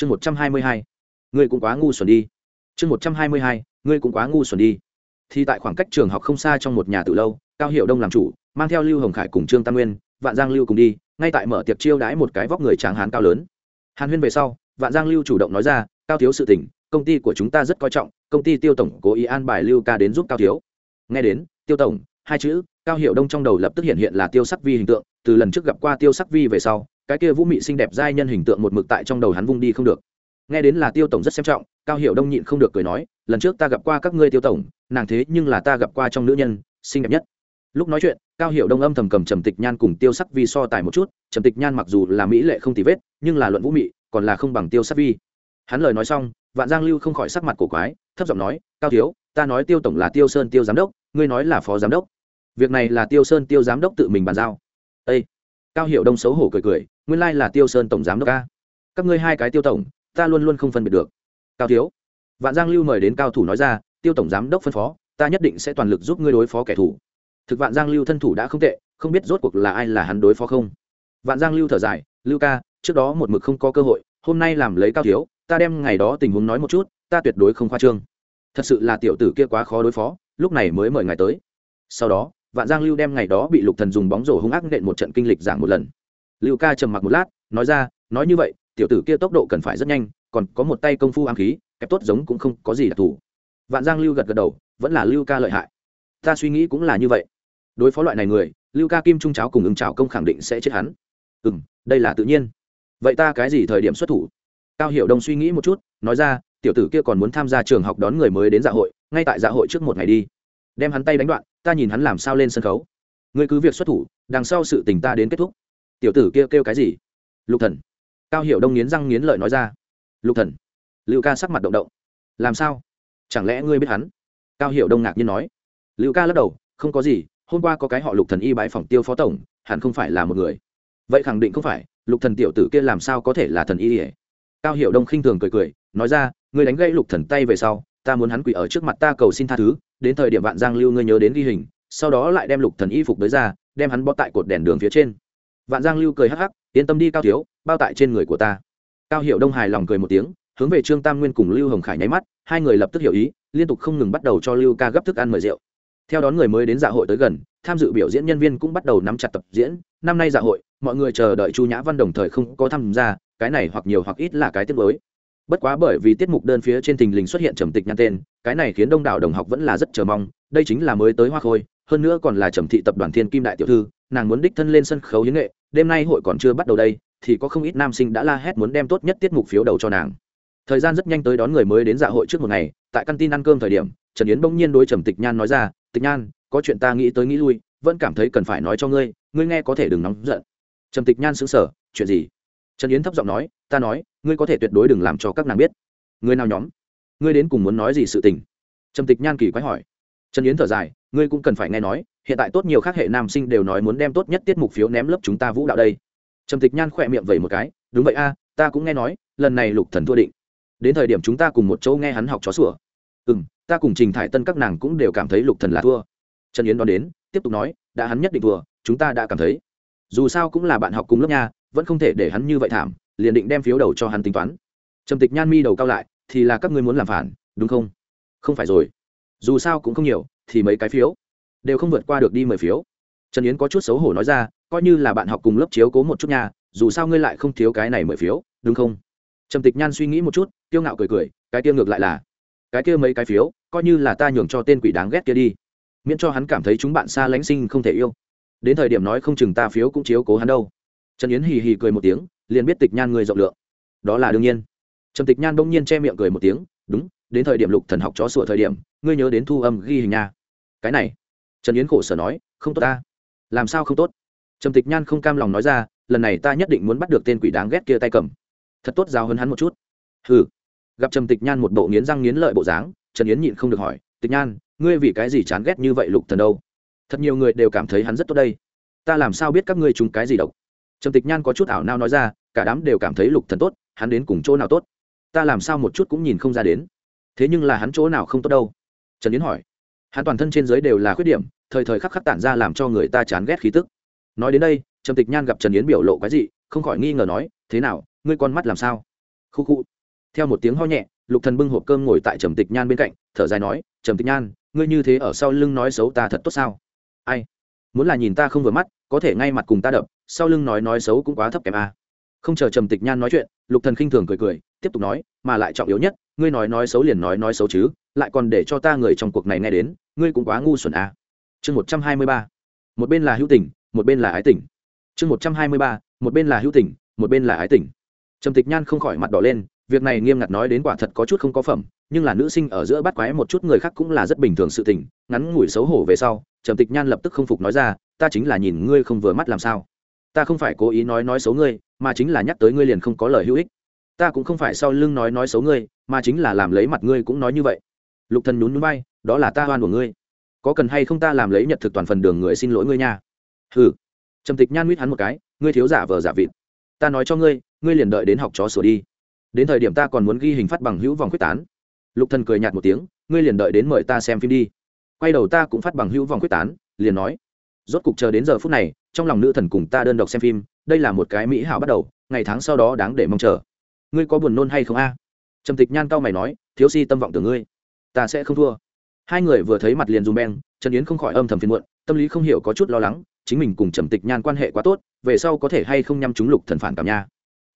chương một trăm hai mươi hai, ngươi cũng quá ngu xuẩn đi. Chương một trăm hai mươi hai, ngươi cũng quá ngu xuẩn đi. Thì tại khoảng cách trường học không xa trong một nhà từ lâu, cao hiệu đông làm chủ, mang theo lưu hồng khải cùng trương tam nguyên, vạn giang lưu cùng đi, ngay tại mở tiệc chiêu đãi một cái vóc người tráng hán cao lớn. Hàn huyên về sau, vạn giang lưu chủ động nói ra, cao thiếu sự tỉnh công ty của chúng ta rất coi trọng, công ty tiêu tổng cố ý an bài lưu ca đến giúp cao thiếu. Nghe đến, tiêu tổng, hai chữ, cao hiệu đông trong đầu lập tức hiện hiện là tiêu sắc vi hình tượng, từ lần trước gặp qua tiêu sắc vi về sau cái kia vũ mị xinh đẹp giai nhân hình tượng một mực tại trong đầu hắn vung đi không được. Nghe đến là tiêu tổng rất xem trọng, cao hiệu đông nhịn không được cười nói, lần trước ta gặp qua các ngươi tiêu tổng, nàng thế nhưng là ta gặp qua trong nữ nhân, xinh đẹp nhất. Lúc nói chuyện, cao hiệu đông âm thầm cầm trầm tịch nhan cùng tiêu sắc vi so tài một chút, trầm tịch nhan mặc dù là mỹ lệ không tì vết, nhưng là luận vũ mị, còn là không bằng tiêu sắc vi. Hắn lời nói xong, vạn giang lưu không khỏi sắc mặt cổ quái, thấp giọng nói, cao thiếu, ta nói tiêu tổng là tiêu sơn tiêu giám đốc, ngươi nói là phó giám đốc. Việc này là tiêu sơn tiêu giám đốc tự mình bàn giao. Ê. Cao hiệu đông xấu hổ cười cười nguyên lai là tiêu sơn tổng giám đốc ca các ngươi hai cái tiêu tổng, ta luôn luôn không phân biệt được. Cao thiếu, vạn giang lưu mời đến cao thủ nói ra, tiêu tổng giám đốc phân phó, ta nhất định sẽ toàn lực giúp ngươi đối phó kẻ thù. Thực vạn giang lưu thân thủ đã không tệ, không biết rốt cuộc là ai là hắn đối phó không. Vạn giang lưu thở dài, lưu ca, trước đó một mực không có cơ hội, hôm nay làm lấy cao thiếu, ta đem ngày đó tình huống nói một chút, ta tuyệt đối không khoa trương. Thật sự là tiểu tử kia quá khó đối phó, lúc này mới mời ngài tới. Sau đó, vạn giang lưu đem ngày đó bị lục thần dùng bóng rổ hung ác nện một trận kinh lịch giảng một lần lưu ca trầm mặc một lát, nói ra, nói như vậy, tiểu tử kia tốc độ cần phải rất nhanh, còn có một tay công phu ám khí, kẹp tốt giống cũng không có gì đặc thù. Vạn giang lưu gật gật đầu, vẫn là lưu ca lợi hại. Ta suy nghĩ cũng là như vậy. Đối phó loại này người, lưu ca kim trung cháo cùng ứng trào công khẳng định sẽ chết hắn. Ừ m đây là tự nhiên. Vậy ta cái gì thời điểm xuất thủ? Cao Hiểu đông suy nghĩ một chút, nói ra, tiểu tử kia còn muốn tham gia trường học đón người mới đến dạ hội, ngay tại dạ hội trước một ngày đi. Đem hắn tay đánh đoạn, ta nhìn hắn làm sao lên sân khấu. Ngươi cứ việc xuất thủ, đằng sau sự tình ta đến kết thúc tiểu tử kia kêu cái gì? Lục thần. Cao Hiểu đông nghiến răng nghiến lợi nói ra. Lục thần. Lưu ca sắc mặt động động. Làm sao? Chẳng lẽ ngươi biết hắn? Cao Hiểu đông ngạc nhiên nói. Lưu ca lắc đầu, không có gì, hôm qua có cái họ lục thần y bãi phòng tiêu phó tổng, hẳn không phải là một người. Vậy khẳng định không phải, lục thần tiểu tử kia làm sao có thể là thần y ỉa cao Hiểu đông khinh thường cười cười, nói ra, ngươi đánh gãy lục thần tay về sau, ta muốn hắn quỳ ở trước mặt ta cầu xin tha thứ, đến thời điểm vạn giang lưu ngươi nhớ đến ghi hình, sau đó lại đem lục thần y phục tới ra, đem hắn bó tại cột đèn đường phía trên vạn giang lưu cười hắc hắc, yên tâm đi cao thiếu, bao tại trên người của ta. Cao hiệu đông hài lòng cười một tiếng, hướng về trương tam nguyên cùng lưu hồng khải nháy mắt, hai người lập tức hiểu ý, liên tục không ngừng bắt đầu cho lưu ca gấp thức ăn mời rượu. Theo đón người mới đến dạ hội tới gần, tham dự biểu diễn nhân viên cũng bắt đầu nắm chặt tập diễn. Năm nay dạ hội, mọi người chờ đợi chu nhã văn đồng thời không có tham gia, cái này hoặc nhiều hoặc ít là cái tiết mới bất quá bởi vì tiết mục đơn phía trên thình lình xuất hiện trầm tịch nhăn tên, cái này khiến đông đảo đồng học vẫn là rất chờ mong, đây chính là mới tới hoa khôi, hơn nữa còn là trầm thị tập đoàn thiên kim đại tiểu thư nàng muốn đích thân lên sân khấu hiến nghệ, đêm nay hội còn chưa bắt đầu đây, thì có không ít nam sinh đã la hét muốn đem tốt nhất tiết mục phiếu đầu cho nàng. Thời gian rất nhanh tới đón người mới đến dạ hội trước một ngày, tại căn tin ăn cơm thời điểm, trần yến bỗng nhiên đối trầm tịch nhan nói ra, tịch nhan, có chuyện ta nghĩ tới nghĩ lui, vẫn cảm thấy cần phải nói cho ngươi ngươi nghe có thể đừng nóng giận. Trầm tịch nhan sững sở chuyện gì? Trần yến thấp giọng nói, ta nói, ngươi có thể tuyệt đối đừng làm cho các nàng biết. Ngươi nào nhóm? Ngươi đến cùng muốn nói gì sự tình? Trầm tịch nhan kỳ quái hỏi. Trần yến thở dài ngươi cũng cần phải nghe nói, hiện tại tốt nhiều khác hệ nam sinh đều nói muốn đem tốt nhất tiết mục phiếu ném lớp chúng ta vũ đạo đây. Trầm tịch nhan khỏe miệng vẩy một cái, đúng vậy a, ta cũng nghe nói, lần này lục thần thua định. Đến thời điểm chúng ta cùng một chỗ nghe hắn học chó sủa. Ừ m ta cùng trình thải tân các nàng cũng đều cảm thấy lục thần là thua. Trần yến đoán đến, tiếp tục nói, đã hắn nhất định thua, chúng ta đã cảm thấy. Dù sao cũng là bạn học cùng lớp nha, vẫn không thể để hắn như vậy thảm, liền định đem phiếu đầu cho hắn tính toán. Trầm tịch nhan mi đầu cao lại, thì là các ngươi muốn làm phản, đúng không? Không phải rồi. Dù sao cũng không nhiều thì mấy cái phiếu đều không vượt qua được đi mười phiếu. Trần yến có chút xấu hổ nói ra, coi như là bạn học cùng lớp chiếu cố một chút nha, dù sao ngươi lại không thiếu cái này mười phiếu, đúng không? Trầm tịch nhan suy nghĩ một chút, kiêu ngạo cười cười, cái kia ngược lại là, cái kia mấy cái phiếu, coi như là ta nhường cho tên quỷ đáng ghét kia đi, miễn cho hắn cảm thấy chúng bạn xa lánh sinh không thể yêu. Đến thời điểm nói không chừng ta phiếu cũng chiếu cố hắn đâu. Trần yến hì hì cười một tiếng, liền biết tịch nhan người rộng lượng. Đó là đương nhiên. Trầm tịch nhan bỗng nhiên che miệng cười một tiếng, đúng, đến thời điểm lục thần học chó sủa thời điểm, ngươi nhớ đến thu âm ghi hình nha cái này. Trần yến khổ sở nói, không tốt ta. Làm sao không tốt? Trầm tịch nhan không cam lòng nói ra, lần này ta nhất định muốn bắt được tên quỷ đáng ghét kia tay cầm. Thật tốt giáo hơn hắn một chút. Hừ. Gặp trầm tịch nhan một bộ nghiến răng nghiến lợi bộ dáng, trần yến nhịn không được hỏi, tịch nhan, ngươi vì cái gì chán ghét như vậy lục thần đâu? Thật nhiều người đều cảm thấy hắn rất tốt đây. Ta làm sao biết các ngươi chúng cái gì độc? Trầm tịch nhan có chút ảo nao nói ra, cả đám đều cảm thấy lục thần tốt, hắn đến cùng chỗ nào tốt? Ta làm sao một chút cũng nhìn không ra đến? Thế nhưng là hắn chỗ nào không tốt đâu? Trần yến hỏi hắn toàn thân trên giới đều là khuyết điểm, thời thời khắc khắc tản ra làm cho người ta chán ghét khí tức. Nói đến đây, trầm tịch nhan gặp trần yến biểu lộ cái gì không khỏi nghi ngờ nói, thế nào, ngươi con mắt làm sao? Khu khu. Theo một tiếng ho nhẹ, lục thần bưng hộp cơm ngồi tại trầm tịch nhan bên cạnh, thở dài nói, trầm tịch nhan, ngươi như thế ở sau lưng nói xấu ta thật tốt sao? Ai? Muốn là nhìn ta không vừa mắt, có thể ngay mặt cùng ta đập, sau lưng nói nói xấu cũng quá thấp kém a à. không chờ trầm tịch nhan nói chuyện, lục thần khinh thường cười cười, tiếp tục nói, mà lại trọng yếu nhất, ngươi nói nói xấu liền nói nói xấu chứ lại còn để cho ta người trong cuộc này nghe đến, ngươi cũng quá ngu xuẩn à. chương một trăm hai mươi ba. Một bên là hữu tình, một bên là ái tình. Chương một trăm hai mươi ba, một bên là hữu tình, một bên là ái tình. Trầm tịch nhan không khỏi mặt đỏ lên, việc này nghiêm ngặt nói đến quả thật có chút không có phẩm, nhưng là nữ sinh ở giữa bắt quái một chút người khác cũng là rất bình thường sự tình, ngắn ngủi xấu hổ về sau, trầm tịch nhan lập tức không phục nói ra, ta chính là nhìn ngươi không vừa mắt làm sao. Ta không phải cố ý nói nói xấu ngươi, mà chính là nhắc tới ngươi liền không có lời hữu ích. Ta cũng không phải sau lưng nói nói xấu ngươi, mà chính là làm lấy mặt ngươi cũng nói như vậy lục thần nhún nhún vai, đó là ta hoan của ngươi. Có cần hay không ta làm lấy nhật thực toàn phần đường người xin lỗi ngươi nha? Hừ. Trầm tịch nhan mít hắn một cái ngươi thiếu giả vờ giả vịt. Ta nói cho ngươi ngươi liền đợi đến học chó sửa đi. Đến thời điểm ta còn muốn ghi hình phát bằng hữu vòng quyết tán. Lục thần cười nhạt một tiếng ngươi liền đợi đến mời ta xem phim đi. Quay đầu ta cũng phát bằng hữu vòng quyết tán liền nói rốt cục chờ đến giờ phút này trong lòng nữ thần cùng ta đơn độc xem phim đây là một cái mỹ hảo bắt đầu ngày tháng sau đó đáng để mong chờ. Ngươi có buồn nôn hay không a? Trầm tịch nhan cao mày nói thiếu si tâm vọng từ ngươi ta sẽ không thua. Hai người vừa thấy mặt liền dùng beng, trần yến không khỏi âm thầm phiền muộn, tâm lý không hiểu có chút lo lắng, chính mình cùng trầm tịch nhan quan hệ quá tốt, về sau có thể hay không nhăm chúng lục thần phản cảm nha.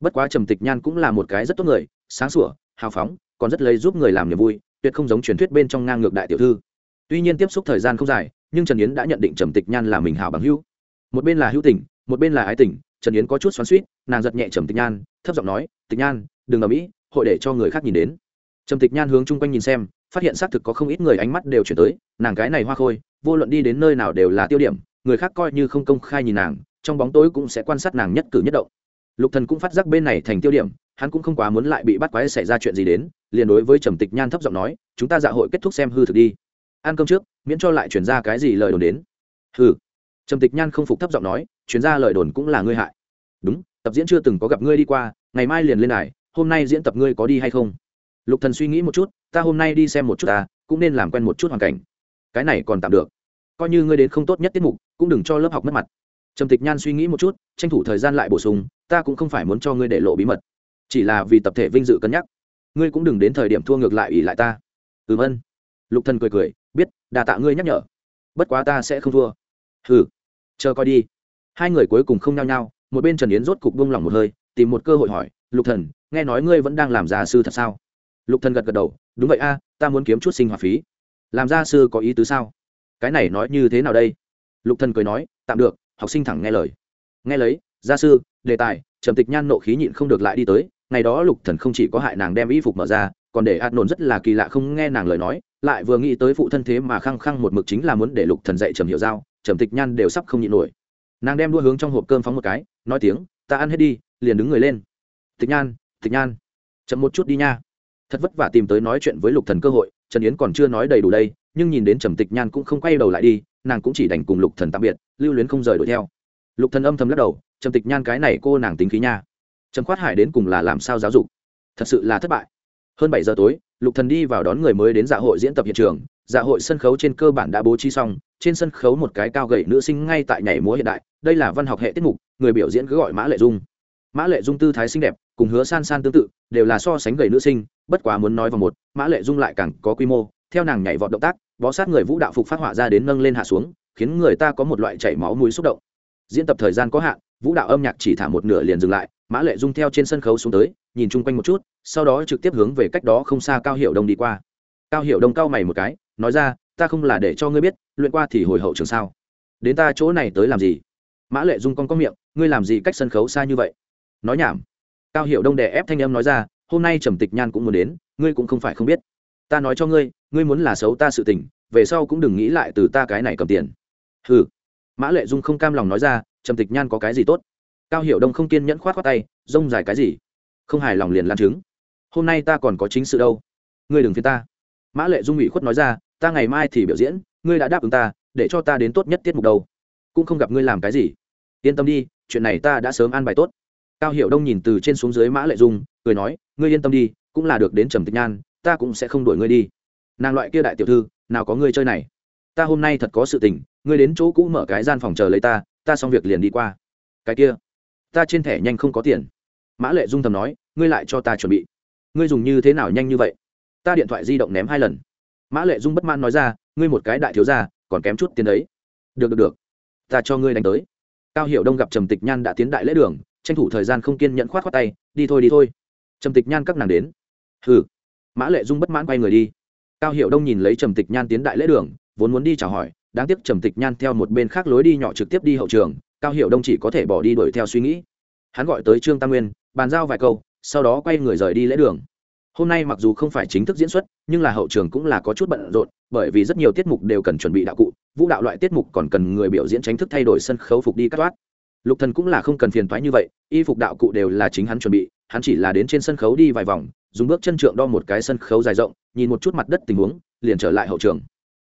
Bất quá trầm tịch nhan cũng là một cái rất tốt người, sáng sủa, hào phóng, còn rất lấy giúp người làm niềm vui, tuyệt không giống truyền thuyết bên trong ngang ngược đại tiểu thư. Tuy nhiên tiếp xúc thời gian không dài, nhưng trần yến đã nhận định trầm tịch nhan là mình hảo bằng hữu. Một bên là hữu tình, một bên là ái tình, trần yến có chút xoắn suýt nàng giật nhẹ trầm tịch nhan, thấp giọng nói, tịch nhan, đừng ở mỹ hội để cho người khác nhìn đến. Trầm tịch nhan hướng chung quanh nhìn xem phát hiện xác thực có không ít người ánh mắt đều chuyển tới, nàng cái này hoa khôi, vô luận đi đến nơi nào đều là tiêu điểm, người khác coi như không công khai nhìn nàng, trong bóng tối cũng sẽ quan sát nàng nhất cử nhất động. Lục thần cũng phát giác bên này thành tiêu điểm, hắn cũng không quá muốn lại bị bắt quái xảy ra chuyện gì đến, liền đối với trầm tịch nhan thấp giọng nói, chúng ta dạ hội kết thúc xem hư thực đi. Ăn cơm trước, miễn cho lại chuyển ra cái gì lời đồn đến. Hừ. Trầm tịch nhan không phục thấp giọng nói, chuyển ra lời đồn cũng là ngươi hại. Đúng, tập diễn chưa từng có gặp ngươi đi qua, ngày mai liền lên đài, hôm nay diễn tập ngươi có đi hay không? Lục thần suy nghĩ một chút, ta hôm nay đi xem một chút ta, cũng nên làm quen một chút hoàn cảnh. Cái này còn tạm được. Coi như ngươi đến không tốt nhất tiết mục, cũng đừng cho lớp học mất mặt. Trầm tịch nhan suy nghĩ một chút, tranh thủ thời gian lại bổ sung, ta cũng không phải muốn cho ngươi để lộ bí mật, chỉ là vì tập thể vinh dự cân nhắc. Ngươi cũng đừng đến thời điểm thua ngược lại ủy lại ta. Ừm ân. Lục thần cười cười, biết đà tạ ngươi nhắc nhở. Bất quá ta sẽ không thua. Hừ, chờ coi đi. Hai người cuối cùng không nhao nhao, một bên trần yến rốt cục buông lỏng một hơi, tìm một cơ hội hỏi, lục thần, nghe nói ngươi vẫn đang làm gia sư thật sao? Lục thần gật gật đầu, đúng vậy a, ta muốn kiếm chút sinh hoạt phí. Làm gia sư có ý tứ sao? Cái này nói như thế nào đây? Lục thần cười nói, tạm được, học sinh thẳng nghe lời. Nghe lấy, gia sư, đề tài, trầm tịch nhan nộ khí nhịn không được lại đi tới, ngày đó lục thần không chỉ có hại nàng đem y phục mở ra, còn để ạt nổn rất là kỳ lạ không nghe nàng lời nói, lại vừa nghĩ tới phụ thân thế mà khăng khăng một mực chính là muốn để lục thần dạy trầm hiểu giao, trầm tịch nhan đều sắp không nhịn nổi. Nàng đem đua hướng trong hộp cơm phóng một cái, nói tiếng, ta ăn hết đi, liền đứng người lên. Tịch nhan tịch nhan, chậm một chút đi nha thật vất vả tìm tới nói chuyện với lục thần cơ hội, trần yến còn chưa nói đầy đủ đây, nhưng nhìn đến trầm tịch nhan cũng không quay đầu lại đi, nàng cũng chỉ đành cùng lục thần tạm biệt, lưu luyến không rời đuổi theo. Lục thần âm thầm lắc đầu, trầm tịch nhan cái này cô nàng tính khí nha. Trầm khoát hải đến cùng là làm sao giáo dục? Thật sự là thất bại. Hơn bảy giờ tối, lục thần đi vào đón người mới đến dạ hội diễn tập hiện trường. Dạ hội sân khấu trên cơ bản đã bố trí xong, trên sân khấu một cái cao gậy nữ sinh ngay tại nhảy múa hiện đại, đây là văn học hệ tiết mục, người biểu diễn cứ gọi mã lệ dung. Mã lệ dung tư thái xinh đẹp, cùng hứa san san tương tự, đều là so sánh gầy nữ sinh bất quá muốn nói vào một, mã lệ dung lại càng có quy mô, theo nàng nhảy vọt động tác, bó sát người vũ đạo phục phát họa ra đến nâng lên hạ xuống, khiến người ta có một loại chảy máu mũi xúc động. Diễn tập thời gian có hạn, vũ đạo âm nhạc chỉ thả một nửa liền dừng lại, mã lệ dung theo trên sân khấu xuống tới, nhìn chung quanh một chút, sau đó trực tiếp hướng về cách đó không xa cao hiệu đông đi qua. Cao hiệu đông cao mày một cái, nói ra, ta không là để cho ngươi biết, luyện qua thì hồi hậu trường sao? Đến ta chỗ này tới làm gì? Mã lệ dung con có miệng, ngươi làm gì cách sân khấu xa như vậy? Nói nhảm. Cao hiệu đông đè ép thanh âm nói ra hôm nay trầm tịch nhan cũng muốn đến, ngươi cũng không phải không biết. Ta nói cho ngươi ngươi muốn là xấu ta sự tình, về sau cũng đừng nghĩ lại từ ta cái này cầm tiền. Ừ mã lệ dung không cam lòng nói ra, trầm tịch nhan có cái gì tốt? Cao Hiểu đông không kiên nhẫn khoát khoát tay, rông dài cái gì? Không hài lòng liền lan chứng hôm nay ta còn có chính sự đâu. Ngươi đừng phiền ta. Mã lệ dung ủy khuất nói ra, ta ngày mai thì biểu diễn, ngươi đã đáp ứng ta, để cho ta đến tốt nhất tiết mục đâu. Cũng không gặp ngươi làm cái gì. Yên tâm đi, chuyện này ta đã sớm an bài tốt. Cao Hiểu đông nhìn từ trên xuống dưới mã lệ dung cười nói, ngươi yên tâm đi, cũng là được đến trầm tịch nhan, ta cũng sẽ không đuổi ngươi đi. Nàng loại kia đại tiểu thư, nào có ngươi chơi này. Ta hôm nay thật có sự tình, ngươi đến chỗ cũ mở cái gian phòng chờ lấy ta ta xong việc liền đi qua. Cái kia, ta trên thẻ nhanh không có tiền. Mã lệ dung thầm nói, ngươi lại cho ta chuẩn bị. Ngươi dùng như thế nào nhanh như vậy? Ta điện thoại di động ném hai lần. Mã lệ dung bất mãn nói ra, ngươi một cái đại thiếu gia, còn kém chút tiền đấy. Được được được. Ta cho ngươi đánh tới. Cao hiệu đông gặp trầm tịch nhan đã tiến đại lễ đường, tranh thủ thời gian không kiên nhẫn khoát khoát tay, đi thôi đi thôi trầm tịch nhan các nàng đến. Hừ. Mã lệ dung bất mãn quay người đi. Cao hiệu đông nhìn lấy trầm tịch nhan tiến đại lễ đường, vốn muốn đi chào hỏi, đáng tiếc trầm tịch nhan theo một bên khác lối đi nhỏ trực tiếp đi hậu trường, cao hiệu đông chỉ có thể bỏ đi đuổi theo suy nghĩ. Hắn gọi tới trương tam nguyên, bàn giao vài câu, sau đó quay người rời đi lễ đường. Hôm nay mặc dù không phải chính thức diễn xuất, nhưng là hậu trường cũng là có chút bận rộn, bởi vì rất nhiều tiết mục đều cần chuẩn bị đạo cụ, vũ đạo loại tiết mục còn cần người biểu diễn tránh thức thay đổi sân khấu phục đi cắt toát lục thần cũng là không cần phiền toái như vậy, y phục đạo cụ đều là chính hắn chuẩn bị, hắn chỉ là đến trên sân khấu đi vài vòng, dùng bước chân trượng đo một cái sân khấu dài rộng, nhìn một chút mặt đất tình huống, liền trở lại hậu trường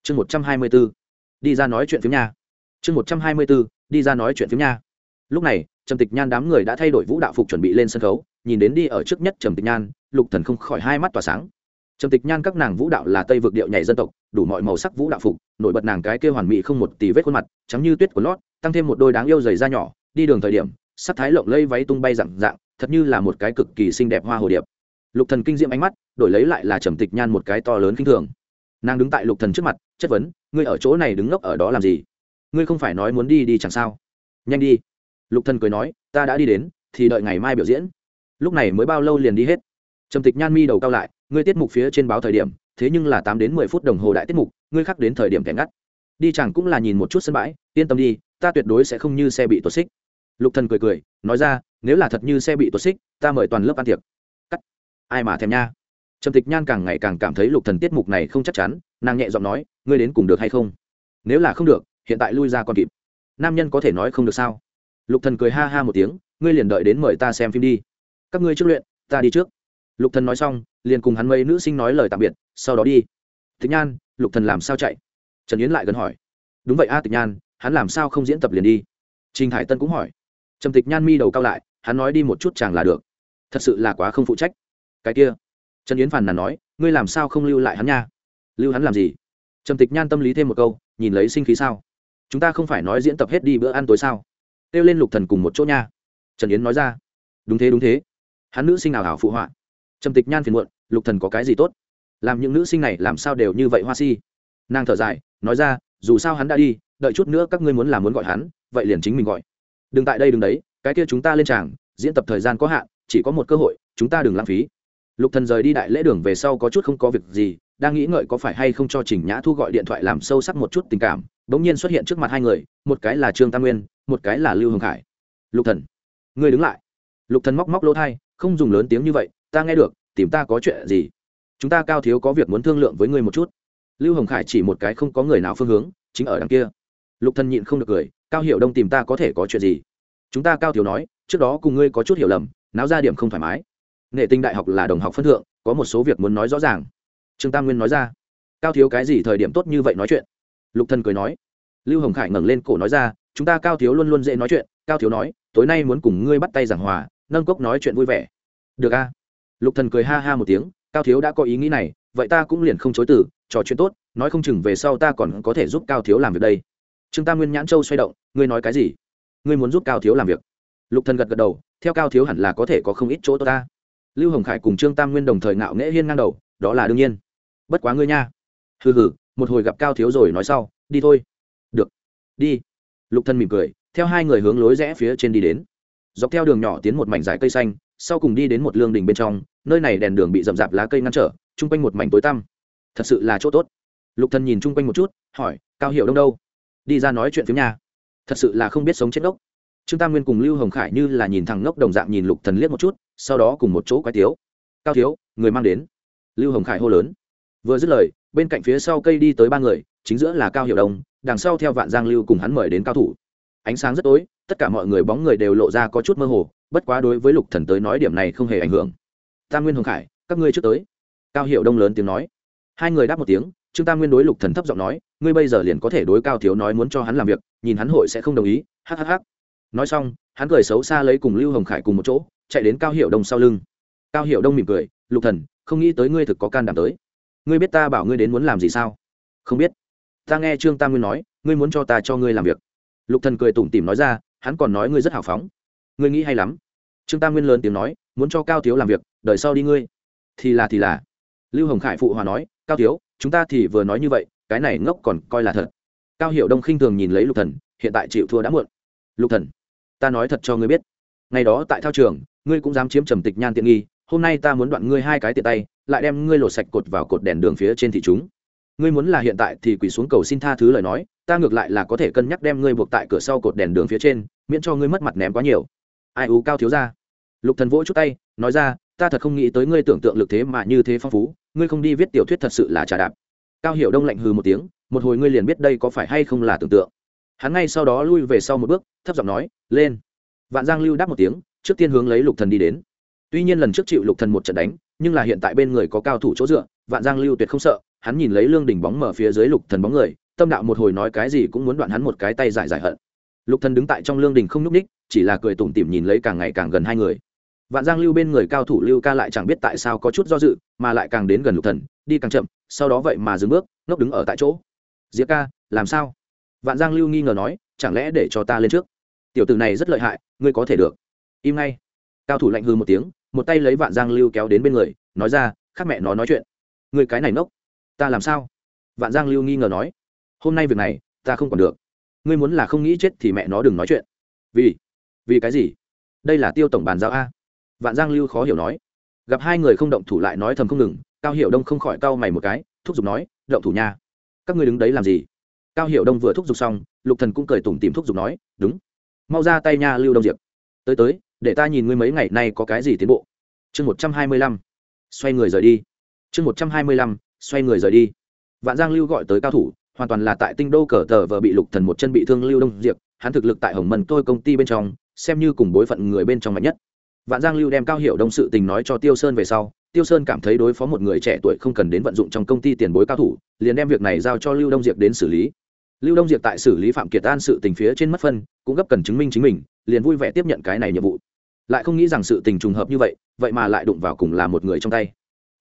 chương một trăm hai mươi 124. đi ra nói chuyện phiếm nha chương một trăm hai mươi 124. đi ra nói chuyện phiếm nha lúc này, trầm tịch nhan đám người đã thay đổi vũ đạo phục chuẩn bị lên sân khấu, nhìn đến đi ở trước nhất trầm tịch nhan, lục thần không khỏi hai mắt tỏa sáng trầm tịch nhan các nàng vũ đạo là tây vực điệu nhảy dân tộc, đủ mọi màu sắc vũ đạo phục, nổi bật nàng cái kia hoàn mỹ không một tì vết khuôn mặt, trắng như tuyết của lót, tăng thêm một đôi đáng yêu dày da nhỏ đi đường thời điểm sắc thái lộng lây váy tung bay rạng rạng, thật như là một cái cực kỳ xinh đẹp hoa hồ điệp. Lục thần kinh diễm ánh mắt đổi lấy lại là trầm tịch nhan một cái to lớn kinh thường. Nàng đứng tại lục thần trước mặt chất vấn ngươi ở chỗ này đứng ngốc ở đó làm gì? Ngươi không phải nói muốn đi đi chẳng sao? Nhanh đi. Lục thần cười nói ta đã đi đến thì đợi ngày mai biểu diễn. Lúc này mới bao lâu liền đi hết? Trầm tịch nhan mi đầu cao lại ngươi tiết mục phía trên báo thời điểm thế nhưng là tám đến mười phút đồng hồ đại tiết mục ngươi khác đến thời điểm kẻ ngắt. Đi chẳng cũng là nhìn một chút sân bãi yên tâm đi ta tuyệt đối sẽ không như xe bị tuột xích lục thần cười cười, nói ra, nếu là thật như xe bị tuột xích, ta mời toàn lớp ăn tiệc. Cắt. Ai mà thèm nha. Trầm tịch nhan càng ngày càng cảm thấy lục thần tiết mục này không chắc chắn, nàng nhẹ giọng nói, ngươi đến cùng được hay không? Nếu là không được, hiện tại lui ra còn kịp. Nam nhân có thể nói không được sao? Lục thần cười ha ha một tiếng, ngươi liền đợi đến mời ta xem phim đi. Các ngươi trước luyện, ta đi trước. Lục thần nói xong, liền cùng hắn mấy nữ sinh nói lời tạm biệt, sau đó đi. Tịch nhan, lục thần làm sao chạy? Trần yến lại gần hỏi. Đúng vậy a, tịch nhan, hắn làm sao không diễn tập liền đi? Trình hải tân cũng hỏi trầm tịch nhan mi đầu cao lại, hắn nói đi một chút chàng là được. Thật sự là quá không phụ trách. Cái kia. Trần yến phàn nàn nói, ngươi làm sao không lưu lại hắn nha? Lưu hắn làm gì? Trầm tịch nhan tâm lý thêm một câu, nhìn lấy sinh khí sao? Chúng ta không phải nói diễn tập hết đi bữa ăn tối sao? Kêu lên lục thần cùng một chỗ nha. Trần yến nói ra. Đúng thế đúng thế. Hắn nữ sinh nào hảo phụ họa? Trầm tịch nhan phiền muộn, lục thần có cái gì tốt? Làm những nữ sinh này làm sao đều như vậy hoa si? Nàng thở dài, nói ra, dù sao hắn đã đi, đợi chút nữa các ngươi muốn làm muốn gọi hắn, vậy liền chính mình gọi đừng tại đây đừng đấy, cái kia chúng ta lên tràng, diễn tập thời gian có hạn, chỉ có một cơ hội, chúng ta đừng lãng phí. Lục thần rời đi đại lễ đường về sau có chút không có việc gì, đang nghĩ ngợi có phải hay không cho trình nhã thu gọi điện thoại làm sâu sắc một chút tình cảm, bỗng nhiên xuất hiện trước mặt hai người, một cái là trương tam nguyên, một cái là lưu hồng khải. Lục thần, ngươi đứng lại. Lục thần móc móc lỗ thai, không dùng lớn tiếng như vậy, ta nghe được, tìm ta có chuyện gì? Chúng ta cao thiếu có việc muốn thương lượng với ngươi một chút. Lưu hồng khải chỉ một cái không có người nào phương hướng, chính ở đằng kia. Lục thần nhịn không được cười cao Hiệu đông tìm ta có thể có chuyện gì? Chúng ta cao thiếu nói, trước đó cùng ngươi có chút hiểu lầm, náo ra điểm không thoải mái. Nghệ tinh đại học là đồng học phân thượng, có một số việc muốn nói rõ ràng. Trương tam nguyên nói ra. Cao thiếu cái gì thời điểm tốt như vậy nói chuyện? Lục thần cười nói. Lưu hồng khải ngẩng lên cổ nói ra, chúng ta cao thiếu luôn luôn dễ nói chuyện. Cao thiếu nói, tối nay muốn cùng ngươi bắt tay giảng hòa, nâng cốc nói chuyện vui vẻ. Được a. Lục thần cười ha ha một tiếng, cao thiếu đã có ý nghĩ này, vậy ta cũng liền không chối từ, trò chuyện tốt, nói không chừng về sau ta còn có thể giúp cao thiếu làm việc đây trương tam nguyên nhãn châu xoay động, ngươi nói cái gì? Ngươi muốn giúp cao thiếu làm việc? Lục thần gật gật đầu, theo cao thiếu hẳn là có thể có không ít chỗ tốt ta. Lưu hồng khải cùng trương tam nguyên đồng thời ngạo nghễ hiên ngang đầu, đó là đương nhiên. Bất quá ngươi nha. Hừ hừ, một hồi gặp cao thiếu rồi nói sau, đi thôi. Được, đi. Lục thần mỉm cười, theo hai người hướng lối rẽ phía trên đi đến. Dọc theo đường nhỏ tiến một mảnh dải cây xanh, sau cùng đi đến một lương đình bên trong, nơi này đèn đường bị rậm rạp lá cây ngăn trở, chung quanh một mảnh tối tăm. Thật sự là chỗ tốt. Lục thần nhìn chung quanh một chút, hỏi, cao hiệu đông đâu? Đi ra nói chuyện phía nhà thật sự là không biết sống chết ngốc. Trương tam nguyên cùng lưu hồng khải như là nhìn thằng ngốc đồng dạng nhìn lục thần liếc một chút, sau đó cùng một chỗ quái tiếu. Cao thiếu, người mang đến. Lưu hồng khải hô lớn. Vừa dứt lời, bên cạnh phía sau cây đi tới ba người, chính giữa là cao hiệu đông, đằng sau theo vạn giang lưu cùng hắn mời đến cao thủ. Ánh sáng rất tối, tất cả mọi người bóng người đều lộ ra có chút mơ hồ, bất quá đối với lục thần tới nói điểm này không hề ảnh hưởng. Tam nguyên hồng khải, các ngươi trước tới. Cao hiệu đông lớn tiếng nói. Hai người đáp một tiếng, trương tam nguyên đối lục thần thấp giọng nói ngươi bây giờ liền có thể đối cao thiếu nói muốn cho hắn làm việc, nhìn hắn hội sẽ không đồng ý hhh nói xong, hắn cười xấu xa lấy cùng lưu hồng khải cùng một chỗ, chạy đến cao hiệu đông sau lưng. Cao hiệu đông mỉm cười, lục thần, không nghĩ tới ngươi thực có can đảm tới. Ngươi biết ta bảo ngươi đến muốn làm gì sao? Không biết. Ta nghe trương tam nguyên nói, ngươi muốn cho ta cho ngươi làm việc. Lục thần cười tủm tỉm nói ra, hắn còn nói ngươi rất hào phóng. Ngươi nghĩ hay lắm. Trương tam nguyên lớn tiếng nói, muốn cho cao thiếu làm việc đợi sau đi ngươi. Thì là thì là. Lưu hồng khải phụ hòa nói, cao thiếu, chúng ta thì vừa nói như vậy cái này ngốc còn coi là thật. Cao hiệu đông khinh thường nhìn lấy lục thần, hiện tại chịu thua đã muộn. Lục thần, ta nói thật cho ngươi biết, ngày đó tại thao trường, ngươi cũng dám chiếm trầm tịch nhan tiện nghi, hôm nay ta muốn đoạn ngươi hai cái tiện tay, lại đem ngươi lột sạch cột vào cột đèn đường phía trên thị chúng. Ngươi muốn là hiện tại thì quỳ xuống cầu xin tha thứ lời nói, ta ngược lại là có thể cân nhắc đem ngươi buộc tại cửa sau cột đèn đường phía trên, miễn cho ngươi mất mặt ném quá nhiều. Ai u cao thiếu ra lục thần vỗ chút tay, nói ra, ta thật không nghĩ tới ngươi tưởng tượng lực thế mà như thế phong phú, ngươi không đi viết tiểu thuyết thật sự là trà đạp cao hiểu đông lạnh hừ một tiếng, một hồi ngươi liền biết đây có phải hay không là tưởng tượng. Hắn ngay sau đó lui về sau một bước, thấp giọng nói, lên. Vạn giang lưu đáp một tiếng, trước tiên hướng lấy lục thần đi đến. Tuy nhiên lần trước chịu lục thần một trận đánh, nhưng là hiện tại bên người có cao thủ chỗ dựa, vạn giang lưu tuyệt không sợ, hắn nhìn lấy lương đỉnh bóng mở phía dưới lục thần bóng người, tâm đạo một hồi nói cái gì cũng muốn đoạn hắn một cái tay giải giải hận. Lục thần đứng tại trong lương đỉnh không nhúc ních chỉ là cười tủm tỉm nhìn lấy càng ngày càng gần hai người vạn giang lưu bên người cao thủ lưu ca lại chẳng biết tại sao có chút do dự, mà lại càng đến gần lục thần, đi càng chậm, sau đó vậy mà dừng bước, ngốc đứng ở tại chỗ. Diệp ca, làm sao? Vạn giang lưu nghi ngờ nói, chẳng lẽ để cho ta lên trước? Tiểu tử này rất lợi hại, ngươi có thể được. Im ngay. Cao thủ lạnh hư một tiếng, một tay lấy vạn giang lưu kéo đến bên người, nói ra, khác mẹ nó nói chuyện. Người cái này nốc ta làm sao? Vạn giang lưu nghi ngờ nói, hôm nay việc này, ta không còn được. Ngươi muốn là không nghĩ chết thì mẹ nó đừng nói chuyện. Vì vì cái gì? Đây là tiêu tổng bàn giao a vạn giang lưu khó hiểu nói. Gặp hai người không động thủ lại nói thầm không ngừng, cao hiểu đông không khỏi cau mày một cái, thúc giục nói, động thủ nha. Các ngươi đứng đấy làm gì? Cao hiểu đông vừa thúc giục xong, lục thần cũng cười tủm tìm thúc giục nói đúng mau ra tay nha, lưu đông diệp. Tới tới, để ta nhìn ngươi mấy ngày nay có cái gì tiến bộ. Chương một trăm hai mươi lăm. Xoay người rời đi. Chương một trăm hai mươi lăm, xoay người rời đi. Vạn giang lưu gọi tới cao thủ, hoàn toàn là tại tinh đô cờ tờ vợ bị lục thần một chân bị thương lưu đông diệp, hắn thực lực tại hồng mần tôi công ty bên trong, xem như cùng bối phận người bên trong mạnh nhất vạn giang lưu đem cao hiệu đông sự tình nói cho tiêu sơn về sau, tiêu sơn cảm thấy đối phó một người trẻ tuổi không cần đến vận dụng trong công ty tiền bối cao thủ, liền đem việc này giao cho lưu đông diệp đến xử lý. Lưu đông diệp tại xử lý phạm kiệt an sự tình phía trên mất phân, cũng gấp cần chứng minh chính mình, liền vui vẻ tiếp nhận cái này nhiệm vụ. Lại không nghĩ rằng sự tình trùng hợp như vậy vậy mà lại đụng vào cùng là một người trong tay.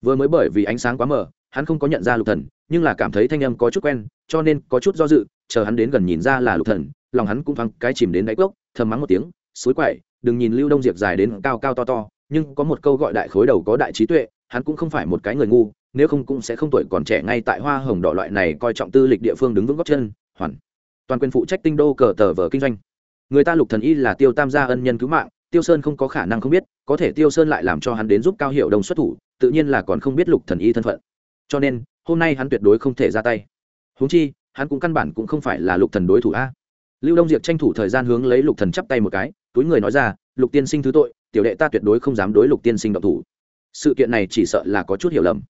Vừa mới bởi vì ánh sáng quá mờ, hắn không có nhận ra lục thần, nhưng là cảm thấy thanh âm có chút quen, cho nên có chút do dự, chờ hắn đến gần nhìn ra là lục thần, lòng hắn cũng thoáng cái chìm đến đáy cốc, thầm mắng một tiếng suối quậy đừng nhìn lưu đông diệp dài đến cao cao to to, nhưng có một câu gọi đại khối đầu có đại trí tuệ, hắn cũng không phải một cái người ngu, nếu không cũng sẽ không tuổi còn trẻ ngay tại hoa hồng đỏ loại này coi trọng tư lịch địa phương đứng vững góc chân, hoàn. Toàn quyền phụ trách tinh đô cờ tờ vở kinh doanh. Người ta lục thần y là tiêu tam gia ân nhân cứu mạng, tiêu sơn không có khả năng không biết, có thể tiêu sơn lại làm cho hắn đến giúp cao hiệu đồng xuất thủ, tự nhiên là còn không biết lục thần y thân phận. Cho nên, hôm nay hắn tuyệt đối không thể ra tay. Huống chi, hắn cũng căn bản cũng không phải là lục thần đối thủ a. Lưu đông diệp tranh thủ thời gian hướng lấy lục thần chắp tay một cái túi người nói ra, lục tiên sinh thứ tội, tiểu đệ ta tuyệt đối không dám đối lục tiên sinh động thủ. Sự kiện này chỉ sợ là có chút hiểu lầm.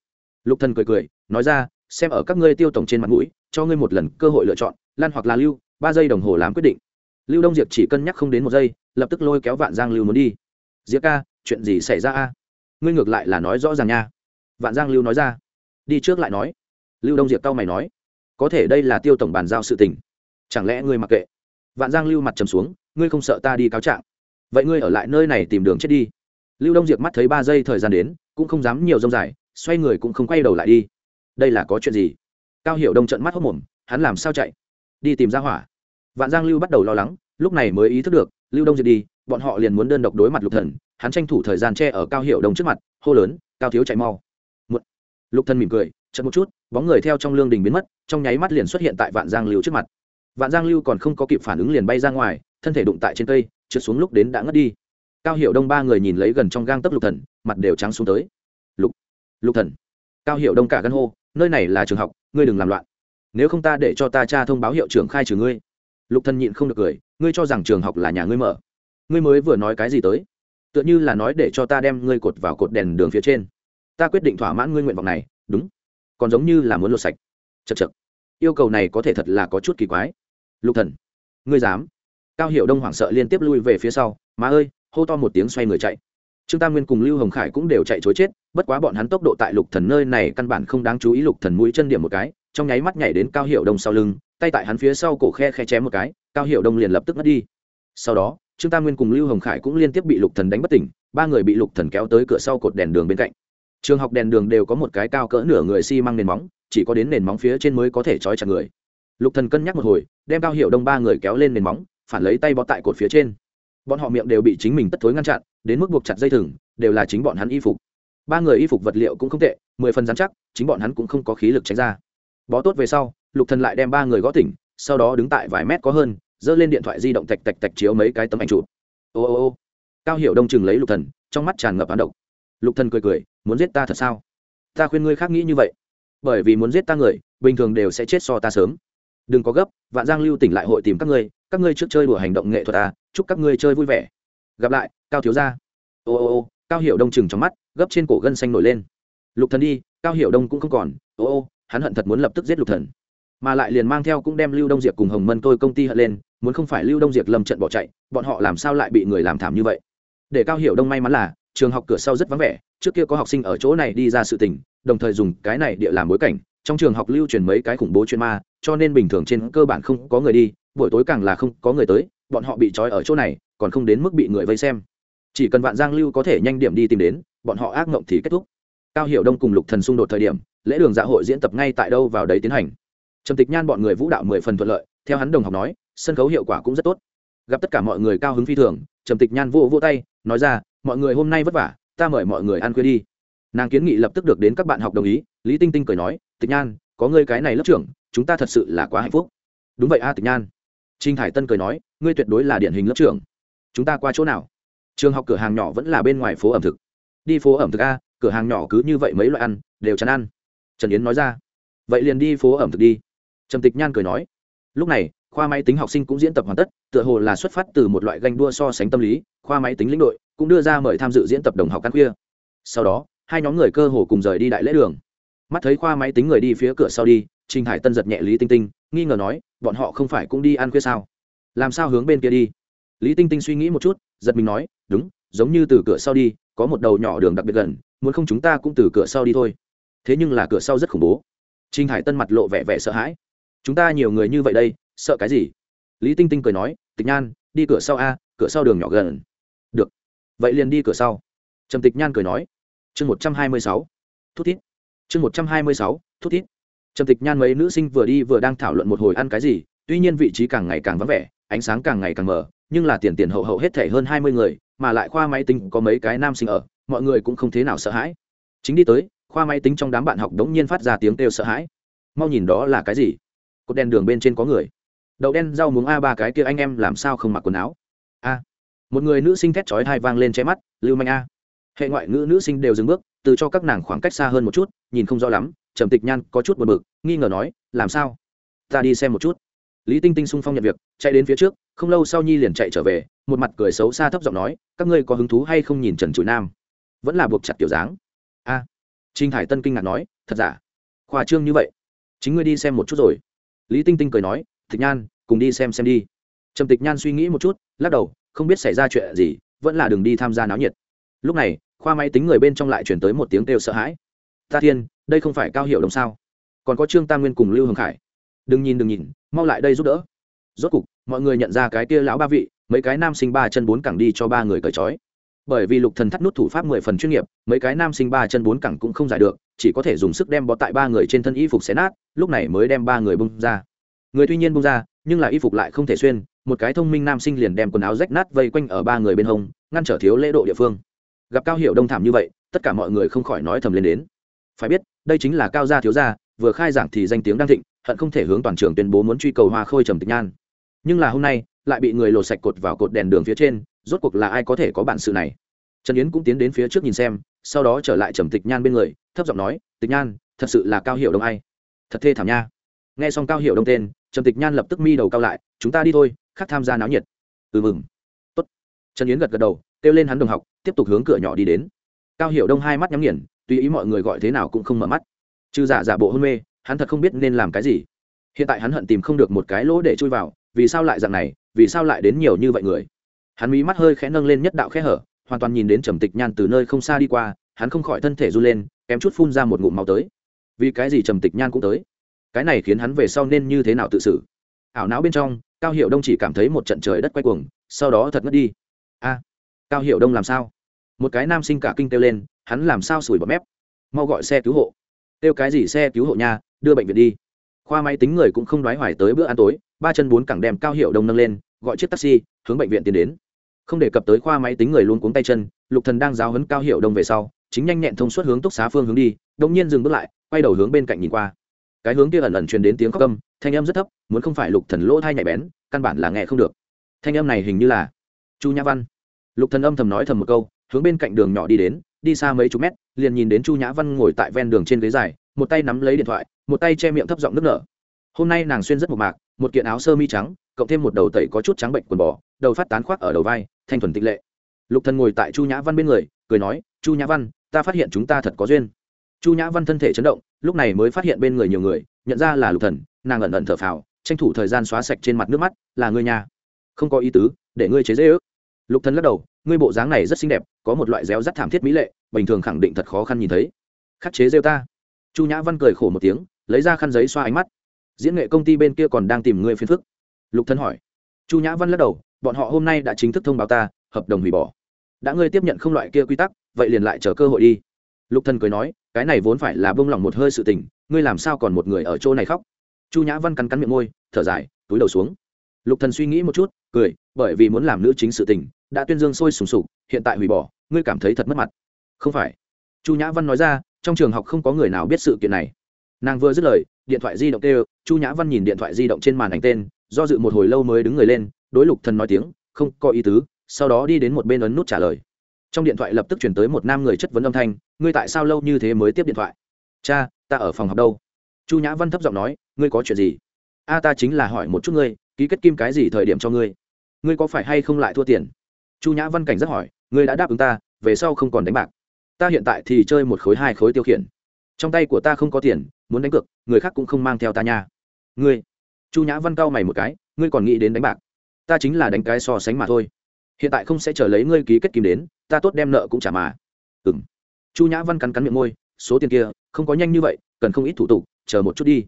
Lục thần cười cười, nói ra, xem ở các ngươi tiêu tổng trên mặt mũi, cho ngươi một lần cơ hội lựa chọn, lan hoặc là lưu, ba giây đồng hồ làm quyết định. Lưu đông diệp chỉ cân nhắc không đến một giây, lập tức lôi kéo vạn giang lưu muốn đi. Diệp ca, chuyện gì xảy ra a? Ngươi ngược lại là nói rõ ràng nha. Vạn giang lưu nói ra. Đi trước lại nói. Lưu đông diệp tao mày nói. Có thể đây là tiêu tổng bàn giao sự tình. Chẳng lẽ ngươi mặc kệ? Vạn giang lưu mặt trầm xuống ngươi không sợ ta đi cáo trạng? Vậy ngươi ở lại nơi này tìm đường chết đi. Lưu đông diệp mắt thấy ba giây thời gian đến, cũng không dám nhiều rông dài, xoay người cũng không quay đầu lại đi. Đây là có chuyện gì? Cao hiểu đông trận mắt hốc mồm, hắn làm sao chạy? Đi tìm ra hỏa. Vạn giang lưu bắt đầu lo lắng, lúc này mới ý thức được, lưu đông diệp đi, bọn họ liền muốn đơn độc đối mặt lục thần, hắn tranh thủ thời gian che ở cao hiểu đông trước mặt, hô lớn, cao thiếu chạy mau. Một lục thần mỉm cười chậm một chút, bóng người theo trong lương đình biến mất, trong nháy mắt liền xuất hiện tại vạn giang lưu trước mặt. Vạn giang lưu còn không có kịp phản ứng liền bay ra ngoài thân thể đụng tại trên cây, trượt xuống lúc đến đã ngất đi. Cao hiệu đông ba người nhìn lấy gần trong gang tấc lục thần, mặt đều trắng xuống tới. Lục lục thần. Cao hiệu đông cả gân hô, nơi này là trường học, ngươi đừng làm loạn. Nếu không ta để cho ta cha thông báo hiệu trưởng khai trừ ngươi. Lục thần nhịn không được cười, ngươi cho rằng trường học là nhà ngươi mở? Ngươi mới vừa nói cái gì tới? Tựa như là nói để cho ta đem ngươi cột vào cột đèn đường phía trên. Ta quyết định thỏa mãn ngươi nguyện vọng này. Đúng. Còn giống như là muốn lột sạch. Chật chật yêu cầu này có thể thật là có chút kỳ quái. Lục thần. Ngươi dám? Cao hiệu đông hoảng sợ liên tiếp lui về phía sau, má ơi! hô to một tiếng xoay người chạy. Trương tam nguyên cùng lưu hồng khải cũng đều chạy chối chết, bất quá bọn hắn tốc độ tại lục thần nơi này căn bản không đáng chú ý, lục thần mũi chân điểm một cái, trong nháy mắt nhảy đến cao hiệu đông sau lưng, tay tại hắn phía sau cổ khe khe chém một cái, cao hiệu đông liền lập tức ngất đi. Sau đó, trương tam nguyên cùng lưu hồng khải cũng liên tiếp bị lục thần đánh bất tỉnh, ba người bị lục thần kéo tới cửa sau cột đèn đường bên cạnh. Trường học đèn đường đều có một cái cao cỡ nửa người xi măng nền móng, chỉ có đến nền móng phía trên mới có thể trói chặt người. Lục thần cân nhắc một hồi, đem cao hiệu đông ba người kéo lên nền móng phản lấy tay bó tại cột phía trên. Bọn họ miệng đều bị chính mình tất thối ngăn chặn, đến mức buộc chặt dây thừng, đều là chính bọn hắn y phục. Ba người y phục vật liệu cũng không tệ, mười phần dán chắc, chính bọn hắn cũng không có khí lực tránh ra. Bó tốt về sau, lục thần lại đem ba người gõ tỉnh, sau đó đứng tại vài mét có hơn, giơ lên điện thoại di động tạch tạch tạch chiếu mấy cái tấm ảnh chụp. Ô ô ô. Cao hiểu đông chừng lấy lục thần, trong mắt tràn ngập hán độc. Lục thần cười cười, muốn giết ta thật sao? Ta khuyên ngươi khác nghĩ như vậy. Bởi vì muốn giết ta người, bình thường đều sẽ chết so ta sớm đừng có gấp, vạn giang lưu tỉnh lại hội tìm các ngươi các ngươi trước chơi đùa hành động nghệ thuật à chúc các ngươi chơi vui vẻ. Gặp lại, cao thiếu gia. Ô ô ô, cao hiểu đông chừng trong mắt, gấp trên cổ gân xanh nổi lên. Lục thần đi, cao hiểu đông cũng không còn. Ô ô, hắn hận thật muốn lập tức giết lục thần. Mà lại liền mang theo cũng đem lưu đông diệp cùng hồng mân tôi công ty hận lên, muốn không phải lưu đông diệp lâm trận bỏ chạy, bọn họ làm sao lại bị người làm thảm như vậy? Để cao hiểu đông may mắn là, trường học cửa sau rất vắng vẻ, trước kia có học sinh ở chỗ này đi ra sự tình, đồng thời dùng cái này địa làm bối cảnh, trong trường học lưu truyền mấy cái khủng bố chuyên ma cho nên bình thường trên cơ bản không có người đi, buổi tối càng là không có người tới, bọn họ bị trói ở chỗ này, còn không đến mức bị người vây xem. Chỉ cần vạn giang lưu có thể nhanh điểm đi tìm đến, bọn họ ác mộng thì kết thúc. Cao hiểu đông cùng lục thần xung đột thời điểm, lễ đường dạ hội diễn tập ngay tại đâu vào đấy tiến hành. Trầm tịch nhan bọn người vũ đạo mười phần thuận lợi, theo hắn đồng học nói, sân khấu hiệu quả cũng rất tốt. Gặp tất cả mọi người cao hứng phi thường, trầm tịch nhan vô vô tay, nói ra, mọi người hôm nay vất vả, ta mời mọi người ăn khuya đi. Nàng kiến nghị lập tức được đến các bạn học đồng ý, lý tinh tinh cười nói, tịch nhan, có ngươi cái này lớp trưởng chúng ta thật sự là quá hạnh phúc. Đúng vậy a, tịch nhan. Trinh hải tân cười nói, ngươi tuyệt đối là điển hình lớp trưởng. Chúng ta qua chỗ nào? Trường học cửa hàng nhỏ vẫn là bên ngoài phố ẩm thực. Đi phố ẩm thực a, cửa hàng nhỏ cứ như vậy mấy loại ăn, đều chán ăn. Trần yến nói ra. Vậy liền đi phố ẩm thực đi. Trầm tịch nhan cười nói. Lúc này, khoa máy tính học sinh cũng diễn tập hoàn tất, tựa hồ là xuất phát từ một loại ganh đua so sánh tâm lý, khoa máy tính lĩnh đội cũng đưa ra mời tham dự diễn tập đồng học ăn khuya. Sau đó, hai nhóm người cơ hồ cùng rời đi đại lễ đường. Mắt thấy khoa máy tính người đi phía cửa sau đi trình hải tân giật nhẹ lý tinh tinh, nghi ngờ nói, bọn họ không phải cũng đi ăn khuya sao? Làm sao hướng bên kia đi? Lý tinh tinh suy nghĩ một chút, giật mình nói, đúng, giống như từ cửa sau đi, có một đầu nhỏ đường đặc biệt gần, muốn không chúng ta cũng từ cửa sau đi thôi. Thế nhưng là cửa sau rất khủng bố. Trình hải tân mặt lộ vẻ vẻ sợ hãi. Chúng ta nhiều người như vậy đây, sợ cái gì? Lý tinh tinh cười nói, tịch nhan, đi cửa sau a, cửa sau đường nhỏ gần. Được. Vậy liền đi cửa sau. Trầm tịch nhan cười nói. Chương một trăm hai mươi sáu. Thút thít. Chương một trăm hai mươi sáu, thút thít trầm tịch nhan mấy nữ sinh vừa đi vừa đang thảo luận một hồi ăn cái gì, tuy nhiên vị trí càng ngày càng vắng vẻ, ánh sáng càng ngày càng mờ, nhưng là tiền tiền hậu hậu hết thể hơn hai mươi người, mà lại khoa máy tính có mấy cái nam sinh ở, mọi người cũng không thế nào sợ hãi. Chính đi tới, khoa máy tính trong đám bạn học đống nhiên phát ra tiếng kêu sợ hãi. Mau nhìn đó là cái gì? Cột đèn đường bên trên có người. Đậu đen rau muống a ba cái kia anh em làm sao không mặc quần áo? A. Một người nữ sinh thét chói hai vang lên che mắt, lưu manh a. Hệ ngoại ngữ nữ sinh đều dừng bước, từ cho các nàng khoảng cách xa hơn một chút, nhìn không rõ lắm trầm tịch nhan có chút buồn bực, nghi ngờ nói, làm sao? Ta đi xem một chút. Lý tinh tinh sung phong nhận việc, chạy đến phía trước, không lâu sau nhi liền chạy trở về, một mặt cười xấu xa thấp giọng nói, các ngươi có hứng thú hay không nhìn trần chuỗi nam? Vẫn là buộc chặt kiểu dáng. A. Trinh hải tân kinh ngạc nói, thật giả? Khoa trương như vậy? Chính ngươi đi xem một chút rồi. Lý tinh tinh cười nói, tịch nhan, cùng đi xem xem đi. Trầm tịch nhan suy nghĩ một chút, lắc đầu, không biết xảy ra chuyện gì, vẫn là đừng đi tham gia náo nhiệt. Lúc này, khoa máy tính người bên trong lại chuyển tới một tiếng kêu sợ hãi ta thiên, đây không phải cao hiệu đồng sao? Còn có trương tam nguyên cùng lưu hồng khải. Đừng nhìn đừng nhìn, mau lại đây giúp đỡ. Rốt cục, mọi người nhận ra cái kia lão ba vị, mấy cái nam sinh ba chân bốn cẳng đi cho ba người cởi trói. Bởi vì lục thần thắt nút thủ pháp mười phần chuyên nghiệp, mấy cái nam sinh ba chân bốn cẳng cũng không giải được, chỉ có thể dùng sức đem bó tại ba người trên thân y phục xé nát, lúc này mới đem ba người bung ra. Người tuy nhiên bung ra, nhưng là y phục lại không thể xuyên, một cái thông minh nam sinh liền đem quần áo rách nát vây quanh ở ba người bên hông, ngăn trở thiếu lễ độ địa phương. Gặp cao hiệu đông thảm như vậy, tất cả mọi người không khỏi nói thầm lên đến phải biết, đây chính là cao gia thiếu gia, vừa khai giảng thì danh tiếng đang thịnh, hận không thể hướng toàn trường tuyên bố muốn truy cầu hoa khôi trầm tịch nhan. Nhưng là hôm nay, lại bị người lột sạch cột vào cột đèn đường phía trên, rốt cuộc là ai có thể có bản sự này? Trần yến cũng tiến đến phía trước nhìn xem, sau đó trở lại trầm tịch nhan bên người, thấp giọng nói, tịch nhan, thật sự là cao hiệu đông ai? Thật thê thảm nha. Nghe xong cao hiệu đông tên, trầm tịch nhan lập tức mi đầu cao lại, chúng ta đi thôi, khác tham gia náo nhiệt. Ừ mừng. Tốt. Trần yến gật gật đầu, kêu lên hắn đồng học, tiếp tục hướng cửa nhỏ đi đến. Cao hiệu đông hai mắt nhắm nghiền tùy ý mọi người gọi thế nào cũng không mở mắt. Trừ giả giả bộ hôn mê, hắn thật không biết nên làm cái gì. Hiện tại hắn hận tìm không được một cái lỗ để chui vào, vì sao lại dạng này, vì sao lại đến nhiều như vậy người? Hắn mí mắt hơi khẽ nâng lên nhất đạo khẽ hở, hoàn toàn nhìn đến trầm tịch nhan từ nơi không xa đi qua, hắn không khỏi thân thể run lên, kém chút phun ra một ngụm máu tới. Vì cái gì trầm tịch nhan cũng tới? Cái này khiến hắn về sau nên như thế nào tự xử? Ảo não bên trong, cao hiệu đông chỉ cảm thấy một trận trời đất quay cuồng, sau đó thật ngất đi. A, cao hiệu đông làm sao? Một cái nam sinh cả kinh kêu lên, hắn làm sao sủi bọt mép? Mau gọi xe cứu hộ. Kêu cái gì xe cứu hộ nha, đưa bệnh viện đi. Khoa máy tính người cũng không đoái hoài tới bữa ăn tối, ba chân bốn cẳng đem cao hiệu đông nâng lên, gọi chiếc taxi, hướng bệnh viện tiến đến. Không đề cập tới khoa máy tính người luôn cuống tay chân, lục thần đang giáo hấn cao hiệu đông về sau, chính nhanh nhẹn thông suốt hướng túc xá phương hướng đi, đột nhiên dừng bước lại, quay đầu hướng bên cạnh nhìn qua. Cái hướng kia ẩn ẩn truyền đến tiếng khóc âm thanh âm rất thấp, muốn không phải lục thần lỗ thai nhạy bén, căn bản là nghe không được. Thanh âm này hình như là chu nhã văn. Lục thần âm thầm nói thầm một câu hướng bên cạnh đường nhỏ đi đến, đi xa mấy chục mét, liền nhìn đến chu nhã văn ngồi tại ven đường trên ghế dài, một tay nắm lấy điện thoại, một tay che miệng thấp giọng nước nở. Hôm nay nàng xuyên rất một mạc, một kiện áo sơ mi trắng, cộng thêm một đầu tẩy có chút trắng bệnh quần bò, đầu phát tán khoác ở đầu vai, thanh thuần tịch lệ. Lục thần ngồi tại chu nhã văn bên người, cười nói, chu nhã văn, ta phát hiện chúng ta thật có duyên. Chu nhã văn thân thể chấn động, lúc này mới phát hiện bên người nhiều người, nhận ra là lục thần, nàng ẩn ẩn thở phào, tranh thủ thời gian xóa sạch trên mặt nước mắt, là ngươi nhà không có ý tứ, để ngươi chế dễ ước lục thần lắc đầu, ngươi bộ dáng này rất xinh đẹp có một loại réo rắt thảm thiết mỹ lệ, bình thường khẳng định thật khó khăn nhìn thấy. Khắc chế rêu ta. Chu nhã văn cười khổ một tiếng, lấy ra khăn giấy xoa ánh mắt. Diễn nghệ công ty bên kia còn đang tìm người phiền phức. Lục thân hỏi. Chu nhã văn lắc đầu, bọn họ hôm nay đã chính thức thông báo ta, hợp đồng hủy bỏ. Đã ngươi tiếp nhận không loại kia quy tắc, vậy liền lại chờ cơ hội đi. Lục thân cười nói, cái này vốn phải là bông lòng một hơi sự tình, ngươi làm sao còn một người ở chỗ này khóc? Chu nhã văn cắn cắn miệng môi, thở dài, túi đầu xuống. Lục thần suy nghĩ một chút, cười, bởi vì muốn làm nữ chính sự tình, đã tuyên dương sôi sùng sục, hiện tại hủy bỏ ngươi cảm thấy thật mất mặt. Không phải. Chu nhã văn nói ra, trong trường học không có người nào biết sự kiện này. Nàng vừa dứt lời, điện thoại di động kêu, chu nhã văn nhìn điện thoại di động trên màn ảnh tên, do dự một hồi lâu mới đứng người lên, đối lục thần nói tiếng, không có ý tứ. Sau đó đi đến một bên ấn nút trả lời. Trong điện thoại lập tức chuyển tới một nam người chất vấn âm thanh, ngươi tại sao lâu như thế mới tiếp điện thoại? Cha, ta ở phòng học đâu. Chu nhã văn thấp giọng nói, ngươi có chuyện gì? A, ta chính là hỏi một chút ngươi, ký kết kim cái gì thời điểm cho ngươi? Ngươi có phải hay không lại thua tiền? Chu nhã văn cảnh rất hỏi ngươi đã đáp ứng ta, về sau không còn đánh bạc. Ta hiện tại thì chơi một khối hai khối tiêu khiển. Trong tay của ta không có tiền, muốn đánh cược, người khác cũng không mang theo ta nha. Ngươi. Chu nhã văn cao mày một cái, ngươi còn nghĩ đến đánh bạc. Ta chính là đánh cái so sánh mà thôi. Hiện tại không sẽ chờ lấy ngươi ký kết kim đến, ta tốt đem nợ cũng trả mà. Ừ m chu nhã văn cắn cắn miệng môi, số tiền kia, không có nhanh như vậy, cần không ít thủ tục, chờ một chút đi.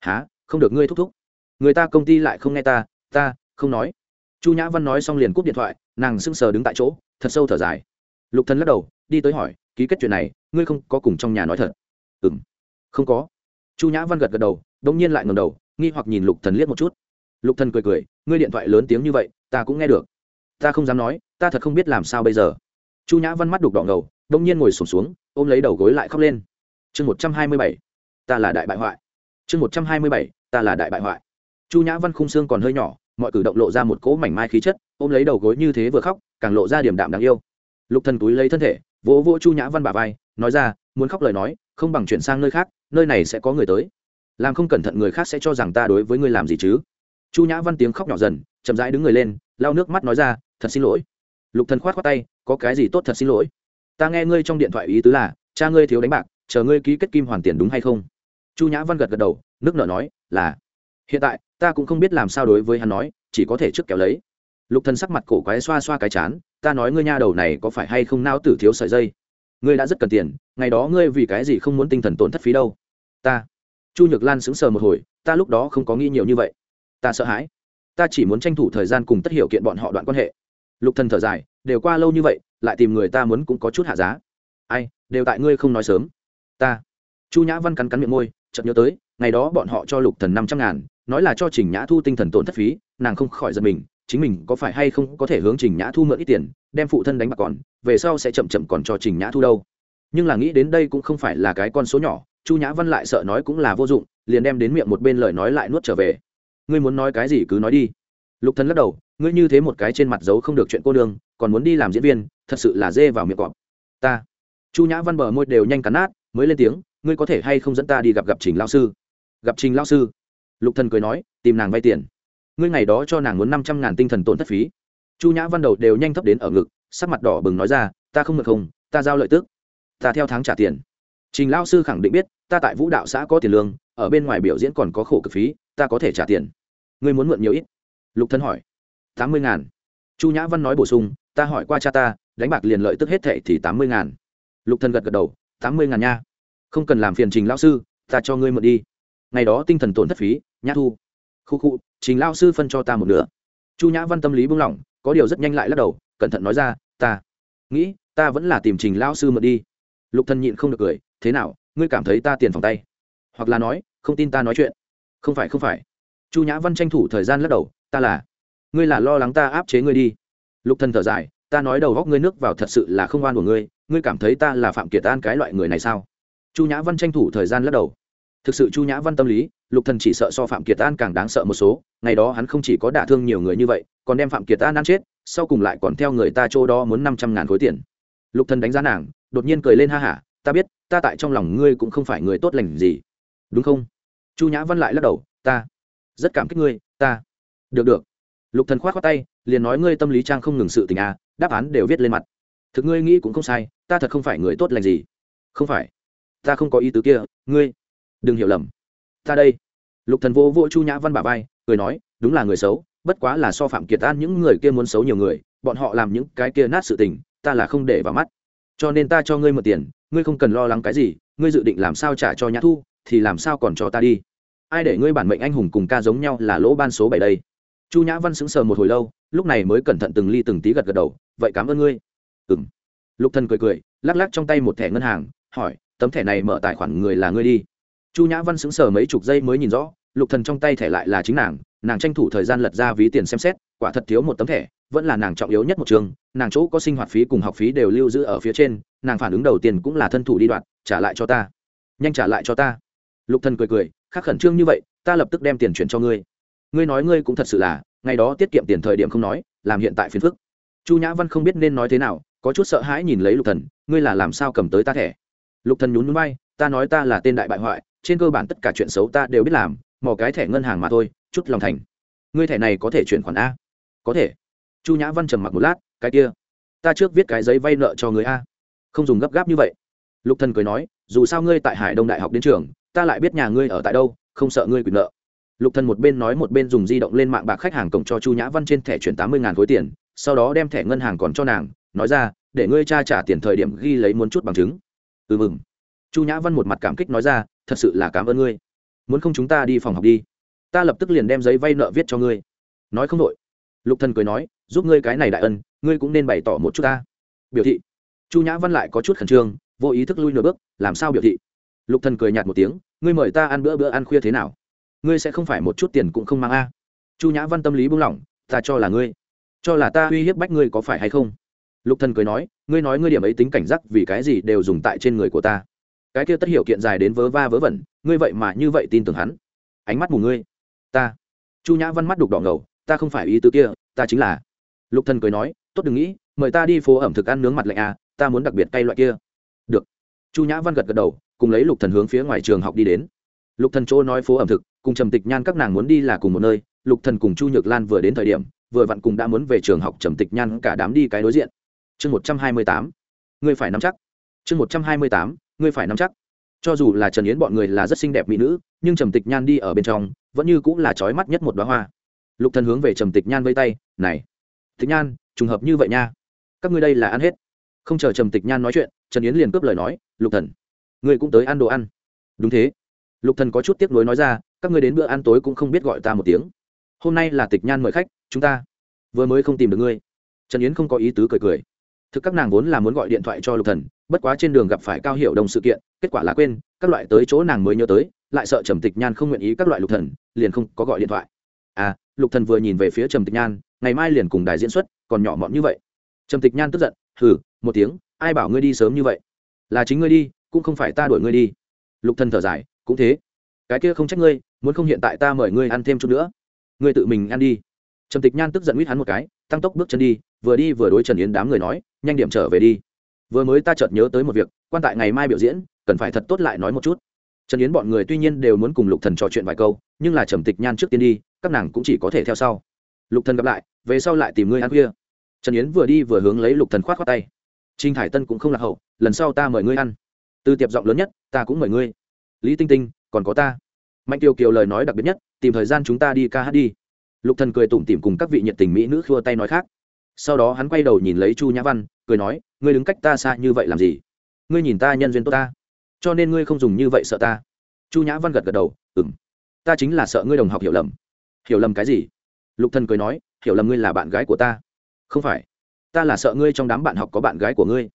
Há không được ngươi thúc thúc. Người ta công ty lại không nghe ta ta không nói. Chu nhã văn nói xong liền cúp điện thoại, nàng sưng sờ đứng tại chỗ thật sâu thở dài. Lục thần lắc đầu đi tới hỏi ký kết chuyện này ngươi không có cùng trong nhà nói thật? Ừm, không có. Chu nhã văn gật gật đầu đông nhiên lại ngẩng đầu nghi hoặc nhìn lục thần liếc một chút. Lục thần cười cười ngươi điện thoại lớn tiếng như vậy ta cũng nghe được. Ta không dám nói ta thật không biết làm sao bây giờ. Chu nhã văn mắt đục đỏ ngầu đông nhiên ngồi sụp xuống, xuống ôm lấy đầu gối lại khóc lên. Chương một trăm hai mươi bảy ta là đại bại hoại. Chương một trăm hai mươi bảy ta là đại bại hoại. Chu nhã văn khung xương còn hơi nhỏ mọi cử động lộ ra một cỗ mảnh mai khí chất, ôm lấy đầu gối như thế vừa khóc, càng lộ ra điểm đạm đáng yêu. Lục thần túi lấy thân thể, vỗ vỗ chu nhã văn bà vai, nói ra, muốn khóc lời nói, không bằng chuyển sang nơi khác, nơi này sẽ có người tới. Làm không cẩn thận người khác sẽ cho rằng ta đối với ngươi làm gì chứ? Chu nhã văn tiếng khóc nhỏ dần, chậm rãi đứng người lên, lau nước mắt nói ra, thật xin lỗi. Lục thần khoát khoát tay, có cái gì tốt thật xin lỗi? Ta nghe ngươi trong điện thoại ý tứ là, cha ngươi thiếu đánh bạc, chờ ngươi ký kết kim hoàn tiền đúng hay không? Chu nhã văn gật gật đầu, nước nở nói, là. Hiện tại ta cũng không biết làm sao đối với hắn nói, chỉ có thể trước kéo lấy. Lục thần sắc mặt cổ quái xoa xoa cái chán, ta nói ngươi nha đầu này có phải hay không nao tử thiếu sợi dây? Ngươi đã rất cần tiền, ngày đó ngươi vì cái gì không muốn tinh thần tổn thất phí đâu? Ta. Chu nhược lan sững sờ một hồi, ta lúc đó không có nghĩ nhiều như vậy. Ta sợ hãi. Ta chỉ muốn tranh thủ thời gian cùng tất hiểu kiện bọn họ đoạn quan hệ. Lục thần thở dài, đều qua lâu như vậy, lại tìm người ta muốn cũng có chút hạ giá. Ai, đều tại ngươi không nói sớm. Ta. Chu nhã văn cắn cắn miệng môi, chợt nhớ tới, ngày đó bọn họ cho lục thần năm trăm ngàn nói là cho trình nhã thu tinh thần tổn thất phí nàng không khỏi giật mình chính mình có phải hay không có thể hướng trình nhã thu mượn ít tiền đem phụ thân đánh bạc còn về sau sẽ chậm chậm còn cho trình nhã thu đâu. Nhưng là nghĩ đến đây cũng không phải là cái con số nhỏ chu nhã văn lại sợ nói cũng là vô dụng liền đem đến miệng một bên lời nói lại nuốt trở về. Ngươi muốn nói cái gì cứ nói đi. Lục thần lắc đầu ngươi như thế một cái trên mặt giấu không được chuyện cô đường, còn muốn đi làm diễn viên thật sự là dê vào miệng cọp. Ta. Chu nhã văn bờ môi đều nhanh cắn nát mới lên tiếng ngươi có thể hay không dẫn ta đi gặp gặp trình lao sư? Gặp trình lao sư? Lục thần cười nói, tìm nàng vay tiền. Ngươi ngày đó cho nàng muốn năm trăm ngàn tinh thần tổn thất phí. Chu nhã văn đầu đều nhanh thấp đến ở ngực, sắc mặt đỏ bừng nói ra, ta không mượn không, ta giao lợi tức. Ta theo tháng trả tiền. Trình lao sư khẳng định biết, ta tại vũ đạo xã có tiền lương, ở bên ngoài biểu diễn còn có khổ cực phí, ta có thể trả tiền. Ngươi muốn mượn nhiều ít? Lục thân hỏi. Tám mươi ngàn. Chu nhã văn nói bổ sung, ta hỏi qua cha ta, đánh bạc liền lợi tức hết thệ thì tám mươi ngàn. Lục thân gật gật đầu, tám mươi ngàn nha. Không cần làm phiền trình lao sư, ta cho ngươi mượn đi. Ngày đó tinh thần tổn thất phí nhã thu. Khu khu, trình lao sư phân cho ta một nửa. Chu nhã văn tâm lý buông lỏng, có điều rất nhanh lại lắc đầu, cẩn thận nói ra, ta nghĩ, ta vẫn là tìm trình lao sư mượn đi. Lục thần nhịn không được cười, thế nào, ngươi cảm thấy ta tiền phòng tay? Hoặc là nói, không tin ta nói chuyện. Không phải không phải. Chu nhã văn tranh thủ thời gian lắc đầu, ta là, ngươi là lo lắng ta áp chế ngươi đi. Lục thần thở dài, ta nói đầu góc ngươi nước vào thật sự là không oan của ngươi ngươi cảm thấy ta là phạm kiệt an cái loại người này sao? Chu nhã văn tranh thủ thời gian lắc đầu thực sự chu nhã văn tâm lý, lục thần chỉ sợ so phạm kiệt an càng đáng sợ một số, ngày đó hắn không chỉ có đả thương nhiều người như vậy, còn đem phạm kiệt an ăn chết, sau cùng lại còn theo người ta chỗ đó muốn năm trăm ngàn khối tiền. Lục thần đánh giá nàng, đột nhiên cười lên ha hả, ta biết, ta tại trong lòng ngươi cũng không phải người tốt lành gì. Đúng không? Chu nhã văn lại lắc đầu, ta rất cảm kích ngươi, ta. Được được. Lục thần khoát khoát tay, liền nói, ngươi tâm lý trang không ngừng sự tình à đáp án đều viết lên mặt. Thực ngươi nghĩ cũng không sai, ta thật không phải người tốt lành gì. Không phải, ta không có ý tứ kia, ngươi đừng hiểu lầm. Ta đây. Lục thần vô vô chu nhã văn bà vai, cười nói, đúng là người xấu, bất quá là so phạm kiệt an những người kia muốn xấu nhiều người, bọn họ làm những cái kia nát sự tình, ta là không để vào mắt. Cho nên ta cho ngươi một tiền, ngươi không cần lo lắng cái gì, ngươi dự định làm sao trả cho nhã thu, thì làm sao còn cho ta đi. Ai để ngươi bản mệnh anh hùng cùng ca giống nhau là lỗ ban số bảy đây. Chu nhã văn sững sờ một hồi lâu, lúc này mới cẩn thận từng ly từng tí gật gật đầu, vậy cảm ơn ngươi. Ừ m lục thần cười cười, lắc lắc trong tay một thẻ ngân hàng, hỏi, tấm thẻ này mở tài khoản người là ngươi đi chu nhã văn sững sờ mấy chục giây mới nhìn rõ lục thần trong tay thẻ lại là chính nàng nàng tranh thủ thời gian lật ra ví tiền xem xét quả thật thiếu một tấm thẻ vẫn là nàng trọng yếu nhất một trường nàng chỗ có sinh hoạt phí cùng học phí đều lưu giữ ở phía trên nàng phản ứng đầu tiên cũng là thân thủ đi đoạt, trả lại cho ta. Nhanh trả lại cho ta. Lục thần cười cười khắc khẩn trương như vậy ta lập tức đem tiền chuyển cho ngươi. Ngươi nói ngươi cũng thật sự là ngày đó tiết kiệm tiền thời điểm không nói làm hiện tại phiền phức. Chu nhã văn không biết nên nói thế nào có chút sợ hãi nhìn lấy lục thần ngươi là làm sao cầm tới ta thẻ? Lục thần nhún nhún bay ta nói ta là tên đại bại hoại trên cơ bản tất cả chuyện xấu ta đều biết làm, mò cái thẻ ngân hàng mà thôi, chút lòng thành. Ngươi thẻ này có thể chuyển khoản a? Có thể. Chu nhã văn trầm mặc một lát, cái kia. Ta trước viết cái giấy vay nợ cho người a. Không dùng gấp gáp như vậy. Lục thần cười nói, dù sao ngươi tại hải đông đại học đến trường, ta lại biết nhà ngươi ở tại đâu, không sợ ngươi quyền nợ. Lục thần một bên nói một bên dùng di động lên mạng bạc khách hàng cổng cho chu nhã văn trên thẻ chuyển tám mươi ngàn khối tiền, sau đó đem thẻ ngân hàng còn cho nàng, nói ra, để ngươi cha trả tiền thời điểm ghi lấy muốn chút bằng chứng. Ừ mừng. Chu nhã văn một mặt cảm kích nói ra thật sự là cảm ơn ngươi. Muốn không chúng ta đi phòng học đi. Ta lập tức liền đem giấy vay nợ viết cho ngươi. Nói không đội lục thần cười nói, giúp ngươi cái này đại ân, ngươi cũng nên bày tỏ một chút ta. Biểu thị. Chu nhã văn lại có chút khẩn trương, vô ý thức lui nửa bước, làm sao biểu thị? Lục thần cười nhạt một tiếng, ngươi mời ta ăn bữa bữa ăn khuya thế nào? Ngươi sẽ không phải một chút tiền cũng không mang a. Chu nhã văn tâm lý buông lỏng, ta cho là ngươi, cho là ta uy hiếp bách ngươi có phải hay không? Lục thần cười nói, ngươi nói ngươi điểm ấy tính cảnh giác vì cái gì đều dùng tại trên người của ta cái kia tất hiểu kiện dài đến vớ va vớ vẩn, ngươi vậy mà như vậy tin tưởng hắn. Ánh mắt mù ngươi. Ta. Chu nhã văn mắt đục đỏ ngầu, ta không phải ý tứ kia, ta chính là. Lục thần cười nói, tốt đừng nghĩ, mời ta đi phố ẩm thực ăn nướng mặt lạnh à ta muốn đặc biệt cay loại kia. Được. Chu nhã văn gật gật đầu, cùng lấy lục thần hướng phía ngoài trường học đi đến. Lục thần chỗ nói phố ẩm thực, cùng trầm tịch nhan các nàng muốn đi là cùng một nơi, lục thần cùng chu nhược lan vừa đến thời điểm, vừa vặn cùng đã muốn về trường học trầm tịch nhan cả đám đi cái đối diện. Chương một trăm hai mươi tám. Ngươi phải nắm chắc. Chương một trăm hai mươi tám ngươi phải nắm chắc. Cho dù là trần yến bọn người là rất xinh đẹp mỹ nữ, nhưng trầm tịch nhan đi ở bên trong, vẫn như cũng là trói mắt nhất một đoá hoa. Lục thần hướng về trầm tịch nhan vây tay, này, tịch nhan, trùng hợp như vậy nha. Các ngươi đây là ăn hết. Không chờ trầm tịch nhan nói chuyện, trần yến liền cướp lời nói, lục thần, ngươi cũng tới ăn đồ ăn. Đúng thế. Lục thần có chút tiếc nuối nói ra, các ngươi đến bữa ăn tối cũng không biết gọi ta một tiếng. Hôm nay là tịch nhan mời khách, chúng ta vừa mới không tìm được ngươi. Trần yến không có ý tứ cười cười thực các nàng vốn là muốn gọi điện thoại cho lục thần, bất quá trên đường gặp phải cao hiệu đồng sự kiện, kết quả là quên, các loại tới chỗ nàng mới nhớ tới, lại sợ trầm tịch nhan không nguyện ý các loại lục thần, liền không có gọi điện thoại. À lục thần vừa nhìn về phía trầm tịch nhan, ngày mai liền cùng đài diễn xuất, còn nhỏ mọn như vậy. Trầm tịch nhan tức giận, hừ, một tiếng, ai bảo ngươi đi sớm như vậy? Là chính ngươi đi, cũng không phải ta đuổi ngươi đi. Lục thần thở dài, cũng thế. Cái kia không trách ngươi, muốn không hiện tại ta mời ngươi ăn thêm chút nữa. Ngươi tự mình ăn đi. Trầm tịch nhan tức giận huýt hắn một cái tăng tốc bước chân đi, vừa đi vừa đối trần yến đám người nói, nhanh điểm trở về đi. Vừa mới ta chợt nhớ tới một việc, quan tại ngày mai biểu diễn, cần phải thật tốt lại nói một chút. Trần yến bọn người tuy nhiên đều muốn cùng lục thần trò chuyện vài câu, nhưng là trầm tịch nhan trước tiên đi, các nàng cũng chỉ có thể theo sau. Lục thần gặp lại, về sau lại tìm ngươi ăn khuya. Trần yến vừa đi vừa hướng lấy lục thần khoát khoát tay. Trinh thải tân cũng không lạc hậu, lần sau ta mời ngươi ăn. Từ tiệp giọng lớn nhất, ta cũng mời ngươi. Lý tinh tinh, còn có ta. Mạnh tiêu kiều lời nói đặc biệt nhất, tìm thời gian chúng ta đi ca hát đi lục thần cười tủm tỉm cùng các vị nhiệt tình mỹ nữ khua tay nói khác. Sau đó hắn quay đầu nhìn lấy chu nhã văn, cười nói, ngươi đứng cách ta xa như vậy làm gì? Ngươi nhìn ta nhân duyên tốt ta, cho nên ngươi không dùng như vậy sợ ta. Chu nhã văn gật gật đầu, ừm, ta chính là sợ ngươi đồng học hiểu lầm. Hiểu lầm cái gì? Lục thần cười nói, hiểu lầm ngươi là bạn gái của ta. Không phải, ta là sợ ngươi trong đám bạn học có bạn gái của ngươi.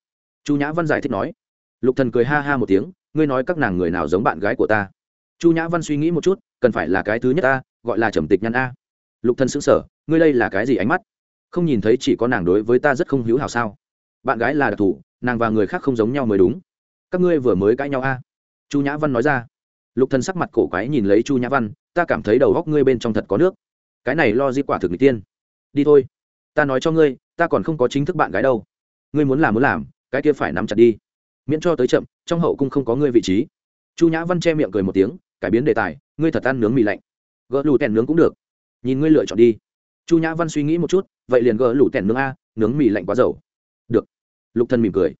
Chu nhã văn giải thích nói. Lục thần cười ha ha một tiếng, ngươi nói các nàng người nào giống bạn gái của ta? Chu nhã văn suy nghĩ một chút, cần phải là cái thứ nhất ta, gọi là trầm tịch nhăn a lục thần sững sờ ngươi đây là cái gì ánh mắt? Không nhìn thấy chỉ có nàng đối với ta rất không hữu hảo sao? Bạn gái là đặc thù, nàng và người khác không giống nhau mới đúng. Các ngươi vừa mới cãi nhau a? Chu nhã văn nói ra. Lục thần sắc mặt cổ quái nhìn lấy chu nhã văn, ta cảm thấy đầu góc ngươi bên trong thật có nước. Cái này lo di quả thực người tiên. Đi thôi. Ta nói cho ngươi, ta còn không có chính thức bạn gái đâu. Ngươi muốn làm muốn làm, cái kia phải nắm chặt đi. Miễn cho tới chậm, trong hậu cung không có ngươi vị trí. Chu nhã văn che miệng cười một tiếng, cải biến đề tài, ngươi thật ăn nướng mì lạnh. Gỡ lù tèn nướng cũng được nhìn ngươi lựa chọn đi. Chu nhã văn suy nghĩ một chút, vậy liền gỡ lủ tẻn nướng a, nướng mì lạnh quá dầu. Được. Lục thần mỉm cười.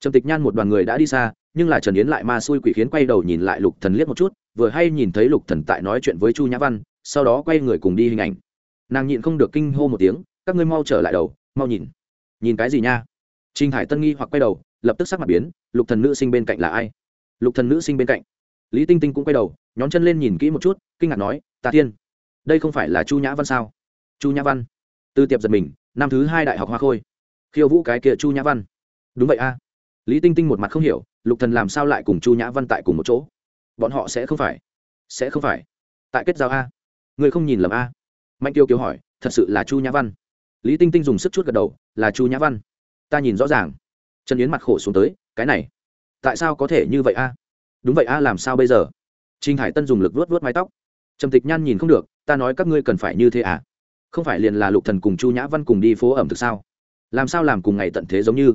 Trầm tịch nhan một đoàn người đã đi xa, nhưng là trần yến lại ma xui quỷ khiến quay đầu nhìn lại lục thần liếc một chút, vừa hay nhìn thấy lục thần tại nói chuyện với chu nhã văn, sau đó quay người cùng đi hình ảnh. Nàng nhịn không được kinh hô một tiếng, các ngươi mau trở lại đầu, mau nhìn. Nhìn cái gì nha? Trinh hải tân nghi hoặc quay đầu, lập tức sắc mặt biến, lục thần nữ sinh bên cạnh là ai? Lục thần nữ sinh bên cạnh. Lý tinh tinh cũng quay đầu, nhón chân lên nhìn kỹ một chút, kinh ngạc nói ta Thiên đây không phải là chu nhã văn sao? Chu nhã văn? Tư tiệp giật mình, năm thứ hai đại học hoa khôi. Khiêu vũ cái kia chu nhã văn. Đúng vậy a. Lý tinh tinh một mặt không hiểu, lục thần làm sao lại cùng chu nhã văn tại cùng một chỗ? Bọn họ sẽ không phải. Sẽ không phải. Tại kết giao a. Người không nhìn lầm a. Mạnh tiêu kiều hỏi, thật sự là chu nhã văn? Lý tinh tinh dùng sức chút gật đầu, là chu nhã văn. Ta nhìn rõ ràng. Trần yến mặt khổ xuống tới, cái này. Tại sao có thể như vậy a? Đúng vậy a, làm sao bây giờ? Trinh hải tân dùng lực vuốt vuốt mái tóc. Trầm tịch nhan nhìn không được ta nói các ngươi cần phải như thế à? Không phải liền là lục thần cùng chu nhã văn cùng đi phố ẩm thực sao? Làm sao làm cùng ngày tận thế giống như?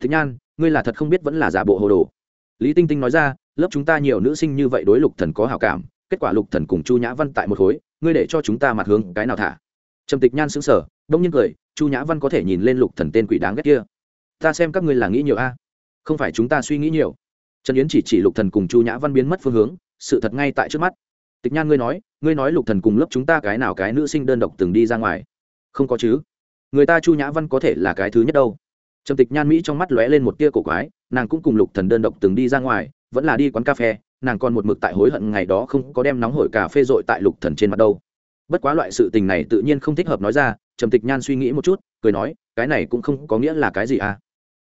Tịch nhan, ngươi là thật không biết vẫn là giả bộ hồ đồ. Lý tinh tinh nói ra, lớp chúng ta nhiều nữ sinh như vậy đối lục thần có hảo cảm, kết quả lục thần cùng chu nhã văn tại một khối, ngươi để cho chúng ta mặt hướng cái nào thả? Trầm tịch nhan sững sờ, đông nhiên cười, chu nhã văn có thể nhìn lên lục thần tên quỷ đáng ghét kia. Ta xem các ngươi là nghĩ nhiều a. Không phải chúng ta suy nghĩ nhiều. Trần yến chỉ chỉ lục thần cùng chu nhã văn biến mất phương hướng, sự thật ngay tại trước mắt tịch nhan ngươi nói ngươi nói lục thần cùng lớp chúng ta cái nào cái nữ sinh đơn độc từng đi ra ngoài? Không có chứ. Người ta chu nhã văn có thể là cái thứ nhất đâu. Trầm tịch nhan mỹ trong mắt lóe lên một tia cổ quái, nàng cũng cùng lục thần đơn độc từng đi ra ngoài, vẫn là đi quán cà phê, nàng còn một mực tại hối hận ngày đó không có đem nóng hổi cà phê dội tại lục thần trên mặt đâu. Bất quá loại sự tình này tự nhiên không thích hợp nói ra, trầm tịch nhan suy nghĩ một chút, cười nói, cái này cũng không có nghĩa là cái gì à?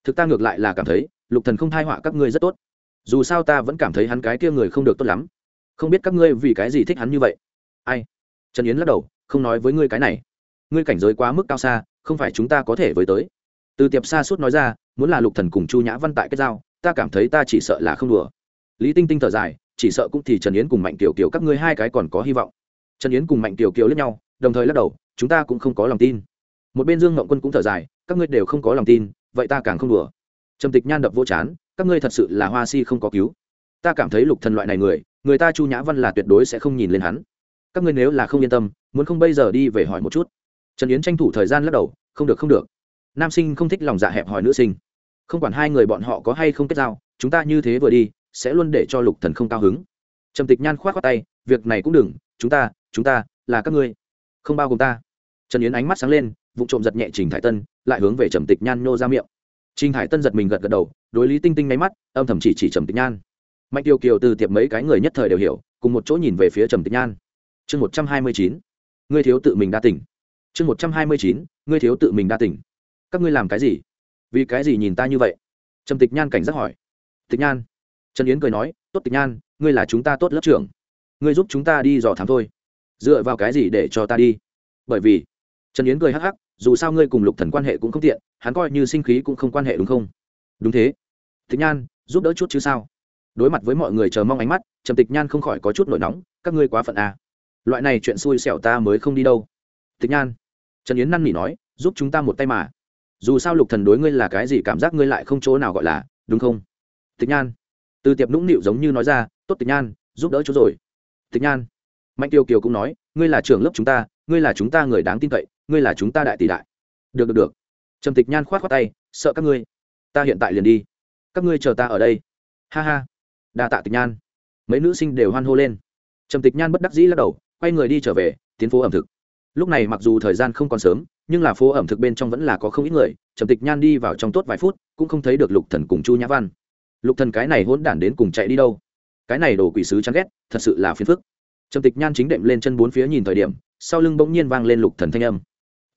Thực ta ngược lại là cảm thấy, lục thần không thai họa các ngươi rất tốt. Dù sao ta vẫn cảm thấy hắn cái kia người không được tốt lắm không biết các ngươi vì cái gì thích hắn như vậy. Ai? Trần yến lắc đầu, không nói với ngươi cái này. Ngươi cảnh giới quá mức cao xa, không phải chúng ta có thể với tới. Từ tiệp xa suốt nói ra, muốn là lục thần cùng chu nhã văn tại cái giao, ta cảm thấy ta chỉ sợ là không đùa. Lý tinh tinh thở dài, chỉ sợ cũng thì trần yến cùng mạnh tiểu kiều các ngươi hai cái còn có hy vọng. Trần yến cùng mạnh tiểu kiều lẫn nhau, đồng thời lắc đầu, chúng ta cũng không có lòng tin. Một bên dương ngộng quân cũng thở dài, các ngươi đều không có lòng tin, vậy ta càng không đùa. Trầm tịch nhan đập vô chán, các ngươi thật sự là hoa si không có cứu. Ta cảm thấy lục thần loại này người người ta chu nhã văn là tuyệt đối sẽ không nhìn lên hắn. Các ngươi nếu là không yên tâm, muốn không bây giờ đi về hỏi một chút. Trần yến tranh thủ thời gian lắc đầu, không được không được. Nam sinh không thích lòng dạ hẹp hỏi nữ sinh. Không quản hai người bọn họ có hay không kết giao, chúng ta như thế vừa đi, sẽ luôn để cho lục thần không cao hứng. Trầm tịch nhan khoát khoát tay, việc này cũng đừng, chúng ta chúng ta, là các ngươi. Không bao gồm ta. Trần yến ánh mắt sáng lên, vụ trộm giật nhẹ trình thải tân, lại hướng về trầm tịch nhan nô ra miệng. Trình thải tân giật mình gật gật đầu, đối lý tinh tinh máy mắt, âm thầm chỉ chỉ trầm tịch nhan mạnh tiêu kiều từ tiệp mấy cái người nhất thời đều hiểu, cùng một chỗ nhìn về phía trầm tịch nhan. Chương một trăm hai mươi chín, ngươi thiếu tự mình đa tỉnh chương một trăm hai mươi chín, ngươi thiếu tự mình đa tỉnh các ngươi làm cái gì? Vì cái gì nhìn ta như vậy? Trầm tịch nhan cảnh giác hỏi. Tịch nhan. Trần yến cười nói, tốt tịch nhan, ngươi là chúng ta tốt lớp trưởng. Ngươi giúp chúng ta đi dò thám thôi. Dựa vào cái gì để cho ta đi? Bởi vì, trần yến cười hắc hắc, dù sao ngươi cùng lục thần quan hệ cũng không tiện, hắn coi như sinh khí cũng không quan hệ đúng không? Đúng thế. Tịch nhan, giúp đỡ chút chứ sao? Đối mặt với mọi người chờ mong ánh mắt, trầm tịch nhan không khỏi có chút nổi nóng, các ngươi quá phận à. loại này chuyện xui xẻo ta mới không đi đâu. Tịch nhan. Trần yến năn nỉ nói, giúp chúng ta một tay mà. Dù sao lục thần đối ngươi là cái gì cảm giác ngươi lại không chỗ nào gọi là, đúng không? Tịch nhan. Từ tiệp nũng nịu giống như nói ra, tốt tịch nhan, giúp đỡ chỗ rồi. Tịch nhan. Mạnh tiêu kiều cũng nói, ngươi là trưởng lớp chúng ta, ngươi là chúng ta người đáng tin cậy, ngươi là chúng ta đại tỷ đại. Được được được. Trầm tịch nhan khoát khoát tay, sợ các ngươi. Ta hiện tại liền đi. Các ngươi chờ ta ở đây. Ha ha đa tạ tịch nhan. Mấy nữ sinh đều hoan hô lên. Trầm tịch nhan bất đắc dĩ lắc đầu, quay người đi trở về, tiến phố ẩm thực. Lúc này mặc dù thời gian không còn sớm, nhưng là phố ẩm thực bên trong vẫn là có không ít người, trầm tịch nhan đi vào trong tốt vài phút, cũng không thấy được lục thần cùng chu nhã văn. Lục thần cái này hỗn đản đến cùng chạy đi đâu? Cái này đồ quỷ sứ chán ghét, thật sự là phiền phức. Trầm tịch nhan chính đệm lên chân bốn phía nhìn thời điểm, sau lưng bỗng nhiên vang lên lục thần thanh âm.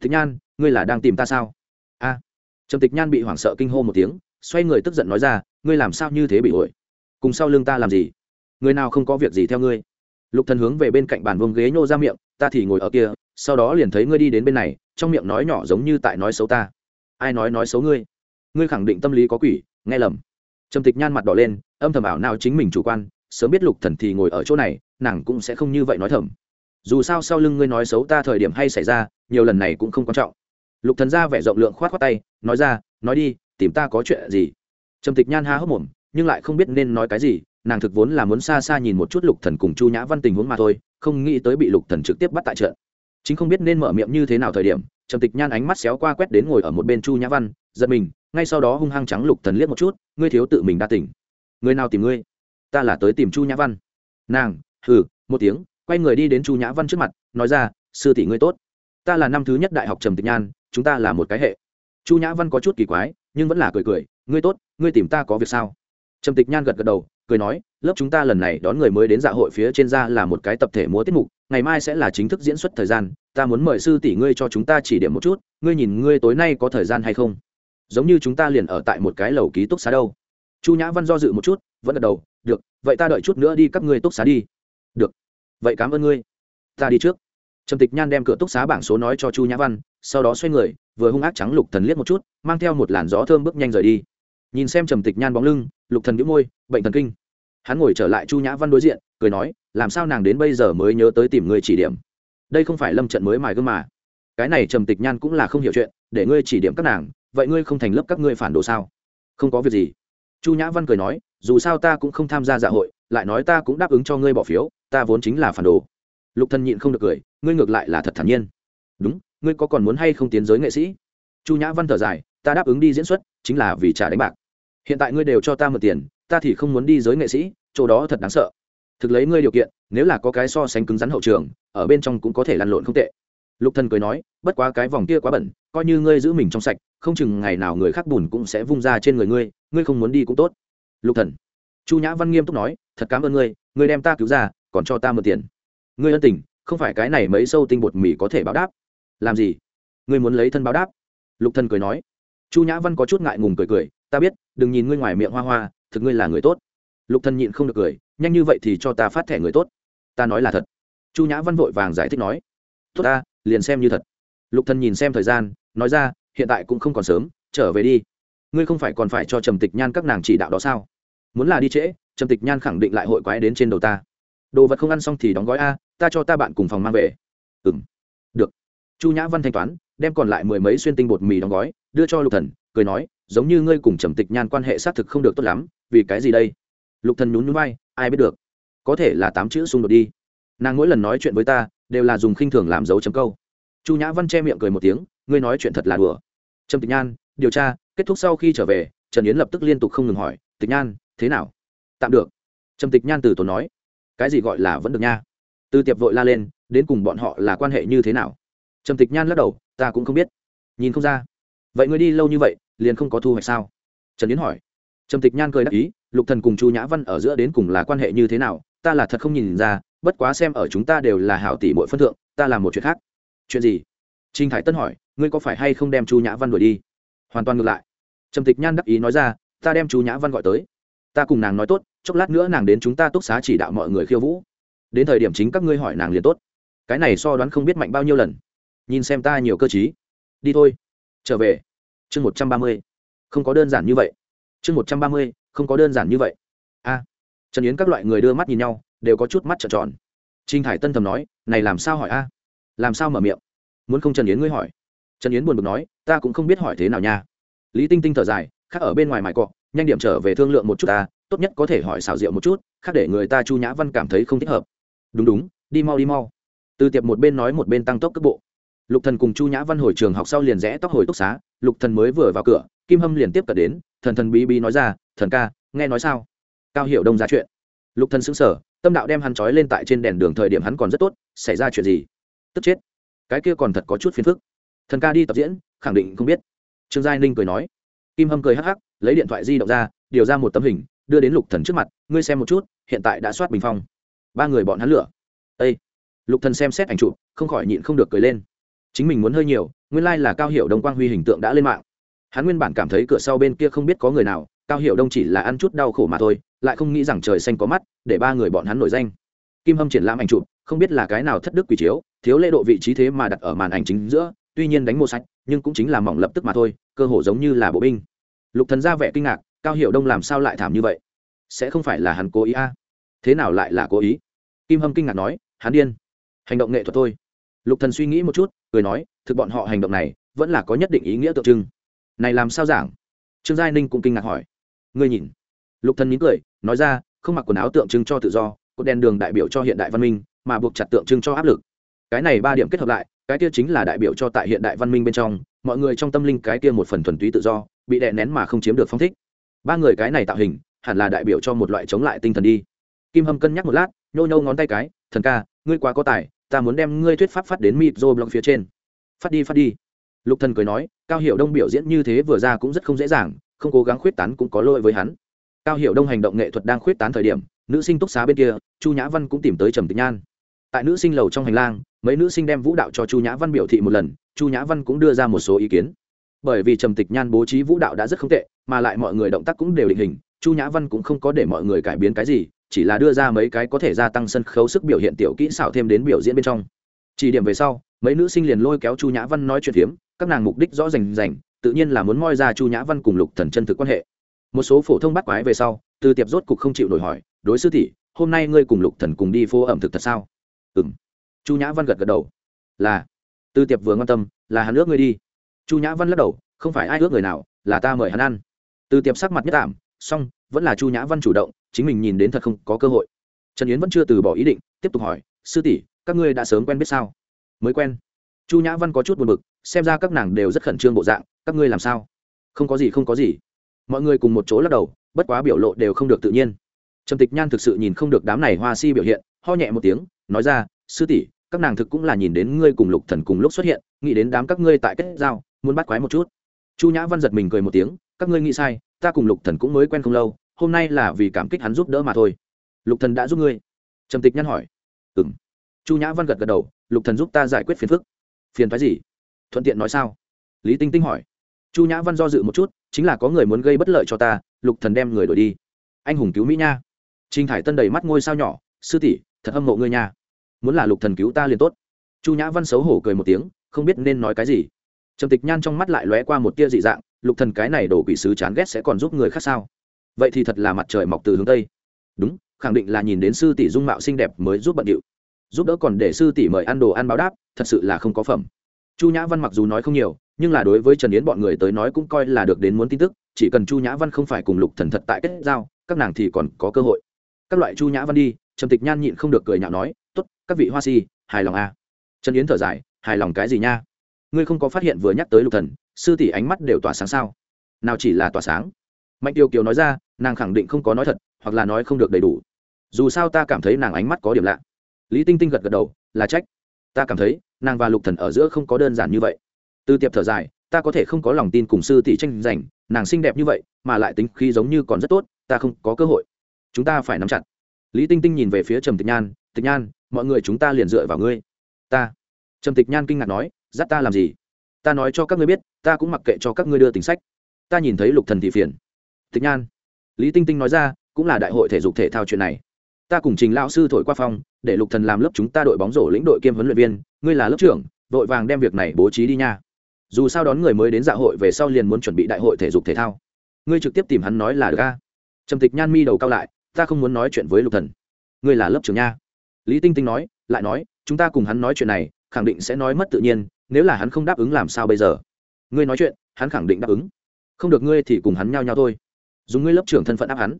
Tịch nhan, ngươi là đang tìm ta sao? A. Trầm tịch nhan bị hoảng sợ kinh hô một tiếng, xoay người tức giận nói ra, ngươi làm sao như thế bị ổi? Cùng sau lưng ta làm gì? Người nào không có việc gì theo ngươi? Lục thần hướng về bên cạnh bàn vương ghế nhô ra miệng, ta thì ngồi ở kia, sau đó liền thấy ngươi đi đến bên này, trong miệng nói nhỏ giống như tại nói xấu ta. Ai nói nói xấu ngươi? Ngươi khẳng định tâm lý có quỷ, nghe lầm. Trầm tịch nhan mặt đỏ lên, âm thầm ảo nào chính mình chủ quan, sớm biết lục thần thì ngồi ở chỗ này, nàng cũng sẽ không như vậy nói thầm. Dù sao sau lưng ngươi nói xấu ta thời điểm hay xảy ra, nhiều lần này cũng không quan trọng. Lục thần ra vẻ rộng lượng khoát khoát tay, nói ra, nói đi, tìm ta có chuyện gì? Trầm tịch nhan há hốc mồm nhưng lại không biết nên nói cái gì, nàng thực vốn là muốn xa xa nhìn một chút lục thần cùng chu nhã văn tình huống mà thôi, không nghĩ tới bị lục thần trực tiếp bắt tại trận. Chính không biết nên mở miệng như thế nào thời điểm, trầm tịch nhan ánh mắt xéo qua quét đến ngồi ở một bên chu nhã văn, giật mình, ngay sau đó hung hăng trắng lục thần liếc một chút, ngươi thiếu tự mình đa tỉnh. Người nào tìm ngươi? Ta là tới tìm chu nhã văn. Nàng, hừ, một tiếng, quay người đi đến chu nhã văn trước mặt, nói ra, sư tỷ ngươi tốt. Ta là năm thứ nhất đại học trầm tịch nhan, chúng ta là một cái hệ. Chu nhã văn có chút kỳ quái, nhưng vẫn là cười cười, ngươi tốt, ngươi tìm ta có việc sao? Trầm tịch nhan gật gật đầu, cười nói, lớp chúng ta lần này đón người mới đến dạ hội phía trên ra là một cái tập thể múa tiết mục, ngày mai sẽ là chính thức diễn xuất thời gian, ta muốn mời sư tỷ ngươi cho chúng ta chỉ điểm một chút, ngươi nhìn ngươi tối nay có thời gian hay không? Giống như chúng ta liền ở tại một cái lầu ký túc xá đâu. Chu nhã văn do dự một chút, vẫn gật đầu, được, vậy ta đợi chút nữa đi các ngươi túc xá đi. Được, vậy cảm ơn ngươi. Ta đi trước. Trầm tịch nhan đem cửa túc xá bảng số nói cho chu nhã văn, sau đó xoay người, vừa hung ác trắng lục thần liếc một chút, mang theo một làn gió thơm bước nhanh rời đi nhìn xem trầm tịch nhan bóng lưng, lục thần đĩu môi, bệnh thần kinh. Hắn ngồi trở lại chu nhã văn đối diện, cười nói, làm sao nàng đến bây giờ mới nhớ tới tìm người chỉ điểm? Đây không phải lâm trận mới mài gương mà. Cái này trầm tịch nhan cũng là không hiểu chuyện, để ngươi chỉ điểm các nàng, vậy ngươi không thành lớp các ngươi phản đồ sao? Không có việc gì. Chu nhã văn cười nói, dù sao ta cũng không tham gia dạ hội, lại nói ta cũng đáp ứng cho ngươi bỏ phiếu, ta vốn chính là phản đồ. Lục thần nhịn không được cười, ngươi ngược lại là thật thản nhiên. Đúng, ngươi có còn muốn hay không tiến giới nghệ sĩ? Chu nhã văn thở dài, ta đáp ứng đi diễn xuất, chính là vì trả đánh bạc hiện tại ngươi đều cho ta mượn tiền, ta thì không muốn đi giới nghệ sĩ, chỗ đó thật đáng sợ. Thực lấy ngươi điều kiện, nếu là có cái so sánh cứng rắn hậu trường, ở bên trong cũng có thể lăn lộn không tệ. Lục thần cười nói, bất quá cái vòng kia quá bẩn, coi như ngươi giữ mình trong sạch, không chừng ngày nào người khác bùn cũng sẽ vung ra trên người ngươi ngươi không muốn đi cũng tốt. Lục thần. Chu nhã văn nghiêm túc nói, thật cảm ơn ngươi ngươi đem ta cứu ra, còn cho ta mượn tiền. Ngươi ân tình, không phải cái này mấy sâu tinh bột mì có thể báo đáp. Làm gì? Ngươi muốn lấy thân báo đáp. Lục thần cười nói. Chu nhã văn có chút ngại ngùng cười cười ta biết, đừng nhìn ngươi ngoài miệng hoa hoa, thực ngươi là người tốt. Lục thần nhịn không được cười, nhanh như vậy thì cho ta phát thẻ người tốt. Ta nói là thật. Chu nhã văn vội vàng giải thích nói. Tốt ta, liền xem như thật. Lục thần nhìn xem thời gian, nói ra, hiện tại cũng không còn sớm, trở về đi. Ngươi không phải còn phải cho trầm tịch nhan các nàng chỉ đạo đó sao? Muốn là đi trễ, trầm tịch nhan khẳng định lại hội quái đến trên đầu ta. Đồ vật không ăn xong thì đóng gói a, ta cho ta bạn cùng phòng mang về. Ừ được. Chu nhã văn thanh toán, đem còn lại mười mấy xuyên tinh bột mì đóng gói, đưa cho lục thần cười nói, giống như ngươi cùng trầm tịch nhan quan hệ xác thực không được tốt lắm, vì cái gì đây? Lục thần nhún nhún vai, ai biết được, có thể là tám chữ xung đột đi. Nàng mỗi lần nói chuyện với ta, đều là dùng khinh thường làm dấu chấm câu. Chu nhã văn che miệng cười một tiếng, ngươi nói chuyện thật là đùa. Trầm tịch nhan, điều tra, kết thúc sau khi trở về, trần yến lập tức liên tục không ngừng hỏi, tịch nhan, thế nào? Tạm được. Trầm tịch nhan từ tốn nói, cái gì gọi là vẫn được nha? Từ tiệp vội la lên, đến cùng bọn họ là quan hệ như thế nào? Trầm tịch nhan lắc đầu, ta cũng không biết. Nhìn không ra vậy ngươi đi lâu như vậy, liền không có thu hoạch sao? Trần yến hỏi. Trầm tịch nhan cười đáp ý, lục thần cùng chu nhã văn ở giữa đến cùng là quan hệ như thế nào, ta là thật không nhìn ra, bất quá xem ở chúng ta đều là hảo tỷ mỗi phân thượng, ta làm một chuyện khác. Chuyện gì? Trinh thái tân hỏi, ngươi có phải hay không đem chu nhã văn đuổi đi? Hoàn toàn ngược lại. Trầm tịch nhan đắc ý nói ra, ta đem chu nhã văn gọi tới. Ta cùng nàng nói tốt, chốc lát nữa nàng đến chúng ta túc xá chỉ đạo mọi người khiêu vũ. Đến thời điểm chính các ngươi hỏi nàng liền tốt. Cái này so đoán không biết mạnh bao nhiêu lần. Nhìn xem ta nhiều cơ chí đi thôi trở về. Chương một trăm ba mươi. Không có đơn giản như vậy. Chương một trăm ba mươi, không có đơn giản như vậy. A. Trần yến các loại người đưa mắt nhìn nhau, đều có chút mắt trợn tròn. Trinh hải tân thầm nói, này làm sao hỏi a? Làm sao mở miệng? Muốn không trần yến ngươi hỏi? Trần yến buồn bực nói, ta cũng không biết hỏi thế nào nha. Lý tinh tinh thở dài, khác ở bên ngoài mải cọ, nhanh điểm trở về thương lượng một chút ta, tốt nhất có thể hỏi xảo diệu một chút, khác để người ta chu nhã văn cảm thấy không thích hợp. Đúng đúng, đi mau đi mau. Từ tiệp một bên nói một bên tăng tốc cước bộ lục thần cùng chu nhã văn hồi trường học sau liền rẽ tóc hồi túc xá, lục thần mới vừa vào cửa, kim hâm liền tiếp cận đến, thần thần bí bí nói ra, thần ca, nghe nói sao? Cao hiểu đông ra chuyện. Lục thần sững sờ, tâm đạo đem hắn trói lên tại trên đèn đường thời điểm hắn còn rất tốt, xảy ra chuyện gì? Tức chết. Cái kia còn thật có chút phiền phức. Thần ca đi tập diễn, khẳng định không biết. Trương giai ninh cười nói. Kim hâm cười hắc hắc, lấy điện thoại di động ra, điều ra một tấm hình, đưa đến lục thần trước mặt, ngươi xem một chút, hiện tại đã soát bình phong. Ba người bọn hắn lửa. Ây lục thần xem xét ảnh chụp, không khỏi nhịn không được cười lên chính mình muốn hơi nhiều, nguyên lai là cao hiệu đông quang huy hình tượng đã lên mạng. Hắn nguyên bản cảm thấy cửa sau bên kia không biết có người nào, cao hiệu đông chỉ là ăn chút đau khổ mà thôi, lại không nghĩ rằng trời xanh có mắt, để ba người bọn hắn nổi danh. Kim hâm triển lãm ảnh chụp, không biết là cái nào thất đức quỷ chiếu, thiếu lễ độ vị trí thế mà đặt ở màn ảnh chính giữa, tuy nhiên đánh mô sách nhưng cũng chính là mỏng lập tức mà thôi, cơ hồ giống như là bộ binh. Lục thần ra vẻ kinh ngạc, cao hiệu đông làm sao lại thảm như vậy? Sẽ không phải là hắn cố ý a? À? thế nào lại là cố ý? Kim hâm kinh ngạc nói, hắn điên. Hành động nghệ thuật thôi lục thần suy nghĩ một chút, cười nói, thực bọn họ hành động này, vẫn là có nhất định ý nghĩa tượng trưng. Này làm sao giảng? Trương giai ninh cũng kinh ngạc hỏi. Ngươi nhìn. Lục thần mỉm cười, nói ra, không mặc quần áo tượng trưng cho tự do, cột đèn đường đại biểu cho hiện đại văn minh, mà buộc chặt tượng trưng cho áp lực. Cái này ba điểm kết hợp lại, cái kia chính là đại biểu cho tại hiện đại văn minh bên trong, mọi người trong tâm linh cái kia một phần thuần túy tự do, bị đè nén mà không chiếm được phong thích. Ba người cái này tạo hình, hẳn là đại biểu cho một loại chống lại tinh thần đi. Kim hâm cân nhắc một lát, nhô nhô ngón tay cái, thần ca, ngươi quá có tài ta muốn đem ngươi thuyết pháp phát đến mịp rô blog phía trên. Phát đi phát đi. Lục thần cười nói, cao hiệu đông biểu diễn như thế vừa ra cũng rất không dễ dàng, không cố gắng khuyết tán cũng có lỗi với hắn. Cao hiệu đông hành động nghệ thuật đang khuyết tán thời điểm, nữ sinh túc xá bên kia, chu nhã văn cũng tìm tới trầm tịch nhan. Tại nữ sinh lầu trong hành lang, mấy nữ sinh đem vũ đạo cho chu nhã văn biểu thị một lần, chu nhã văn cũng đưa ra một số ý kiến. Bởi vì trầm tịch nhan bố trí vũ đạo đã rất không tệ, mà lại mọi người động tác cũng đều định hình, chu nhã văn cũng không có để mọi người cải biến cái gì chỉ là đưa ra mấy cái có thể gia tăng sân khấu sức biểu hiện tiểu kỹ xảo thêm đến biểu diễn bên trong. Chỉ điểm về sau, mấy nữ sinh liền lôi kéo chu nhã văn nói chuyện phiếm, các nàng mục đích rõ rành rành, tự nhiên là muốn moi ra chu nhã văn cùng lục thần chân thực quan hệ. Một số phổ thông bắt quái về sau, từ tiệp rốt cục không chịu nổi hỏi, đối sư tỷ, hôm nay ngươi cùng lục thần cùng đi phố ẩm thực thật sao? Ừ chu nhã văn gật gật đầu. Là. Từ tiệp vừa quan tâm, là hắn ước ngươi đi. Chu nhã văn lắc đầu, không phải ai ước người nào, là ta mời hắn ăn. Từ tiệp sắc mặt nhất tạm song vẫn là chu nhã văn chủ động chính mình nhìn đến thật không có cơ hội. Trần yến vẫn chưa từ bỏ ý định, tiếp tục hỏi, sư tỷ, các ngươi đã sớm quen biết sao? Mới quen. Chu nhã văn có chút buồn bực, xem ra các nàng đều rất khẩn trương bộ dạng, các ngươi làm sao? Không có gì, không có gì. Mọi người cùng một chỗ lắc đầu, bất quá biểu lộ đều không được tự nhiên. Trầm tịch nhan thực sự nhìn không được đám này hoa si biểu hiện, ho nhẹ một tiếng, nói ra, sư tỷ, các nàng thực cũng là nhìn đến ngươi cùng lục thần cùng lúc xuất hiện, nghĩ đến đám các ngươi tại kết giao, muốn bắt quái một chút. Chu nhã văn giật mình cười một tiếng, các ngươi nghĩ sai, ta cùng lục thần cũng mới quen không lâu hôm nay là vì cảm kích hắn giúp đỡ mà thôi. Lục thần đã giúp ngươi. Trầm tịch nhan hỏi. Ừm. Chu nhã văn gật gật đầu, lục thần giúp ta giải quyết phiền phức. Phiền phái gì? Thuận tiện nói sao? Lý tinh tinh hỏi. Chu nhã văn do dự một chút, chính là có người muốn gây bất lợi cho ta, lục thần đem người đổi đi. Anh hùng cứu mỹ nha. Trinh thải tân đầy mắt ngôi sao nhỏ, sư tỷ, thật hâm mộ ngươi nha. Muốn là lục thần cứu ta liền tốt. Chu nhã văn xấu hổ cười một tiếng, không biết nên nói cái gì. Trầm tịch nhan trong mắt lại lóe qua một tia dị dạng, lục thần cái này đổ quỷ sứ chán ghét sẽ còn giúp người khác sao? Vậy thì thật là mặt trời mọc từ hướng tây. Đúng, khẳng định là nhìn đến sư tỷ dung mạo xinh đẹp mới giúp bận điệu. Giúp đỡ còn để sư tỷ mời ăn đồ ăn báo đáp, thật sự là không có phẩm. Chu nhã văn mặc dù nói không nhiều, nhưng là đối với trần yến bọn người tới nói cũng coi là được đến muốn tin tức, chỉ cần chu nhã văn không phải cùng lục thần thật tại kết giao, các nàng thì còn có cơ hội. Các loại chu nhã văn đi, trầm tịch nhan nhịn không được cười nhạo nói, tốt, các vị hoa si, hài lòng à. trần yến thở dài, hài lòng cái gì nha? Ngươi không có phát hiện vừa nhắc tới lục thần, sư tỷ ánh mắt đều tỏa sáng sao? Nào chỉ là tỏa sáng mạnh tiêu kiều nói ra, nàng khẳng định không có nói thật, hoặc là nói không được đầy đủ. Dù sao ta cảm thấy nàng ánh mắt có điểm lạ. Lý tinh tinh gật gật đầu, là trách. Ta cảm thấy, nàng và lục thần ở giữa không có đơn giản như vậy. Từ tiệp thở dài, ta có thể không có lòng tin cùng sư tỷ tranh giành, nàng xinh đẹp như vậy, mà lại tính khí giống như còn rất tốt, ta không có cơ hội. Chúng ta phải nắm chặt. Lý tinh tinh nhìn về phía trầm tịch nhan tịch nhan, mọi người chúng ta liền dựa vào ngươi. Ta? Trầm tịch nhan kinh ngạc nói, dắt ta làm gì? Ta nói cho các ngươi biết, ta cũng mặc kệ cho các ngươi đưa tính sách. Ta nhìn thấy lục thần thị phiền tịch nhan. Lý tinh tinh nói ra, cũng là đại hội thể dục thể thao chuyện này. Ta cùng trình lão sư thổi qua phong, để lục thần làm lớp chúng ta đội bóng rổ lĩnh đội kiêm huấn luyện viên, ngươi là lớp trưởng, vội vàng đem việc này bố trí đi nha. Dù sao đón người mới đến dạ hội về sau liền muốn chuẩn bị đại hội thể dục thể thao. Ngươi trực tiếp tìm hắn nói là được a. Trầm tịch nhan mi đầu cao lại, ta không muốn nói chuyện với lục thần. Ngươi là lớp trưởng nha. Lý tinh tinh nói, lại nói, chúng ta cùng hắn nói chuyện này, khẳng định sẽ nói mất tự nhiên, nếu là hắn không đáp ứng làm sao bây giờ? Ngươi nói chuyện, hắn khẳng định đáp ứng. Không được ngươi thì cùng hắn nhau nhau thôi dùng ngươi lớp trưởng thân phận áp hắn.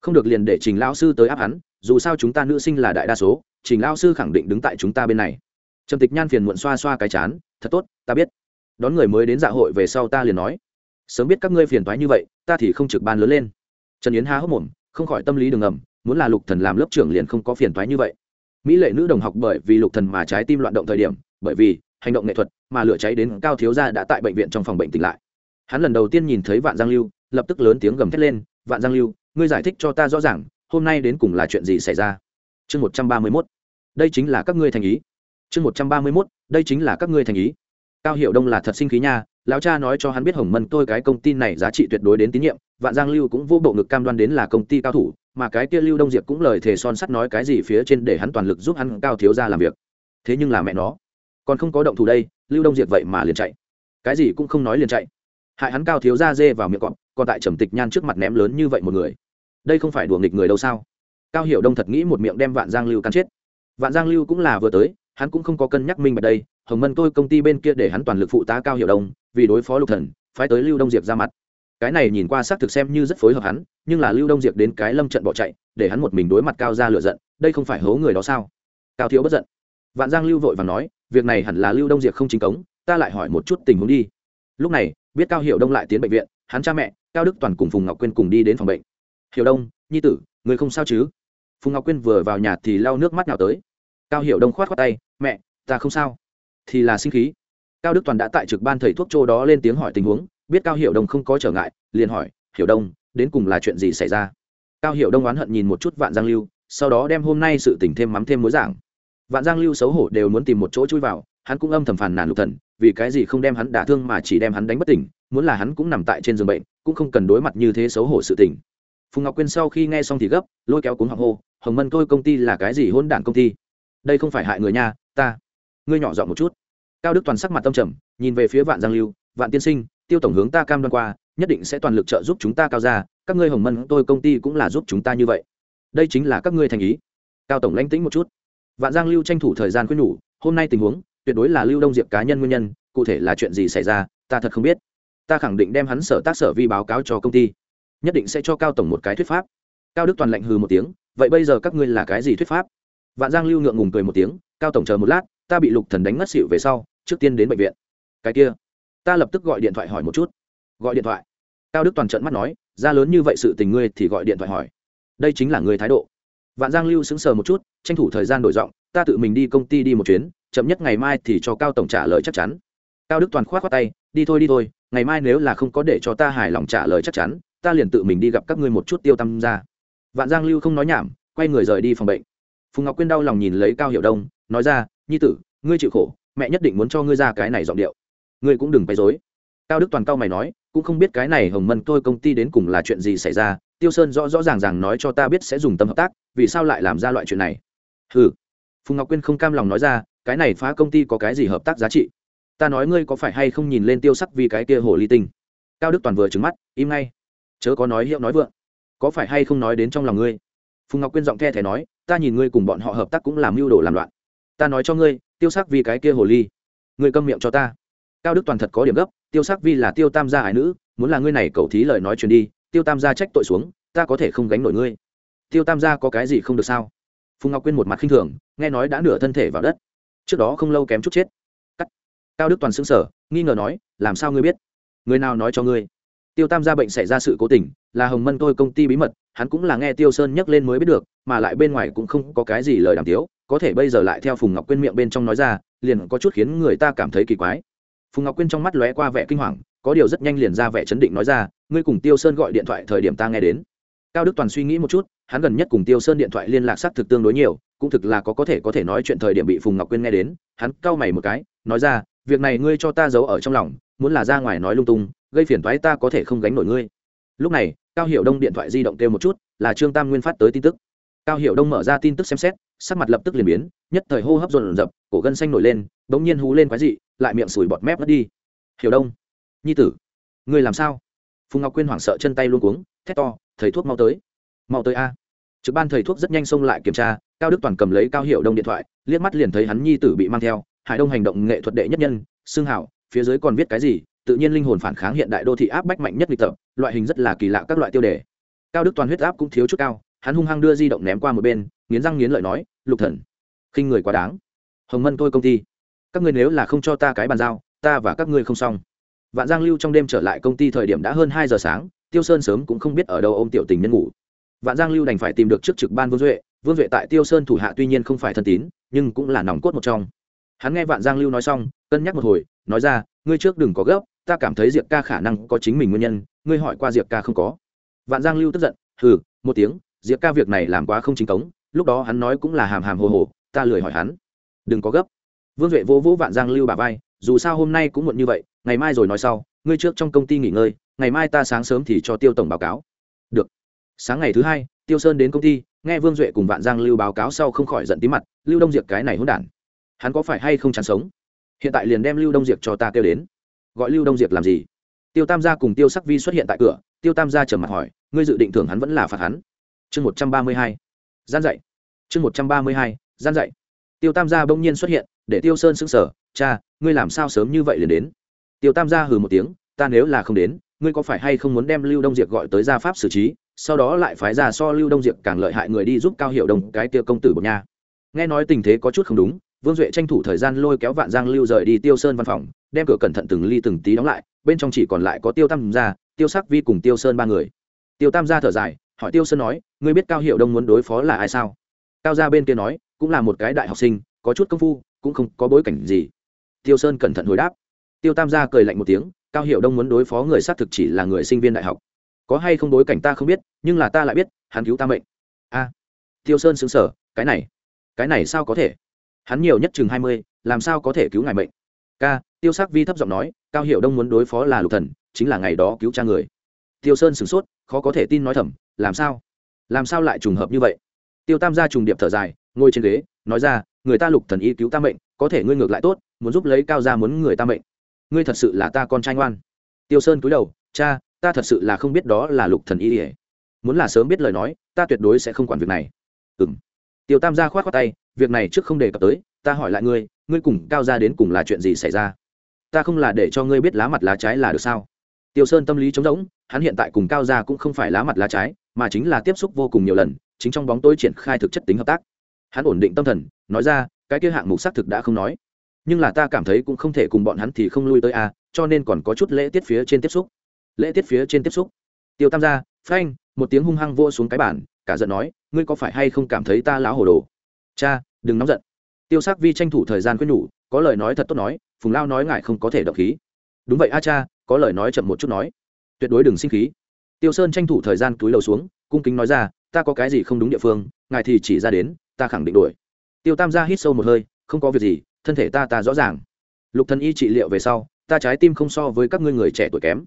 Không được liền để trình lao sư tới áp hắn, dù sao chúng ta nữ sinh là đại đa số, trình lao sư khẳng định đứng tại chúng ta bên này. Trầm tịch nhan phiền muộn xoa xoa cái chán, thật tốt, ta biết. Đón người mới đến dạ hội về sau ta liền nói, sớm biết các ngươi phiền toái như vậy, ta thì không trực ban lớn lên. Trần yến há hốc mồm, không khỏi tâm lý đường ngầm, muốn là lục thần làm lớp trưởng liền không có phiền toái như vậy. Mỹ lệ nữ đồng học bởi vì lục thần mà trái tim loạn động thời điểm, bởi vì hành động nghệ thuật mà lửa cháy đến cao thiếu gia đã tại bệnh viện trong phòng bệnh tỉnh lại. Hắn lần đầu tiên nhìn thấy vạn giang lưu lập tức lớn tiếng gầm thét lên, vạn giang lưu, ngươi giải thích cho ta rõ ràng, hôm nay đến cùng là chuyện gì xảy ra? Chương một trăm ba mươi mốt. Đây chính là các ngươi thành ý. Chương một trăm ba mươi mốt, đây chính là các ngươi thành ý. Cao hiệu đông là thật sinh khí nha, lão cha nói cho hắn biết hồng mân tôi cái công ty này giá trị tuyệt đối đến tín nhiệm, vạn giang lưu cũng vô bộ ngực cam đoan đến là công ty cao thủ, mà cái kia lưu đông diệp cũng lời thề son sắt nói cái gì phía trên để hắn toàn lực giúp hắn cao thiếu ra làm việc. Thế nhưng là mẹ nó, còn không có động thủ đây, lưu đông diệp vậy mà liền chạy. Cái gì cũng không nói liền chạy hại hắn cao thiếu ra dê vào miệng cọp, còn tại trầm tịch nhan trước mặt ném lớn như vậy một người. Đây không phải đùa nghịch người đâu sao? Cao hiểu đông thật nghĩ một miệng đem vạn giang lưu cắn chết. Vạn giang lưu cũng là vừa tới, hắn cũng không có cân nhắc minh bạch đây, hồng mân tôi công ty bên kia để hắn toàn lực phụ tá cao hiểu đông, vì đối phó lục thần, phái tới lưu đông diệp ra mặt. Cái này nhìn qua xác thực xem như rất phối hợp hắn, nhưng là lưu đông diệp đến cái lâm trận bỏ chạy, để hắn một mình đối mặt cao ra lựa giận, đây không phải hố người đó sao? Cao thiếu bất giận. Vạn giang lưu vội và nói, việc này hẳn là lưu đông diệp không chính cống, ta lại hỏi một chút tình huống đi. Lúc này biết cao Hiệu đông lại tiến bệnh viện, hắn cha mẹ, cao đức toàn cùng phùng ngọc quyên cùng đi đến phòng bệnh. Hiệu đông, nhi tử, người không sao chứ? Phùng ngọc quyên vừa vào nhà thì lau nước mắt nào tới. Cao Hiệu đông khoát khoát tay, mẹ, ta không sao. Thì là sinh khí. Cao đức toàn đã tại trực ban thầy thuốc châu đó lên tiếng hỏi tình huống, biết cao Hiệu đông không có trở ngại, liền hỏi, hiểu đông, đến cùng là chuyện gì xảy ra? Cao Hiệu đông oán hận nhìn một chút vạn giang lưu, sau đó đem hôm nay sự tình thêm mắm thêm mối giảng. Vạn giang lưu xấu hổ đều muốn tìm một chỗ chui vào, hắn cũng âm thầm phàn nàn lục thần vì cái gì không đem hắn đả thương mà chỉ đem hắn đánh bất tỉnh, muốn là hắn cũng nằm tại trên giường bệnh, cũng không cần đối mặt như thế xấu hổ sự tình. Phùng ngọc quyên sau khi nghe xong thì gấp, lôi kéo cuống hoàng hô, hồng mân tôi công ty là cái gì hôn đản công ty? Đây không phải hại người nha, ta. Ngươi nhỏ dọn một chút. Cao đức toàn sắc mặt tâm trầm, nhìn về phía vạn giang lưu, vạn tiên sinh, tiêu tổng hướng ta cam đoan qua, nhất định sẽ toàn lực trợ giúp chúng ta cao ra các ngươi hồng mân tôi công ty cũng là giúp chúng ta như vậy. Đây chính là các ngươi thành ý. Cao tổng lãnh tĩnh một chút. Vạn giang lưu tranh thủ thời gian khuyên nhủ, hôm nay tình huống tuyệt đối là lưu đông diệp cá nhân nguyên nhân, cụ thể là chuyện gì xảy ra, ta thật không biết. Ta khẳng định đem hắn sở tác sở vi báo cáo cho công ty. Nhất định sẽ cho cao tổng một cái thuyết pháp. Cao đức toàn lạnh hừ một tiếng, vậy bây giờ các ngươi là cái gì thuyết pháp? Vạn giang lưu ngượng ngùng cười một tiếng, cao tổng chờ một lát, ta bị lục thần đánh ngất xỉu về sau, trước tiên đến bệnh viện. Cái kia, ta lập tức gọi điện thoại hỏi một chút. Gọi điện thoại. Cao đức toàn trận mắt nói, ra lớn như vậy sự tình ngươi thì gọi điện thoại hỏi. Đây chính là người thái độ. Vạn giang lưu sững sờ một chút, tranh thủ thời gian đổi giọng, ta tự mình đi công ty đi một chuyến chậm nhất ngày mai thì cho cao tổng trả lời chắc chắn. Cao đức toàn khoát khoát tay, đi thôi đi thôi, ngày mai nếu là không có để cho ta hài lòng trả lời chắc chắn, ta liền tự mình đi gặp các ngươi một chút tiêu tâm ra. Vạn giang lưu không nói nhảm, quay người rời đi phòng bệnh. Phùng ngọc quyên đau lòng nhìn lấy cao hiệu đông, nói ra, nhi tử, ngươi chịu khổ, mẹ nhất định muốn cho ngươi ra cái này giọng điệu. Ngươi cũng đừng bày dối cao đức toàn cao mày nói, cũng không biết cái này hồng mân tôi công ty đến cùng là chuyện gì xảy ra, tiêu sơn rõ rõ ràng ràng nói cho ta biết sẽ dùng tâm hợp tác, vì sao lại làm ra loại chuyện này? Ừ phùng ngọc quyên không cam lòng nói ra cái này phá công ty có cái gì hợp tác giá trị? Ta nói ngươi có phải hay không nhìn lên tiêu sắc vì cái kia hồ ly tinh? Cao đức toàn vừa trứng mắt, im ngay. Chớ có nói hiệu nói vượng. Có phải hay không nói đến trong lòng ngươi? Phùng ngọc quyên giọng the thẻ nói, ta nhìn ngươi cùng bọn họ hợp tác cũng làm mưu đồ làm loạn. Ta nói cho ngươi, tiêu sắc vì cái kia hồ ly. Ngươi câm miệng cho ta. Cao đức toàn thật có điểm gấp, tiêu sắc vi là tiêu tam gia ái nữ, muốn là ngươi này cầu thí lời nói truyền đi, tiêu tam gia trách tội xuống, ta có thể không gánh nổi ngươi. Tiêu tam gia có cái gì không được sao? Phùng ngọc quyên một mặt khinh thường, nghe nói đã nửa thân thể vào đất trước đó không lâu kém chút chết. Cắt. Cao đức toàn xứng sở nghi ngờ nói, làm sao ngươi biết? Người nào nói cho ngươi? Tiêu tam gia bệnh xảy ra sự cố tình, là hồng mân tôi công ty bí mật, hắn cũng là nghe tiêu sơn nhắc lên mới biết được, mà lại bên ngoài cũng không có cái gì lời đàm tiếu, có thể bây giờ lại theo phùng ngọc quyên miệng bên trong nói ra, liền có chút khiến người ta cảm thấy kỳ quái. Phùng ngọc quyên trong mắt lóe qua vẻ kinh hoàng, có điều rất nhanh liền ra vẻ chấn định nói ra, ngươi cùng tiêu sơn gọi điện thoại thời điểm ta nghe đến. Cao đức toàn suy nghĩ một chút hắn gần nhất cùng tiêu sơn điện thoại liên lạc xác thực tương đối nhiều, cũng thực là có có thể có thể nói chuyện thời điểm bị phùng ngọc quyên nghe đến, hắn cau mày một cái, nói ra, việc này ngươi cho ta giấu ở trong lòng, muốn là ra ngoài nói lung tung, gây phiền toái ta có thể không gánh nổi ngươi. Lúc này, cao hiệu đông điện thoại di động kêu một chút, là trương tam nguyên phát tới tin tức. Cao hiệu đông mở ra tin tức xem xét, sắc mặt lập tức liền biến, nhất thời hô hấp dồn dập, cổ gân xanh nổi lên bỗng nhiên hú lên quái dị, lại miệng sùi bọt mép mất đi. Hiểu đông, nhi tử, ngươi làm sao? Phùng ngọc quyên hoảng sợ chân tay luôn cuống, thét to, thầy thuốc mau tới mau tới a. Trực ban thầy thuốc rất nhanh xông lại kiểm tra, cao đức toàn cầm lấy cao hiệu đông điện thoại, liếc mắt liền thấy hắn nhi tử bị mang theo, hải đông hành động nghệ thuật đệ nhất nhân, xương hảo phía dưới còn viết cái gì, tự nhiên linh hồn phản kháng hiện đại đô thị áp bách mạnh nhất lịch tập, loại hình rất là kỳ lạ các loại tiêu đề. Cao đức toàn huyết áp cũng thiếu chút cao, hắn hung hăng đưa di động ném qua một bên, nghiến răng nghiến lợi nói, lục thần, khinh người quá đáng. Hồng mân tôi công ty, các ngươi nếu là không cho ta cái bàn giao, ta và các ngươi không xong. Vạn giang lưu trong đêm trở lại công ty thời điểm đã hơn hai giờ sáng, tiêu sơn sớm cũng không biết ở đâu ô m tiểu tình nhân ngủ vạn giang lưu đành phải tìm được trước trực ban vương duệ vương duệ tại tiêu sơn thủ hạ tuy nhiên không phải thân tín, nhưng cũng là nòng cốt một trong. Hắn nghe vạn giang lưu nói xong, cân nhắc một hồi, nói ra, ngươi trước đừng có gấp, ta cảm thấy diệp ca khả năng có chính mình nguyên nhân, ngươi hỏi qua diệp ca không có? Vạn giang lưu tức giận, hừ, một tiếng, diệp ca việc này làm quá không chính cống, lúc đó hắn nói cũng là hàm hàm hồ hồ, ta lười hỏi hắn. Đừng có gấp. Vương duệ vô vũ vạn giang lưu bà vai, dù sao hôm nay cũng muộn như vậy, ngày mai rồi nói sau, ngươi trước trong công ty nghỉ ngơi, ngày mai ta sáng sớm thì cho tiêu tổng báo cáo. Được sáng ngày thứ hai, tiêu sơn đến công ty, nghe vương duệ cùng vạn giang lưu báo cáo sau không khỏi giận tí mặt, lưu đông diệp cái này hôn đản. Hắn có phải hay không chán sống? Hiện tại liền đem lưu đông diệp cho ta kêu đến. Gọi lưu đông diệp làm gì? Tiêu tam gia cùng tiêu sắc vi xuất hiện tại cửa, tiêu tam gia trầm mặt hỏi, ngươi dự định thưởng hắn vẫn là phạt hắn? Chương một trăm ba mươi hai. Gian dạy. Chương một trăm ba mươi hai, gian dạy. Tiêu tam gia bỗng nhiên xuất hiện, để tiêu sơn sững sờ, cha, ngươi làm sao sớm như vậy liền đến? Tiêu tam gia hừ một tiếng, ta nếu là không đến ngươi có phải hay không muốn đem lưu đông diệp gọi tới gia pháp xử trí, sau đó lại phái ra so lưu đông diệp càng lợi hại người đi giúp cao hiệu đồng cái tiêu công tử bột nha. Nghe nói tình thế có chút không đúng, vương duệ tranh thủ thời gian lôi kéo vạn giang lưu rời đi tiêu sơn văn phòng, đem cửa cẩn thận từng ly từng tí đóng lại, bên trong chỉ còn lại có tiêu tam gia, tiêu sắc vi cùng tiêu sơn ba người. Tiêu tam gia thở dài, hỏi tiêu sơn nói, ngươi biết cao hiệu đông muốn đối phó là ai sao? Cao gia bên kia nói, cũng là một cái đại học sinh, có chút công phu, cũng không có bối cảnh gì. Tiêu sơn cẩn thận hồi đáp. Tiêu tam gia cười lạnh một tiếng cao hiệu đông muốn đối phó người xác thực chỉ là người sinh viên đại học. Có hay không đối cảnh ta không biết, nhưng là ta lại biết, hắn cứu ta mệnh. A. Tiêu sơn xứng sở cái này cái này sao có thể? Hắn nhiều nhất chừng hai mươi, làm sao có thể cứu ngài mệnh? Ca, tiêu sắc vi thấp giọng nói, cao hiệu đông muốn đối phó là lục thần, chính là ngày đó cứu cha người. Tiêu sơn sửng sốt, khó có thể tin nói thầm, làm sao? Làm sao lại trùng hợp như vậy? Tiêu tam gia trùng điệp thở dài, ngồi trên ghế, nói ra, người ta lục thần y cứu ta mệnh, có thể ngươi ngược lại tốt, muốn giúp lấy cao gia muốn người ta mệnh ngươi thật sự là ta con trai ngoan. Tiêu sơn cúi đầu, cha, ta thật sự là không biết đó là lục thần y ỉa muốn là sớm biết lời nói, ta tuyệt đối sẽ không quản việc này. Ừ m tiêu tam gia khoát khoác tay, việc này trước không đề cập tới, ta hỏi lại ngươi ngươi cùng cao gia đến cùng là chuyện gì xảy ra? Ta không là để cho ngươi biết lá mặt lá trái là được sao? Tiêu sơn tâm lý trống rỗng, hắn hiện tại cùng cao gia cũng không phải lá mặt lá trái, mà chính là tiếp xúc vô cùng nhiều lần, chính trong bóng tối triển khai thực chất tính hợp tác. Hắn ổn định tâm thần, nói ra, cái kia hạng mục xác thực đã không nói nhưng là ta cảm thấy cũng không thể cùng bọn hắn thì không lui tới a, cho nên còn có chút lễ tiết phía trên tiếp xúc. Lễ tiết phía trên tiếp xúc. Tiêu tam gia, phanh, một tiếng hung hăng vô xuống cái bản cả giận nói, ngươi có phải hay không cảm thấy ta láo hồ đồ? Cha, đừng nóng giận. Tiêu sắc vi tranh thủ thời gian quyết nhủ, có lời nói thật tốt nói, phùng lao nói ngại không có thể động khí. Đúng vậy a cha, có lời nói chậm một chút nói. Tuyệt đối đừng sinh khí. Tiêu sơn tranh thủ thời gian cúi đầu xuống, cung kính nói ra, ta có cái gì không đúng địa phương, ngài thì chỉ ra đến, ta khẳng định đuổi. Tiêu tam gia hít sâu một hơi, không có việc gì thân thể ta ta rõ ràng. Lục thần y trị liệu về sau, ta trái tim không so với các ngươi người trẻ tuổi kém.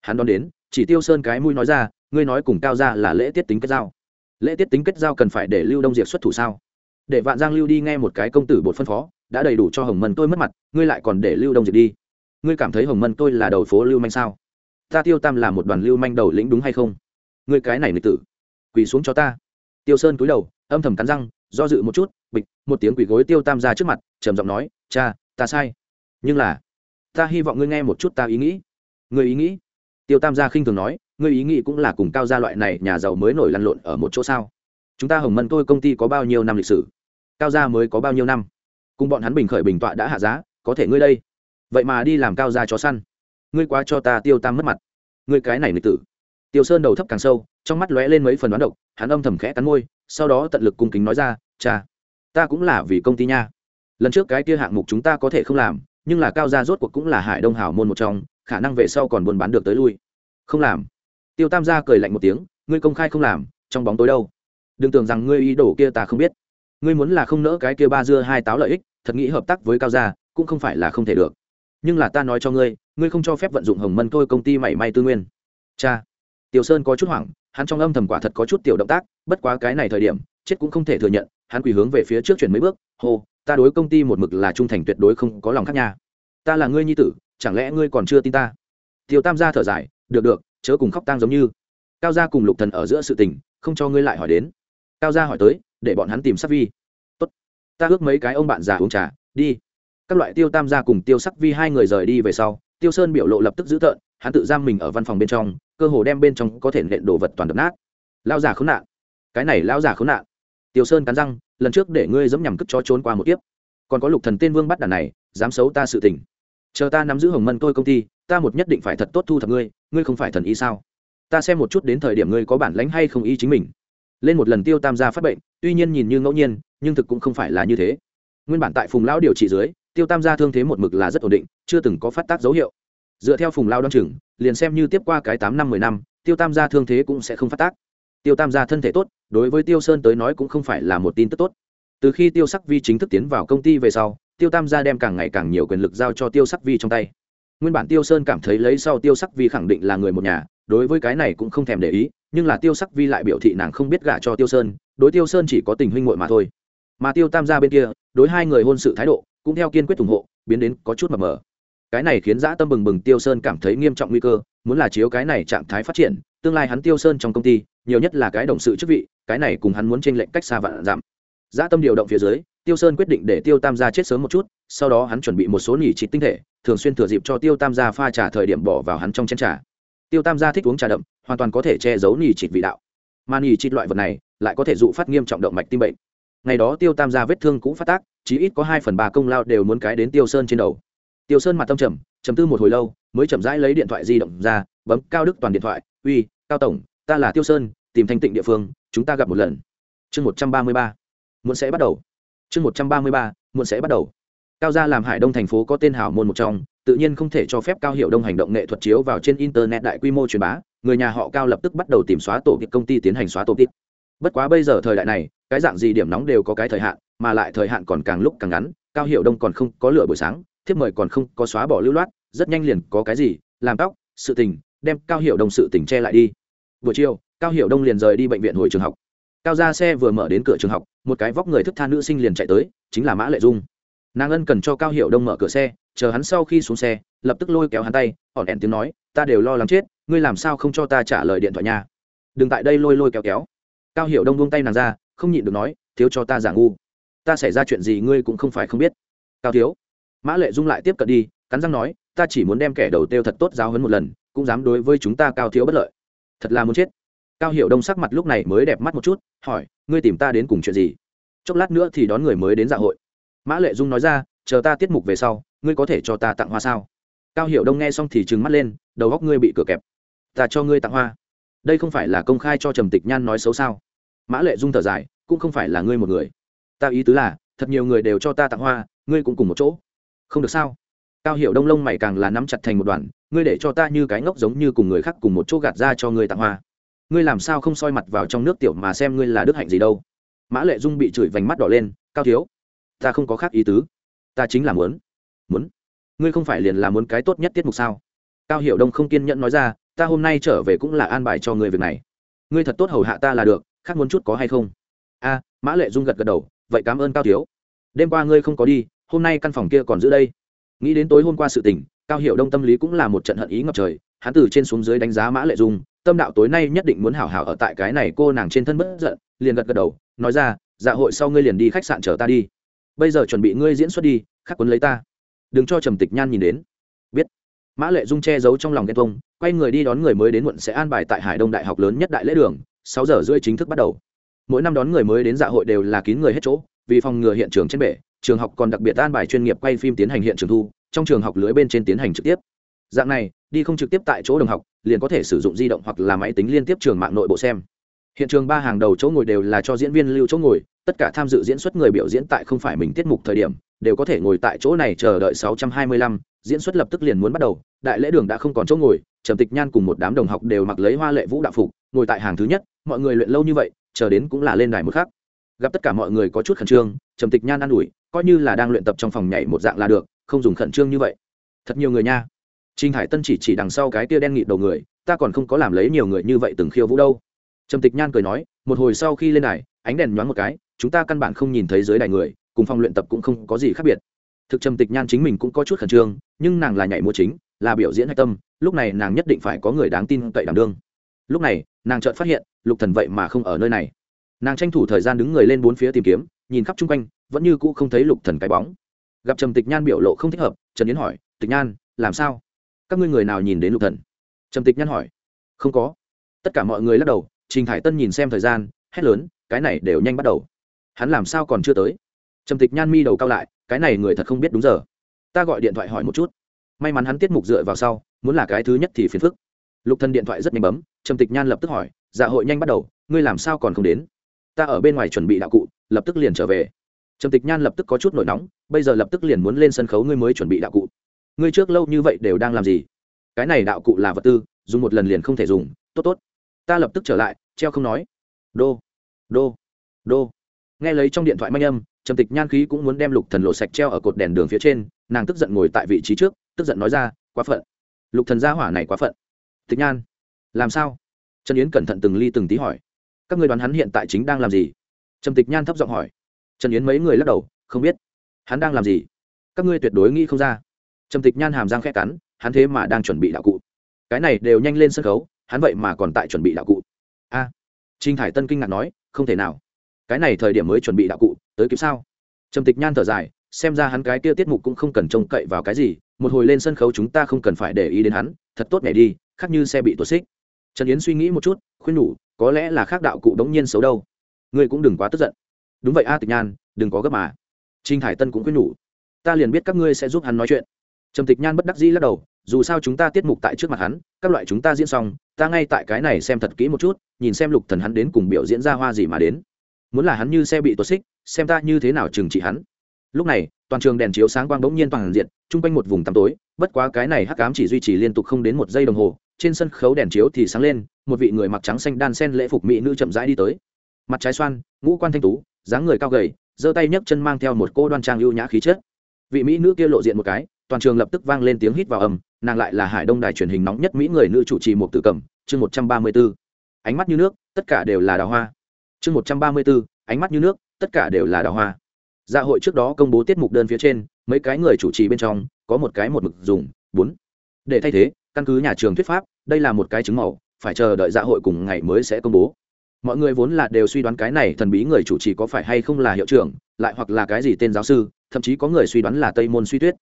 Hắn đón đến, chỉ tiêu sơn cái mũi nói ra, ngươi nói cùng cao ra là lễ tiết tính kết giao. Lễ tiết tính kết giao cần phải để lưu đông diệt xuất thủ sao? Để vạn giang lưu đi nghe một cái công tử bột phân phó, đã đầy đủ cho hồng mân tôi mất mặt, ngươi lại còn để lưu đông diệt đi. Ngươi cảm thấy hồng mân tôi là đầu phố lưu manh sao? Ta tiêu tam là một đoàn lưu manh đầu lĩnh đúng hay không? Ngươi cái này nghịch tử, quỳ xuống cho ta. Tiêu sơn cúi đầu, âm thầm cắn răng, do dự một chút bịch, một tiếng quỳ gối tiêu tam ra trước mặt, trầm giọng nói, cha, ta sai. Nhưng là, ta hy vọng ngươi nghe một chút ta ý nghĩ. Ngươi ý nghĩ? Tiêu tam gia khinh thường nói, ngươi ý nghĩ cũng là cùng cao gia loại này nhà giàu mới nổi lăn lộn ở một chỗ sao? Chúng ta hồng mân tôi công ty có bao nhiêu năm lịch sử? Cao gia mới có bao nhiêu năm? Cùng bọn hắn bình khởi bình tọa đã hạ giá, có thể ngươi đây? Vậy mà đi làm cao gia chó săn. Ngươi quá cho ta tiêu tam mất mặt. Ngươi cái này nghịch tử. Tiêu sơn đầu thấp càng sâu, trong mắt lóe lên mấy phần đoán độc, hắn âm thầm khẽ cắn môi, sau đó tận lực cung kính nói ra, cha ta cũng là vì công ty nha. Lần trước cái kia hạng mục chúng ta có thể không làm, nhưng là cao gia rốt cuộc cũng là hải đông hảo môn một trong, khả năng về sau còn buôn bán được tới lui. Không làm. Tiêu tam gia cười lạnh một tiếng, ngươi công khai không làm, trong bóng tối đâu? Đừng tưởng rằng ngươi ý đồ kia ta không biết. Ngươi muốn là không nỡ cái kia ba dưa hai táo lợi ích, thật nghĩ hợp tác với cao gia, cũng không phải là không thể được. Nhưng là ta nói cho ngươi ngươi không cho phép vận dụng hồng mân thôi công ty mảy may tư nguyên. Cha. Tiểu sơn có chút hoảng, hắn trong âm thầm quả thật có chút tiểu động tác, bất quá cái này thời điểm chết cũng không thể thừa nhận, hắn quỳ hướng về phía trước chuyển mấy bước, hô, ta đối công ty một mực là trung thành tuyệt đối không có lòng khác nha. Ta là ngươi nhi tử, chẳng lẽ ngươi còn chưa tin ta? Tiêu tam gia thở dài, được được, chớ cùng khóc tang giống như. Cao gia cùng lục thần ở giữa sự tình, không cho ngươi lại hỏi đến. Cao gia hỏi tới, để bọn hắn tìm sắc vi. Tốt, ta ước mấy cái ông bạn già uống trà, đi. Các loại tiêu tam gia cùng tiêu sắc vi hai người rời đi về sau, tiêu sơn biểu lộ lập tức dữ tợn, hắn tự giam mình ở văn phòng bên trong, cơ hồ đem bên trong có thể nện đồ vật toàn đập nát. Lao già khốn nạn, cái này lao già khốn nạn tiêu sơn cắn răng, lần trước để ngươi dẫm nhằm cất cho trốn qua một kiếp. Còn có lục thần tên vương bắt đàn này, dám xấu ta sự tình. Chờ ta nắm giữ hồng mân tôi công ty, ta một nhất định phải thật tốt thu thập ngươi ngươi không phải thần ý sao? Ta xem một chút đến thời điểm ngươi có bản lãnh hay không y chính mình. Lên một lần tiêu tam gia phát bệnh, tuy nhiên nhìn như ngẫu nhiên, nhưng thực cũng không phải là như thế. Nguyên bản tại phùng lão điều trị dưới, tiêu tam gia thương thế một mực là rất ổn định, chưa từng có phát tác dấu hiệu. Dựa theo phùng lao đ o chừng, liền xem như tiếp qua cái tám năm mười năm, tiêu tam gia thương thế cũng sẽ không phát tác tiêu tam gia thân thể tốt, đối với tiêu sơn tới nói cũng không phải là một tin tức tốt. Từ khi tiêu sắc vi chính thức tiến vào công ty về sau, tiêu tam gia đem càng ngày càng nhiều quyền lực giao cho tiêu sắc vi trong tay. Nguyên bản tiêu sơn cảm thấy lấy sau tiêu sắc vi khẳng định là người một nhà, đối với cái này cũng không thèm để ý, nhưng là tiêu sắc vi lại biểu thị nàng không biết gả cho tiêu sơn, đối tiêu sơn chỉ có tình huynh muội mà thôi. Mà tiêu tam gia bên kia, đối hai người hôn sự thái độ, cũng theo kiên quyết ủng hộ, biến đến có chút mập mờ. Cái này khiến dã tâm bừng bừng tiêu sơn cảm thấy nghiêm trọng nguy cơ, muốn là chiếu cái này trạng thái phát triển, tương lai hắn tiêu sơn trong công ty nhiều nhất là cái đồng sự chức vị, cái này cùng hắn muốn t r ê n lệnh cách xa vạn giảm dã tâm điều động phía dưới, tiêu sơn quyết định để tiêu tam gia chết sớm một chút, sau đó hắn chuẩn bị một số nỉ trị tinh thể, thường xuyên thừa dịp cho tiêu tam gia pha trà thời điểm bỏ vào hắn trong chén trà. Tiêu tam gia thích uống trà đậm, hoàn toàn có thể che giấu nỉ trị vị đạo. Mà nỉ trị loại vật này, lại có thể dụ phát nghiêm trọng động mạch tim bệnh. Ngày đó tiêu tam gia vết thương cũng phát tác, chí ít có hai phần ba công lao đều muốn cái đến tiêu sơn trên đầu. Tiêu sơn mặt tâm trầm chầm tư một hồi lâu, mới chậm rãi lấy điện thoại di động ra, bấm cao đức toàn điện thoại, uy, cao tổng ta là tiêu sơn, tìm thanh tịnh địa phương, chúng ta gặp một lần. Chương một trăm ba mươi ba muốn sẽ bắt đầu. Chương một trăm ba mươi ba muốn sẽ bắt đầu. Cao gia làm hải đông thành phố có tên hảo môn một trong, tự nhiên không thể cho phép cao hiệu đông hành động nghệ thuật chiếu vào trên internet đại quy mô truyền bá, người nhà họ cao lập tức bắt đầu tìm xóa tổ tiết công ty tiến hành xóa tổ tiết bất quá bây giờ thời đại này, cái dạng gì điểm nóng đều có cái thời hạn, mà lại thời hạn còn càng lúc càng ngắn, cao hiệu đông còn không có lửa buổi sáng, thiếp mời còn không có xóa bỏ lưu loát, rất nhanh liền có cái gì, làm tóc, sự tình, đem cao hiệu đông sự tình che lại đi buổi chiều, cao Hiểu đông liền rời đi bệnh viện hồi trường học. Cao ra xe vừa mở đến cửa trường học, một cái vóc người thức tha nữ sinh liền chạy tới, chính là mã lệ dung. Nàng ân cần cho cao Hiểu đông mở cửa xe, chờ hắn sau khi xuống xe, lập tức lôi kéo hắn tay, hỏn đèn tiếng nói, ta đều lo lắng chết, ngươi làm sao không cho ta trả lời điện thoại nhà đừng tại đây lôi lôi kéo kéo. Cao Hiểu đông buông tay nàng ra, không nhịn được nói, thiếu cho ta giả ngu. Ta xảy ra chuyện gì ngươi cũng không phải không biết. Cao thiếu. Mã lệ dung lại tiếp cận đi, cắn răng nói, ta chỉ muốn đem kẻ đầu tiêu thật tốt giáo hấn một lần, cũng dám đối với chúng ta cao thiếu bất lợi thật là muốn chết. Cao hiệu đông sắc mặt lúc này mới đẹp mắt một chút, hỏi, ngươi tìm ta đến cùng chuyện gì? Chốc lát nữa thì đón người mới đến dạ hội. Mã lệ dung nói ra, chờ ta tiết mục về sau, ngươi có thể cho ta tặng hoa sao? Cao hiệu đông nghe xong thì trừng mắt lên, đầu góc ngươi bị cửa kẹp. Ta cho ngươi tặng hoa. Đây không phải là công khai cho trầm tịch nhan nói xấu sao? Mã lệ dung thở dài, cũng không phải là ngươi một người. Ta ý tứ là, thật nhiều người đều cho ta tặng hoa, ngươi cũng cùng một chỗ. Không được sao? Cao hiệu đông lông mày càng là nắm chặt thành một đoàn ngươi để cho ta như cái ngốc giống như cùng người khác cùng một chỗ gạt ra cho ngươi tặng hoa. Ngươi làm sao không soi mặt vào trong nước tiểu mà xem ngươi là đức hạnh gì đâu. Mã lệ dung bị chửi vành mắt đỏ lên, cao thiếu, ta không có khác ý tứ. Ta chính là muốn muốn. Ngươi không phải liền là muốn cái tốt nhất tiết mục sao? Cao hiệu đông không kiên nhẫn nói ra, ta hôm nay trở về cũng là an bài cho ngươi việc này. Ngươi thật tốt hầu hạ ta là được, khác muốn chút có hay không? A, mã lệ dung gật gật đầu, vậy cảm ơn cao thiếu. Đêm qua ngươi không có đi, hôm nay căn phòng kia còn giữ đây. Nghĩ đến tối hôm qua sự tình cao hiệu đông tâm lý cũng là một trận hận ý ngập trời, hắn từ trên xuống dưới đánh giá mã lệ dung, tâm đạo tối nay nhất định muốn hảo hảo ở tại cái này cô nàng trên thân bất giận, liền gật gật đầu, nói ra dạ hội sau ngươi liền đi khách sạn chờ ta đi. Bây giờ chuẩn bị ngươi diễn xuất đi, khắc quấn lấy ta. Đừng cho trầm tịch nhan nhìn đến. Biết. Mã lệ dung che giấu trong lòng ghen thông quay người đi đón người mới đến muộn sẽ an bài tại hải đông đại học lớn nhất đại lễ đường, sáu giờ rưỡi chính thức bắt đầu. Mỗi năm đón người mới đến dạ hội đều là kín người hết chỗ, vì phòng ngừa hiện trường trên bể, trường học còn đặc biệt an bài chuyên nghiệp quay phim tiến hành hiện trường thu trong trường học lưới bên trên tiến hành trực tiếp. Dạng này đi không trực tiếp tại chỗ đồng học liền có thể sử dụng di động hoặc là máy tính liên tiếp trường mạng nội bộ xem. Hiện trường ba hàng đầu chỗ ngồi đều là cho diễn viên lưu chỗ ngồi tất cả tham dự diễn xuất người biểu diễn tại không phải mình tiết mục thời điểm đều có thể ngồi tại chỗ này chờ đợi 625, diễn xuất lập tức liền muốn bắt đầu đại lễ đường đã không còn chỗ ngồi trầm tịch nhan cùng một đám đồng học đều mặc lấy hoa lệ vũ đạo phục ngồi tại hàng thứ nhất mọi người luyện lâu như vậy chờ đến cũng là lên đài một khác gặp tất cả mọi người có chút khẩn trương trầm tịch nhan an ủi coi như là đang luyện tập trong phòng nhảy một dạng là được không dùng khẩn trương như vậy. Thật nhiều người nha. Trinh hải tân chỉ chỉ đằng sau cái tia đen nghịt đầu người, ta còn không có làm lấy nhiều người như vậy từng khiêu vũ đâu. Trầm tịch nhan cười nói, một hồi sau khi lên đài, ánh đèn nhoáng một cái, chúng ta căn bản không nhìn thấy dưới đài người, cùng phòng luyện tập cũng không có gì khác biệt. Thực trầm tịch nhan chính mình cũng có chút khẩn trương, nhưng nàng là nhảy múa chính, là biểu diễn hạch tâm, lúc này nàng nhất định phải có người đáng tin cậy đảm đương. Lúc này, nàng chợt phát hiện, lục thần vậy mà không ở nơi này. Nàng tranh thủ thời gian đứng người lên bốn phía tìm kiếm, nhìn khắp chung quanh, vẫn như cũ không thấy lục thần cái bóng gặp trầm tịch nhan biểu lộ không thích hợp, trần yến hỏi, tịch nhan, làm sao? Các ngươi người nào nhìn đến lục thần? Trầm tịch nhan hỏi, không có. Tất cả mọi người lắc đầu, trình thải tân nhìn xem thời gian, hét lớn, cái này đều nhanh bắt đầu. Hắn làm sao còn chưa tới? Trầm tịch nhan mi đầu cao lại, cái này người thật không biết đúng giờ. Ta gọi điện thoại hỏi một chút. May mắn hắn tiết mục dựa vào sau, muốn là cái thứ nhất thì phiền phức. Lục thần điện thoại rất nhanh bấm, trầm tịch nhan lập tức hỏi dạ hội nhanh bắt đầu, ngươi làm sao còn không đến? Ta ở bên ngoài chuẩn bị đạo cụ, lập tức liền trở về trầm tịch nhan lập tức có chút nổi nóng, bây giờ lập tức liền muốn lên sân khấu ngươi mới chuẩn bị đạo cụ. Ngươi trước lâu như vậy đều đang làm gì? Cái này đạo cụ là vật tư, dùng một lần liền không thể dùng, tốt tốt. Ta lập tức trở lại, treo không nói. Đô đô đô. Nghe lấy trong điện thoại manh âm, trầm tịch nhan khí cũng muốn đem lục thần lộ sạch treo ở cột đèn đường phía trên, nàng tức giận ngồi tại vị trí trước, tức giận nói ra, quá phận. Lục thần gia hỏa này quá phận. Tịch nhan, làm sao? Trần yến cẩn thận từng ly từng tí hỏi. Các người đoán hắn hiện tại chính đang làm gì? Trầm tịch nhan thấp giọng hỏi trần yến mấy người lắc đầu, không biết. Hắn đang làm gì? Các ngươi tuyệt đối nghĩ không ra. Trầm tịch nhan hàm răng khẽ cắn, hắn thế mà đang chuẩn bị đạo cụ. Cái này đều nhanh lên sân khấu, hắn vậy mà còn tại chuẩn bị đạo cụ. A. À, Trinh thải tân kinh ngạc nói, không thể nào. Cái này thời điểm mới chuẩn bị đạo cụ, tới kịp sao? Trầm tịch nhan thở dài, xem ra hắn cái kia tiết mục cũng không cần trông cậy vào cái gì, một hồi lên sân khấu chúng ta không cần phải để ý đến hắn, thật tốt nhảy đi, khác như xe bị tuột xích. Trần yến suy nghĩ một chút, khuyên nhủ, có lẽ là khác đạo cụ đống nhiên xấu đâu. Ngươi cũng đừng quá tức giận đúng vậy a, tịch nhan, đừng có gấp mà. Trinh thải tân cũng quyết nhủ. Ta liền biết các ngươi sẽ giúp hắn nói chuyện. Trầm tịch nhan bất đắc dĩ lắc đầu, dù sao chúng ta tiết mục tại trước mặt hắn, các loại chúng ta diễn xong, ta ngay tại cái này xem thật kỹ một chút, nhìn xem lục thần hắn đến cùng biểu diễn ra hoa gì mà đến. Muốn là hắn như xe bị tuột xích, xem ta như thế nào trừng trị hắn. Lúc này, toàn trường đèn chiếu sáng quang bỗng nhiên toàn diện, chung quanh một vùng tăm tối, bất quá cái này hắc ám chỉ duy trì liên tục không đến một giây đồng hồ, trên sân khấu đèn chiếu thì sáng lên, một vị người mặc trắng xanh đan sen lễ phục mỹ nữ chậm rãi đi tới. Mặt trái xoan, ngũ quan thanh tú dáng người cao gầy, giơ tay nhấc chân mang theo một cô đoan trang ưu nhã khí chất. Vị mỹ nữ kia lộ diện một cái, toàn trường lập tức vang lên tiếng hít vào ầm, nàng lại là hải đông đài truyền hình nóng nhất mỹ người nữ chủ trì một tử cẩm chương một trăm ba mươi b ố ánh mắt như nước, tất cả đều là đào hoa. Chương một trăm ba mươi b ố ánh mắt như nước, tất cả đều là đào hoa. Dạ hội trước đó công bố tiết mục đơn phía trên, mấy cái người chủ trì bên trong, có một cái một mực dùng, bốn. Để thay thế, căn cứ nhà trường thuyết pháp, đây là một cái chứng màu, phải chờ đợi dạ hội cùng ngày mới sẽ công bố mọi người vốn là đều suy đoán cái này thần bí người chủ trì có phải hay không là hiệu trưởng, lại hoặc là cái gì tên giáo sư, thậm chí có người suy đoán là tây môn suy tuyết.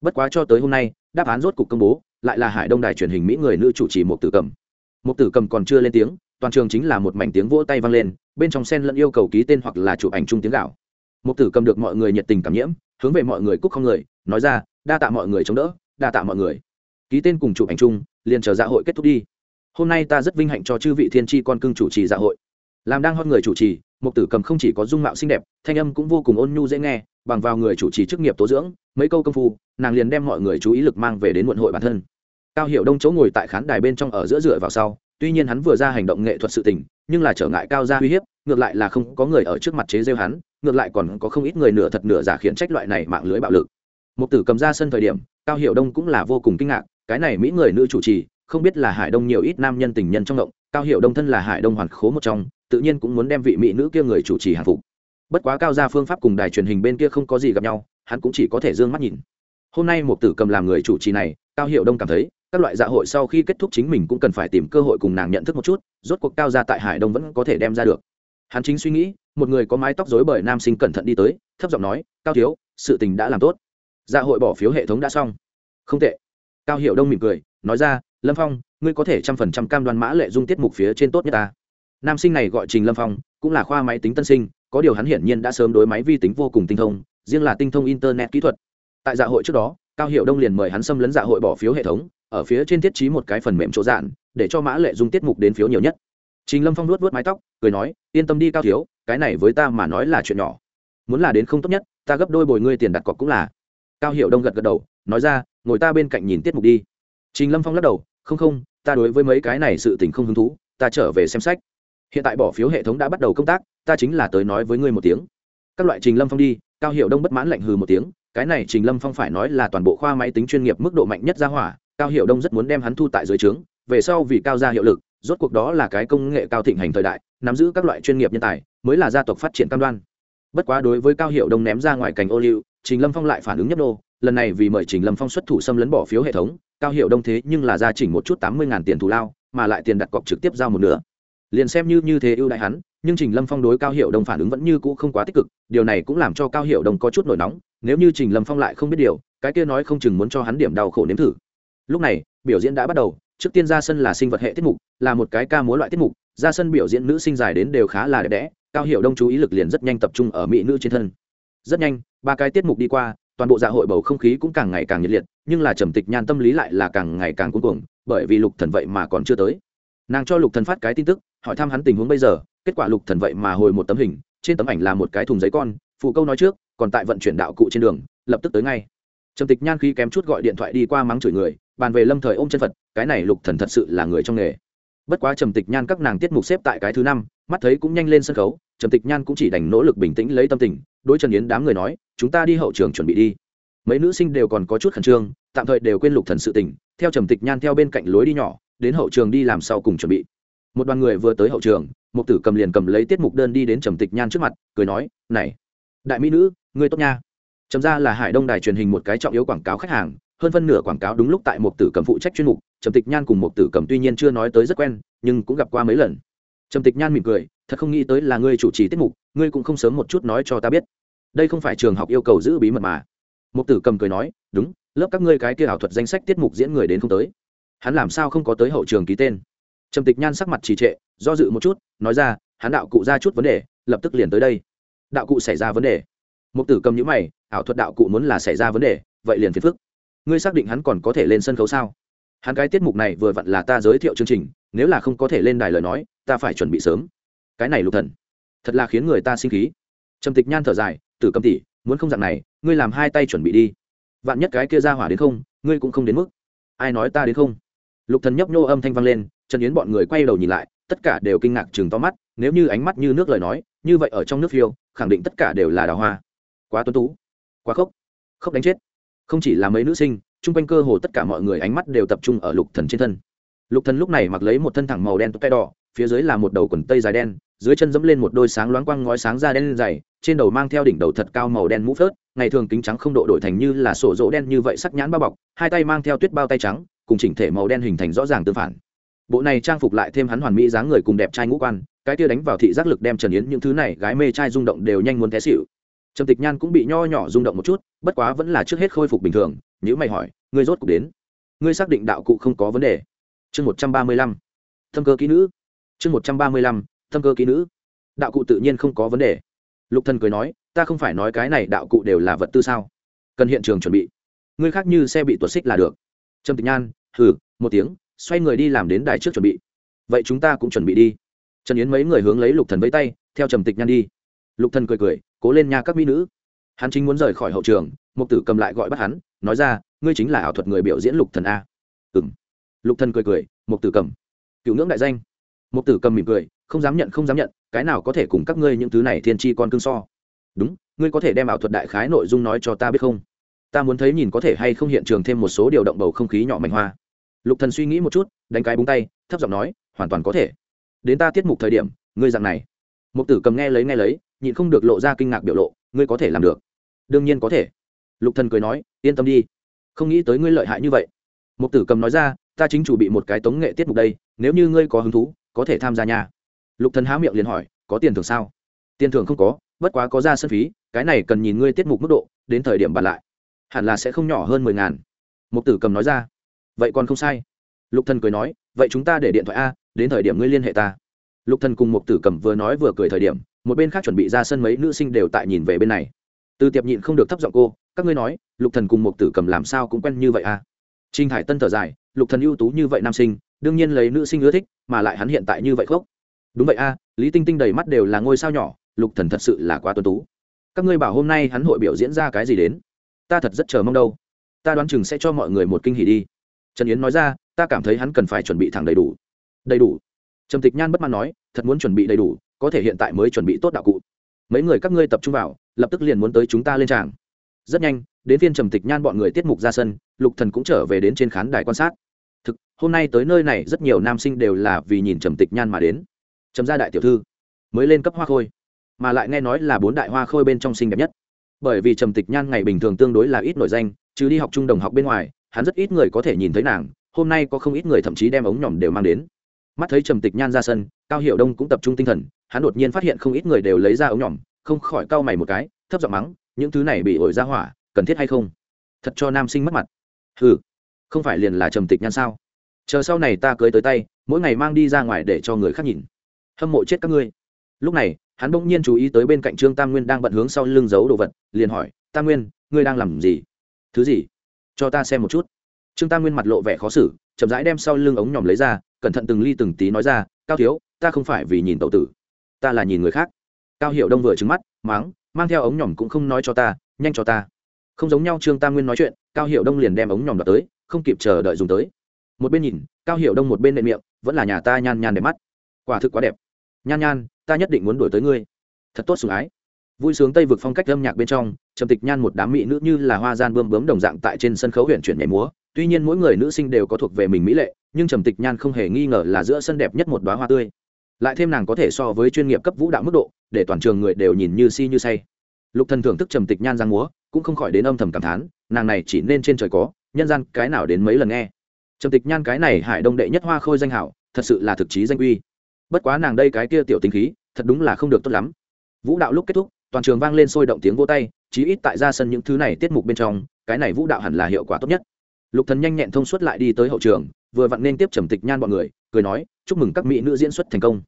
Bất quá cho tới hôm nay, đáp án rốt cục công bố, lại là hải đông đài truyền hình mỹ người nữ chủ trì một tử cầm. Một tử cầm còn chưa lên tiếng, toàn trường chính là một mảnh tiếng vỗ tay vang lên, bên trong sen lẫn yêu cầu ký tên hoặc là chụp ảnh chung tiếng gạo. Một tử cầm được mọi người nhiệt tình cảm nhiễm, hướng về mọi người cúc không người, nói ra, đa tạ mọi người chống đỡ, đa tạ mọi người. Ký tên cùng chụp ảnh chung, liền chờ dạ hội kết thúc đi. Hôm nay ta rất vinh hạnh cho chư vị thiên tri con cưng chủ trì dạ hội làm đang hot người chủ trì, mục tử cầm không chỉ có dung mạo xinh đẹp, thanh âm cũng vô cùng ôn nhu dễ nghe, bằng vào người chủ trì chức nghiệp tố dưỡng, mấy câu công phu, nàng liền đem mọi người chú ý lực mang về đến muộn hội bản thân. Cao hiệu đông chỗ ngồi tại khán đài bên trong ở giữa dựa vào sau, tuy nhiên hắn vừa ra hành động nghệ thuật sự tình, nhưng là trở ngại cao ra uy hiếp, ngược lại là không có người ở trước mặt chế rêu hắn, ngược lại còn có không ít người nửa thật nửa giả khiển trách loại này mạng lưới bạo lực. Mục tử cầm ra sân thời điểm, cao hiệu đông cũng là vô cùng kinh ngạc, cái này mỹ người nữ chủ trì, không biết là hải đông nhiều ít nam nhân tình nhân trong động, cao hiệu đông thân là hải đông hoàn khố một trong tự nhiên cũng muốn đem vị mỹ nữ kia người chủ trì hàng phục. Bất quá cao gia phương pháp cùng đài truyền hình bên kia không có gì gặp nhau, hắn cũng chỉ có thể d ư ơ n g mắt nhìn. Hôm nay một tử cầm làm người chủ trì này, cao hiệu đông cảm thấy, các loại dạ hội sau khi kết thúc chính mình cũng cần phải tìm cơ hội cùng nàng nhận thức một chút, rốt cuộc cao gia tại hải đông vẫn có thể đem ra được. Hắn chính suy nghĩ, một người có mái tóc dối bởi nam sinh cẩn thận đi tới, thấp giọng nói, cao thiếu, sự tình đã làm tốt. Dạ hội bỏ phiếu hệ thống đã xong. Không tệ. Cao hiệu đông mỉm cười, nói ra, lâm phong, ngươi có thể trăm phần trăm cam đoan mã lệ dung tiết mục phía trên tốt nhất ta nam sinh này gọi trình lâm phong, cũng là khoa máy tính tân sinh, có điều hắn hiển nhiên đã sớm đối máy vi tính vô cùng tinh thông, riêng là tinh thông internet kỹ thuật. Tại dạ hội trước đó, cao hiệu đông liền mời hắn xâm lấn dạ hội bỏ phiếu hệ thống, ở phía trên thiết trí một cái phần mềm chỗ dạn, để cho mã lệ dung tiết mục đến phiếu nhiều nhất. Trình lâm phong nuốt vớt mái tóc, cười nói, yên tâm đi cao thiếu, cái này với ta mà nói là chuyện nhỏ. Muốn là đến không tốt nhất, ta gấp đôi bồi ngươi tiền đặt cọc cũng là. Cao hiệu đông gật gật đầu, nói ra, ngồi ta bên cạnh nhìn tiết mục đi. Trình lâm phong lắc đầu, không không, ta đối với mấy cái này sự tình không hứng thú, ta trở về xem sách hiện tại bỏ phiếu hệ thống đã bắt đầu công tác, ta chính là tới nói với ngươi một tiếng. Các loại trình lâm phong đi, cao hiệu đông bất mãn lạnh hừ một tiếng, cái này trình lâm phong phải nói là toàn bộ khoa máy tính chuyên nghiệp mức độ mạnh nhất ra hỏa, cao hiệu đông rất muốn đem hắn thu tại dưới trướng, về sau vì cao gia hiệu lực, rốt cuộc đó là cái công nghệ cao thịnh hành thời đại, nắm giữ các loại chuyên nghiệp nhân tài, mới là gia tộc phát triển cam đoan. Bất quá đối với cao hiệu đông ném ra ngoài cành ô liu, trình lâm phong lại phản ứng nhấp đô lần này vì mời trình lâm phong xuất thủ xâm lấn bỏ phiếu hệ thống, cao hiệu đông thế nhưng là gia chỉnh một chút tám mươi tiền thù lao, mà lại tiền đặt cọc trực tiếp giao một nửa liền xem như như thế ưu đại hắn, nhưng trình lâm phong đối cao hiệu đồng phản ứng vẫn như cũ không quá tích cực, điều này cũng làm cho cao hiệu đồng có chút nổi nóng, nếu như trình lâm phong lại không biết điều, cái kia nói không chừng muốn cho hắn điểm đau khổ nếm thử. Lúc này, biểu diễn đã bắt đầu, trước tiên ra sân là sinh vật hệ tiết mục, là một cái ca múa loại tiết mục, ra sân biểu diễn nữ sinh dài đến đều khá là đẹp đẽ, cao hiệu đông chú ý lực liền rất nhanh tập trung ở mỹ nữ trên thân. Rất nhanh, ba cái tiết mục đi qua, toàn bộ dạ hội bầu không khí cũng càng ngày càng nhiệt liệt, nhưng là trầm tịch nhan tâm lý lại là càng ngày càng cuống cuồng, bởi vì lục thần vậy mà còn chưa tới. Nàng cho lục thần phát cái tin tức hỏi thăm hắn tình huống bây giờ, kết quả lục thần vậy mà hồi một tấm hình, trên tấm ảnh là một cái thùng giấy con, phụ câu nói trước, còn tại vận chuyển đạo cụ trên đường, lập tức tới ngay. Trầm tịch nhan khi kém chút gọi điện thoại đi qua mắng chửi người, bàn về lâm thời ôm chân phật, cái này lục thần thật sự là người trong nghề. Bất quá trầm tịch nhan các nàng tiết mục xếp tại cái thứ năm, mắt thấy cũng nhanh lên sân khấu, trầm tịch nhan cũng chỉ đành nỗ lực bình tĩnh lấy tâm tình, đối trần yến đám người nói, chúng ta đi hậu trường chuẩn bị đi. Mấy nữ sinh đều còn có chút khẩn trương, tạm thời đều quên lục thần sự tình, theo trầm tịch nhan theo bên cạnh lối đi nhỏ, đến hậu trường đi làm sau cùng chuẩn bị một đoàn người vừa tới hậu trường một tử cầm liền cầm lấy tiết mục đơn đi đến trầm tịch nhan trước mặt, cười nói, này, đại mỹ nữ, ngươi tốt nha. Trầm ra là hải đông đài truyền hình một cái trọng yếu quảng cáo khách hàng, hơn phân nửa quảng cáo đúng lúc tại một tử cầm phụ trách chuyên mục. Trầm tịch nhan cùng một tử cầm tuy nhiên chưa nói tới rất quen, nhưng cũng gặp qua mấy lần. Trầm tịch nhan mỉm cười, thật không nghĩ tới là ngươi chủ trì tiết mục, ngươi cũng không sớm một chút nói cho ta biết. Đây không phải trường học yêu cầu giữ bí mật mà. Một tử cầm cười nói, đúng, lớp các ngươi cái kia ảo thuật danh sách tiết mục diễn người đến không tới. Hắn làm sao không có tới hậu trường ký tên? Trầm tịch nhan sắc mặt trì trệ, do dự một chút, nói ra, hắn đạo cụ ra chút vấn đề, lập tức liền tới đây. Đạo cụ xảy ra vấn đề? Một tử cầm nhữ mày, ảo thuật đạo cụ muốn là xảy ra vấn đề, vậy liền phiền phức. Ngươi xác định hắn còn có thể lên sân khấu sao? Hắn cái tiết mục này vừa vặn là ta giới thiệu chương trình, nếu là không có thể lên đài lời nói, ta phải chuẩn bị sớm. Cái này lục thần, thật là khiến người ta sinh khí. Trầm tịch nhan thở dài, tử cầm tỷ, muốn không dạng này, ngươi làm hai tay chuẩn bị đi. Vạn nhất cái kia ra hỏa đến không, ngươi cũng không đến mức. Ai nói ta đến không? Lục thần nhấp nhô âm thanh vang lên trần yến bọn người quay đầu nhìn lại, tất cả đều kinh ngạc chừng to mắt, nếu như ánh mắt như nước lời nói, như vậy ở trong nước phiêu, khẳng định tất cả đều là đào hoa. Quá tuấn tú, quá khốc khốc đánh chết. Không chỉ là mấy nữ sinh, chung quanh cơ hồ tất cả mọi người ánh mắt đều tập trung ở lục thần trên thân. Lục thần lúc này mặc lấy một thân thẳng màu đen tóc đỏ, phía dưới là một đầu quần tây dài đen, dưới chân dẫm lên một đôi sáng loáng quang ngói sáng da đen dày, trên đầu mang theo đỉnh đầu thật cao màu đen mũ phớt, ngày thường kính trắng không độ đổi thành như là sổ rỗ đen như vậy sắc nhãn bao bọc, hai tay mang theo tuyết bao tay trắng, cùng chỉnh thể màu đen hình thành rõ ràng tương phản bộ này trang phục lại thêm hắn hoàn mỹ dáng người cùng đẹp trai ngũ quan, cái tia đánh vào thị giác lực đem trần yến những thứ này gái mê trai rung động đều nhanh muốn té xịu trầm tịch nhan cũng bị nho nhỏ rung động một chút, bất quá vẫn là trước hết khôi phục bình thường nếu mày hỏi, ngươi rốt cuộc đến? Ngươi xác định đạo cụ không có vấn đề? Chương một trăm ba mươi lăm. Thâm cơ kỹ nữ. Chương một trăm ba mươi lăm. Thâm cơ kỹ nữ. Đạo cụ tự nhiên không có vấn đề. Lục thần cười nói, ta không phải nói cái này đạo cụ đều là vật tư sao? Cần hiện trường chuẩn bị. Ngươi khác như xe bị tuột xích là được. Trầm tịch nhan thử một tiếng xoay người đi làm đến đài trước chuẩn bị. Vậy chúng ta cũng chuẩn bị đi. Trần yến mấy người hướng lấy lục thần với tay, theo trầm tịch nhan đi. Lục thần cười cười, cố lên nha các mỹ nữ. Hắn chính muốn rời khỏi hậu trường, mục tử cầm lại gọi bắt hắn, nói ra, ngươi chính là ảo thuật người biểu diễn lục thần a. Ừm. Lục thần cười cười, mục tử cầm, cựu ngưỡng đại danh. Mục tử cầm mỉm cười, không dám nhận, không dám nhận, cái nào có thể cùng các ngươi những thứ này thiên tri con cương so? Đúng, ngươi có thể đem ảo thuật đại khái nội dung nói cho ta biết không? Ta muốn thấy nhìn có thể hay không hiện trường thêm một số điều động bầu không khí nhỏ mảnh hoa lục thần suy nghĩ một chút, đánh cái búng tay, thấp giọng nói, hoàn toàn có thể. Đến ta tiết mục thời điểm, ngươi dạng này. Mục tử cầm nghe lấy nghe lấy, nhịn không được lộ ra kinh ngạc biểu lộ, ngươi có thể làm được. Đương nhiên có thể. Lục thần cười nói, yên tâm đi. Không nghĩ tới ngươi lợi hại như vậy. Mục tử cầm nói ra, ta chính chủ bị một cái tống nghệ tiết mục đây, nếu như ngươi có hứng thú, có thể tham gia nhà lục thần há miệng liền hỏi, có tiền thưởng sao? Tiền thưởng không có, bất quá có ra sân phí, cái này cần nhìn ngươi tiết mục mức độ, đến thời điểm bàn lại. Hẳn là sẽ không nhỏ hơn mười ngàn. Mục tử cầm nói ra vậy còn không sai. Lục thần cười nói, vậy chúng ta để điện thoại a, đến thời điểm ngươi liên hệ ta. Lục thần cùng mục tử cầm vừa nói vừa cười thời điểm, một bên khác chuẩn bị ra sân mấy nữ sinh đều tại nhìn về bên này. Từ tiệp nhịn không được thấp giọng cô, các ngươi nói, lục thần cùng mục tử cầm làm sao cũng quen như vậy a. Trinh hải tân thở dài, lục thần ưu tú như vậy nam sinh, đương nhiên lấy nữ sinh ưa thích, mà lại hắn hiện tại như vậy khốc. Đúng vậy a, lý tinh tinh đầy mắt đều là ngôi sao nhỏ, lục thần thật sự là quá tuấn tú. Các ngươi bảo hôm nay hắn hội biểu diễn ra cái gì đến? Ta thật rất chờ mong đâu. Ta đoán chừng sẽ cho mọi người một kinh hỉ đi trần yến nói ra, ta cảm thấy hắn cần phải chuẩn bị thẳng đầy đủ. Đầy đủ? Trầm tịch nhan bất mãn nói, thật muốn chuẩn bị đầy đủ, có thể hiện tại mới chuẩn bị tốt đạo cụ. Mấy người các ngươi tập trung vào, lập tức liền muốn tới chúng ta lên tràng. Rất nhanh, đến phiên trầm tịch nhan bọn người tiết mục ra sân, lục thần cũng trở về đến trên khán đài quan sát. Thực, hôm nay tới nơi này, rất nhiều nam sinh đều là vì nhìn trầm tịch nhan mà đến. Trầm gia đại tiểu thư mới lên cấp hoa khôi, mà lại nghe nói là bốn đại hoa khôi bên trong xinh đẹp nhất. Bởi vì trầm tịch nhan ngày bình thường tương đối là ít nổi danh chứ đi học trung đồng học bên ngoài hắn rất ít người có thể nhìn thấy nàng, hôm nay có không ít người thậm chí đem ống nhỏm đều mang đến. Mắt thấy trầm tịch nhan ra sân, cao hiệu đông cũng tập trung tinh thần, hắn đột nhiên phát hiện không ít người đều lấy ra ống nhỏm không khỏi cau mày một cái, thấp giọng mắng, những thứ này bị ổi ra hỏa, cần thiết hay không? Thật cho nam sinh mất mặt. Ừ không phải liền là trầm tịch nhan sao? Chờ sau này ta cưới tới tay, mỗi ngày mang đi ra ngoài để cho người khác nhìn. Hâm mộ chết các ngươi. Lúc này, hắn bỗng nhiên chú ý tới bên cạnh trương tam nguyên đang bận hướng sau lưng giấu đồ vật, liền hỏi, tam nguyên, ngươi đang làm gì? Thứ gì? Cho ta xem một chút. Trương tam nguyên mặt lộ vẻ khó xử, chậm rãi đem sau lưng ống nhòm lấy ra, cẩn thận từng ly từng tí nói ra, cao thiếu, ta không phải vì nhìn tậu tử, ta là nhìn người khác. Cao hiệu đông vừa trứng mắt máng mang theo ống nhòm cũng không nói cho ta, nhanh cho ta. Không giống nhau trương tam nguyên nói chuyện, cao hiệu đông liền đem ống nhòm đ tới, không kịp chờ đợi dùng tới. Một bên nhìn, cao hiệu đông một bên nệ miệng, vẫn là nhà ta nhan nhan đẹp mắt. Quả thực quá đẹp. Nhan nhan, ta nhất định muốn đuổi tới ngươi. Thật tốt sủng ái vui sướng tây vực phong cách âm nhạc bên trong, trầm tịch nhan một đám mỹ nữ như là hoa gian bươm bướm đồng dạng tại trên sân khấu huyện chuyển nhảy múa. Tuy nhiên mỗi người nữ sinh đều có thuộc về mình mỹ lệ, nhưng trầm tịch nhan không hề nghi ngờ là giữa sân đẹp nhất một đoá hoa tươi. Lại thêm nàng có thể so với chuyên nghiệp cấp vũ đạo mức độ, để toàn trường người đều nhìn như si như say. Lục thần thưởng thức trầm tịch nhan giang múa, cũng không khỏi đến âm thầm cảm thán, nàng này chỉ nên trên trời có, nhân gian cái nào đến mấy lần nghe. Trầm tịch nhan cái này hải đông đệ nhất hoa khôi danh hảo, thật sự là thực chí danh uy. Bất quá nàng đây cái kia tiểu tính khí, thật đúng là không được tốt lắm. Vũ đạo lúc kết thúc toàn trường vang lên sôi động tiếng vô tay, chí ít tại ra sân những thứ này tiết mục bên trong, cái này vũ đạo hẳn là hiệu quả tốt nhất. Lục thần nhanh nhẹn thông suốt lại đi tới hậu trường, vừa vặn nên tiếp trầm tịch nhan bọn người, cười nói, chúc mừng các mỹ nữ diễn xuất thành công.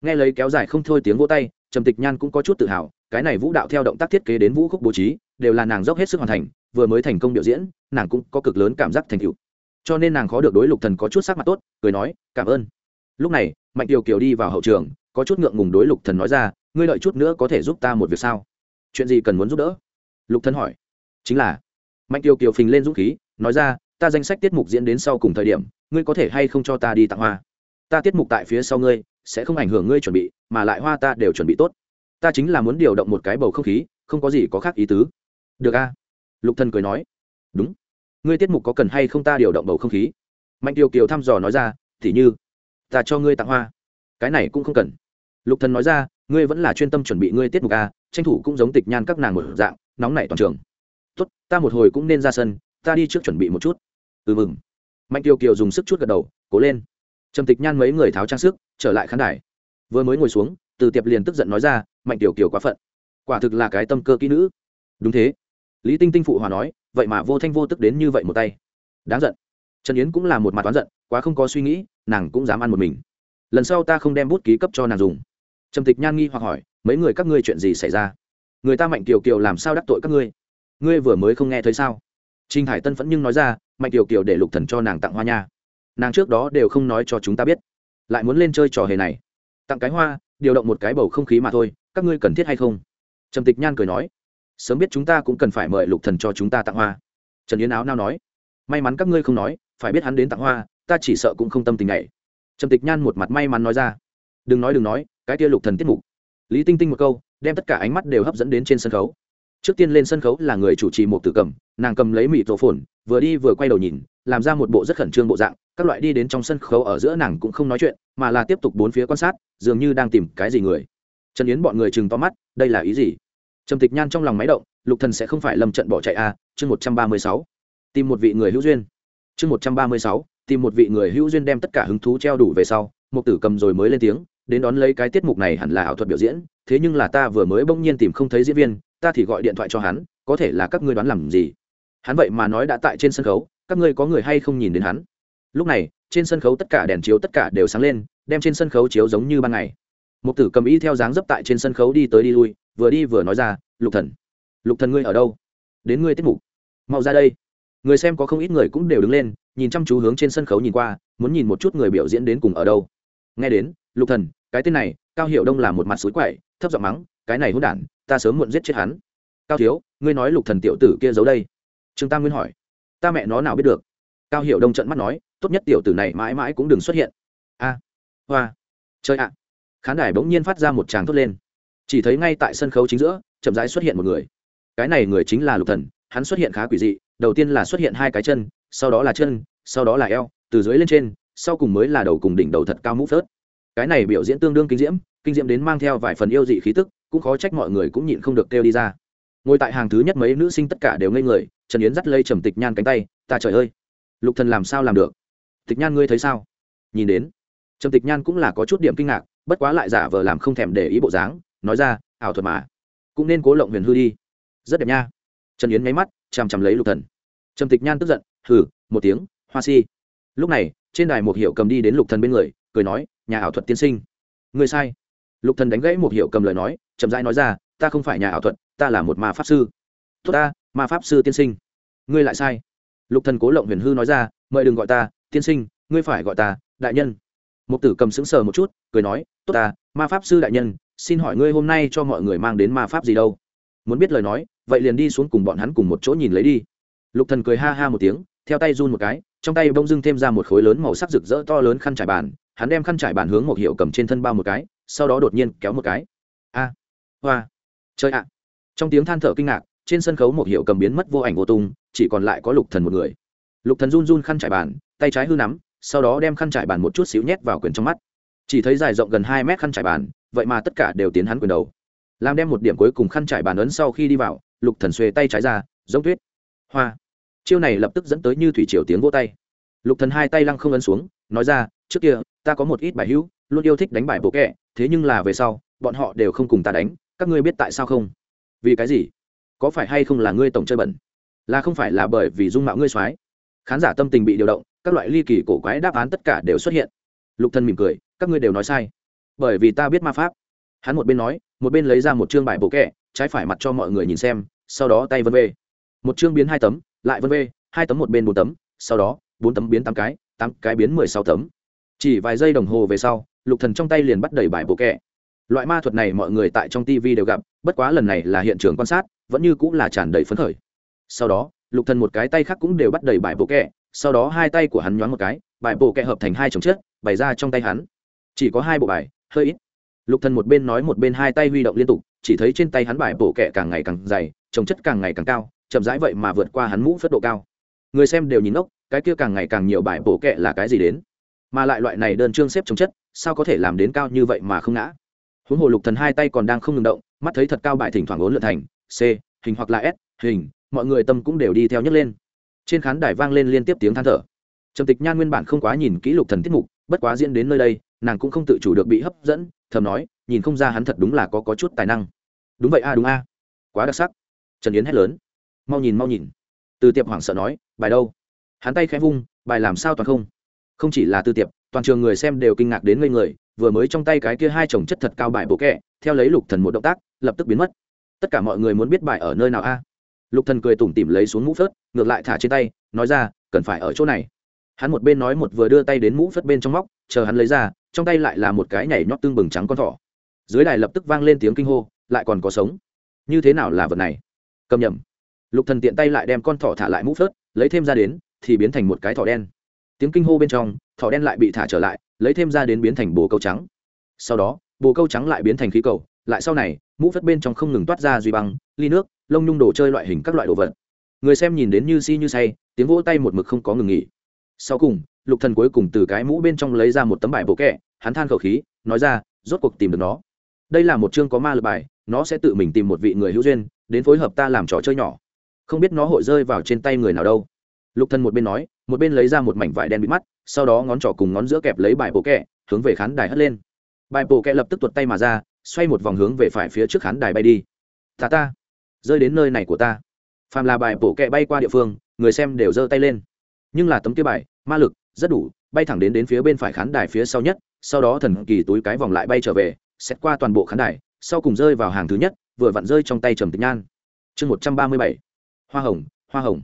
Nghe lấy kéo dài không thôi tiếng vỗ tay, trầm tịch nhan cũng có chút tự hào, cái này vũ đạo theo động tác thiết kế đến vũ khúc bố trí, đều là nàng dốc hết sức hoàn thành, vừa mới thành công biểu diễn, nàng cũng có cực lớn cảm giác thành tựu. Cho nên nàng khó được đối lục thần có chút sắc mặt tốt, cười nói, cảm ơn. Lúc này, mạnh kiều kiều đi vào hậu trường, có chút ngượng ngùng đối lục thần nói ra ngươi đợi chút nữa có thể giúp ta một việc sao? Chuyện gì cần muốn giúp đỡ? Lục thần hỏi. Chính là. Mạnh kiều kiều phình lên dũng khí, nói ra, ta danh sách tiết mục diễn đến sau cùng thời điểm, ngươi có thể hay không cho ta đi tặng hoa? Ta tiết mục tại phía sau ngươi, sẽ không ảnh hưởng ngươi chuẩn bị, mà lại hoa ta đều chuẩn bị tốt. Ta chính là muốn điều động một cái bầu không khí, không có gì có khác ý tứ. Được a. Lục thần cười nói. Đúng. Ngươi tiết mục có cần hay không ta điều động bầu không khí? Mạnh kiều kiều thăm dò nói ra thì như, ta cho ngươi tặng hoa. Cái này cũng không cần. Lục thần nói ra ngươi vẫn là chuyên tâm chuẩn bị ngươi tiết mục a, tranh thủ cũng giống tịch nhan các nàng một dạng, nóng nảy toàn trường. Tốt, ta một hồi cũng nên ra sân, ta đi trước chuẩn bị một chút. Ừ mừng. Mạnh kiều kiều dùng sức chút gật đầu, cố lên. Trầm tịch nhan mấy người tháo trang sức, trở lại khán đài. Vừa mới ngồi xuống, từ tiệp liền tức giận nói ra, mạnh kiều kiều quá phận. Quả thực là cái tâm cơ kỹ nữ. Đúng thế. Lý tinh tinh phụ hòa nói, vậy mà vô thanh vô tức đến như vậy một tay. Đáng giận. Trần yến cũng là một mặt toán giận, quá không có suy nghĩ, nàng cũng dám ăn một mình. Lần sau ta không đem bút ký cấp cho nàng dùng trầm tịch nhan nghi hoặc hỏi, mấy người các ngươi chuyện gì xảy ra? Người ta mạnh kiều kiều làm sao đắc tội các ngươi? Ngươi vừa mới không nghe thấy sao? Trinh hải tân phẫn nhưng nói ra, mạnh kiều kiều để lục thần cho nàng tặng hoa nha. Nàng trước đó đều không nói cho chúng ta biết. Lại muốn lên chơi trò hề này. Tặng cái hoa, điều động một cái bầu không khí mà thôi, các ngươi cần thiết hay không? Trầm tịch nhan cười nói, sớm biết chúng ta cũng cần phải mời lục thần cho chúng ta tặng hoa. Trần yến áo nao nói, may mắn các ngươi không nói, phải biết hắn đến tặng hoa, ta chỉ sợ cũng không tâm tình này trầm tịch nhan một mặt may mắn nói ra đừng nói đừng nói, cái kia lục thần tiết mục. Lý tinh tinh một câu, đem tất cả ánh mắt đều hấp dẫn đến trên sân khấu. Trước tiên lên sân khấu là người chủ trì một tử cầm, nàng cầm lấy mịt rổ phồn vừa đi vừa quay đầu nhìn, làm ra một bộ rất khẩn trương bộ dạng, các loại đi đến trong sân khấu ở giữa nàng cũng không nói chuyện, mà là tiếp tục bốn phía quan sát, dường như đang tìm cái gì người. Trần yến bọn người chừng to mắt, đây là ý gì? Trầm tịch nhan trong lòng máy động, lục thần sẽ không phải lâm trận bỏ chạy a chương một trăm ba mươi sáu. Tìm một vị người hữu duyên. Chương một trăm ba mươi sáu. Tìm một vị người hữu duyên đem tất cả hứng thú treo đủ về sau một tử cầm rồi mới lên tiếng đến đón lấy cái tiết mục này hẳn là ảo thuật biểu diễn, thế nhưng là ta vừa mới bỗng nhiên tìm không thấy diễn viên, ta thì gọi điện thoại cho hắn, có thể là các ngươi đoán làm gì? Hắn vậy mà nói đã tại trên sân khấu, các ngươi có người hay không nhìn đến hắn? Lúc này, trên sân khấu tất cả đèn chiếu tất cả đều sáng lên, đem trên sân khấu chiếu giống như ban ngày. Một tử cầm y theo dáng dấp tại trên sân khấu đi tới đi lui, vừa đi vừa nói ra, lục thần lục thần ngươi ở đâu? Đến ngươi tiết mục. Mau ra đây. Người xem có không ít người cũng đều đứng lên, nhìn chăm chú hướng trên sân khấu nhìn qua, muốn nhìn một chút người biểu diễn đến cùng ở đâu. Nghe đến lục thần, cái tên này, cao hiệu đông là một mặt suối quậy, thấp giọng mắng, cái này hỗn đản, ta sớm muộn giết chết hắn. Cao thiếu, ngươi nói lục thần tiểu tử kia giấu đây. Trương tam nguyên hỏi. Ta mẹ nó nào biết được? Cao hiệu đông trận mắt nói, tốt nhất tiểu tử này mãi mãi cũng đừng xuất hiện. A, hoa chơi ạ. Khán đài bỗng nhiên phát ra một tràng thốt lên. Chỉ thấy ngay tại sân khấu chính giữa, chậm rãi xuất hiện một người. Cái này người chính là lục thần, hắn xuất hiện khá quỷ dị, đầu tiên là xuất hiện hai cái chân, sau đó là chân, sau đó là eo, từ dưới lên trên, sau cùng mới là đầu cùng đỉnh đầu thật cao mũ phớt cái này biểu diễn tương đương kinh diễm kinh diễm đến mang theo vài phần yêu dị khí tức, cũng khó trách mọi người cũng nhịn không được kêu đi ra. Ngồi tại hàng thứ nhất mấy nữ sinh tất cả đều ngây người, trần yến dắt lây trầm tịch nhan cánh tay, ta trời ơi, lục thần làm sao làm được? Tịch nhan ngươi thấy sao? Nhìn đến, trầm tịch nhan cũng là có chút điểm kinh ngạc, bất quá lại giả vờ làm không thèm để ý bộ dáng, nói ra, ảo thuật mà, cũng nên cố lộng huyền hư đi. Rất đẹp nha. Trần yến nháy mắt, chằm chằm lấy lục thần. Trầm tịch nhan tức giận, hừ, một tiếng, hoa si. Lúc này, trên đài một hiệu cầm đi đến lục thần bên người, cười nói nhà ảo thuật tiên sinh. Người sai. Lục thần đánh gãy một hiệu cầm lời nói, chậm rãi nói ra, ta không phải nhà ảo thuật, ta là một ma pháp sư. Tốt ta, ma pháp sư tiên sinh. Ngươi lại sai. Lục thần cố lộng huyền hư nói ra, mời đừng gọi ta, tiên sinh, ngươi phải gọi ta, đại nhân. Một tử cầm sững sờ một chút, cười nói, tốt ta, ma pháp sư đại nhân, xin hỏi ngươi hôm nay cho mọi người mang đến ma pháp gì đâu? Muốn biết lời nói, vậy liền đi xuống cùng bọn hắn cùng một chỗ nhìn lấy đi. Lục thần cười ha ha một tiếng, theo tay run một cái, trong tay bông dưng thêm ra một khối lớn màu sắc rực rỡ to lớn khăn trải bàn hắn đem khăn trải bàn hướng một hiệu cầm trên thân bao một cái, sau đó đột nhiên kéo một cái. A, hoa chơi ạ. Trong tiếng than thở kinh ngạc, trên sân khấu một hiệu cầm biến mất vô ảnh vô tung, chỉ còn lại có lục thần một người. Lục thần run run khăn trải bàn tay trái hư nắm, sau đó đem khăn trải bàn một chút xíu nhét vào quyền trong mắt. Chỉ thấy dài rộng gần hai mét khăn trải bàn vậy mà tất cả đều tiến hắn quyền đầu. Làm đem một điểm cuối cùng khăn trải bàn ấn sau khi đi vào, lục thần xuề tay trái ra, giống tuyết. Hoa, chiêu này lập tức dẫn tới như thủy triều tiếng vỗ tay. Lục thần hai tay lăng không ấn xuống, nói ra, trước kia ta có một ít bài hữu, luôn yêu thích đánh bài bộ kẹ, thế nhưng là về sau, bọn họ đều không cùng ta đánh, các ngươi biết tại sao không? Vì cái gì? Có phải hay không là ngươi tổng chơi bẩn? Là không phải là bởi vì dung mạo ngươi soái khán giả tâm tình bị điều động, các loại ly kỳ cổ quái đáp án tất cả đều xuất hiện. Lục thần mỉm cười, các ngươi đều nói sai. Bởi vì ta biết ma pháp. Hắn một bên nói, một bên lấy ra một chương bài bộ kẹ, trái phải mặt cho mọi người nhìn xem, sau đó tay vân vê. Một chương biến hai tấm, lại vân vê, hai tấm một bên bốn tấm, sau đó, bốn tấm biến tám cái tám cái biến mười sáu tấm chỉ vài giây đồng hồ về sau lục thần trong tay liền bắt đầy bài bộ kẹ. Loại ma thuật này mọi người tại trong tv đều gặp bất quá lần này là hiện trường quan sát vẫn như cũng là tràn đầy phấn khởi. Sau đó lục thần một cái tay khác cũng đều bắt đầy bài bộ kẹ sau đó hai tay của hắn nhoáng một cái bài bộ kẹ hợp thành hai chồng chất, bày ra trong tay hắn. Chỉ có hai bộ bài hơi ít. Lục thần một bên nói một bên hai tay huy động liên tục chỉ thấy trên tay hắn bài bộ kẹ càng ngày càng dày chồng chất càng ngày càng cao chậm rãi vậy mà vượt qua hắn mũ phất độ cao. Người xem đều nhìn ốc cái kia càng ngày càng nhiều bài bộ kẹ là cái gì đến? Mà lại loại này đơn trương xếp chống chất, sao có thể làm đến cao như vậy mà không ngã? Huống hồ lục thần hai tay còn đang không ngừng động, mắt thấy thật cao bại thỉnh thoảng ốn lượn thành, c, hình hoặc là s, hình, mọi người tâm cũng đều đi theo nhấc lên. Trên khán đài vang lên liên tiếp tiếng than thở. Trầm tịch nhan nguyên bản không quá nhìn kỹ lục thần tiết mục, bất quá diễn đến nơi đây, nàng cũng không tự chủ được bị hấp dẫn, thầm nói, nhìn không ra hắn thật đúng là có có chút tài năng. Đúng vậy a, đúng a. Quá đặc sắc. Trần yến hét lớn. Mau nhìn mau nhìn. Từ tiệp hoảng sợ nói, bài đâu? Hắn tay khẽ vung, bài làm sao toàn không? Không chỉ là tư tiệp, toàn trường người xem đều kinh ngạc đến ngây người, vừa mới trong tay cái kia hai chồng chất thật cao bài bộ kẹ, theo lấy lục thần một động tác, lập tức biến mất. Tất cả mọi người muốn biết bài ở nơi nào a? Lục thần cười tủm tỉm lấy xuống mũ phớt, ngược lại thả trên tay, nói ra, cần phải ở chỗ này. Hắn một bên nói một vừa đưa tay đến mũ phớt bên trong móc, chờ hắn lấy ra, trong tay lại là một cái nhảy nhót tương bừng trắng con thỏ. Dưới đài lập tức vang lên tiếng kinh hô, lại còn có sống. Như thế nào là vật này? Cầm nhầm. Lục thần tiện tay lại đem con thỏ thả lại mũ phớt, lấy thêm ra đến, thì biến thành một cái thỏ đen tiếng kinh hô bên trong, thỏ đen lại bị thả trở lại, lấy thêm ra đến biến thành bồ câu trắng. Sau đó, bồ câu trắng lại biến thành khí cầu, lại sau này, mũ phất bên trong không ngừng toát ra duy băng, ly nước, lông nhung đồ chơi loại hình các loại đồ vật. Người xem nhìn đến như si như say, tiếng vỗ tay một mực không có ngừng nghỉ. Sau cùng, lục thần cuối cùng từ cái mũ bên trong lấy ra một tấm bài bộ kẹ, hắn than khẩu khí, nói ra, rốt cuộc tìm được nó. Đây là một chương có ma lực bài, nó sẽ tự mình tìm một vị người hữu duyên, đến phối hợp ta làm trò chơi nhỏ. Không biết nó hội rơi vào trên tay người nào đâu. Lục thần một bên nói một bên lấy ra một mảnh vải đen bị mắt, sau đó ngón trỏ cùng ngón giữa kẹp lấy bài bộ kẹ, hướng về khán đài hất lên. Bài bộ kẹ lập tức tuột tay mà ra, xoay một vòng hướng về phải phía trước khán đài bay đi. Ta ta, rơi đến nơi này của ta. Phàm là bài bộ kẹ bay qua địa phương, người xem đều giơ tay lên. Nhưng là tấm kia bài, ma lực, rất đủ, bay thẳng đến đến phía bên phải khán đài phía sau nhất, sau đó thần kỳ túi cái vòng lại bay trở về, xét qua toàn bộ khán đài, sau cùng rơi vào hàng thứ nhất, vừa vặn rơi trong tay trầm tịch nhan. Chương một trăm ba mươi bảy. Hoa hồng hoa hồng.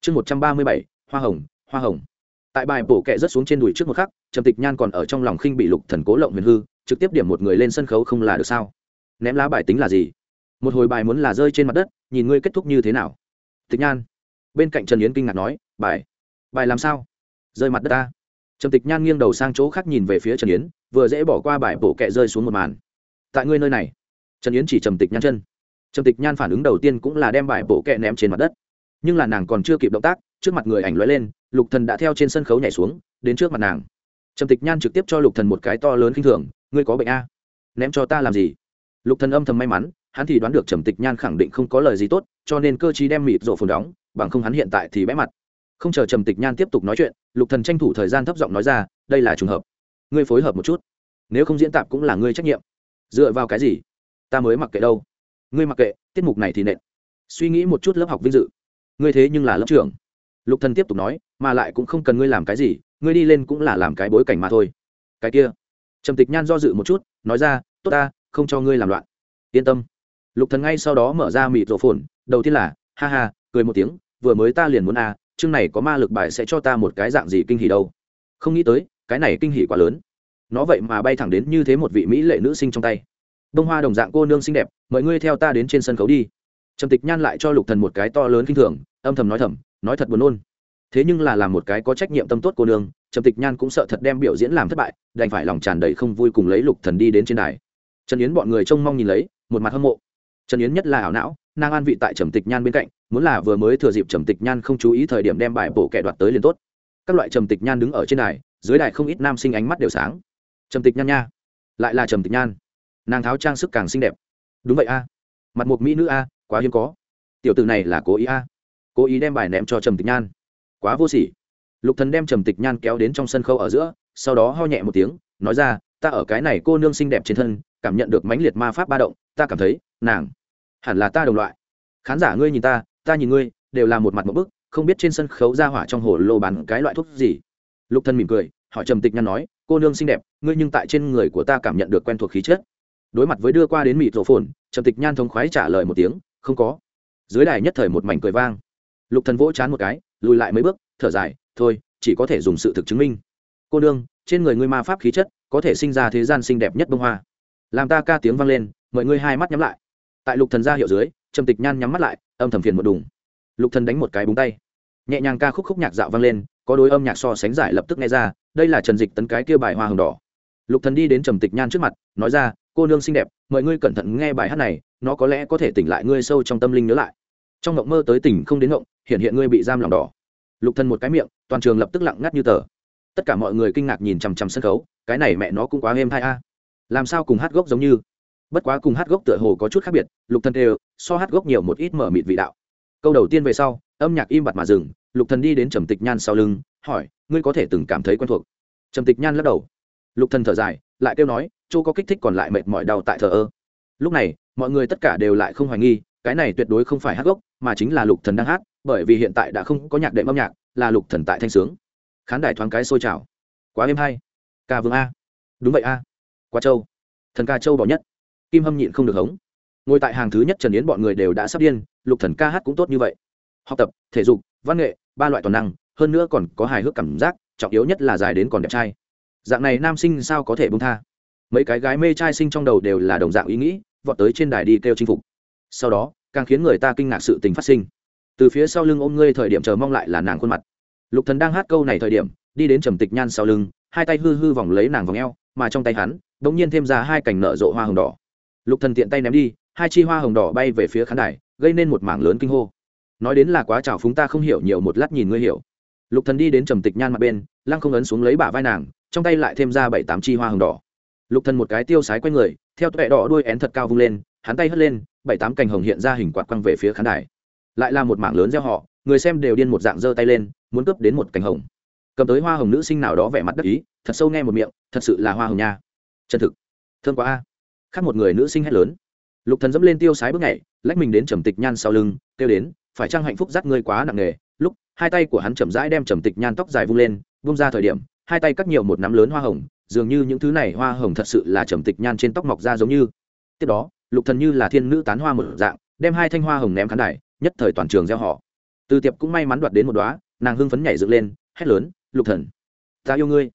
Chương một trăm ba mươi bảy. Hoa hồng hoa hồng. Tại bài bổ kẹ rất xuống trên đùi trước một khắc, trầm tịch nhan còn ở trong lòng khinh bị lục thần cố lộng huyền hư, trực tiếp điểm một người lên sân khấu không là được sao? Ném lá bài tính là gì? Một hồi bài muốn là rơi trên mặt đất, nhìn ngươi kết thúc như thế nào? Tịch nhan. Bên cạnh trần yến kinh ngạc nói, bài bài làm sao? Rơi mặt đất ta. Trầm tịch nhan nghiêng đầu sang chỗ khác nhìn về phía trần yến, vừa dễ bỏ qua bài bổ kẹ rơi xuống một màn. Tại ngươi nơi này. Trần yến chỉ trầm tịch nhan chân. Trầm tịch nhan phản ứng đầu tiên cũng là đem bài bổ kẹ ném trên mặt đất. Nhưng là nàng còn chưa kịp động tác trước mặt người ảnh lóe lên, lục thần đã theo trên sân khấu nhảy xuống, đến trước mặt nàng. Trầm tịch nhan trực tiếp cho lục thần một cái to lớn khinh thường, ngươi có bệnh a? Ném cho ta làm gì? Lục thần âm thầm may mắn, hắn thì đoán được trầm tịch nhan khẳng định không có lời gì tốt, cho nên cơ chí đem mịt rộ phồn đóng, bằng không hắn hiện tại thì bẽ mặt. Không chờ trầm tịch nhan tiếp tục nói chuyện, lục thần tranh thủ thời gian thấp giọng nói ra, đây là trùng hợp. Ngươi phối hợp một chút. Nếu không diễn tạp cũng là ngươi trách nhiệm. Dựa vào cái gì? Ta mới mặc kệ đâu. Ngươi mặc kệ, tiết mục này thì nện. Suy nghĩ một chút lớp học vinh dự. Ngươi thế nhưng là lớp trưởng lục thần tiếp tục nói mà lại cũng không cần ngươi làm cái gì ngươi đi lên cũng là làm cái bối cảnh mà thôi. Cái kia trầm tịch nhan do dự một chút nói ra tốt ta không cho ngươi làm loạn. Yên tâm. Lục thần ngay sau đó mở ra mịt rổ phồn đầu tiên là ha ha cười một tiếng vừa mới ta liền muốn a à, chương này có ma lực bài sẽ cho ta một cái dạng gì kinh hỉ đâu. Không nghĩ tới cái này kinh hỉ quá lớn. Nó vậy mà bay thẳng đến như thế một vị mỹ lệ nữ sinh trong tay. Bông hoa đồng dạng cô nương xinh đẹp mời ngươi theo ta đến trên sân khấu đi. Trầm tịch nhan lại cho lục thần một cái to lớn kinh thường âm thầm nói thầm nói thật buồn nôn. Thế nhưng là làm một cái có trách nhiệm tâm tốt cô nương, trầm tịch nhan cũng sợ thật đem biểu diễn làm thất bại, đành phải lòng tràn đầy không vui cùng lấy lục thần đi đến trên đài. Trần yến bọn người trông mong nhìn lấy, một mặt hâm mộ. Trần yến nhất là ảo não, nàng an vị tại trầm tịch nhan bên cạnh, muốn là vừa mới thừa dịp trầm tịch nhan không chú ý thời điểm đem bài bổ kẻ đoạt tới liền tốt. Các loại trầm tịch nhan đứng ở trên đài, dưới đài không ít nam sinh ánh mắt đều sáng. Trầm tịch nhan nha, lại là trầm tịch nhan. Nàng tháo trang sức càng xinh đẹp. Đúng vậy a, mặt một mỹ nữ a, quá hiếm có. Tiểu từ này là cố ý a cố ý đem bài ném cho trầm tịch nhan. Quá vô sỉ. Lục thần đem trầm tịch nhan kéo đến trong sân khấu ở giữa, sau đó ho nhẹ một tiếng, nói ra, ta ở cái này cô nương xinh đẹp trên thân, cảm nhận được mãnh liệt ma pháp ba động, ta cảm thấy, nàng, hẳn là ta đồng loại. Khán giả ngươi nhìn ta ta nhìn ngươi, đều là một mặt một bức, không biết trên sân khấu ra hỏa trong hồ lô bán cái loại thuốc gì. Lục thần mỉm cười, hỏi trầm tịch nhan nói, cô nương xinh đẹp, ngươi nhưng tại trên người của ta cảm nhận được quen thuộc khí chất. Đối mặt với đưa qua đến mịt rổ phồn, trầm tịch nhan thống khoái trả lời một tiếng, không có. Dưới đài nhất thời một mảnh cười vang lục thần vỗ chán một cái, lùi lại mấy bước, thở dài, thôi, chỉ có thể dùng sự thực chứng minh. Cô nương, trên người ngươi ma pháp khí chất, có thể sinh ra thế gian xinh đẹp nhất bông hoa. Làm ta ca tiếng vang lên mời ngươi hai mắt nhắm lại. Tại lục thần ra hiệu dưới, trầm tịch nhan nhắm mắt lại, âm thầm phiền một đùng. Lục thần đánh một cái búng tay. Nhẹ nhàng ca khúc khúc nhạc dạo vang lên, có đối âm nhạc so sánh giải lập tức nghe ra, đây là trần dịch tấn cái kia bài hoa hồng đỏ. Lục thần đi đến trầm tịch nhan trước mặt, nói ra, cô nương xinh đẹp mời ngươi cẩn thận nghe bài hát này, nó có lẽ có thể tỉnh lại ngươi sâu trong tâm linh nhớ lại trong ngộng mơ tới tỉnh không đến ngộng, hiện hiện ngươi bị giam lòng đỏ. Lục thần một cái miệng, toàn trường lập tức lặng ngắt như tờ. Tất cả mọi người kinh ngạc nhìn chằm chằm sân khấu, cái này mẹ nó cũng quá êm hai a. Làm sao cùng hát gốc giống như? Bất quá cùng hát gốc tựa hồ có chút khác biệt, lục thần đều, so hát gốc nhiều một ít mở mịt vị đạo. Câu đầu tiên về sau, âm nhạc im bặt mà dừng, lục thần đi đến trầm tịch nhan sau lưng, hỏi, ngươi có thể từng cảm thấy quen thuộc? Trầm tịch nhan lắc đầu. Lục thần thở dài, lại kêu nói, chỗ có kích thích còn lại mệt mỏi đau tại thờ ơ. Lúc này, mọi người tất cả đều lại không hoài nghi, cái này tuyệt đối không phải hát gốc mà chính là lục thần đang hát, bởi vì hiện tại đã không có nhạc đệm âm nhạc, là lục thần tại thanh sướng. Khán đài thoáng cái sôi trào. Quá êm hay. Ca vương a. Đúng vậy a. Quá châu thần ca châu bỏ nhất. Kim hâm nhịn không được hống. Ngồi tại hàng thứ nhất trần yến bọn người đều đã sắp điên, lục thần ca hát cũng tốt như vậy. Học tập, thể dục, văn nghệ, ba loại toàn năng, hơn nữa còn có hài hước cảm giác, trọng yếu nhất là dài đến còn đẹp trai. Dạng này nam sinh sao có thể bông tha? Mấy cái gái mê trai sinh trong đầu đều là đồng dạng ý nghĩ, vọt tới trên đài đi kêu chinh phục. Sau đó càng khiến người ta kinh ngạc sự tình phát sinh. Từ phía sau lưng ôm ngươi thời điểm chờ mong lại là nàng khuôn mặt. Lục thần đang hát câu này thời điểm, đi đến trầm tịch nhan sau lưng, hai tay hư hư vòng lấy nàng vòng eo, mà trong tay hắn, bỗng nhiên thêm ra hai cành nở rộ hoa hồng đỏ. Lục thần tiện tay ném đi, hai chi hoa hồng đỏ bay về phía khán đài, gây nên một mảng lớn kinh hô. Nói đến là quá trào phúng ta không hiểu nhiều một lát nhìn ngươi hiểu. Lục thần đi đến trầm tịch nhan mặt bên, lăng không ấn xuống lấy bả vai nàng, trong tay lại thêm ra bảy tám chi hoa hồng đỏ. Lục thần một cái tiêu sái quay người, theo tuệ đỏ đuôi én thật cao vung lên hắn tay hất lên, bảy tám cành hồng hiện ra hình quạt quăng về phía khán đài. Lại là một mảng lớn gieo họ, người xem đều điên một dạng giơ tay lên, muốn cướp đến một cành hồng. Cầm tới hoa hồng nữ sinh nào đó vẻ mặt đắc ý, thật sâu nghe một miệng, thật sự là hoa hồng nha. Chân thực. Thương quá a. Khác một người nữ sinh hét lớn. Lục thần dẫm lên tiêu sái bước nhảy, lách mình đến trầm tịch nhan sau lưng, kêu đến, phải chăng hạnh phúc dắt ngươi quá nặng nề? Lúc, hai tay của hắn chậm rãi đem trầm tịch nhan tóc dài vung lên, vung ra thời điểm, hai tay cắt nhiều một nắm lớn hoa hồng, dường như những thứ này hoa hồng thật sự là trầm tịch nhan trên tóc mọc ra giống như. Tiếp đó lục thần như là thiên nữ tán hoa một dạng, đem hai thanh hoa hồng ném khán đài, nhất thời toàn trường gieo họ. Từ tiệp cũng may mắn đoạt đến một đóa, nàng hưng phấn nhảy dựng lên, hét lớn, lục thần, ta yêu ngươi,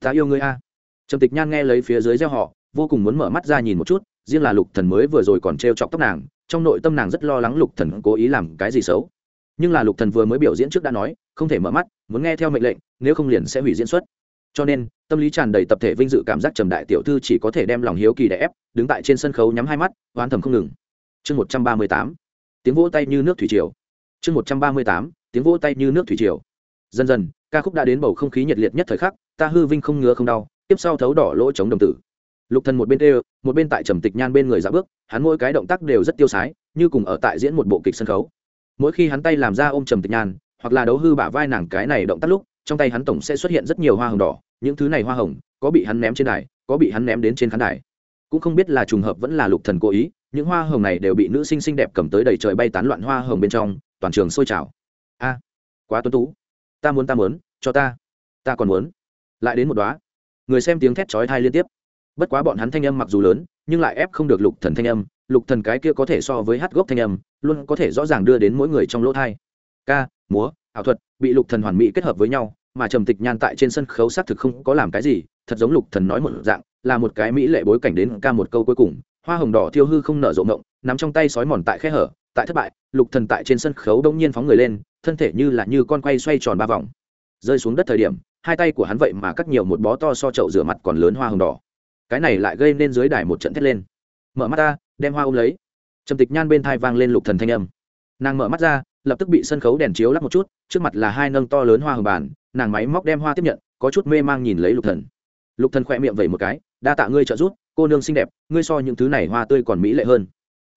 ta yêu ngươi a. Trầm tịch nhan nghe lấy phía dưới gieo họ, vô cùng muốn mở mắt ra nhìn một chút, riêng là lục thần mới vừa rồi còn treo chọc tóc nàng, trong nội tâm nàng rất lo lắng lục thần cố ý làm cái gì xấu. Nhưng là lục thần vừa mới biểu diễn trước đã nói, không thể mở mắt, muốn nghe theo mệnh lệnh, nếu không liền sẽ hủy diễn xuất cho nên, tâm lý tràn đầy tập thể vinh dự cảm giác trầm đại tiểu thư chỉ có thể đem lòng hiếu kỳ đè ép, đứng tại trên sân khấu nhắm hai mắt, oán thầm không ngừng. Chương một trăm ba mươi tám, tiếng vỗ tay như nước thủy triều. Chương một trăm ba mươi tám, tiếng vỗ tay như nước thủy triều. Dần dần, ca khúc đã đến bầu không khí nhiệt liệt nhất thời khắc, ta hư vinh không ngứa không đau, tiếp sau thấu đỏ lỗ chống đồng tử. Lục thần một bên tê một bên tại trầm tịch nhan bên người ra bước, hắn mỗi cái động tác đều rất tiêu sái, như cùng ở tại diễn một bộ kịch sân khấu. Mỗi khi hắn tay làm ra ôm trầm tịch nhan, hoặc là đấu hư bả vai nàng cái này động tác lúc, trong tay hắn tổng sẽ xuất hiện rất nhiều hoa hồng đỏ những thứ này hoa hồng, có bị hắn ném trên đài, có bị hắn ném đến trên khán đài. Cũng không biết là trùng hợp vẫn là lục thần cố ý, những hoa hồng này đều bị nữ sinh xinh đẹp cầm tới đầy trời bay tán loạn hoa hồng bên trong, toàn trường sôi trào. A, quá tuấn tú. Ta muốn ta muốn, cho ta. Ta còn muốn. Lại đến một đóa. Người xem tiếng thét chói tai liên tiếp. Bất quá bọn hắn thanh âm mặc dù lớn, nhưng lại ép không được lục thần thanh âm. Lục thần cái kia có thể so với hát gốc thanh âm, luôn có thể rõ ràng đưa đến mỗi người trong lỗ thai ca, múa, ảo thuật, bị lục thần hoàn mỹ kết hợp với nhau mà trầm tịch nhan tại trên sân khấu xác thực không có làm cái gì, thật giống lục thần nói một dạng, là một cái mỹ lệ bối cảnh đến ca một câu cuối cùng, hoa hồng đỏ thiêu hư không nở rộ ngộng, nắm trong tay sói mòn tại khe hở, tại thất bại, lục thần tại trên sân khấu đông nhiên phóng người lên, thân thể như là như con quay xoay tròn ba vòng, rơi xuống đất thời điểm, hai tay của hắn vậy mà cắt nhiều một bó to so chậu rửa mặt còn lớn hoa hồng đỏ, cái này lại gây nên dưới đài một trận thét lên, mở mắt ra, đem hoa ôm lấy, trầm tịch nhan bên thai vang lên lục thần thanh âm, nàng mở mắt ra, lập tức bị sân khấu đèn chiếu lắp một chút, trước mặt là hai nâng to lớn hoa hồng bàn nàng máy móc đem hoa tiếp nhận, có chút mê mang nhìn lấy lục thần. Lục thần khỏe miệng vẩy một cái, đa tạ ngươi trợ giúp, cô nương xinh đẹp, ngươi so những thứ này hoa tươi còn mỹ lệ hơn.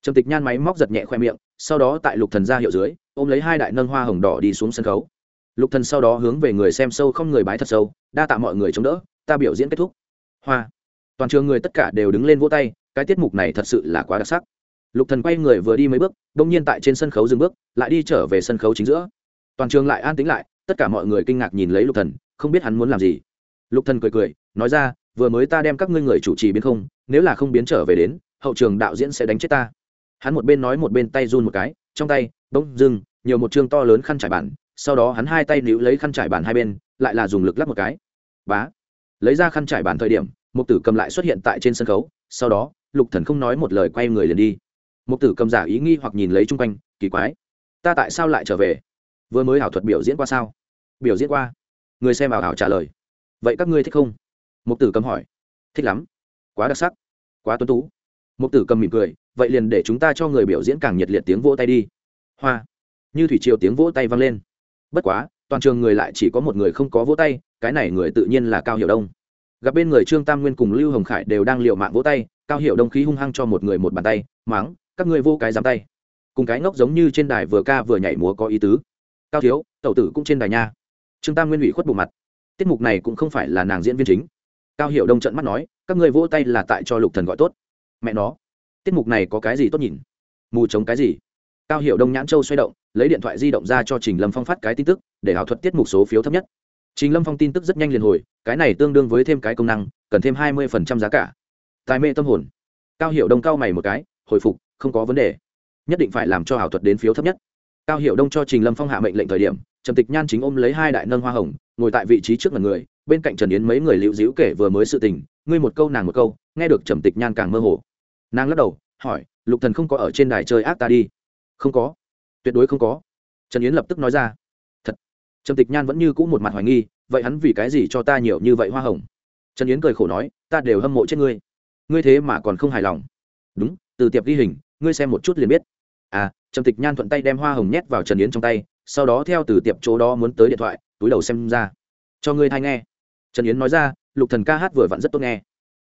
Trầm tịch nhan máy móc giật nhẹ khoe miệng, sau đó tại lục thần ra hiệu dưới, ôm lấy hai đại nâng hoa hồng đỏ đi xuống sân khấu. Lục thần sau đó hướng về người xem sâu không người bái thật sâu, đa tạ mọi người chống đỡ, ta biểu diễn kết thúc. Hoa. Toàn trường người tất cả đều đứng lên vỗ tay, cái tiết mục này thật sự là quá đặc sắc. Lục thần quay người vừa đi mấy bước đông nhiên tại trên sân khấu dừng bước, lại đi trở về sân khấu chính giữa. Toàn trường lại an tĩnh lại tất cả mọi người kinh ngạc nhìn lấy lục thần, không biết hắn muốn làm gì. Lục thần cười cười, nói ra, vừa mới ta đem các ngươi người chủ trì biến không, nếu là không biến trở về đến, hậu trường đạo diễn sẽ đánh chết ta. Hắn một bên nói một bên tay run một cái, trong tay, bỗng dưng, nhiều một chương to lớn khăn trải bản, sau đó hắn hai tay níu lấy khăn trải bản hai bên, lại là dùng lực lắp một cái. Bá! Lấy ra khăn trải bản thời điểm, mục tử cầm lại xuất hiện tại trên sân khấu, sau đó, lục thần không nói một lời quay người liền đi. Mục tử cầm giả ý nghi hoặc nhìn lấy chung quanh, kỳ quái, ta tại sao lại trở về? Vừa mới ảo thuật biểu diễn qua sao? Biểu diễn qua. Người xem ảo ảo trả lời. Vậy các ngươi thích không? Mục tử cầm hỏi. Thích lắm. Quá đặc sắc. Quá tuấn tú. Mục tử cầm mỉm cười. Vậy liền để chúng ta cho người biểu diễn càng nhiệt liệt tiếng vỗ tay đi. Hoa. Như thủy triều tiếng vỗ tay vang lên. Bất quá, toàn trường người lại chỉ có một người không có vỗ tay, cái này người tự nhiên là cao hiểu đông. Gặp bên người trương tam nguyên cùng lưu hồng khải đều đang l mạng vỗ tay, cao hiểu đông khí hung hăng cho một người một bàn tay, máng, các ngươi vô cái dám tay. Cùng cái ngốc giống như trên đài vừa ca vừa nhảy múa có ý tứ. Cao thiếu, tẩu tử cũng trên đài nha trương tam nguyên ủy khuất bộ mặt. Tiết mục này cũng không phải là nàng diễn viên chính. Cao Hiệu đông trận mắt nói, các ngươi vỗ tay là tại cho lục thần gọi tốt. Mẹ nó, tiết mục này có cái gì tốt nhìn? Mù chống cái gì? Cao Hiệu đông nhãn châu xoay động, lấy điện thoại di động ra cho trình lâm phong phát cái tin tức, để ảo thuật tiết mục số phiếu thấp nhất. Trình lâm phong tin tức rất nhanh liền hồi, cái này tương đương với thêm cái công năng, cần thêm hai mươi giá cả. Tài mê tâm hồn. Cao Hiệu đông cao mày một cái, hồi phục, không có vấn đề. Nhất định phải làm cho ảo thuật đến phiếu thấp nhất. Cao Hiệu đông cho trình lâm phong hạ mệnh lệnh thời điểm trầm tịch nhan chính ôm lấy hai đại nâng hoa hồng, ngồi tại vị trí trước mặt người, bên cạnh trần yến mấy người liễu dĩu kể vừa mới sự tình, ngươi một câu nàng một câu, nghe được trầm tịch nhan càng mơ hồ. Nàng lắc đầu, hỏi, lục thần không có ở trên đài chơi ác ta đi? Không có. Tuyệt đối không có. Trần yến lập tức nói ra, thật. Trầm tịch nhan vẫn như cũ một mặt hoài nghi, vậy hắn vì cái gì cho ta nhiều như vậy hoa hồng? Trần yến cười khổ nói, ta đều hâm mộ chết ngươi. Ngươi thế mà còn không hài lòng. Đúng, từ tiệp ghi hình, ngươi xem một chút liền biết. À trầm tịch nhan thuận tay đem hoa hồng nhét vào trần yến trong tay sau đó theo từ tiệp chỗ đó muốn tới điện thoại, túi đầu xem ra. Cho ngươi thay nghe. Trần yến nói ra, lục thần ca hát vừa vặn rất tốt nghe.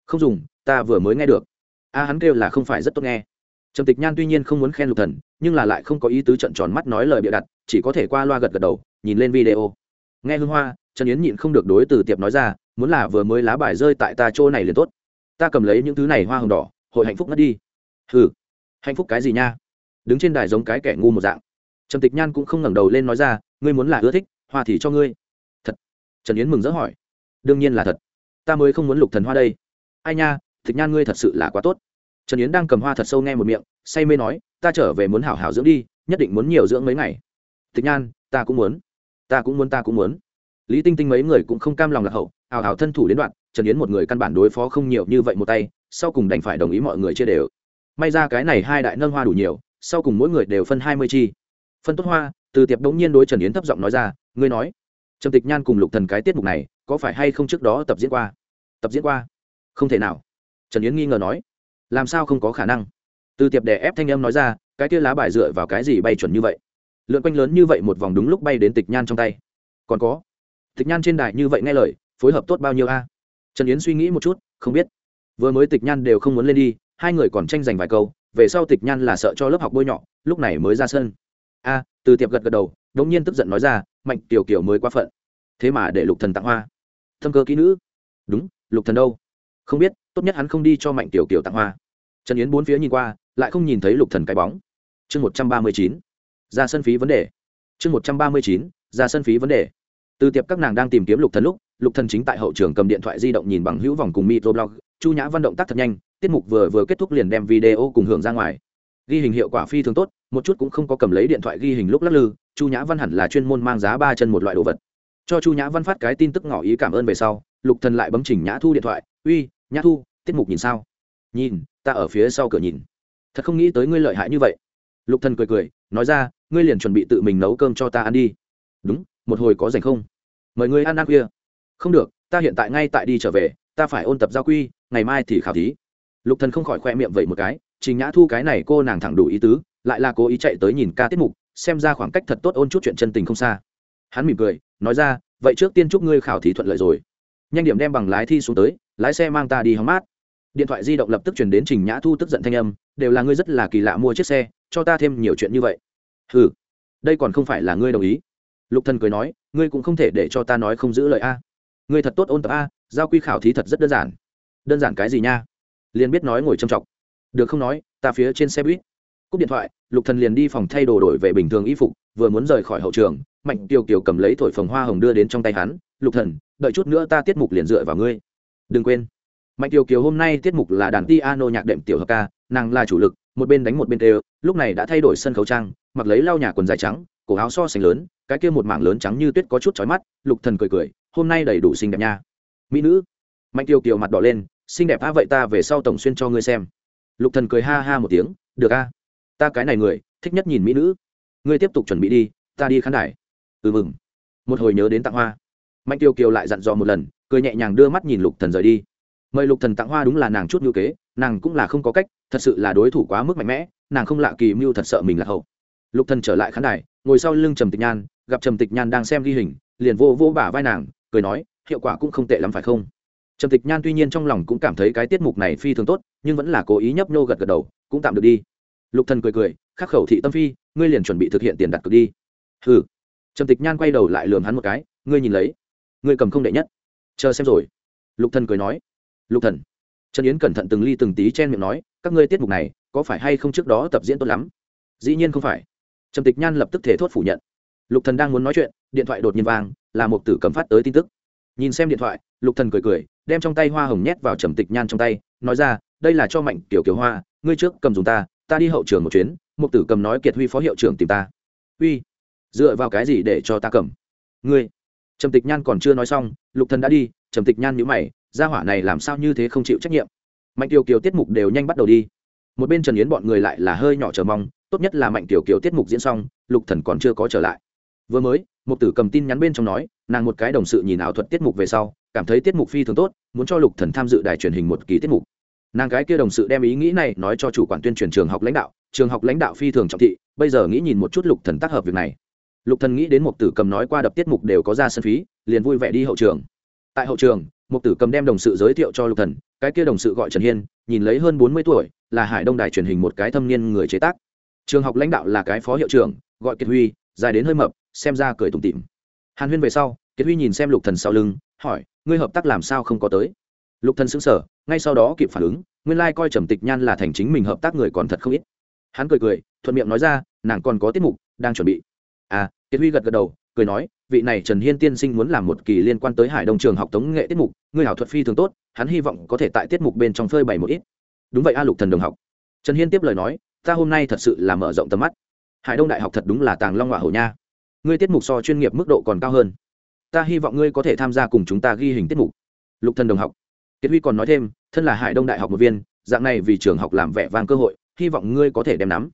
Không dùng, ta vừa mới nghe được. A, hắn kêu là không phải rất tốt nghe. Trầm tịch nhan tuy nhiên không muốn khen lục thần, nhưng là lại không có ý tứ trận tròn mắt nói lời bịa đặt, chỉ có thể qua loa gật gật đầu, nhìn lên video. Nghe hương hoa, trần yến nhịn không được đối từ tiệp nói ra, muốn là vừa mới lá bài rơi tại ta chỗ này liền tốt. Ta cầm lấy những thứ này hoa hồng đỏ, hội hạnh phúc ngất đi. Ừ hạnh phúc cái gì nha? Đứng trên đài giống cái kẻ ngu một dạng trầm tịch nhan cũng không ngẩng đầu lên nói ra, ngươi muốn là ưa thích, hoa thì cho ngươi. Thật? Trần yến mừng rỡ hỏi. Đương nhiên là thật. Ta mới không muốn lục thần hoa đây. Ai nha, tịch nhan ngươi thật sự là quá tốt. Trần yến đang cầm hoa thật sâu nghe một miệng, say mê nói, ta trở về muốn hảo hảo dưỡng đi, nhất định muốn nhiều dưỡng mấy ngày. Tịch nhan, ta cũng muốn. Ta cũng muốn, ta cũng muốn. Lý tinh tinh mấy người cũng không cam lòng lạc hậu hào hào thân thủ đến đoạn, trần yến một người căn bản đối phó không nhiều như vậy một tay, sau cùng đành phải đồng ý mọi người chia đều. May ra cái này hai đại nâng hoa đủ nhiều, sau cùng mỗi người đều phân hai mươi chi phân tốt hoa, từ tiệp đống nhiên đối trần yến thấp giọng nói ra, ngươi nói, trầm tịch nhan cùng lục thần cái tiết mục này, có phải hay không trước đó tập diễn qua? Tập diễn qua. Không thể nào. Trần yến nghi ngờ nói. Làm sao không có khả năng? Từ tiệp đè ép thanh âm nói ra, cái kia lá bài dựa vào cái gì bay chuẩn như vậy? Lượn quanh lớn như vậy một vòng đúng lúc bay đến tịch nhan trong tay. Còn có. Tịch nhan trên đài như vậy nghe lời, phối hợp tốt bao nhiêu a? Trần yến suy nghĩ một chút, không biết. Vừa mới tịch nhan đều không muốn lên đi, hai người còn tranh giành vài câu, về sau tịch nhan là sợ cho lớp học bôi nhọ, lúc này mới ra sân a, từ tiệp gật gật đầu, đống nhiên tức giận nói ra, mạnh tiểu kiểu mới quá phận. Thế mà để lục thần tặng hoa. Thâm cơ kỹ nữ. Đúng, lục thần đâu? Không biết, tốt nhất hắn không đi cho mạnh tiểu kiểu tặng hoa. Trần yến bốn phía nhìn qua, lại không nhìn thấy lục thần cái bóng. Chương một trăm ba mươi chín, ra sân phí vấn đề. Chương một trăm ba mươi chín, ra sân phí vấn đề. Từ tiệp các nàng đang tìm kiếm lục thần lúc, lục thần chính tại hậu trường cầm điện thoại di động nhìn bằng hữu vòng cùng microblog chu nhã văn động tác thật nhanh, tiết mục vừa vừa kết thúc liền đem video cùng hưởng ra ngoài ghi hình hiệu quả phi thường tốt, một chút cũng không có cầm lấy điện thoại ghi hình lúc lắc lư, chu nhã văn hẳn là chuyên môn mang giá ba chân một loại đồ vật. Cho chu nhã văn phát cái tin tức ngỏ ý cảm ơn về sau, lục thần lại bấm chỉnh nhã thu điện thoại, uy, nhã thu, tiết mục nhìn sao? Nhìn, ta ở phía sau cửa nhìn. Thật không nghĩ tới ngươi lợi hại như vậy. Lục thần cười cười, nói ra, ngươi liền chuẩn bị tự mình nấu cơm cho ta ăn đi. Đúng, một hồi có rảnh không? Mời ngươi ăn ăn khuya. Không được, ta hiện tại ngay tại đi trở về, ta phải ôn tập giao quy, ngày mai thì khảo thí. Lục thần không khỏi khoe miệng vậy một cái trình nhã thu cái này cô nàng thẳng đủ ý tứ, lại là cố ý chạy tới nhìn ca tiết mục, xem ra khoảng cách thật tốt ôn chút chuyện chân tình không xa. Hắn mỉm cười, nói ra, vậy trước tiên chúc ngươi khảo thí thuận lợi rồi. Nhanh điểm đem bằng lái thi xuống tới, lái xe mang ta đi hóng mát. Điện thoại di động lập tức chuyển đến trình nhã thu tức giận thanh âm, đều là ngươi rất là kỳ lạ mua chiếc xe, cho ta thêm nhiều chuyện như vậy. Ừ đây còn không phải là ngươi đồng ý. Lục thần cười nói, ngươi cũng không thể để cho ta nói không giữ lời a. Ngươi thật tốt ôn tập a, giao quy khảo thí thật rất đơn giản. Đơn giản cái gì nha? Liền biết nói ngồi trầm trọng được không nói, ta phía trên xe buýt. Cúp điện thoại, lục thần liền đi phòng thay đồ đổi về bình thường y phục, vừa muốn rời khỏi hậu trường, mạnh tiêu kiều cầm lấy thổi phồng hoa hồng đưa đến trong tay hắn, lục thần, đợi chút nữa ta tiết mục liền dựa vào ngươi. Đừng quên. Mạnh tiêu kiều hôm nay tiết mục là đàn piano nhạc đệm tiểu hợp ca, nàng là chủ lực, một bên đánh một bên tê lúc này đã thay đổi sân khấu trang, mặc lấy lau nhà quần dài trắng, cổ áo so sánh lớn, cái kia một mảng lớn trắng như tuyết có chút chói mắt, lục thần cười cười, hôm nay đầy đủ xinh đẹp nha. Mỹ nữ. Mạnh tiêu kiều mặt đỏ lên, xinh đẹp a vậy ta về sau tổng xuyên cho ngươi xem lục thần cười ha ha một tiếng, được a, ta cái này người, thích nhất nhìn mỹ nữ. Ngươi tiếp tục chuẩn bị đi, ta đi khán đài. Ừ mừng. Một hồi nhớ đến tặng hoa. Mạnh tiêu kiều lại dặn dò một lần, cười nhẹ nhàng đưa mắt nhìn lục thần rời đi. Mời lục thần tặng hoa đúng là nàng chút ngữ kế, nàng cũng là không có cách, thật sự là đối thủ quá mức mạnh mẽ, nàng không lạ kỳ mưu thật sợ mình là hậu. Lục thần trở lại khán đài, ngồi sau lưng trầm tịch nhan, gặp trầm tịch nhan đang xem ghi hình, liền vô vô bả vai nàng, cười nói, hiệu quả cũng không tệ lắm phải không? Trầm tịch nhan tuy nhiên trong lòng cũng cảm thấy cái tiết mục này phi thường tốt, nhưng vẫn là cố ý nhấp nhô gật gật đầu, cũng tạm được đi. Lục thần cười cười, khắc khẩu thị tâm phi, ngươi liền chuẩn bị thực hiện tiền đặt cược đi. Hừ. Trầm tịch nhan quay đầu lại lườm hắn một cái, ngươi nhìn lấy, ngươi cầm không đệ nhất. Chờ xem rồi. Lục thần cười nói. Lục thần. Trần yến cẩn thận từng ly từng tí chen miệng nói, các ngươi tiết mục này, có phải hay không trước đó tập diễn tốt lắm? Dĩ nhiên không phải. Trầm tịch nhan lập tức thể thốt phủ nhận. Lục thần đang muốn nói chuyện, điện thoại đột nhiên vang, là một tử cầm phát tới tin tức. Nhìn xem điện thoại lục thần cười cười, đem trong tay hoa hồng nhét vào trầm tịch nhan trong tay, nói ra, đây là cho mạnh tiểu kiều hoa, ngươi trước cầm dùng ta ta đi hậu trường một chuyến một tử cầm nói kiệt huy phó hiệu trưởng tìm ta. Uy, dựa vào cái gì để cho ta cầm? Ngươi. Trầm tịch nhan còn chưa nói xong, lục thần đã đi, trầm tịch nhan nhíu mày, gia hỏa này làm sao như thế không chịu trách nhiệm? Mạnh tiểu kiều tiết mục đều nhanh bắt đầu đi. Một bên trần yến bọn người lại là hơi nhỏ chờ mong, tốt nhất là mạnh tiểu kiều tiết mục diễn xong, lục thần còn chưa có trở lại. Vừa mới một tử cầm tin nhắn bên trong nói, nàng một cái đồng sự nhìn ảo thuật tiết mục về sau cảm thấy tiết mục phi thường tốt, muốn cho lục thần tham dự đài truyền hình một kỳ tiết mục. Nàng gái kia đồng sự đem ý nghĩ này nói cho chủ quản tuyên truyền trường học lãnh đạo, trường học lãnh đạo phi thường trọng thị, bây giờ nghĩ nhìn một chút lục thần tác hợp việc này. Lục thần nghĩ đến một tử cầm nói qua đập tiết mục đều có ra sân phí, liền vui vẻ đi hậu trường. Tại hậu trường một tử cầm đem đồng sự giới thiệu cho lục thần, cái kia đồng sự gọi trần hiên, nhìn lấy hơn bốn mươi tuổi, là hải đông đài truyền hình một cái thâm niên người chế tác. Trường học lãnh đạo là cái phó hiệu trưởng, gọi kiệt huy, dài đến hơi mập, xem ra cười tủm tỉm. Hàn huyên về sau kiệt huy nhìn xem lục thần sau lưng, hỏi, ngươi hợp tác làm sao không có tới? Lục thần sững sờ, ngay sau đó kịp phản ứng, nguyên lai coi trầm tịch nhan là thành chính mình hợp tác người còn thật không ít. Hắn cười cười, thuận miệng nói ra, nàng còn có tiết mục đang chuẩn bị. À kiệt huy gật gật đầu, cười nói, vị này trần hiên tiên sinh muốn làm một kỳ liên quan tới hải đông trường học tống nghệ tiết mục, ngươi hảo thuật phi thường tốt, hắn hy vọng có thể tại tiết mục bên trong phơi bày một ít. Đúng vậy a, lục thần đồng học. Trần hiên tiếp lời nói, ta hôm nay thật sự là mở rộng tầm mắt. Hải đông đại học thật đúng là tàng long hỏa hổ nha. Ngươi tiết mục so chuyên nghiệp mức độ còn cao hơn ta hy vọng ngươi có thể tham gia cùng chúng ta ghi hình tiết mục. Lục thần đồng học. Kiệt huy còn nói thêm, thân là hải đông đại học một viên, dạng này vì trường học làm vẻ vang cơ hội, hy vọng ngươi có thể đem nắm.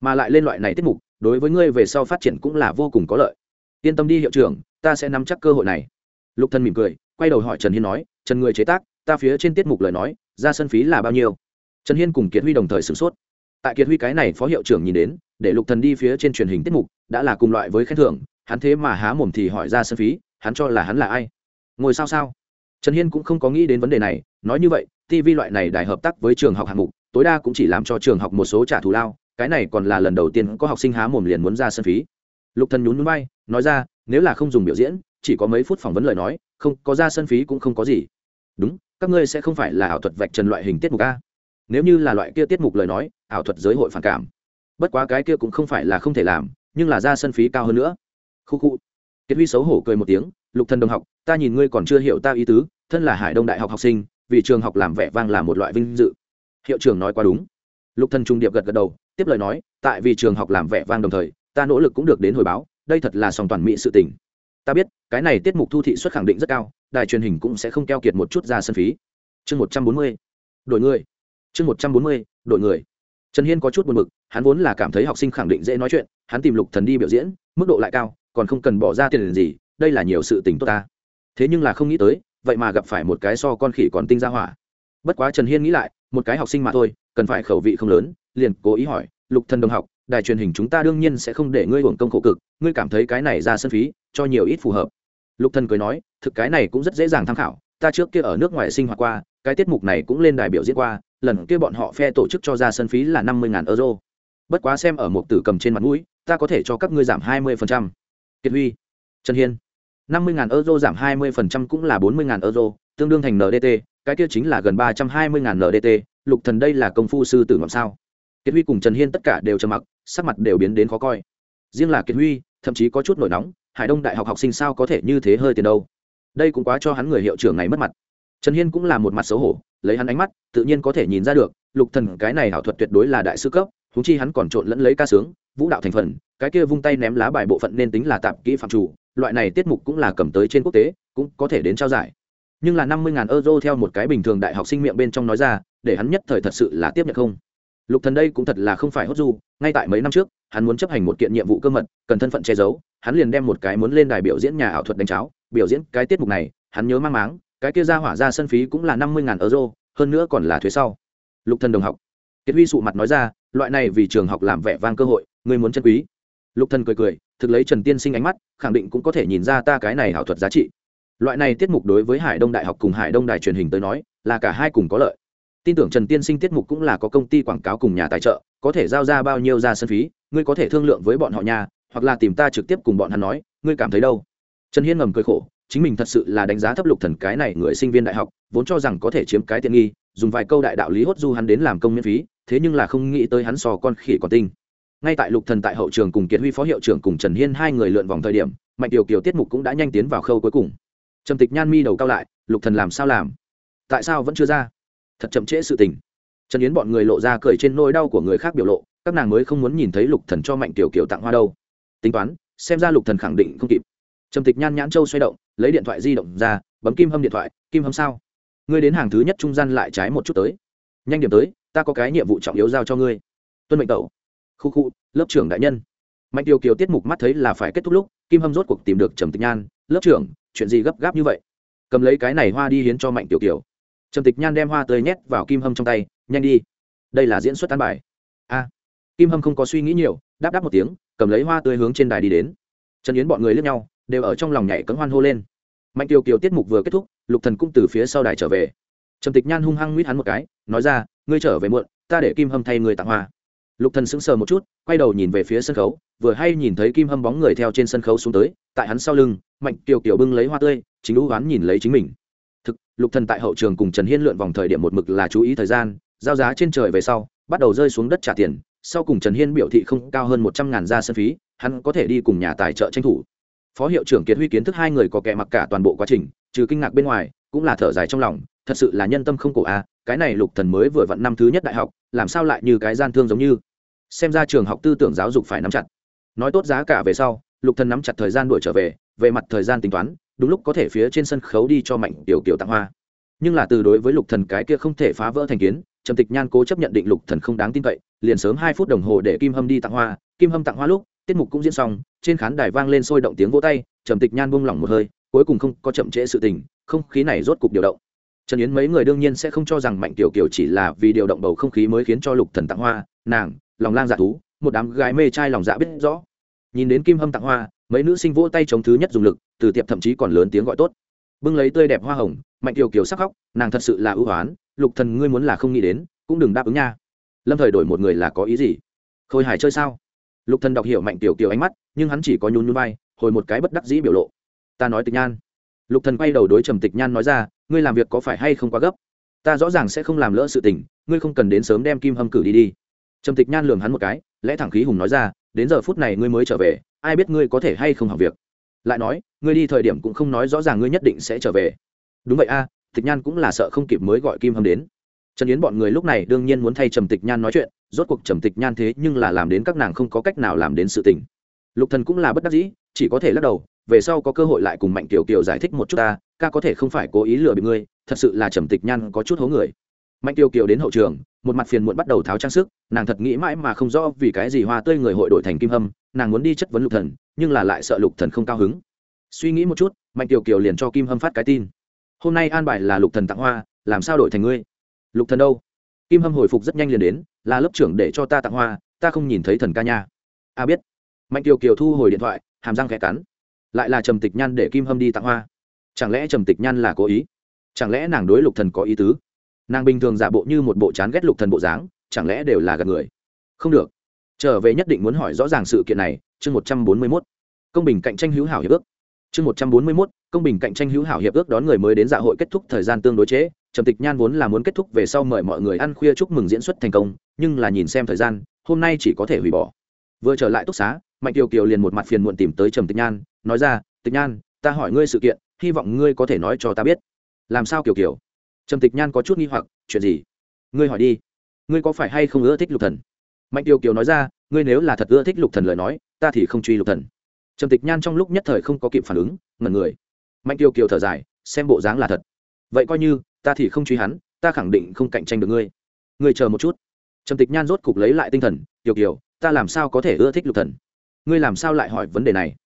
Mà lại lên loại này tiết mục, đối với ngươi về sau phát triển cũng là vô cùng có lợi. Yên tâm đi hiệu trưởng, ta sẽ nắm chắc cơ hội này. Lục thần mỉm cười, quay đầu hỏi trần hiên nói, trần người chế tác, ta phía trên tiết mục lời nói, ra sân phí là bao nhiêu? Trần hiên cùng kiệt huy đồng thời sửng sốt. Tại kiệt huy cái này phó hiệu trưởng nhìn đến, để lục thần đi phía trên truyền hình tiết mục, đã là cùng loại với khen thưởng, hắn thế mà há mồm thì hỏi ra sân phí hắn cho là hắn là ai? Ngồi sao sao? Trần hiên cũng không có nghĩ đến vấn đề này, nói như vậy tv loại này đài hợp tác với trường học hạng mục, tối đa cũng chỉ làm cho trường học một số trả thù lao, cái này còn là lần đầu tiên có học sinh há mồm liền muốn ra sân phí. Lục thần nhún nhún bay nói ra, nếu là không dùng biểu diễn, chỉ có mấy phút phỏng vấn lời nói, không, có ra sân phí cũng không có gì. Đúng, các ngươi sẽ không phải là ảo thuật vạch trần loại hình tiết mục a. Nếu như là loại kia tiết mục lời nói, ảo thuật giới hội phản cảm. Bất quá cái kia cũng không phải là không thể làm, nhưng là ra sân phí cao hơn nữa. Khu khu kiệt huy xấu hổ cười một tiếng, lục thần đồng học, ta nhìn ngươi còn chưa hiểu ta ý tứ, thân là hải đông đại học học sinh, vì trường học làm vẻ vang là một loại vinh dự. Hiệu trưởng nói quá đúng. Lục thần trung điệp gật gật đầu, tiếp lời nói, tại vì trường học làm vẻ vang đồng thời, ta nỗ lực cũng được đến hồi báo, đây thật là song toàn mỹ sự tình. Ta biết, cái này tiết mục thu thị suất khẳng định rất cao, đài truyền hình cũng sẽ không keo kiệt một chút ra sân phí. Chương một trăm bốn mươi, đổi người. Chương một trăm bốn mươi, đổi người. Trần hiên có chút buồn mực hắn vốn là cảm thấy học sinh khẳng định dễ nói chuyện, hắn tìm lục thần đi biểu diễn, mức độ lại cao còn không cần bỏ ra tiền gì, đây là nhiều sự tình tốt ta. Thế nhưng là không nghĩ tới, vậy mà gặp phải một cái so con khỉ còn tinh ra hỏa. Bất quá trần hiên nghĩ lại, một cái học sinh mà thôi, cần phải khẩu vị không lớn, liền cố ý hỏi, lục thần đồng học, đài truyền hình chúng ta đương nhiên sẽ không để ngươi hưởng công khổ cực, ngươi cảm thấy cái này ra sân phí, cho nhiều ít phù hợp. Lục thần cười nói, thực cái này cũng rất dễ dàng tham khảo, ta trước kia ở nước ngoài sinh hoạt qua, cái tiết mục này cũng lên đài biểu diễn qua, lần kia bọn họ phe tổ chức cho ra sân phí là năm mươi euro. Bất quá xem ở một tử cầm trên mặt mũi, ta có thể cho các ngươi giảm hai mươi kiệt huy, trần hiên. năm mươi euro giảm hai mươi cũng là bốn mươi euro, tương đương thành ndt cái kia chính là gần ba trăm hai mươi ndt lục thần đây là công phu sư tử ngọc sao? Kiệt huy cùng trần hiên tất cả đều trầm mặc, sắc mặt đều biến đến khó coi. Riêng là kiệt huy, thậm chí có chút nổi nóng, hải đông đại học học sinh sao có thể như thế hơi tiền đâu? Đây cũng quá cho hắn người hiệu trưởng này mất mặt. Trần hiên cũng là một mặt xấu hổ, lấy hắn ánh mắt, tự nhiên có thể nhìn ra được lục thần cái này hảo thuật tuyệt đối là đại sư cấp húng chi hắn còn trộn lẫn lấy ca sướng, vũ đạo thành phần, cái kia vung tay ném lá bài bộ phận nên tính là tạp kỹ phạm chủ, loại này tiết mục cũng là cầm tới trên quốc tế, cũng có thể đến trao giải. Nhưng là năm mươi euro theo một cái bình thường đại học sinh miệng bên trong nói ra, để hắn nhất thời thật sự là tiếp nhận không. Lục thần đây cũng thật là không phải hốt du, ngay tại mấy năm trước, hắn muốn chấp hành một kiện nhiệm vụ cơ mật, cần thân phận che giấu, hắn liền đem một cái muốn lên đài biểu diễn nhà ảo thuật đánh cháo, biểu diễn cái tiết mục này, hắn nhớ mang máng, cái kia ra hỏa ra sân phí cũng là năm mươi euro, hơn nữa còn là thuế sau lục thần đồng học. Kiệt huy sụ mặt nói ra, loại này vì trường học làm vẻ vang cơ hội, ngươi muốn chân quý. Lục thần cười cười, thực lấy trần tiên sinh ánh mắt, khẳng định cũng có thể nhìn ra ta cái này ảo thuật giá trị. Loại này tiết mục đối với hải đông đại học cùng hải đông đài truyền hình tới nói, là cả hai cùng có lợi. Tin tưởng trần tiên sinh tiết mục cũng là có công ty quảng cáo cùng nhà tài trợ, có thể giao ra bao nhiêu ra sân phí, ngươi có thể thương lượng với bọn họ nhà hoặc là tìm ta trực tiếp cùng bọn hắn nói, ngươi cảm thấy đâu? Trần hiên ngầm cười khổ, chính mình thật sự là đánh giá thấp lục thần cái này người sinh viên đại học, vốn cho rằng có thể chiếm cái tiện nghi dùng vài câu đại đạo lý hốt du hắn đến làm công miễn phí, thế nhưng là không nghĩ tới hắn sò con khỉ còn tinh. Ngay tại lục thần tại hậu trường cùng kiệt huy phó hiệu trưởng cùng trần hiên hai người lượn vòng thời điểm, mạnh tiểu kiều tiết mục cũng đã nhanh tiến vào khâu cuối cùng. Trầm tịch nhan mi đầu cao lại, lục thần làm sao làm? Tại sao vẫn chưa ra? Thật chậm trễ sự tình. Trần yến bọn người lộ ra cười trên nỗi đau của người khác biểu lộ, các nàng mới không muốn nhìn thấy lục thần cho mạnh tiểu kiều tặng hoa đâu. Tính toán, xem ra lục thần khẳng định không kịp. Trầm tịch nhan nhãn châu xoay động, lấy điện thoại di động ra, bấm kim hâm điện thoại, kim hâm sao? Ngươi đến hàng thứ nhất trung gian lại trái một chút tới. Nhanh điểm tới, ta có cái nhiệm vụ trọng yếu giao cho ngươi. Tuân mệnh tẩu. Khu khu, lớp trưởng đại nhân. Mạnh tiêu kiều tiết mục mắt thấy là phải kết thúc lúc, kim hâm rốt cuộc tìm được trầm tịch nhan. Lớp trưởng, chuyện gì gấp gáp như vậy? Cầm lấy cái này hoa đi hiến cho mạnh tiểu kiều. Trầm tịch nhan đem hoa tươi nhét vào kim hâm trong tay, nhanh đi. Đây là diễn xuất tan bài. A. Kim hâm không có suy nghĩ nhiều, đáp đáp một tiếng, cầm lấy hoa tươi hướng trên đài đi đến. Trần yến bọn người lướt nhau, đều ở trong lòng nhảy cấm hoan hô lên mạnh tiêu kiều tiết mục vừa kết thúc, lục thần cũng từ phía sau đài trở về. Trầm tịch nhan hung hăng nguyết hắn một cái, nói ra, ngươi trở về muộn, ta để kim hâm thay người tặng hoa. Lục thần sững sờ một chút, quay đầu nhìn về phía sân khấu, vừa hay nhìn thấy kim hâm bóng người theo trên sân khấu xuống tới, tại hắn sau lưng, mạnh kiều kiều bưng lấy hoa tươi, chính lũ oán nhìn lấy chính mình. Thực, lục thần tại hậu trường cùng trần hiên lượn vòng thời điểm một mực là chú ý thời gian, giao giá trên trời về sau, bắt đầu rơi xuống đất trả tiền, sau cùng trần hiên biểu thị không cao hơn một trăm ngàn ra sân phí, hắn có thể đi cùng nhà tài trợ tranh thủ phó hiệu trưởng kiệt huy kiến thức hai người có kẻ mặc cả toàn bộ quá trình trừ kinh ngạc bên ngoài cũng là thở dài trong lòng thật sự là nhân tâm không cổ a à, cái này lục thần mới vừa vặn năm thứ nhất đại học làm sao lại như cái gian thương giống như? Xem ra trường học tư tưởng giáo dục phải nắm chặt. Nói tốt giá cả về sau lục thần nắm chặt thời gian đuổi trở về về mặt thời gian tính toán đúng lúc có thể phía trên sân khấu đi cho mạnh tiểu kiều tặng hoa. Nhưng là từ đối với lục thần cái kia không thể phá vỡ thành kiến trầm tịch nhan cố chấp nhận định lục thần không đáng tin cậy liền sớm hai phút đồng hồ để kim hâm đi tặng hoa kim hâm tặng hoa lúc tiết mục cũng diễn xong, trên khán đài vang lên sôi động tiếng vỗ tay, trầm tịch nhan buông lỏng một hơi, cuối cùng không có chậm trễ sự tình, không khí này rốt cục điều động. Trần yến mấy người đương nhiên sẽ không cho rằng mạnh tiểu kiều chỉ là vì điều động bầu không khí mới khiến cho lục thần tặng hoa, nàng, lòng lang dạ thú, một đám gái mê trai lòng dạ biết rõ. Nhìn đến kim hâm tặng hoa, mấy nữ sinh vỗ tay chống thứ nhất dùng lực, từ tiệp thậm chí còn lớn tiếng gọi tốt. Bưng lấy tươi đẹp hoa hồng, mạnh tiểu kiều sắc khóc, nàng thật sự là ưu hoán lục thần ngươi muốn là không nghĩ đến, cũng đừng đáp ứng nha. Lâm thời đổi một người là có ý gì? Khôi hài chơi sao? Lục thần đọc hiểu mạnh tiểu kiều ánh mắt, nhưng hắn chỉ có nhún nhún vai, hồi một cái bất đắc dĩ biểu lộ. Ta nói tịch nhan. Lục thần quay đầu đối trầm tịch nhan nói ra, ngươi làm việc có phải hay không quá gấp? Ta rõ ràng sẽ không làm lỡ sự tình, ngươi không cần đến sớm đem kim hâm cử đi đi. Trầm tịch nhan lường hắn một cái, lẽ thẳng khí hùng nói ra, đến giờ phút này ngươi mới trở về, ai biết ngươi có thể hay không học việc? Lại nói, ngươi đi thời điểm cũng không nói rõ ràng ngươi nhất định sẽ trở về. Đúng vậy a, tịch nhan cũng là sợ không kịp mới gọi kim hâm đến. Trần yến bọn người lúc này đương nhiên muốn thay trầm tịch nhan nói chuyện rốt cuộc trầm tịch nhan thế nhưng là làm đến các nàng không có cách nào làm đến sự tình. Lục thần cũng là bất đắc dĩ, chỉ có thể lắc đầu, về sau có cơ hội lại cùng mạnh tiểu kiều giải thích một chút ta, ca có thể không phải cố ý lừa bị ngươi, thật sự là trầm tịch nhan có chút hố người. Mạnh tiểu kiều đến hậu trường, một mặt phiền muộn bắt đầu tháo trang sức, nàng thật nghĩ mãi mà không rõ vì cái gì hoa tươi người hội đổi thành kim hâm, nàng muốn đi chất vấn lục thần, nhưng là lại sợ lục thần không cao hứng. Suy nghĩ một chút, mạnh tiểu kiều liền cho kim hâm phát cái tin. Hôm nay an bài là lục thần tặng hoa, làm sao đổi thành ngươi? Lục thần đâu? Kim hâm hồi phục rất nhanh liền đến, là lớp trưởng để cho ta tặng hoa, ta không nhìn thấy thần ca nha. A à biết. Mạnh kiều kiều thu hồi điện thoại, hàm răng khẽ cắn. Lại là trầm tịch nhan để kim hâm đi tặng hoa. Chẳng lẽ trầm tịch nhan là cố ý? Chẳng lẽ nàng đối lục thần có ý tứ? Nàng bình thường giả bộ như một bộ chán ghét lục thần bộ dáng, chẳng lẽ đều là gạt người? Không được. Trở về nhất định muốn hỏi rõ ràng sự kiện này, chương một trăm bốn mươi mốt. Công bình cạnh tranh hữu hảo hiệp ước. Chương một trăm bốn mươi mốt, công bình cạnh tranh hữu hảo hiệp ước đón người mới đến dạ hội kết thúc thời gian tương đối chế trầm tịch nhan vốn là muốn kết thúc về sau mời mọi người ăn khuya chúc mừng diễn xuất thành công, nhưng là nhìn xem thời gian, hôm nay chỉ có thể hủy bỏ. Vừa trở lại túc xá, mạnh kiều kiều liền một mặt phiền muộn tìm tới trầm tịch nhan, nói ra, tịch nhan, ta hỏi ngươi sự kiện, hy vọng ngươi có thể nói cho ta biết. Làm sao, kiều kiều? Trầm tịch nhan có chút nghi hoặc, chuyện gì? Ngươi hỏi đi, ngươi có phải hay không ưa thích lục thần? Mạnh kiều kiều nói ra, ngươi nếu là thật ưa thích lục thần lời nói, ta thì không truy lục thần. Trầm tịch nhan trong lúc nhất thời không có kịp phản ứng, ngẩn người. Mạnh kiều kiều thở dài, xem bộ dáng là thật. Vậy coi như ta thì không truy hắn, ta khẳng định không cạnh tranh được ngươi. Ngươi chờ một chút. Trầm tịch nhan rốt cục lấy lại tinh thần kiều kiều, ta làm sao có thể ưa thích lục thần? Ngươi làm sao lại hỏi vấn đề này?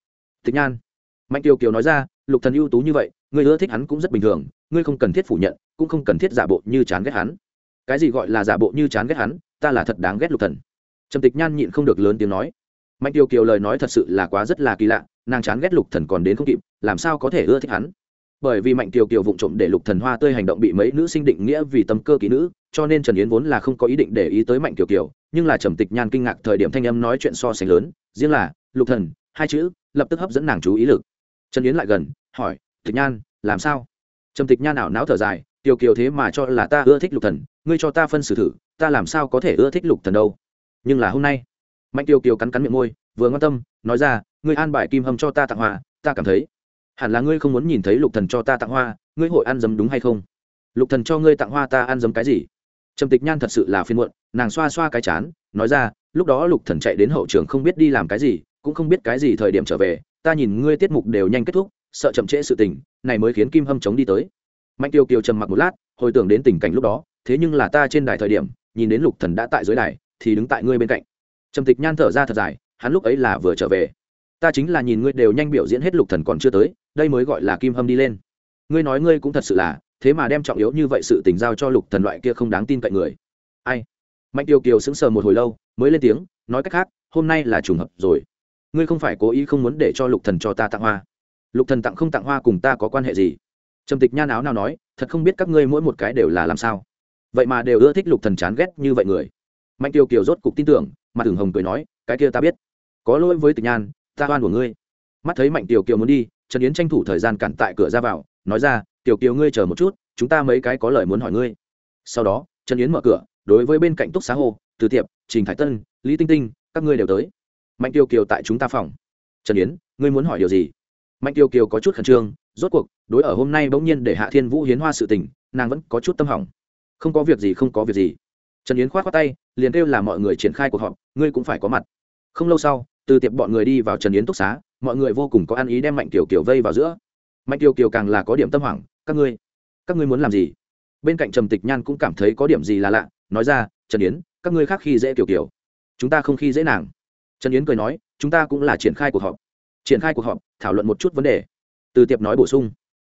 Tịch nhan. Mạnh kiều kiều nói ra, lục thần ưu tú như vậy, ngươi ưa thích hắn cũng rất bình thường, ngươi không cần thiết phủ nhận, cũng không cần thiết giả bộ như chán ghét hắn. Cái gì gọi là giả bộ như chán ghét hắn, ta là thật đáng ghét lục thần. Trầm tịch nhan nhịn không được lớn tiếng nói. Mạnh tiêu kiều lời nói thật sự là quá rất là kỳ lạ, nàng chán ghét lục thần còn đến không kịp, làm sao có thể ưa thích hắn? Bởi vì mạnh tiêu kiều vụng trộm để lục thần hoa tươi hành động bị mấy nữ sinh định nghĩa vì tâm cơ kỹ nữ, cho nên trần yến vốn là không có ý định để ý tới mạnh tiêu kiều, nhưng là trầm tịch nhan kinh ngạc thời điểm thanh âm nói chuyện so sánh lớn, riêng là, lục thần, hai chữ, lập tức hấp dẫn nàng chú ý lực. Trần yến lại gần, hỏi, tịch nhan, làm sao? Trầm tịch nhan ảo não thở dài tiêu kiều thế mà cho là ta ưa thích lục thần, ngươi cho ta phân xử thử, ta làm sao có thể ưa thích lục thần đâu? Nhưng là hôm nay, mạnh tiêu kiều cắn cắn miệng môi, vừa ngon tâm, nói ra, ngươi an bài kim hâm cho ta tặng hòa, ta cảm thấy hẳn là ngươi không muốn nhìn thấy lục thần cho ta tặng hoa, ngươi hội ăn dấm đúng hay không? Lục thần cho ngươi tặng hoa ta ăn dấm cái gì? Trầm tịch nhan thật sự là phiền muộn, nàng xoa xoa cái chán, nói ra, lúc đó lục thần chạy đến hậu trường không biết đi làm cái gì, cũng không biết cái gì thời điểm trở về, ta nhìn ngươi tiết mục đều nhanh kết thúc, sợ chậm trễ sự tình, này mới khiến kim hâm chống đi tới. Mạnh tiêu kiều trầm mặc một lát, hồi tưởng đến tình cảnh lúc đó, thế nhưng là ta trên đài thời điểm, nhìn đến lục thần đã tại dưới đài, thì đứng tại ngươi bên cạnh. Trầm tịch nhan thở ra thật dài, hắn lúc ấy là vừa trở về. Ta chính là nhìn ngươi đều nhanh biểu diễn hết lục thần còn chưa tới đây mới gọi là kim hâm đi lên. Ngươi nói ngươi cũng thật sự là, thế mà đem trọng yếu như vậy sự tình giao cho lục thần loại kia không đáng tin cậy người. Ai? Mạnh tiêu kiều sững sờ một hồi lâu, mới lên tiếng, nói cách khác, hôm nay là trùng hợp rồi. Ngươi không phải cố ý không muốn để cho lục thần cho ta tặng hoa. Lục thần tặng không tặng hoa cùng ta có quan hệ gì? Trầm tịch nhan áo nào nói, thật không biết các ngươi mỗi một cái đều là làm sao. Vậy mà đều ưa thích lục thần chán ghét như vậy người. Mạnh tiêu kiều rốt cục tin tưởng, mặt thường hồng cười nói, cái kia ta biết. Có lỗi với tịch nhan, ta oan của ngươi mắt thấy mạnh tiểu kiều muốn đi, trần yến tranh thủ thời gian cản tại cửa ra vào, nói ra, tiểu kiều ngươi chờ một chút, chúng ta mấy cái có lời muốn hỏi ngươi. Sau đó, trần yến mở cửa, đối với bên cạnh túc xá hồ từ tiệp trình thái tân, lý tinh tinh, các ngươi đều tới. Mạnh tiêu kiều tại chúng ta phòng. Trần yến, ngươi muốn hỏi điều gì? Mạnh tiêu kiều có chút khẩn trương, rốt cuộc, đối ở hôm nay bỗng nhiên để hạ thiên vũ hiến hoa sự tình, nàng vẫn có chút tâm hỏng. Không có việc gì, không có việc gì. Trần yến k h o tay, liền kêu là mọi người triển khai cuộc họp, ngươi cũng phải có mặt. Không lâu sau từ tiệp bọn người đi vào trần yến túc xá, mọi người vô cùng có ăn ý đem mạnh kiều kiều vây vào giữa. Mạnh kiều kiều càng là có điểm tâm hoảng, các ngươi các ngươi muốn làm gì? Bên cạnh trầm tịch nhan cũng cảm thấy có điểm gì là lạ, nói ra, trần yến, các ngươi khác khi dễ kiều kiều, chúng ta không khi dễ nàng. Trần yến cười nói, chúng ta cũng là triển khai cuộc họp, triển khai cuộc họp, thảo luận một chút vấn đề. Từ tiệp nói bổ sung.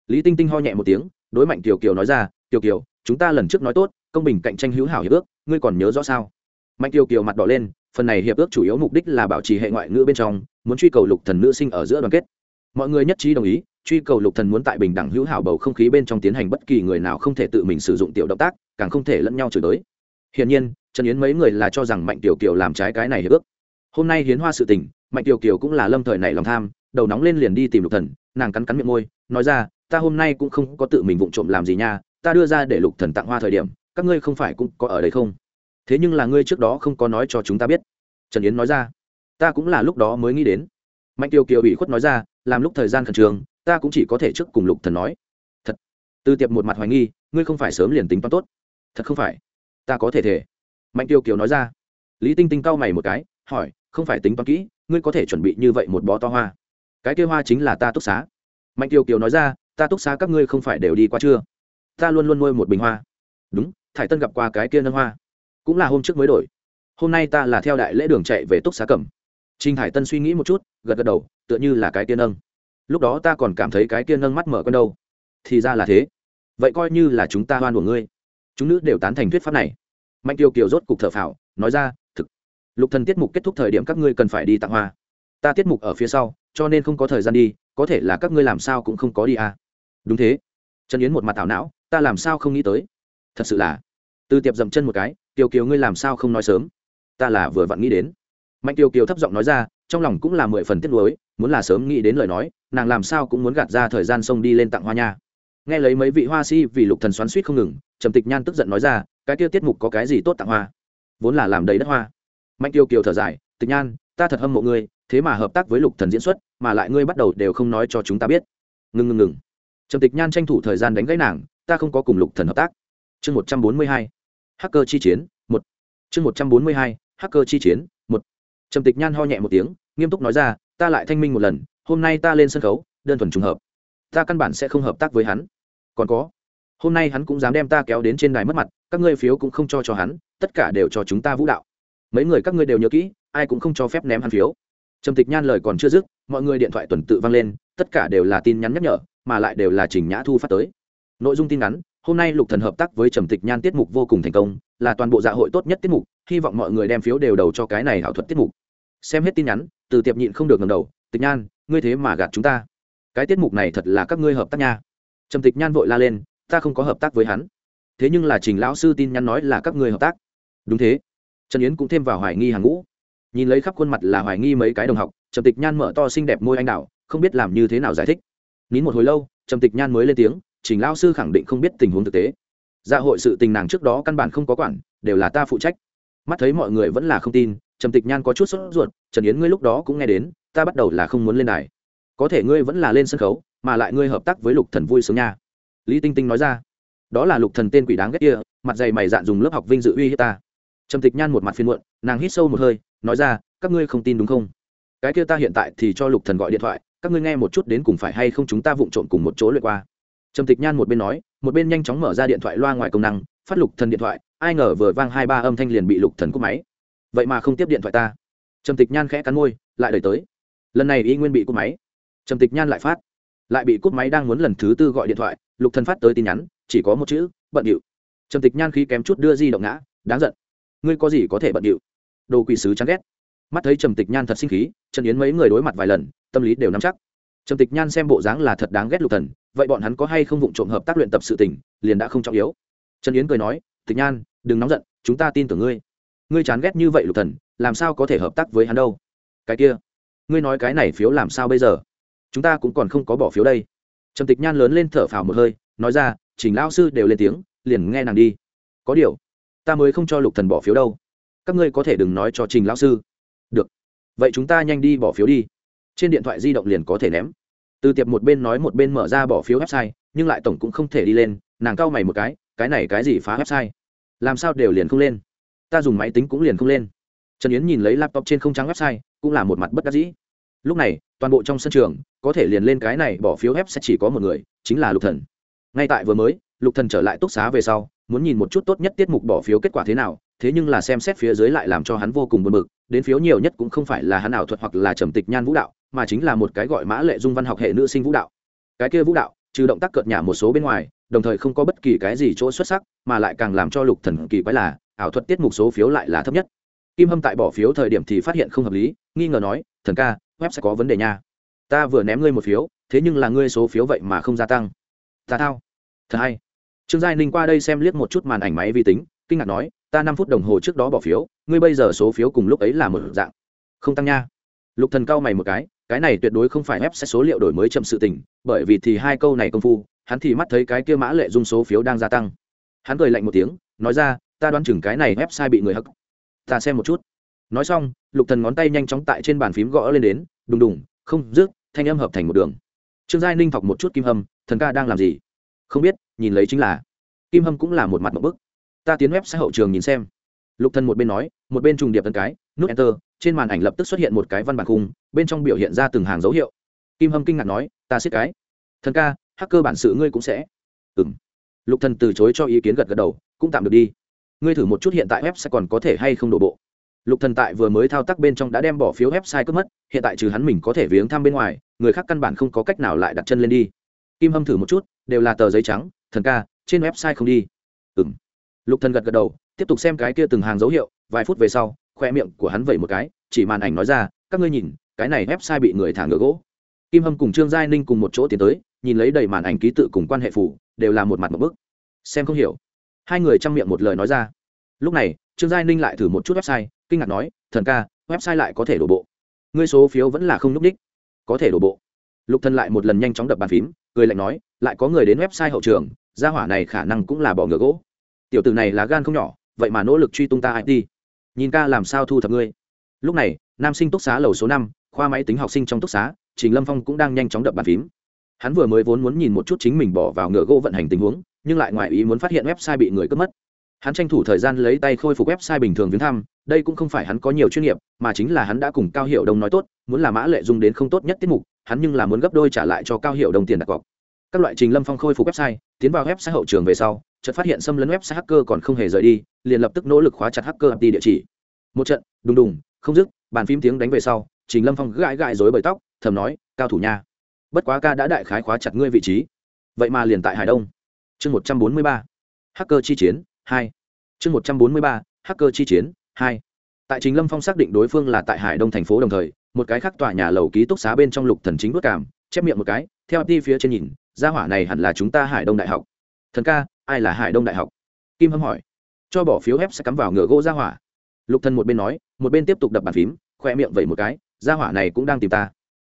Lý tinh tinh ho nhẹ một tiếng, đối mạnh kiều kiều nói ra kiều kiều, chúng ta lần trước nói tốt, công bình cạnh tranh hữu hảo hiệp ước, ngươi còn nhớ rõ sao? Mạnh Tiêu kiều mặt đỏ lên, phần này hiệp ước chủ yếu mục đích là bảo trì hệ ngoại ngữ bên trong, muốn truy cầu lục thần nữ sinh ở giữa đoàn kết. Mọi người nhất trí đồng ý, truy cầu lục thần muốn tại bình đẳng hữu hảo bầu không khí bên trong tiến hành bất kỳ người nào không thể tự mình sử dụng tiểu động tác, càng không thể lẫn nhau chửi tới hiển nhiên, trần yến mấy người là cho rằng mạnh tiểu kiều làm trái cái này hiệp ước. Hôm nay hiến hoa sự tình, mạnh tiểu kiều cũng là lâm thời này lòng tham, đầu nóng lên liền đi tìm lục thần, nàng cắn cắn miệng môi, nói ra, ta hôm nay cũng không có tự mình vụng trộm làm gì nha, ta đưa ra để lục thần tặng hoa thời điểm, các ngươi không phải cũng có ở đây không? Thế nhưng là ngươi trước đó không có nói cho chúng ta biết. Trần yến nói ra. Ta cũng là lúc đó mới nghĩ đến. Mạnh tiêu kiều bị khuất nói ra, làm lúc thời gian khẩn trường ta cũng chỉ có thể trước cùng lục thần nói. Thật. Tư tiệp một mặt hoài nghi, ngươi không phải sớm liền tính toán tốt. Thật không phải. Ta có thể thể. Mạnh tiêu kiều nói ra. Lý tinh tinh cau mày một cái, hỏi, không phải tính toán kỹ, ngươi có thể chuẩn bị như vậy một bó to hoa? Cái kia hoa chính là ta túc xá. Mạnh tiêu kiều nói ra, ta túc xá các ngươi không phải đều đi qua chưa? Ta luôn luôn nuôi một bình hoa. Đúng, thải tân gặp qua cái kia nâng hoa cũng là hôm trước mới đổi. Hôm nay ta là theo đại lễ đường chạy về túc xá cẩm. Trinh hải tân suy nghĩ một chút, gật gật đầu, tựa như là cái kia nâng. Lúc đó ta còn cảm thấy cái kia nâng mắt mở con đâu. Thì ra là thế. Vậy coi như là chúng ta hoan của ngươi. Chúng nữ đều tán thành thuyết pháp này. Mạnh tiêu kiều rốt cục thở phào, nói ra, thực, lục thần tiết mục kết thúc thời điểm các ngươi cần phải đi tặng hoa. Ta tiết mục ở phía sau, cho nên không có thời gian đi, có thể là các ngươi làm sao cũng không có đi à. Đúng thế. Trần yến một mặt thảo não, ta làm sao không nghĩ tới? Thật sự là. Từ tiệp dậm chân một cái kiều kiều ngươi làm sao không nói sớm? Ta là vừa vặn nghĩ đến. Mạnh tiêu kiều thấp giọng nói ra, trong lòng cũng là mười phần tiếc nuối, muốn là sớm nghĩ đến lời nói, nàng làm sao cũng muốn gạt ra thời gian xông đi lên tặng hoa nha. Nghe lấy mấy vị hoa si vì lục thần xoắn suýt không ngừng, trầm tịch nhan tức giận nói ra, cái kia tiết mục có cái gì tốt tặng hoa? Vốn là làm đầy đất hoa. Mạnh tiêu kiều thở dài, tịch nhan, ta thật hâm mộ ngươi, thế mà hợp tác với lục thần diễn xuất, mà lại ngươi bắt đầu đều không nói cho chúng ta biết. Ngừng ngừng ngừng trầm tịch nhan tranh thủ thời gian đánh gãy nàng, ta không có cùng lục thần hợp tác. Chương một trăm bốn mươi hai hacker chi chiến, một. Chương một trăm bốn mươi hai, hacker chi chiến, một. Trầm tịch nhan ho nhẹ một tiếng, nghiêm túc nói ra, ta lại thanh minh một lần, hôm nay ta lên sân khấu, đơn thuần trùng hợp. Ta căn bản sẽ không hợp tác với hắn. Còn có, hôm nay hắn cũng dám đem ta kéo đến trên đài mất mặt, các ngươi phiếu cũng không cho cho hắn, tất cả đều cho chúng ta vũ đạo. Mấy người các ngươi đều nhớ kỹ, ai cũng không cho phép ném hắn phiếu. Trầm tịch nhan lời còn chưa dứt, mọi người điện thoại tuần tự vang lên, tất cả đều là tin nhắn nhắc nhở, mà lại đều là trình nhã thu phát tới. Nội dung tin nhắn hôm nay lục thần hợp tác với trầm tịch nhan tiết mục vô cùng thành công, là toàn bộ dạ hội tốt nhất tiết mục, hy vọng mọi người đem phiếu đều đầu cho cái này hảo thuật tiết mục. Xem hết tin nhắn, từ tiệp nhịn không được ngầm đầu, tịch nhan, ngươi thế mà gạt chúng ta. Cái tiết mục này thật là các ngươi hợp tác nha. Trầm tịch nhan vội la lên, ta không có hợp tác với hắn. Thế nhưng là trình lão sư tin nhắn nói là các ngươi hợp tác. Đúng thế. Trần yến cũng thêm vào hoài nghi hàng ngũ. Nhìn lấy khắp khuôn mặt là hoài nghi mấy cái đồng học, trầm tịch nhan mở to xinh đẹp môi anh đạo không biết làm như thế nào giải thích. Nín một hồi lâu, trầm tịch nhan mới lên tiếng trình lão sư khẳng định không biết tình huống thực tế. Dạ hội sự tình nàng trước đó căn bản không có quản, đều là ta phụ trách. Mắt thấy mọi người vẫn là không tin, trầm tịch nhan có chút sốt ruột, trần yến ngươi lúc đó cũng nghe đến, ta bắt đầu là không muốn lên đài. Có thể ngươi vẫn là lên sân khấu, mà lại ngươi hợp tác với lục thần vui sướng nha. Lý tinh tinh nói ra. Đó là lục thần tên quỷ đáng ghét kia, mặt dày mày dạn dùng lớp học vinh dự uy hiếp ta. Trầm tịch nhan một mặt phiền muộn, nàng hít sâu một hơi, nói ra, các ngươi không tin đúng không? Cái kia ta hiện tại thì cho lục thần gọi điện thoại, các ngươi nghe một chút đến cùng phải hay không chúng ta vụng trộm cùng một chỗ lượt qua trầm tịch nhan một bên nói, một bên nhanh chóng mở ra điện thoại loa ngoài công năng, phát lục thần điện thoại, ai ngờ vừa vang hai ba âm thanh liền bị lục thần cúp máy. Vậy mà không tiếp điện thoại ta. Trầm tịch nhan khẽ cắn môi, lại đợi tới. Lần này y nguyên bị cúp máy. Trầm tịch nhan lại phát. Lại bị cúp máy đang muốn lần thứ tư gọi điện thoại, lục thần phát tới tin nhắn, chỉ có một chữ, bận điệu. Trầm tịch nhan khi kém chút đưa di động ngã, đáng giận. Ngươi có gì có thể bận điệu? Đồ quỷ sứ chán ghét. Mắt thấy trầm tịch nhan thật sinh khí, trần yến mấy người đối mặt vài lần, tâm lý đều nắm chắc. Trầm tịch nhan xem bộ dáng là thật đáng ghét lục thần vậy bọn hắn có hay không vụng trộm hợp tác luyện tập sự tình, liền đã không trọng yếu. Trần yến cười nói, tịch nhan, đừng nóng giận, chúng ta tin tưởng ngươi. Ngươi chán ghét như vậy lục thần, làm sao có thể hợp tác với hắn đâu? Cái kia, ngươi nói cái này phiếu làm sao bây giờ? Chúng ta cũng còn không có bỏ phiếu đây. Trầm tịch nhan lớn lên thở phào một hơi, nói ra, trình lão sư đều lên tiếng, liền nghe nàng đi. Có điều, ta mới không cho lục thần bỏ phiếu đâu. Các ngươi có thể đừng nói cho trình lão sư. Được. Vậy chúng ta nhanh đi bỏ phiếu đi. Trên điện thoại di động liền có thể ném từ tiệp một bên nói một bên mở ra bỏ phiếu website, nhưng lại tổng cũng không thể đi lên, nàng cau mày một cái cái này cái gì phá website? Làm sao đều liền không lên? Ta dùng máy tính cũng liền không lên. Trần yến nhìn lấy laptop trên không trắng website, cũng là một mặt bất đắc dĩ. Lúc này, toàn bộ trong sân trường, có thể liền lên cái này bỏ phiếu web sẽ chỉ có một người, chính là lục thần. Ngay tại vừa mới, lục thần trở lại túc xá về sau, muốn nhìn một chút tốt nhất tiết mục bỏ phiếu kết quả thế nào, thế nhưng là xem xét phía dưới lại làm cho hắn vô cùng buồn bực, đến phiếu nhiều nhất cũng không phải là hắn ảo thuật hoặc là trầm tịch nhan vũ đạo mà chính là một cái gọi mã lệ dung văn học hệ nữ sinh vũ đạo. Cái kia vũ đạo, trừ động tác cợt nhả một số bên ngoài, đồng thời không có bất kỳ cái gì chỗ xuất sắc, mà lại càng làm cho lục thần kỳ quái là, ảo thuật tiết mục số phiếu lại là thấp nhất. Kim hâm tại bỏ phiếu thời điểm thì phát hiện không hợp lý, nghi ngờ nói, thần ca, web sẽ có vấn đề nha. Ta vừa ném ngươi một phiếu, thế nhưng là ngươi số phiếu vậy mà không gia tăng. Ta thao. Thật hay. Trương giai ninh qua đây xem liếc một chút màn ảnh máy vi tính, kinh ngạc nói, ta năm phút đồng hồ trước đó bỏ phiếu, ngươi bây giờ số phiếu cùng lúc ấy là một dạng. Không tăng nha lục thần cao mày một cái cái này tuyệt đối không phải ép xét số liệu đổi mới chậm sự tình, bởi vì thì hai câu này công phu, hắn thì mắt thấy cái kia mã lệ dung số phiếu đang gia tăng. Hắn cười lạnh một tiếng, nói ra, ta đoán chừng cái này website bị người hắc. Ta xem một chút. Nói xong, lục thần ngón tay nhanh chóng tại trên bàn phím gõ lên đến, đùng đùng, không rước thanh âm hợp thành một đường. Trương giai ninh thọc một chút kim hâm, thần ca đang làm gì? Không biết, nhìn lấy chính là. Kim hâm cũng là một mặt một bức. Ta tiến web xã hậu trường nhìn xem. Lục thần một bên nói, một bên trùng điệp tân cái, nút enter trên màn ảnh lập tức xuất hiện một cái văn bản khung, bên trong biểu hiện ra từng hàng dấu hiệu. Kim hâm kinh ngạc nói, ta siết cái. Thần ca, hacker bản sự ngươi cũng sẽ. Ừm. Lục thần từ chối cho ý kiến gật gật đầu, cũng tạm được đi. Ngươi thử một chút hiện tại web sẽ còn có thể hay không đổ bộ. Lục thần tại vừa mới thao tác bên trong đã đem bỏ phiếu website cướp mất, hiện tại trừ hắn mình có thể viếng thăm bên ngoài, người khác căn bản không có cách nào lại đặt chân lên đi. Kim hâm thử một chút, đều là tờ giấy trắng, thần ca, trên website không đi. Ừm. Lục thần gật gật đầu, tiếp tục xem cái kia từng hàng dấu hiệu, vài phút về sau khoe miệng của hắn vẩy một cái, chỉ màn ảnh nói ra, các ngươi nhìn, cái này website bị người thả ngựa gỗ. Kim hâm cùng trương giai ninh cùng một chỗ tiến tới, nhìn lấy đầy màn ảnh ký tự cùng quan hệ phủ, đều là một mặt một bức. Xem không hiểu. Hai người chăm miệng một lời nói ra. Lúc này, trương giai ninh lại thử một chút website, kinh ngạc nói, thần ca, website lại có thể đổ bộ. Ngươi số phiếu vẫn là không n ú c đích. Có thể đổ bộ. Lục thần lại một lần nhanh chóng đập bàn phím, cười lạnh nói, lại có người đến website hậu trường, gia hỏa này khả năng cũng là bỏ ngựa gỗ. Tiểu tử này là gan không nhỏ, vậy mà nỗ lực truy tung ta it nhìn ca làm sao thu thập ngươi. Lúc này, nam sinh túc xá lầu số năm, khoa máy tính học sinh trong túc xá, trình lâm phong cũng đang nhanh chóng đập bàn phím. Hắn vừa mới vốn muốn nhìn một chút chính mình bỏ vào ngựa gỗ vận hành tình huống, nhưng lại ngoài ý muốn phát hiện website bị người cướp mất. Hắn tranh thủ thời gian lấy tay khôi phục website bình thường viếng thăm, đây cũng không phải hắn có nhiều chuyên nghiệp, mà chính là hắn đã cùng cao hiệu đông nói tốt, muốn là mã lệ dùng đến không tốt nhất tiết mục, hắn nhưng là muốn gấp đôi trả lại cho cao hiệu đông tiền đặt cọc. Các loại trình lâm phong khôi phục website, tiến vào website hậu trường về sau chợt phát hiện xâm lấn website hacker còn không hề rời đi, liền lập tức nỗ lực khóa chặt hacker đi địa chỉ. Một trận, đùng đùng, không dứt, bàn phím tiếng đánh về sau, trình lâm phong gãi gãi rối bời tóc, thầm nói, cao thủ nha, bất quá ca đã đại khái khóa chặt ngươi vị trí. Vậy mà liền tại hải đông. Chương một trăm bốn mươi ba, hacker chi chiến, hai. Chương một trăm bốn mươi ba, hacker chi chiến, hai. Tại trình lâm phong xác định đối phương là tại hải đông thành phố đồng thời, một cái khác tòa nhà lầu ký túc xá bên trong lục thần chính bước cảm, chép miệng một cái, theo đi phía trên nhìn, gia hỏa này hẳn là chúng ta hải đông đại học thần ca, ai là hải đông đại học? Kim hâm hỏi. Cho bỏ phiếu ép sẽ cắm vào ngựa gỗ gia hỏa. Lục thần một bên nói, một bên tiếp tục đập bàn phím, khoe miệng vậy một cái, gia hỏa này cũng đang tìm ta.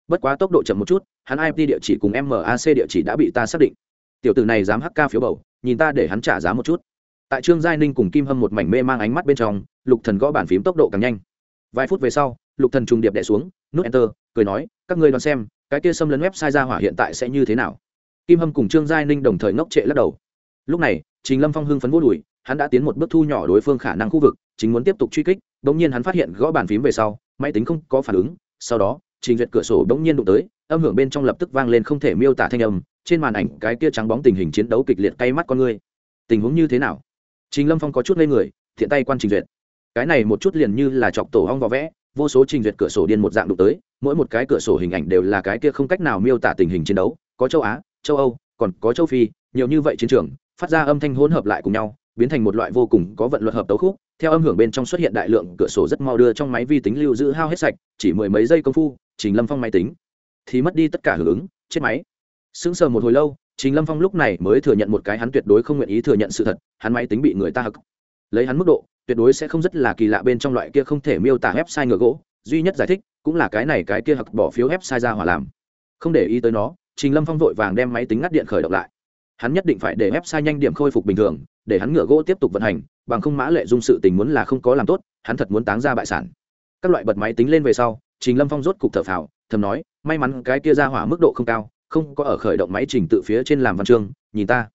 Bất quá tốc độ chậm một chút, hắn ip địa chỉ cùng mac địa chỉ đã bị ta xác định. Tiểu tử này dám hắc ca phiếu bầu, nhìn ta để hắn trả giá một chút. Tại trương giai ninh cùng kim hâm một mảnh mê mang ánh mắt bên trong, lục thần gõ bàn phím tốc độ càng nhanh. Vài phút về sau, lục thần trùng điệp đè xuống, nút enter, cười nói, các ngươi đoán xem, cái kia xâm lấn website ra hỏa hiện tại sẽ như thế nào? Kim hâm cùng trương giai ninh đồng thời ngốc trệ lắc đầu lúc này, trình lâm phong hưng phấn vô đùi, hắn đã tiến một bước thu nhỏ đối phương khả năng khu vực, chính muốn tiếp tục truy kích bỗng nhiên hắn phát hiện gõ bàn phím về sau, máy tính không có phản ứng, sau đó, trình duyệt cửa sổ bỗng nhiên đụng tới, âm hưởng bên trong lập tức vang lên không thể miêu tả thanh âm, trên màn ảnh cái kia trắng bóng tình hình chiến đấu kịch liệt cay mắt con người. Tình huống như thế nào? Trình lâm phong có chút lên người, thiện tay quan trình duyệt. Cái này một chút liền như là chọc tổ hong vỏ vẽ, vô số trình duyệt cửa sổ điên một dạng đụng tới, mỗi một cái cửa sổ hình ảnh đều là cái kia không cách nào miêu tả tình hình chiến đấu, có châu á, châu âu, còn có châu phi, nhiều như vậy chiến trường phát ra âm thanh hỗn hợp lại cùng nhau, biến thành một loại vô cùng có vận luật hợp tấu khúc. Theo âm hưởng bên trong xuất hiện đại lượng cửa sổ rất mau đưa trong máy vi tính lưu giữ hao hết sạch, chỉ mười mấy giây công phu, trình lâm phong máy tính thì mất đi tất cả hưởng ứng, chết máy. Sững sờ một hồi lâu, trình lâm phong lúc này mới thừa nhận một cái hắn tuyệt đối không nguyện ý thừa nhận sự thật, hắn máy tính bị người ta hực. Lấy hắn mức độ, tuyệt đối sẽ không rất là kỳ lạ bên trong loại kia không thể miêu tả website ngựa gỗ. Duy nhất giải thích, cũng là cái này cái kia hực bỏ phiếu website ra hỏa làm. Không để ý tới nó, trình lâm phong vội vàng đem máy tính ngắt điện khởi động lại hắn nhất định phải để website nhanh điểm khôi phục bình thường, để hắn ngựa gỗ tiếp tục vận hành, bằng không mã lệ dung sự tình muốn là không có làm tốt, hắn thật muốn táng ra bại sản. Các loại bật máy tính lên về sau, trình lâm phong rốt cục thở phào, thầm nói, may mắn cái kia ra hỏa mức độ không cao, không có ở khởi động máy trình tự phía trên làm văn chương, nhìn ta.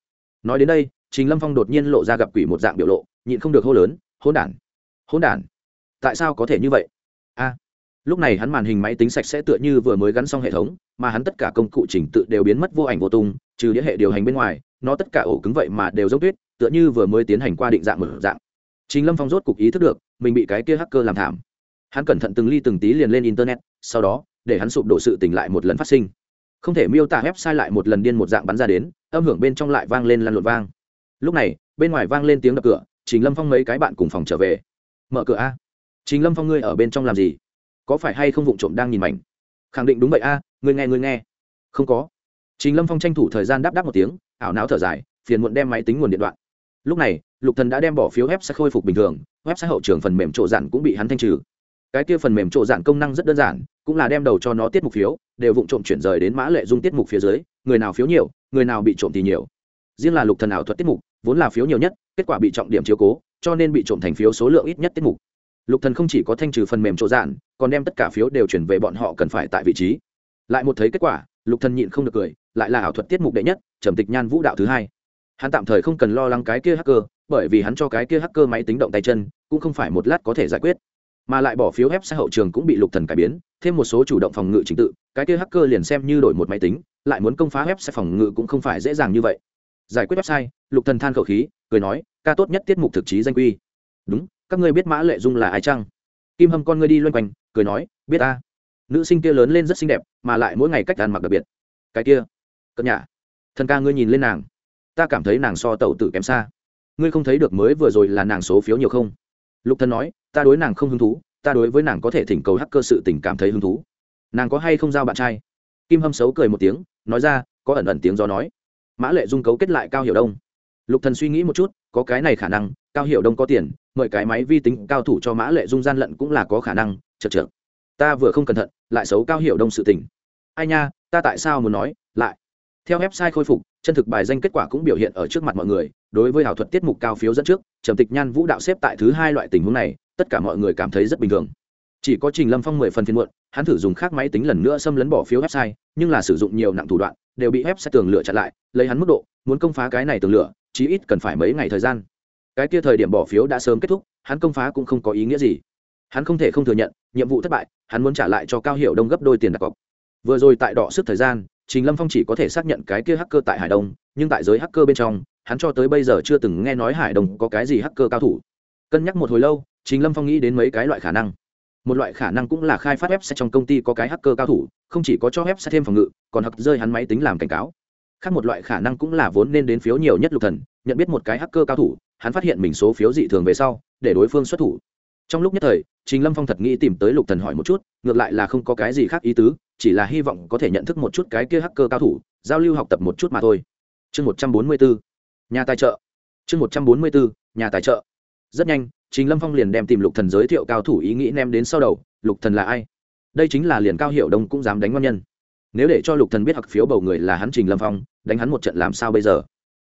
Nói đến đây, trình lâm phong đột nhiên lộ ra gặp quỷ một dạng biểu lộ, nhịn không được hô lớn, hỗn đản! Hỗn đản! Tại sao có thể như vậy? A. Lúc này hắn màn hình máy tính sạch sẽ tựa như vừa mới gắn xong hệ thống, mà hắn tất cả công cụ chỉnh tự đều biến mất vô ảnh vô tung trừ đĩa hệ điều hành bên ngoài, nó tất cả ổ cứng vậy mà đều giống tuyết, tựa như vừa mới tiến hành qua định dạng mở dạng. Chính lâm phong rốt cục ý thức được, mình bị cái kia hacker làm thảm. Hắn cẩn thận từng ly từng tí liền lên internet, sau đó, để hắn sụp đổ sự tỉnh lại một lần phát sinh. Không thể miêu tả website lại một lần điên một dạng bắn ra đến, âm hưởng bên trong lại vang lên lăn lộn vang. Lúc này, bên ngoài vang lên tiếng đập cửa, trình lâm phong mấy cái bạn cùng phòng trở về. Mở cửa a. Trình lâm phong ngươi ở bên trong làm gì? Có phải hay không vụng trộm đang nhìn mảnh? Khẳng định đúng vậy a, ngươi nghe ngươi nghe. Không có trình lâm phong tranh thủ thời gian đáp đáp một tiếng, ảo não thở dài, phiền muộn đem máy tính nguồn điện đoạn. Lúc này, lục thần đã đem bỏ phiếu web sẽ khôi phục bình thường web sẽ hậu trường phần mềm trộn dạn cũng bị hắn thanh trừ. Cái kia phần mềm trộn dạn công năng rất đơn giản, cũng là đem đầu cho nó tiết mục phiếu, đều vụng trộm chuyển rời đến mã lệ dung tiết mục phía dưới, người nào phiếu nhiều, người nào bị trộm thì nhiều. Riêng là lục thần ảo thuật tiết mục, vốn là phiếu nhiều nhất, kết quả bị trọng điểm chiếu cố, cho nên bị trộm thành phiếu số lượng ít nhất tiết mục. Lục thần không chỉ có thanh trừ phần mềm chỗ dạn, còn đem tất cả phiếu đều chuyển về bọn họ cần phải tại vị trí. Lại một thấy kết quả lục thần nhịn không được cười, lại là ảo thuật tiết mục đệ nhất, trầm tịch nhan vũ đạo thứ hai. Hắn tạm thời không cần lo lắng cái kia hacker, bởi vì hắn cho cái kia hacker máy tính động tay chân, cũng không phải một lát có thể giải quyết. Mà lại bỏ phiếu ép xã hậu trường cũng bị lục thần cải biến, thêm một số chủ động phòng ngự chính tự, cái kia hacker liền xem như đổi một máy tính, lại muốn công phá web sẽ phòng ngự cũng không phải dễ dàng như vậy. Giải quyết website, lục thần than khẩu khí, cười nói, ca tốt nhất tiết mục thực chí danh quy. Đúng, các ngươi biết mã lệ dung là ai chăng? Kim hâm con ngươi đi loanh quanh, cười nói, biết ta nữ sinh kia lớn lên rất xinh đẹp, mà lại mỗi ngày cách ăn mặc đặc biệt. Cái kia cất nhà. Thần ca ngươi nhìn lên nàng. Ta cảm thấy nàng so tẩu tử kém xa. Ngươi không thấy được mới vừa rồi là nàng số phiếu nhiều không? Lục thần nói, ta đối nàng không hứng thú, ta đối với nàng có thể thỉnh cầu hacker sự tình cảm thấy hứng thú. Nàng có hay không giao bạn trai? Kim hâm xấu cười một tiếng, nói ra, có ẩn ẩn tiếng do nói. Mã lệ dung cấu kết lại cao hiểu đông. Lục thần suy nghĩ một chút, có cái này khả năng, cao hiểu đông có tiền, mời cái máy vi tính cao thủ cho mã lệ dung gian lận cũng là có khả năng chật trưởng ta vừa không cẩn thận, lại xấu cao hiểu đông sự tình. Ai nha, ta tại sao muốn nói, lại. Theo website khôi phục, chân thực bài danh kết quả cũng biểu hiện ở trước mặt mọi người, đối với ảo thuật tiết mục cao phiếu dẫn trước, trầm tịch nhan vũ đạo xếp tại thứ hai loại tình huống này, tất cả mọi người cảm thấy rất bình thường. Chỉ có trình lâm phong mười phần phiên muộn, hắn thử dùng khác máy tính lần nữa xâm lấn bỏ phiếu website, nhưng là sử dụng nhiều nặng thủ đoạn, đều bị website tường lửa chặn lại, lấy hắn mức độ, muốn công phá cái này tường lửa, chí ít cần phải mấy ngày thời gian. Cái kia thời điểm bỏ phiếu đã sớm kết thúc, hắn công phá cũng không có ý nghĩa gì hắn không thể không thừa nhận, nhiệm vụ thất bại, hắn muốn trả lại cho cao hiệu đông gấp đôi tiền đặt cọc. Vừa rồi tại đỏ sức thời gian, trình lâm phong chỉ có thể xác nhận cái kia hacker tại hải đông, nhưng tại giới hacker bên trong, hắn cho tới bây giờ chưa từng nghe nói hải đông có cái gì hacker cao thủ. Cân nhắc một hồi lâu, trình lâm phong nghĩ đến mấy cái loại khả năng. Một loại khả năng cũng là khai phát web trong công ty có cái hacker cao thủ, không chỉ có cho web thêm phòng ngự, còn hặc rơi hắn máy tính làm cảnh cáo. Khác một loại khả năng cũng là vốn nên đến phiếu nhiều nhất lục thần, nhận biết một cái hacker cao thủ, hắn phát hiện mình số phiếu dị thường về sau, để đối phương xuất thủ trong lúc nhất thời, trình lâm phong thật nghĩ tìm tới lục thần hỏi một chút, ngược lại là không có cái gì khác ý tứ, chỉ là hy vọng có thể nhận thức một chút cái kia hacker cao thủ, giao lưu học tập một chút mà thôi. Chương một trăm bốn mươi bốn, nhà tài trợ. Chương một trăm bốn mươi bốn, nhà tài trợ. Rất nhanh, trình lâm phong liền đem tìm lục thần giới thiệu cao thủ ý nghĩ nem đến sau đầu, lục thần là ai? Đây chính là liền cao hiệu đông cũng dám đánh ngon nhân. Nếu để cho lục thần biết hoặc phiếu bầu người là hắn trình lâm phong, đánh hắn một trận làm sao bây giờ?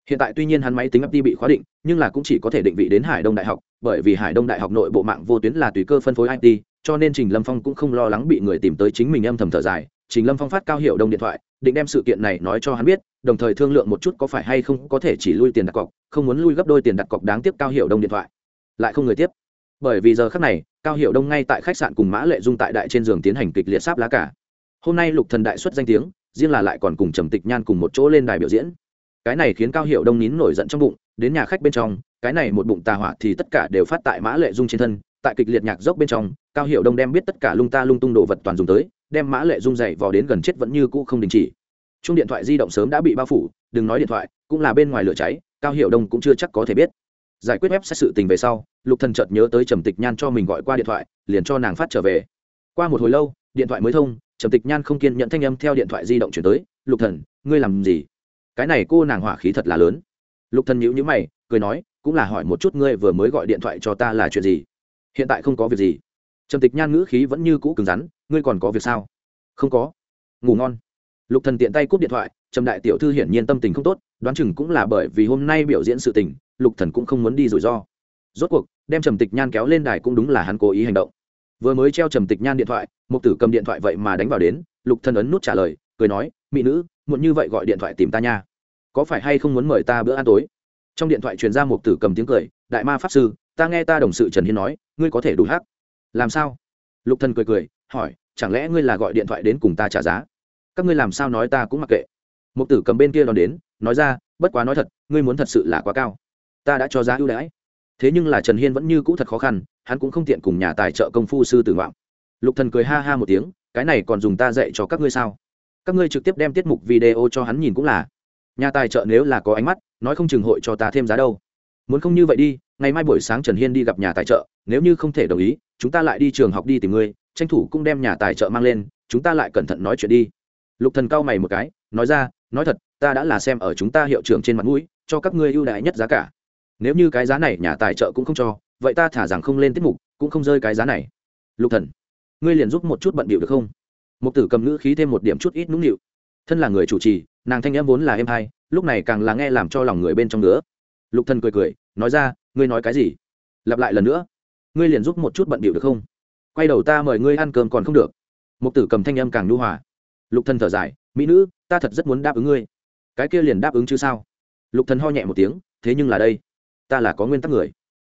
Hiện tại tuy nhiên hắn máy tính ấp đi bị khóa định, nhưng là cũng chỉ có thể định vị đến hải đông đại học, bởi vì hải đông đại học nội bộ mạng vô tuyến là tùy cơ phân phối it cho nên trình lâm phong cũng không lo lắng bị người tìm tới chính mình âm thầm thở dài. Trình lâm phong phát cao hiệu đông điện thoại, định đem sự kiện này nói cho hắn biết, đồng thời thương lượng một chút có phải hay không có thể chỉ lui tiền đặt cọc, không muốn lui gấp đôi tiền đặt cọc đáng tiếc cao hiệu đông điện thoại. Lại không người tiếp. Bởi vì giờ khác này, cao hiệu đông ngay tại khách sạn cùng mã lệ dung tại đại trên giường tiến hành kịch liệt sáp lá cả hôm nay lục thần đại xuất danh tiếng, riêng là lại còn cùng trầm tịch nhan cùng một chỗ lên đài biểu diễn cái này khiến cao hiệu đông nín nổi giận trong bụng, đến nhà khách bên trong, cái này một bụng tà hỏa thì tất cả đều phát tại mã lệ dung trên thân, tại kịch liệt nhạc dốc bên trong, cao hiệu đông đem biết tất cả lung ta lung tung đồ vật toàn dùng tới, đem mã lệ dung dày vò đến gần chết vẫn như cũ không đình chỉ. Chung điện thoại di động sớm đã bị bao phủ, đừng nói điện thoại, cũng là bên ngoài lửa cháy, cao hiệu đông cũng chưa chắc có thể biết. Giải quyết web xét sự tình về sau, lục thần chợt nhớ tới trầm tịch nhan cho mình gọi qua điện thoại, liền cho nàng phát trở về. Qua một hồi lâu, điện thoại mới thông, trầm tịch nhan không kiên nhận thanh âm theo điện thoại di động chuyển tới, lục thần, ngươi làm gì? Cái này cô nàng hỏa khí thật là lớn. Lục thần nhíu nhíu mày, cười nói, cũng là hỏi một chút ngươi vừa mới gọi điện thoại cho ta là chuyện gì? Hiện tại không có việc gì. Trầm tịch nhan ngữ khí vẫn như cũ cứng rắn, ngươi còn có việc sao? Không có. Ngủ ngon. Lục thần tiện tay cúp điện thoại, trầm đại tiểu thư hiển nhiên tâm tình không tốt, đoán chừng cũng là bởi vì hôm nay biểu diễn sự tình, lục thần cũng không muốn đi rủi ro. Rốt cuộc, đem trầm tịch nhan kéo lên đài cũng đúng là hắn cố ý hành động. Vừa mới treo trầm tịch nhan điện thoại, mục tử cầm điện thoại vậy mà đánh vào đến, lục thần ấn nút trả lời, cười nói, mỹ nữ muộn như vậy gọi điện thoại tìm ta nha. Có phải hay không muốn mời ta bữa ăn tối? Trong điện thoại truyền ra một tử cầm tiếng cười, đại ma pháp sư, ta nghe ta đồng sự trần hiên nói, ngươi có thể đủ hát làm sao? Lục thần cười cười, hỏi, chẳng lẽ ngươi là gọi điện thoại đến cùng ta trả giá? Các ngươi làm sao nói ta cũng mặc kệ. Một tử cầm bên kia đón đến, nói ra, bất quá nói thật, ngươi muốn thật sự là quá cao. Ta đã cho giá ưu đãi. Thế nhưng là trần hiên vẫn như cũ thật khó khăn, hắn cũng không tiện cùng nhà tài trợ công phu sư tử ngoạm. Lục thần cười ha ha một tiếng, cái này còn dùng ta dạy cho các ngươi sao? Các ngươi trực tiếp đem tiết mục video cho hắn nhìn cũng là. Nhà tài trợ nếu là có ánh mắt, nói không chừng hội cho ta thêm giá đâu. Muốn không như vậy đi, ngày mai buổi sáng trần hiên đi gặp nhà tài trợ, nếu như không thể đồng ý, chúng ta lại đi trường học đi tìm ngươi, tranh thủ cũng đem nhà tài trợ mang lên, chúng ta lại cẩn thận nói chuyện đi. Lục thần cau mày một cái, nói ra, nói thật, ta đã là xem ở chúng ta hiệu trưởng trên mặt mũi, cho các ngươi ưu đãi nhất giá cả. Nếu như cái giá này nhà tài trợ cũng không cho, vậy ta thả rằng không lên tiết mục, cũng không rơi cái giá này. Lục thần, ngươi liền giúp một chút bận bịu được không? Mục tử cầm ngữ khí thêm một điểm chút ít nũng nịu. Thân là người chủ trì, nàng thanh em vốn là em hai lúc này càng là nghe làm cho lòng người bên trong nữa lục thần cười cười, nói ra, ngươi nói cái gì? Lặp lại lần nữa, ngươi liền giúp một chút bận bịu được không? Quay đầu ta mời ngươi ăn cơm còn không được. Mục tử cầm thanh âm càng nhu hòa. Lục thần thở dài, mỹ nữ, ta thật rất muốn đáp ứng ngươi. Cái kia liền đáp ứng chứ sao? Lục thần ho nhẹ một tiếng, thế nhưng là đây, ta là có nguyên tắc người,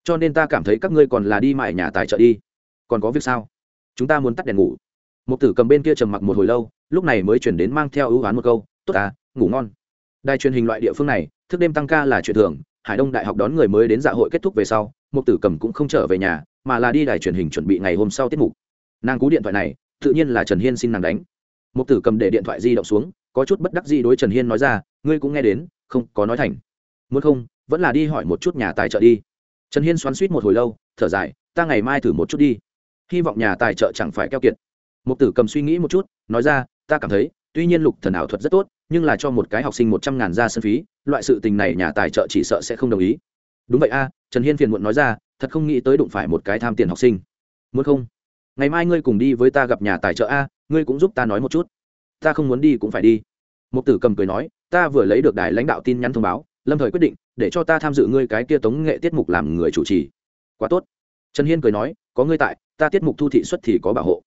cho nên ta cảm thấy các ngươi còn là đi mại nhà tài trợ đi. Còn có việc sao? Chúng ta muốn tắt đèn ngủ một tử cầm bên kia trầm mặc một hồi lâu, lúc này mới chuyển đến mang theo ưu oán một câu, tốt à ngủ ngon. Đài truyền hình loại địa phương này, thức đêm tăng ca là chuyện thường, hải đông đại học đón người mới đến dạ hội kết thúc về sau một tử cầm cũng không trở về nhà, mà là đi đài truyền hình chuẩn bị ngày hôm sau tiết mục. Nàng cú điện thoại này, tự nhiên là trần hiên xin nàng đánh. Một tử cầm để điện thoại di động xuống, có chút bất đắc dĩ đối trần hiên nói ra, ngươi cũng nghe đến, không có nói thành. Muốn không, vẫn là đi hỏi một chút nhà tài trợ đi. Trần hiên xoắn suýt một hồi lâu, thở dài, ta ngày mai thử một chút đi. Hy vọng nhà tài trợ chẳng phải keo kiệt. Mục tử cầm suy nghĩ một chút, nói ra, ta cảm thấy, tuy nhiên lục thần ảo thuật rất tốt, nhưng là cho một cái học sinh một trăm ngàn ra sân phí, loại sự tình này nhà tài trợ chỉ sợ sẽ không đồng ý. Đúng vậy a, trần hiên phiền muộn nói ra, thật không nghĩ tới đụng phải một cái tham tiền học sinh. Muốn không? Ngày mai ngươi cùng đi với ta gặp nhà tài trợ a, ngươi cũng giúp ta nói một chút. Ta không muốn đi cũng phải đi. Mục tử cầm cười nói, ta vừa lấy được đài lãnh đạo tin nhắn thông báo, lâm thời quyết định, để cho ta tham dự ngươi cái kia tống nghệ tiết mục làm người chủ trì. Quá tốt. Trần hiên cười nói, có ngươi tại, ta tiết mục thu thị xuất thì có bảo hộ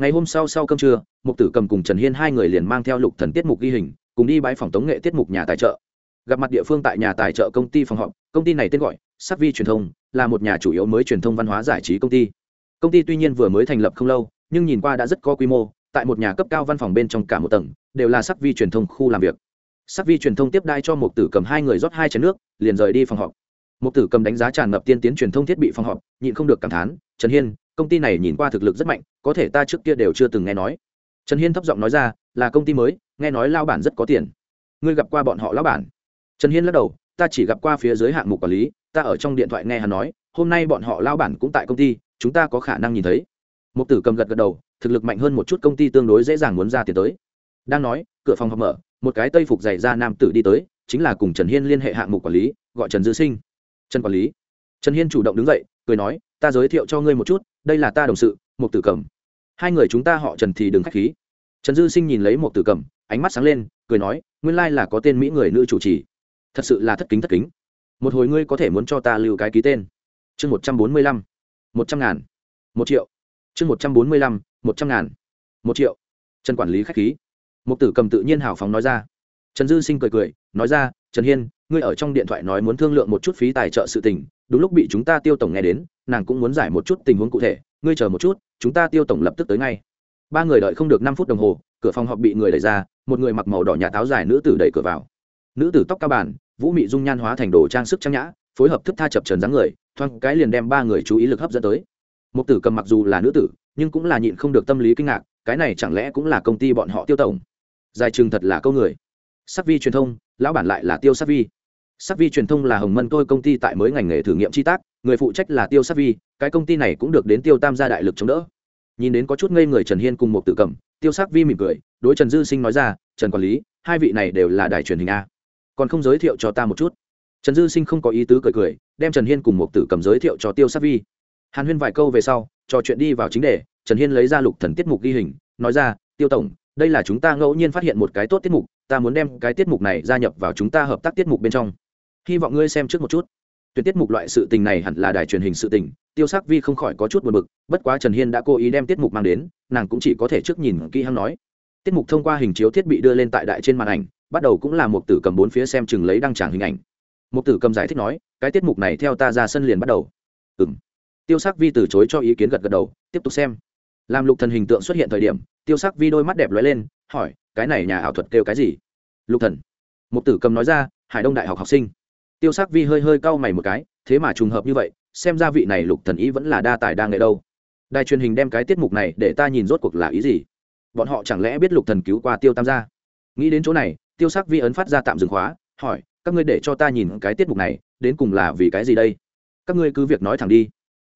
ngày hôm sau sau cơm trưa, mục tử cầm cùng trần hiên hai người liền mang theo lục thần tiết mục ghi hình, cùng đi bãi phòng tống nghệ tiết mục nhà tài trợ. Gặp mặt địa phương tại nhà tài trợ công ty phòng họp, công ty này tên gọi sắc vi truyền thông, là một nhà chủ yếu mới truyền thông văn hóa giải trí công ty. Công ty tuy nhiên vừa mới thành lập không lâu, nhưng nhìn qua đã rất có quy mô, tại một nhà cấp cao văn phòng bên trong cả một tầng, đều là sắc vi truyền thông khu làm việc. Sắc vi truyền thông tiếp đai cho một tử cầm hai người rót hai chén nước, liền rời đi phòng họp. Một tử cầm đánh giá tràn ngập tiên tiến truyền thông thiết bị phòng họp, nhịn không được cảm thán, trần hiên công ty này nhìn qua thực lực rất mạnh, có thể ta trước kia đều chưa từng nghe nói. Trần hiên thấp giọng nói ra, là công ty mới, nghe nói lao bản rất có tiền. Ngươi gặp qua bọn họ lao bản? Trần hiên lắc đầu, ta chỉ gặp qua phía dưới hạng mục quản lý, ta ở trong điện thoại nghe hắn nói, hôm nay bọn họ lao bản cũng tại công ty, chúng ta có khả năng nhìn thấy. Một tử cầm gật gật đầu, thực lực mạnh hơn một chút công ty tương đối dễ dàng muốn ra tiền tới. Đang nói, cửa phòng họp mở, một cái tây phục dày ra nam tử đi tới, chính là cùng trần hiên liên hệ hạng mục quản lý, gọi trần dư sinh. Trần quản lý. Trần hiên chủ động đứng dậy, cười nói, ta giới thiệu cho ngươi một chút đây là ta đồng sự một tử cầm hai người chúng ta họ trần thì đừng k h á c h khí. Trần dư sinh nhìn lấy một tử cầm ánh mắt sáng lên, cười nói, nguyên lai là có tên mỹ người nữ chủ trì. Thật sự là thất kính thất kính. Một hồi ngươi có thể muốn cho ta lưu cái ký tên? Chương một trăm bốn mươi lăm, một trăm ngàn, một triệu. Chương một trăm bốn mươi lăm, một trăm ngàn, một triệu. Trần quản lý k h á c h khí. Một tử cầm tự nhiên hào phóng nói ra. Trần dư sinh cười cười, nói ra, trần hiên, ngươi ở trong điện thoại nói muốn thương lượng một chút phí tài trợ sự tình đúng lúc bị chúng ta tiêu tổng nghe đến, nàng cũng muốn giải một chút tình huống cụ thể, ngươi chờ một chút, chúng ta tiêu tổng lập tức tới ngay. Ba người đợi không được năm phút đồng hồ, cửa phòng họp bị người đẩy ra, một người mặc màu đỏ nhà táo dài nữ tử đẩy cửa vào. Nữ tử tóc cao bản, vũ mị dung nhan hóa thành đồ trang sức trang nhã, phối hợp thức tha chập trần dáng người, thoáng cái liền đem ba người chú ý lực hấp dẫn tới. Một tử cầm mặc dù là nữ tử, nhưng cũng là nhịn không được tâm lý kinh ngạc, cái này chẳng lẽ cũng là công ty bọn họ tiêu tổng? Dài chừng thật là câu người. Sắc vi truyền thông, lão bản lại là tiêu sắc vi sắc vi truyền thông là hồng mân tôi công ty tại mới ngành nghề thử nghiệm chi tác, người phụ trách là tiêu sắc vi, cái công ty này cũng được đến tiêu tam gia đại lực chống đỡ. Nhìn đến có chút ngây người trần hiên cùng một tự cầm tiêu sắc vi mỉm cười, đối trần dư sinh nói ra, trần quản lý, hai vị này đều là đài truyền hình a. Còn không giới thiệu cho ta một chút. Trần dư sinh không có ý tứ cười cười, đem trần hiên cùng một tử cầm giới thiệu cho tiêu sắc vi. Hàn huyên vài câu về sau, trò chuyện đi vào chính đề, trần hiên lấy ra lục thần tiết mục ghi hình, nói ra, tiêu tổng, đây là chúng ta ngẫu nhiên phát hiện một cái tốt tiết mục, ta muốn đem cái tiết mục này gia nhập vào chúng ta hợp tác tiết mục bên trong hy vọng ngươi xem trước một chút. Tuyển tiết mục loại sự tình này hẳn là đài truyền hình sự tình, tiêu sắc vi không khỏi có chút buồn bực, bất quá trần hiên đã cố ý đem tiết mục mang đến, nàng cũng chỉ có thể trước nhìn kỹ hăng nói. Tiết mục thông qua hình chiếu thiết bị đưa lên tại đại trên màn ảnh, bắt đầu cũng là một tử cầm bốn phía xem chừng lấy đăng tràng hình ảnh. Một tử cầm giải thích nói, cái tiết mục này theo ta ra sân liền bắt đầu. Ừ m tiêu sắc vi từ chối cho ý kiến gật gật đầu, tiếp tục xem. Làm lục thần hình tượng xuất hiện thời điểm, tiêu sắc vi đôi mắt đẹp lóe lên, hỏi, cái này nhà ảo thuật kêu cái gì? Lục thần. Một tử cầm nói ra, hải đông đại học học sinh tiêu sắc vi hơi hơi cau mày một cái, thế mà trùng hợp như vậy, xem ra vị này lục thần ý vẫn là đa tài đa nghệ đâu. Đài truyền hình đem cái tiết mục này để ta nhìn rốt cuộc là ý gì? Bọn họ chẳng lẽ biết lục thần cứu qua tiêu tam gia? Nghĩ đến chỗ này, tiêu sắc vi ấn phát ra tạm dừng khóa, hỏi, các ngươi để cho ta nhìn cái tiết mục này, đến cùng là vì cái gì đây? Các ngươi cứ việc nói thẳng đi.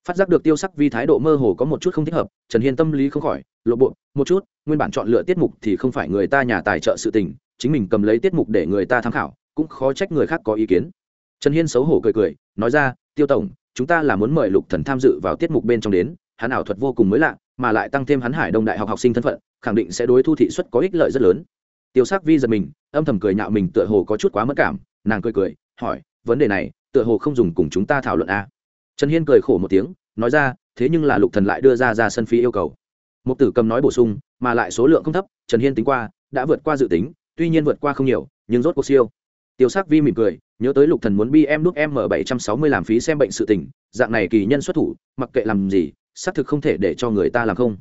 Phát giác được tiêu sắc vi thái độ mơ hồ có một chút không thích hợp, trần hiên tâm lý không khỏi, lộ bộ, một chút, nguyên bản chọn lựa tiết mục thì không phải người ta nhà tài trợ sự tình, chính mình cầm lấy tiết mục để người ta tham khảo, cũng khó trách người khác có ý kiến trần hiên xấu hổ cười cười, nói ra, tiêu tổng, chúng ta là muốn mời lục thần tham dự vào tiết mục bên trong đến, hắn ảo thuật vô cùng mới lạ, mà lại tăng thêm hắn hải đông đại học học sinh thân phận, khẳng định sẽ đối thu thị suất có ích lợi rất lớn. Tiêu sắc vi giật mình, âm thầm cười nhạo mình tựa hồ có chút quá mất cảm, nàng cười cười, hỏi, vấn đề này, tựa hồ không dùng cùng chúng ta thảo luận a à? trần hiên cười khổ một tiếng, nói ra, thế nhưng là lục thần lại đưa ra ra sân phí yêu cầu. Một tử cầm nói bổ sung, mà lại số lượng không thấp, trần hiên tính qua, đã vượt qua dự tính, tuy nhiên vượt qua không nhiều, nhưng rốt cuộc siêu. Tiêu sắc vi mỉm cười nhớ tới lục thần muốn bi em đúc m bảy trăm sáu mươi làm phí xem bệnh sự tình, dạng này kỳ nhân xuất thủ, mặc kệ làm gì, xác thực không thể để cho người ta làm không.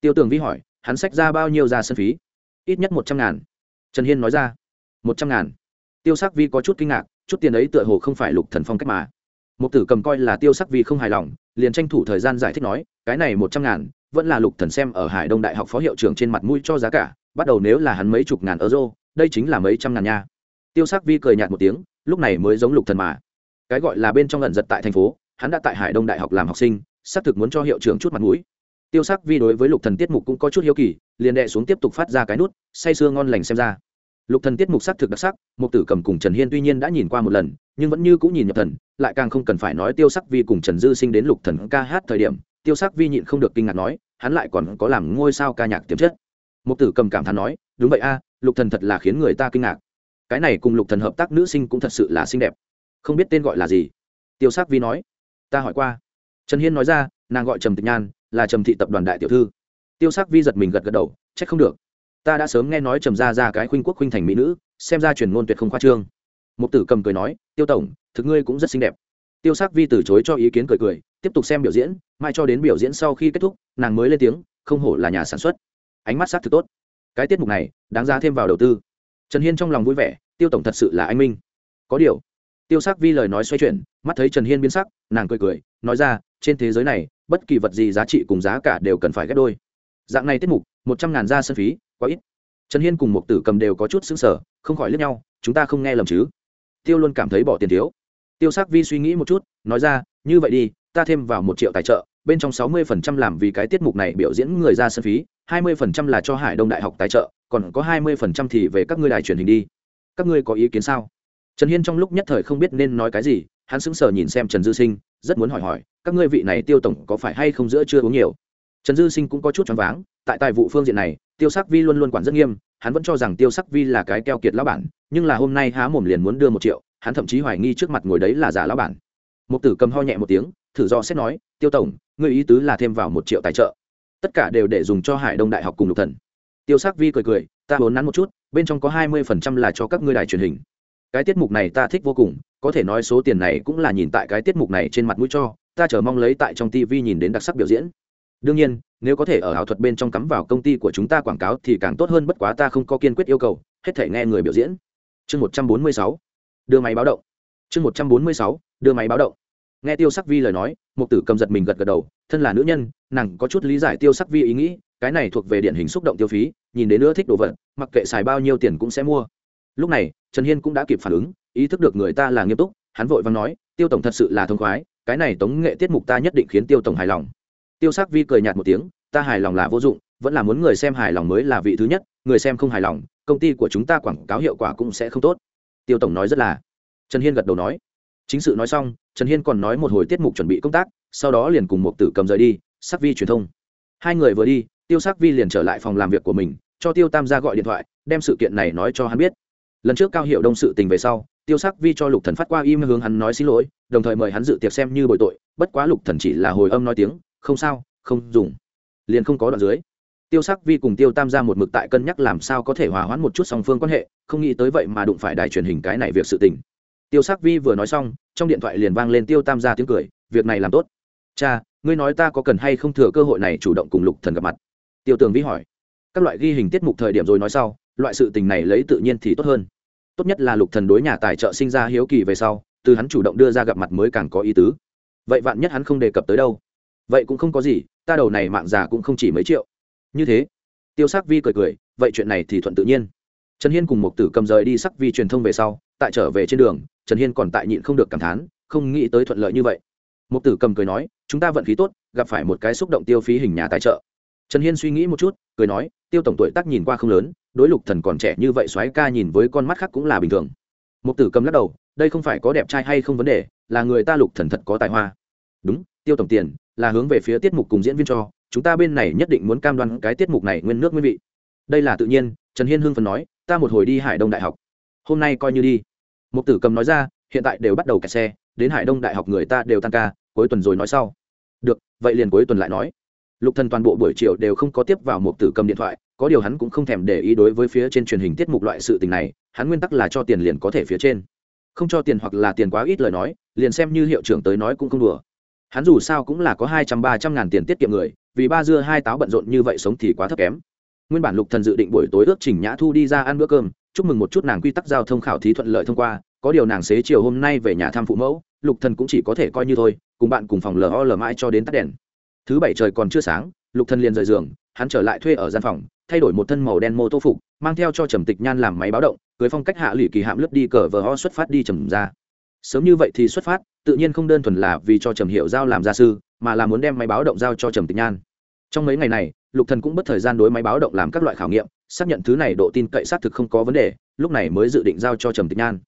Tiêu tường vi hỏi, hắn sách ra bao nhiêu ra sân phí? Ít nhất một trăm ngàn. Trần hiên nói ra, một trăm ngàn. Tiêu sắc vi có chút kinh ngạc, chút tiền ấy tựa hồ không phải lục thần phong cách mà. Một tử cầm coi là tiêu sắc vi không hài lòng, liền tranh thủ thời gian giải thích nói, cái này một trăm ngàn, vẫn là lục thần xem ở hải đông đại học phó hiệu trưởng trên mặt mũi cho giá cả, bắt đầu nếu là hắn mấy chục ngàn euro, đây chính là mấy trăm ngàn nha. Tiêu sắc vi cười nhạt một tiếng lúc này mới giống lục thần mà. Cái gọi là bên trong lần giật tại thành phố, hắn đã tại hải đông đại học làm học sinh, xác thực muốn cho hiệu trưởng chút mặt mũi. Tiêu sắc vi đối với lục thần tiết mục cũng có chút hiếu kỳ, liền đệ xuống tiếp tục phát ra cái nút, say sưa ngon lành xem ra. Lục thần tiết mục xác thực đặc sắc, mục tử cầm cùng trần hiên tuy nhiên đã nhìn qua một lần, nhưng vẫn như cũng nhìn nhập thần, lại càng không cần phải nói tiêu sắc vi cùng trần dư sinh đến lục thần ca hát thời điểm, tiêu sắc vi nhịn không được kinh ngạc nói, hắn lại còn có làm ngôi sao ca nhạc tiềm chất. Mục tử cầm cảm thán nói, đúng vậy a, lục thần thật là khiến người ta kinh ngạc cái này cùng lục thần hợp tác nữ sinh cũng thật sự là xinh đẹp. Không biết tên gọi là gì. Tiêu sắc vi nói. Ta hỏi qua. Trần hiên nói ra, nàng gọi trầm tịch nhan, là trầm thị tập đoàn đại tiểu thư. Tiêu sắc vi giật mình gật gật đầu, trách không được. Ta đã sớm nghe nói trầm ra ra cái khuynh quốc khuynh thành mỹ nữ, xem ra truyền ngôn tuyệt không khoa trương. Mục tử cầm cười nói, tiêu tổng, thực ngươi cũng rất xinh đẹp. Tiêu sắc vi từ chối cho ý kiến cười cười, tiếp tục xem biểu diễn, mai cho đến biểu diễn sau khi kết thúc, nàng mới lên tiếng, không hổ là nhà sản xuất. Ánh mắt sắc thực tốt. Cái tiết mục này, đáng giá thêm vào đầu tư trần hiên trong lòng vui vẻ, tiêu tổng thật sự là anh minh. Có điều, tiêu sắc vi lời nói xoay chuyển, mắt thấy trần hiên biến sắc, nàng cười cười, nói ra, trên thế giới này, bất kỳ vật gì giá trị cùng giá cả đều cần phải ghép đôi. Dạng này tiết mục, một trăm ngàn ra sân phí, quá ít. Trần hiên cùng một tử cầm đều có chút xứng sở không khỏi lướt nhau, chúng ta không nghe lầm chứ? Tiêu luôn cảm thấy bỏ tiền thiếu. Tiêu sắc vi suy nghĩ một chút, nói ra, như vậy đi, ta thêm vào một triệu tài trợ bên trong sáu mươi phần trăm làm vì cái tiết mục này biểu diễn người ra sân phí, hai mươi phần trăm là cho hải đông đại học tài trợ, còn có hai mươi phần trăm thì về các ngươi đài truyền hình đi. Các ngươi có ý kiến sao? Trần hiên trong lúc nhất thời không biết nên nói cái gì, hắn sững sờ nhìn xem trần dư sinh, rất muốn hỏi hỏi, các ngươi vị này tiêu tổng có phải hay không giữa chưa uống nhiều? Trần dư sinh cũng có chút choáng váng, tại tài vụ phương diện này, tiêu sắc vi luôn luôn quản rất nghiêm, hắn vẫn cho rằng tiêu sắc vi là cái keo kiệt lão bản, nhưng là hôm nay há mồm liền muốn đưa một triệu, hắn thậm chí hoài nghi trước mặt ngồi đấy là giả lão bản. Một tử cầm ho nhẹ một tiếng, thử do xét nói, tiêu tổng ngươi ý tứ là thêm vào một triệu tài trợ. Tất cả đều để dùng cho hải đông đại học cùng lục thần. Tiêu sắc vi cười cười, ta vốn nắn một chút, bên trong có hai mươi phần trăm là cho các ngươi đài truyền hình. Cái tiết mục này ta thích vô cùng, có thể nói số tiền này cũng là nhìn tại cái tiết mục này trên mặt mũi cho, ta chờ mong lấy tại trong tv nhìn đến đặc sắc biểu diễn. Đương nhiên, nếu có thể ở ảo thuật bên trong cắm vào công ty của chúng ta quảng cáo thì càng tốt hơn, bất quá ta không có kiên quyết yêu cầu, hết thể nghe người biểu diễn. Chương một trăm bốn mươi sáu, đưa máy báo động. Chương một trăm bốn mươi sáu, đưa máy báo động nghe tiêu sắc vi lời nói, mục tử cầm giật mình gật gật đầu, thân là nữ nhân, nàng có chút lý giải tiêu sắc vi ý nghĩ, cái này thuộc về điển hình xúc động tiêu phí, nhìn đến nữa thích đồ vật, mặc kệ xài bao nhiêu tiền cũng sẽ mua. Lúc này, trần hiên cũng đã kịp phản ứng, ý thức được người ta là nghiêm túc, hắn vội vàng nói, tiêu tổng thật sự là thông khoái, cái này tống nghệ tiết mục ta nhất định khiến tiêu tổng hài lòng. Tiêu sắc vi cười nhạt một tiếng, ta hài lòng là vô dụng, vẫn là muốn người xem hài lòng mới là vị thứ nhất, người xem không hài lòng, công ty của chúng ta quảng cáo hiệu quả cũng sẽ không tốt. Tiêu tổng nói rất là. Trần hiên gật đầu nói chính sự nói xong, trần hiên còn nói một hồi tiết mục chuẩn bị công tác, sau đó liền cùng một tử cầm rời đi, sắc vi truyền thông. Hai người vừa đi, tiêu sắc vi liền trở lại phòng làm việc của mình, cho tiêu tam ra gọi điện thoại, đem sự kiện này nói cho hắn biết. Lần trước cao hiệu đông sự tình về sau, tiêu sắc vi cho lục thần phát qua im hướng hắn nói xin lỗi, đồng thời mời hắn dự tiệc xem như bồi tội, bất quá lục thần chỉ là hồi âm nói tiếng, không sao, không dùng. Liền không có đoạn dưới. Tiêu sắc vi cùng tiêu tam ra một mực tại cân nhắc làm sao có thể hòa hoãn một chút song phương quan hệ, không nghĩ tới vậy mà đụng phải đài truyền hình cái này việc sự tình tiêu sắc vi vừa nói xong, trong điện thoại liền vang lên tiêu tam ra tiếng cười, việc này làm tốt. Cha, ngươi nói ta có cần hay không thừa cơ hội này chủ động cùng lục thần gặp mặt? Tiêu tường vi hỏi. Các loại ghi hình tiết mục thời điểm rồi nói sau, loại sự tình này lấy tự nhiên thì tốt hơn. Tốt nhất là lục thần đối nhà tài trợ sinh ra hiếu kỳ về sau, từ hắn chủ động đưa ra gặp mặt mới càng có ý tứ. Vậy vạn nhất hắn không đề cập tới đâu? Vậy cũng không có gì, ta đầu này mạng già cũng không chỉ mấy triệu. Như thế, tiêu sắc vi cười cười, vậy chuyện này thì thuận tự nhiên. Trần hiên cùng một tử cầm rời đi sắc vi truyền thông về sau, tại trở về trên đường trần hiên còn tại nhịn không được cảm thán, không nghĩ tới thuận lợi như vậy. Một tử cầm cười nói, chúng ta vận khí tốt, gặp phải một cái xúc động tiêu phí hình nhà tài trợ. Trần hiên suy nghĩ một chút, cười nói, tiêu tổng tuổi tác nhìn qua không lớn, đối lục thần còn trẻ như vậy xoáy ca nhìn với con mắt khác cũng là bình thường. Một tử cầm lắc đầu, đây không phải có đẹp trai hay không vấn đề, là người ta lục thần thật có tài hoa. Đúng, tiêu tổng tiền, là hướng về phía tiết mục cùng diễn viên cho, chúng ta bên này nhất định muốn cam đoan cái tiết mục này nguyên nước nguyên vị. Đây là tự nhiên, trần hiên hưng phần nói, ta một hồi đi hải đông đại học. Hôm nay coi như đi một tử cầm nói ra, hiện tại đều bắt đầu kẹt xe, đến hải đông đại học người ta đều tăng ca, cuối tuần rồi nói sau. Được, vậy liền cuối tuần lại nói. Lục thần toàn bộ buổi chiều đều không có tiếp vào một tử cầm điện thoại, có điều hắn cũng không thèm để ý đối với phía trên truyền hình tiết mục loại sự tình này, hắn nguyên tắc là cho tiền liền có thể phía trên. Không cho tiền hoặc là tiền quá ít lời nói, liền xem như hiệu trưởng tới nói cũng không đùa. Hắn dù sao cũng là có hai trăm, ba trăm ngàn tiền tiết kiệm người, vì ba dưa hai táo bận rộn như vậy sống thì quá thấp kém. Nguyên bản lục thần dự định buổi tối ước chỉnh nhã thu đi ra ăn bữa cơm chúc mừng một chút nàng quy tắc giao thông khảo thí thuận lợi thông qua, có điều nàng xế chiều hôm nay về nhà thăm phụ mẫu, lục thần cũng chỉ có thể coi như thôi, cùng bạn cùng phòng lờ lờ mãi cho đến tắt đèn. Thứ bảy trời còn chưa sáng, lục thần liền rời giường, hắn trở lại thuê ở gian phòng, thay đổi một thân màu đen mô tô phục, mang theo cho trầm tịch nhan làm máy báo động, cưới phong cách hạ lụy kỳ hạm lướt đi cờ vờ ho xuất phát đi trầm ra. Sớm như vậy thì xuất phát, tự nhiên không đơn thuần là vì cho trầm hiệu giao làm gia sư, mà là muốn đem máy báo động giao cho trầm tịch nhan. Trong mấy ngày này, lục thần cũng bất thời gian đối máy báo động làm các loại khảo nghiệm xác nhận thứ này độ tin cậy xác thực không có vấn đề, lúc này mới dự định giao cho trầm tịch nhan.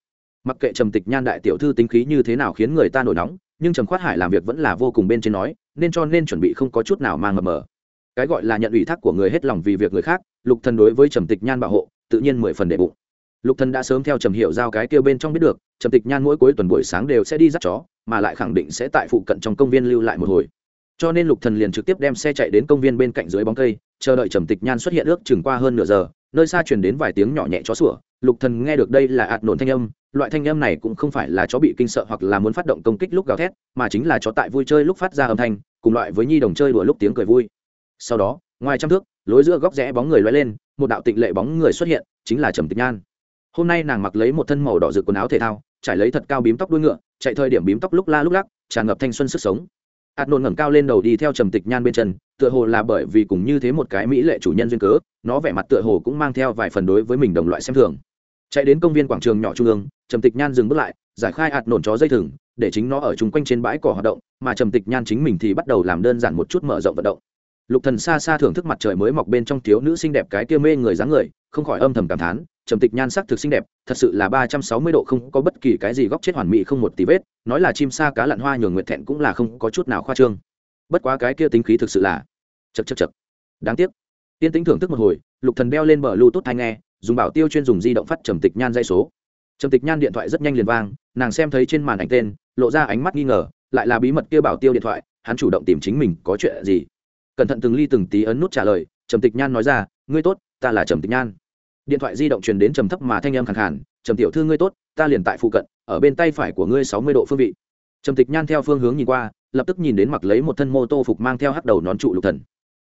Mặc kệ trầm tịch nhan đại tiểu thư tính khí như thế nào khiến người ta nổi nóng, nhưng trầm khoát hải làm việc vẫn là vô cùng bên trên nói, nên cho nên chuẩn bị không có chút nào mang mờ mờ. Cái gọi là nhận ủy thác của người hết lòng vì việc người khác, lục thần đối với trầm tịch nhan bảo hộ, tự nhiên mười phần đệ bụng. Lục thần đã sớm theo trầm hiểu giao cái kêu bên trong biết được, trầm tịch nhan mỗi cuối tuần buổi sáng đều sẽ đi dắt chó, mà lại khẳng định sẽ tại phụ cận trong công viên lưu lại một hồi cho nên lục thần liền trực tiếp đem xe chạy đến công viên bên cạnh dưới bóng cây, chờ đợi trầm tịch nhan xuất hiện ước chừng qua hơn nửa giờ, nơi xa truyền đến vài tiếng nhỏ nhẹ chó sủa. Lục thần nghe được đây là ạt nổn thanh âm, loại thanh âm này cũng không phải là chó bị kinh sợ hoặc là muốn phát động công kích lúc gào thét, mà chính là chó tại vui chơi lúc phát ra âm thanh, cùng loại với nhi đồng chơi đùa lúc tiếng cười vui. Sau đó, ngoài trăm thước, lối giữa góc rẽ bóng người loay lên, một đạo tịnh lệ bóng người xuất hiện, chính là trầm tịch nhan. Hôm nay nàng mặc lấy một thân màu đỏ rực quần áo thể thao, trải lấy thật cao bím tóc đuôi ngựa, chạy thời điểm bím tóc lúc la lúc lắc, tràn ngập thanh xuân sức sống ạt nôn ngẩng cao lên đầu đi theo trầm tịch nhan bên chân, tựa hồ là bởi vì cùng như thế một cái mỹ lệ chủ nhân duyên cớ, nó vẻ mặt tựa hồ cũng mang theo vài phần đối với mình đồng loại xem thường. Chạy đến công viên quảng trường nhỏ trung ương, trầm tịch nhan dừng bước lại, giải khai ạt nổn chó dây thừng, để chính nó ở chung quanh trên bãi cỏ hoạt động, mà trầm tịch nhan chính mình thì bắt đầu làm đơn giản một chút mở rộng vận động. Lục thần xa xa thưởng thức mặt trời mới mọc bên trong thiếu nữ xinh đẹp cái kia mê người dáng người, không khỏi âm thầm cảm thán trầm tịch nhan sắc thực xinh đẹp, thật sự là ba trăm sáu mươi độ không có bất kỳ cái gì góc chết hoàn mỹ không một tí vết, nói là chim sa cá lặn hoa nhường nguyệt thẹn cũng là không có chút nào khoa trương. Bất quá cái kia tính khí thực sự là chật chật chật. Đáng tiếc. Tiên tính thưởng thức một hồi, lục thần đeo lên bờ lưu tốt thanh nghe, dùng bảo tiêu chuyên dùng di động phát trầm tịch nhan dây số. Trầm tịch nhan điện thoại rất nhanh liền vang, nàng xem thấy trên màn ảnh tên, lộ ra ánh mắt nghi ngờ, lại là bí mật kia bảo tiêu điện thoại, hắn chủ động tìm chính mình có chuyện gì. Cẩn thận từng ly từng tí ấn nút trả lời, trầm tịch nhan nói ra, ngươi tốt, ta là trầm tịch nhan điện thoại di động truyền đến trầm thấp mà thanh âm khẳng khàn, trầm tiểu thư ngươi tốt ta liền tại phụ cận ở bên tay phải của ngươi sáu mươi độ phương vị. Trầm tịch nhan theo phương hướng nhìn qua lập tức nhìn đến mặc lấy một thân mô tô phục mang theo hắc đầu nón trụ lục thần.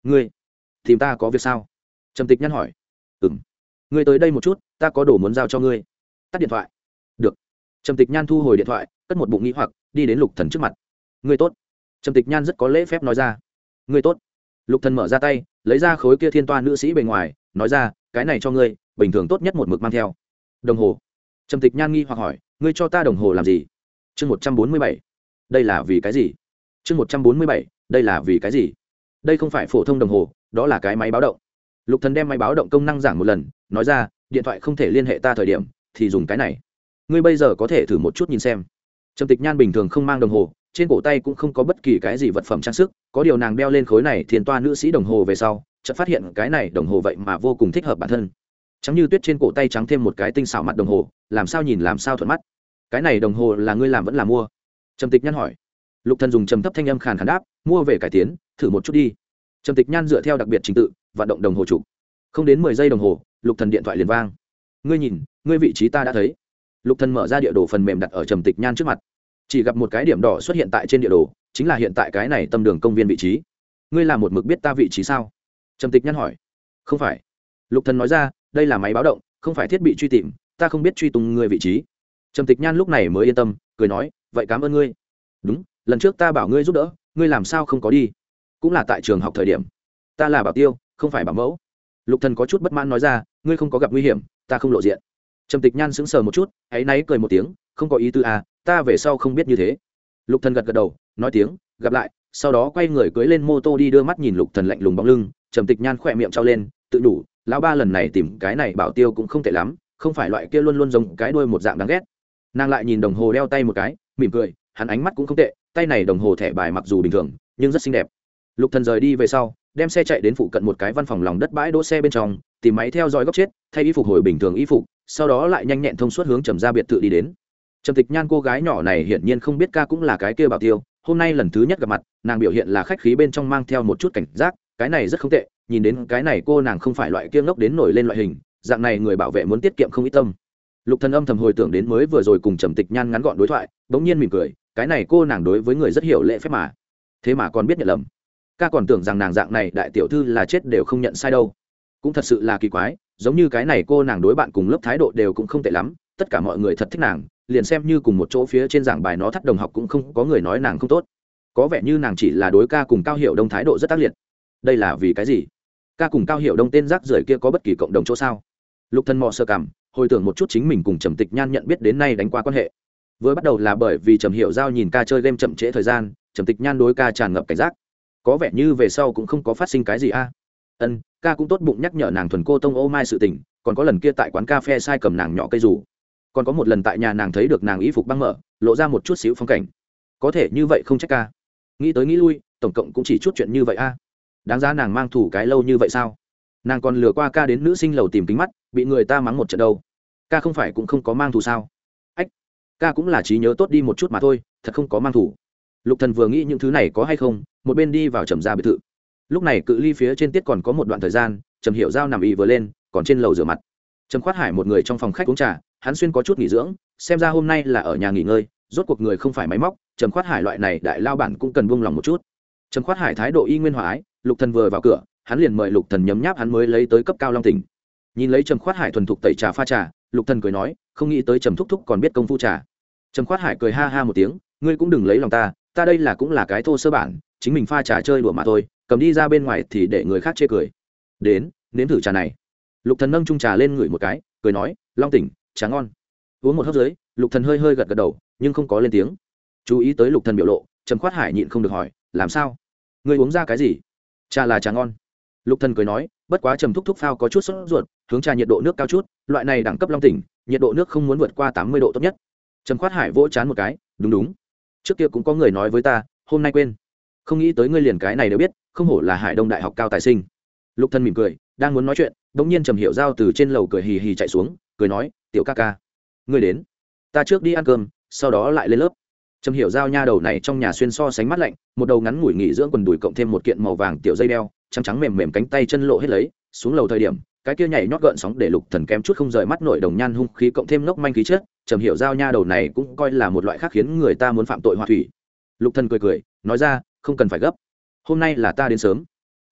Ngươi tìm ta có việc sao? Trầm tịch nhan hỏi. Ừng ngươi tới đây một chút ta có đồ muốn giao cho ngươi. Tắt điện thoại. Được. Trầm tịch nhan thu hồi điện thoại cất một bụng nghĩ hoặc đi đến lục thần trước mặt. Ngươi tốt. Trầm tịch nhan rất có lễ phép nói ra. Ngươi tốt. Lục thần mở ra tay lấy ra khối kia thiên toa nữ sĩ bề ngoài nói ra cái này cho ngươi bình thường tốt nhất một mực mang theo. Đồng hồ. Trầm tịch nhan nghi hoặc hỏi, ngươi cho ta đồng hồ làm gì? Chương một trăm bốn mươi bảy. Đây là vì cái gì? Chương một trăm bốn mươi bảy, đây là vì cái gì? Đây không phải phổ thông đồng hồ, đó là cái máy báo động. Lục thần đem máy báo động công năng giảng một lần, nói ra, điện thoại không thể liên hệ ta thời điểm, thì dùng cái này. Ngươi bây giờ có thể thử một chút nhìn xem. Trầm tịch nhan bình thường không mang đồng hồ, trên cổ tay cũng không có bất kỳ cái gì vật phẩm trang sức, có điều nàng đeo lên khối này thiền toa nữ sĩ đồng hồ về sau, chợt phát hiện cái này đồng hồ vậy mà vô cùng thích hợp bản thân trắng như tuyết trên cổ tay trắng thêm một cái tinh xảo mặt đồng hồ, làm sao nhìn làm sao thuận mắt. Cái này đồng hồ là ngươi làm vẫn là mua? Trầm tịch nhan hỏi. Lục thần dùng trầm thấp thanh âm khàn khàn đáp, mua về cải tiến, thử một chút đi. Trầm tịch nhan dựa theo đặc biệt trình tự, vận động đồng hồ chủ. Không đến mười giây đồng hồ, lục thần điện thoại liền vang. Ngươi nhìn, ngươi vị trí ta đã thấy. Lục thần mở ra địa đồ phần mềm đặt ở trầm tịch nhan trước mặt. Chỉ gặp một cái điểm đỏ xuất hiện tại trên địa đồ, chính là hiện tại cái này tâm đường công viên vị trí. Ngươi làm một mực biết ta vị trí sao? Trầm tịch nhan hỏi. Không phải. Lục thần nói ra đây là máy báo động, không phải thiết bị truy tìm, ta không biết truy tung người vị trí. Trầm tịch nhan lúc này mới yên tâm, cười nói, vậy cảm ơn ngươi. Đúng, lần trước ta bảo ngươi giúp đỡ, ngươi làm sao không có đi? Cũng là tại trường học thời điểm. Ta là bảo tiêu, không phải bảo mẫu. Lục thần có chút bất mãn nói ra, ngươi không có gặp nguy hiểm, ta không lộ diện. Trầm tịch nhan sững sờ một chút hãy náy cười một tiếng, không có ý tư à ta về sau không biết như thế. Lục thần gật gật đầu, nói tiếng, gặp lại. Sau đó quay người cưới lên mô tô đi đưa mắt nhìn lục thần lạnh lùng bóng lưng, trầm tịch nhan khỏe miệng trao lên, tự đủ lão ba lần này tìm cái này bảo tiêu cũng không tệ lắm, không phải loại kia luôn luôn giống cái đuôi một dạng đáng ghét. Nàng lại nhìn đồng hồ đeo tay một cái, mỉm cười, hắn ánh mắt cũng không tệ, tay này đồng hồ thẻ bài mặc dù bình thường, nhưng rất xinh đẹp. Lục thần rời đi về sau, đem xe chạy đến phụ cận một cái văn phòng lòng đất bãi đỗ xe bên trong, tìm máy theo dõi góc chết, thay y phục hồi bình thường y phục, sau đó lại nhanh nhẹn thông suốt hướng trầm ra biệt thự đi đến. Trầm tịch nhan cô gái nhỏ này hiển nhiên không biết ca cũng là cái kia bảo tiêu, hôm nay lần thứ nhất gặp mặt, nàng biểu hiện là khách khí bên trong mang theo một chút cảnh giác cái này rất không tệ, nhìn đến cái này cô nàng không phải loại kia ngốc đến nổi lên loại hình, dạng này người bảo vệ muốn tiết kiệm không ít tâm. Lục thần âm thầm hồi tưởng đến mới vừa rồi cùng trầm tịch nhan ngắn gọn đối thoại, bỗng nhiên mỉm cười, cái này cô nàng đối với người rất hiểu lễ phép mà. Thế mà còn biết nhận lầm. Ca còn tưởng rằng nàng dạng này đại tiểu thư là chết đều không nhận sai đâu. Cũng thật sự là kỳ quái, giống như cái này cô nàng đối bạn cùng lớp thái độ đều cũng không tệ lắm, tất cả mọi người thật thích nàng, liền xem như cùng một chỗ phía trên giảng bài nó thắt đồng học cũng không có người nói nàng không tốt. Có vẻ như nàng chỉ là đối ca cùng cao hiệu đông thái độ rất tác liệt đây là vì cái gì? Ca cùng cao hiệu đông tên rác rưởi kia có bất kỳ cộng đồng chỗ sao? Lục thân mò sơ cảm, hồi tưởng một chút chính mình cùng trầm tịch nhan nhận biết đến nay đánh qua quan hệ. Vừa bắt đầu là bởi vì trầm hiệu giao nhìn ca chơi game chậm trễ thời gian, trầm tịch nhan đối ca tràn ngập cảnh giác. Có vẻ như về sau cũng không có phát sinh cái gì a. Ân, ca cũng tốt bụng nhắc nhở nàng thuần cô tông ô mai sự tình, còn có lần kia tại quán cà phê sai cầm nàng nhỏ cây rủ còn có một lần tại nhà nàng thấy được nàng y phục băng mở, lộ ra một chút xíu phong cảnh. Có thể như vậy không trách ca. Nghĩ tới nghĩ lui, tổng cộng cũng chỉ chút chuyện như vậy a đáng giá nàng mang thủ cái lâu như vậy sao? Nàng còn lừa qua ca đến nữ sinh lầu tìm kính mắt, bị người ta mắng một trận đâu. Ca không phải cũng không có mang thù sao? Ách, ca cũng là trí nhớ tốt đi một chút mà thôi, thật không có mang thủ lục thần vừa nghĩ những thứ này có hay không, một bên đi vào trầm ra biệt thự. Lúc này cự ly phía trên tiết còn có một đoạn thời gian, trầm hiểu giao nằm ì vừa lên, còn trên lầu rửa mặt. Trầm khoát hải một người trong phòng khách uống trà, hắn xuyên có chút nghỉ dưỡng, xem ra hôm nay là ở nhà nghỉ ngơi, rốt cuộc người không phải máy móc, trầm khoát hải loại này đại lao bản cũng cần buông lòng một chút. Trầm khoát hải thái độ y nguyên hòa ái lục thần vừa vào cửa, hắn liền mời lục thần nhấm nháp hắn mới lấy tới cấp cao long tỉnh nhìn lấy trầm khoát hải thuần thục tẩy trà pha trà, lục thần cười nói, không nghĩ tới trầm thúc thúc còn biết công phu trà. Trầm khoát hải cười ha ha một tiếng, ngươi cũng đừng lấy lòng ta ta đây là cũng là cái thô sơ bản, chính mình pha trà chơi đùa mà thôi, cầm đi ra bên ngoài thì để người khác chê cười. Đến, nếm thử trà này. Lục thần nâng chung trà lên ngửi một cái, cười nói, long tỉnh, trà ngon. Uống một hớp dưới, lục thần hơi hơi gật gật đầu, nhưng không có lên tiếng. Chú ý tới lục thần biểu lộ, trầm khoát hải nhịn không được hỏi, làm sao? Ngươi uống ra cái gì? Trà là trà ngon. Lục thần cười nói, bất quá trầm thúc thúc phao có chút sốt ruột, hướng trà nhiệt độ nước cao chút, loại này đẳng cấp long tỉnh, nhiệt độ nước không muốn vượt qua tám mươi độ tốt nhất. Trầm khoát hải vỗ chán một cái, đúng đúng. Trước kia cũng có người nói với ta, hôm nay quên. Không nghĩ tới ngươi liền cái này đều biết, không hổ là hải đông đại học cao tài sinh. Lục thân mỉm cười, đang muốn nói chuyện bỗng nhiên trầm hiệu giao từ trên lầu cười hì hì chạy xuống, cười nói, tiểu ca ca, ngươi đến. Ta trước đi ăn cơm, sau đó lại lên lớp trầm hiểu giao nha đầu này trong nhà xuyên so sánh mắt lạnh, một đầu ngắn ngủi nghỉ dưỡng quần đùi cộng thêm một kiện màu vàng tiểu dây đeo, trắng trắng mềm mềm cánh tay chân lộ hết lấy, xuống lầu thời điểm, cái kia nhảy nhót gợn sóng để lục thần kém chút không rời mắt nội đồng nhan hung khí cộng thêm ngốc manh khí chết trầm hiểu giao nha đầu này cũng coi là một loại khác khiến người ta muốn phạm tội hòa thủy. Lục thần cười cười, nói ra, không cần phải gấp. Hôm nay là ta đến sớm.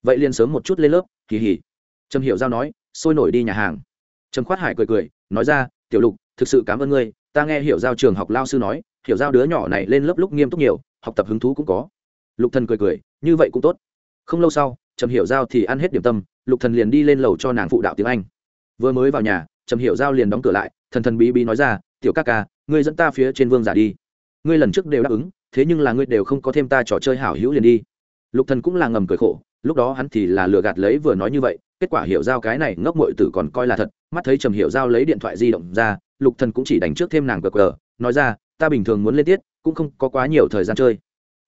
Vậy liền sớm một chút lên lớp, kỳ hỉ. Trầm hiểu giao nói, sôi nổi đi nhà hàng. Trầm khoát hải cười cười, nói ra, tiểu lục, thực sự cảm ơn ngươi, ta nghe hiểu giao trường học lao sư nói hiểu giao đứa nhỏ này lên lớp lúc nghiêm túc nhiều, học tập hứng thú cũng có. Lục thần cười cười, như vậy cũng tốt. Không lâu sau, trầm hiểu giao thì ăn hết điểm tâm, lục thần liền đi lên lầu cho nàng phụ đạo tiếng anh. Vừa mới vào nhà, trầm hiểu giao liền đóng cửa lại, thần thần bí bí nói ra, tiểu ca ca, ngươi dẫn ta phía trên vương giả đi. Ngươi lần trước đều đáp ứng, thế nhưng là ngươi đều không có thêm ta trò chơi hảo hữu liền đi. Lục thần cũng là ngầm cười khổ, lúc đó hắn thì là lừa gạt lấy vừa nói như vậy, kết quả hiểu giao cái này ngốc muội tử còn coi là thật, mắt thấy trầm hiểu giao lấy điện thoại di động ra, lục thần cũng chỉ đánh trước thêm nàng gờ gờ nói ra ta bình thường muốn lên tiết, cũng không có quá nhiều thời gian chơi.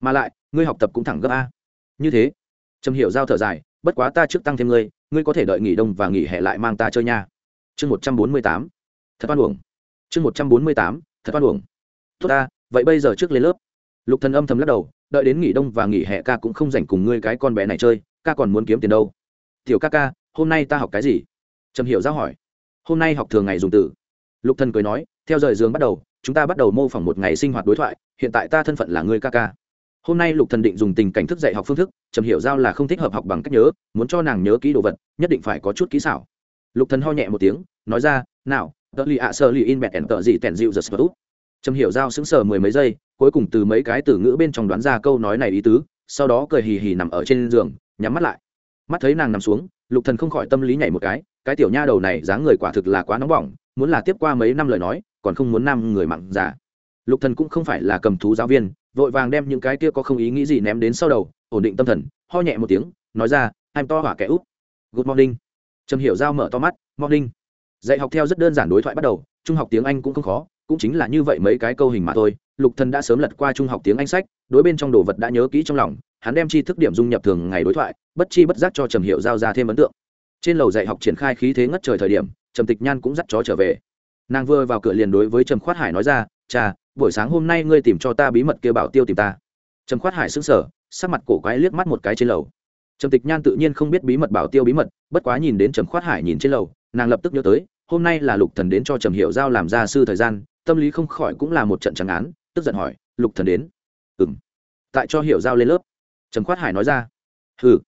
Mà lại, ngươi học tập cũng thẳng gấp a. Như thế, trầm hiểu giao thở dài, bất quá ta trước tăng thêm ngươi ngươi có thể đợi nghỉ đông và nghỉ hè lại mang ta chơi nha. Chương một trăm bốn mươi tám, thật oan uổng. Chương một trăm bốn mươi tám, thật oan uổng. Tốt ta, vậy bây giờ trước lên lớp. Lục thần âm thầm lắc đầu, đợi đến nghỉ đông và nghỉ hè ca cũng không dành cùng ngươi cái con bé này chơi, ca còn muốn kiếm tiền đâu. Tiểu ca ca, hôm nay ta học cái gì? Trầm hiểu giao hỏi. Hôm nay học thường ngày dùng từ. Lục thần cười nói theo rời giường bắt đầu, chúng ta bắt đầu mô phỏng một ngày sinh hoạt đối thoại, hiện tại ta thân phận là người ca ca. Hôm nay lục thần định dùng tình cảnh thức dạy học phương thức, trầm hiểu giao là không thích hợp học bằng cách nhớ, muốn cho nàng nhớ kỹ đồ vật, nhất định phải có chút kỹ xảo. Lục thần ho nhẹ một tiếng, nói ra, nào, tớ lì ạ sơ lì in bẹt ẻn tợ gì tèn dịu giật sờ trầm hiểu giao sững sờ mười mấy giây, cuối cùng từ mấy cái từ ngữ bên trong đoán ra câu nói này ý tứ, sau đó cười hì hì nằm ở trên giường, nhắm mắt lại. Mắt thấy nàng nằm xuống, lục thần không khỏi tâm lý nhảy một cái cái tiểu nha đầu này dáng người quả thực là quá nóng bỏng, muốn là tiếp qua mấy năm lời nói còn không muốn nam người mặn giả. Lục thần cũng không phải là cầm thú giáo viên, vội vàng đem những cái kia có không ý nghĩ gì ném đến sau đầu, ổn định tâm thần, ho nhẹ một tiếng, nói ra anh to hỏa kẻ út good morning. Trầm hiểu giao mở to mắt, morning. Dạy học theo rất đơn giản đối thoại bắt đầu, trung học tiếng anh cũng không khó, cũng chính là như vậy mấy cái câu hình mà thôi. Lục thần đã sớm lật qua trung học tiếng anh sách, đối bên trong đồ vật đã nhớ kỹ trong lòng, hắn đem tri thức điểm dung nhập thường ngày đối thoại, bất chi bất giác cho trầm hiểu giao ra thêm ấn tượng. Trên lầu dạy học triển khai khí thế ngất trời thời điểm, trầm tịch nhan cũng dắt chó trở về nàng vừa vào cửa liền đối với trầm khoát hải nói ra, cha, buổi sáng hôm nay ngươi tìm cho ta bí mật kia bảo tiêu tìm ta. Trầm khoát hải xứng sở sắc mặt cổ quái liếc mắt một cái trên lầu. Trầm tịch nhan tự nhiên không biết bí mật bảo tiêu bí mật, bất quá nhìn đến trầm khoát hải nhìn trên lầu, nàng lập tức nhớ tới, hôm nay là lục thần đến cho trầm hiệu giao làm gia sư thời gian, tâm lý không khỏi cũng là một trận trắng án, tức giận hỏi, lục thần đến? Ừ tại cho hiệu giao lên lớp. Trầm khoát hải nói ra. Ừ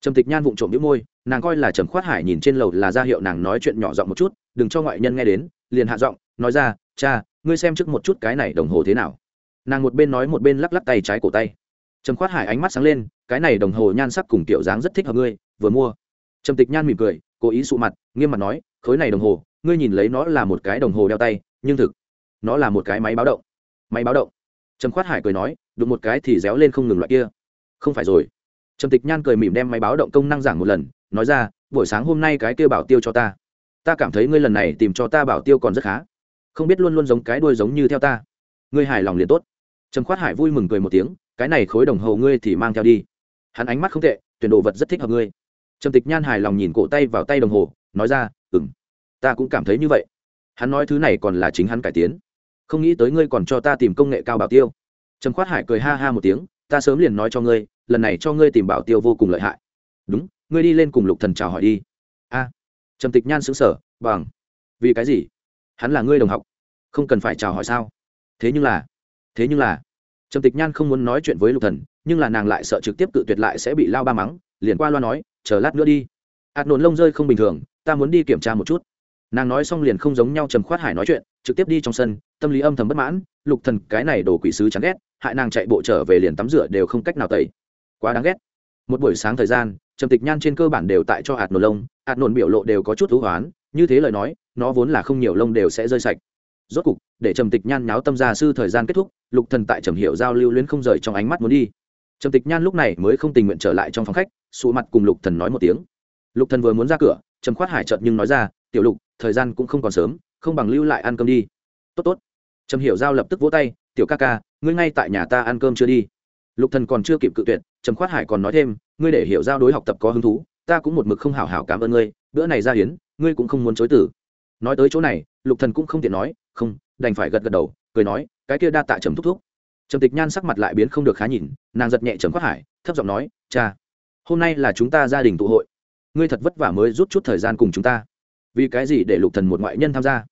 trầm tịch nhan vụng trộm đĩu môi, nàng coi là trầm khoát hải nhìn trên lầu là ra hiệu nàng nói chuyện nhỏ giọng một chút, đừng cho ngoại nhân nghe đến liền hạ giọng, nói ra, cha, ngươi xem trước một chút cái này đồng hồ thế nào. Nàng một bên nói một bên lắc lắc tay trái cổ tay. Trầm khoát hải ánh mắt sáng lên, cái này đồng hồ nhan sắc cùng kiểu dáng rất thích hợp ngươi, vừa mua. Trầm tịch nhan mỉm cười, cố ý sụ mặt, nghiêm mặt nói, khối này đồng hồ, ngươi nhìn lấy nó là một cái đồng hồ đeo tay, nhưng thực, nó là một cái máy báo động. Máy báo động? Trầm khoát hải cười nói, đụng một cái thì réo lên không ngừng loại kia. Không phải rồi. Trầm tịch nhan cười mỉm đem máy báo động công năng giảng một lần, nói ra, buổi sáng hôm nay cái kia bảo tiêu cho ta ta cảm thấy ngươi lần này tìm cho ta bảo tiêu còn rất khá. Không biết luôn luôn giống cái đuôi giống như theo ta. Ngươi hài lòng liền tốt. Trầm khoát hải vui mừng cười một tiếng, cái này khối đồng hồ ngươi thì mang theo đi. Hắn ánh mắt không tệ, tuyển đồ vật rất thích hợp ngươi. Trầm tịch nhan hài lòng nhìn cổ tay vào tay đồng hồ, nói ra ừng ta cũng cảm thấy như vậy. Hắn nói thứ này còn là chính hắn cải tiến. Không nghĩ tới ngươi còn cho ta tìm công nghệ cao bảo tiêu. Trầm khoát hải cười ha ha một tiếng, ta sớm liền nói cho ngươi, lần này cho ngươi tìm bảo tiêu vô cùng lợi hại. Đúng, ngươi đi lên cùng lục thần chào hỏi đi. A trầm tịch nhan xứng sở bằng, vì cái gì? Hắn là ngươi đồng học, không cần phải chào hỏi sao? Thế nhưng là, thế nhưng là. Trầm tịch nhan không muốn nói chuyện với lục thần, nhưng là nàng lại sợ trực tiếp cự tuyệt lại sẽ bị lao ba mắng, liền qua loa nói, chờ lát nữa đi. Ạt nổn lông rơi không bình thường, ta muốn đi kiểm tra một chút. Nàng nói xong liền không giống nhau trầm khoát hải nói chuyện, trực tiếp đi trong sân, tâm lý âm thầm bất mãn, lục thần, cái này đồ quỷ sứ chán ghét, hại nàng chạy bộ trở về liền tắm rửa đều không cách nào tẩy. Quá đáng ghét. Một buổi sáng thời gian trầm tịch nhan trên cơ bản đều tại cho hạt nổ lông, hạt nổn biểu lộ đều có chút thú hoán, như thế lời nói, nó vốn là không nhiều lông đều sẽ rơi sạch. Rốt cục, để trầm tịch nhan nháo tâm gia sư thời gian kết thúc, lục thần tại trầm hiệu giao lưu luyến không rời trong ánh mắt muốn đi. Trầm tịch nhan lúc này mới không tình nguyện trở lại trong phòng khách, sụ mặt cùng lục thần nói một tiếng. Lục thần vừa muốn ra cửa, trầm khoát hải chợt nhưng nói ra, tiểu lục, thời gian cũng không còn sớm, không bằng lưu lại ăn cơm đi. Tốt tốt. Trầm hiểu giao lập tức vỗ tay, tiểu ca ca, ngươi ngay tại nhà ta ăn cơm chưa đi? Lục thần còn chưa kịp cự tuyệt, trầm khoát hải còn nói thêm, ngươi để hiểu giao đối học tập có hứng thú, ta cũng một mực không hảo hảo cảm ơn ngươi, bữa này ra hiến ngươi cũng không muốn chối tử nói tới chỗ này, lục thần cũng không tiện nói, không, đành phải gật gật đầu, cười nói, cái kia đa tạ trầm thúc thúc. Trầm tịch nhan sắc mặt lại biến không được khá nhìn, nàng giật nhẹ trầm khoát hải, thấp giọng nói, cha, hôm nay là chúng ta gia đình tụ hội, ngươi thật vất vả mới rút chút thời gian cùng chúng ta. Vì cái gì để lục thần một ngoại nhân tham gia?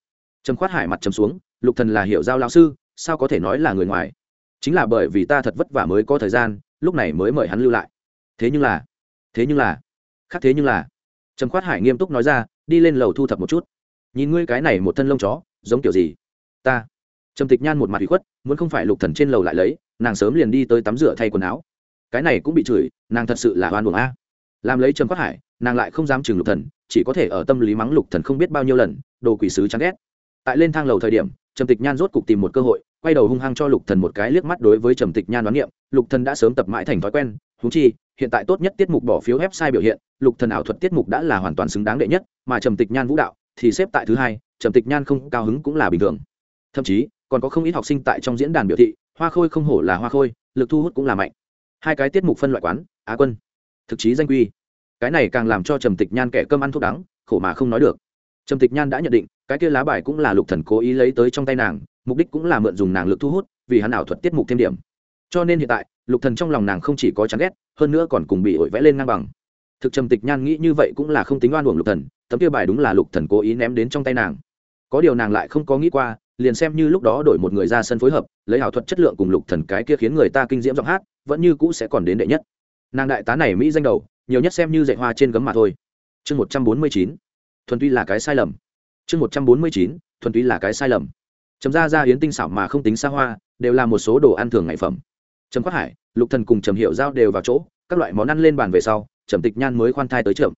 Trầm khoát hải mặt trầm xuống, lục thần là hiểu giao lao sư, sao có thể nói là người ngoài? Chính là bởi vì ta thật vất vả mới có thời gian, lúc này mới mời hắn lưu lại. Thế nhưng là, thế nhưng là, khác thế nhưng là. Trầm khoát hải nghiêm túc nói ra, đi lên lầu thu thập một chút. Nhìn ngươi cái này một thân lông chó, giống kiểu gì? Ta. Trầm tịch nhan một mặt bị khuất, muốn không phải lục thần trên lầu lại lấy, nàng sớm liền đi tới tắm rửa thay quần áo. Cái này cũng bị chửi, nàng thật sự là oan buồng a. Làm lấy trầm khoát hải, nàng lại không dám chừng lục thần, chỉ có thể ở tâm lý mắng lục thần không biết bao nhiêu lần, đồ quỷ sứ chán ghét. Tại lên thang lầu thời điểm, trầm tịch nhan rốt cục tìm một cơ hội quay đầu hung hăng cho lục thần một cái liếc mắt đối với trầm tịch nhan đoán niệm, lục thần đã sớm tập mãi thành thói quen thú chi, hiện tại tốt nhất tiết mục bỏ phiếu sai biểu hiện, lục thần ảo thuật tiết mục đã là hoàn toàn xứng đáng đệ nhất, mà trầm tịch nhan vũ đạo thì xếp tại thứ hai, trầm tịch nhan không cao hứng cũng là bình thường. Thậm chí, còn có không ít học sinh tại trong diễn đàn biểu thị, hoa khôi không hổ là hoa khôi, lực thu hút cũng là mạnh. Hai cái tiết mục phân loại quán, á quân, thực chí danh quy. Cái này càng làm cho trầm tịch nhan kẻ cơm ăn thuốc đắng, khổ mà không nói được. Trầm tịch nhan đã nhận định, cái kia lá bài cũng là lục thần cố ý lấy tới trong tay nàng mục đích cũng là mượn dùng nàng lực thu hút, vì hắn ảo thuật tiết mục thêm điểm. Cho nên hiện tại, lục thần trong lòng nàng không chỉ có chán ghét, hơn nữa còn cùng bị ổi vẽ lên ngang bằng. Thực trầm tịch nhan nghĩ như vậy cũng là không tính oan uổng lục thần, tấm kia bài đúng là lục thần cố ý ném đến trong tay nàng. Có điều nàng lại không có nghĩ qua, liền xem như lúc đó đổi một người ra sân phối hợp, lấy ảo thuật chất lượng cùng lục thần cái kia khiến người ta kinh diễm giọng hát, vẫn như cũ sẽ còn đến đệ nhất. Nàng đại tá này mỹ danh đầu, nhiều nhất xem như dạy hoa trên gấm mà thôi. Chương một trăm bốn mươi chín, thuần túy là cái sai lầm. Chương một trăm bốn mươi chín, thuần túy là cái sai lầm trầm gia gia yến tinh xảo mà không tính xa hoa, đều là một số đồ ăn thường ngày phẩm. Trầm quát hải, lục thần cùng trầm hiệu giao đều vào chỗ, các loại món ăn lên bàn về sau, trầm tịch nhan mới khoan thai tới trưởng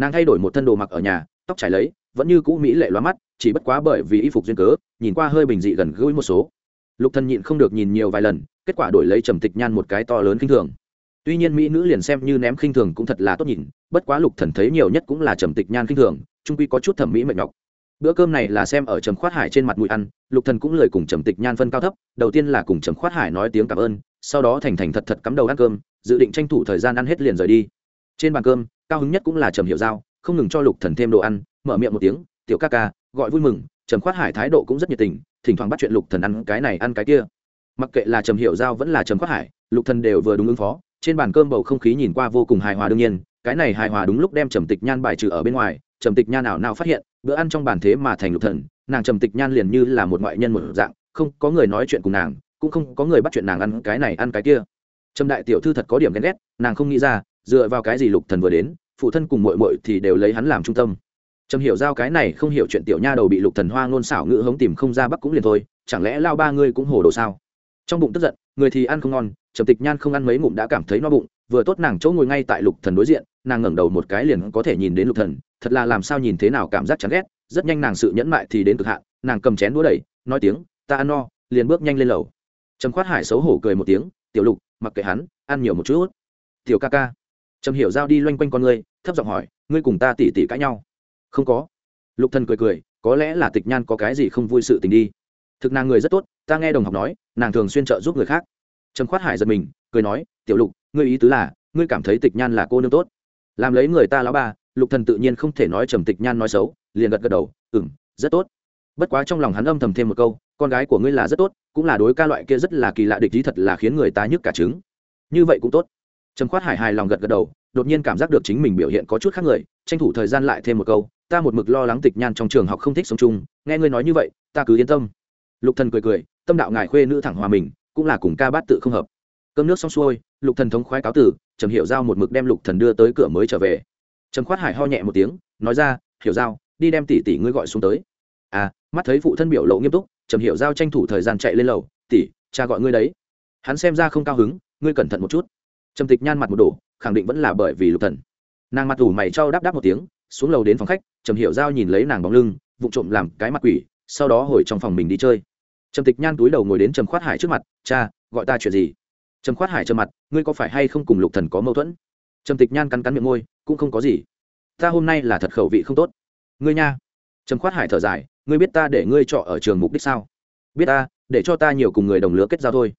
nàng thay đổi một thân đồ mặc ở nhà, tóc trải lấy, vẫn như cũ mỹ lệ loa mắt, chỉ bất quá bởi vì y phục duyên cớ, nhìn qua hơi bình dị gần gũi một số. Lục thần nhịn không được nhìn nhiều vài lần, kết quả đổi lấy trầm tịch nhan một cái to lớn kinh thường. Tuy nhiên mỹ nữ liền xem như ném khinh thường cũng thật là tốt nhìn, bất quá lục thần thấy nhiều nhất cũng là trầm tịch nhan khinh thường trung quy có chút thẩm mỹ mệt nhọc bữa cơm này là xem ở trầm khoát hải trên mặt mũi ăn, lục thần cũng lời cùng trầm tịch nhan phân cao thấp, đầu tiên là cùng trầm khoát hải nói tiếng cảm ơn, sau đó thành thành thật thật cắm đầu ăn cơm, dự định tranh thủ thời gian ăn hết liền rời đi. Trên bàn cơm, cao hứng nhất cũng là trầm hiểu giao, không ngừng cho lục thần thêm đồ ăn, mở miệng một tiếng, tiểu ca ca, gọi vui mừng. Trầm khoát hải thái độ cũng rất nhiệt tình, thỉnh thoảng bắt chuyện lục thần ăn cái này ăn cái kia. Mặc kệ là trầm hiểu giao vẫn là trầm khoát hải, lục thần đều vừa đúng ứng phó, trên bàn cơm bầu không khí nhìn qua vô cùng hài hòa đương nhiên, cái này hài hòa đúng lúc đem trầm tịch nhan bài trừ ở bên ngoài trầm tịch nhan nào nào phát hiện, bữa ăn trong bàn thế mà thành lục thần, nàng trầm tịch nhan liền như là một ngoại nhân một dạng, không có người nói chuyện cùng nàng, cũng không có người bắt chuyện nàng ăn cái này ăn cái kia. Trầm đại tiểu thư thật có điểm ghen ghét, nàng không nghĩ ra, dựa vào cái gì lục thần vừa đến, phụ thân cùng muội muội thì đều lấy hắn làm trung tâm. Trầm hiểu giao cái này không hiểu chuyện tiểu nha đầu bị lục thần hoa ngôn xảo ngữ hống tìm không ra bắc cũng liền thôi, chẳng lẽ lao ba ngươi cũng hồ đồ sao? Trong bụng tức giận, người thì ăn không ngon, trầm tịch nhan không ăn mấy ngụm đã cảm thấy no bụng, vừa tốt nàng chỗ ngồi ngay tại lục thần đối diện, nàng ngẩng đầu một cái liền có thể nhìn đến lục thần thật là làm sao nhìn thế nào cảm giác chán ghét, rất nhanh nàng sự nhẫn mại thì đến cực hạn, nàng cầm chén đũa đẩy, nói tiếng, ta ăn no, liền bước nhanh lên lầu. Trầm khoát hải xấu hổ cười một tiếng, tiểu lục, mặc kệ hắn, ăn nhiều một chút tiểu ca ca. Trầm hiểu giao đi loanh quanh con ngươi, thấp giọng hỏi, ngươi cùng ta tỉ tỉ cãi nhau? Không có. Lục thần cười cười, có lẽ là tịch nhan có cái gì không vui sự tình đi. Thực nàng người rất tốt, ta nghe đồng học nói, nàng thường xuyên trợ giúp người khác. Trầm khoát hải giật mình, cười nói, tiểu lục, ngươi ý tứ là, ngươi cảm thấy tịch nhan là cô nương tốt. Làm lấy người ta lão bà lục thần tự nhiên không thể nói trầm tịch nhan nói xấu, liền gật gật đầu, ừm, rất tốt. Bất quá trong lòng hắn âm thầm thêm một câu, con gái của ngươi là rất tốt, cũng là đối ca loại kia rất là kỳ lạ địch ý thật là khiến người ta nhức cả trứng. Như vậy cũng tốt. Trầm khoát hải hài lòng gật gật đầu, đột nhiên cảm giác được chính mình biểu hiện có chút khác người, tranh thủ thời gian lại thêm một câu, ta một mực lo lắng tịch nhan trong trường học không thích sống chung, nghe ngươi nói như vậy, ta cứ yên tâm. Lục thần cười cười, tâm đạo ngài khuê nữ thẳng hòa mình, cũng là cùng ca bát tự không hợp. Cơm nước xong xuôi, lục thần thống khoái cáo tử trầm hiểu giao một mực đem lục thần đưa tới cửa mới trở về trầm khoát hải ho nhẹ một tiếng, nói ra, hiểu giao, đi đem tỷ tỷ ngươi gọi xuống tới. À mắt thấy phụ thân biểu lộ nghiêm túc, trầm hiểu giao tranh thủ thời gian chạy lên lầu, tỷ, cha gọi ngươi đấy. Hắn xem ra không cao hứng, ngươi cẩn thận một chút. Trầm tịch nhan mặt một đổ, khẳng định vẫn là bởi vì lục thần. Nàng mặt ủ mày cho đáp đáp một tiếng, xuống lầu đến phòng khách, trầm hiểu giao nhìn lấy nàng bóng lưng, vụng trộm làm cái mặt quỷ, sau đó hồi trong phòng mình đi chơi. Trầm tịch nhan túi đầu ngồi đến trầm khoát hải trước mặt, cha, gọi ta chuyện gì? Trầm khoát hải trầm mặt, ngươi có phải hay không cùng lục thần có mâu thuẫn? Trầm tịch nhan cắn cắn miệng môi, cũng không có gì. Ta hôm nay là thật khẩu vị không tốt. Ngươi nha. Trầm khoát hải thở dài, ngươi biết ta để ngươi trọ ở trường mục đích sao? Biết ta, để cho ta nhiều cùng người đồng lứa kết giao thôi.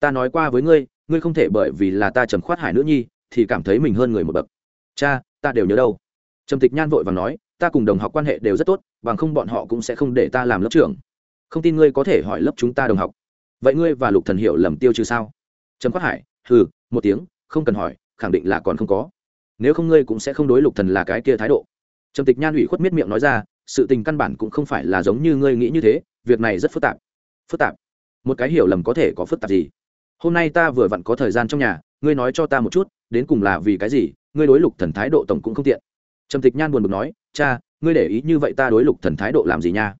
Ta nói qua với ngươi ngươi không thể bởi vì là ta trầm khoát hải nữ nhi, thì cảm thấy mình hơn người một bậc. Cha, ta đều nhớ đâu. Trầm tịch nhan vội và nói, ta cùng đồng học quan hệ đều rất tốt, bằng không bọn họ cũng sẽ không để ta làm lớp trưởng. Không tin ngươi có thể hỏi lớp chúng ta đồng học. Vậy ngươi và lục thần hiểu lầm tiêu trừ sao? Trầm khoát hải, hừ, một tiếng, không cần hỏi khẳng định là còn không có. Nếu không ngươi cũng sẽ không đối lục thần là cái kia thái độ. Trầm tịch nhan ủy khuất miết miệng nói ra, sự tình căn bản cũng không phải là giống như ngươi nghĩ như thế, việc này rất phức tạp. Phức tạp? Một cái hiểu lầm có thể có phức tạp gì? Hôm nay ta vừa vặn có thời gian trong nhà, ngươi nói cho ta một chút, đến cùng là vì cái gì, ngươi đối lục thần thái độ tổng cũng không tiện. Trầm tịch nhan buồn bực nói, cha, ngươi để ý như vậy ta đối lục thần thái độ làm gì nha?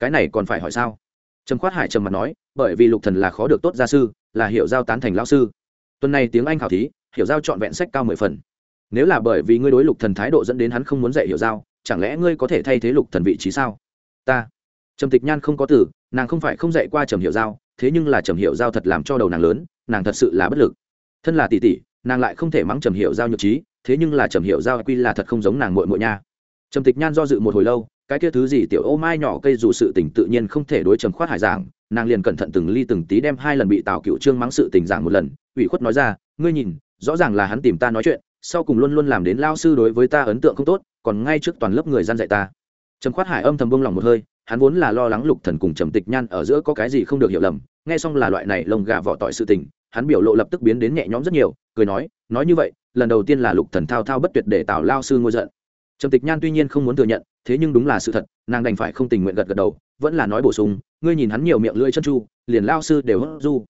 Cái này còn phải hỏi sao? Trầm khoát hải trầm mặt nói, bởi vì lục thần là khó được tốt gia sư, là hiệu giao tán thành lão sư. Tuần này tiếng anh khảo thí hiểu giao chọn vẹn sách cao mười phần. Nếu là bởi vì ngươi đối lục thần thái độ dẫn đến hắn không muốn dạy hiểu giao, chẳng lẽ ngươi có thể thay thế lục thần vị trí sao? Ta. Trầm tịch nhan không có từ, nàng không phải không dạy qua trầm hiểu giao, thế nhưng là trầm hiểu giao thật làm cho đầu nàng lớn, nàng thật sự là bất lực. Thân là tỷ tỷ, nàng lại không thể mắng trầm hiểu giao nhược trí, thế nhưng là trầm hiểu giao quy là thật không giống nàng muội muội nha. Trầm tịch nhan do dự một hồi lâu, cái kia thứ gì tiểu ô mai nhỏ cây dù sự tình tự nhiên không thể đối trầm khoát hải giảng, nàng liền cẩn thận từng ly từng tí đem hai lần bị tào cựu trương mắng sự tình giảng một lần, ủy khuất nói ra, ngươi nhìn rõ ràng là hắn tìm ta nói chuyện, sau cùng luôn luôn làm đến lao sư đối với ta ấn tượng không tốt, còn ngay trước toàn lớp người gian dạy ta. Trầm khoát hải âm thầm bông lòng một hơi, hắn vốn là lo lắng lục thần cùng trầm tịch nhan ở giữa có cái gì không được hiểu lầm, nghe xong là loại này lông gà vỏ tỏi sự tình, hắn biểu lộ lập tức biến đến nhẹ nhõm rất nhiều, cười nói nói như vậy, lần đầu tiên là lục thần thao thao bất tuyệt để tạo lao sư ngôi giận. Trầm tịch nhan tuy nhiên không muốn thừa nhận, thế nhưng đúng là sự thật, nàng đành phải không tình nguyện gật gật đầu, vẫn là nói bổ sung, ngươi nhìn hắn nhiều miệng lưỡi chân chu, liền lao sư đều hớt du.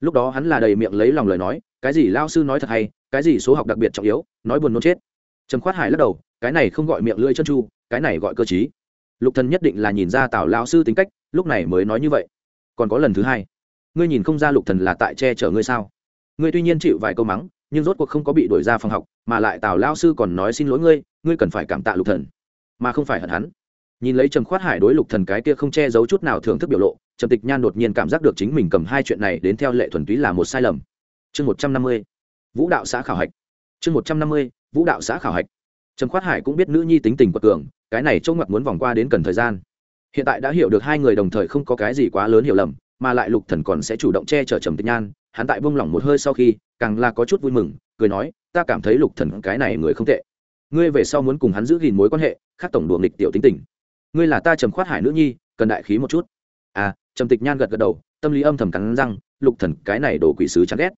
Lúc đó hắn là đầy miệng lấy lòng lời nói cái gì lao sư nói thật hay, cái gì số học đặc biệt trọng yếu, nói buồn nôn chết. Trầm khoát hải lắc đầu, cái này không gọi miệng lưỡi chân chu, cái này gọi cơ chí lục thần nhất định là nhìn ra tào lao sư tính cách, lúc này mới nói như vậy. Còn có lần thứ hai, ngươi nhìn không ra lục thần là tại che chở ngươi sao? Ngươi tuy nhiên chịu vài câu mắng, nhưng rốt cuộc không có bị đuổi ra phòng học, mà lại tào lao sư còn nói xin lỗi ngươi ngươi cần phải cảm tạ lục thần, mà không phải hận hắn. Nhìn lấy trầm khoát hải đối lục thần cái kia không che giấu chút nào thưởng thức biểu lộ, trầm tịch nhan đột nhiên cảm giác được chính mình cầm hai chuyện này đến theo lệ thuần túy là một sai lầm chương một trăm năm mươi, vũ đạo xã khảo hạch. Chương một trăm năm mươi, vũ đạo xã khảo hạch. Trầm khoát hải cũng biết nữ nhi tính tình quật cường, cái này châu ngọc muốn vòng qua đến cần thời gian. Hiện tại đã hiểu được hai người đồng thời không có cái gì quá lớn hiểu lầm, mà lại lục thần còn sẽ chủ động che chở trầm tịch nhan, hắn tại buông lỏng một hơi sau khi, càng là có chút vui mừng, cười nói, ta cảm thấy lục thần cái này người không tệ. Ngươi về sau muốn cùng hắn giữ gìn mối quan hệ, khác tổng đùa nghịch tiểu tính tình. Ngươi là ta trầm khoát hải nữ nhi, cần đại khí một chút. À trầm tịch nhan gật gật đầu, tâm lý âm thầm cắn răng, lục thần cái này đổ quỷ sứ chán ghét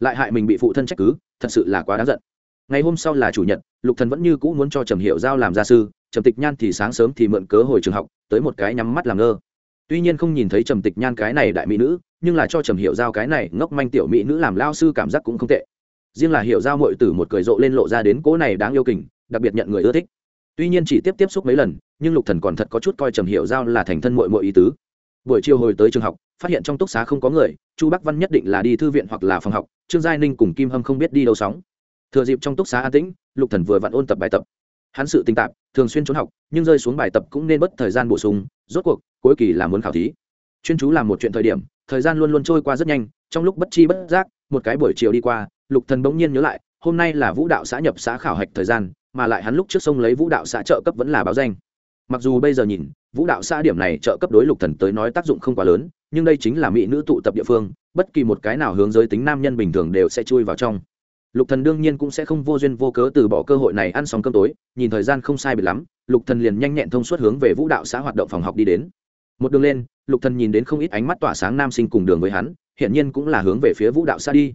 lại hại mình bị phụ thân trách cứ, thật sự là quá đáng giận. Ngày hôm sau là chủ nhật, lục thần vẫn như cũ muốn cho trầm hiệu giao làm gia sư, trầm tịch nhan thì sáng sớm thì mượn cớ hồi trường học, tới một cái nhắm mắt làm ngơ. Tuy nhiên không nhìn thấy trầm tịch nhan cái này đại mỹ nữ, nhưng là cho trầm hiệu giao cái này ngốc manh tiểu mỹ nữ làm lao sư cảm giác cũng không tệ. Riêng là hiệu giao mội tử một cười rộ lên lộ ra đến cỗ này đáng yêu kình, đặc biệt nhận người ưa thích. Tuy nhiên chỉ tiếp tiếp xúc mấy lần, nhưng lục thần còn thật có chút coi trầm hiệu giao là thành thân mội mội ý tứ. Buổi chiều hồi tới trường học phát hiện trong túc xá không có người, chu bắc văn nhất định là đi thư viện hoặc là phòng học, trương giai ninh cùng kim hâm không biết đi đâu sóng. Thừa dịp trong túc xá an tĩnh, lục thần vừa vặn ôn tập bài tập. Hắn sự tinh tạp thường xuyên trốn học, nhưng rơi xuống bài tập cũng nên bớt thời gian bổ sung, rốt cuộc, cuối kỳ là muốn khảo thí. Chuyên chú làm một chuyện thời điểm, thời gian luôn luôn trôi qua rất nhanh, trong lúc bất chi bất giác, một cái buổi chiều đi qua, lục thần bỗng nhiên nhớ lại, hôm nay là vũ đạo xã nhập xã khảo hạch thời gian, mà lại hắn lúc trước sông lấy vũ đạo xã trợ cấp vẫn là báo danh. Mặc dù bây giờ nhìn, vũ đạo xã điểm này trợ cấp đối lục thần tới nói tác dụng không quá lớn nhưng đây chính là mỹ nữ tụ tập địa phương, bất kỳ một cái nào hướng giới tính nam nhân bình thường đều sẽ chui vào trong. Lục thần đương nhiên cũng sẽ không vô duyên vô cớ từ bỏ cơ hội này ăn xong cơm tối, nhìn thời gian không sai biệt lắm, lục thần liền nhanh nhẹn thông suốt hướng về vũ đạo xã hoạt động phòng học đi đến. Một đường lên, lục thần nhìn đến không ít ánh mắt tỏa sáng nam sinh cùng đường với hắn hiện nhiên cũng là hướng về phía vũ đạo xã đi.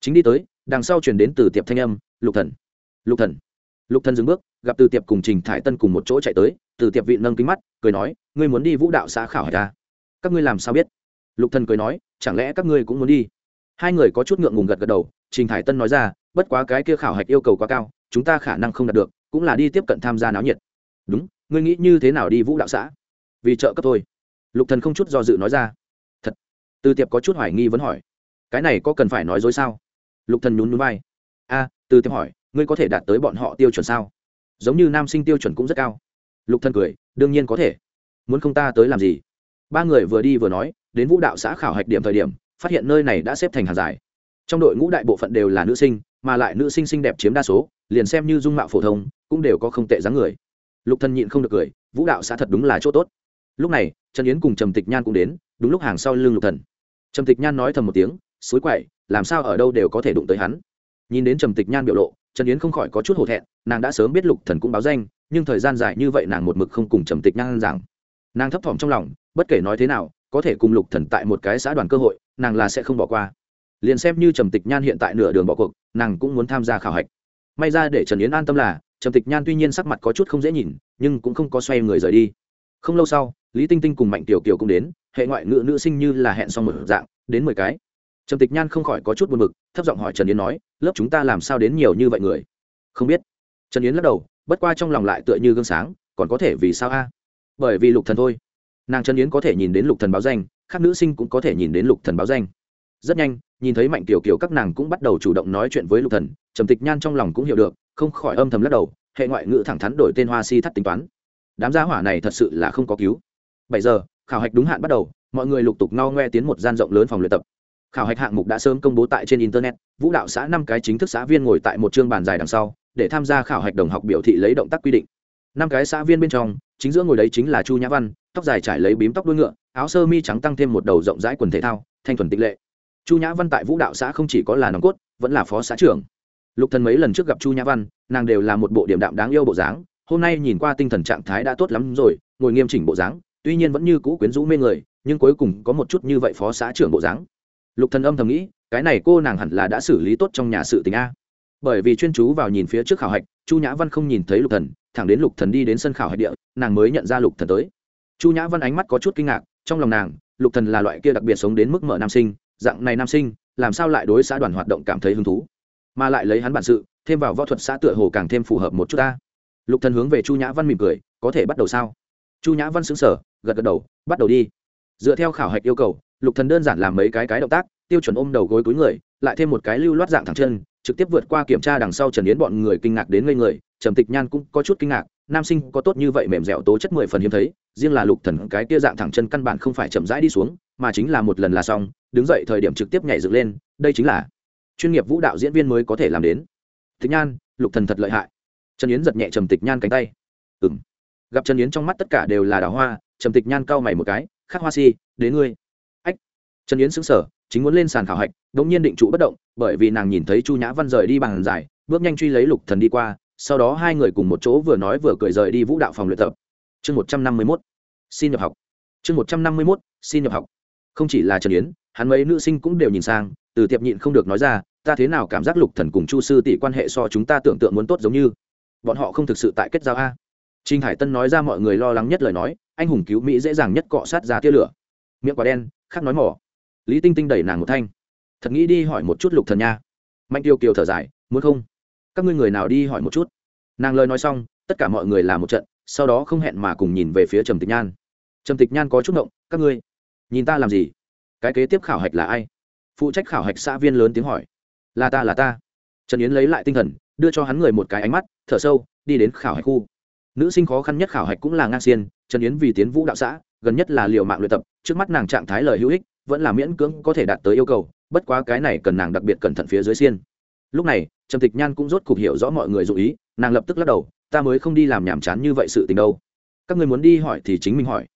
Chính đi tới, đằng sau truyền đến từ tiệp thanh âm, lục thần lục thần. Lục thần dừng bước, gặp từ tiệp cùng trình thải tân cùng một chỗ chạy tới, từ tiệp vị nâng kính mắt, cười nói, ngươi muốn đi vũ đạo xã khảo hải ta à? các ngươi làm sao biết? Lục thần cười nói, chẳng lẽ các ngươi cũng muốn đi? Hai người có chút ngượng ngùng gật gật đầu, trình thải tân nói ra, bất quá cái kia khảo hạch yêu cầu quá cao, chúng ta khả năng không đạt được, cũng là đi tiếp cận tham gia náo nhiệt. Đúng, ngươi nghĩ như thế nào đi vũ đạo xã? Vì trợ cấp thôi. Lục thần không chút do dự nói ra. Thật? Từ tiệp có chút hoài nghi vẫn hỏi. Cái này có cần phải nói dối sao? Lục thần nhún nhún vai. A, từ tiệp hỏi, ngươi có thể đạt tới bọn họ tiêu chuẩn sao? Giống như nam sinh tiêu chuẩn cũng rất cao. Lục thần cười, đương nhiên có thể. Muốn không ta tới làm gì? Ba người vừa đi vừa nói đến vũ đạo xã khảo hạch điểm thời điểm, phát hiện nơi này đã xếp thành hàng dài. Trong đội ngũ đại bộ phận đều là nữ sinh, mà lại nữ sinh xinh đẹp chiếm đa số, liền xem như dung mạo phổ thông, cũng đều có không tệ dáng người. Lục thần nhịn không được cười, vũ đạo xã thật đúng là chỗ tốt. Lúc này, trần yến cùng trầm tịch nhan cũng đến, đúng lúc hàng sau lưng lục thần. Trầm tịch nhan nói thầm một tiếng, suối quậy, làm sao ở đâu đều có thể đụng tới hắn. Nhìn đến trầm tịch nhan biểu lộ, trần yến không khỏi có chút hổ thẹn, nàng đã sớm biết lục thần cũng báo danh, nhưng thời gian dài như vậy nàng một mực không cùng trầm tịch nhan giảng. Nàng thấp thỏm trong lòng, bất kể nói thế nào có thể cùng lục thần tại một cái xã đoàn cơ hội, nàng là sẽ không bỏ qua. Liền xem như trầm tịch nhan hiện tại nửa đường bỏ cuộc, nàng cũng muốn tham gia khảo hạch. May ra để trần yến an tâm là, trầm tịch nhan tuy nhiên sắc mặt có chút không dễ nhìn, nhưng cũng không có xoay người rời đi. Không lâu sau, lý tinh tinh cùng mạnh tiểu kiều cũng đến, hệ ngoại ngữ nữ sinh như là hẹn xong một dạng, đến mười cái. Trầm tịch nhan không khỏi có chút buồn bực, thấp giọng hỏi trần yến nói, lớp chúng ta làm sao đến nhiều như vậy người? Không biết. Trần yến lắc đầu, bất qua trong lòng lại tựa như gương sáng, còn có thể vì sao a? Bởi vì lục thần thôi nàng trần yến có thể nhìn đến lục thần báo danh khác nữ sinh cũng có thể nhìn đến lục thần báo danh. Rất nhanh, nhìn thấy mạnh tiểu kiều các nàng cũng bắt đầu chủ động nói chuyện với lục thần, trầm tịch nhan trong lòng cũng hiểu được, không khỏi âm thầm lắc đầu, hệ ngoại ngữ thẳng thắn đổi tên hoa si thắt tính toán. Đám gia hỏa này thật sự là không có cứu. Bảy giờ, khảo hạch đúng hạn bắt đầu, mọi người lục tục no ngoe tiến một gian rộng lớn phòng luyện tập. Khảo hạch hạng mục đã sớm công bố tại trên internet, vũ đạo xã năm cái chính thức xã viên ngồi tại một chương bàn dài đằng sau, để tham gia khảo hạch đồng học biểu thị lấy động tác quy định. Năm cái xã viên bên trong chính giữa ngồi đấy chính là chu nhã văn, tóc dài trải lấy bím tóc đuôi ngựa, áo sơ mi trắng tăng thêm một đầu rộng rãi quần thể thao, thanh thuần tịch lệ. Chu nhã văn tại vũ đạo xã không chỉ có là nòng cốt, vẫn là phó xã trưởng. Lục thần mấy lần trước gặp chu nhã văn, nàng đều là một bộ điểm đạm đáng yêu bộ dáng, hôm nay nhìn qua tinh thần trạng thái đã tốt lắm rồi, ngồi nghiêm chỉnh bộ dáng, tuy nhiên vẫn như cũ quyến rũ mê người, nhưng cuối cùng có một chút như vậy phó xã trưởng bộ dáng. Lục thần âm thầm nghĩ, cái này cô nàng hẳn là đã xử lý tốt trong nhà sự tình a. Bởi vì chuyên chú vào nhìn phía trước khảo hạch, chu nhã văn không nhìn thấy lục thần thẳng đến lục thần đi đến sân khảo hạch địa, nàng mới nhận ra lục thần tới. Chu nhã văn ánh mắt có chút kinh ngạc, trong lòng nàng, lục thần là loại kia đặc biệt sống đến mức mở nam sinh, dạng này nam sinh, làm sao lại đối xã đoàn hoạt động cảm thấy hứng thú? Mà lại lấy hắn bản sự, thêm vào võ thuật xã tựa hồ càng thêm phù hợp một chút ta. Lục thần hướng về chu nhã văn mỉm cười, có thể bắt đầu sao? Chu nhã văn sững sờ, gật gật đầu, bắt đầu đi. Dựa theo khảo hạch yêu cầu, lục thần đơn giản làm mấy cái cái động tác, tiêu chuẩn ôm đầu gối cúi người, lại thêm một cái lưu loát dạng thẳng chân trực tiếp vượt qua kiểm tra đằng sau trần yến bọn người kinh ngạc đến ngây người, trầm tịch nhan cũng có chút kinh ngạc, nam sinh có tốt như vậy mềm dẻo tố chất mười phần hiếm thấy, riêng là lục thần cái kia dạng thẳng chân căn bản không phải chậm rãi đi xuống, mà chính là một lần là xong, đứng dậy thời điểm trực tiếp nhảy dựng lên, đây chính là chuyên nghiệp vũ đạo diễn viên mới có thể làm đến. Tịch nhan, lục thần thật lợi hại. Trần yến giật nhẹ trầm tịch nhan cánh tay. Ừm. Gặp trần yến trong mắt tất cả đều là đào hoa, trầm tịch nhan cau mày một cái, khắc hoa si, đến ngươi. Ách. Trần yến sững sờ chính muốn lên sàn khảo hạch đống nhiên định trụ bất động, bởi vì nàng nhìn thấy chu nhã văn rời đi bằng dài bước nhanh truy lấy lục thần đi qua, sau đó hai người cùng một chỗ vừa nói vừa cười rời đi vũ đạo phòng luyện tập. Chương một trăm năm mươi mốt, xin nhập học. Chương một trăm năm mươi mốt, xin nhập học. Không chỉ là trần yến, hắn mấy nữ sinh cũng đều nhìn sang, từ tiệp nhịn không được nói ra, ta thế nào cảm giác lục thần cùng chu sư tỷ quan hệ so chúng ta tưởng tượng muốn tốt giống như? Bọn họ không thực sự tại kết giao a. Trinh hải tân nói ra mọi người lo lắng nhất lời nói, anh hùng cứu mỹ dễ dàng nhất cọ sát ra tia lửa. Miệng quả đen khác nói mỏ lý tinh tinh đẩy nàng một thanh. Thật nghĩ đi hỏi một chút lục thần nha. Mạnh tiêu kiều thở dài, muốn không? Các ngươi người nào đi hỏi một chút? Nàng lời nói xong, tất cả mọi người làm một trận, sau đó không hẹn mà cùng nhìn về phía trầm tịch nhan. Trầm tịch nhan có chút động, các ngươi, nhìn ta làm gì? Cái kế tiếp khảo hạch là ai? Phụ trách khảo hạch xã viên lớn tiếng hỏi. Là ta là ta. Trần yến lấy lại tinh thần, đưa cho hắn người một cái ánh mắt, thở sâu, đi đến khảo hạch khu. Nữ sinh khó khăn nhất khảo hạch cũng là ngang xiên, trần yến vì tiến vũ đạo xã, gần nhất là liều mạng luyện tập, trước mắt nàng trạng thái lời hữu ích vẫn là miễn cưỡng có thể đạt tới yêu cầu, bất quá cái này cần nàng đặc biệt cẩn thận phía dưới xiên. Lúc này, trầm tịch nhan cũng rốt cục hiểu rõ mọi người dụ ý, nàng lập tức lắc đầu, ta mới không đi làm nhảm chán như vậy sự tình đâu. Các người muốn đi hỏi thì chính mình hỏi.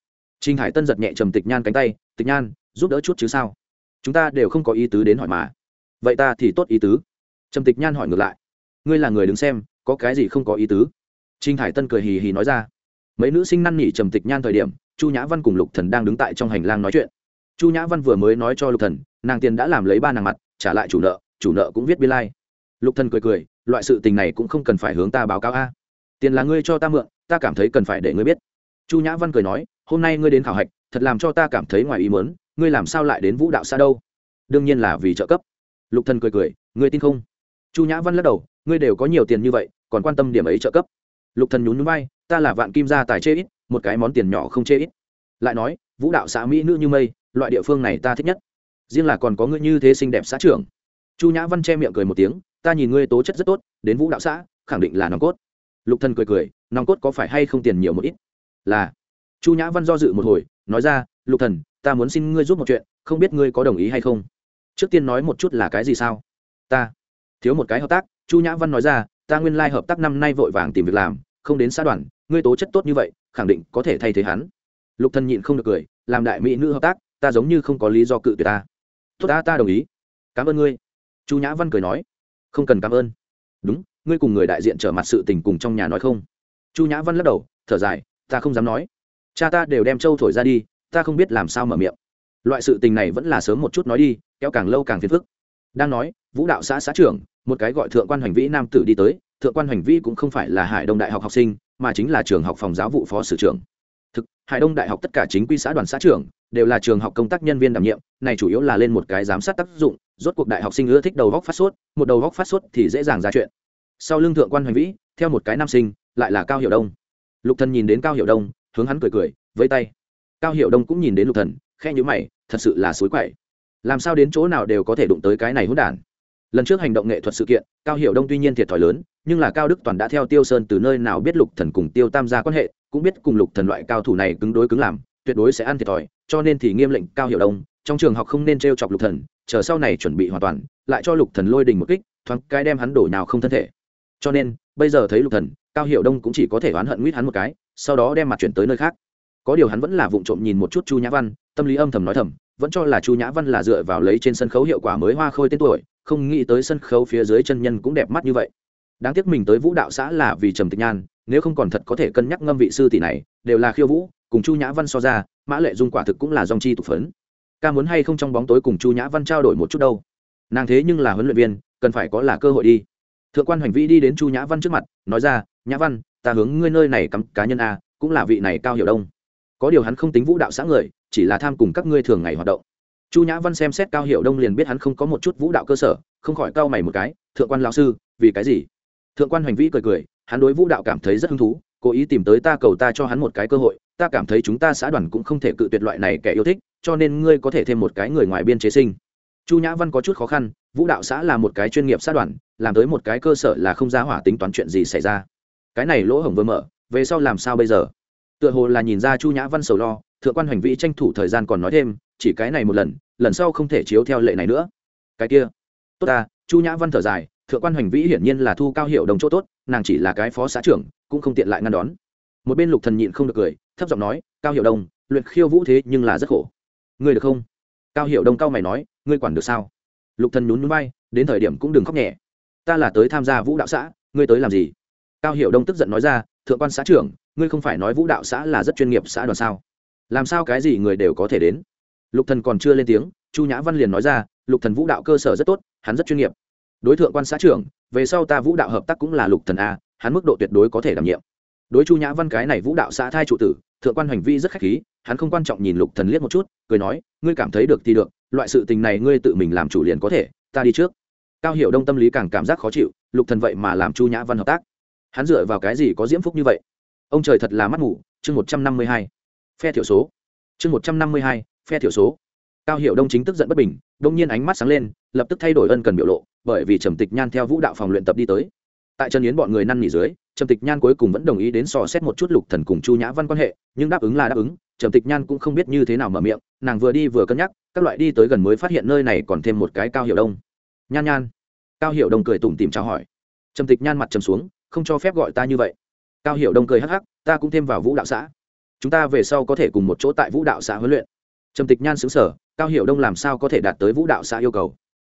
Trinh hải tân giật nhẹ trầm tịch nhan cánh tay, tịch nhan, giúp đỡ chút chứ sao? Chúng ta đều không có ý tứ đến hỏi mà. Vậy ta thì tốt ý tứ. Trầm tịch nhan hỏi ngược lại, ngươi là người đứng xem, có cái gì không có ý tứ? Trinh Hải tân cười hì hì nói ra, mấy nữ sinh năn nỉ trầm tịch nhan thời điểm, chu nhã văn cùng lục thần đang đứng tại trong hành lang nói chuyện chu nhã văn vừa mới nói cho lục thần, nàng tiền đã làm lấy ba nàng mặt, trả lại chủ nợ chủ nợ cũng viết biên lai、like. lục thần cười cười, loại sự tình này cũng không cần phải hướng ta báo cáo a. Tiền là ngươi cho ta mượn, ta cảm thấy cần phải để ngươi biết. Chu nhã văn cười nói, hôm nay ngươi đến khảo hạch, thật làm cho ta cảm thấy ngoài ý muốn. ngươi làm sao lại đến vũ đạo xa đâu? Đương nhiên là vì trợ cấp. Lục thần cười cười, ngươi tin không? Chu nhã văn lắc đầu, ngươi đều có nhiều tiền như vậy, còn quan tâm điểm ấy trợ cấp. Lục thần nhún nhún vai, ta là vạn kim gia tài chê ít, một cái món tiền nhỏ không chê ít. Lại nói, vũ đạo xã mỹ nữ như mây loại địa phương này ta thích nhất. Riêng là còn có ngươi như thế xinh đẹp xã trưởng. Chu nhã văn che miệng cười một tiếng, ta nhìn ngươi tố chất rất tốt, đến vũ đạo xã, khẳng định là nòng cốt. Lục thần cười cười, nòng cốt có phải hay không tiền nhiều một ít? Là. Chu nhã văn do dự một hồi, nói ra, lục thần, ta muốn xin ngươi giúp một chuyện, không biết ngươi có đồng ý hay không? Trước tiên nói một chút là cái gì sao? Ta. Thiếu một cái hợp tác. Chu nhã văn nói ra, ta nguyên lai hợp tác năm nay vội vàng tìm việc làm, không đến xã đoàn, ngươi tố chất tốt như vậy, khẳng định có thể thay thế hắn. Lục thần nhịn không được cười, làm đại mỹ nữ hợp tác ta giống như không có lý do cự tuyệt ta. Tốt ta ta đồng ý. Cảm ơn ngươi. Chu nhã văn cười nói. Không cần cảm ơn. Đúng, ngươi cùng người đại diện trở mặt sự tình cùng trong nhà nói không? Chu nhã văn lắc đầu, thở dài, ta không dám nói. Cha ta đều đem trâu thổi ra đi, ta không biết làm sao mở miệng. Loại sự tình này vẫn là sớm một chút nói đi, kéo càng lâu càng phiền phức. Đang nói, vũ đạo xã xã trưởng, một cái gọi thượng quan hoành vĩ nam tử đi tới. Thượng quan hoành vĩ cũng không phải là hải đông đại học học sinh, mà chính là trường học phòng giáo vụ phó sử trưởng hải đông đại học tất cả chính quy xã đoàn xã trưởng đều là trường học công tác nhân viên đảm nhiệm, này chủ yếu là lên một cái giám sát tác dụng, rốt cuộc đại học sinh ưa thích đầu góc phát sốt, một đầu góc phát sốt thì dễ dàng ra chuyện. Sau lưng thượng quan hoành vĩ, theo một cái nam sinh, lại là cao hiệu đông. Lục thần nhìn đến cao hiệu đông, hướng hắn cười cười, vẫy tay. Cao hiệu đông cũng nhìn đến lục thần khe nhíu mày, thật sự là suối quậy. Làm sao đến chỗ nào đều có thể đụng tới cái này hỗn đản? Lần trước hành động nghệ thuật sự kiện, cao hiệu đông tuy nhiên thiệt thòi lớn, nhưng là cao đức toàn đã theo tiêu sơn từ nơi nào biết lục thần cùng tiêu tam gia quan hệ cũng biết cùng lục thần loại cao thủ này cứng đối cứng làm, tuyệt đối sẽ ăn thiệt thòi, cho nên thì nghiêm lệnh cao hiệu đông, trong trường học không nên trêu chọc lục thần, chờ sau này chuẩn bị hoàn toàn, lại cho lục thần lôi đình một kích, thoáng cái đem hắn đổ nào không thân thể. Cho nên, bây giờ thấy lục thần, cao hiệu đông cũng chỉ có thể oán hận nguyết hắn một cái, sau đó đem mặt chuyển tới nơi khác. Có điều hắn vẫn là vụng trộm nhìn một chút chu nhã văn, tâm lý âm thầm nói thầm, vẫn cho là chu nhã văn là dựa vào lấy trên sân khấu hiệu quả mới hoa khôi tên tuổi, không nghĩ tới sân khấu phía dưới chân nhân cũng đẹp mắt như vậy. Đáng tiếc mình tới vũ đạo xã là vì trầm tịch nhan nếu không còn thật có thể cân nhắc ngâm vị sư tỷ này, đều là khiêu vũ, cùng chu nhã văn so ra, mã lệ dung quả thực cũng là dòng chi tục phấn. Ca muốn hay không trong bóng tối cùng chu nhã văn trao đổi một chút đâu? Nàng thế nhưng là huấn luyện viên, cần phải có là cơ hội đi. Thượng quan hoành vĩ đi đến chu nhã văn trước mặt, nói ra, nhã văn, ta hướng ngươi nơi này cắm cá nhân a, cũng là vị này cao hiểu đông. Có điều hắn không tính vũ đạo xã người, chỉ là tham cùng các ngươi thường ngày hoạt động. Chu nhã văn xem xét cao hiểu đông liền biết hắn không có một chút vũ đạo cơ sở, không khỏi cau mày một cái, thượng quan lão sư, vì cái gì? Thượng quan hoành vĩ cười cười hắn đối vũ đạo cảm thấy rất hứng thú, cố ý tìm tới ta cầu ta cho hắn một cái cơ hội, ta cảm thấy chúng ta xã đoàn cũng không thể cự tuyệt loại này kẻ yêu thích, cho nên ngươi có thể thêm một cái người ngoài biên chế sinh. Chu nhã văn có chút khó khăn, vũ đạo xã là một cái chuyên nghiệp xã đoàn, làm tới một cái cơ sở là không ra hỏa tính toán chuyện gì xảy ra. Cái này lỗ hổng vừa mở, về sau làm sao bây giờ? Tựa hồ là nhìn ra chu nhã văn sầu lo, thượng quan hoành vĩ tranh thủ thời gian còn nói thêm, chỉ cái này một lần lần sau không thể chiếu theo lệ này nữa. Cái kia, tốt ta, chu nhã văn thở dài, thượng quan hoành vĩ hiển nhiên là thu cao hiệu đồng chỗ tốt nàng chỉ là cái phó xã trưởng cũng không tiện lại ngăn đón. Một bên lục thần nhịn không được cười thấp giọng nói cao hiểu đông luyện khiêu vũ thế nhưng là rất khổ. Ngươi được không? Cao hiểu đông cao mày nói ngươi quản được sao? Lục thần nhún nhún vai, đến thời điểm cũng đừng khóc nhẹ. Ta là tới tham gia vũ đạo xã ngươi tới làm gì? Cao hiểu đông tức giận nói ra thượng quan xã trưởng ngươi không phải nói vũ đạo xã là rất chuyên nghiệp xã đoàn sao? Làm sao cái gì người đều có thể đến? Lục thần còn chưa lên tiếng chu nhã văn liền nói ra lục thần vũ đạo cơ sở rất tốt hắn rất chuyên nghiệp đối tượng quan xã trưởng, về sau ta vũ đạo hợp tác cũng là lục thần a, hắn mức độ tuyệt đối có thể đảm nhiệm. Đối chu nhã văn cái này vũ đạo xã thai trụ tử, thượng quan hành vi rất khách khí, hắn không quan trọng nhìn lục thần liếc một chút, cười nói, ngươi cảm thấy được thì được, loại sự tình này ngươi tự mình làm chủ liền có thể, ta đi trước. Cao hiểu đông tâm lý càng cảm giác khó chịu, lục thần vậy mà làm chu nhã văn hợp tác. Hắn dựa vào cái gì có diễm phúc như vậy? Ông trời thật là mắt mù, chương một trăm năm mươi hai. Phe thiểu số. Chương một trăm năm mươi hai, phe thiểu số. Cao hiệu đông chính tức giận bất bình, đông nhiên ánh mắt sáng lên, lập tức thay đổi ân cần biểu lộ bởi vì trầm tịch nhan theo vũ đạo phòng luyện tập đi tới. Tại chân yến bọn người năn nỉ dưới, trầm tịch nhan cuối cùng vẫn đồng ý đến sò xét một chút lục thần cùng chu nhã văn quan hệ, nhưng đáp ứng là đáp ứng, trầm tịch nhan cũng không biết như thế nào mở miệng, nàng vừa đi vừa cân nhắc, các loại đi tới gần mới phát hiện nơi này còn thêm một cái cao hiệu đông. Nhan nhan. Cao hiệu đông cười tủm tìm chào hỏi. Trầm tịch nhan mặt trầm xuống, không cho phép gọi ta như vậy. Cao hiệu đông cười hắc hắc, ta cũng thêm vào vũ đạo xã. Chúng ta về sau có thể cùng một chỗ tại vũ đạo xã huấn luyện. Trầm tịch nhan xứng sở cao hiệu đông làm sao có thể đạt tới vũ đạo xã yêu cầu?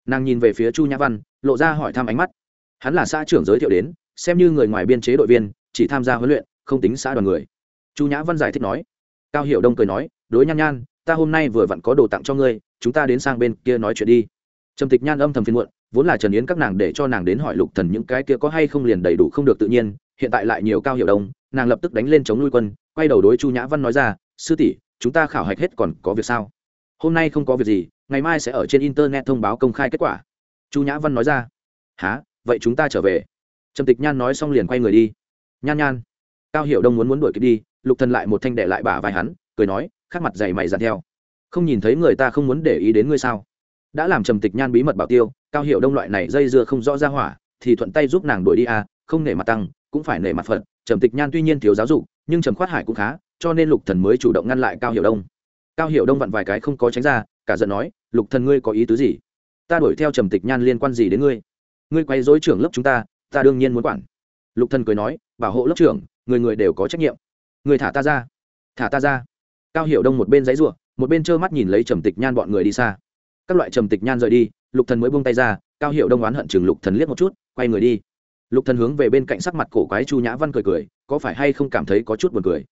Nàng nhìn về phía chu nhã văn lộ ra hỏi thăm ánh mắt hắn là xã trưởng giới thiệu đến xem như người ngoài biên chế đội viên chỉ tham gia huấn luyện không tính xã đoàn người chu nhã văn giải thích nói cao hiệu đông cười nói đối nhan nhan ta hôm nay vừa vặn có đồ tặng cho ngươi chúng ta đến sang bên kia nói chuyện đi trầm tịch nhan âm thầm phiên muộn vốn là trần yến các nàng để cho nàng đến hỏi lục thần những cái kia có hay không liền đầy đủ không được tự nhiên hiện tại lại nhiều cao hiệu đông nàng lập tức đánh lên chống nuôi quân quay đầu đối chu nhã văn nói ra sư tỷ chúng ta khảo hạch hết còn có việc sao hôm nay không có việc gì ngày mai sẽ ở trên internet thông báo công khai kết quả. Chu nhã văn nói ra. Há vậy chúng ta trở về. Trầm tịch nhan nói xong liền quay người đi. Nhan nhan. Cao Hiểu đông muốn muốn đuổi kịp đi, lục thần lại một thanh đệ lại bả vai hắn, cười nói, khắc mặt dày mày dàn theo. Không nhìn thấy người ta không muốn để ý đến ngươi sao? Đã làm trầm tịch nhan bí mật bảo tiêu, cao Hiểu đông loại này dây dưa không rõ ra hỏa, thì thuận tay giúp nàng đuổi đi à không nể mặt tăng, cũng phải nể mặt phật. Trầm tịch nhan tuy nhiên thiếu giáo dục, nhưng trầm khoát hải cũng khá, cho nên lục thần mới chủ động ngăn lại cao Hiểu đông. Cao Hiểu đông vặn vài cái không có tránh ra cả giận nói, lục thần ngươi có ý tứ gì? Ta đuổi theo trầm tịch nhan liên quan gì đến ngươi? Ngươi quay dối trưởng lớp chúng ta ta đương nhiên muốn quản. Lục thần cười nói, bảo hộ lớp trưởng, người người đều có trách nhiệm. Người thả ta ra, thả ta ra. Cao Hiểu đông một bên giấy ruộng một bên trơ mắt nhìn lấy trầm tịch nhan bọn người đi xa. Các loại trầm tịch nhan rời đi, lục thần mới buông tay ra, cao Hiểu đông oán hận chừng lục thần liếc một chút, quay người đi. Lục thần hướng về bên cạnh sắc mặt cổ quái chu nhã văn cười cười, có phải hay không cảm thấy có chút buồn cười?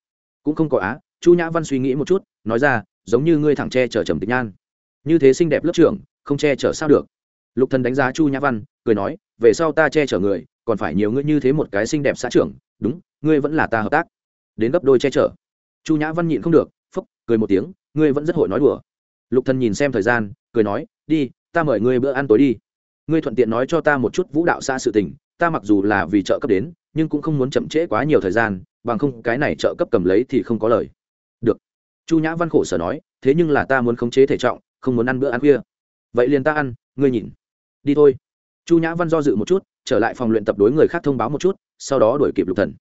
Cũng không có á, chu nhã văn suy nghĩ một chút, nói ra, giống như ngươi thẳng che chở trầm tịch nhan như thế xinh đẹp lớp trưởng, không che chở sao được. Lục thần đánh giá chu nhã văn, cười nói, về sau ta che chở người, còn phải nhiều ngươi như thế một cái xinh đẹp xã trưởng, đúng, ngươi vẫn là ta hợp tác. Đến gấp đôi che chở. Chu nhã văn nhịn không được, phúc, cười một tiếng, ngươi vẫn rất hội nói đùa. Lục thần nhìn xem thời gian, cười nói, đi, ta mời ngươi bữa ăn tối đi. Ngươi thuận tiện nói cho ta một chút vũ đạo xa sự tình, ta mặc dù là vì trợ cấp đến, nhưng cũng không muốn chậm trễ quá nhiều thời gian, bằng không cái này trợ cấp cầm lấy thì không có lời. Được. Chu nhã văn khổ sở nói, thế nhưng là ta muốn khống chế thể trọng không muốn ăn bữa ăn khuya. Vậy liền ta ăn, ngươi nhìn. Đi thôi. Chu nhã văn do dự một chút, trở lại phòng luyện tập đối người khác thông báo một chút, sau đó đuổi kịp lục thần.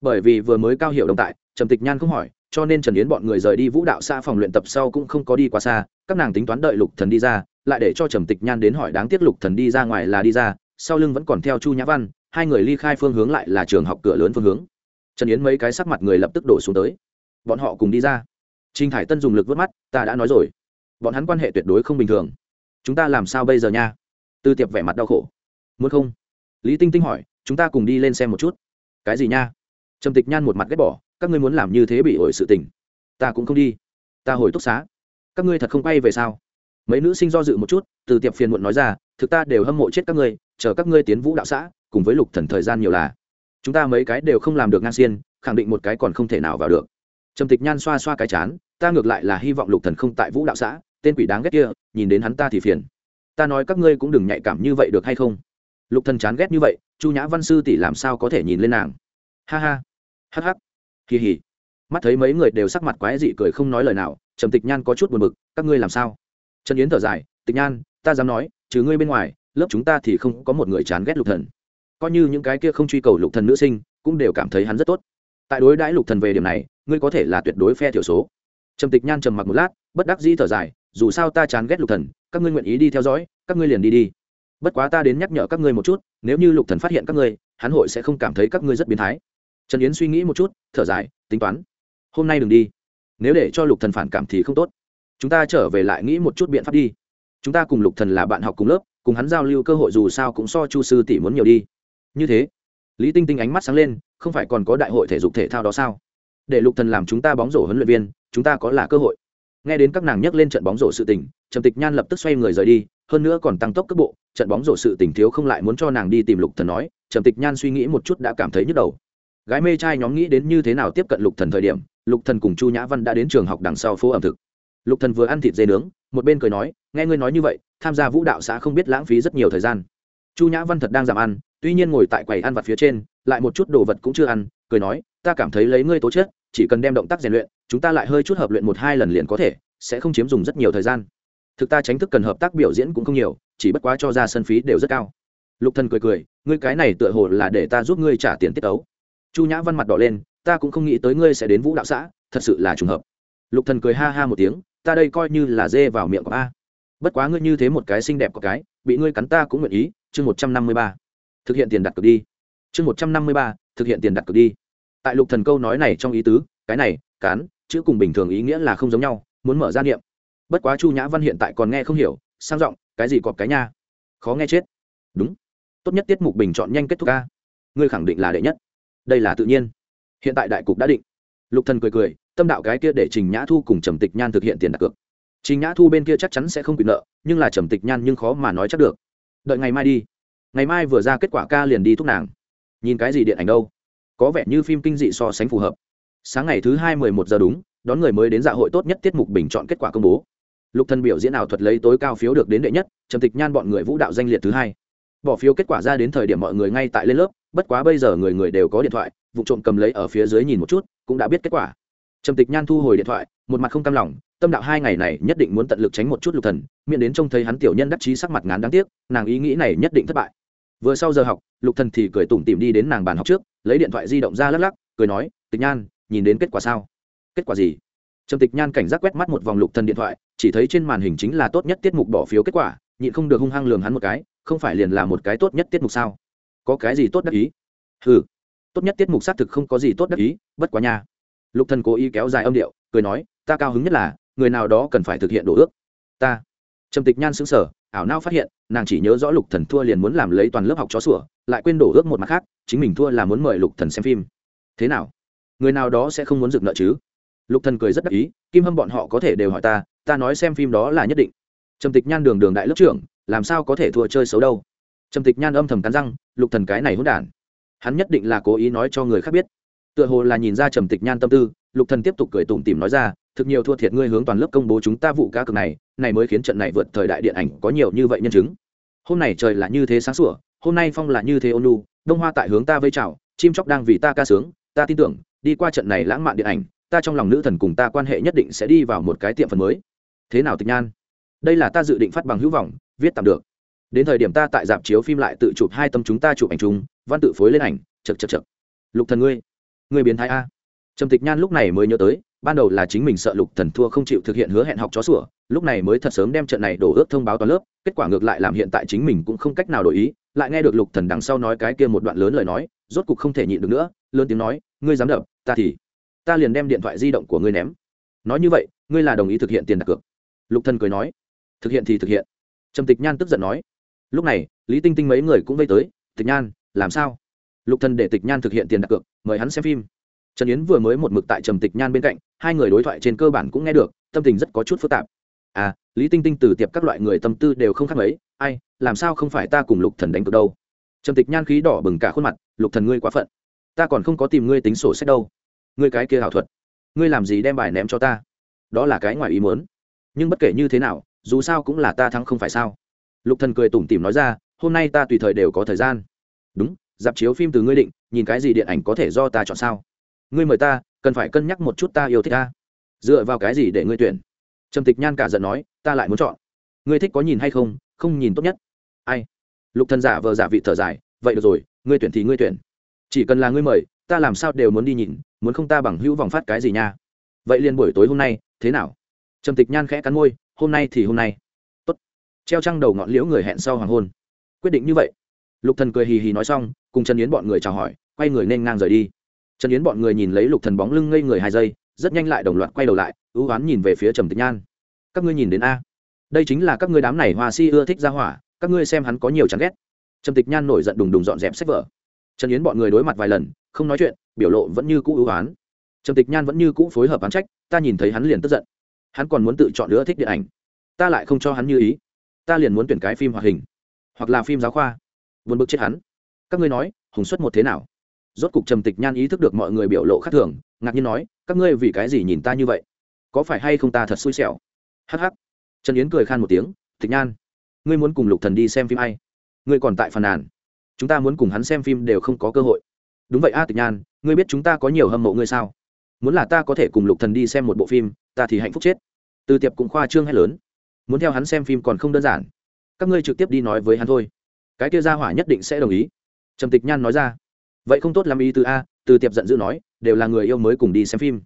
Bởi vì vừa mới cao hiểu đồng tại, trầm tịch nhan không hỏi, cho nên trần yến bọn người rời đi vũ đạo xa phòng luyện tập sau cũng không có đi quá xa, các nàng tính toán đợi lục thần đi ra, lại để cho trầm tịch nhan đến hỏi đáng tiếc lục thần đi ra ngoài là đi ra, sau lưng vẫn còn theo chu nhã văn, hai người ly khai phương hướng lại là trường học cửa lớn phương hướng. Trần yến mấy cái sắc mặt người lập tức đổ xuống tới. Bọn họ cùng đi ra. Trinh thải tân dùng lực vớt mắt, ta đã nói rồi bọn hắn quan hệ tuyệt đối không bình thường. Chúng ta làm sao bây giờ nha? Tư tiệp vẻ mặt đau khổ. Muốn không? Lý tinh tinh hỏi, chúng ta cùng đi lên xem một chút. Cái gì nha? Trầm tịch nhan một mặt ghét bỏ, các ngươi muốn làm như thế bị ổi sự tình. Ta cũng không đi. Ta hồi túc xá. Các ngươi thật không quay về sao? Mấy nữ sinh do dự một chút từ tiệp phiền muộn nói ra, thực ta đều hâm mộ chết các ngươi, chờ các ngươi tiến vũ đạo xã, cùng với lục thần thời gian nhiều là. Chúng ta mấy cái đều không làm được ngang xiên, khẳng định một cái còn không thể nào vào được. Trầm tịch nhan xoa xoa cái chán, ta ngược lại là hy vọng lục thần không tại vũ đạo xã tên quỷ đáng ghét kia, nhìn đến hắn ta thì phiền. Ta nói các ngươi cũng đừng nhạy cảm như vậy được hay không? Lục thần chán ghét như vậy, chu nhã văn sư tỷ làm sao có thể nhìn lên nàng? Ha ha. Hắc hắc. Kỳ hỉ mắt thấy mấy người đều sắc mặt quái dị cười không nói lời nào, trầm tịch nhan có chút buồn bực, các ngươi làm sao? Trần yến thở dài, tịch nhan, ta dám nói, trừ ngươi bên ngoài, lớp chúng ta thì không có một người chán ghét lục thần. Coi như những cái kia không truy cầu lục thần nữ sinh, cũng đều cảm thấy hắn rất tốt. Tại đối đãi lục thần về điểm này, ngươi có thể là tuyệt đối phe thiểu số. Trầm tịch nhan trầm mặc một lát, bất đắc dĩ thở dài dù sao ta chán ghét lục thần, các ngươi nguyện ý đi theo dõi, các ngươi liền đi đi. Bất quá ta đến nhắc nhở các ngươi một chút, nếu như lục thần phát hiện các ngươi, hắn hội sẽ không cảm thấy các ngươi rất biến thái. Trần yến suy nghĩ một chút, thở dài, tính toán. Hôm nay đừng đi. Nếu để cho lục thần phản cảm thì không tốt. Chúng ta trở về lại nghĩ một chút biện pháp đi. Chúng ta cùng lục thần là bạn học cùng lớp, cùng hắn giao lưu cơ hội dù sao cũng so chu sư tỷ muốn nhiều đi. Như thế, lý tinh tinh ánh mắt sáng lên, không phải còn có đại hội thể dục thể thao đó sao? Để lục thần làm chúng ta bóng rổ huấn luyện viên, chúng ta có là cơ hội nghe đến các nàng nhắc lên trận bóng rổ sự tình, trầm tịch nhan lập tức xoay người rời đi, hơn nữa còn tăng tốc cước bộ, trận bóng rổ sự tình thiếu không lại muốn cho nàng đi tìm lục thần nói, trầm tịch nhan suy nghĩ một chút đã cảm thấy nhức đầu. Gái mê trai nhóm nghĩ đến như thế nào tiếp cận lục thần thời điểm, lục thần cùng chu nhã văn đã đến trường học đằng sau phố ẩm thực. Lục thần vừa ăn thịt dê nướng, một bên cười nói, nghe ngươi nói như vậy, tham gia vũ đạo xã không biết lãng phí rất nhiều thời gian. Chu nhã văn thật đang giảm ăn, tuy nhiên ngồi tại quầy ăn vặt phía trên, lại một chút đồ vật cũng chưa ăn, cười nói, ta cảm thấy lấy ngươi tố chất chỉ cần đem động tác rèn luyện, chúng ta lại hơi chút hợp luyện một hai lần liền có thể, sẽ không chiếm dùng rất nhiều thời gian. Thực ta tránh thức cần hợp tác biểu diễn cũng không nhiều, chỉ bất quá cho ra sân phí đều rất cao. Lục thần cười cười, ngươi cái này tựa hồ là để ta giúp ngươi trả tiền tiết ấu chu nhã văn mặt đỏ lên, ta cũng không nghĩ tới ngươi sẽ đến vũ đạo xã, thật sự là trùng hợp. Lục thần cười ha ha một tiếng, ta đây coi như là dê vào miệng của a bất quá ngươi như thế một cái xinh đẹp của cái, bị ngươi cắn ta cũng nguyện ý. Chương một trăm năm mươi ba. Thực hiện tiền đặt cược đi. Chương một trăm năm mươi ba, thực hiện tiền đặt cược đi tại lục thần câu nói này trong ý tứ, cái này, cán, chữ cùng bình thường ý nghĩa là không giống nhau, muốn mở ra niệm. Bất quá chu nhã văn hiện tại còn nghe không hiểu, sang giọng, cái gì cọp cái nha? Khó nghe chết. Đúng. Tốt nhất tiết mục bình chọn nhanh kết thúc ca. Ngươi khẳng định là đệ nhất. Đây là tự nhiên. Hiện tại đại cục đã định. Lục thần cười cười, tâm đạo cái kia để trình nhã thu cùng trầm tịch nhan thực hiện tiền đặt cược. Trình nhã thu bên kia chắc chắn sẽ không bị nợ, nhưng là trầm tịch nhan nhưng khó mà nói chắc được. Đợi ngày mai đi. Ngày mai vừa ra kết quả ca liền đi thúc nàng. Nhìn cái gì điện ảnh đâu? Có vẻ như phim kinh dị so sánh phù hợp. Sáng ngày thứ hai mười một giờ đúng, đón người mới đến dạ hội tốt nhất tiết mục bình chọn kết quả công bố. Lục thần biểu diễn ảo thuật lấy tối cao phiếu được đến đệ nhất, trầm tịch nhan bọn người vũ đạo danh liệt thứ hai. Bỏ phiếu kết quả ra đến thời điểm mọi người ngay tại lên lớp, bất quá bây giờ người người đều có điện thoại, vụ trộm cầm lấy ở phía dưới nhìn một chút, cũng đã biết kết quả. Trầm tịch nhan thu hồi điện thoại, một mặt không cam lòng, tâm đạo hai ngày này nhất định muốn tận lực tránh một chút lục thần, miễn đến trông thấy hắn tiểu nhân đắc chí sắc mặt ngán đáng tiếc, nàng ý nghĩ này nhất định thất bại. Vừa sau giờ học, lục thần thì cười tủm tỉm đi đến nàng bàn học trước lấy điện thoại di động ra lắc lắc, cười nói, tịch nhan, nhìn đến kết quả sao? Kết quả gì? Trầm tịch nhan cảnh giác quét mắt một vòng lục thần điện thoại, chỉ thấy trên màn hình chính là tốt nhất tiết mục bỏ phiếu kết quả, nhịn không được hung hăng lường hắn một cái, không phải liền là một cái tốt nhất tiết mục sao? Có cái gì tốt đắc ý? Ừ tốt nhất tiết mục xác thực không có gì tốt đắc ý, bất quá nha. Lục thần cố ý kéo dài âm điệu, cười nói, ta cao hứng nhất là, người nào đó cần phải thực hiện đồ ước. Ta. Trầm tịch nhan sững sờ, ảo não phát hiện nàng chỉ nhớ rõ lục thần thua liền muốn làm lấy toàn lớp học chó sủa, lại quên đổ ước một mặt khác, chính mình thua là muốn mời lục thần xem phim. Thế nào? Người nào đó sẽ không muốn dựng nợ chứ? Lục thần cười rất đắc ý, kim hâm bọn họ có thể đều hỏi ta ta nói xem phim đó là nhất định. Trầm tịch nhan đường đường đại lớp trưởng, làm sao có thể thua chơi xấu đâu? Trầm tịch nhan âm thầm cắn răng, lục thần cái này hỗn đản. Hắn nhất định là cố ý nói cho người khác biết. Tựa hồ là nhìn ra trầm tịch nhan tâm tư lục thần tiếp tục cười tủm tỉm nói ra, thực nhiều thua thiệt ngươi hướng toàn lớp công bố chúng ta vụ cá cược này này mới khiến trận này vượt thời đại điện ảnh có nhiều như vậy nhân chứng. Hôm nay trời là như thế sáng sủa, hôm nay phong là như thế ôn lu đông hoa tại hướng ta vây chào, chim chóc đang vì ta ca sướng, ta tin tưởng, đi qua trận này lãng mạn điện ảnh, ta trong lòng nữ thần cùng ta quan hệ nhất định sẽ đi vào một cái tiệm phần mới. Thế nào tịch nhan? Đây là ta dự định phát bằng hữu vọng, viết tạm được. Đến thời điểm ta tại dạp chiếu phim lại tự chụp hai tâm chúng ta chụp ảnh chung, văn tự phối lên ảnh chật chật chật lục thần ngươi ngươi biến thái a trầm tịch nhan lúc này mới nhớ tới, ban đầu là chính mình sợ lục thần thua không chịu thực hiện hứa hẹn học chó sủa, lúc này mới thật sớm đem trận này đổ ước thông báo toàn lớp, kết quả ngược lại làm hiện tại chính mình cũng không cách nào đổi ý, lại nghe được lục thần đằng sau nói cái kia một đoạn lớn lời nói, rốt cục không thể nhịn được nữa, lớn tiếng nói, ngươi dám đập, ta thì, ta liền đem điện thoại di động của ngươi ném. Nói như vậy, ngươi là đồng ý thực hiện tiền đặt cược. Lục thần cười nói, thực hiện thì thực hiện. Trầm tịch nhan tức giận nói, lúc này, lý tinh tinh mấy người cũng vây tới, tịch nhan, làm sao? Lục thần để tịch nhan thực hiện tiền đặt cược, mời hắn xem phim trần yến vừa mới một mực tại trầm tịch nhan bên cạnh, hai người đối thoại trên cơ bản cũng nghe được, tâm tình rất có chút phức tạp. À lý tinh tinh từ tiệp các loại người tâm tư đều không khác mấy, ai, làm sao không phải ta cùng lục thần đánh cược đâu? Trầm tịch nhan khí đỏ bừng cả khuôn mặt, lục thần ngươi quá phận. Ta còn không có tìm ngươi tính sổ sách đâu. Ngươi cái kia hảo thuật, ngươi làm gì đem bài ném cho ta? Đó là cái ngoài ý muốn. Nhưng bất kể như thế nào, dù sao cũng là ta thắng không phải sao? Lục thần cười tủm tỉm nói ra, hôm nay ta tùy thời đều có thời gian. Đúng, dạp chiếu phim từ ngươi định, nhìn cái gì điện ảnh có thể do ta chọn sao? Ngươi mời ta, cần phải cân nhắc một chút ta yêu thích ta. Dựa vào cái gì để ngươi tuyển? Trầm tịch nhan cả giận nói, ta lại muốn chọn. Ngươi thích có nhìn hay không không nhìn tốt nhất. Ai? Lục thần giả vờ giả vị thở dài, vậy được rồi, ngươi tuyển thì ngươi tuyển. Chỉ cần là ngươi mời, ta làm sao đều muốn đi nhìn, muốn không ta bằng hữu vòng phát cái gì nha. Vậy liền buổi tối hôm nay, thế nào? Trầm tịch nhan khẽ cắn môi, hôm nay thì hôm nay. Tốt. Treo trăng đầu ngọn liễu người hẹn sau hoàng hôn. Quyết định như vậy. Lục thần cười hì hì nói xong, cùng trần yến bọn người chào hỏi, quay người nên ngang rời đi trần yến bọn người nhìn lấy lục thần bóng lưng ngây người hai giây, rất nhanh lại đồng loạt quay đầu lại, ưu oán nhìn về phía trầm tịch nhan. Các ngươi nhìn đến a. Đây chính là các ngươi đám này hoa si ưa thích ra hỏa, các ngươi xem hắn có nhiều chán ghét. Trầm tịch nhan nổi giận đùng đùng dọn dẹp sách vở. Trần yến bọn người đối mặt vài lần, không nói chuyện, biểu lộ vẫn như cũ ưu oán. Trầm tịch nhan vẫn như cũ phối hợp án trách, ta nhìn thấy hắn liền tức giận. Hắn còn muốn tự chọn nữa thích điện ảnh. Ta lại không cho hắn như ý. Ta liền muốn tuyển cái phim hoạt hình, hoặc là phim giáo khoa. Vốn bực chết hắn. Các ngươi nói, hùng xuất một thế nào? Rốt cục trầm tịch nhan ý thức được mọi người biểu lộ khác thường, ngạc nhiên nói, các ngươi vì cái gì nhìn ta như vậy? Có phải hay không ta thật xui xẻo? Hh trần yến cười khan một tiếng, tịch nhan, ngươi muốn cùng lục thần đi xem phim hay ngươi còn tại phàn nàn. Chúng ta muốn cùng hắn xem phim đều không có cơ hội. Đúng vậy a, tịch nhan, ngươi biết chúng ta có nhiều hâm mộ ngươi sao? Muốn là ta có thể cùng lục thần đi xem một bộ phim, ta thì hạnh phúc chết. Từ tiệp cũng khoa trương hay lớn. Muốn theo hắn xem phim còn không đơn giản. Các ngươi trực tiếp đi nói với hắn thôi. Cái kia ra hỏa nhất định sẽ đồng ý. Trầm tịch nhan nói ra vậy không tốt làm ý từ a, từ tiệp giận dữ nói, đều là người yêu mới cùng đi xem phim.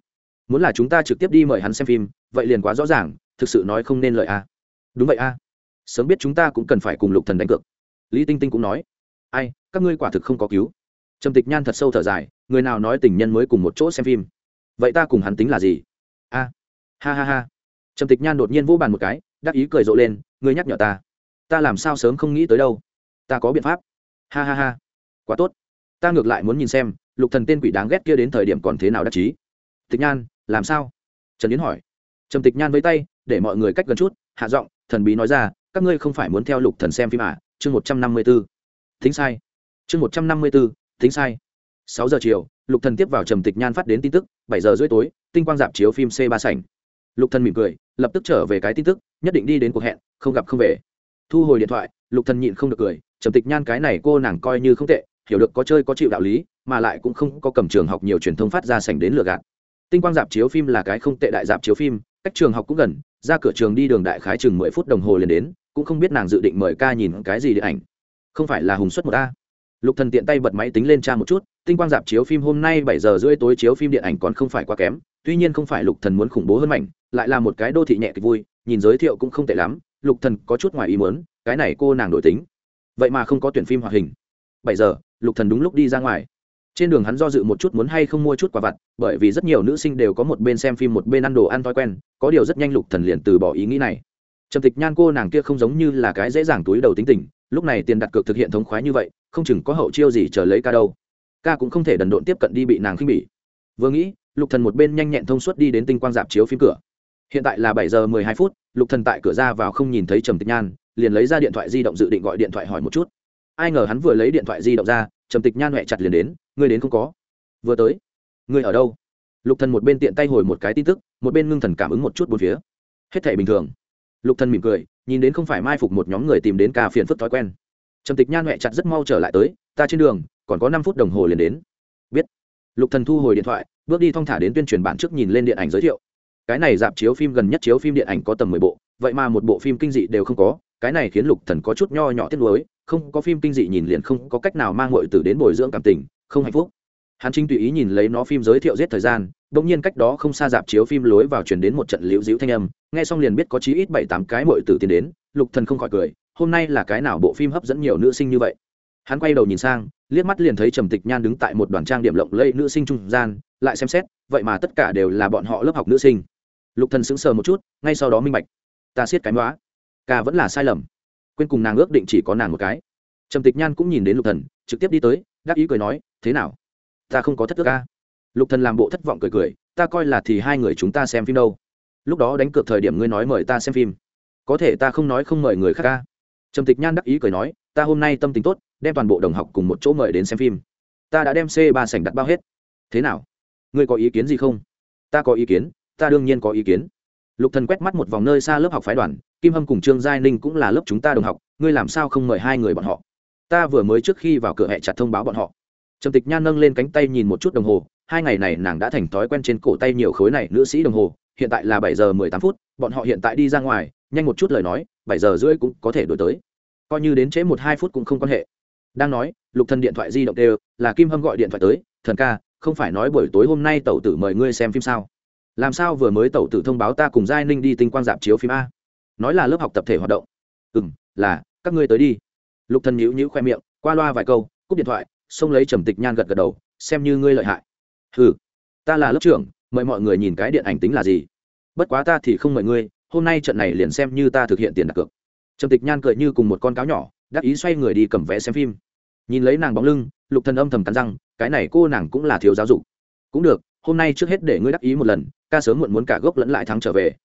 Muốn là chúng ta trực tiếp đi mời hắn xem phim, vậy liền quá rõ ràng, thực sự nói không nên lời a. Đúng vậy a. Sớm biết chúng ta cũng cần phải cùng lục thần đánh cược. Lý tinh tinh cũng nói. Ai, các ngươi quả thực không có cứu. Trầm tịch nhan thật sâu thở dài, người nào nói tình nhân mới cùng một chỗ xem phim? Vậy ta cùng hắn tính là gì? A. Ha ha ha. Trầm tịch nhan đột nhiên vỗ bàn một cái, đắc ý cười rộ lên, ngươi nhắc nhở ta. Ta làm sao sớm không nghĩ tới đâu. Ta có biện pháp. Ha ha ha. Quá tốt ta ngược lại muốn nhìn xem, lục thần tên quỷ đáng ghét kia đến thời điểm còn thế nào đắc chí. Tịch nhan, làm sao? Trần yến hỏi. Trầm tịch nhan với tay, để mọi người cách gần chút, hạ giọng, thần bí nói ra, các ngươi không phải muốn theo lục thần xem phim à? Chương một trăm năm mươi b ố thính sai. Chương một trăm năm mươi b ố thính sai. Sáu giờ chiều, lục thần tiếp vào trầm tịch nhan phát đến tin tức, bảy giờ rưỡi tối, tinh quang dạp chiếu phim c ba sảnh. Lục thần mỉm cười, lập tức trở về cái tin tức, nhất định đi đến cuộc hẹn, không gặp không về. Thu hồi điện thoại, lục thần nhịn không được cười, trầm tịch nhan cái này cô nàng coi như không tệ hiểu được có chơi có chịu đạo lý, mà lại cũng không có cầm trường học nhiều truyền thông phát ra sảnh đến lừa gạt. Tinh quang dạp chiếu phim là cái không tệ đại dạp chiếu phim, cách trường học cũng gần, ra cửa trường đi đường đại khái chừng mười phút đồng hồ liền đến, cũng không biết nàng dự định mời ca nhìn cái gì điện ảnh. Không phải là hùng xuất một a. Lục thần tiện tay bật máy tính lên tra một chút, tinh quang dạp chiếu phim hôm nay bảy giờ rưỡi tối chiếu phim điện ảnh còn không phải quá kém, tuy nhiên không phải lục thần muốn khủng bố hơn mạnh lại là một cái đô thị nhẹ kịch vui, nhìn giới thiệu cũng không tệ lắm, lục thần có chút ngoài ý muốn, cái này cô nàng đổi tính. Vậy mà không có tuyển phim hoạt hình. Bảy giờ lục thần đúng lúc đi ra ngoài. Trên đường hắn do dự một chút muốn hay không mua chút quà vặt, bởi vì rất nhiều nữ sinh đều có một bên xem phim một bên ăn đồ ăn thói quen, có điều rất nhanh lục thần liền từ bỏ ý nghĩ này. Trầm tịch nhan cô nàng kia không giống như là cái dễ dàng túi đầu tính tình, lúc này tiền đặt cược thực hiện thống khoái như vậy, không chừng có hậu chiêu gì chờ lấy ca đâu. Ca cũng không thể đần độn tiếp cận đi bị nàng khinh bỉ. Vừa nghĩ, lục thần một bên nhanh nhẹn thông suốt đi đến tinh quang dạp chiếu phim cửa. Hiện tại là bảy giờ mười hai phút, lục thần tại cửa ra vào không nhìn thấy trầm tịch nhan, liền lấy ra điện thoại di động dự định gọi điện thoại hỏi một chút ai ngờ hắn vừa lấy điện thoại di động ra, trầm tịch nhan huệ chặt liền đến, ngươi đến không có. Vừa tới. Ngươi ở đâu? Lục thần một bên tiện tay hồi một cái tin tức, một bên ngưng thần cảm ứng một chút bốn phía. Hết thể bình thường. Lục thần mỉm cười, nhìn đến không phải mai phục một nhóm người tìm đến cà phiền phức thói quen. Trầm tịch nhan huệ chặt rất mau trở lại tới, ta trên đường, còn có năm phút đồng hồ liền đến. Biết. Lục thần thu hồi điện thoại, bước đi thong thả đến tuyên truyền bản trước nhìn lên điện ảnh giới thiệu. Cái này dạp chiếu phim gần nhất chiếu phim điện ảnh có tầm mười bộ, vậy mà một bộ phim kinh dị đều không có, cái này khiến lục thần có chút nho nhỏ tiếc nuối không có phim kinh dị nhìn liền không có cách nào mang mọi tử đến bồi dưỡng cảm tình, không hạnh phúc. Hắn chính tùy ý nhìn lấy nó phim giới thiệu giết thời gian bỗng nhiên cách đó không xa dạp chiếu phim lối vào truyền đến một trận liễu dĩu thanh âm, nghe xong liền biết có chí ít bảy tám cái mọi tử tiến đến, lục thần không khỏi cười, hôm nay là cái nào bộ phim hấp dẫn nhiều nữ sinh như vậy? Hắn quay đầu nhìn sang, liếc mắt liền thấy trầm tịch nhan đứng tại một đoàn trang điểm lộng lẫy nữ sinh trung gian, lại xem xét, vậy mà tất cả đều là bọn họ lớp học nữ sinh. Lục thần sững sờ một chút, ngay sau đó minh bạch. Ta siết cái móa ca vẫn là sai lầm quên cùng nàng ước định chỉ có nàng một cái. Trầm tịch nhan cũng nhìn đến lục thần, trực tiếp đi tới đáp ý cười nói, thế nào? Ta không có thất thức ca lục thần làm bộ thất vọng cười cười, ta coi là thì hai người chúng ta xem phim đâu. Lúc đó đánh cược thời điểm ngươi nói mời ta xem phim. Có thể ta không nói không mời người khác ca trầm tịch nhan đắc ý cười nói, ta hôm nay tâm tình tốt, đem toàn bộ đồng học cùng một chỗ mời đến xem phim. Ta đã đem c ba sảnh đặt bao hết. Thế nào? Ngươi có ý kiến gì không? Ta có ý kiến, ta đương nhiên có ý kiến. Lục thần quét mắt một vòng nơi xa lớp học phái đoàn kim hâm cùng trương giai ninh cũng là lớp chúng ta đồng học, ngươi làm sao không mời hai người bọn họ? Ta vừa mới trước khi vào cửa hẹ chặt thông báo bọn họ. Trầm tịch nhan nâng lên cánh tay nhìn một chút đồng hồ, hai ngày này nàng đã thành thói quen trên cổ tay nhiều khối này nữ sĩ đồng hồ, hiện tại là bảy giờ mười tám phút, bọn họ hiện tại đi ra ngoài, nhanh một chút lời nói, bảy giờ rưỡi cũng có thể đổi tới. Coi như đến trễ một hai phút cũng không quan hệ. Đang nói, lục thần điện thoại di động đều, là kim hâm gọi điện thoại tới, thần ca, không phải nói buổi tối hôm nay tẩu tử mời ngươi xem phim sao? Làm sao vừa mới tẩu tử thông báo ta cùng giai ninh đi tinh quang dạp chiếu phim a? Nói là lớp học tập thể hoạt động. Ừ m là, các ngươi tới đi. Lục thần nhíu nhíu khoe miệng, qua loa vài câu, cúp điện thoại, xông lấy trầm tịch nhan gật gật đầu, xem như ngươi lợi hại. Ừ ta là lớp trưởng, mời mọi người nhìn cái điện ảnh tính là gì. Bất quá ta thì không mời ngươi, hôm nay trận này liền xem như ta thực hiện tiền đặt cược. Trầm tịch nhan cười như cùng một con cáo nhỏ, đắc ý xoay người đi cầm vé xem phim. Nhìn lấy nàng bóng lưng, lục thần âm thầm cắn răng, cái này cô nàng cũng là thiếu giáo dục. Cũng được, hôm nay trước hết để ngươi đắc ý một lần, ca sớm muộn muốn cả gốc lẫn lại thắng trở về.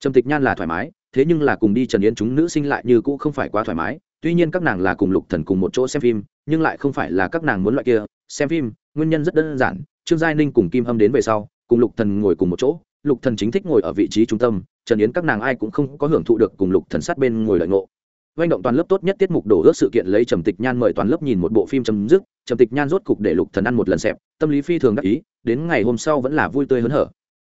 Trầm tịch nhan là thoải mái thế nhưng là cùng đi trần yến chúng nữ sinh lại như cũ không phải quá thoải mái, tuy nhiên các nàng là cùng lục thần cùng một chỗ xem phim, nhưng lại không phải là các nàng muốn loại kia, xem phim, nguyên nhân rất đơn giản, trương giai ninh cùng kim hâm đến về sau, cùng lục thần ngồi cùng một chỗ, lục thần chính thích ngồi ở vị trí trung tâm, trần yến các nàng ai cũng không có hưởng thụ được cùng lục thần sát bên ngồi lợi ngộ. Doanh động toàn lớp tốt nhất tiết mục đổ ước sự kiện lấy trầm tịch nhan mời toàn lớp nhìn một bộ phim chấm dứt, trầm tịch nhan rốt cục để lục thần ăn một lần xẹp, tâm lý phi thường đắc ý, đến ngày hôm sau vẫn là vui tươi hớn hở.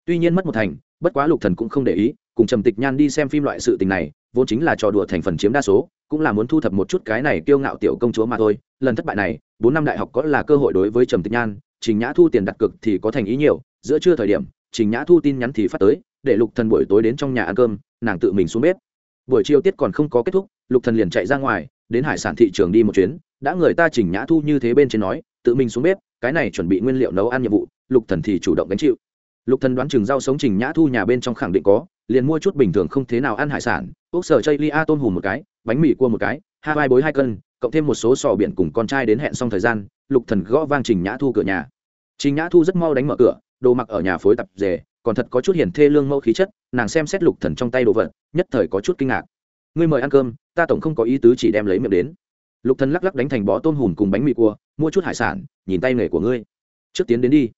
Tuy nhiên mất một thành bất quá lục thần cũng không để ý, cùng trầm tịch nhan đi xem phim loại sự tình này, vốn chính là trò đùa thành phần chiếm đa số, cũng là muốn thu thập một chút cái này kiêu ngạo tiểu công chúa mà thôi. Lần thất bại này, bốn năm đại học có là cơ hội đối với trầm tịch nhan, trình nhã thu tiền đặt cược thì có thành ý nhiều, giữa trưa thời điểm, trình nhã thu tin nhắn thì phát tới, để lục thần buổi tối đến trong nhà ăn cơm, nàng tự mình xuống bếp. Buổi chiều tiết còn không có kết thúc, lục thần liền chạy ra ngoài, đến hải sản thị trường đi một chuyến, đã người ta chỉnh nhã thu như thế bên trên nói, tự mình xuống bếp, cái này chuẩn bị nguyên liệu nấu ăn nhiệm vụ, lục thần thì chủ động gánh chịu lục thần đoán chừng rau sống trình nhã thu nhà bên trong khẳng định có, liền mua chút bình thường không thế nào ăn hải sản, ốc sở chây lia tôm hùm một cái, bánh mì cua một cái hai vai bối hai cân, cộng thêm một số sò biển cùng con trai đến hẹn xong thời gian, lục thần gõ vang trình nhã thu cửa nhà. Trình nhã thu rất mau đánh mở cửa, đồ mặc ở nhà phối tập dề, còn thật có chút hiển thê lương mẫu khí chất, nàng xem xét lục thần trong tay đồ vật, nhất thời có chút kinh ngạc. Ngươi mời ăn cơm, ta tổng không có ý tứ chỉ đem lấy miệng đến. Lục thần lắc lắc đánh thành bó tôm hùm cùng bánh mì cua, mua chút hải sản, nhìn tay nghề của ngươi. Trước tiến đến đi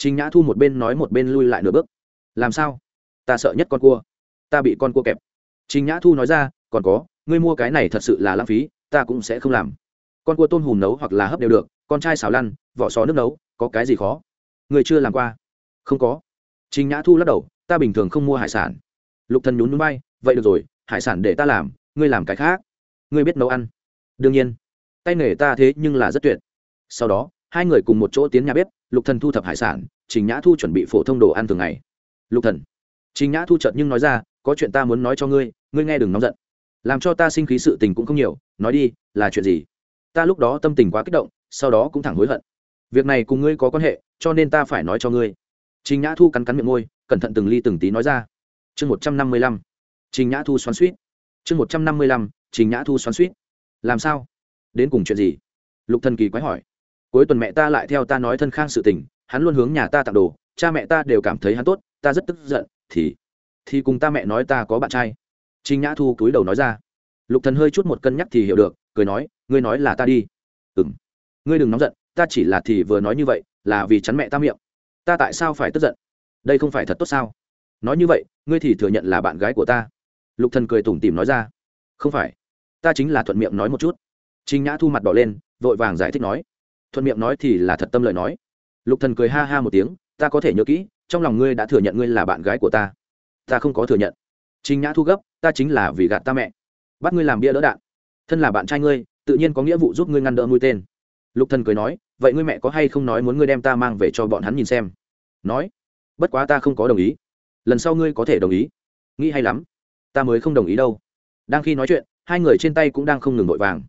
trình nhã thu một bên nói một bên lui lại nửa bước. Làm sao? Ta sợ nhất con cua. Ta bị con cua kẹp. Trình nhã thu nói ra, còn có, ngươi mua cái này thật sự là lãng phí, ta cũng sẽ không làm. Con cua tôm hùm nấu hoặc là hấp đều được, con trai xào lăn, vỏ sò nước nấu, có cái gì khó? Ngươi chưa làm qua? Không có. Trình nhã thu lắc đầu, ta bình thường không mua hải sản. Lục thần nhún nhún vai. vậy được rồi, hải sản để ta làm, ngươi làm cái khác. Ngươi biết nấu ăn. Đương nhiên. Tay nghề ta thế nhưng là rất tuyệt. Sau đó hai người cùng một chỗ tiến nhà bếp, lục thần thu thập hải sản, trình nhã thu chuẩn bị phổ thông đồ ăn thường ngày. Lục thần, trình nhã thu chợt nhưng nói ra, có chuyện ta muốn nói cho ngươi ngươi nghe đừng nóng giận. Làm cho ta sinh khí sự tình cũng không nhiều, nói đi, là chuyện gì? Ta lúc đó tâm tình quá kích động, sau đó cũng thẳng hối hận. Việc này cùng ngươi có quan hệ, cho nên ta phải nói cho ngươi. Trình nhã thu cắn cắn miệng môi, cẩn thận từng ly từng tí nói ra. Chương một trăm năm mươi lăm, trình nhã thu xoắn suýt chương một trăm năm mươi lăm, trình nhã thu xoắn suýt làm sao? Đến cùng chuyện gì? Lục thần kỳ quái hỏi cuối tuần mẹ ta lại theo ta nói thân khang sự tình, hắn luôn hướng nhà ta tặng đồ, cha mẹ ta đều cảm thấy hắn tốt, ta rất tức giận, thì thì cùng ta mẹ nói ta có bạn trai. Trình nhã thu cúi đầu nói ra. Lục thần hơi chút một cân nhắc thì hiểu được, cười nói, ngươi nói là ta đi. Ừ m ngươi đừng nóng giận, ta chỉ là thì vừa nói như vậy, là vì chắn mẹ ta miệng. Ta tại sao phải tức giận? Đây không phải thật tốt sao? Nói như vậy, ngươi thì thừa nhận là bạn gái của ta. Lục thần cười tủm tỉm nói ra. Không phải. Ta chính là thuận miệng nói một chút. Trinh nhã thu mặt đỏ lên, vội vàng giải thích nói thuận miệng nói thì là thật tâm lời nói. Lục thần cười ha ha một tiếng, ta có thể nhớ kỹ, trong lòng ngươi đã thừa nhận ngươi là bạn gái của ta. Ta không có thừa nhận. Trình nhã thu gấp, ta chính là vì gạt ta mẹ. Bắt ngươi làm bia đỡ đạn. Thân là bạn trai ngươi, tự nhiên có nghĩa vụ giúp ngươi ngăn đỡ mũi tên. Lục thần cười nói, vậy ngươi mẹ có hay không nói muốn ngươi đem ta mang về cho bọn hắn nhìn xem? Nói, bất quá ta không có đồng ý. Lần sau ngươi có thể đồng ý. Nghĩ hay lắm. Ta mới không đồng ý đâu. Đang khi nói chuyện, hai người trên tay cũng đang không ngừng vội vàng.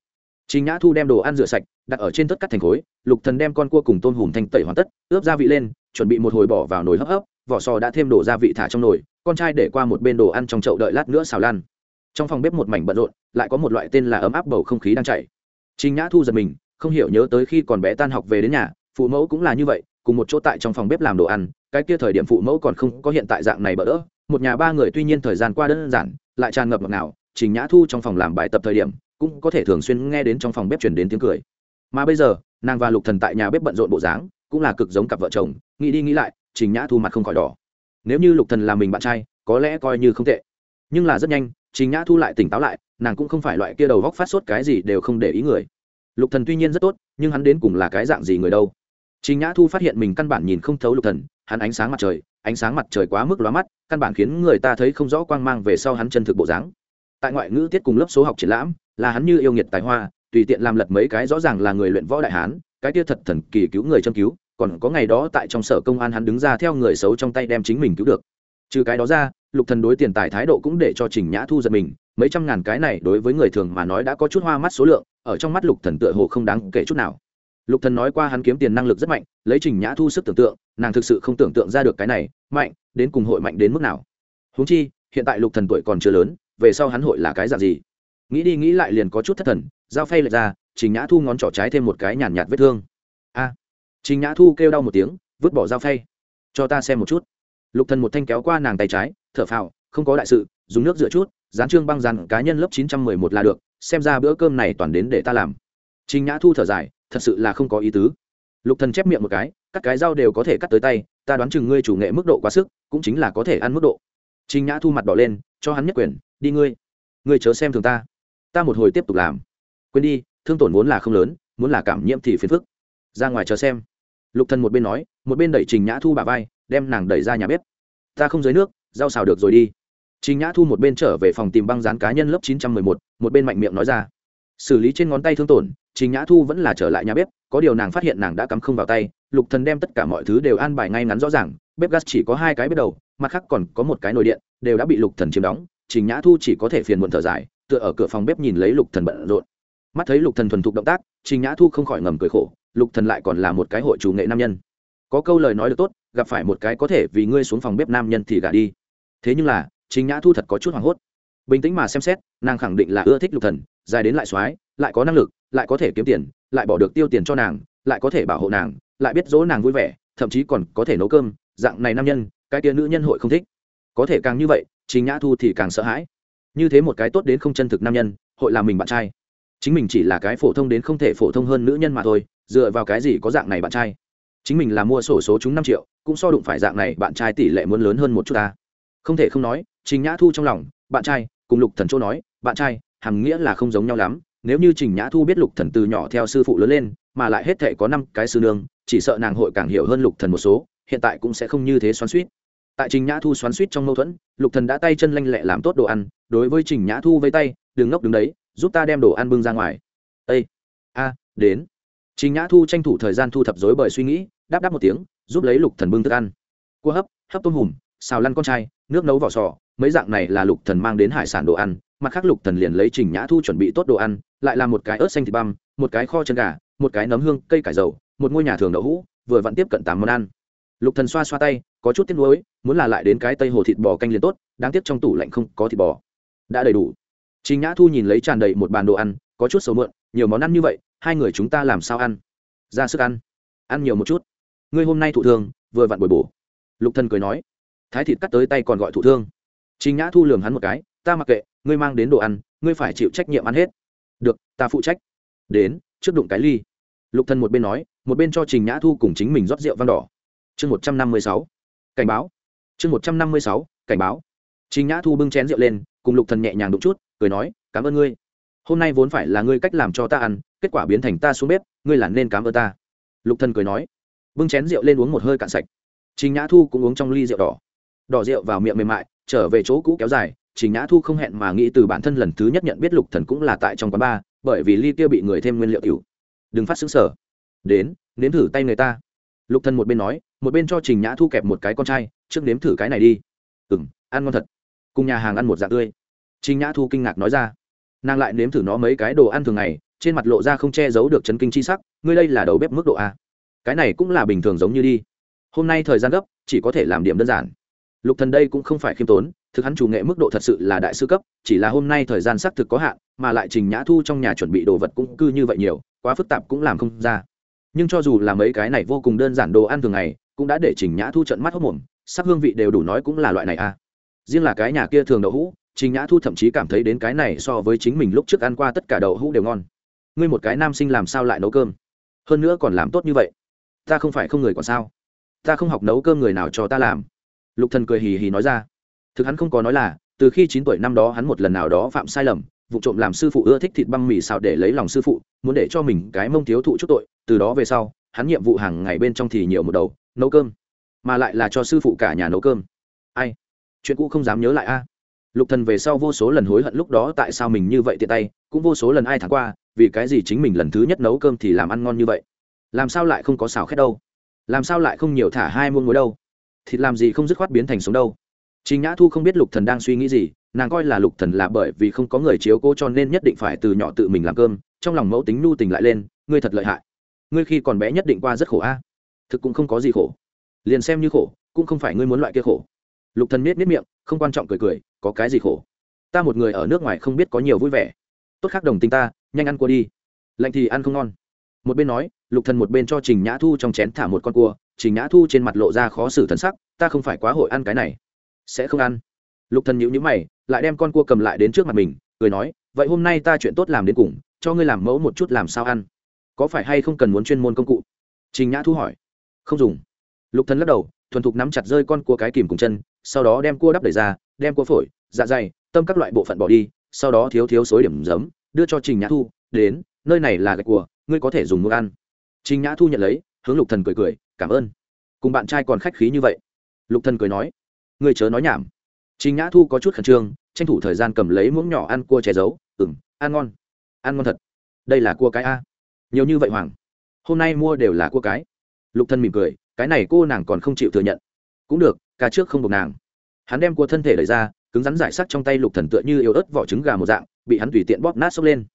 Trình Nhã Thu đem đồ ăn rửa sạch, đặt ở trên tất cắt thành khối, Lục Thần đem con cua cùng tôm hùm thanh tẩy hoàn tất, ướp gia vị lên, chuẩn bị một hồi bỏ vào nồi hấp hấp, vỏ sò đã thêm đổ gia vị thả trong nồi, con trai để qua một bên đồ ăn trong chậu đợi lát nữa xào lan. Trong phòng bếp một mảnh bận rộn, lại có một loại tên là ấm áp bầu không khí đang chảy. Trình Nhã Thu giật mình, không hiểu nhớ tới khi còn bé tan học về đến nhà, phụ mẫu cũng là như vậy, cùng một chỗ tại trong phòng bếp làm đồ ăn, cái kia thời điểm phụ mẫu còn không có hiện tại dạng này bỡ đỡ, một nhà ba người tuy nhiên thời gian qua đơn giản, lại tràn ngập ngọt ngào, Trình Nhã Thu trong phòng làm bài tập thời điểm, cũng có thể thường xuyên nghe đến trong phòng bếp truyền đến tiếng cười. Mà bây giờ, nàng và lục thần tại nhà bếp bận rộn bộ dáng, cũng là cực giống cặp vợ chồng, nghĩ đi nghĩ lại, trình nhã thu mặt không khỏi đỏ. Nếu như lục thần là mình bạn trai, có lẽ coi như không tệ. Nhưng là rất nhanh, trình nhã thu lại tỉnh táo lại, nàng cũng không phải loại kia đầu góc phát sốt cái gì đều không để ý người. Lục thần tuy nhiên rất tốt, nhưng hắn đến cùng là cái dạng gì người đâu? Trình nhã thu phát hiện mình căn bản nhìn không thấu lục thần, hắn ánh sáng mặt trời, ánh sáng mặt trời quá mức lóa mắt, căn bản khiến người ta thấy không rõ quang mang về sau hắn chân thực bộ dáng. Tại ngoại ngữ tiết cùng lớp số học triển lãm là hắn như yêu nghiệt tài hoa, tùy tiện làm lật mấy cái rõ ràng là người luyện võ đại hán, cái kia thật thần kỳ cứu người châm cứu, còn có ngày đó tại trong sở công an hắn đứng ra theo người xấu trong tay đem chính mình cứu được. Trừ cái đó ra, lục thần đối tiền tài thái độ cũng để cho trình nhã thu giật mình, mấy trăm ngàn cái này đối với người thường mà nói đã có chút hoa mắt số lượng, ở trong mắt lục thần tựa hồ không đáng kể chút nào. Lục thần nói qua hắn kiếm tiền năng lực rất mạnh, lấy trình nhã thu sức tưởng tượng, nàng thực sự không tưởng tượng ra được cái này, mạnh, đến cùng hội mạnh đến mức nào. Huống chi, hiện tại lục thần tuổi còn chưa lớn, về sau hắn hội là cái dạng gì? Nghĩ đi nghĩ lại liền có chút thất thần dao phay lệch ra trình nhã thu ngón trỏ trái thêm một cái nhàn nhạt, vết thương. A! Trình nhã thu kêu đau một tiếng vứt bỏ dao phay. Cho ta xem một chút. Lục thần một thanh kéo qua nàng tay trái thở phào không có đại sự dùng nước rửa chút dán trương băng dàn cá nhân lớp chín trăm mười một là được xem ra bữa cơm này toàn đến để ta làm. Trình nhã thu thở dài thật sự là không có ý tứ. Lục thần chép miệng một cái các cái dao đều có thể cắt tới tay ta đoán chừng ngươi chủ nghệ mức độ quá sức cũng chính là có thể ăn mức độ. Trình nhã thu mặt đỏ lên cho hắn nhất quyền đi ngươi. Ngươi chớ xem thường ta ta một hồi tiếp tục làm. Quên đi, thương tổn vốn là không lớn, muốn là cảm nhiễm thì phiền phức. Ra ngoài chờ xem. Lục thần một bên nói, một bên đẩy trình nhã thu bà vai, đem nàng đẩy ra nhà bếp. Ta không dưới nước, rau xào được rồi đi. Trình nhã thu một bên trở về phòng tìm băng dán cá nhân lớp chín trăm mười một một bên mạnh miệng nói ra. Xử lý trên ngón tay thương tổn, trình nhã thu vẫn là trở lại nhà bếp, có điều nàng phát hiện nàng đã cắm không vào tay. Lục thần đem tất cả mọi thứ đều an bài ngay ngắn rõ ràng, bếp gas chỉ có hai cái bếp đầu, mặt khác còn có một cái nồi điện, đều đã bị lục thần chiếm đóng. Trình nhã thu chỉ có thể phiền muộn thở dài tựa ở cửa phòng bếp nhìn lấy lục thần bận rộn. Mắt thấy lục thần thuần thục động tác, trình nhã thu không khỏi ngầm cười khổ, lục thần lại còn là một cái hội chủ nghệ nam nhân. Có câu lời nói được tốt, gặp phải một cái có thể vì ngươi xuống phòng bếp nam nhân thì gả đi. Thế nhưng là, trình nhã thu thật có chút hoảng hốt. Bình tĩnh mà xem xét, nàng khẳng định là ưa thích lục thần, dài đến lại soái, lại có năng lực, lại có thể kiếm tiền, lại bỏ được tiêu tiền cho nàng, lại có thể bảo hộ nàng, lại biết dỗ nàng vui vẻ, thậm chí còn có thể nấu cơm. Dạng này nam nhân, cái kia nữ nhân hội không thích. Có thể càng như vậy chính nhã thu thì càng sợ hãi như thế một cái tốt đến không chân thực nam nhân, hội làm mình bạn trai. Chính mình chỉ là cái phổ thông đến không thể phổ thông hơn nữ nhân mà thôi, dựa vào cái gì có dạng này bạn trai? Chính mình là mua sổ số chúng năm triệu, cũng so đụng phải dạng này bạn trai tỷ lệ muốn lớn hơn một chút ta. Không thể không nói, trình nhã thu trong lòng, bạn trai, cùng lục thần chỗ nói, bạn trai, hàm nghĩa là không giống nhau lắm. Nếu như trình nhã thu biết lục thần từ nhỏ theo sư phụ lớn lên, mà lại hết thể có năm cái sư nương, chỉ sợ nàng hội càng hiểu hơn lục thần một số, hiện tại cũng sẽ không như thế xoắn suýt tại trình nhã thu xoắn suýt trong mâu thuẫn, lục thần đã tay chân lanh lẹ làm tốt đồ ăn, đối với trình nhã thu với tay, đừng ngốc đứng đấy, giúp ta đem đồ ăn bưng ra ngoài. Ây a, đến. Trình nhã thu tranh thủ thời gian thu thập rối bởi suy nghĩ, đáp đáp một tiếng, giúp lấy lục thần bưng thức ăn. Cua hấp hấp tôm hùm, xào lăn con trai, nước nấu vỏ sò, mấy dạng này là lục thần mang đến hải sản đồ ăn, mặt khác lục thần liền lấy trình nhã thu chuẩn bị tốt đồ ăn, lại làm một cái ớt xanh thịt băm, một cái kho chân gà, một cái nấm hương, cây cải dầu, một ngôi nhà thường đậu hũ, vừa vặn tiếp cận tám món ăn. Lục thần xoa xoa tay có chút tiếc nuối, muốn là lại đến cái tây hồ thịt bò canh liền tốt, đáng tiếc trong tủ lạnh không có thịt bò. Đã đầy đủ. Trình nhã thu nhìn lấy tràn đầy một bàn đồ ăn, có chút sầu mượn nhiều món ăn như vậy, hai người chúng ta làm sao ăn? Ra sức ăn. Ăn nhiều một chút. Ngươi hôm nay thụ thương, vừa vặn bồi bổ. Lục thần cười nói. Thái thịt cắt tới tay còn gọi thụ thương. Trình nhã thu lường hắn một cái, ta mặc kệ, ngươi mang đến đồ ăn, ngươi phải chịu trách nhiệm ăn hết. Được, ta phụ trách. Đến, trước đụng cái ly. Lục thần một bên nói, một bên cho trình nhã thu cùng chính mình rót rượu vang đỏ. Chương một trăm năm mươi sáu cảnh báo. Chương một trăm năm mươi sáu, cảnh báo. Trình nhã thu bưng chén rượu lên, cùng lục thần nhẹ nhàng đụng chút, cười nói, cảm ơn ngươi. Hôm nay vốn phải là ngươi cách làm cho ta ăn, kết quả biến thành ta xuống bếp, ngươi là nên cảm ơn ta. Lục thần cười nói, bưng chén rượu lên uống một hơi cạn sạch. Trình nhã thu cũng uống trong ly rượu đỏ. Đỏ rượu vào miệng mềm mại, trở về chỗ cũ kéo dài, trình nhã thu không hẹn mà nghĩ từ bản thân lần thứ nhất nhận biết lục thần cũng là tại trong quán bar bởi vì ly kia bị người thêm nguyên liệu tiểu. Đừng phát xứng sở. Đến, nếm thử tay người ta lục thần một bên nói, một bên cho trình nhã thu kẹp một cái con trai, trước nếm thử cái này đi. Ừm, ăn ngon thật. Cùng nhà hàng ăn một dạng tươi. Trình nhã thu kinh ngạc nói ra. Nàng lại nếm thử nó mấy cái đồ ăn thường ngày, trên mặt lộ ra không che giấu được chấn kinh chi sắc, ngươi đây là đầu bếp mức độ a. Cái này cũng là bình thường giống như đi. Hôm nay thời gian gấp, chỉ có thể làm điểm đơn giản. Lục thần đây cũng không phải khiêm tốn, thực hắn chủ nghệ mức độ thật sự là đại sư cấp, chỉ là hôm nay thời gian xác thực có hạn, mà lại trình nhã thu trong nhà chuẩn bị đồ vật cũng cư như vậy nhiều, quá phức tạp cũng làm không ra nhưng cho dù là mấy cái này vô cùng đơn giản đồ ăn thường ngày, cũng đã để trình nhã thu trận mắt hốc mồm sắc hương vị đều đủ nói cũng là loại này a riêng là cái nhà kia thường đậu hũ, trình nhã thu thậm chí cảm thấy đến cái này so với chính mình lúc trước ăn qua tất cả đậu hũ đều ngon. Ngươi một cái nam sinh làm sao lại nấu cơm? Hơn nữa còn làm tốt như vậy. Ta không phải không người còn sao? Ta không học nấu cơm người nào cho ta làm. Lục thần cười hì hì nói ra. Thực hắn không có nói là, từ khi chín tuổi năm đó hắn một lần nào đó phạm sai lầm vụ trộm làm sư phụ ưa thích thịt băm mì xào để lấy lòng sư phụ muốn để cho mình cái mông thiếu thụ chút tội từ đó về sau hắn nhiệm vụ hàng ngày bên trong thì nhiều một đầu nấu cơm mà lại là cho sư phụ cả nhà nấu cơm. Ai? Chuyện cũ không dám nhớ lại a. Lục thần về sau vô số lần hối hận lúc đó tại sao mình như vậy tiện tay cũng vô số lần ai tháng qua vì cái gì chính mình lần thứ nhất nấu cơm thì làm ăn ngon như vậy? Làm sao lại không có xào khét đâu? Làm sao lại không nhiều thả hai muôn muối đâu? Thịt làm gì không dứt khoát biến thành sống đâu? Trình Nhã Thu không biết Lục Thần đang suy nghĩ gì, nàng coi là Lục Thần là bởi vì không có người chiếu cố cho nên nhất định phải từ nhỏ tự mình làm cơm, trong lòng mẫu tính nu tình lại lên, ngươi thật lợi hại. Ngươi khi còn bé nhất định qua rất khổ a. À? Thực cũng không có gì khổ. Liền xem như khổ, cũng không phải ngươi muốn loại kia khổ. Lục Thần miết miết miệng, không quan trọng cười cười, có cái gì khổ. Ta một người ở nước ngoài không biết có nhiều vui vẻ. Tốt khác đồng tình ta, nhanh ăn cua đi. Lạnh thì ăn không ngon. Một bên nói, Lục Thần một bên cho Trình Nhã Thu trong chén thả một con cua, Trình Nhã Thu trên mặt lộ ra khó xử thần sắc, ta không phải quá hội ăn cái này sẽ không ăn lục thần nhíu nhíu mày lại đem con cua cầm lại đến trước mặt mình, cười nói, vậy hôm nay ta chuyện tốt làm đến cùng, cho ngươi làm mẫu một chút làm sao ăn. Có phải hay không cần muốn chuyên môn công cụ? Trình nhã thu hỏi. Không dùng. Lục thần lắc đầu, thuần thục nắm chặt rơi con cua cái kìm cùng chân, sau đó đem cua đắp đẩy ra, đem cua phổi dạ dày, tâm các loại bộ phận bỏ đi, sau đó thiếu thiếu xối điểm giấm, đưa cho trình nhã thu, đến, nơi này là gạch cua, ngươi có thể dùng mua ăn. Trình nhã thu nhận lấy, hướng lục thần cười cười, cảm ơn. Cùng bạn trai còn khách khí như vậy. Lục thần cười nói, ngươi chớ nói nhảm. Trình nhã thu có chút khẩn trương tranh thủ thời gian cầm lấy muỗng nhỏ ăn cua che giấu. Ừng ăn ngon. Ăn ngon thật. Đây là cua cái a. Nhiều như vậy hoàng. Hôm nay mua đều là cua cái. Lục thân mỉm cười, cái này cô nàng còn không chịu thừa nhận. Cũng được, ca trước không buộc nàng. Hắn đem cua thân thể lấy ra, cứng rắn giải sắc trong tay lục thần tựa như yếu ớt vỏ trứng gà một dạng, bị hắn tùy tiện bóp nát xốc lên.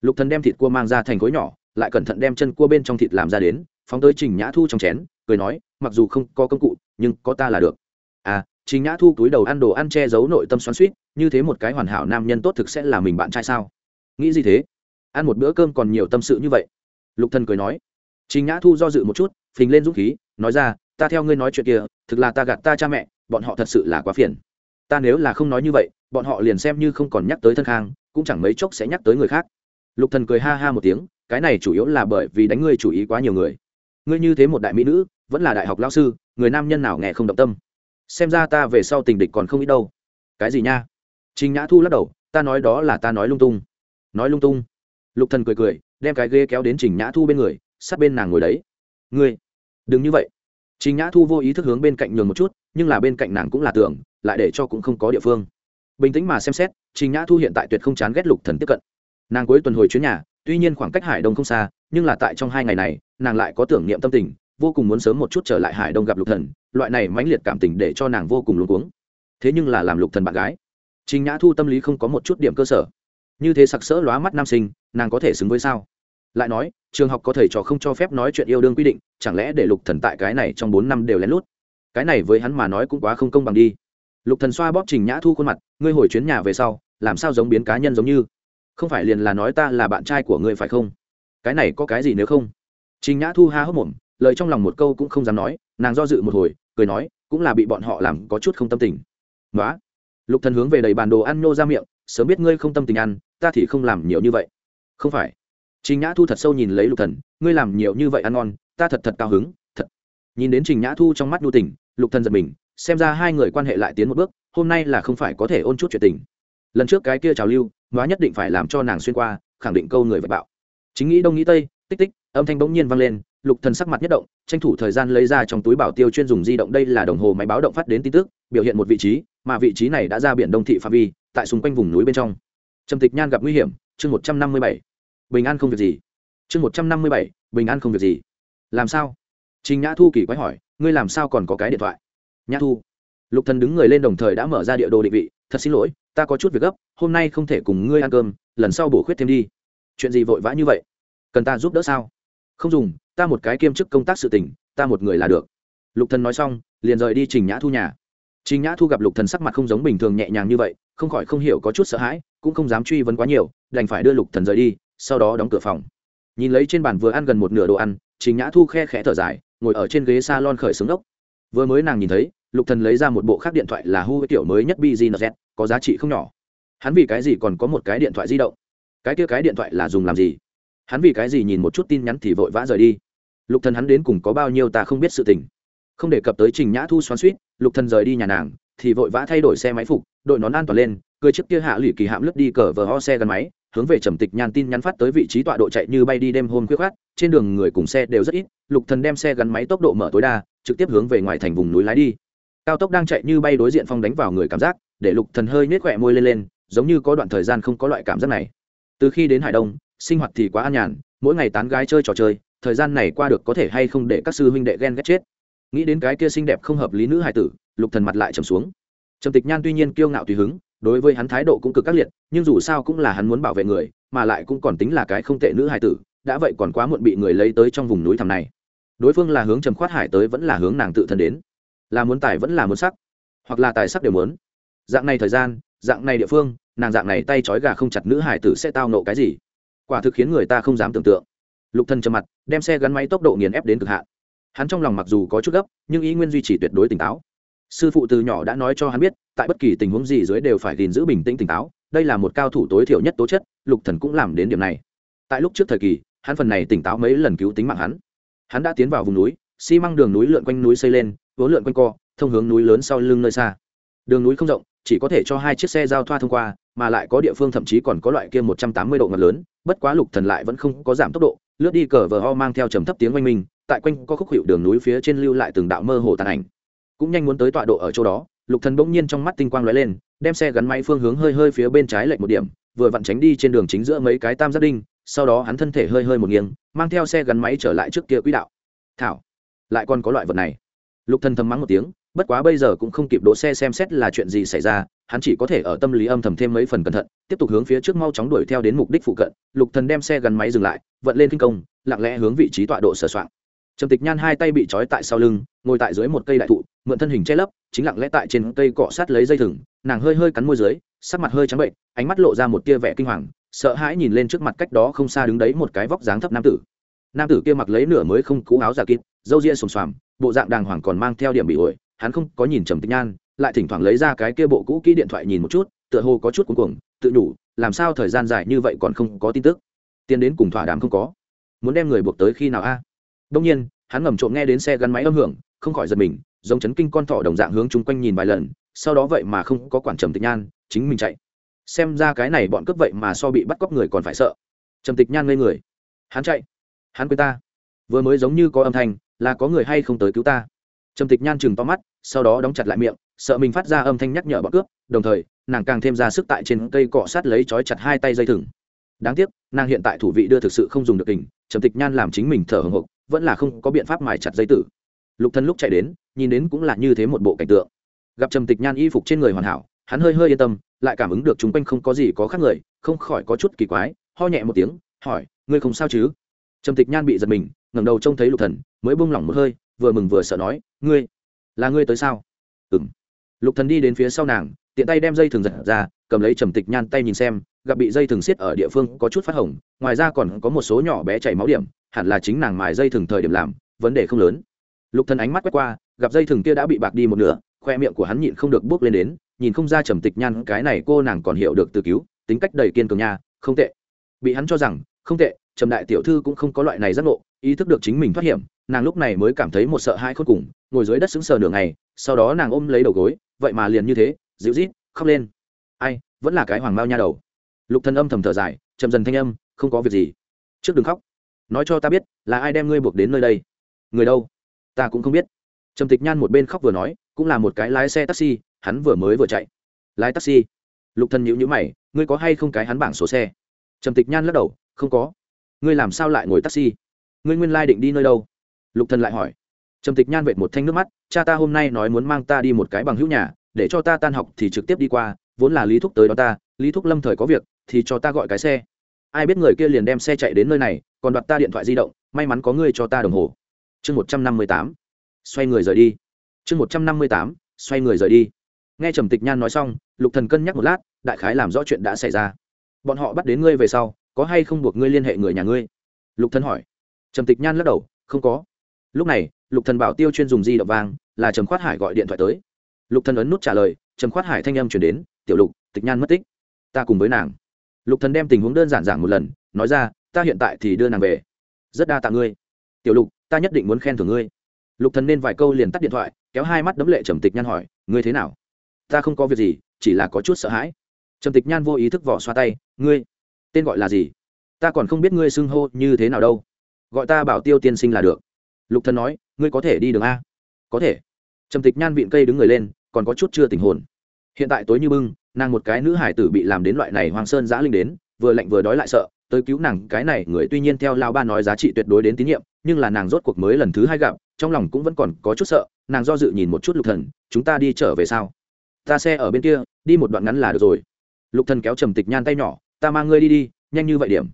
Lục thần đem thịt cua mang ra thành khối nhỏ, lại cẩn thận đem chân cua bên trong thịt làm ra đến, phóng tới trình nhã thu trong chén, cười nói, mặc dù không có công cụ, nhưng có ta là được. À chính nhã thu túi đầu ăn đồ ăn che giấu nội tâm xoắn suýt như thế một cái hoàn hảo nam nhân tốt thực sẽ là mình bạn trai sao? Nghĩ gì thế? Ăn một bữa cơm còn nhiều tâm sự như vậy. Lục thần cười nói. Chính nhã thu do dự một chút, phình lên dũng khí, nói ra, ta theo ngươi nói chuyện kia, thực là ta gạt ta cha mẹ, bọn họ thật sự là quá phiền. Ta nếu là không nói như vậy, bọn họ liền xem như không còn nhắc tới thân khang, cũng chẳng mấy chốc sẽ nhắc tới người khác. Lục thần cười ha ha một tiếng, cái này chủ yếu là bởi vì đánh ngươi chủ ý quá nhiều người. Ngươi như thế một đại mỹ nữ, vẫn là đại học lao sư, người nam nhân nào nghe không động tâm? Xem ra ta về sau tình địch còn không ít đâu. Cái gì nha? Trình nhã thu lắc đầu, ta nói đó là ta nói lung tung. Nói lung tung. Lục thần cười cười, đem cái ghế kéo đến trình nhã thu bên người, sát bên nàng ngồi đấy. Ngươi, đừng như vậy. Trình nhã thu vô ý thức hướng bên cạnh nhường một chút, nhưng là bên cạnh nàng cũng là tưởng, lại để cho cũng không có địa phương. Bình tĩnh mà xem xét, trình nhã thu hiện tại tuyệt không chán ghét lục thần tiếp cận. Nàng cuối tuần hồi chuyến nhà, tuy nhiên khoảng cách hải đông không xa, nhưng là tại trong hai ngày này, nàng lại có tưởng niệm tâm tình vô cùng muốn sớm một chút trở lại hải đông gặp lục thần, loại này mãnh liệt cảm tình để cho nàng vô cùng luống cuống. Thế nhưng là làm lục thần bạn gái, trình nhã thu tâm lý không có một chút điểm cơ sở. Như thế sặc sỡ lóa mắt nam sinh, nàng có thể xứng với sao? Lại nói, trường học có thầy trò không cho phép nói chuyện yêu đương quy định, chẳng lẽ để lục thần tại cái này trong bốn năm đều lén lút? Cái này với hắn mà nói cũng quá không công bằng đi. Lục thần xoa bóp trình nhã thu khuôn mặt, ngươi hồi chuyến nhà về sau, làm sao giống biến cá nhân giống như? Không phải liền là nói ta là bạn trai của ngươi phải không? Cái này có cái gì nếu không? Trình nhã thu ha hốc mồm lời trong lòng một câu cũng không dám nói, nàng do dự một hồi, cười nói, cũng là bị bọn họ làm có chút không tâm tình. Nói lục thần hướng về đầy bàn đồ ăn nô ra miệng, sớm biết ngươi không tâm tình ăn, ta thì không làm nhiều như vậy. Không phải. Trình nhã thu thật sâu nhìn lấy lục thần, ngươi làm nhiều như vậy ăn ngon, ta thật thật cao hứng, thật. Nhìn đến trình nhã thu trong mắt nhu tình, lục thần giật mình, xem ra hai người quan hệ lại tiến một bước, hôm nay là không phải có thể ôn chút chuyện tình. Lần trước cái kia trào lưu nói nhất định phải làm cho nàng xuyên qua, khẳng định câu người vật bạo. Chính nghĩ đông nghĩ tây, tích tích, âm thanh bỗng nhiên vang lên lục thần sắc mặt nhất động, tranh thủ thời gian lấy ra trong túi bảo tiêu chuyên dùng di động, đây là đồng hồ máy báo động phát đến tin tức, biểu hiện một vị trí, mà vị trí này đã ra biển đông thị phạm vi, tại xung quanh vùng núi bên trong. Trầm tịch nhan gặp nguy hiểm, chương một trăm năm mươi bảy. Bình an không việc gì. Chương một trăm năm mươi bảy, bình an không việc gì. Làm sao? Trình nhã thu kỳ quái hỏi, ngươi làm sao còn có cái điện thoại? Nhã thu. Lục thần đứng người lên đồng thời đã mở ra địa đồ định vị, thật xin lỗi, ta có chút việc gấp, hôm nay không thể cùng ngươi ăn cơm, lần sau bổ khuyết thêm đi. Chuyện gì vội vã như vậy? Cần ta giúp đỡ sao? Không dùng, ta một cái kiêm chức công tác sự tình, ta một người là được. Lục thần nói xong, liền rời đi trình nhã thu nhà. Trình nhã thu gặp lục thần sắc mặt không giống bình thường nhẹ nhàng như vậy, không khỏi không hiểu có chút sợ hãi, cũng không dám truy vấn quá nhiều, đành phải đưa lục thần rời đi, sau đó đóng cửa phòng. Nhìn lấy trên bàn vừa ăn gần một nửa đồ ăn, trình nhã thu khe khẽ thở dài, ngồi ở trên ghế salon khởi xướng ốc. Vừa mới nàng nhìn thấy, lục thần lấy ra một bộ khác điện thoại là Huawei kiểu mới nhất bgnz có giá trị không nhỏ. Hắn vì cái gì còn có một cái điện thoại di động? Cái kia cái điện thoại là dùng làm gì? Hắn vì cái gì nhìn một chút tin nhắn thì vội vã rời đi. Lục thần hắn đến cùng có bao nhiêu ta không biết sự tình. Không đề cập tới trình nhã thu xoắn suýt lục thần rời đi nhà nàng, thì vội vã thay đổi xe máy phục, đội nón an toàn lên cười chiếc kia hạ lụy kỳ hạm lướt đi cờ vờ ho xe gắn máy, hướng về trầm tịch nhàn tin nhắn phát tới vị trí tọa độ chạy như bay đi đêm hôm khuyết khát trên đường người cùng xe đều rất ít, lục thần đem xe gắn máy tốc độ mở tối đa, trực tiếp hướng về ngoài thành vùng núi lái đi. Cao tốc đang chạy như bay đối diện phong đánh vào người cảm giác, để lục thần hơi nhếch khỏe môi lên lên, giống như có đoạn thời gian không có loại cảm giác này. Từ khi đến hải đông sinh hoạt thì quá an nhàn, mỗi ngày tán gái chơi trò chơi, thời gian này qua được có thể hay không để các sư huynh đệ ghen ghét chết. Nghĩ đến cái kia xinh đẹp không hợp lý nữ hải tử, lục thần mặt lại trầm xuống. Trầm tịch nhan tuy nhiên kiêu ngạo tùy hứng, đối với hắn thái độ cũng cực các liệt, nhưng dù sao cũng là hắn muốn bảo vệ người, mà lại cũng còn tính là cái không tệ nữ hải tử, đã vậy còn quá muộn bị người lấy tới trong vùng núi thẳm này. Đối phương là hướng trầm khoát hải tới vẫn là hướng nàng tự thân đến. Là muốn tài vẫn là muốn sắc, hoặc là tài sắc đều muốn. Dạng này thời gian, dạng này địa phương, nàng dạng này tay trói gà không chặt nữ hải tử sẽ tao nộ cái gì? Quả thực khiến người ta không dám tưởng tượng. Lục thần trầm mặt, đem xe gắn máy tốc độ nghiền ép đến cực hạn. Hắn trong lòng mặc dù có chút gấp, nhưng ý nguyên duy trì tuyệt đối tỉnh táo. Sư phụ từ nhỏ đã nói cho hắn biết, tại bất kỳ tình huống gì dưới đều phải gìn giữ bình tĩnh tỉnh táo, đây là một cao thủ tối thiểu nhất tố chất, lục thần cũng làm đến điểm này. Tại lúc trước thời kỳ, hắn phần này tỉnh táo mấy lần cứu tính mạng hắn. Hắn đã tiến vào vùng núi, xi măng đường núi lượn quanh núi xây lên, vốn lượn quanh co, thông hướng núi lớn sau lưng nơi xa. Đường núi không rộng, chỉ có thể cho hai chiếc xe giao thoa thông qua mà lại có địa phương thậm chí còn có loại kia một trăm tám mươi độ ngập lớn, bất quá lục thần lại vẫn không có giảm tốc độ, lướt đi cờ vờ ho mang theo trầm thấp tiếng oanh minh, tại quanh có khúc hiệu đường núi phía trên lưu lại từng đạo mơ hồ tàn ảnh. Cũng nhanh muốn tới tọa độ ở chỗ đó, lục thần bỗng nhiên trong mắt tinh quang lóe lên, đem xe gắn máy phương hướng hơi hơi phía bên trái lệch một điểm, vừa vặn tránh đi trên đường chính giữa mấy cái tam giác đinh, sau đó hắn thân thể hơi hơi một nghiêng, mang theo xe gắn máy trở lại trước kia quỹ đạo. Thảo, lại còn có loại vật này. Lục thần thầm mắng một tiếng bất quá bây giờ cũng không kịp đỗ xe xem xét là chuyện gì xảy ra, hắn chỉ có thể ở tâm lý âm thầm thêm mấy phần cẩn thận, tiếp tục hướng phía trước mau chóng đuổi theo đến mục đích phụ cận. Lục thần đem xe gắn máy dừng lại, vận lên kinh công, lặng lẽ hướng vị trí tọa độ sửa soạn. Trầm tịch nhan hai tay bị trói tại sau lưng, ngồi tại dưới một cây đại thụ, mượn thân hình che lấp, chính lặng lẽ tại trên cây cọ sát lấy dây thừng, nàng hơi hơi cắn môi dưới, sắc mặt hơi trắng bệnh, ánh mắt lộ ra một tia vẻ kinh hoàng, sợ hãi nhìn lên trước mặt cách đó không xa đứng đấy một cái vóc dáng thấp nam tử. Nam tử kia mặc lấy nửa mới không cũ áo giả kín râu ria xồm xoàm, bộ dạng đàng hoàng còn mang theo điểm bị ổi hắn không có nhìn trầm tịch nhan, lại thỉnh thoảng lấy ra cái kia bộ cũ kỹ điện thoại nhìn một chút, tựa hồ có chút cuống cuồng, tự nhủ, làm sao thời gian dài như vậy còn không có tin tức. Tiến đến cùng thỏa đàm không có. Muốn đem người buộc tới khi nào a? Đông nhiên, hắn ngầm trộm nghe đến xe gắn máy âm hưởng, không khỏi giật mình, giống chấn kinh con thỏ đồng dạng hướng chung quanh nhìn vài lần, sau đó vậy mà không có quản trầm tịch nhan, chính mình chạy. Xem ra cái này bọn cướp vậy mà so bị bắt cóc người còn phải sợ. Trầm tịch nhan ngây người. Hắn chạy. Hắn quên ta. Vừa mới giống như có âm thanh, là có người hay không tới cứu ta? Trầm tịch nhan chừng to mắt, sau đó đóng chặt lại miệng, sợ mình phát ra âm thanh nhắc nhở bọn cướp, đồng thời, nàng càng thêm ra sức tại trên cây cọ sát lấy trói chặt hai tay dây thừng. Đáng tiếc, nàng hiện tại thủ vị đưa thực sự không dùng được kình, trầm tịch nhan làm chính mình thở hồng hộc, vẫn là không có biện pháp mài chặt dây tử. Lục thân lúc chạy đến, nhìn đến cũng là như thế một bộ cảnh tượng. Gặp trầm tịch nhan y phục trên người hoàn hảo, hắn hơi hơi yên tâm, lại cảm ứng được chúng quanh không có gì có khác người, không khỏi có chút kỳ quái, ho nhẹ một tiếng, hỏi, ngươi không sao chứ? Trầm tịch nhan bị giật mình, ngẩng đầu trông thấy lục thần, mới buông lỏng một hơi vừa mừng vừa sợ nói, ngươi, là ngươi tới sao? Ừm. Lục thần đi đến phía sau nàng, tiện tay đem dây thừng giật ra, cầm lấy trầm tịch nhan tay nhìn xem, gặp bị dây thừng xiết ở địa phương có chút phát hồng, ngoài ra còn có một số nhỏ bé chảy máu điểm, hẳn là chính nàng mài dây thừng thời điểm làm, vấn đề không lớn. Lục thần ánh mắt quét qua, gặp dây thừng kia đã bị bạc đi một nửa, khoe miệng của hắn nhịn không được bước lên đến, nhìn không ra trầm tịch nhan, cái này cô nàng còn hiểu được từ cứu, tính cách đầy kiên cường nha, không tệ. Bị hắn cho rằng, không tệ, trầm đại tiểu thư cũng không có loại này giác ngộ, ý thức được chính mình thoát hiểm nàng lúc này mới cảm thấy một sợ hãi khôn cùng, ngồi dưới đất sững sờ nửa ngày, sau đó nàng ôm lấy đầu gối, vậy mà liền như thế, dịu rít khóc lên. Ai, vẫn là cái hoàng mao nha đầu. Lục thân âm thầm thở dài, chậm dần thanh âm, không có việc gì. Trước đừng khóc. Nói cho ta biết, là ai đem ngươi buộc đến nơi đây? Người đâu? Ta cũng không biết. Trầm tịch nhan một bên khóc vừa nói, cũng là một cái lái xe taxi, hắn vừa mới vừa chạy. Lái taxi. Lục thần nhíu nhíu mày, ngươi có hay không cái hắn bảng số xe? Trầm tịch nhan lắc đầu, không có. Ngươi làm sao lại ngồi taxi? Ngươi nguyên lai định đi nơi đâu? Lục thần lại hỏi. Trầm tịch nhan vệt một thanh nước mắt, cha ta hôm nay nói muốn mang ta đi một cái bằng hữu nhà, để cho ta tan học thì trực tiếp đi qua, vốn là lý thúc tới đó ta, lý thúc lâm thời có việc, thì cho ta gọi cái xe. Ai biết người kia liền đem xe chạy đến nơi này, còn đoạt ta điện thoại di động, may mắn có người cho ta đồng hồ. Chương một trăm năm mươi tám. Xoay người rời đi. Chương một trăm năm mươi tám. Xoay người rời đi. Nghe trầm tịch nhan nói xong, lục thần cân nhắc một lát, đại khái làm rõ chuyện đã xảy ra. Bọn họ bắt đến ngươi về sau, có hay không buộc ngươi liên hệ người nhà ngươi? Lục thần hỏi. Trầm tịch nhan lắc đầu, không có lúc này, lục thần bảo tiêu chuyên dùng di động vang, là trầm khoát hải gọi điện thoại tới. Lục thần ấn nút trả lời, trầm khoát hải thanh âm chuyển đến, tiểu lục, tịch nhan mất tích. Ta cùng với nàng. Lục thần đem tình huống đơn giản giảng một lần, nói ra, ta hiện tại thì đưa nàng về. Rất đa tạ ngươi. Tiểu lục, ta nhất định muốn khen thưởng ngươi. Lục thần nên vài câu liền tắt điện thoại, kéo hai mắt đấm lệ trầm tịch nhan hỏi, ngươi thế nào? Ta không có việc gì, chỉ là có chút sợ hãi. Trầm tịch nhan vô ý thức vỏ xoa tay, ngươi, tên gọi là gì? Ta còn không biết ngươi xưng hô như thế nào đâu. Gọi ta bảo tiêu tiên sinh là được lục thần nói, ngươi có thể đi đường a. Có thể. Trầm tịch nhan vịn cây đứng người lên, còn có chút chưa tình hồn. Hiện tại tối như bưng, nàng một cái nữ hải tử bị làm đến loại này hoàng sơn giã linh đến, vừa lạnh vừa đói lại sợ, tới cứu nàng, cái này người tuy nhiên theo lao ba nói giá trị tuyệt đối đến tín nhiệm, nhưng là nàng rốt cuộc mới lần thứ hai gặp, trong lòng cũng vẫn còn có chút sợ, nàng do dự nhìn một chút lục thần, chúng ta đi trở về sao? Ta xe ở bên kia, đi một đoạn ngắn là được rồi. Lục thần kéo trầm tịch nhan tay nhỏ, ta mang ngươi đi đi, nhanh như vậy điểm.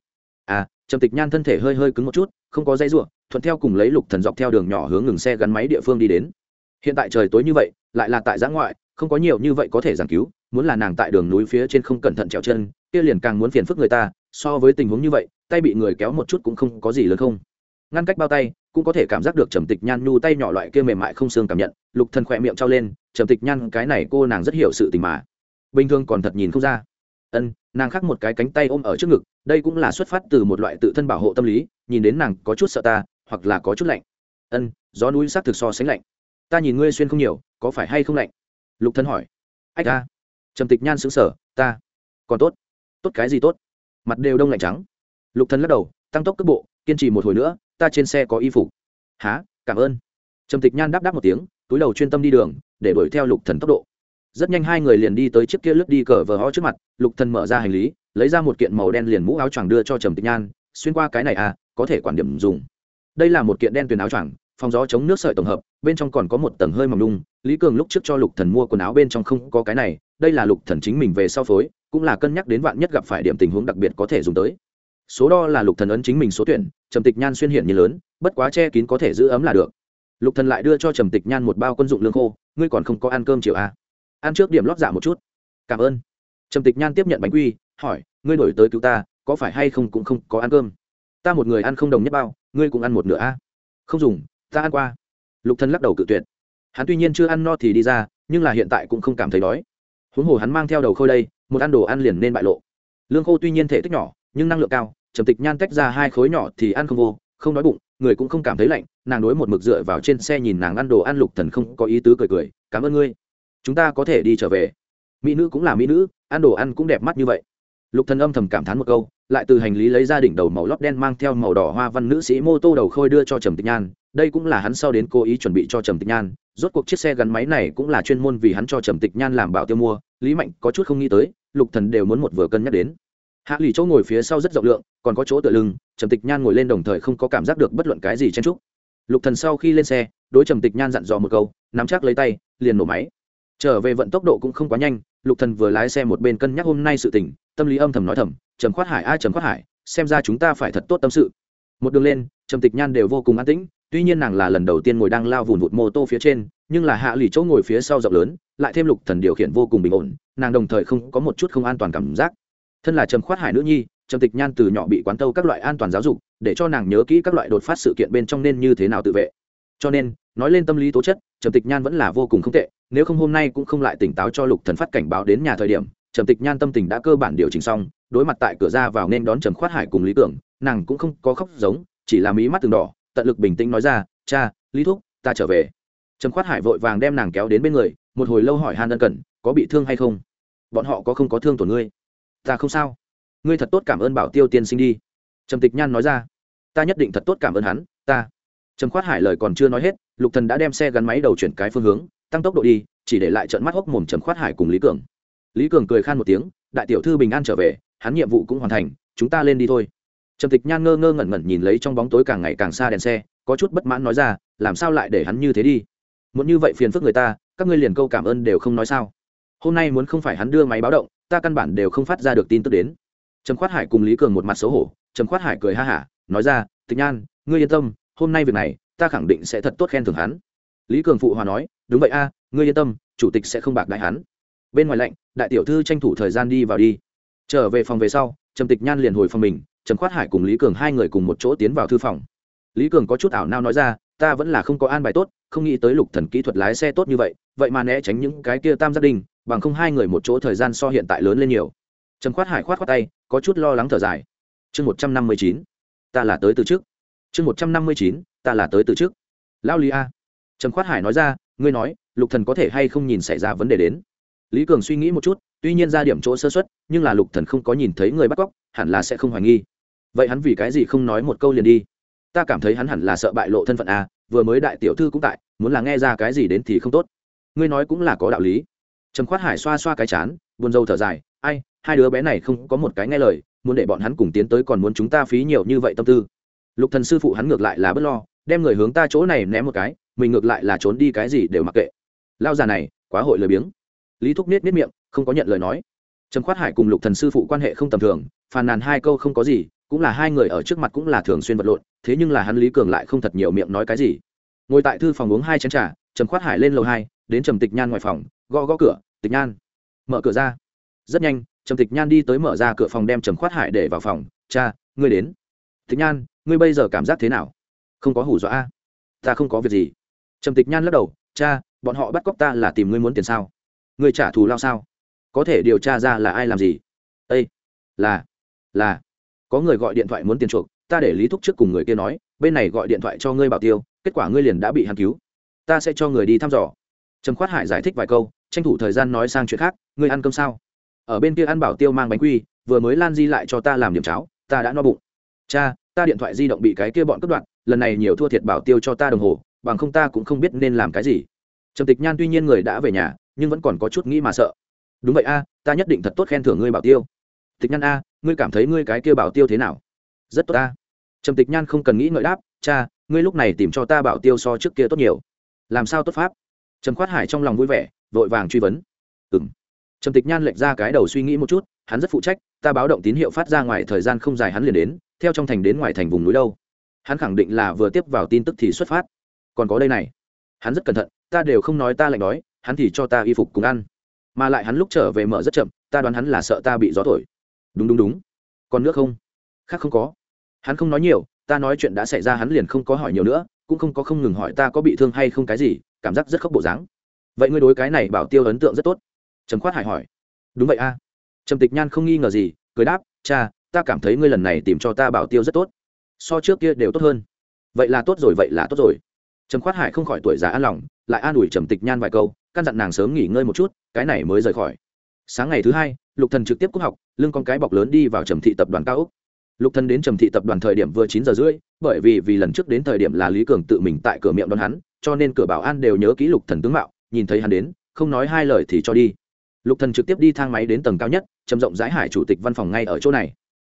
À trầm tịch nhan thân thể hơi hơi cứng một chút, không có dây ruộng thuận theo cùng lấy lục thần dọc theo đường nhỏ hướng ngừng xe gắn máy địa phương đi đến. Hiện tại trời tối như vậy, lại là tại giã ngoại, không có nhiều như vậy có thể giảng cứu, muốn là nàng tại đường núi phía trên không cẩn thận trèo chân, kia liền càng muốn phiền phức người ta, so với tình huống như vậy, tay bị người kéo một chút cũng không có gì lớn không. Ngăn cách bao tay, cũng có thể cảm giác được trầm tịch nhan nhu tay nhỏ loại kia mềm mại không xương cảm nhận, lục thần khỏe miệng trao lên, trầm tịch nhan, cái này cô nàng rất hiểu sự tình mà. Bình thường còn thật nhìn không ra. Ân, nàng khắc một cái cánh tay ôm ở trước ngực, đây cũng là xuất phát từ một loại tự thân bảo hộ tâm lý, nhìn đến nàng có chút sợ ta hoặc là có chút lạnh. Ân, gió núi sắc thực so sánh lạnh. Ta nhìn ngươi xuyên không nhiều, có phải hay không lạnh? Lục thân hỏi. Ách ta trầm tịch nhan xứng sở ta. Còn tốt. Tốt cái gì tốt? Mặt đều đông lạnh trắng. Lục thân lắc đầu, tăng tốc cước bộ, kiên trì một hồi nữa, ta trên xe có y phục. Há, cảm ơn. Trầm tịch nhan đáp đáp một tiếng, túi đầu chuyên tâm đi đường, để đuổi theo lục thần tốc độ. Rất nhanh hai người liền đi tới chiếc kia lướt đi cờ vờ ho trước mặt, lục thần mở ra hành lý, lấy ra một kiện màu đen liền mũ áo choàng đưa cho trầm tịch nhan, xuyên qua cái này à có thể quản điểm dùng đây là một kiện đen tuyền áo choàng phòng gió chống nước sợi tổng hợp, bên trong còn có một tầng hơi mỏng đung. Lý cường lúc trước cho lục thần mua quần áo bên trong không có cái này, đây là lục thần chính mình về sau phối, cũng là cân nhắc đến vạn nhất gặp phải điểm tình huống đặc biệt có thể dùng tới. Số đo là lục thần ấn chính mình số tuyển, trầm tịch nhan xuyên hiện như lớn, bất quá che kín có thể giữ ấm là được. Lục thần lại đưa cho trầm tịch nhan một bao quân dụng lương khô, ngươi còn không có ăn cơm chiều à? ăn trước điểm lót dạ một chút. Cảm ơn. Trầm tịch nhan tiếp nhận bánh quy, hỏi, ngươi đổi tới cứu ta, có phải hay không cũng không có ăn cơm? Ta một người ăn không đồng nhất bao, ngươi cũng ăn một nửa a. À? không dùng, ta ăn qua. Lục thần lắc đầu cự tuyệt. Hắn tuy nhiên chưa ăn no thì đi ra, nhưng là hiện tại cũng không cảm thấy đói. Huống hồ hắn mang theo đầu khôi đây, một ăn đồ ăn liền nên bại lộ. Lương khô tuy nhiên thể tích nhỏ, nhưng năng lượng cao, trầm tịch nhan tách ra hai khối nhỏ thì ăn không vô, không đói bụng, người cũng không cảm thấy lạnh, nàng đối một mực dựa vào trên xe nhìn nàng ăn đồ ăn lục thần không có ý tứ cười cười, cảm ơn ngươi. Chúng ta có thể đi trở về. Mỹ nữ cũng là mỹ nữ, ăn đồ ăn cũng đẹp mắt như vậy lục thần âm thầm cảm thán một câu, lại từ hành lý lấy ra đỉnh đầu màu lót đen mang theo màu đỏ hoa văn nữ sĩ mô tô đầu khôi đưa cho trầm tịch nhan. Đây cũng là hắn sau đến cố ý chuẩn bị cho trầm tịch nhan. Rốt cuộc chiếc xe gắn máy này cũng là chuyên môn vì hắn cho trầm tịch nhan làm bảo tiêu mua. Lý mạnh có chút không nghĩ tới, lục thần đều muốn một vừa cân nhắc đến. Hạ lì chỗ ngồi phía sau rất rộng lượng, còn có chỗ tựa lưng, trầm tịch nhan ngồi lên đồng thời không có cảm giác được bất luận cái gì chen trúc lục thần sau khi lên xe, đối trầm tịch nhan dặn dò một câu, nắm chắc lấy tay, liền nổ máy. Trở về vận tốc độ cũng không quá nhanh, lục thần vừa lái xe một bên cân nhắc hôm nay sự tình tâm lý âm thầm nói thầm, trầm khoát hải ai trầm khoát hải, xem ra chúng ta phải thật tốt tâm sự. Một đường lên, trầm tịch nhan đều vô cùng an tĩnh, tuy nhiên nàng là lần đầu tiên ngồi đang lao vùn vụt mô tô phía trên, nhưng là hạ lì chỗ ngồi phía sau rộng lớn, lại thêm lục thần điều khiển vô cùng bình ổn, nàng đồng thời không có một chút không an toàn cảm giác. Thân là trầm khoát hải nữ nhi, trầm tịch nhan từ nhỏ bị quán tâu các loại an toàn giáo dục, để cho nàng nhớ kỹ các loại đột phát sự kiện bên trong nên như thế nào tự vệ. Cho nên, nói lên tâm lý tố chất, trầm tịch nhan vẫn là vô cùng không tệ, nếu không hôm nay cũng không lại tỉnh táo cho lục thần phát cảnh báo đến nhà thời điểm trầm tịch nhan tâm tình đã cơ bản điều chỉnh xong, đối mặt tại cửa ra vào nên đón trầm khoát hải cùng lý tưởng, nàng cũng không có khóc giống, chỉ là mí mắt từng đỏ, tận lực bình tĩnh nói ra, cha, lý thúc, ta trở về. Trầm khoát hải vội vàng đem nàng kéo đến bên người, một hồi lâu hỏi han ân cần, có bị thương hay không? Bọn họ có không có thương tổn ngươi? Ta không sao. Ngươi thật tốt cảm ơn bảo tiêu tiên sinh đi. Trầm tịch nhan nói ra. Ta nhất định thật tốt cảm ơn hắn, ta. Trầm khoát hải lời còn chưa nói hết, lục thần đã đem xe gắn máy đầu chuyển cái phương hướng, tăng tốc độ đi, chỉ để lại trận mắt hốc mồm trầm khoát hải cùng lý cường lý cường cười khan một tiếng, đại tiểu thư bình an trở về, hắn nhiệm vụ cũng hoàn thành, chúng ta lên đi thôi. Trầm tịch nhan ngơ ngơ ngẩn ngẩn nhìn lấy trong bóng tối càng ngày càng xa đèn xe, có chút bất mãn nói ra, làm sao lại để hắn như thế đi? Muốn như vậy phiền phức người ta, các ngươi liền câu cảm ơn đều không nói sao. Hôm nay muốn không phải hắn đưa máy báo động, ta căn bản đều không phát ra được tin tức đến. Trầm khoát hải cùng lý cường một mặt xấu hổ, trầm khoát hải cười ha hả, nói ra, tịch nhan, ngươi yên tâm, hôm nay việc này, ta khẳng định sẽ thật tốt khen thưởng hắn. Lý cường phụ hòa nói, đúng vậy a, ngươi yên tâm, chủ tịch sẽ không bạc đại hắn bên ngoài lạnh, đại tiểu thư tranh thủ thời gian đi vào đi. Trở về phòng về sau, trầm tịch nhan liền hồi phòng mình, trầm khoát hải cùng lý cường hai người cùng một chỗ tiến vào thư phòng. Lý cường có chút ảo nao nói ra, ta vẫn là không có an bài tốt, không nghĩ tới lục thần kỹ thuật lái xe tốt như vậy vậy mà né tránh những cái kia tam gia đình bằng không hai người một chỗ thời gian so hiện tại lớn lên nhiều. Trầm khoát hải khoát khoát tay, có chút lo lắng thở dài. Chương một trăm năm mươi chín, ta là tới từ trước. Chương một trăm năm mươi chín, ta là tới từ trước. Lao lý a. Trầm khoát hải nói ra, ngươi nói, lục thần có thể hay không nhìn xảy ra vấn đề đến? Lý cường suy nghĩ một chút, tuy nhiên ra điểm chỗ sơ xuất nhưng là lục thần không có nhìn thấy người bắt cóc, hẳn là sẽ không hoài nghi. Vậy hắn vì cái gì không nói một câu liền đi? Ta cảm thấy hắn hẳn là sợ bại lộ thân phận a vừa mới đại tiểu thư cũng tại, muốn là nghe ra cái gì đến thì không tốt. Ngươi nói cũng là có đạo lý. Trầm khoát hải xoa xoa cái chán, buồn rầu thở dài, ai, hai đứa bé này không có một cái nghe lời, muốn để bọn hắn cùng tiến tới còn muốn chúng ta phí nhiều như vậy tâm tư. Lục thần sư phụ hắn ngược lại là bất lo, đem người hướng ta chỗ này ném một cái, mình ngược lại là trốn đi cái gì đều mặc kệ. Lao già này, quá hội lười biếng lý thúc nết nết miệng, không có nhận lời nói. Trầm khoát hải cùng lục thần sư phụ quan hệ không tầm thường, phàn nàn hai câu không có gì, cũng là hai người ở trước mặt cũng là thường xuyên vật lộn, thế nhưng là hắn lý cường lại không thật nhiều miệng nói cái gì. Ngồi tại thư phòng uống hai chén trà, trầm khoát hải lên lầu hai, đến trầm tịch nhan ngoài phòng, gõ gõ cửa, tịch nhan. Mở cửa ra. Rất nhanh, trầm tịch nhan đi tới mở ra cửa phòng đem trầm khoát hải để vào phòng, cha, ngươi đến. Tịch nhan, ngươi bây giờ cảm giác thế nào? Không có hủ dọa a. Ta không có việc gì. Trầm tịch nhan lắc đầu, cha, bọn họ bắt cóc ta là tìm ngươi muốn tiền sao? Người trả thù lao sao? Có thể điều tra ra là ai làm gì? Â là là, có người gọi điện thoại muốn tiền chuộc, ta để lý thúc trước cùng người kia nói, bên này gọi điện thoại cho ngươi bảo tiêu, kết quả ngươi liền đã bị hắn cứu. Ta sẽ cho người đi thăm dò. Trầm khoát hải giải thích vài câu, tranh thủ thời gian nói sang chuyện khác, ngươi ăn cơm sao? Ở bên kia ăn bảo tiêu mang bánh quy, vừa mới lan di lại cho ta làm điểm cháo, ta đã no bụng. Cha, ta điện thoại di động bị cái kia bọn cướp đoạn lần này nhiều thua thiệt bảo tiêu cho ta đồng hồ, bằng không ta cũng không biết nên làm cái gì. Trầm tịch nhan tuy nhiên người đã về nhà nhưng vẫn còn có chút nghĩ mà sợ. Đúng vậy a, ta nhất định thật tốt khen thưởng ngươi bảo tiêu. Tịch nhan a, ngươi cảm thấy ngươi cái kia bảo tiêu thế nào? Rất tốt ta trầm tịch nhan không cần nghĩ ngợi đáp, cha, ngươi lúc này tìm cho ta bảo tiêu so trước kia tốt nhiều. Làm sao tốt pháp? Trầm khoát hải trong lòng vui vẻ, vội vàng truy vấn. Ừm. trầm tịch nhan lệch ra cái đầu suy nghĩ một chút, hắn rất phụ trách, ta báo động tín hiệu phát ra ngoài thời gian không dài hắn liền đến, theo trong thành đến ngoài thành vùng núi đâu. Hắn khẳng định là vừa tiếp vào tin tức thì xuất phát. Còn có đây này. Hắn rất cẩn thận, ta đều không nói ta lạnh đói hắn thì cho ta y phục cùng ăn. Mà lại hắn lúc trở về mở rất chậm, ta đoán hắn là sợ ta bị gió thổi. Đúng đúng đúng. Còn nước không? Khác không có. Hắn không nói nhiều, ta nói chuyện đã xảy ra hắn liền không có hỏi nhiều nữa, cũng không có không ngừng hỏi ta có bị thương hay không cái gì, cảm giác rất khóc bộ dáng. Vậy ngươi đối cái này bảo tiêu ấn tượng rất tốt. Trầm khoát hải hỏi. Đúng vậy a. Trầm tịch nhan không nghi ngờ gì, cười đáp, cha, ta cảm thấy ngươi lần này tìm cho ta bảo tiêu rất tốt. So trước kia đều tốt hơn. Vậy là tốt rồi, vậy là tốt rồi. Trầm khoát hải không khỏi tuổi già an lòng lại an ủi trầm tịch nhan vài câu, căn dặn nàng sớm nghỉ ngơi một chút, cái này mới rời khỏi. Sáng ngày thứ hai, lục thần trực tiếp cúc học, lưng con cái bọc lớn đi vào trầm thị tập đoàn cao úc lục thần đến trầm thị tập đoàn thời điểm vừa chín giờ rưỡi, bởi vì vì lần trước đến thời điểm là lý cường tự mình tại cửa miệng đón hắn, cho nên cửa bảo an đều nhớ kỹ lục thần tướng mạo, nhìn thấy hắn đến, không nói hai lời thì cho đi. Lục thần trực tiếp đi thang máy đến tầng cao nhất, trầm rộng rãi hải chủ tịch văn phòng ngay ở chỗ này.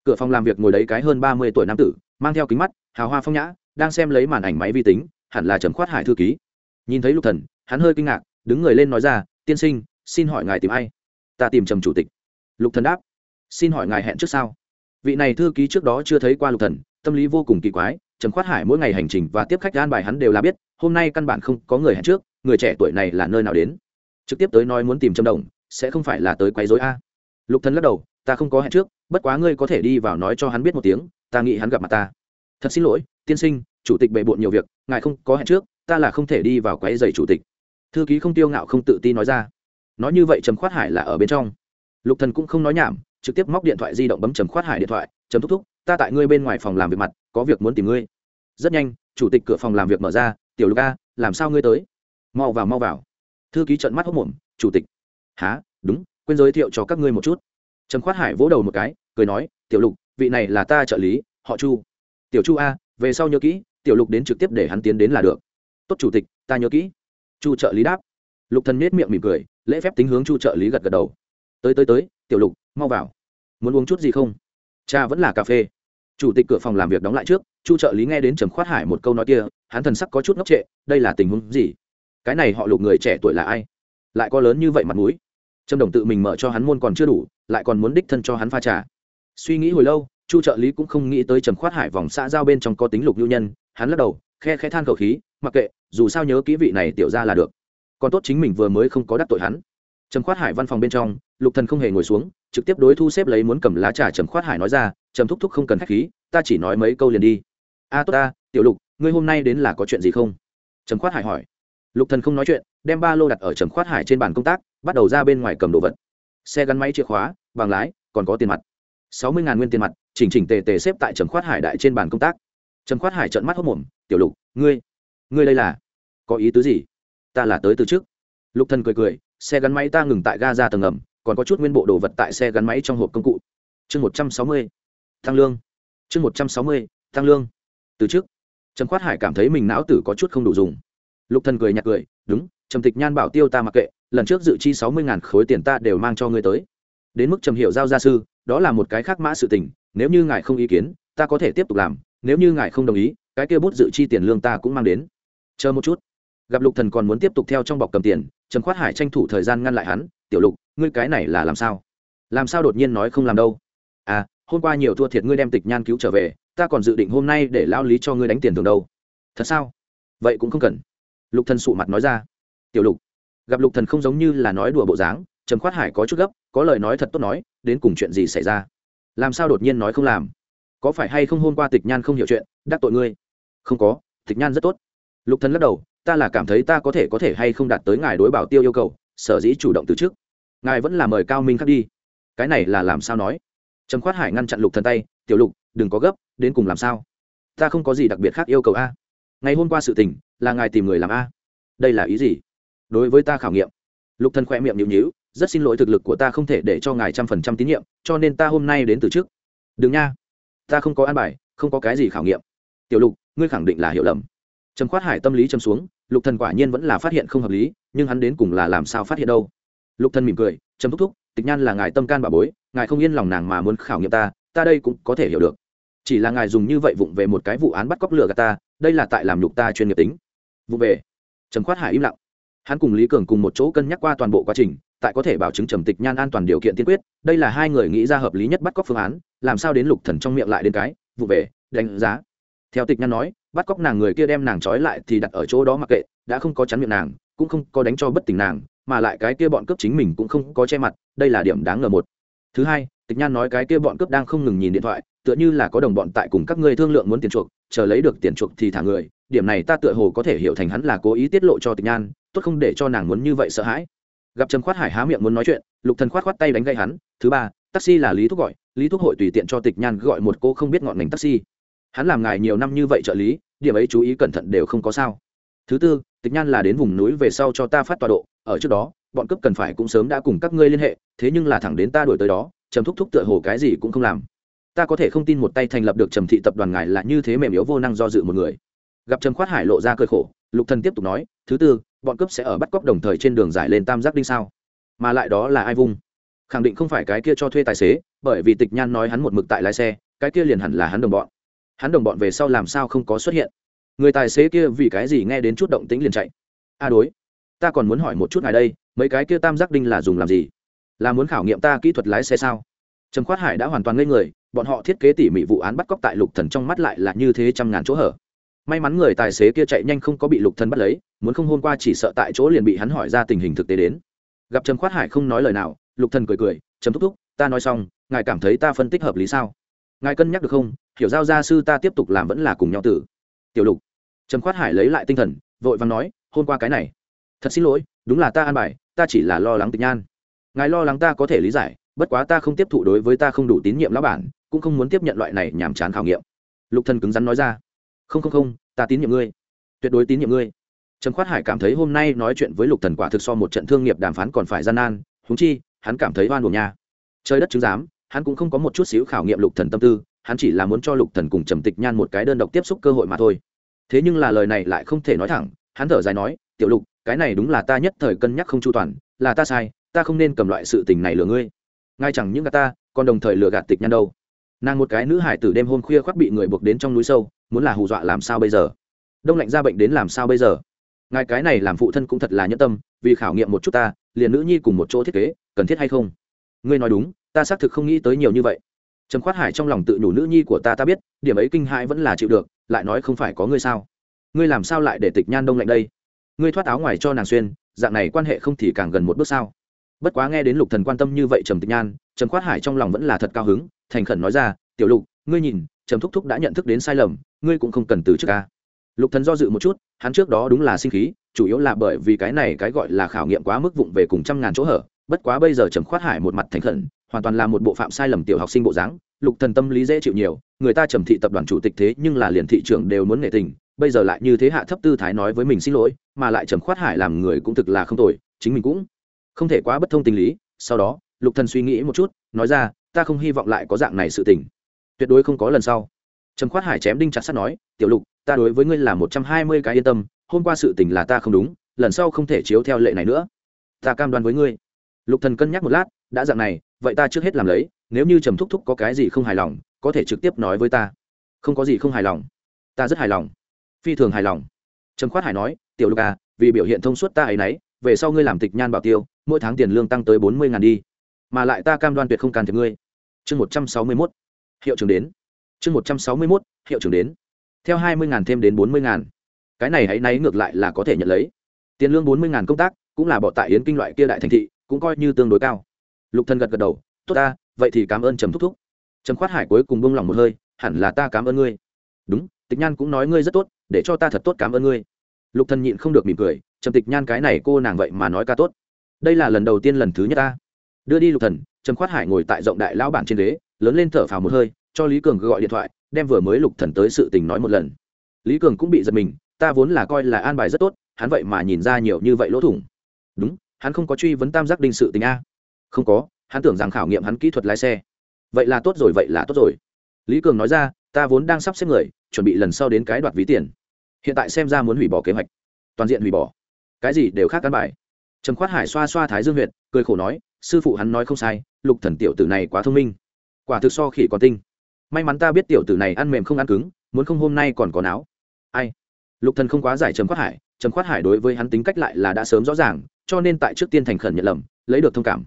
Cửa phòng làm việc ngồi đấy cái hơn ba mươi tuổi nam tử, mang theo kính mắt, hào hoa phong nhã, đang xem lấy màn ảnh máy vi tính, hẳn là trầm khoát hải thư ký nhìn thấy lục thần, hắn hơi kinh ngạc, đứng người lên nói ra, tiên sinh, xin hỏi ngài tìm ai? Ta tìm trầm chủ tịch. Lục thần đáp, xin hỏi ngài hẹn trước sao? Vị này thư ký trước đó chưa thấy qua lục thần, tâm lý vô cùng kỳ quái, trầm khoát hải mỗi ngày hành trình và tiếp khách an bài hắn đều là biết, hôm nay căn bản không có người hẹn trước, người trẻ tuổi này là nơi nào đến? Trực tiếp tới nói muốn tìm trầm đồng, sẽ không phải là tới quấy rối a. Lục thần lắc đầu, ta không có hẹn trước, bất quá ngươi có thể đi vào nói cho hắn biết một tiếng, ta nghĩ hắn gặp mặt ta. Thật xin lỗi, tiên sinh, chủ tịch bệ bộn nhiều việc, ngài không có hẹn trước ta là không thể đi vào quấy dày chủ tịch. Thư ký không tiêu ngạo không tự tin nói ra. Nói như vậy trầm khoát hải là ở bên trong. Lục thần cũng không nói nhảm, trực tiếp móc điện thoại di động bấm trầm khoát hải điện thoại, trầm thúc thúc, ta tại ngươi bên ngoài phòng làm việc mặt, có việc muốn tìm ngươi. Rất nhanh, chủ tịch cửa phòng làm việc mở ra, tiểu lục a, làm sao ngươi tới? Mau vào mau vào. Thư ký trợn mắt hốc mồm, chủ tịch. Há đúng, quên giới thiệu cho các ngươi một chút. Trầm khoát hải vỗ đầu một cái, cười nói, tiểu lục, vị này là ta trợ lý, họ chu. Tiểu chu a, về sau nhớ kỹ, tiểu lục đến trực tiếp để hắn tiến đến là được tốt chủ tịch, ta nhớ kỹ. Chu trợ lý đáp. Lục thần nết miệng mỉm cười, lễ phép tính hướng chu trợ lý gật gật đầu. Tới tới tới, tiểu lục, mau vào. Muốn uống chút gì không? Cha vẫn là cà phê. Chủ tịch cửa phòng làm việc đóng lại trước, chu trợ lý nghe đến trầm khoát hải một câu nói kia, hắn thần sắc có chút ngốc trệ, đây là tình huống gì? Cái này họ lục người trẻ tuổi là ai? Lại có lớn như vậy mặt mũi? Trâm đồng tự mình mở cho hắn môn còn chưa đủ, lại còn muốn đích thân cho hắn pha trà. Suy nghĩ hồi lâu, chu trợ lý cũng không nghĩ tới trầm khoát hải vòng xã giao bên trong có tính lục nhu nhân, hắn lắc đầu, khe khe than khẩu khí mặc kệ, dù sao nhớ kỹ vị này tiểu ra là được. Còn tốt chính mình vừa mới không có đắc tội hắn. Trầm khoát hải văn phòng bên trong, lục thần không hề ngồi xuống, trực tiếp đối thu xếp lấy muốn cầm lá trà trầm khoát hải nói ra, trầm thúc thúc không cần khách khí, ta chỉ nói mấy câu liền đi. A, tốt ta, tiểu lục, ngươi hôm nay đến là có chuyện gì không? Trầm khoát hải hỏi. Lục thần không nói chuyện, đem ba lô đặt ở trầm khoát hải trên bàn công tác, bắt đầu ra bên ngoài cầm đồ vật. Xe gắn máy chìa khóa, bằng lái, còn có tiền mặt. Sáu mươi ngàn nguyên tiền mặt, chỉnh chỉnh tề tề xếp tại trầm khoát hải đại trên bàn công tác. Trầm khoát hải trợn mắt hốc mồm, tiểu lục, ngươi ngươi đây là có ý tứ gì? Ta là tới từ trước. Lục thần cười cười, xe gắn máy ta ngừng tại ga ra tầng ngầm, còn có chút nguyên bộ đồ vật tại xe gắn máy trong hộp công cụ. Chương một trăm sáu mươi tăng lương. Chương một trăm sáu mươi tăng lương. Từ trước, trầm khoát hải cảm thấy mình não tử có chút không đủ dùng. Lục thần cười nhạt cười, đúng, trầm tịch nhan bảo tiêu ta mặc kệ, lần trước dự chi sáu mươi ngàn khối tiền ta đều mang cho ngươi tới. Đến mức trầm hiểu giao gia sư, đó là một cái khác mã sự tình, nếu như ngài không ý kiến, ta có thể tiếp tục làm, nếu như ngài không đồng ý, cái kia bút dự chi tiền lương ta cũng mang đến chờ một chút. Gặp lục thần còn muốn tiếp tục theo trong bọc cầm tiền trầm khoát hải tranh thủ thời gian ngăn lại hắn, tiểu lục, ngươi cái này là làm sao? Làm sao đột nhiên nói không làm đâu? À hôm qua nhiều thua thiệt ngươi đem tịch nhan cứu trở về, ta còn dự định hôm nay để lao lý cho ngươi đánh tiền thường đâu. Thật sao? Vậy cũng không cần. Lục thần sụ mặt nói ra. Tiểu lục, gặp lục thần không giống như là nói đùa bộ dáng trầm khoát hải có chút gấp, có lời nói thật tốt nói, đến cùng chuyện gì xảy ra? Làm sao đột nhiên nói không làm? Có phải hay không hôm qua tịch nhan không hiểu chuyện, đắc tội ngươi? Không có, tịch nhan rất tốt lục thần lắc đầu, ta là cảm thấy ta có thể có thể hay không đạt tới ngài đối bảo tiêu yêu cầu, sở dĩ chủ động từ trước ngài vẫn là mời cao minh khắc đi. Cái này là làm sao nói? Trầm khoát hải ngăn chặn lục thần tay, tiểu lục, đừng có gấp, đến cùng làm sao? Ta không có gì đặc biệt khác yêu cầu a. Ngày hôm qua sự tình, là ngài tìm người làm a. Đây là ý gì? Đối với ta khảo nghiệm. Lục thần khoe miệng nhịu nhíu, rất xin lỗi thực lực của ta không thể để cho ngài trăm phần trăm tín nhiệm, cho nên ta hôm nay đến từ trước đừng nha, ta không có an bài, không có cái gì khảo nghiệm. Tiểu lục, ngươi khẳng định là hiểu lầm trầm khoát hải tâm lý châm xuống, lục thần quả nhiên vẫn là phát hiện không hợp lý, nhưng hắn đến cùng là làm sao phát hiện đâu? Lục thần mỉm cười, trầm thúc thúc, tịch nhan là ngài tâm can bà bối, ngài không yên lòng nàng mà muốn khảo nghiệm ta ta đây cũng có thể hiểu được. Chỉ là ngài dùng như vậy vụng về một cái vụ án bắt cóc lừa gạt ta, đây là tại làm nhục ta chuyên nghiệp tính. Vụ về, trầm khoát hải im lặng. Hắn cùng lý cường cùng một chỗ cân nhắc qua toàn bộ quá trình, tại có thể bảo chứng trầm tịch nhan an toàn điều kiện tiên quyết, đây là hai người nghĩ ra hợp lý nhất bắt cóc phương án, làm sao đến lục thần trong miệng lại đến cái vụ về, đánh giá. Theo tịch nhan nói bắt cóc nàng người kia đem nàng trói lại thì đặt ở chỗ đó mặc kệ, đã không có chắn miệng nàng, cũng không có đánh cho bất tỉnh nàng, mà lại cái kia bọn cướp chính mình cũng không có che mặt, đây là điểm đáng ngờ một. Thứ hai, tịch nhan nói cái kia bọn cướp đang không ngừng nhìn điện thoại, tựa như là có đồng bọn tại cùng các ngươi thương lượng muốn tiền chuộc, chờ lấy được tiền chuộc thì thả người, điểm này ta tựa hồ có thể hiểu thành hắn là cố ý tiết lộ cho tịch nhan, tốt không để cho nàng muốn như vậy sợ hãi. Gặp trầm khoát hải há miệng muốn nói chuyện, lục thần khoát khoát tay đánh gây hắn, thứ ba, taxi là lý thúc gọi, lý thúc hội tùy tiện cho tịch nhan gọi một cô không biết ngọn ngành taxi hắn làm ngài nhiều năm như vậy trợ lý, điểm ấy chú ý cẩn thận đều không có sao. Thứ tư, tịch nhan là đến vùng núi về sau cho ta phát tọa độ, ở trước đó, bọn cướp cần phải cũng sớm đã cùng các ngươi liên hệ, thế nhưng là thẳng đến ta đuổi tới đó, trầm thúc thúc tựa hồ cái gì cũng không làm. Ta có thể không tin một tay thành lập được trầm thị tập đoàn ngài là như thế mềm yếu vô năng do dự một người. Gặp trầm khoát hải lộ ra cơ khổ, lục thần tiếp tục nói, thứ tư, bọn cướp sẽ ở bắt cóc đồng thời trên đường giải lên tam giác đinh sao? Mà lại đó là ai vung? Khẳng định không phải cái kia cho thuê tài xế, bởi vì tịch nhan nói hắn một mực tại lái xe, cái kia liền hẳn là hắn đồng bọn hắn đồng bọn về sau làm sao không có xuất hiện? Người tài xế kia vì cái gì nghe đến chút động tĩnh liền chạy? A đối, ta còn muốn hỏi một chút ngài đây, mấy cái kia tam giác đinh là dùng làm gì? Là muốn khảo nghiệm ta kỹ thuật lái xe sao? Trầm khoát hải đã hoàn toàn ngây người, bọn họ thiết kế tỉ mỉ vụ án bắt cóc tại lục thần trong mắt lại là như thế trăm ngàn chỗ hở. May mắn người tài xế kia chạy nhanh không có bị lục thần bắt lấy, muốn không hôm qua chỉ sợ tại chỗ liền bị hắn hỏi ra tình hình thực tế đến. Gặp trầm khoát hải không nói lời nào, lục thần cười cười, trầm thúc thúc, ta nói xong, ngài cảm thấy ta phân tích hợp lý sao? Ngài cân nhắc được không? Hiểu giao gia sư ta tiếp tục làm vẫn là cùng nhau tử. Tiểu lục. Trầm khoát hải lấy lại tinh thần, vội vàng nói, hôm qua cái này. Thật xin lỗi, đúng là ta an bài, ta chỉ là lo lắng tịch nhan. Ngài lo lắng ta có thể lý giải, bất quá ta không tiếp thụ đối với ta không đủ tín nhiệm lão bản, cũng không muốn tiếp nhận loại này nhàm chán khảo nghiệm. Lục thần cứng rắn nói ra, không không không, ta tín nhiệm ngươi. Tuyệt đối tín nhiệm ngươi. Trầm khoát hải cảm thấy hôm nay nói chuyện với lục thần quả thực so một trận thương nghiệp đàm phán còn phải gian nan, huống chi, hắn cảm thấy oan buồn nha. Trời đất chứng giám, hắn cũng không có một chút xíu khảo nghiệm lục thần tâm tư hắn chỉ là muốn cho lục thần cùng trầm tịch nhan một cái đơn độc tiếp xúc cơ hội mà thôi. Thế nhưng là lời này lại không thể nói thẳng, hắn thở dài nói, tiểu lục, cái này đúng là ta nhất thời cân nhắc không chu toàn, là ta sai, ta không nên cầm loại sự tình này lừa ngươi. Ngay chẳng những gạt ta, còn đồng thời lừa gạt tịch nhan đâu. Nàng một cái nữ hải tử đêm hôm khuya khoác bị người buộc đến trong núi sâu, muốn là hù dọa làm sao bây giờ? Đông lạnh ra bệnh đến làm sao bây giờ? Ngài cái này làm phụ thân cũng thật là nhẫn tâm, vì khảo nghiệm một chút ta, liền nữ nhi cùng một chỗ thiết kế, cần thiết hay không? Ngươi nói đúng, ta xác thực không nghĩ tới nhiều như vậy trầm khoát hải trong lòng tự nhủ, nữ nhi của ta ta biết, điểm ấy kinh hãi vẫn là chịu được, lại nói không phải có ngươi sao? Ngươi làm sao lại để tịch nhan đông lạnh đây? Ngươi thoát áo ngoài cho nàng xuyên, dạng này quan hệ không thì càng gần một bước sao? Bất quá nghe đến lục thần quan tâm như vậy trầm tịch nhan, trầm khoát hải trong lòng vẫn là thật cao hứng, thành khẩn nói ra, tiểu lục, ngươi nhìn, trầm thúc thúc đã nhận thức đến sai lầm, ngươi cũng không cần từ trước ca lục thần do dự một chút, hắn trước đó đúng là sinh khí, chủ yếu là bởi vì cái này cái gọi là khảo nghiệm quá mức vụng về cùng trăm ngàn chỗ hở, bất quá bây giờ trầm khoát hải một mặt thành khẩn hoàn toàn là một bộ phạm sai lầm tiểu học sinh bộ dáng, lục thần tâm lý dễ chịu nhiều, người ta trầm thị tập đoàn chủ tịch thế nhưng là liền thị trưởng đều muốn nể tình, bây giờ lại như thế hạ thấp tư thái nói với mình xin lỗi, mà lại trầm khoát hải làm người cũng thực là không tồi, chính mình cũng không thể quá bất thông tình lý. Sau đó, lục thần suy nghĩ một chút, nói ra, ta không hy vọng lại có dạng này sự tình. Tuyệt đối không có lần sau. Trầm khoát hải chém đinh chặt sắt nói, tiểu lục, ta đối với ngươi là một trăm hai mươi cái yên tâm, hôm qua sự tình là ta không đúng, lần sau không thể chiếu theo lệ này nữa. Ta cam đoan với ngươi. Lục thần cân nhắc một lát, đã dạng này vậy ta trước hết làm lấy, nếu như trầm thúc thúc có cái gì không hài lòng, có thể trực tiếp nói với ta. Không có gì không hài lòng. Ta rất hài lòng. Phi thường hài lòng. Trầm khoát hải nói, tiểu lục à vì biểu hiện thông suốt ta ấy nấy, về sau ngươi làm tịch nhan bảo tiêu, mỗi tháng tiền lương tăng tới bốn mươi ngàn đi. Mà lại ta cam đoan tuyệt không can thiệp ngươi. Chương một trăm sáu mươi mốt. Hiệu trưởng đến. Chương một trăm sáu mươi mốt, hiệu trưởng đến. Theo hai mươi ngàn thêm đến bốn mươi ngàn. Cái này hãy náy ngược lại là có thể nhận lấy. Tiền lương bốn mươi ngàn công tác, cũng là bỏ tại yến kinh loại kia đại thành thị, cũng coi như tương đối cao lục thần gật gật đầu, tốt ta, vậy thì cảm ơn trầm thúc thúc. Trầm khoát hải cuối cùng bông lòng một hơi, hẳn là ta cảm ơn ngươi. Đúng, tịch nhan cũng nói ngươi rất tốt, để cho ta thật tốt cảm ơn ngươi. Lục thần nhịn không được mỉm cười, trầm tịch nhan cái này cô nàng vậy mà nói ca tốt. Đây là lần đầu tiên lần thứ nhất ta. Đưa đi lục thần, trầm khoát hải ngồi tại rộng đại lão bản trên ghế, lớn lên thở phào một hơi, cho lý cường gọi điện thoại, đem vừa mới lục thần tới sự tình nói một lần. Lý cường cũng bị giật mình, ta vốn là coi là an bài rất tốt, hắn vậy mà nhìn ra nhiều như vậy lỗ thủng. Đúng, hắn không có truy vấn tam giác đinh sự tình a không có, hắn tưởng rằng khảo nghiệm hắn kỹ thuật lái xe. Vậy là tốt rồi, vậy là tốt rồi. Lý cường nói ra, ta vốn đang sắp xếp người, chuẩn bị lần sau đến cái đoạt ví tiền. Hiện tại xem ra muốn hủy bỏ kế hoạch. Toàn diện hủy bỏ. Cái gì đều khác căn bài. Trầm khoát hải xoa xoa thái dương huyện cười khổ nói, sư phụ hắn nói không sai, lục thần tiểu tử này quá thông minh. Quả thực so khỉ còn tinh. May mắn ta biết tiểu tử này ăn mềm không ăn cứng, muốn không hôm nay còn có não. Ai? Lục thần không quá giải trầm khoát hải, trầm khoát hải đối với hắn tính cách lại là đã sớm rõ ràng, cho nên tại trước tiên thành khẩn nhận lầm, lấy được thông cảm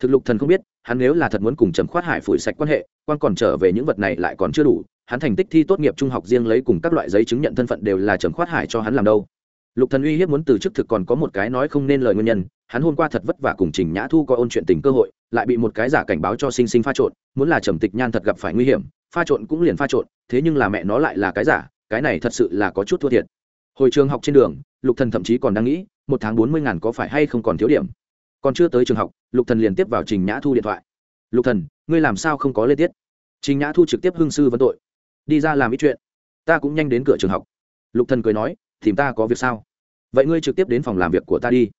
thực lục thần không biết, hắn nếu là thật muốn cùng trầm khoát hải phủi sạch quan hệ, quan còn trở về những vật này lại còn chưa đủ, hắn thành tích thi tốt nghiệp trung học riêng lấy cùng các loại giấy chứng nhận thân phận đều là trầm khoát hải cho hắn làm đâu. Lục thần uy hiếp muốn từ chức thực còn có một cái nói không nên lời nguyên nhân, hắn hôm qua thật vất vả cùng trình nhã thu coi ôn chuyện tình cơ hội, lại bị một cái giả cảnh báo cho sinh sinh pha trộn, muốn là trầm tịch nhan thật gặp phải nguy hiểm, pha trộn cũng liền pha trộn, thế nhưng là mẹ nó lại là cái giả, cái này thật sự là có chút thua thiệt. Hồi trường học trên đường, lục thần thậm chí còn đang nghĩ, một tháng bốn mươi ngàn có phải hay không còn thiếu điểm còn chưa tới trường học, lục thần liền tiếp vào trình nhã thu điện thoại. Lục thần, ngươi làm sao không có lê tiết? Trình nhã thu trực tiếp hưng sư vấn tội. Đi ra làm ít chuyện, ta cũng nhanh đến cửa trường học. Lục thần cười nói, tìm ta có việc sao? Vậy ngươi trực tiếp đến phòng làm việc của ta đi.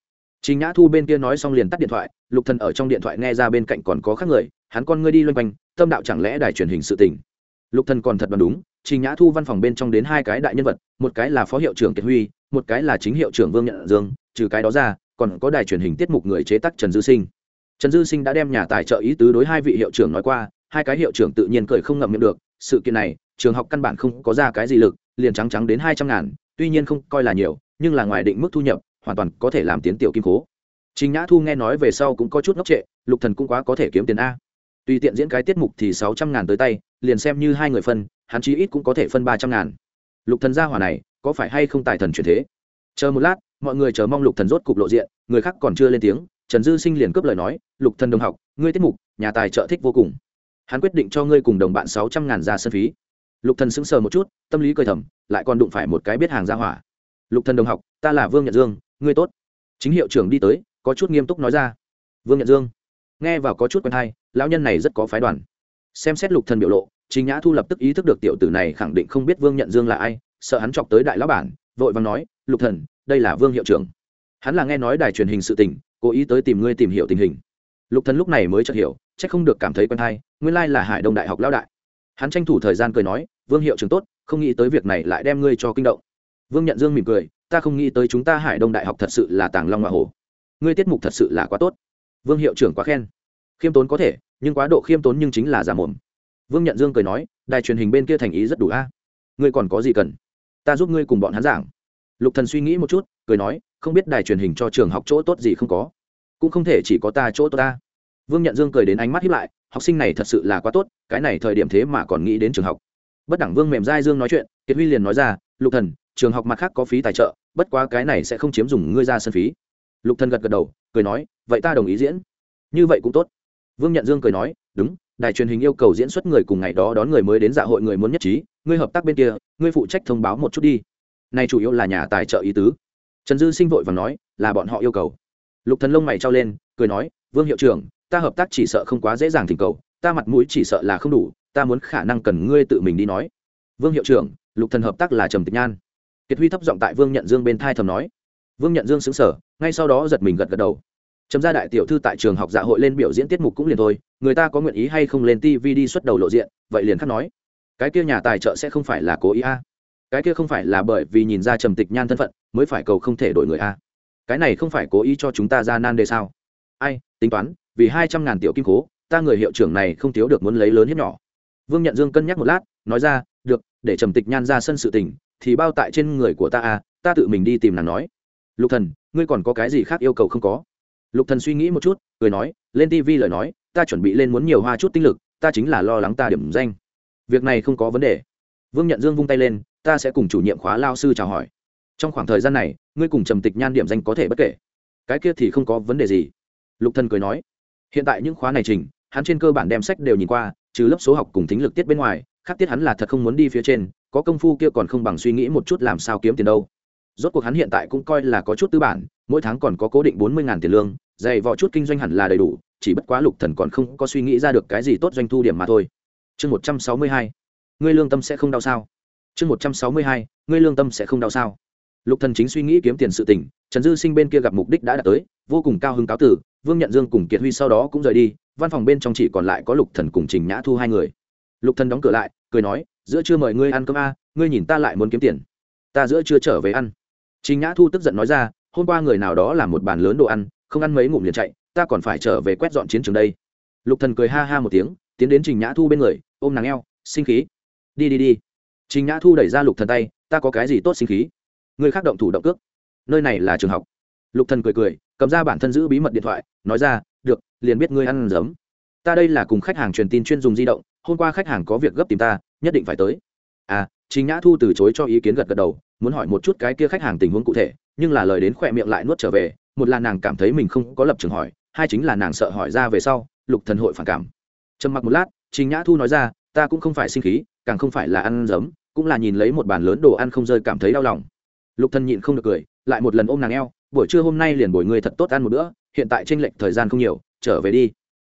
Trình nhã thu bên kia nói xong liền tắt điện thoại, lục thần ở trong điện thoại nghe ra bên cạnh còn có khác người, hắn con ngươi đi loanh quanh, tâm đạo chẳng lẽ đài truyền hình sự tình. Lục thần còn thật đoán đúng, trình nhã thu văn phòng bên trong đến hai cái đại nhân vật, một cái là phó hiệu trưởng kiệt huy, một cái là chính hiệu trưởng vương nhận dương, trừ cái đó ra còn có đài truyền hình tiết mục người chế tác trần dư sinh trần dư sinh đã đem nhà tài trợ ý tứ đối hai vị hiệu trưởng nói qua hai cái hiệu trưởng tự nhiên cười không ngậm miệng được sự kiện này trường học căn bản không có ra cái gì lực liền trắng trắng đến hai trăm ngàn tuy nhiên không coi là nhiều nhưng là ngoài định mức thu nhập hoàn toàn có thể làm tiến tiểu kim cố Chính Nhã Thu nghe nói về sau cũng có chút ngốc trệ, Lục Thần cũng quá có thể kiếm tiền a. Tùy tiện diễn cái tiết mục thì sáu trăm ngàn tới tay, liền xem như hai người phân, hắn chí ít cũng có thể phân ba trăm ngàn. Lục Thần gia hỏa này, có phải hay không tài thần chuyển thế? Chờ một lát, mọi người chờ mong Lục Thần rốt cục lộ diện, người khác còn chưa lên tiếng, Trần Dư Sinh liền cướp lời nói, "Lục Thần đồng học, ngươi tiết mục, nhà tài trợ thích vô cùng. Hắn quyết định cho ngươi cùng đồng bạn sáu trăm ngàn ra sân phí." Lục Thần sững sờ một chút, tâm lý cười thầm, lại còn đụng phải một cái biết hàng gia hỏa. "Lục Thần đồng học, ta là Vương Nhật Dương, ngươi tốt." Chính hiệu trưởng đi tới, có chút nghiêm túc nói ra vương nhật dương nghe vào có chút quen hay lão nhân này rất có phái đoàn xem xét lục thần biểu lộ chính nhã thu lập tức ý thức được tiểu tử này khẳng định không biết vương nhận dương là ai sợ hắn chọc tới đại lão bản vội vàng nói lục thần đây là vương hiệu trưởng. Hắn là nghe nói đài truyền hình sự tình cố ý tới tìm ngươi tìm hiểu tình hình. Lục thần lúc này mới chợt hiểu chắc không được cảm thấy quen hay nguyên lai là hải đông đại học lão đại. Hắn tranh thủ thời gian cười nói vương hiệu trưởng tốt không nghĩ tới việc này lại đem ngươi cho kinh động. Vương nhận dương mỉm cười ta không nghĩ tới chúng ta hải đông đại học thật sự là tàng long hoa hồ, ngươi tiết mục thật sự là quá tốt. Vương hiệu trưởng quá khen. Khiêm tốn có thể nhưng quá độ khiêm tốn nhưng chính là giả mồm. Vương nhận dương cười nói đài truyền hình bên kia thành ý rất đủ a. Ngươi còn có gì cần? Ta giúp ngươi cùng bọn hắn giảng lục thần suy nghĩ một chút, cười nói, không biết đài truyền hình cho trường học chỗ tốt gì không có. Cũng không thể chỉ có ta chỗ tốt ta. Vương nhận dương cười đến ánh mắt hiếp lại, học sinh này thật sự là quá tốt, cái này thời điểm thế mà còn nghĩ đến trường học. Bất đẳng vương mềm dai dương nói chuyện, kiệt huy liền nói ra, lục thần, trường học mặt khác có phí tài trợ, bất quá cái này sẽ không chiếm dùng ngươi ra sân phí. Lục thần gật gật đầu, cười nói, vậy ta đồng ý diễn. Như vậy cũng tốt. Vương nhận dương cười nói, đúng, đài truyền hình yêu cầu diễn xuất người cùng ngày đó đón người mới đến dạ hội người muốn nhất trí, ngươi hợp tác bên kia, ngươi phụ trách thông báo một chút đi này chủ yếu là nhà tài trợ ý tứ. Trần dư sinh vội và nói, là bọn họ yêu cầu. Lục thần lông mày trao lên, cười nói, vương hiệu trưởng, ta hợp tác chỉ sợ không quá dễ dàng thỉnh cầu, ta mặt mũi chỉ sợ là không đủ, ta muốn khả năng cần ngươi tự mình đi nói. Vương hiệu trưởng, lục thần hợp tác là trầm tịch nhan. Kiệt huy thấp giọng tại vương nhận dương bên thai thầm nói. Vương nhận dương xứng sở ngay sau đó giật mình gật gật đầu. Trầm gia đại tiểu thư tại trường học dạ hội lên biểu diễn tiết mục cũng liền thôi, người ta có nguyện ý hay không lên tv đi xuất đầu lộ diện, vậy liền khắc nói. Cái kia nhà tài trợ sẽ không phải là cố ý a cái kia không phải là bởi vì nhìn ra trầm tịch nhan thân phận mới phải cầu không thể đổi người a. Cái này không phải cố ý cho chúng ta ra nan đề sao? Ai, tính toán, vì hai trăm ngàn tiểu kim cố ta người hiệu trưởng này không thiếu được muốn lấy lớn hiếp nhỏ. Vương nhận dương cân nhắc một lát, nói ra, được, để trầm tịch nhan ra sân sự tình, thì bao tại trên người của ta a, ta tự mình đi tìm nàng nói. Lục thần, ngươi còn có cái gì khác yêu cầu không có? Lục thần suy nghĩ một chút, cười nói, lên tv lời nói, ta chuẩn bị lên muốn nhiều hoa chút tinh lực, ta chính là lo lắng ta điểm danh. Việc này không có vấn đề. Vương nhận dương vung tay lên ta sẽ cùng chủ nhiệm khóa lao sư chào hỏi. Trong khoảng thời gian này, ngươi cùng trầm tịch nhan điểm danh có thể bất kể. Cái kia thì không có vấn đề gì. Lục thần cười nói. Hiện tại những khóa này trình, hắn trên cơ bản đem sách đều nhìn qua, trừ lớp số học cùng tính lực tiết bên ngoài, khác tiết hắn là thật không muốn đi phía trên, có công phu kia còn không bằng suy nghĩ một chút làm sao kiếm tiền đâu. Rốt cuộc hắn hiện tại cũng coi là có chút tư bản, mỗi tháng còn có cố định bốn mươi tiền lương, dày vò chút kinh doanh hẳn là đầy đủ, chỉ bất quá lục thần còn không có suy nghĩ ra được cái gì tốt doanh thu điểm mà thôi. Chương một trăm sáu mươi hai. Ngươi lương tâm sẽ không đau sao? Chương một trăm sáu mươi hai ngươi lương tâm sẽ không đau sao lục thần chính suy nghĩ kiếm tiền sự tình trần dư sinh bên kia gặp mục đích đã đạt tới vô cùng cao hứng cáo tử vương nhận dương cùng kiệt huy sau đó cũng rời đi văn phòng bên trong chỉ còn lại có lục thần cùng trình nhã thu hai người lục thần đóng cửa lại cười nói giữa trưa mời ngươi ăn cơm a ngươi nhìn ta lại muốn kiếm tiền ta giữa trưa trở về ăn Trình Nhã Thu tức giận nói ra, hôm qua người nào đó làm một bàn lớn đồ ăn, không ăn mấy ngụm liền chạy, ta còn phải trở về quét dọn chiến trường đây. Lục Thần cười ha ha một tiếng, tiến đến Trình Nhã Thu bên người, ôm nàng eo, sinh khí. Đi đi đi. Trình Nhã Thu đẩy ra Lục Thần tay, ta có cái gì tốt sinh khí? Người khác động thủ động cước. Nơi này là trường học. Lục Thần cười cười, cầm ra bản thân giữ bí mật điện thoại nói ra được liền biết ngươi ăn giấm ta đây là cùng khách hàng truyền tin chuyên dùng di động hôm qua khách hàng có việc gấp tìm ta nhất định phải tới à Trình nhã thu từ chối cho ý kiến gật gật đầu muốn hỏi một chút cái kia khách hàng tình huống cụ thể nhưng là lời đến khỏe miệng lại nuốt trở về một là nàng cảm thấy mình không có lập trường hỏi hai chính là nàng sợ hỏi ra về sau lục thần hội phản cảm trầm mặc một lát Trình nhã thu nói ra ta cũng không phải sinh khí càng không phải là ăn giấm cũng là nhìn lấy một bàn lớn đồ ăn không rơi cảm thấy đau lòng. Lục thần nhịn không được cười, lại một lần ôm nàng eo, buổi trưa hôm nay liền bồi người thật tốt ăn một bữa, hiện tại tranh lệch thời gian không nhiều, trở về đi.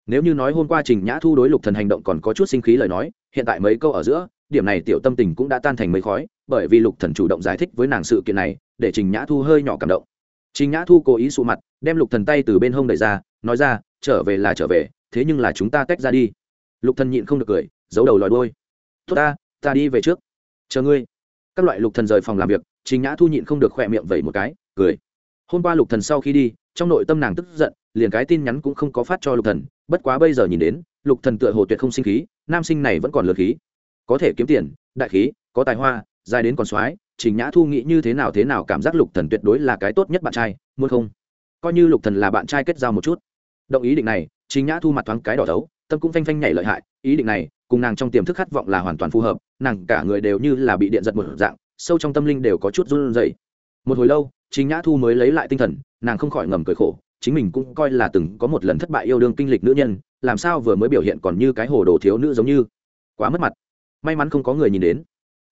Nếu như nói hôm qua trình nhã thu đối lục thần hành động còn có chút sinh khí lời nói, hiện tại mấy câu ở giữa, điểm này tiểu tâm tình cũng đã tan thành mấy khói, bởi vì lục thần chủ động giải thích với nàng sự kiện này, để trình nhã thu hơi nhỏ cảm động. Trình nhã thu cố ý sụ mặt, đem lục thần tay từ bên hông đẩy ra, nói ra, trở về là trở về, thế nhưng là chúng ta tách ra đi. Lục thần nhịn không được cười, giấu đầu lòi đôi tốt ta ta đi về trước chờ ngươi. Các loại lục thần rời phòng làm việc, trình nhã thu nhịn không được khỏe miệng vẩy một cái, cười. Hôm qua lục thần sau khi đi, trong nội tâm nàng tức giận, liền cái tin nhắn cũng không có phát cho lục thần, bất quá bây giờ nhìn đến, lục thần tựa hồ tuyệt không sinh khí, nam sinh này vẫn còn lừa khí. Có thể kiếm tiền, đại khí, có tài hoa, dài đến còn soái, trình nhã thu nghĩ như thế nào thế nào cảm giác lục thần tuyệt đối là cái tốt nhất bạn trai, muốn không? Coi như lục thần là bạn trai kết giao một chút. Động ý định này, trình nhã thu mặt thoáng cái đỏ thấu, tâm cũng phanh phanh nhảy lợi hại, ý định này cùng nàng trong tiềm thức khát vọng là hoàn toàn phù hợp, nàng cả người đều như là bị điện giật một dạng, sâu trong tâm linh đều có chút run rẩy. Một hồi lâu chính nhã thu mới lấy lại tinh thần, nàng không khỏi ngầm cười khổ, chính mình cũng coi là từng có một lần thất bại yêu đương kinh lịch nữ nhân, làm sao vừa mới biểu hiện còn như cái hồ đồ thiếu nữ giống như. Quá mất mặt. May mắn không có người nhìn đến.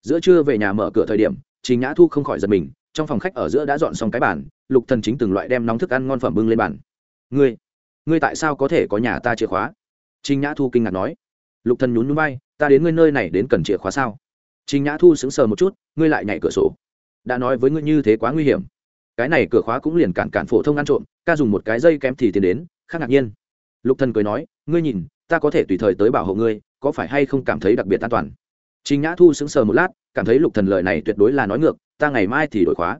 Giữa trưa về nhà mở cửa thời điểm chính nhã thu không khỏi giật mình, trong phòng khách ở giữa đã dọn xong cái bàn, lục thần chính từng loại đem nóng thức ăn ngon phẩm bưng lên bàn. Ngươi ngươi tại sao có thể có nhà ta chìa khóa? Chính nhã thu kinh ngạc nói lục thần nhún nhún vai, ta đến ngươi nơi này đến cần chìa khóa sao? Trình nhã thu sững sờ một chút, ngươi lại nhảy cửa sổ. Đã nói với ngươi như thế quá nguy hiểm. Cái này cửa khóa cũng liền cản cản phổ thông ăn trộm, ca dùng một cái dây kém thì tiến đến khác ngạc nhiên. Lục thần cười nói, ngươi nhìn, ta có thể tùy thời tới bảo hộ ngươi, có phải hay không cảm thấy đặc biệt an toàn? Trình nhã thu sững sờ một lát, cảm thấy lục thần lời này tuyệt đối là nói ngược, ta ngày mai thì đổi khóa.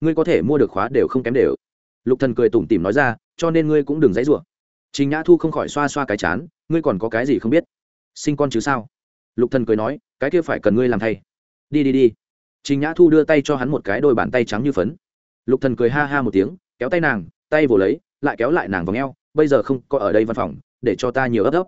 Ngươi có thể mua được khóa đều không kém đều. Lục thần cười tủm tỉm nói ra, cho nên ngươi cũng đừng dãy rủa. Trình nhã thu không khỏi xoa xoa cái chán, ngươi còn có cái gì không biết? Sinh con chứ sao? Lục thần cười nói, cái kia phải cần ngươi làm thay. Đi đi đi. Trình nhã thu đưa tay cho hắn một cái đôi bàn tay trắng như phấn. Lục thần cười ha ha một tiếng, kéo tay nàng, tay vồ lấy, lại kéo lại nàng vào ngheo bây giờ không có ở đây văn phòng, để cho ta nhiều ấp ấp.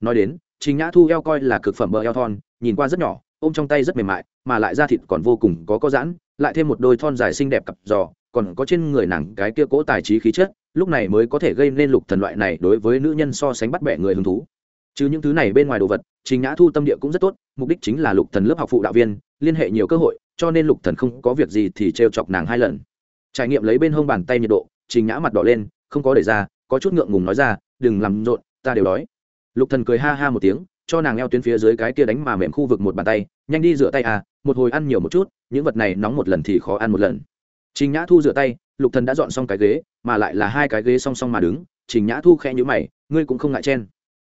Nói đến, trình nhã thu eo coi là cực phẩm bờ eo thon, nhìn qua rất nhỏ, ôm trong tay rất mềm mại, mà lại da thịt còn vô cùng có có giãn, lại thêm một đôi thon dài xinh đẹp cặp giò, còn có trên người nàng cái kia cỗ tài trí khí chất, lúc này mới có thể gây nên lục thần loại này đối với nữ nhân so sánh bắt bẻ người hứng thú chứ những thứ này bên ngoài đồ vật, trình nhã thu tâm địa cũng rất tốt, mục đích chính là lục thần lớp học phụ đạo viên, liên hệ nhiều cơ hội, cho nên lục thần không có việc gì thì trêu chọc nàng hai lần. Trải nghiệm lấy bên hông bàn tay nhiệt độ, trình nhã mặt đỏ lên, không có để ra, có chút ngượng ngùng nói ra, đừng làm rộn, ta đều đói. Lục thần cười ha ha một tiếng, cho nàng eo tuyến phía dưới cái kia đánh mà mềm khu vực một bàn tay, nhanh đi rửa tay à một hồi ăn nhiều một chút, những vật này nóng một lần thì khó ăn một lần. Trình nhã thu rửa tay, lục thần đã dọn xong cái ghế, mà lại là hai cái ghế song song mà đứng, trình nhã thu khẽ nhíu mày, ngươi cũng không ngại chen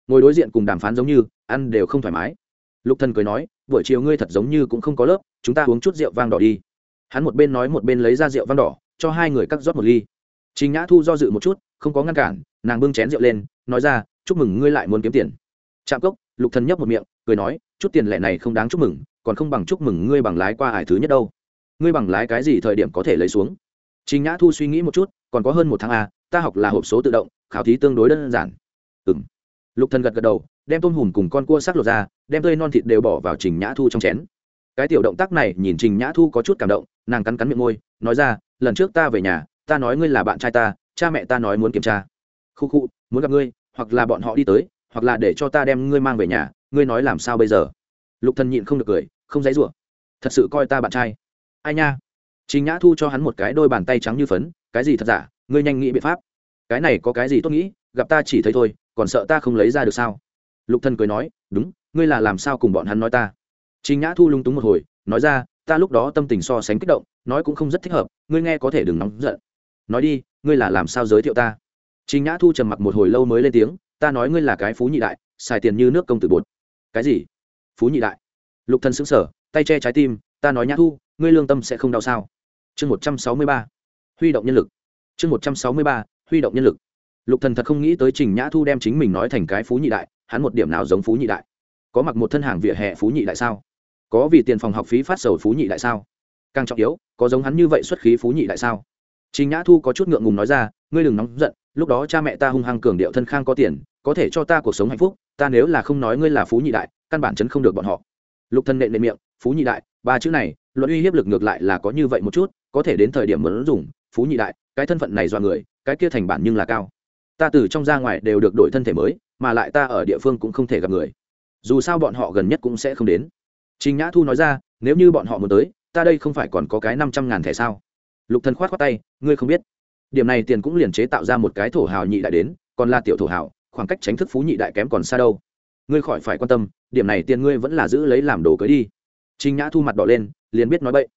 ngồi đối diện cùng đàm phán giống như, ăn đều không thoải mái. Lục thần cười nói, buổi chiều ngươi thật giống như cũng không có lớp, chúng ta uống chút rượu vang đỏ đi. Hắn một bên nói một bên lấy ra rượu vang đỏ, cho hai người cắt rót một ly. Trình nhã thu do dự một chút, không có ngăn cản, nàng bưng chén rượu lên, nói ra, chúc mừng ngươi lại muốn kiếm tiền. Trạm cốc, lục thần nhấp một miệng, cười nói, chút tiền lẻ này không đáng chúc mừng, còn không bằng chúc mừng ngươi bằng lái qua hải thứ nhất đâu. Ngươi bằng lái cái gì thời điểm có thể lấy xuống? Trình nhã thu suy nghĩ một chút, còn có hơn một tháng à ta học là hộp số tự động, khảo thí tương đối đơn giản. Ừm lục thần gật gật đầu, đem tôm hùm cùng con cua sắc lột ra, đem tươi non thịt đều bỏ vào trình nhã thu trong chén. Cái tiểu động tác này nhìn trình nhã thu có chút cảm động, nàng cắn cắn miệng môi, nói ra, lần trước ta về nhà, ta nói ngươi là bạn trai ta, cha mẹ ta nói muốn kiểm tra. Khu khu, muốn gặp ngươi, hoặc là bọn họ đi tới, hoặc là để cho ta đem ngươi mang về nhà, ngươi nói làm sao bây giờ? Lục thần nhịn không được cười, không dãy rủa. Thật sự coi ta bạn trai. Ai nha. Trình nhã thu cho hắn một cái đôi bàn tay trắng như phấn, cái gì thật giả? Ngươi nhanh nghĩ biện pháp. Cái này có cái gì tốt nghĩ, gặp ta chỉ thấy thôi còn sợ ta không lấy ra được sao? Lục thần cười nói, đúng, ngươi là làm sao cùng bọn hắn nói ta? Trình nhã thu lung túng một hồi, nói ra, ta lúc đó tâm tình so sánh kích động, nói cũng không rất thích hợp, ngươi nghe có thể đừng nóng giận. Nói đi, ngươi là làm sao giới thiệu ta? Trình nhã thu trầm mặc một hồi lâu mới lên tiếng, ta nói ngươi là cái phú nhị đại, xài tiền như nước công tử bột. Cái gì? Phú nhị đại? Lục thần sững sờ, tay che trái tim, ta nói nhã thu, ngươi lương tâm sẽ không đau sao? Chương một trăm sáu mươi ba, huy động nhân lực. Chương một trăm sáu mươi ba, huy động nhân lực lục thần thật không nghĩ tới trình nhã thu đem chính mình nói thành cái phú nhị đại hắn một điểm nào giống phú nhị đại có mặc một thân hàng vỉa hè phú nhị đại sao có vì tiền phòng học phí phát sầu phú nhị đại sao càng trọng yếu có giống hắn như vậy xuất khí phú nhị đại sao Trình Nhã Thu có chút ngượng ngùng nói ra, ngươi đừng nóng giận, lúc đó cha mẹ ta hung hăng cường điệu thân khang có tiền, có thể cho ta cuộc sống hạnh phúc, ta nếu là không nói ngươi là phú nhị đại, căn bản chấn không được bọn họ. Lục Thân nện nệ miệng, phú nhị đại, ba chữ này, luận uy hiếp lực ngược lại là có như vậy một chút, có thể đến thời điểm muốn dùng, phú nhị đại, cái thân phận này do người, cái kia thành bản nhưng là cao. Ta từ trong ra ngoài đều được đổi thân thể mới, mà lại ta ở địa phương cũng không thể gặp người. Dù sao bọn họ gần nhất cũng sẽ không đến. Trình Nhã Thu nói ra, nếu như bọn họ muốn tới, ta đây không phải còn có cái năm trăm ngàn thẻ sao? Lục Thần khoát khoát tay, ngươi không biết điểm này tiền cũng liền chế tạo ra một cái thổ hào nhị đại đến còn là tiểu thổ hào khoảng cách tránh thức phú nhị đại kém còn xa đâu ngươi khỏi phải quan tâm điểm này tiền ngươi vẫn là giữ lấy làm đồ cưới đi Trình nhã thu mặt đỏ lên liền biết nói bậy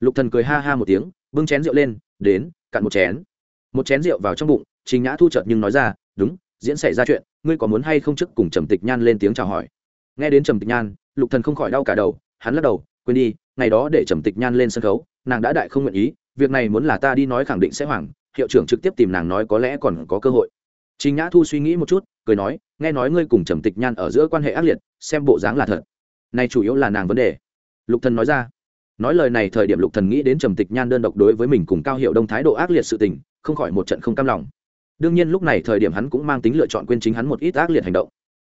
lục thần cười ha ha một tiếng bưng chén rượu lên đến cạn một chén một chén rượu vào trong bụng trình nhã thu chợt nhưng nói ra đúng diễn xảy ra chuyện ngươi có muốn hay không trước cùng trầm tịch nhan lên tiếng chào hỏi nghe đến trầm tịch nhan lục thần không khỏi đau cả đầu hắn lắc đầu quên đi ngày đó để trầm tịch nhan lên sân khấu nàng đã đại không nguyện ý việc này muốn là ta đi nói khẳng định sẽ hoảng hiệu trưởng trực tiếp tìm nàng nói có lẽ còn có cơ hội Trình Nhã Thu suy nghĩ một chút, cười nói, nghe nói ngươi cùng Trầm Tịch Nhan ở giữa quan hệ ác liệt, xem bộ dáng là thật. Này chủ yếu là nàng vấn đề. Lục Thần nói ra. Nói lời này thời điểm Lục Thần nghĩ đến Trầm Tịch Nhan đơn độc đối với mình cùng Cao Hiệu Đông thái độ ác liệt sự tình, không khỏi một trận không cam lòng. Đương nhiên lúc này thời điểm hắn cũng mang tính lựa chọn quên chính hắn một ít ác liệt hành động.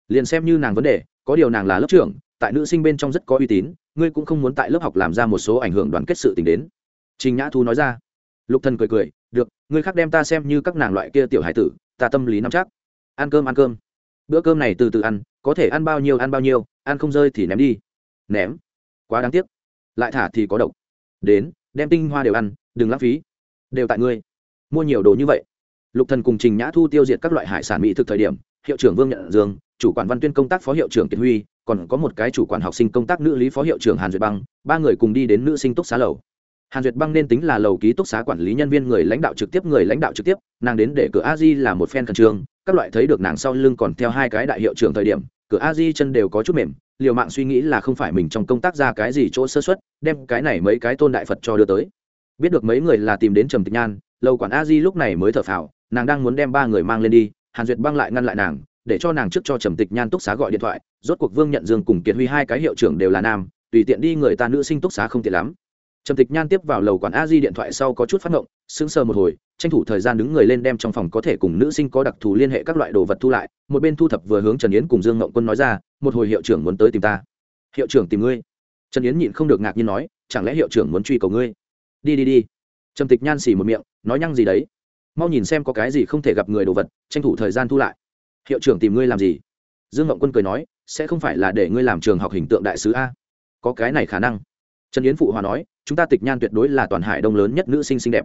Liền xem như nàng vấn đề, có điều nàng là lớp trưởng, tại nữ sinh bên trong rất có uy tín, ngươi cũng không muốn tại lớp học làm ra một số ảnh hưởng đoàn kết sự tình đến. Trình Nhã Thu nói ra. Lục Thần cười cười, được ngươi khác đem ta xem như các nàng loại kia tiểu hải tử ta tâm lý nắm chắc. Ăn cơm ăn cơm. Bữa cơm này từ từ ăn có thể ăn bao nhiêu ăn bao nhiêu ăn không rơi thì ném đi. Ném? Quá đáng tiếc. Lại thả thì có độc. Đến đem tinh hoa đều ăn đừng lãng phí. Đều tại ngươi. Mua nhiều đồ như vậy lục thần cùng trình nhã thu tiêu diệt các loại hải sản mỹ thực thời điểm, hiệu trưởng vương nhận dương, chủ quản văn tuyên công tác phó hiệu trưởng kiệt huy, còn có một cái chủ quản học sinh công tác nữ lý phó hiệu trưởng hàn duyệt băng, ba người cùng đi đến nữ sinh túc xá lầu. Hàn duyệt băng nên tính là lầu ký túc xá quản lý nhân viên người lãnh đạo trực tiếp, người lãnh đạo trực tiếp, nàng đến để cửa a di là một phen khẩn trương, các loại thấy được nàng sau lưng còn theo hai cái đại hiệu trưởng thời điểm, cửa a di chân đều có chút mềm, liều mạng suy nghĩ là không phải mình trong công tác ra cái gì chỗ sơ xuất đem cái này mấy cái tôn đại phật cho đưa tới. Biết được mấy người là tìm đến trầm tịch nhan, lầu quản a di lúc này mới thở phào nàng đang muốn đem ba người mang lên đi, hàn duyệt băng lại ngăn lại nàng, để cho nàng trước cho trầm tịch nhan túc xá gọi điện thoại, rốt cuộc vương nhận dương cùng kiệt huy hai cái hiệu trưởng đều là nam, tùy tiện đi người ta nữ sinh túc xá không tiện lắm. Trầm tịch nhan tiếp vào lầu quản a di điện thoại sau có chút phát ngộng, sững sờ một hồi, tranh thủ thời gian đứng người lên đem trong phòng có thể cùng nữ sinh có đặc thù liên hệ các loại đồ vật thu lại, một bên thu thập vừa hướng trần yến cùng dương ngộng quân nói ra, một hồi hiệu trưởng muốn tới tìm ta. Hiệu trưởng tìm ngươi? Trần yến nhịn không được ngạc nhiên nói, chẳng lẽ hiệu trưởng muốn truy cầu ngươi? Đi đi đi. Trầm tịch nhan xì một miệng, nói nhăng gì đấy? Mau nhìn xem có cái gì không thể gặp người đồ vật, tranh thủ thời gian thu lại. Hiệu trưởng tìm ngươi làm gì? Dương ngộng quân cười nói, sẽ không phải là để ngươi làm trường học hình tượng đại sứ a. Có cái này khả năng. Trần yến phụ hòa nói, chúng ta tịch nhan tuyệt đối là toàn hải đông lớn nhất nữ sinh xinh đẹp.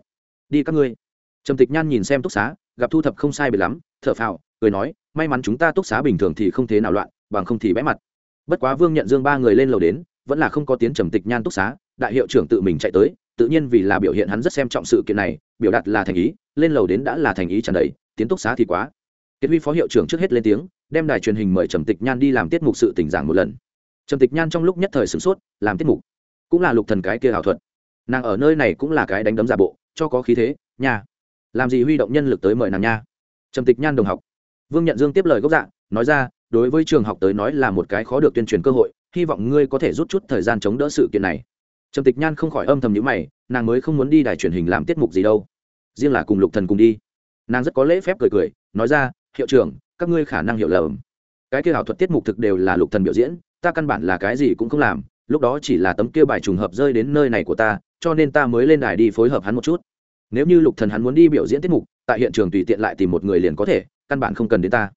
Đi các ngươi. Trầm tịch nhan nhìn xem túc xá, gặp thu thập không sai bị lắm, thở phào, cười nói, may mắn chúng ta túc xá bình thường thì không thế nào loạn, bằng không thì bẽ mặt. Bất quá vương nhận dương ba người lên lầu đến, vẫn là không có tiến trầm tịch nhan túc xá, đại hiệu trưởng tự mình chạy tới, tự nhiên vì là biểu hiện hắn rất xem trọng sự kiện này biểu đạt là thành ý, lên lầu đến đã là thành ý tràn đầy, tiến túc xá thì quá. Kiệt huy phó hiệu trưởng trước hết lên tiếng, đem đài truyền hình mời trầm tịch nhan đi làm tiết mục sự tỉnh giảng một lần. Trầm tịch nhan trong lúc nhất thời sửng sốt, làm tiết mục. Cũng là lục thần cái kia ảo thuật. Nàng ở nơi này cũng là cái đánh đấm giả bộ, cho có khí thế, nha. Làm gì huy động nhân lực tới mời nàng nha. Trầm tịch nhan đồng học. Vương nhận dương tiếp lời gốc dạng nói ra, đối với trường học tới nói là một cái khó được tuyên truyền cơ hội, hy vọng ngươi có thể rút chút thời gian chống đỡ sự kiện này. Trầm tịch nhan không khỏi âm thầm nhíu mày, nàng mới không muốn đi đài truyền hình làm tiết mục gì đâu riêng là cùng lục thần cùng đi. Nàng rất có lễ phép cười cười, nói ra, hiệu trưởng, các ngươi khả năng hiểu lầm. Cái kia ảo thuật tiết mục thực đều là lục thần biểu diễn, ta căn bản là cái gì cũng không làm, lúc đó chỉ là tấm kia bài trùng hợp rơi đến nơi này của ta, cho nên ta mới lên đài đi phối hợp hắn một chút. Nếu như lục thần hắn muốn đi biểu diễn tiết mục, tại hiện trường tùy tiện lại tìm một người liền có thể, căn bản không cần đến ta.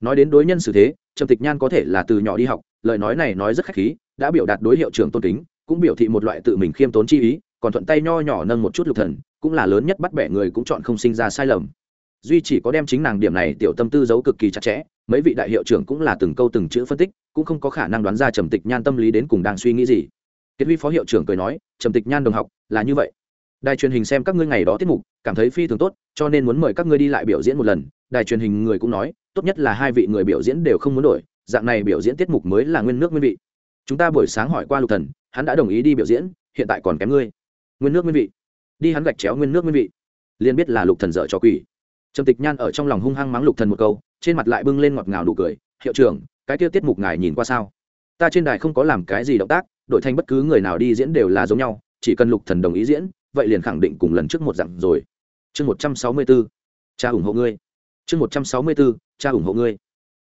Nói đến đối nhân xử thế, trầm tịch nhan có thể là từ nhỏ đi học, lời nói này nói rất khách khí, đã biểu đạt đối hiệu trưởng tôn kính, cũng biểu thị một loại tự mình khiêm tốn chi ý, còn thuận tay nho nhỏ nâng một chút lục thần cũng là lớn nhất bắt bẻ người cũng chọn không sinh ra sai lầm. Duy chỉ có đem chính nàng điểm này tiểu tâm tư giấu cực kỳ chặt chẽ, mấy vị đại hiệu trưởng cũng là từng câu từng chữ phân tích, cũng không có khả năng đoán ra trầm tịch nhan tâm lý đến cùng đang suy nghĩ gì. Kiệt huy phó hiệu trưởng cười nói, trầm tịch nhan đồng học, là như vậy. Đài truyền hình xem các ngươi ngày đó tiết mục, cảm thấy phi thường tốt, cho nên muốn mời các ngươi đi lại biểu diễn một lần. Đài truyền hình người cũng nói, tốt nhất là hai vị người biểu diễn đều không muốn đổi, dạng này biểu diễn tiết mục mới là nguyên nước nguyên vị. Chúng ta buổi sáng hỏi qua lục thần, hắn đã đồng ý đi biểu diễn, hiện tại còn kém ngươi. Nguyên nước nguyên vị đi hắn gạch chéo nguyên nước nguyên vị. Liền biết là lục thần dở cho quỷ. Trầm tịch nhan ở trong lòng hung hăng mắng lục thần một câu, trên mặt lại bưng lên ngọt ngào đủ cười, hiệu trưởng, cái kia tiết mục ngài nhìn qua sao? Ta trên đài không có làm cái gì động tác, đổi thành bất cứ người nào đi diễn đều là giống nhau, chỉ cần lục thần đồng ý diễn, vậy liền khẳng định cùng lần trước một dặn rồi. Chương một trăm sáu mươi bốn cha ủng hộ ngươi. Chương một trăm sáu mươi bốn cha ủng hộ ngươi.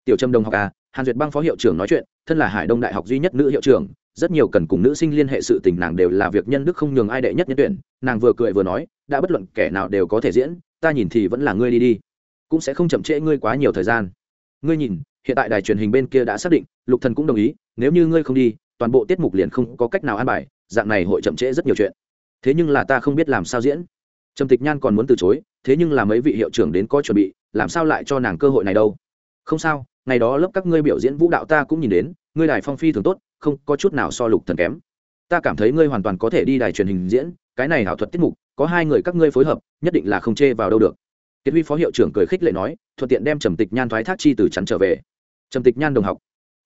Tiểu trâm đồng học à hàn duyệt bang phó hiệu trưởng nói chuyện, thân là hải đông đại học duy nhất nữ hiệu trưởng rất nhiều cần cùng nữ sinh liên hệ sự tình nàng đều là việc nhân đức không nhường ai đệ nhất nhân tuyển. Nàng vừa cười vừa nói, đã bất luận kẻ nào đều có thể diễn, ta nhìn thì vẫn là ngươi đi đi. Cũng sẽ không chậm trễ ngươi quá nhiều thời gian. Ngươi nhìn, hiện tại đài truyền hình bên kia đã xác định, lục thần cũng đồng ý, nếu như ngươi không đi, toàn bộ tiết mục liền không có cách nào an bài, dạng này hội chậm trễ rất nhiều chuyện. Thế nhưng là ta không biết làm sao diễn. Trầm tịch nhan còn muốn từ chối, thế nhưng là mấy vị hiệu trưởng đến có chuẩn bị, làm sao lại cho nàng cơ hội này đâu? Không sao, ngày đó lớp các ngươi biểu diễn vũ đạo ta cũng nhìn đến ngươi đài phong phi thường tốt, không có chút nào so lục thần kém. Ta cảm thấy ngươi hoàn toàn có thể đi đài truyền hình diễn, cái này ảo thuật tiết mục, có hai người các ngươi phối hợp, nhất định là không chê vào đâu được. Kiệt huy phó hiệu trưởng cười khích lệ nói, thuận tiện đem trầm tịch nhan thoái thác chi từ chắn trở về. Trầm tịch nhan đồng học.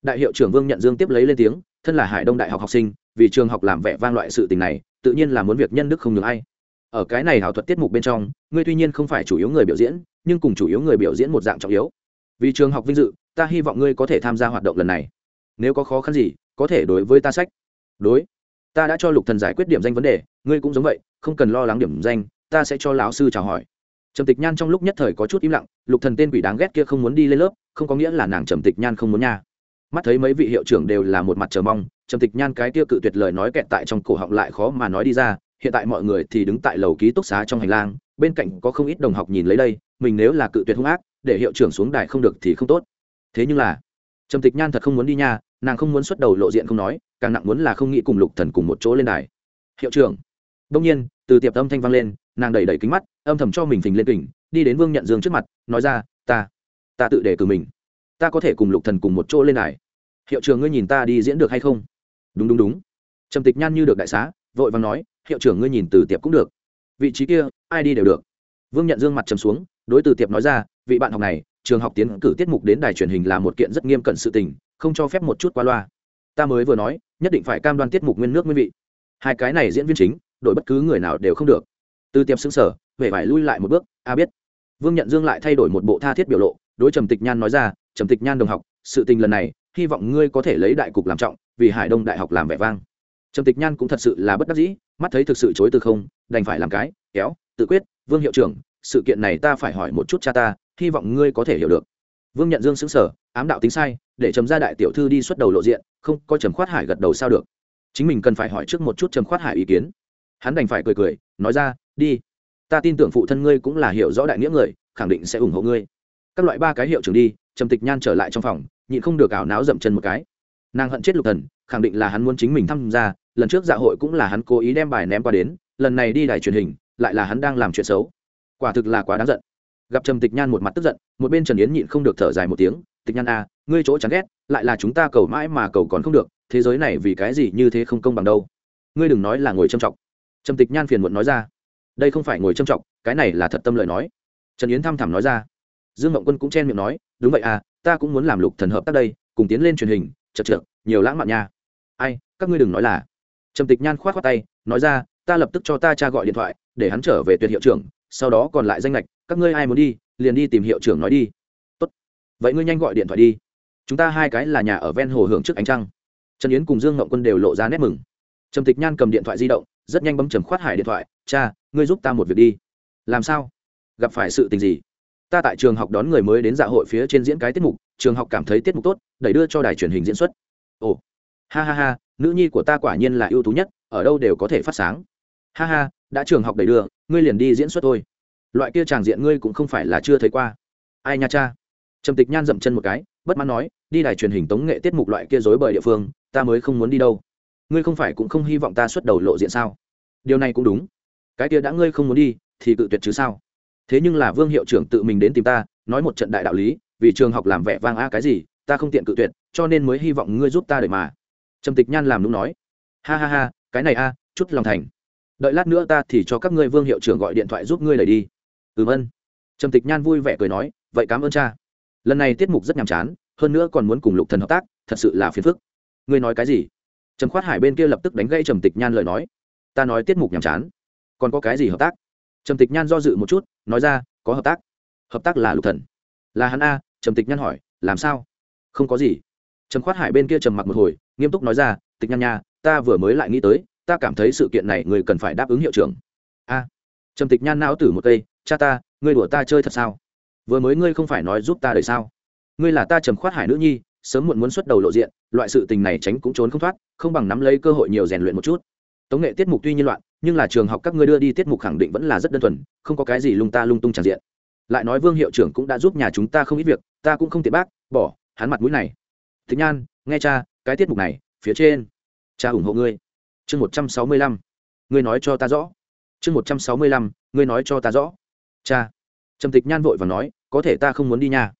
Đại hiệu trưởng vương nhận dương tiếp lấy lên tiếng, thân là hải đông đại học học sinh, vì trường học làm vẻ vang loại sự tình này, tự nhiên là muốn việc nhân đức không ngừng ai. Ở cái này ảo thuật tiết mục bên trong, ngươi tuy nhiên không phải chủ yếu người biểu diễn, nhưng cùng chủ yếu người biểu diễn một dạng trọng yếu. Vì trường học vinh dự, ta hy vọng ngươi có thể tham gia hoạt động lần này nếu có khó khăn gì, có thể đối với ta sách. Đối. Ta đã cho lục thần giải quyết điểm danh vấn đề, ngươi cũng giống vậy, không cần lo lắng điểm danh, ta sẽ cho lão sư chào hỏi. Trầm tịch nhan trong lúc nhất thời có chút im lặng, lục thần tên quỷ đáng ghét kia không muốn đi lên lớp, không có nghĩa là nàng trầm tịch nhan không muốn nha. Mắt thấy mấy vị hiệu trưởng đều là một mặt chờ mong, trầm tịch nhan cái kia cự tuyệt lời nói kẹt tại trong cổ họng lại khó mà nói đi ra, hiện tại mọi người thì đứng tại lầu ký túc xá trong hành lang, bên cạnh có không ít đồng học nhìn lấy đây, mình nếu là cự tuyệt hung ác, để hiệu trưởng xuống đài không được thì không tốt. Thế nhưng là trầm tịch nhan thật không muốn đi nha, nàng không muốn xuất đầu lộ diện không nói, càng nặng muốn là không nghĩ cùng lục thần cùng một chỗ lên đài. Hiệu trưởng. Đông nhiên, từ tiệp âm thanh vang lên, nàng đẩy đẩy kính mắt, âm thầm cho mình phình lên kình đi đến vương nhận dương trước mặt, nói ra, ta ta tự đề cử mình. Ta có thể cùng lục thần cùng một chỗ lên đài. Hiệu trưởng ngươi nhìn ta đi diễn được hay không? Đúng đúng đúng. Trầm tịch nhan như được đại xá, vội vàng nói, hiệu trưởng ngươi nhìn từ tiệp cũng được. Vị trí kia, ai đi đều được. Vương nhận dương mặt trầm xuống, đối từ tiệp nói ra, vị bạn học này trường học tiến cử tiết mục đến đài truyền hình là một kiện rất nghiêm cẩn sự tình, không cho phép một chút qua loa. Ta mới vừa nói, nhất định phải cam đoan tiết mục nguyên nước nguyên vị. Hai cái này diễn viên chính, đổi bất cứ người nào đều không được. Từ tiệp xứng sở huệ phải lui lại một bước, a biết. Vương nhận dương lại thay đổi một bộ tha thiết biểu lộ, đối trầm tịch nhan nói ra, trầm tịch nhan đồng học, sự tình lần này, hy vọng ngươi có thể lấy đại cục làm trọng, vì hải đông đại học làm vẻ vang. Trầm tịch nhan cũng thật sự là bất đắc dĩ, mắt thấy thực sự chối từ không, đành phải làm cái, kéo, tự quyết, vương hiệu trưởng, sự kiện này ta phải hỏi một chút cha ta hy vọng ngươi có thể hiểu được. Vương nhận dương xứng sở ám đạo tính sai, để trầm gia đại tiểu thư đi xuất đầu lộ diện, không có trầm khoát hải gật đầu sao được. Chính mình cần phải hỏi trước một chút trầm khoát hải ý kiến. Hắn đành phải cười cười, nói ra, đi. Ta tin tưởng phụ thân ngươi cũng là hiểu rõ đại nghĩa người, khẳng định sẽ ủng hộ ngươi. Các loại ba cái hiệu trưởng đi, trầm tịch nhan trở lại trong phòng, nhịn không được ảo náo dậm chân một cái. Nàng hận chết lục thần, khẳng định là hắn muốn chính mình tham gia, lần trước dạ hội cũng là hắn cố ý đem bài ném qua đến, lần này đi đài truyền hình, lại là hắn đang làm chuyện xấu. Quả thực là quá đáng giận gặp trầm tịch nhan một mặt tức giận một bên trần yến nhịn không được thở dài một tiếng tịch nhan a à, ngươi chỗ chán ghét lại là chúng ta cầu mãi mà cầu còn không được thế giới này vì cái gì như thế không công bằng đâu? Ngươi đừng nói là ngồi châm trọng trầm tịch nhan phiền muộn nói ra. Đây không phải ngồi châm trọng cái này là thật tâm lời nói. Trần yến thăm thẳm nói ra. Dương mộng quân cũng chen miệng nói đúng vậy à ta cũng muốn làm lục thần hợp tác đây cùng tiến lên truyền hình chật trượt nhiều lãng mạn nha. Ai các ngươi đừng nói là. Trầm tịch nhan khoát khoát tay nói ra ta lập tức cho ta cha gọi điện thoại để hắn trở về tuyệt hiệu trưởng sau đó còn lại danh lệch các ngươi ai muốn đi, liền đi tìm hiệu trưởng nói đi. Tốt, vậy ngươi nhanh gọi điện thoại đi. Chúng ta hai cái là nhà ở ven hồ hưởng trước ánh trăng. Trần yến cùng dương ngậu quân đều lộ ra nét mừng. Trầm tịch nhan cầm điện thoại di động, rất nhanh bấm trầm khoát hải điện thoại, cha, ngươi giúp ta một việc đi. Làm sao? Gặp phải sự tình gì? Ta tại trường học đón người mới đến dạ hội phía trên diễn cái tiết mục, trường học cảm thấy tiết mục tốt, đẩy đưa cho đài truyền hình diễn xuất. Ồ, ha ha ha, nữ nhi của ta quả nhiên là ưu tú nhất, ở đâu đều có thể phát sáng. Ha ha, đã trường học đẩy đưa, ngươi liền đi diễn xuất thôi loại kia tràng diện ngươi cũng không phải là chưa thấy qua. Ai nha cha? Trầm tịch nhan dậm chân một cái, bất mãn nói, đi đài truyền hình tống nghệ tiết mục loại kia dối bời địa phương, ta mới không muốn đi đâu. Ngươi không phải cũng không hy vọng ta xuất đầu lộ diện sao? Điều này cũng đúng. Cái kia đã ngươi không muốn đi, thì tự tuyệt chứ sao? Thế nhưng là vương hiệu trưởng tự mình đến tìm ta, nói một trận đại đạo lý, vì trường học làm vẻ vang a cái gì, ta không tiện cự tuyệt, cho nên mới hy vọng ngươi giúp ta để mà. Trầm tịch nhan làm đúng nói, ha ha ha, cái này a, chút lòng thành. Đợi lát nữa ta thì cho các ngươi vương hiệu trưởng gọi điện thoại giúp ngươi đẩy đi ừm ân trầm tịch nhan vui vẻ cười nói, vậy cảm ơn cha. Lần này tiết mục rất nhàm chán, hơn nữa còn muốn cùng lục thần hợp tác, thật sự là phiền phức. Ngươi nói cái gì? Trầm khoát hải bên kia lập tức đánh gây trầm tịch nhan lời nói. Ta nói tiết mục nhàm chán. Còn có cái gì hợp tác? Trầm tịch nhan do dự một chút, nói ra, có hợp tác. Hợp tác là lục thần. Là hắn a? Trầm tịch nhan hỏi, làm sao? Không có gì. Trầm khoát hải bên kia trầm mặc một hồi, nghiêm túc nói ra, tịch nhan nha, ta vừa mới lại nghĩ tới, ta cảm thấy sự kiện này người cần phải đáp ứng hiệu trưởng. A. Trầm tịch nhan não tử một cây cha ta, ngươi đùa ta chơi thật sao? Vừa mới ngươi không phải nói giúp ta đời sao? Ngươi là ta trầm khoát hải nữ nhi, sớm muộn muốn xuất đầu lộ diện, loại sự tình này tránh cũng trốn không thoát, không bằng nắm lấy cơ hội nhiều rèn luyện một chút. Tống nghệ tiết mục tuy nhiên loạn, nhưng là trường học các ngươi đưa đi tiết mục khẳng định vẫn là rất đơn thuần, không có cái gì lung ta lung tung tràn diện. Lại nói vương hiệu trưởng cũng đã giúp nhà chúng ta không ít việc, ta cũng không tiện bác, bỏ, hắn mặt mũi này. Thích nhan, nghe cha, cái tiết mục này, phía trên. Cha ủng hộ ngươi. Chương một trăm sáu mươi lăm. Ngươi nói cho ta rõ. Chương một trăm sáu mươi lăm, ngươi nói cho ta rõ cha. Trầm tịch nhan vội và nói, có thể ta không muốn đi nha.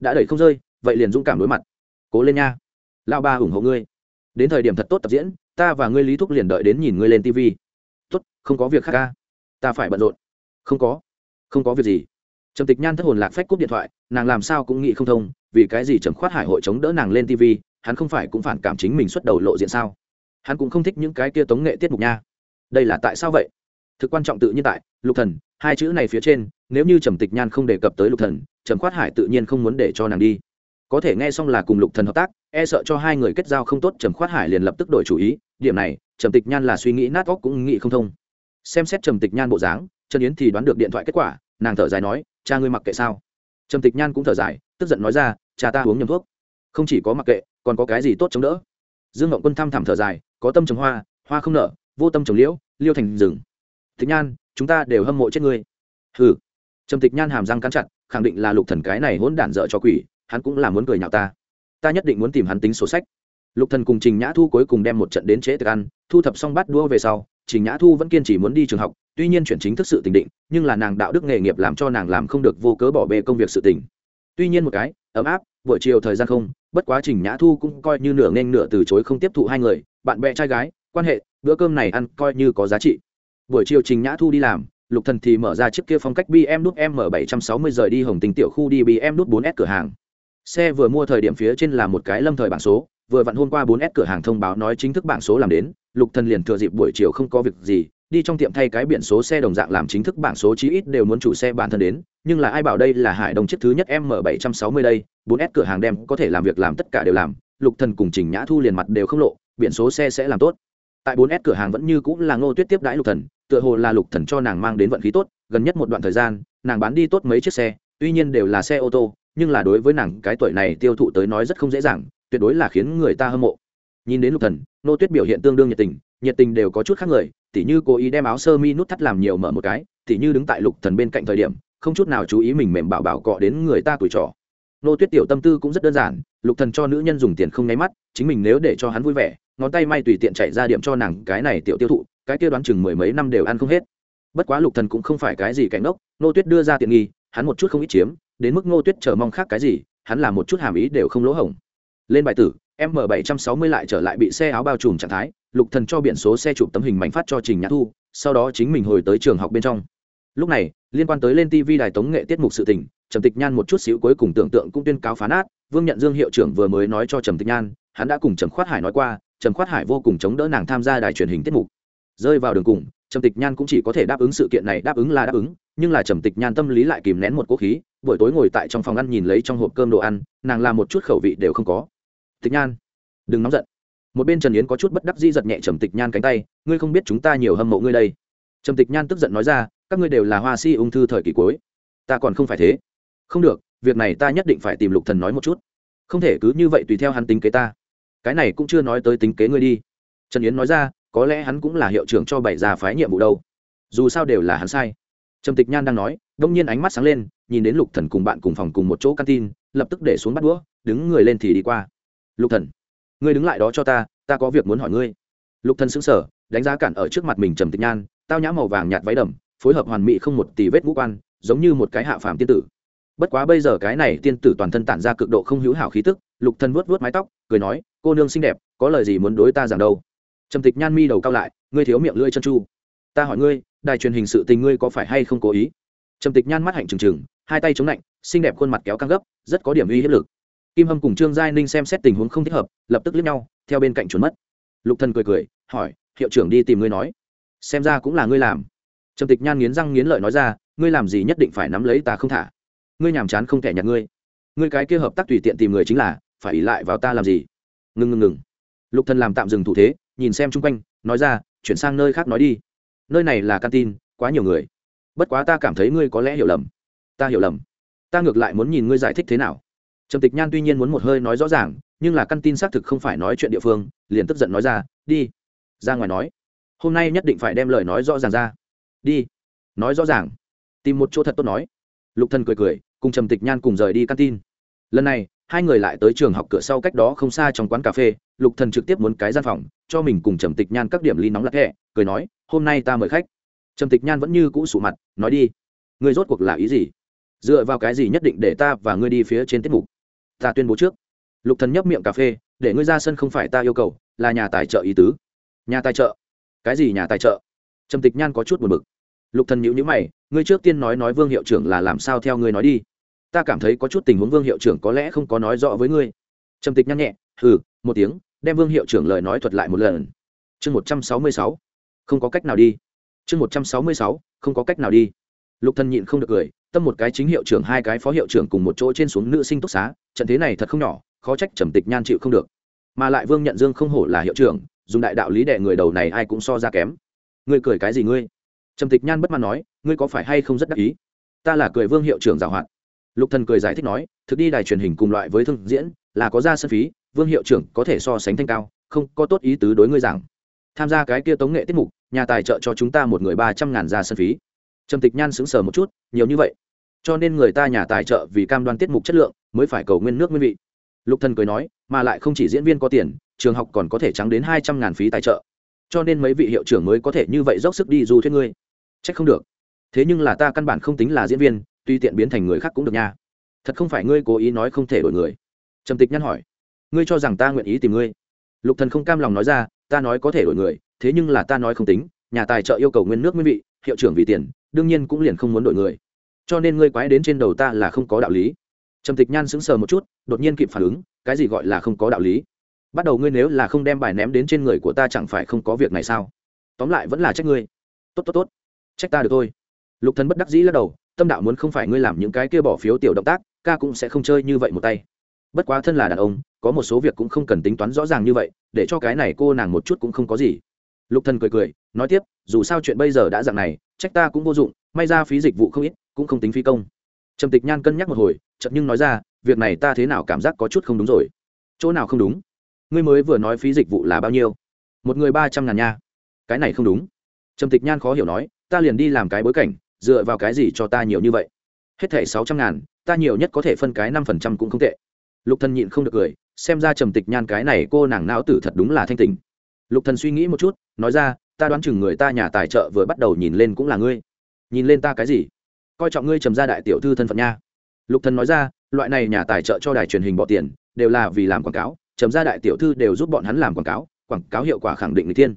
Đã đẩy không rơi, vậy liền dũng cảm đối mặt. Cố lên nha. Lao ba ủng hộ ngươi. Đến thời điểm thật tốt tập diễn, ta và ngươi lý thúc liền đợi đến nhìn ngươi lên tv tốt, không có việc khác ca. Ta phải bận rộn. Không có. Không có việc gì. Trầm tịch nhan thất hồn lạc phách cúp điện thoại, nàng làm sao cũng nghĩ không thông, vì cái gì trầm khoát hải hội chống đỡ nàng lên tv hắn không phải cũng phản cảm chính mình xuất đầu lộ diện sao? Hắn cũng không thích những cái kia tống nghệ tiết mục nha. Đây là tại sao vậy? Thực quan trọng tự nhiên tại, lục thần, hai chữ này phía trên, nếu như trầm tịch nhan không đề cập tới lục thần, trầm khoát hải tự nhiên không muốn để cho nàng đi. Có thể nghe xong là cùng lục thần hợp tác e sợ cho hai người kết giao không tốt, trầm khoát hải liền lập tức đổi chủ ý, điểm này, trầm tịch nhan là suy nghĩ nát óc cũng nghĩ không thông. Xem xét trầm tịch nhan bộ dáng, trần yến thì đoán được điện thoại kết quả, nàng thở dài nói, cha ngươi mặc kệ sao? Trầm tịch nhan cũng thở dài, tức giận nói ra, cha ta uống nhầm thuốc. Không chỉ có mặc kệ, còn có cái gì tốt chống đỡ? Dương ngọc quân thăm thẳm thở dài, có tâm trồng hoa hoa không nở, vô tâm trồng liễu, liêu thành rừng tịch nhan, chúng ta đều hâm mộ chết ngươi. Hừ. Trầm tịch nhan hàm răng cắn chặt, khẳng định là lục thần cái này hỗn đản dở cho quỷ, hắn cũng là muốn cười nhạo ta. Ta nhất định muốn tìm hắn tính sổ sách. Lục thần cùng trình nhã thu cuối cùng đem một trận đến chế tiệc ăn, thu thập xong bắt đua về sau, trình nhã thu vẫn kiên trì muốn đi trường học, tuy nhiên chuyển chính thức sự tình định, nhưng là nàng đạo đức nghề nghiệp làm cho nàng làm không được vô cớ bỏ bê công việc sự tình. Tuy nhiên một cái, ấm áp, buổi chiều thời gian không, bất quá trình nhã thu cũng coi như nửa nên nửa từ chối không tiếp thụ hai người, bạn bè trai gái, quan hệ, bữa cơm này ăn coi như có giá trị buổi chiều trình nhã thu đi làm lục thần thì mở ra chiếc kia phong cách bm nút m 760 rời đi hồng tình tiểu khu đi bm nút 4 s cửa hàng xe vừa mua thời điểm phía trên là một cái lâm thời bảng số vừa vặn hôm qua 4S cửa hàng thông báo nói chính thức bảng số làm đến, Lục Thần liền thừa dịp buổi chiều không có việc gì, đi trong tiệm thay cái biển số xe đồng dạng làm chính thức bảng số chí ít đều muốn chủ xe bản thân đến, nhưng là ai bảo đây là Hải Đông chiếc thứ nhất M760 đây, 4S cửa hàng đem có thể làm việc làm tất cả đều làm, Lục Thần cùng Trình Nhã Thu liền mặt đều không lộ, biển số xe sẽ làm tốt. Tại 4S cửa hàng vẫn như cũng là Ngô Tuyết tiếp đãi Lục Thần, tựa hồ là Lục Thần cho nàng mang đến vận khí tốt, gần nhất một đoạn thời gian, nàng bán đi tốt mấy chiếc xe, tuy nhiên đều là xe ô tô, nhưng là đối với nàng cái tuổi này tiêu thụ tới nói rất không dễ dàng, tuyệt đối là khiến người ta hâm mộ. Nhìn đến lục thần nô tuyết biểu hiện tương đương nhiệt tình nhiệt tình đều có chút khác người tỉ như cố ý đem áo sơ mi nút thắt làm nhiều mở một cái tỉ như đứng tại lục thần bên cạnh thời điểm không chút nào chú ý mình mềm bảo bảo cọ đến người ta tuổi trò nô tuyết tiểu tâm tư cũng rất đơn giản lục thần cho nữ nhân dùng tiền không nháy mắt chính mình nếu để cho hắn vui vẻ ngón tay may tùy tiện chạy ra điểm cho nàng cái này tiểu tiêu thụ cái kia đoán chừng mười mấy năm đều ăn không hết. Bất quá lục thần cũng không phải cái gì cảnh ngốc nô tuyết đưa ra tiện nghi, hắn một chút không ít chiếm, đến mức nô tuyết chờ mong khác cái gì, hắn là một chút hàm ý đều không lỗ hổng. Lên bài tử, m 760 lại trở lại bị xe áo bao trùm trạng thái, lục thần cho biển số xe chụp tấm hình mảnh phát cho trình nhã thu, sau đó chính mình hồi tới trường học bên trong. Lúc này, liên quan tới lên tv đài tống nghệ tiết mục sự tình, trầm tịch nhan một chút xíu cuối cùng tưởng tượng cũng tuyên cáo phá nát, vương nhận dương hiệu trưởng vừa mới nói cho trầm tịch nhan, hắn đã cùng trầm khoát hải nói qua, trầm khoát hải vô cùng chống đỡ nàng tham gia đài truyền hình tiết mục rơi vào đường cùng, trầm tịch nhan cũng chỉ có thể đáp ứng sự kiện này, đáp ứng là đáp ứng, nhưng là trầm tịch nhan tâm lý lại kìm nén một cố khí, buổi tối ngồi tại trong phòng ăn nhìn lấy trong hộp cơm đồ ăn, nàng làm một chút khẩu vị đều không có. Tịch nhan, đừng nóng giận. Một bên trần yến có chút bất đắc di giật nhẹ trầm tịch nhan cánh tay, ngươi không biết chúng ta nhiều hâm mộ ngươi đây. Trầm tịch nhan tức giận nói ra, các ngươi đều là hoa si ung thư thời kỳ cuối. Ta còn không phải thế. Không được, việc này ta nhất định phải tìm lục thần nói một chút. Không thể cứ như vậy tùy theo hắn tính kế ta. Cái này cũng chưa nói tới tính kế ngươi đi. Trần yến nói ra có lẽ hắn cũng là hiệu trưởng cho bảy già phái nhiệm vụ đâu. Dù sao đều là hắn sai. Trầm tịch nhan đang nói, đông nhiên ánh mắt sáng lên, nhìn đến lục thần cùng bạn cùng phòng cùng một chỗ căn tin lập tức để xuống bắt đũa, đứng người lên thì đi qua. Lục thần, ngươi đứng lại đó cho ta ta có việc muốn hỏi ngươi. Lục thần sững sờ, đánh giá cản ở trước mặt mình trầm tịch nhan, tao nhã màu vàng nhạt váy đầm, phối hợp hoàn mỹ không một tì vết ngũ quan, giống như một cái hạ phàm tiên tử. Bất quá bây giờ cái này tiên tử toàn thân tản ra cực độ không hữu hảo khí tức, lục thần vuốt vuốt mái tóc, cười nói, cô nương xinh đẹp, có lời gì muốn đối ta rằng đâu? Trầm tịch nhan mi đầu cao lại, ngươi thiếu miệng lưỡi chân chu. Ta hỏi ngươi, đài truyền hình sự tình ngươi có phải hay không cố ý? Trầm tịch nhan mắt hạnh trừng trừng, hai tay chống lạnh, xinh đẹp khuôn mặt kéo căng gấp, rất có điểm uy hiếp lực. Kim hâm cùng trương giai ninh xem xét tình huống không thích hợp, lập tức liếc nhau, theo bên cạnh trốn mất. Lục thần cười cười, hỏi, hiệu trưởng đi tìm ngươi nói. Xem ra cũng là ngươi làm. Trầm tịch nhan nghiến răng nghiến lợi nói ra, ngươi làm gì nhất định phải nắm lấy ta không thả. Ngươi nhàm chán không thể nhặt ngươi. Ngươi cái kia hợp tác tùy tiện tìm người chính là, phải ỉ lại vào ta làm gì? Ngừng ngừng ngừng lục thần làm tạm dừng thủ thế nhìn xem chung quanh, nói ra, chuyển sang nơi khác nói đi. Nơi này là canteen, quá nhiều người. Bất quá ta cảm thấy ngươi có lẽ hiểu lầm. Ta hiểu lầm. Ta ngược lại muốn nhìn ngươi giải thích thế nào. Trầm tịch nhan tuy nhiên muốn một hơi nói rõ ràng, nhưng là căn tin xác thực không phải nói chuyện địa phương, liền tức giận nói ra, đi. Ra ngoài nói, hôm nay nhất định phải đem lời nói rõ ràng ra. Đi. Nói rõ ràng. Tìm một chỗ thật tốt nói. Lục thần cười cười, cùng trầm tịch nhan cùng rời đi căn tin lần này hai người lại tới trường học cửa sau cách đó không xa trong quán cà phê, lục thần trực tiếp muốn cái gian phòng, cho mình cùng trầm tịch nhan các điểm ly nóng lắc hẹ cười nói, hôm nay ta mời khách. Trầm tịch nhan vẫn như cũ sụ mặt, nói đi. Ngươi rốt cuộc là ý gì? Dựa vào cái gì nhất định để ta và ngươi đi phía trên tiết mục? Ta tuyên bố trước. Lục thần nhấp miệng cà phê, để ngươi ra sân không phải ta yêu cầu, là nhà tài trợ ý tứ. Nhà tài trợ? Cái gì nhà tài trợ? Trầm tịch nhan có chút buồn bực. Lục thần nhíu nhíu mày, ngươi trước tiên nói nói vương hiệu trưởng là làm sao theo ngươi nói đi ta cảm thấy có chút tình huống vương hiệu trưởng có lẽ không có nói rõ với ngươi. Trầm tịch nhăn nhẹ, hừ, một tiếng, đem vương hiệu trưởng lời nói thuật lại một lần. Chương một trăm sáu mươi sáu, không có cách nào đi. Chương một trăm sáu mươi sáu, không có cách nào đi. Lục thần nhịn không được cười, tâm một cái chính hiệu trưởng, hai cái phó hiệu trưởng cùng một chỗ trên xuống nữ sinh túc xá, trận thế này thật không nhỏ, khó trách trầm tịch nhan chịu không được. Mà lại vương nhận dương không hổ là hiệu trưởng, dùng đại đạo lý đệ người đầu này ai cũng so ra kém. Ngươi cười cái gì ngươi? Trầm tịch nhan bất mãn nói, ngươi có phải hay không rất đắc ý? Ta là cười vương hiệu trưởng giảo hoạt lục thần cười giải thích nói, thực đi đài truyền hình cùng loại với thương diễn, là có ra sân phí, vương hiệu trưởng có thể so sánh thanh cao, không có tốt ý tứ đối ngươi rằng tham gia cái kia tống nghệ tiết mục, nhà tài trợ cho chúng ta một người ba trăm ngàn ra sân phí. Trầm tịch nhan sững sờ một chút, nhiều như vậy. Cho nên người ta nhà tài trợ vì cam đoan tiết mục chất lượng, mới phải cầu nguyên nước nguyên vị. Lục thần cười nói, mà lại không chỉ diễn viên có tiền, trường học còn có thể trắng đến hai trăm ngàn phí tài trợ. Cho nên mấy vị hiệu trưởng mới có thể như vậy dốc sức đi du thuyết ngươi. Trách không được. Thế nhưng là ta căn bản không tính là diễn viên tuy tiện biến thành người khác cũng được nha. Thật không phải ngươi cố ý nói không thể đổi người. Trầm tịch nhăn hỏi. Ngươi cho rằng ta nguyện ý tìm ngươi? Lục thần không cam lòng nói ra, ta nói có thể đổi người, thế nhưng là ta nói không tính, nhà tài trợ yêu cầu nguyên nước nguyên vị, hiệu trưởng vì tiền, đương nhiên cũng liền không muốn đổi người. Cho nên ngươi quái đến trên đầu ta là không có đạo lý. Trầm tịch nhan sững sờ một chút, đột nhiên kịp phản ứng, cái gì gọi là không có đạo lý? Bắt đầu ngươi nếu là không đem bài ném đến trên người của ta chẳng phải không có việc này sao? Tóm lại vẫn là trách ngươi. Tốt tốt tốt. Trách ta được thôi. Lục thần bất đắc dĩ lắc đầu tâm đạo muốn không phải ngươi làm những cái kia bỏ phiếu tiểu động tác, ca cũng sẽ không chơi như vậy một tay. Bất quá thân là đàn ông, có một số việc cũng không cần tính toán rõ ràng như vậy, để cho cái này cô nàng một chút cũng không có gì. Lục thần cười cười, nói tiếp, dù sao chuyện bây giờ đã dạng này, trách ta cũng vô dụng, may ra phí dịch vụ không ít, cũng không tính phí công. Trầm tịch nhan cân nhắc một hồi, chợt nhưng nói ra, việc này ta thế nào cảm giác có chút không đúng rồi. Chỗ nào không đúng? Ngươi mới vừa nói phí dịch vụ là bao nhiêu? Một người ba trăm ngàn nha. Cái này không đúng. Trầm tịch nhan khó hiểu nói, ta liền đi làm cái bối cảnh dựa vào cái gì cho ta nhiều như vậy? Hết thẻ sáu trăm ngàn, ta nhiều nhất có thể phân cái năm phần trăm cũng không tệ. Lục thần nhịn không được cười, xem ra trầm tịch nhan cái này cô nàng não tử thật đúng là thanh tình lục thần suy nghĩ một chút, nói ra, ta đoán chừng người ta nhà tài trợ vừa bắt đầu nhìn lên cũng là ngươi. Nhìn lên ta cái gì? Coi trọng ngươi trầm gia đại tiểu thư thân phận nha. Lục thần nói ra, loại này nhà tài trợ cho đài truyền hình bỏ tiền, đều là vì làm quảng cáo, trầm gia đại tiểu thư đều giúp bọn hắn làm quảng cáo quảng cáo hiệu quả khẳng định người tiên.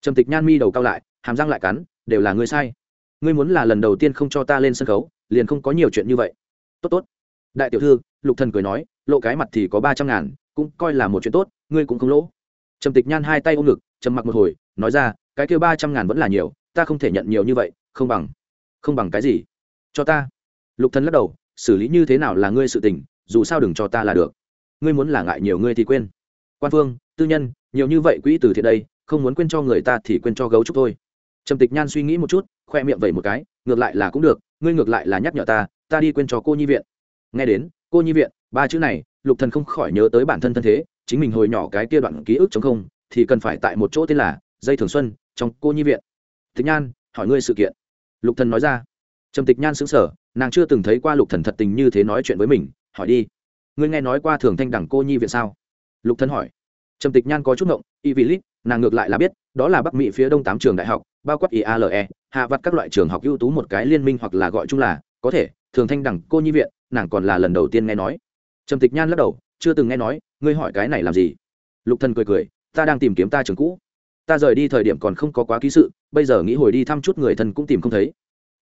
Trầm tịch nhan mi đầu cao lại, hàm răng lại cắn, đều là ngươi sai ngươi muốn là lần đầu tiên không cho ta lên sân khấu, liền không có nhiều chuyện như vậy. Tốt tốt. Đại tiểu thư, lục thần cười nói, lộ cái mặt thì có ba trăm ngàn, cũng coi là một chuyện tốt, ngươi cũng không lỗ. Trầm tịch nhan hai tay ôm ngực, trầm mặc một hồi, nói ra, cái kêu ba trăm ngàn vẫn là nhiều, ta không thể nhận nhiều như vậy, không bằng không bằng cái gì. Cho ta. Lục thần lắc đầu, xử lý như thế nào là ngươi sự tình, dù sao đừng cho ta là được. Ngươi muốn là ngại nhiều ngươi thì quên. Quan phương, tư nhân, nhiều như vậy quỹ từ thiện đây, không muốn quên cho người ta thì quên cho gấu trúc thôi. Trầm tịch nhan suy nghĩ một chút khoe miệng vẩy một cái, ngược lại là cũng được, ngươi ngược lại là nhắc nhở ta ta đi quên cho cô nhi viện. Nghe đến, cô nhi viện, ba chữ này, lục thần không khỏi nhớ tới bản thân thân thế, chính mình hồi nhỏ cái kia đoạn ký ức chống không, thì cần phải tại một chỗ tên là dây thường xuân, trong cô nhi viện. Tịch nhan, hỏi ngươi sự kiện. Lục thần nói ra. Trầm tịch nhan sững sờ, nàng chưa từng thấy qua lục thần thật tình như thế nói chuyện với mình, hỏi đi, ngươi nghe nói qua thường thanh đẳng cô nhi viện sao? Lục thần hỏi. Trầm tịch nhan có chút ngộng, y vì lít, nàng ngược lại là biết, đó là bắc mỹ phía đông tám trường đại học, bao quát iale hạ vặt các loại trường học ưu tú một cái liên minh hoặc là gọi chung là, có thể, thường thanh đẳng cô nhi viện, nàng còn là lần đầu tiên nghe nói. Trầm tịch nhan lắc đầu, chưa từng nghe nói, ngươi hỏi cái này làm gì? Lục thần cười cười, ta đang tìm kiếm ta trường cũ. Ta rời đi thời điểm còn không có quá ký sự, bây giờ nghĩ hồi đi thăm chút người thân cũng tìm không thấy.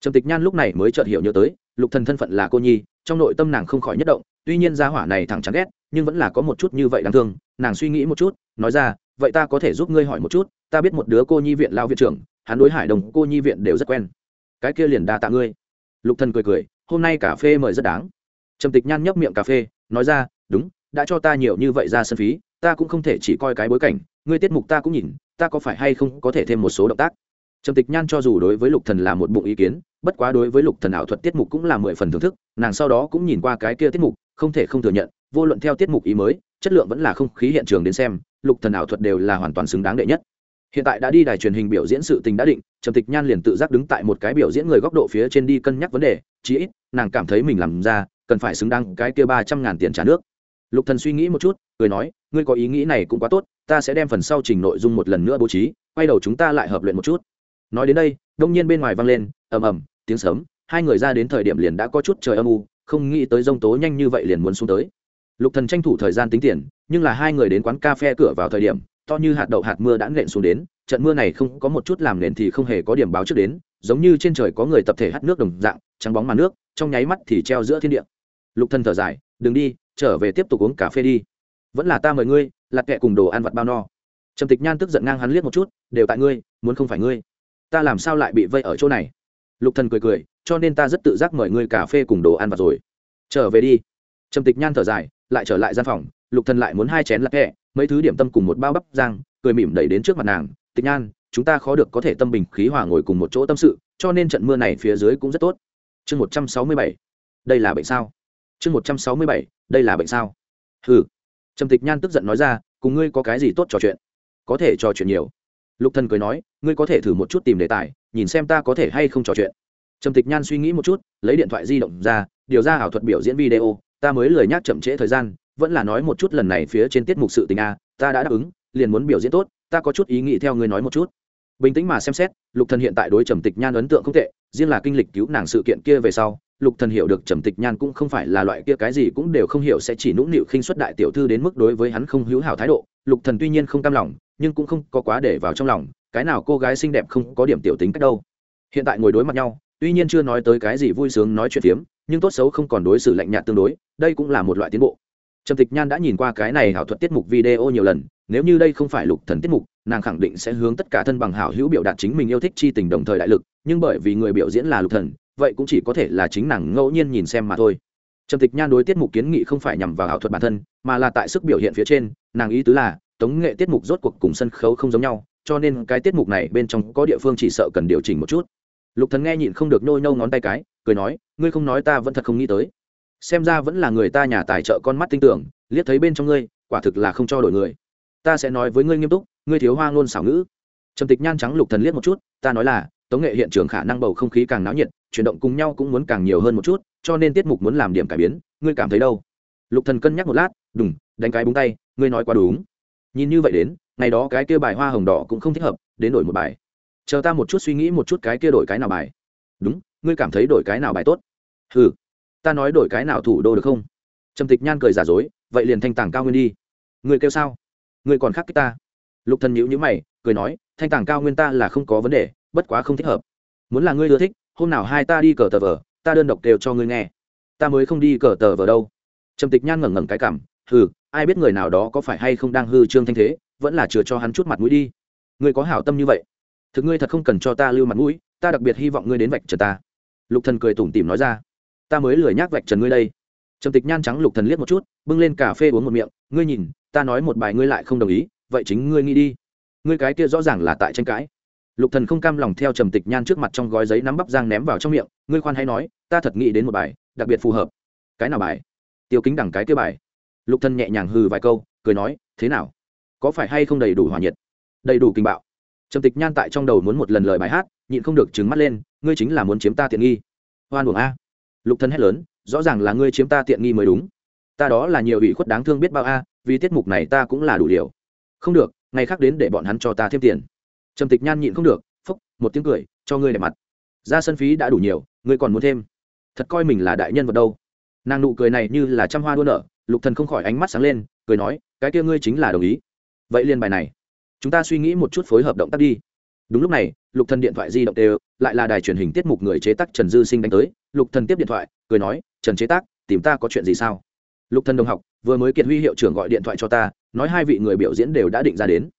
Trầm tịch nhan lúc này mới chợt hiểu nhớ tới, lục thần thân phận là cô nhi, trong nội tâm nàng không khỏi nhất động, tuy nhiên gia hỏa này thẳng chán ghét, nhưng vẫn là có một chút như vậy đáng thương. Nàng suy nghĩ một chút, nói ra, vậy ta có thể giúp ngươi hỏi một chút, ta biết một đứa cô nhi viện lao viện trưởng hắn đối hải đồng cô nhi viện đều rất quen. Cái kia liền đa tạ ngươi. Lục thần cười cười, hôm nay cà phê mời rất đáng. Trầm tịch nhan nhấp miệng cà phê, nói ra, đúng, đã cho ta nhiều như vậy ra sân phí, ta cũng không thể chỉ coi cái bối cảnh, ngươi tiết mục ta cũng nhìn, ta có phải hay không có thể thêm một số động tác? Trầm tịch nhan cho dù đối với lục thần là một bụng ý kiến, bất quá đối với lục thần ảo thuật tiết mục cũng là mười phần thưởng thức, nàng sau đó cũng nhìn qua cái kia tiết mục, không thể không thừa nhận, vô luận theo tiết mục ý mới, chất lượng vẫn là không khí hiện trường đến xem, lục thần ảo thuật đều là hoàn toàn xứng đáng đệ nhất hiện tại đã đi đài truyền hình biểu diễn sự tình đã định, trầm tịch nhan liền tự giác đứng tại một cái biểu diễn người góc độ phía trên đi cân nhắc vấn đề, chí ít, nàng cảm thấy mình làm ra, cần phải xứng đáng cái kia ba trăm ngàn tiền trả nước. Lục thần suy nghĩ một chút, cười nói, ngươi có ý nghĩ này cũng quá tốt, ta sẽ đem phần sau trình nội dung một lần nữa bố trí, quay đầu chúng ta lại hợp luyện một chút. Nói đến đây, đông nhiên bên ngoài vang lên, ầm ầm, tiếng sấm, hai người ra đến thời điểm liền đã có chút trời âm u, không nghĩ tới rông tố nhanh như vậy liền muốn xuống tới. Lục thần tranh thủ thời gian tính tiền, nhưng là hai người đến quán cà phê cửa vào thời điểm to như hạt đậu hạt mưa đã nện xuống đến, trận mưa này không có một chút làm nền thì không hề có điểm báo trước đến, giống như trên trời có người tập thể hắt nước đồng dạng, trắng bóng màn nước, trong nháy mắt thì treo giữa thiên địa. Lục Thân thở dài, đừng đi, trở về tiếp tục uống cà phê đi. Vẫn là ta mời ngươi lặt kệ cùng đồ ăn vặt bao no. Trầm tịch nhan tức giận ngang hắn liếc một chút, đều tại ngươi, muốn không phải ngươi. Ta làm sao lại bị vây ở chỗ này? Lục thần cười cười, cho nên ta rất tự giác mời ngươi cà phê cùng đồ ăn vặt rồi. Trở về đi. Trầm tịch nhan thở dài, lại trở lại gian phòng, lục thần lại muốn hai chén lặt kệ mấy thứ điểm tâm cùng một bao bắp rang, cười mỉm đẩy đến trước mặt nàng, tịch nhan, chúng ta khó được có thể tâm bình khí hòa ngồi cùng một chỗ tâm sự, cho nên trận mưa này phía dưới cũng rất tốt. Chương một trăm sáu mươi bảy. Đây là bệnh sao? Chương một trăm sáu mươi bảy. Đây là bệnh sao? Ừ trầm tịch nhan tức giận nói ra, cùng ngươi có cái gì tốt trò chuyện? Có thể trò chuyện nhiều. Lục thần cười nói, ngươi có thể thử một chút tìm đề tài, nhìn xem ta có thể hay không trò chuyện. Trầm tịch nhan suy nghĩ một chút, lấy điện thoại di động ra, điều ra ảo thuật biểu diễn video, ta mới lười nhắc chậm trễ thời gian vẫn là nói một chút lần này phía trên tiết mục sự tình a, ta đã đáp ứng, liền muốn biểu diễn tốt, ta có chút ý nghĩ theo ngươi nói một chút. Bình tĩnh mà xem xét, lục thần hiện tại đối trầm tịch nhan ấn tượng không tệ, riêng là kinh lịch cứu nàng sự kiện kia về sau, lục thần hiểu được trầm tịch nhan cũng không phải là loại kia cái gì cũng đều không hiểu sẽ chỉ nũng nịu khinh xuất đại tiểu thư đến mức đối với hắn không hữu hảo thái độ, lục thần tuy nhiên không cam lòng, nhưng cũng không có quá để vào trong lòng, cái nào cô gái xinh đẹp không có điểm tiểu tính cách đâu. Hiện tại ngồi đối mặt nhau, tuy nhiên chưa nói tới cái gì vui sướng nói chuyện phiếm, nhưng tốt xấu không còn đối xử lạnh nhạt tương đối, đây cũng là một loại tiến bộ trầm tịch nhan đã nhìn qua cái này hảo thuật tiết mục video nhiều lần, nếu như đây không phải lục thần tiết mục, nàng khẳng định sẽ hướng tất cả thân bằng hảo hữu biểu đạt chính mình yêu thích chi tình đồng thời đại lực, nhưng bởi vì người biểu diễn là lục thần, vậy cũng chỉ có thể là chính nàng ngẫu nhiên nhìn xem mà thôi. Trầm tịch nhan đối tiết mục kiến nghị không phải nhằm vào ảo thuật bản thân, mà là tại sức biểu hiện phía trên, nàng ý tứ là, tống nghệ tiết mục rốt cuộc cùng sân khấu không giống nhau, cho nên cái tiết mục này bên trong có địa phương chỉ sợ cần điều chỉnh một chút. Lục thần nghe nhịn không được nôi nâu ngón tay cái, cười nói, ngươi không nói ta vẫn thật không nghĩ tới xem ra vẫn là người ta nhà tài trợ con mắt tin tưởng, liếc thấy bên trong ngươi, quả thực là không cho đổi người. Ta sẽ nói với ngươi nghiêm túc, ngươi thiếu hoa ngôn xảo ngữ. Trầm tịch nhan trắng lục thần liếc một chút, ta nói là, tống nghệ hiện trường khả năng bầu không khí càng náo nhiệt, chuyển động cùng nhau cũng muốn càng nhiều hơn một chút, cho nên tiết mục muốn làm điểm cải biến, ngươi cảm thấy đâu? Lục thần cân nhắc một lát, đùng, đánh cái búng tay, ngươi nói quá đúng. Nhìn như vậy đến, ngày đó cái kia bài hoa hồng đỏ cũng không thích hợp, đến đổi một bài. Chờ ta một chút suy nghĩ một chút cái kia đổi cái nào bài. Đúng, ngươi cảm thấy đổi cái nào bài tốt? Ừ ta nói đổi cái nào thủ đô được không? Trầm tịch nhan cười giả dối, vậy liền thanh tàng cao nguyên đi. Người kêu sao? Người còn khác cái ta. Lục thần nhíu nhíu mày, cười nói, thanh tàng cao nguyên ta là không có vấn đề, bất quá không thích hợp. Muốn là ngươi ưa thích, hôm nào hai ta đi cờ tờ vờ, ta đơn độc đều cho ngươi nghe. Ta mới không đi cờ tờ vờ đâu. Trầm tịch nhan ngẩng ngẩng cái cảm, hừ, ai biết người nào đó có phải hay không đang hư trương thanh thế, vẫn là chừa cho hắn chút mặt mũi đi. Ngươi có hảo tâm như vậy. Thực ngươi thật không cần cho ta lưu mặt mũi, ta đặc biệt hy vọng ngươi đến vạch trần ta. Lục thần cười tủm tỉm nói ra ta mới lười nhác vạch trần ngươi đây. Trầm tịch nhan trắng lục thần liếc một chút, bưng lên cà phê uống một miệng, ngươi nhìn, ta nói một bài ngươi lại không đồng ý, vậy chính ngươi nghĩ đi. Ngươi cái kia rõ ràng là tại tranh cãi. Lục thần không cam lòng theo trầm tịch nhan trước mặt trong gói giấy nắm bắp giang ném vào trong miệng, ngươi khoan hay nói, ta thật nghĩ đến một bài, đặc biệt phù hợp. Cái nào bài? Tiêu kính đẳng cái kia bài. Lục thần nhẹ nhàng hừ vài câu, cười nói, thế nào? Có phải hay không đầy đủ hỏa nhiệt? Đầy đủ kinh bạo. Trầm tịch nhan tại trong đầu muốn một lần lời bài hát, nhịn không được trứng mắt lên, ngươi chính là muốn chiếm ta tiện nghi. Hoan uổng a lục thần hét lớn, rõ ràng là ngươi chiếm ta tiện nghi mới đúng. Ta đó là nhiều ủy khuất đáng thương biết bao a, vì tiết mục này ta cũng là đủ điều không được, ngày khác đến để bọn hắn cho ta thêm tiền. Trầm tịch nhan nhịn không được, phúc, một tiếng cười, cho ngươi đẹp mặt. Ra sân phí đã đủ nhiều, ngươi còn muốn thêm. Thật coi mình là đại nhân vật đâu. Nàng nụ cười này như là trăm hoa đua nở, lục thần không khỏi ánh mắt sáng lên, cười nói, cái kia ngươi chính là đồng ý. Vậy liên bài này. Chúng ta suy nghĩ một chút phối hợp động tác đi. Đúng lúc này, lục thần điện thoại di động đều, lại là đài truyền hình tiết mục người chế tác trần dư sinh đánh tới lục thần tiếp điện thoại, cười nói, trần chế tác, tìm ta có chuyện gì sao? Lục thần đồng học, vừa mới kiệt huy hiệu trưởng gọi điện thoại cho ta, nói hai vị người biểu diễn đều đã định ra đến.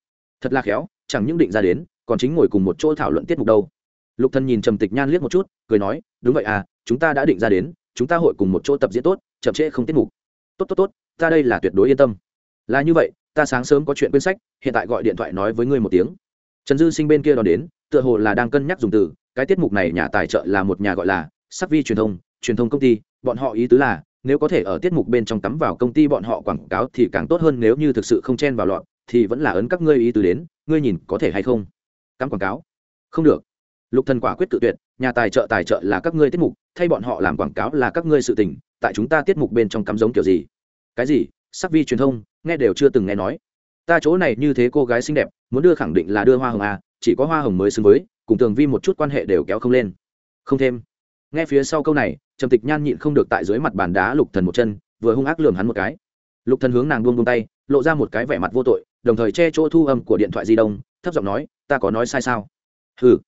Thật là khéo, chẳng những định ra đến, còn chính ngồi cùng một chỗ thảo luận tiết mục đâu. Lục thần nhìn trầm tịch nhan liếc một chút, cười nói, đúng vậy à chúng ta đã định ra đến, chúng ta hội cùng một chỗ tập diễn tốt, chậm trễ không tiết mục. Tốt tốt tốt, ta đây là tuyệt đối yên tâm. Là như vậy, ta sáng sớm có chuyện quyên sách, hiện tại gọi điện thoại nói với ngươi một tiếng. Trần dư sinh bên kia đón đến, tựa hồ là đang cân nhắc dùng từ, cái tiết mục này nhà tài trợ là một nhà gọi là sắc vi truyền thông truyền thông công ty, bọn họ ý tứ là, nếu có thể ở tiết mục bên trong tắm vào công ty bọn họ quảng cáo thì càng tốt hơn, nếu như thực sự không chen vào loạn thì vẫn là ấn các ngươi ý tứ đến, ngươi nhìn có thể hay không? Cắm quảng cáo. Không được. Lục thần quả quyết tự tuyệt, nhà tài trợ tài trợ là các ngươi tiết mục, thay bọn họ làm quảng cáo là các ngươi sự tình, tại chúng ta tiết mục bên trong cắm giống kiểu gì? Cái gì? Sắc vi truyền thông, nghe đều chưa từng nghe nói. Ta chỗ này như thế cô gái xinh đẹp, muốn đưa khẳng định là đưa hoa hồng à chỉ có hoa hồng mới xứng với, cùng tường vi một chút quan hệ đều kéo không lên. Không thêm nghe phía sau câu này, trầm tịch nhan nhịn không được tại dưới mặt bàn đá lục thần một chân, vừa hung ác lườm hắn một cái. Lục thần hướng nàng buông buông tay, lộ ra một cái vẻ mặt vô tội, đồng thời che chỗ thu âm của điện thoại di động, thấp giọng nói, ta có nói sai sao? Hừ.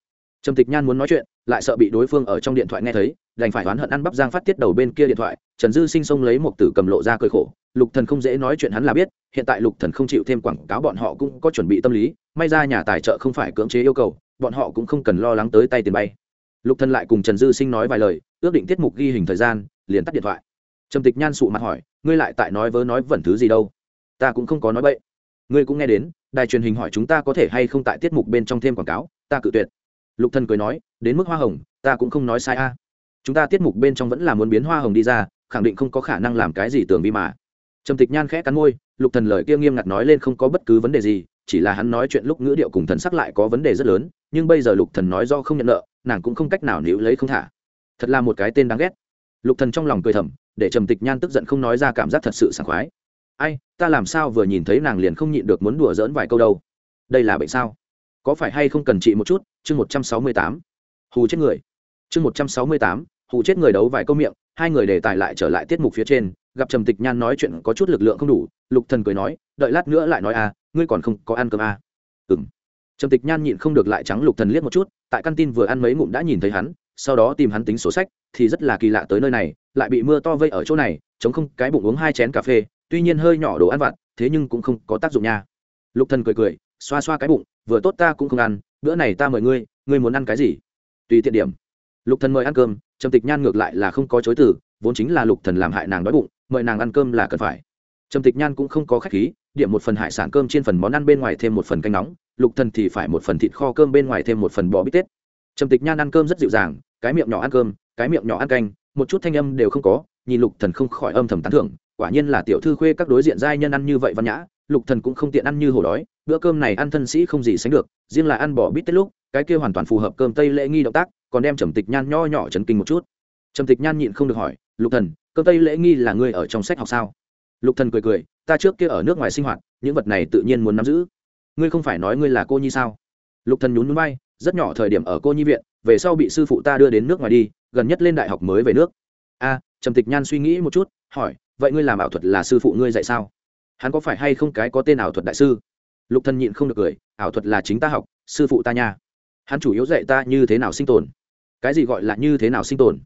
Trầm tịch nhan muốn nói chuyện, lại sợ bị đối phương ở trong điện thoại nghe thấy, đành phải oán hận ăn bắp giang phát tiết đầu bên kia điện thoại, trần dư sinh xông lấy một tử cầm lộ ra cơi khổ, lục thần không dễ nói chuyện hắn là biết, hiện tại lục thần không chịu thêm quảng cáo bọn họ cũng có chuẩn bị tâm lý, may ra nhà tài trợ không phải cưỡng chế yêu cầu, bọn họ cũng không cần lo lắng tới tay tiền bay lục thần lại cùng trần dư sinh nói vài lời, ước định tiết mục ghi hình thời gian, liền tắt điện thoại. Trầm tịch nhan sụ mặt hỏi, ngươi lại tại nói vớ nói vẩn thứ gì đâu? Ta cũng không có nói bậy. Ngươi cũng nghe đến, đài truyền hình hỏi chúng ta có thể hay không tại tiết mục bên trong thêm quảng cáo, ta cự tuyệt. Lục thần cười nói, đến mức hoa hồng, ta cũng không nói sai a. Chúng ta tiết mục bên trong vẫn là muốn biến hoa hồng đi ra, khẳng định không có khả năng làm cái gì tưởng vi mà. Trầm tịch nhan khẽ cắn môi, lục thần lời kia nghiêm ngặt nói lên không có bất cứ vấn đề gì, chỉ là hắn nói chuyện lúc ngữ điệu cùng thần sắc lại có vấn đề rất lớn, nhưng bây giờ lục thần nói do không nhận nợ nàng cũng không cách nào níu lấy không thả. Thật là một cái tên đáng ghét. Lục thần trong lòng cười thầm, để trầm tịch nhan tức giận không nói ra cảm giác thật sự sảng khoái. Ai, ta làm sao vừa nhìn thấy nàng liền không nhịn được muốn đùa giỡn vài câu đâu? Đây là bệnh sao? Có phải hay không cần trị một chút? Chương một trăm sáu mươi tám. Hù chết người. Chương một trăm sáu mươi tám. Hù chết người đấu vài câu miệng, hai người đề tài lại trở lại tiết mục phía trên, gặp trầm tịch nhan nói chuyện có chút lực lượng không đủ, lục thần cười nói, đợi lát nữa lại nói à ngươi còn không có ăn cơm à. ừng trầm tịch nhan nhịn không được lại trắng lục thần liếc một chút, tại căn tin vừa ăn mấy ngụm đã nhìn thấy hắn, sau đó tìm hắn tính sổ sách, thì rất là kỳ lạ tới nơi này, lại bị mưa to vây ở chỗ này, chống không cái bụng uống hai chén cà phê, tuy nhiên hơi nhỏ đồ ăn vặt, thế nhưng cũng không có tác dụng nha. Lục thần cười cười, xoa xoa cái bụng, vừa tốt ta cũng không ăn, bữa này ta mời ngươi ngươi muốn ăn cái gì? Tùy tiện điểm. Lục thần mời ăn cơm, trầm tịch nhan ngược lại là không có chối từ, vốn chính là lục thần làm hại nàng đói bụng, mời nàng ăn cơm là cần phải. Trầm tịch nhan cũng không có khách khí điểm một phần hải sản cơm trên phần món ăn bên ngoài thêm một phần canh nóng, lục thần thì phải một phần thịt kho cơm bên ngoài thêm một phần bò bít tết. Trầm tịch nhan ăn cơm rất dịu dàng, cái miệng nhỏ ăn cơm, cái miệng nhỏ ăn canh, một chút thanh âm đều không có, nhìn lục thần không khỏi âm thầm tán thưởng, quả nhiên là tiểu thư khuê các đối diện giai nhân ăn như vậy văn nhã, lục thần cũng không tiện ăn như hổ đói, bữa cơm này ăn thân sĩ không gì sánh được, riêng là ăn bò bít tết lúc, cái kia hoàn toàn phù hợp cơm tây lễ nghi động tác, còn đem trầm tịch nhan nho nhỏ chấn kinh một chút. Trầm tịch nhan nhịn không được hỏi, lục thần, cơm tây lễ nghi là ngươi ở trong sách học sao? Lục thần cười cười ta trước kia ở nước ngoài sinh hoạt, những vật này tự nhiên muốn nắm giữ. Ngươi không phải nói ngươi là cô nhi sao? Lục thần nhún núi bay rất nhỏ thời điểm ở cô nhi viện, về sau bị sư phụ ta đưa đến nước ngoài đi, gần nhất lên đại học mới về nước. A, trầm tịch nhan suy nghĩ một chút, hỏi, vậy ngươi làm ảo thuật là sư phụ ngươi dạy sao? Hắn có phải hay không cái có tên ảo thuật đại sư? Lục thần nhịn không được cười, ảo thuật là chính ta học, sư phụ ta nha. Hắn chủ yếu dạy ta như thế nào sinh tồn. Cái gì gọi là như thế nào sinh tồn?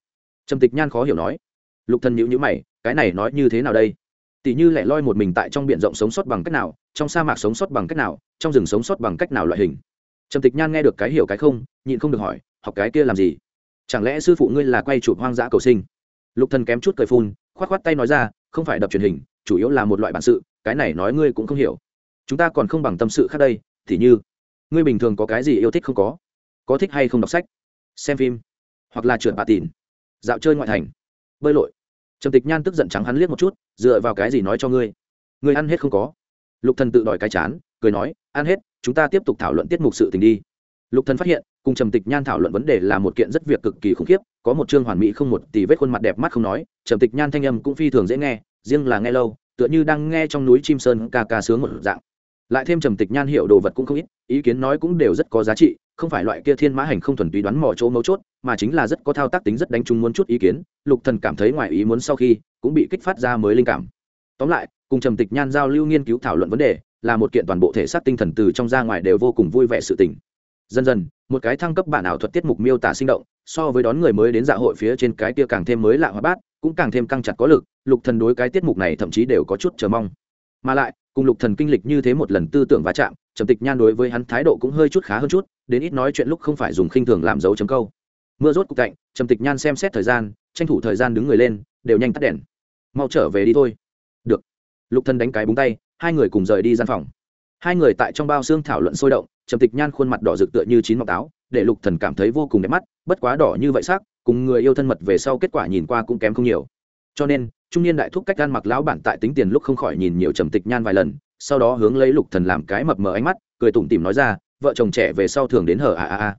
Trầm tịch nhan khó hiểu nói. Lục thần nhíu nhíu mày, cái này nói như thế nào đây? Tỷ như lẻ loi một mình tại trong biển rộng sống sót bằng cách nào, trong sa mạc sống sót bằng cách nào, trong rừng sống sót bằng cách nào loại hình. Trầm tịch nhan nghe được cái hiểu cái không, nhịn không được hỏi, học cái kia làm gì? Chẳng lẽ sư phụ ngươi là quay chụp hoang dã cầu sinh? Lục thần kém chút cười phun, khoát khoát tay nói ra, không phải đập truyền hình, chủ yếu là một loại bản sự, cái này nói ngươi cũng không hiểu. Chúng ta còn không bằng tâm sự khác đây thì như, ngươi bình thường có cái gì yêu thích không có? Có thích hay không đọc sách, xem phim, hoặc là trượt bà tìn dạo chơi ngoại thành, bơi lội trầm tịch nhan tức giận trắng hắn liếc một chút, dựa vào cái gì nói cho ngươi? Ngươi ăn hết không có? Lục thần tự đòi cái chán, cười nói, ăn hết, chúng ta tiếp tục thảo luận tiết mục sự tình đi. Lục thần phát hiện, cùng trầm tịch nhan thảo luận vấn đề là một kiện rất việc cực kỳ khủng khiếp, có một chương hoàn mỹ không một tỷ vết khuôn mặt đẹp mắt không nói, trầm tịch nhan thanh âm cũng phi thường dễ nghe, riêng là nghe lâu, tựa như đang nghe trong núi chim sơn ca ca sướng một dạng lại thêm trầm tịch nhan hiệu đồ vật cũng không ít, ý kiến nói cũng đều rất có giá trị, không phải loại kia thiên mã hành không thuần túy đoán mò chỗ mấu chốt, mà chính là rất có thao tác tính rất đánh trúng muốn chút ý kiến, lục thần cảm thấy ngoài ý muốn sau khi, cũng bị kích phát ra mới linh cảm. Tóm lại, cùng trầm tịch nhan giao lưu nghiên cứu thảo luận vấn đề, là một kiện toàn bộ thể xác tinh thần từ trong ra ngoài đều vô cùng vui vẻ sự tình. Dần dần, một cái thăng cấp bản ảo thuật tiết mục miêu tả sinh động, so với đón người mới đến dạ hội phía trên cái kia càng thêm mới lạ hoa bát, cũng càng thêm căng chặt có lực, lục thần đối cái tiết mục này thậm chí đều có chút chờ mong. Mà lại cùng lục thần kinh lịch như thế một lần tư tưởng va chạm, trầm tịch nhan đối với hắn thái độ cũng hơi chút khá hơn chút, đến ít nói chuyện lúc không phải dùng khinh thường làm dấu chấm câu. Mưa rốt cục cạnh, trầm tịch nhan xem xét thời gian, tranh thủ thời gian đứng người lên, đều nhanh tắt đèn. Mau trở về đi thôi. Được. Lục thần đánh cái búng tay, hai người cùng rời đi gian phòng. Hai người tại trong bao xương thảo luận sôi động, trầm tịch nhan khuôn mặt đỏ rực tựa như chín mọc táo để lục thần cảm thấy vô cùng đẹp mắt, bất quá đỏ như vậy sắc, cùng người yêu thân mật về sau kết quả nhìn qua cũng kém không nhiều cho nên, trung niên đại thúc cách gan mặc lão bản tại tính tiền lúc không khỏi nhìn nhiều trầm tịch nhan vài lần, sau đó hướng lấy lục thần làm cái mập mờ ánh mắt, cười tủm tỉm nói ra, vợ chồng trẻ về sau thường đến hở a a a.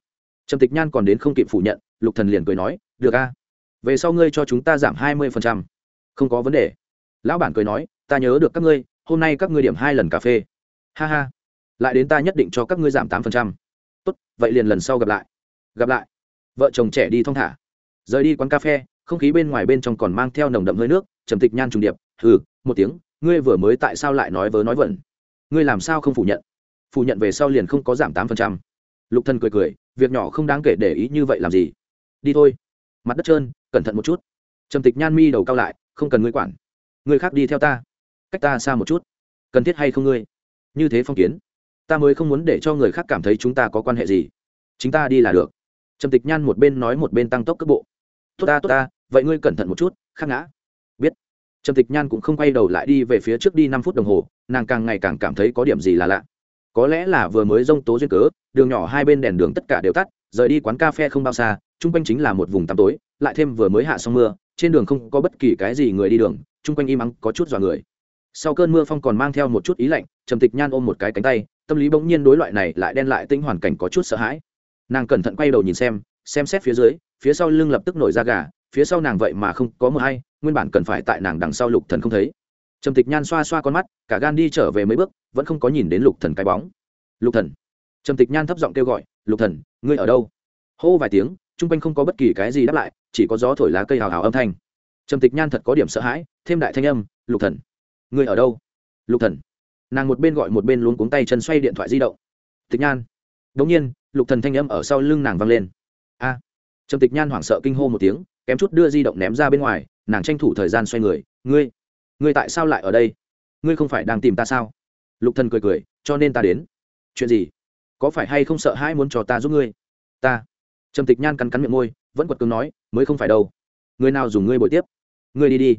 Trầm tịch nhan còn đến không kịp phủ nhận, lục thần liền cười nói, được a, về sau ngươi cho chúng ta giảm hai mươi phần trăm. Không có vấn đề. Lão bản cười nói, ta nhớ được các ngươi, hôm nay các ngươi điểm hai lần cà phê. Ha ha, lại đến ta nhất định cho các ngươi giảm tám phần trăm. Tốt, vậy liền lần sau gặp lại. Gặp lại. Vợ chồng trẻ đi thong thả. Rời đi quán cà phê không khí bên ngoài bên trong còn mang theo nồng đậm hơi nước, trầm tịch nhan trùng điệp, hừ, một tiếng, ngươi vừa mới tại sao lại nói vớ nói vẩn? Ngươi làm sao không phủ nhận? Phủ nhận về sau liền không có giảm tám phần trăm. Lục thần cười cười, việc nhỏ không đáng kể để ý như vậy làm gì? Đi thôi. Mặt đất trơn, cẩn thận một chút. Trầm tịch nhan mi đầu cao lại, không cần ngươi quản. Ngươi khác đi theo ta. Cách ta xa một chút. Cần thiết hay không ngươi? Như thế phong kiến. Ta mới không muốn để cho người khác cảm thấy chúng ta có quan hệ gì. Chính ta đi là được. Trầm tịch nhan một bên nói một bên tăng tốc cước bộ. Tốt ta tốt ta vậy ngươi cẩn thận một chút khác ngã. Biết. Trầm tịch nhan cũng không quay đầu lại đi về phía trước đi năm phút đồng hồ, nàng càng ngày càng cảm thấy có điểm gì là lạ. Có lẽ là vừa mới rông tố duyên cớ, đường nhỏ hai bên đèn đường tất cả đều tắt, rời đi quán cà phê không bao xa, chung quanh chính là một vùng tăm tối, lại thêm vừa mới hạ xong mưa, trên đường không có bất kỳ cái gì người đi đường, chung quanh im ắng, có chút dọa người. Sau cơn mưa phong còn mang theo một chút ý lạnh, trầm tịch nhan ôm một cái cánh tay, tâm lý bỗng nhiên đối loại này lại đen lại tinh hoàn cảnh có chút sợ hãi. Nàng cẩn thận quay đầu nhìn xem xem xét phía dưới, phía sau lưng lập tức nổi ra gà phía sau nàng vậy mà không có mưa hay, nguyên bản cần phải tại nàng đằng sau lục thần không thấy. Trầm tịch nhan xoa xoa con mắt, cả gan đi trở về mấy bước, vẫn không có nhìn đến lục thần cái bóng. Lục thần. Trầm tịch nhan thấp giọng kêu gọi, lục thần, ngươi ở đâu? Hô vài tiếng chung quanh không có bất kỳ cái gì đáp lại, chỉ có gió thổi lá cây hào hào âm thanh. Trầm tịch nhan thật có điểm sợ hãi, thêm đại thanh âm, lục thần, ngươi ở đâu? Lục thần. Nàng một bên gọi một bên luống cuống tay chân xoay điện thoại di động. Tịch nhan. Đống nhiên, lục thần thanh âm ở sau lưng nàng vang lên. A. Trầm tịch nhan hoảng sợ kinh hô một tiếng kém chút đưa di động ném ra bên ngoài, nàng tranh thủ thời gian xoay người, ngươi ngươi tại sao lại ở đây? Ngươi không phải đang tìm ta sao? Lục thần cười cười, cho nên ta đến. Chuyện gì? Có phải hay không sợ hãi muốn cho ta giúp ngươi? Ta. Trầm tịch nhan cắn cắn miệng môi, vẫn quật cường nói, mới không phải đâu. Người nào dùng ngươi bồi tiếp? Ngươi đi đi.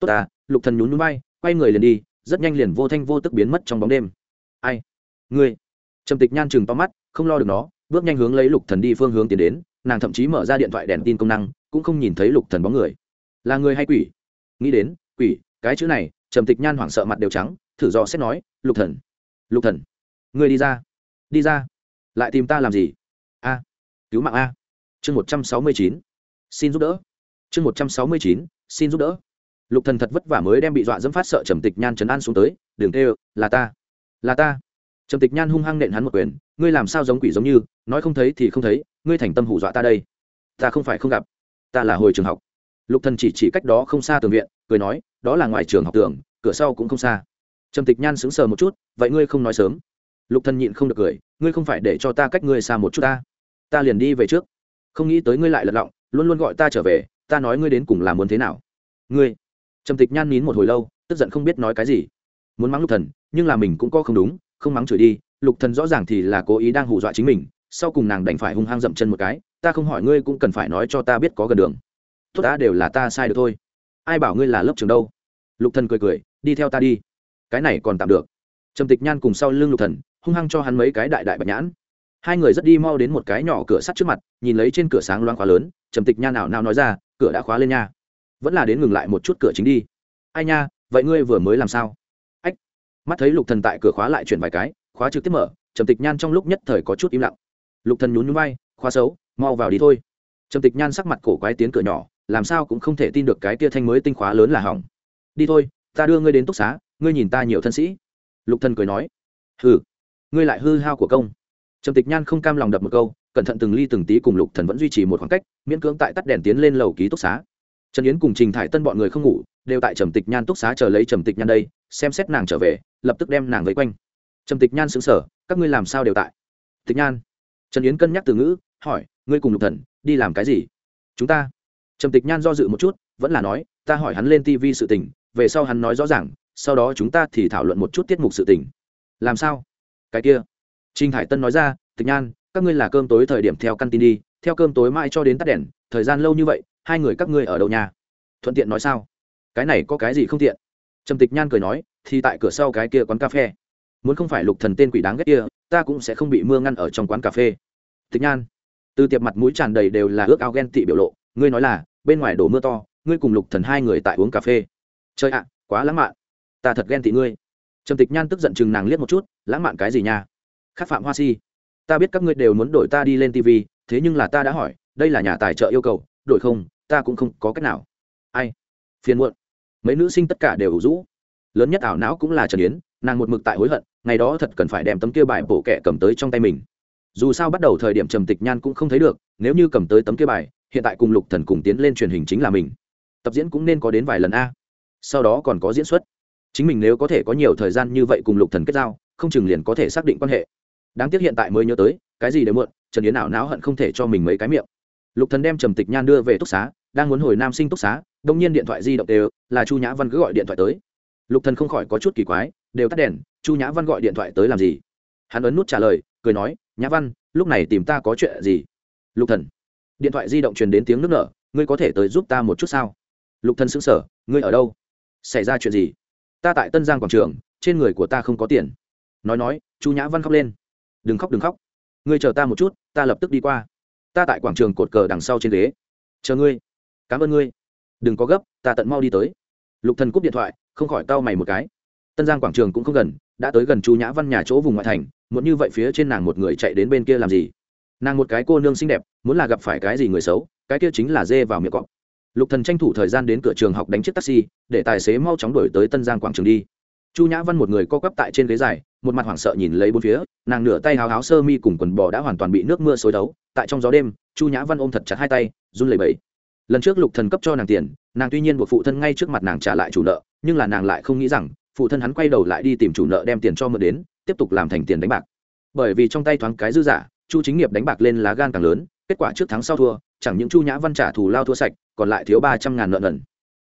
Tốt ta. Lục thần nhún núi bay quay người liền đi, rất nhanh liền vô thanh vô tức biến mất trong bóng đêm. Ai? Ngươi? Trầm tịch nhan chừng to mắt, không lo được nó, bước nhanh hướng lấy lục thần đi phương hướng tiến đến, nàng thậm chí mở ra điện thoại đèn tin công năng cũng không nhìn thấy lục thần bóng người. Là người hay quỷ? Nghĩ đến, quỷ, cái chữ này, trầm tịch nhan hoảng sợ mặt đều trắng, thử do xét nói, lục thần lục thần, ngươi đi ra đi ra, lại tìm ta làm gì? A, cứu mạng a. Chương một trăm sáu mươi chín, xin giúp đỡ. Chương một trăm sáu mươi chín, xin giúp đỡ. Lục thần thật vất vả mới đem bị dọa dẫm phát sợ trầm tịch nhan trấn an xuống tới đường tê là ta là ta. Trầm tịch nhan hung hăng nện hắn một quyền, ngươi làm sao giống quỷ giống như, nói không thấy thì không thấy, ngươi thành tâm hù dọa ta đây. Ta không phải không gặp ta là hồi trường học. Lục thần chỉ chỉ cách đó không xa tường viện, cười nói, đó là ngoài trường học tường, cửa sau cũng không xa. Trầm tịch nhan sững sờ một chút, vậy ngươi không nói sớm. Lục thần nhịn không được cười, ngươi không phải để cho ta cách ngươi xa một chút ta. Ta liền đi về trước. Không nghĩ tới ngươi lại lật lọng, luôn luôn gọi ta trở về, ta nói ngươi đến cùng là muốn thế nào? Ngươi. Trầm tịch nhan nín một hồi lâu, tức giận không biết nói cái gì. Muốn mắng lục thần, nhưng là mình cũng có không đúng, không mắng chửi đi, lục thần rõ ràng thì là cố ý đang hù dọa chính mình, sau cùng nàng đành phải hung hăng dậm chân một cái ta không hỏi ngươi cũng cần phải nói cho ta biết có gần đường. Tốt đã đều là ta sai được thôi. Ai bảo ngươi là lớp trường đâu? Lục thần cười cười, đi theo ta đi. Cái này còn tạm được. Trầm tịch nhan cùng sau lưng lục thần, hung hăng cho hắn mấy cái đại đại bạch nhãn. Hai người rất đi mau đến một cái nhỏ cửa sắt trước mặt, nhìn lấy trên cửa sáng loáng khóa lớn, trầm tịch nhan nào nào nói ra, cửa đã khóa lên nha. Vẫn là đến ngừng lại một chút cửa chính đi. Ai nha, vậy ngươi vừa mới làm sao? Ách. Mắt thấy lục thần tại cửa khóa lại chuyển vài cái, khóa trực tiếp mở, trầm tịch nhan trong lúc nhất thời có chút im lặng. Lục thần nhún nhún vai, khóa xấu mau vào đi thôi. Trầm tịch nhan sắc mặt cổ quái tiến cửa nhỏ, làm sao cũng không thể tin được cái kia thanh mới tinh khóa lớn là hỏng. Đi thôi, ta đưa ngươi đến túc xá, ngươi nhìn ta nhiều thân sĩ. Lục thần cười nói, hừ, ngươi lại hư hao của công. Trầm tịch nhan không cam lòng đập một câu, cẩn thận từng ly từng tí cùng lục thần vẫn duy trì một khoảng cách, miễn cưỡng tại tắt đèn tiến lên lầu ký túc xá. Trần yến cùng trình thải tân bọn người không ngủ, đều tại trầm tịch nhan túc xá chờ lấy trầm tịch nhan đây, xem xét nàng trở về, lập tức đem nàng vây quanh. Trầm tịch nhan sững sờ, các ngươi làm sao đều tại? Tịch nhan. Trần yến cân nhắc từ ngữ, hỏi ngươi cùng lục thần, đi làm cái gì? Chúng ta. Trầm tịch nhan do dự một chút, vẫn là nói, ta hỏi hắn lên tv sự tình, về sau hắn nói rõ ràng, sau đó chúng ta thì thảo luận một chút tiết mục sự tình. Làm sao? Cái kia. Trinh hải tân nói ra, tịch nhan, các ngươi là cơm tối thời điểm theo căn tin đi, theo cơm tối mãi cho đến tắt đèn, thời gian lâu như vậy, hai người các ngươi ở đâu nhà thuận tiện nói sao? Cái này có cái gì không tiện? Trầm tịch nhan cười nói, thì tại cửa sau cái kia quán cà phê. Muốn không phải lục thần tên quỷ đáng ghét kia, ta cũng sẽ không bị mưa ngăn ở trong quán cà phê. Tịch nhan từ tiệp mặt mũi tràn đầy đều là ước ao ghen tị biểu lộ, ngươi nói là, bên ngoài đổ mưa to, ngươi cùng lục thần hai người tại uống cà phê. Chơi ạ, quá lãng mạn. Ta thật ghen tị ngươi. Trầm tịch nhan tức giận chừng nàng liếc một chút, lãng mạn cái gì nha? Khát phạm hoa si. Ta biết các ngươi đều muốn đổi ta đi lên tv thế nhưng là ta đã hỏi, đây là nhà tài trợ yêu cầu, đổi không, ta cũng không có cách nào. Ai? Phiền muộn. Mấy nữ sinh tất cả đều ủ rũ. Lớn nhất ảo não cũng là trần yến, nàng một mực tại hối hận, ngày đó thật cần phải đem tấm kia bài bổ kẹ cầm tới trong tay mình dù sao bắt đầu thời điểm trầm tịch nhan cũng không thấy được, nếu như cầm tới tấm kia bài, hiện tại cùng lục thần cùng tiến lên truyền hình chính là mình. Tập diễn cũng nên có đến vài lần a. Sau đó còn có diễn xuất. Chính mình nếu có thể có nhiều thời gian như vậy cùng lục thần kết giao, không chừng liền có thể xác định quan hệ. Đáng tiếc hiện tại mới nhớ tới, cái gì đều muộn, trần yến ảo não hận không thể cho mình mấy cái miệng. Lục thần đem trầm tịch nhan đưa về túc xá, đang muốn hồi nam sinh túc xá, đông nhiên điện thoại di động đều, là chu nhã văn cứ gọi điện thoại tới. Lục thần không khỏi có chút kỳ quái, đều tắt đèn, chu nhã văn gọi điện thoại tới làm gì? Hắn ấn nút trả lời cười nói, nhã văn, lúc này tìm ta có chuyện gì? Lục thần. Điện thoại di động truyền đến tiếng nước nở, ngươi có thể tới giúp ta một chút sao? Lục thần sững sờ, ngươi ở đâu? Xảy ra chuyện gì? Ta tại tân giang quảng trường, trên người của ta không có tiền. Nói nói, chu nhã văn khóc lên. Đừng khóc đừng khóc. Ngươi chờ ta một chút, ta lập tức đi qua. Ta tại quảng trường cột cờ đằng sau trên ghế. Chờ ngươi. Cảm ơn ngươi. Đừng có gấp, ta tận mau đi tới. Lục thần cúp điện thoại, không khỏi tao mày một cái. Tân giang quảng trường cũng không gần, đã tới gần chu nhã văn nhà chỗ vùng ngoại thành muốn như vậy phía trên nàng một người chạy đến bên kia làm gì? Nàng một cái cô nương xinh đẹp, muốn là gặp phải cái gì người xấu, cái kia chính là dê vào miệng cọp. Lục thần tranh thủ thời gian đến cửa trường học đánh chiếc taxi, để tài xế mau chóng đuổi tới tân giang quảng trường đi. Chu nhã văn một người co quắp tại trên ghế dài, một mặt hoảng sợ nhìn lấy bốn phía, nàng nửa tay háo háo sơ mi cùng quần bò đã hoàn toàn bị nước mưa xối đấu, tại trong gió đêm, chu nhã văn ôm thật chặt hai tay, run lẩy bẩy. Lần trước lục thần cấp cho nàng tiền, nàng tuy nhiên buộc phụ thân ngay trước mặt nàng trả lại chủ nợ, nhưng là nàng lại không nghĩ rằng, phụ thân hắn quay đầu lại đi tìm chủ nợ đem tiền cho mượn đến tiếp tục làm thành tiền đánh bạc. Bởi vì trong tay thoáng cái dư giả, chu chính nghiệp đánh bạc lên lá gan càng lớn, kết quả trước tháng sau thua, chẳng những chu nhã văn trả thù lao thua sạch, còn lại thiếu ba trăm ngàn nợ nần.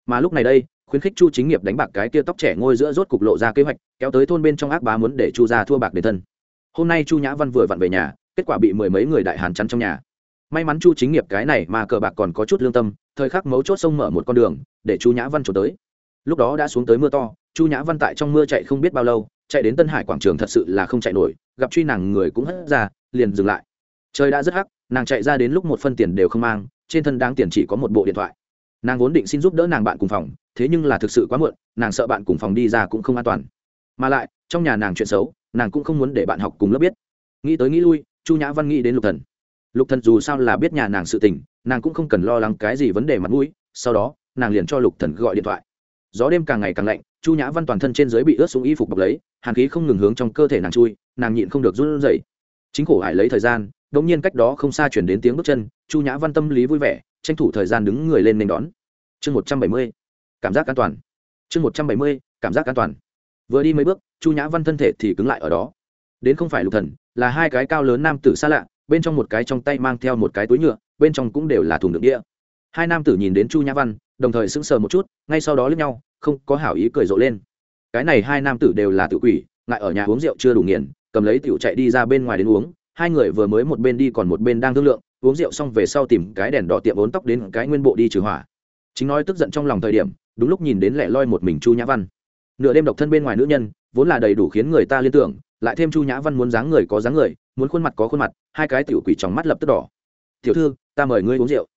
Mà lúc này đây, khuyến khích chu chính nghiệp đánh bạc cái kia tóc trẻ ngôi giữa rốt cục lộ ra kế hoạch, kéo tới thôn bên trong ác bá muốn để chu ra thua bạc đến thân. Hôm nay chu nhã văn vừa vặn về nhà, kết quả bị mười mấy người đại hàn chắn trong nhà. May mắn chu chính nghiệp cái này mà cờ bạc còn có chút lương tâm, thời khắc mấu chốt sông mở một con đường, để chu nhã văn trốn tới. Lúc đó đã xuống tới mưa to, chu nhã văn tại trong mưa chạy không biết bao lâu chạy đến tân hải quảng trường thật sự là không chạy nổi, gặp truy nàng người cũng hất ra, liền dừng lại. Trời đã rất hắc, nàng chạy ra đến lúc một phân tiền đều không mang, trên thân đáng tiền chỉ có một bộ điện thoại. Nàng vốn định xin giúp đỡ nàng bạn cùng phòng, thế nhưng là thực sự quá muộn, nàng sợ bạn cùng phòng đi ra cũng không an toàn. Mà lại, trong nhà nàng chuyện xấu, nàng cũng không muốn để bạn học cùng lớp biết. Nghĩ tới nghĩ lui, chu nhã văn nghĩ đến lục thần. Lục thần dù sao là biết nhà nàng sự tình, nàng cũng không cần lo lắng cái gì vấn đề mặt mũi, sau đó, nàng liền cho lục thần gọi điện thoại. Gió đêm càng ngày càng lạnh chu nhã văn toàn thân trên dưới bị ướt xuống y phục bọc lấy, hàn khí không ngừng hướng trong cơ thể nàng chui, nàng nhịn không được run rẩy. Chính khổ hải lấy thời gian đống nhiên cách đó không xa chuyển đến tiếng bước chân, chu nhã văn tâm lý vui vẻ, tranh thủ thời gian đứng người lên nên đón. Chương một trăm bảy mươi, cảm giác an toàn. Chương một trăm bảy mươi, cảm giác an toàn. Vừa đi mấy bước, chu nhã văn thân thể thì cứng lại ở đó. Đến không phải lục thần, là hai cái cao lớn nam tử xa lạ, bên trong một cái trong tay mang theo một cái túi nhựa, bên trong cũng đều là thùng đựng đĩa. Hai nam tử nhìn đến chu nhã văn, đồng thời sững sờ một chút, ngay sau đó lướt nhau không có hảo ý cười rộ lên. Cái này hai nam tử đều là tự quỷ, ngại ở nhà uống rượu chưa đủ nghiền, cầm lấy tiểu chạy đi ra bên ngoài đến uống. Hai người vừa mới một bên đi còn một bên đang thương lượng, uống rượu xong về sau tìm cái đèn đỏ tiệm vốn tóc đến cái nguyên bộ đi trừ hỏa. Chính nói tức giận trong lòng thời điểm, đúng lúc nhìn đến lẻ loi một mình chu nhã văn. Nửa đêm độc thân bên ngoài nữ nhân, vốn là đầy đủ khiến người ta liên tưởng, lại thêm chu nhã văn muốn dáng người có dáng người, muốn khuôn mặt có khuôn mặt, hai cái tiểu quỷ trong mắt lập tức đỏ. Tiểu thư, ta mời ngươi uống rượu.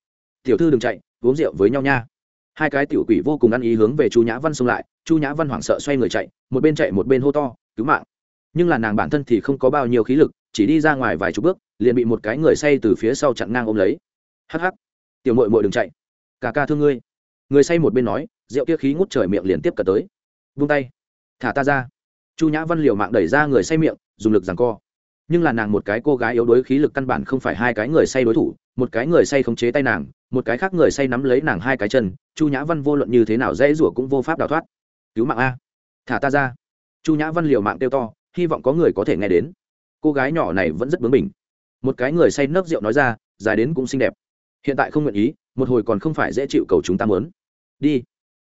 Tiểu thư đừng chạy, uống rượu với nhau nha hai cái tiểu quỷ vô cùng ăn ý hướng về chu nhã văn xông lại, chu nhã văn hoảng sợ xoay người chạy, một bên chạy một bên hô to, cứu mạng! Nhưng là nàng bản thân thì không có bao nhiêu khí lực, chỉ đi ra ngoài vài chục bước, liền bị một cái người say từ phía sau chặn ngang ôm lấy. Hắc hắc, tiểu mội mội đừng chạy. Cả ca thương ngươi. Người say một bên nói, rượu kia khí ngút trời miệng liền tiếp cận tới. Vung tay, thả ta ra. Chu nhã văn liều mạng đẩy ra người say miệng, dùng lực rằng co nhưng là nàng một cái cô gái yếu đuối khí lực căn bản không phải hai cái người say đối thủ, một cái người say khống chế tay nàng, một cái khác người say nắm lấy nàng hai cái chân, chu nhã văn vô luận như thế nào dễ rủa cũng vô pháp đào thoát. Cứu mạng a. Thả ta ra. Chu nhã văn liều mạng kêu to, hy vọng có người có thể nghe đến. Cô gái nhỏ này vẫn rất bướng bỉnh. Một cái người say nấc rượu nói ra, dài đến cũng xinh đẹp. Hiện tại không nguyện ý, một hồi còn không phải dễ chịu cầu chúng ta muốn. Đi.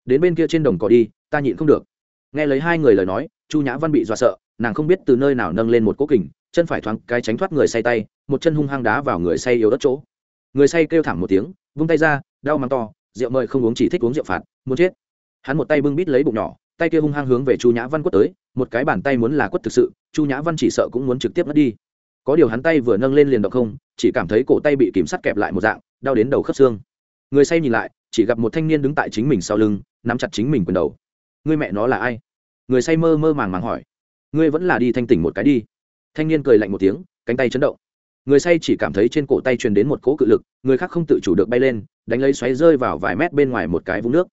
Đến bên kia trên đồng cỏ đi, ta nhịn không được. Nghe lấy hai người lời nói, chu nhã văn bị dọa sợ, nàng không biết từ nơi nào nâng lên một cố kình chân phải thoáng cái tránh thoát người say tay, một chân hung hăng đá vào người say yếu đất chỗ. Người say kêu thảm một tiếng, vung tay ra, đau mắng to, rượu mời không uống chỉ thích uống rượu phạt, muốn chết. Hắn một tay bưng bít lấy bụng nhỏ, tay kia hung hăng hướng về chu nhã văn quất tới, một cái bàn tay muốn là quất thực sự, chu nhã văn chỉ sợ cũng muốn trực tiếp mất đi. Có điều hắn tay vừa nâng lên liền động không, chỉ cảm thấy cổ tay bị kìm sắt kẹp lại một dạng, đau đến đầu khớp xương. Người say nhìn lại, chỉ gặp một thanh niên đứng tại chính mình sau lưng, nắm chặt chính mình quần đầu. Người mẹ nó là ai? Người say mơ mơ màng màng hỏi. Ngươi vẫn là đi thanh tỉnh một cái đi thanh niên cười lạnh một tiếng, cánh tay chấn động. Người say chỉ cảm thấy trên cổ tay truyền đến một cỗ cự lực, người khác không tự chủ được bay lên, đánh lấy xoáy rơi vào vài mét bên ngoài một cái vũng nước.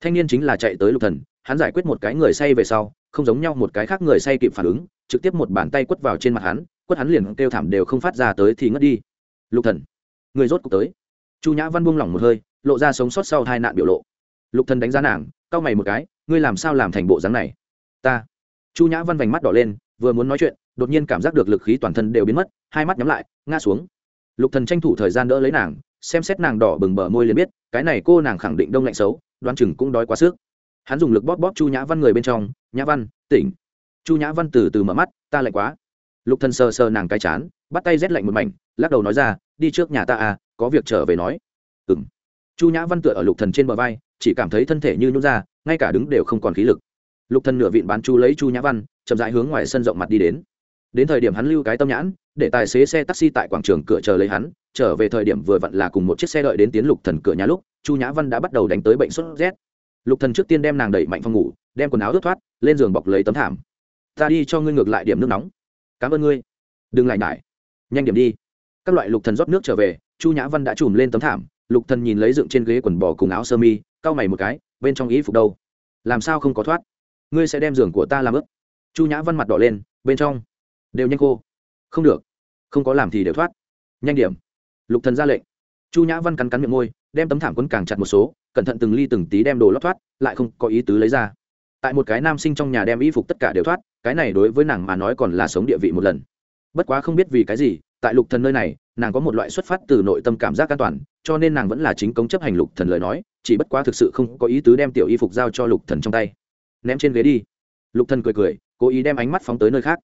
Thanh niên chính là chạy tới lục thần, hắn giải quyết một cái người say về sau, không giống nhau một cái khác người say kịp phản ứng, trực tiếp một bàn tay quất vào trên mặt hắn, quất hắn liền kêu thảm đều không phát ra tới thì ngất đi. Lục thần, người rốt cuộc tới. Chu nhã văn buông lỏng một hơi, lộ ra sống sót sau hai nạn biểu lộ. Lục thần đánh giá nàng, cau mày một cái, ngươi làm sao làm thành bộ dáng này? Ta. Chu nhã văn vành mắt đỏ lên, vừa muốn nói chuyện đột nhiên cảm giác được lực khí toàn thân đều biến mất, hai mắt nhắm lại, ngã xuống. Lục thần tranh thủ thời gian đỡ lấy nàng, xem xét nàng đỏ bừng bờ môi liền biết, cái này cô nàng khẳng định đông lạnh xấu đoan chừng cũng đói quá sức. Hắn dùng lực bóp bóp chu nhã văn người bên trong, nhã văn, tỉnh. Chu nhã văn từ từ mở mắt, ta lạnh quá. Lục thần sờ sờ nàng cái chán, bắt tay rét lạnh một mảnh, lắc đầu nói ra, đi trước nhà ta à có việc trở về nói. Ừm. Chu nhã văn tựa ở lục thần trên bờ vai, chỉ cảm thấy thân thể như nhún ra, ngay cả đứng đều không còn khí lực. Lục thần nửa vịn bán chu lấy chu nhã văn, chậm rãi hướng ngoài sân rộng mặt đi đến đến thời điểm hắn lưu cái tâm nhãn, để tài xế xe taxi tại quảng trường cửa chờ lấy hắn, trở về thời điểm vừa vặn là cùng một chiếc xe đợi đến tiến lục thần cửa nhà lúc, chu nhã văn đã bắt đầu đánh tới bệnh sốt rét. Lục thần trước tiên đem nàng đẩy mạnh phòng ngủ, đem quần áo ướt thoát, lên giường bọc lấy tấm thảm. Ta đi cho ngươi ngược lại điểm nước nóng. Cảm ơn ngươi. Đừng lại nải nhanh điểm đi. Các loại lục thần rót nước trở về, chu nhã văn đã chùm lên tấm thảm. Lục thần nhìn lấy dựng trên ghế quần bò cùng áo sơ mi, cau mày một cái, bên trong ý phục đâu? Làm sao không có thoát? Ngươi sẽ đem giường của ta làm ướt. Chu nhã văn mặt đỏ lên, bên trong đều nhanh khô. Không được. Không có làm thì đều thoát. Nhanh điểm. Lục thần ra lệnh. Chu nhã văn cắn cắn miệng môi, đem tấm thảm quấn càng chặt một số, cẩn thận từng ly từng tí đem đồ lót thoát, lại không có ý tứ lấy ra. Tại một cái nam sinh trong nhà đem y phục tất cả đều thoát, cái này đối với nàng mà nói còn là sống địa vị một lần. Bất quá không biết vì cái gì, tại lục thần nơi này, nàng có một loại xuất phát từ nội tâm cảm giác an toàn, cho nên nàng vẫn là chính công chấp hành lục thần lời nói, chỉ bất quá thực sự không có ý tứ đem tiểu y phục giao cho lục thần trong tay. Ném trên ghế đi. Lục thần cười cười, cố ý đem ánh mắt phóng tới nơi khác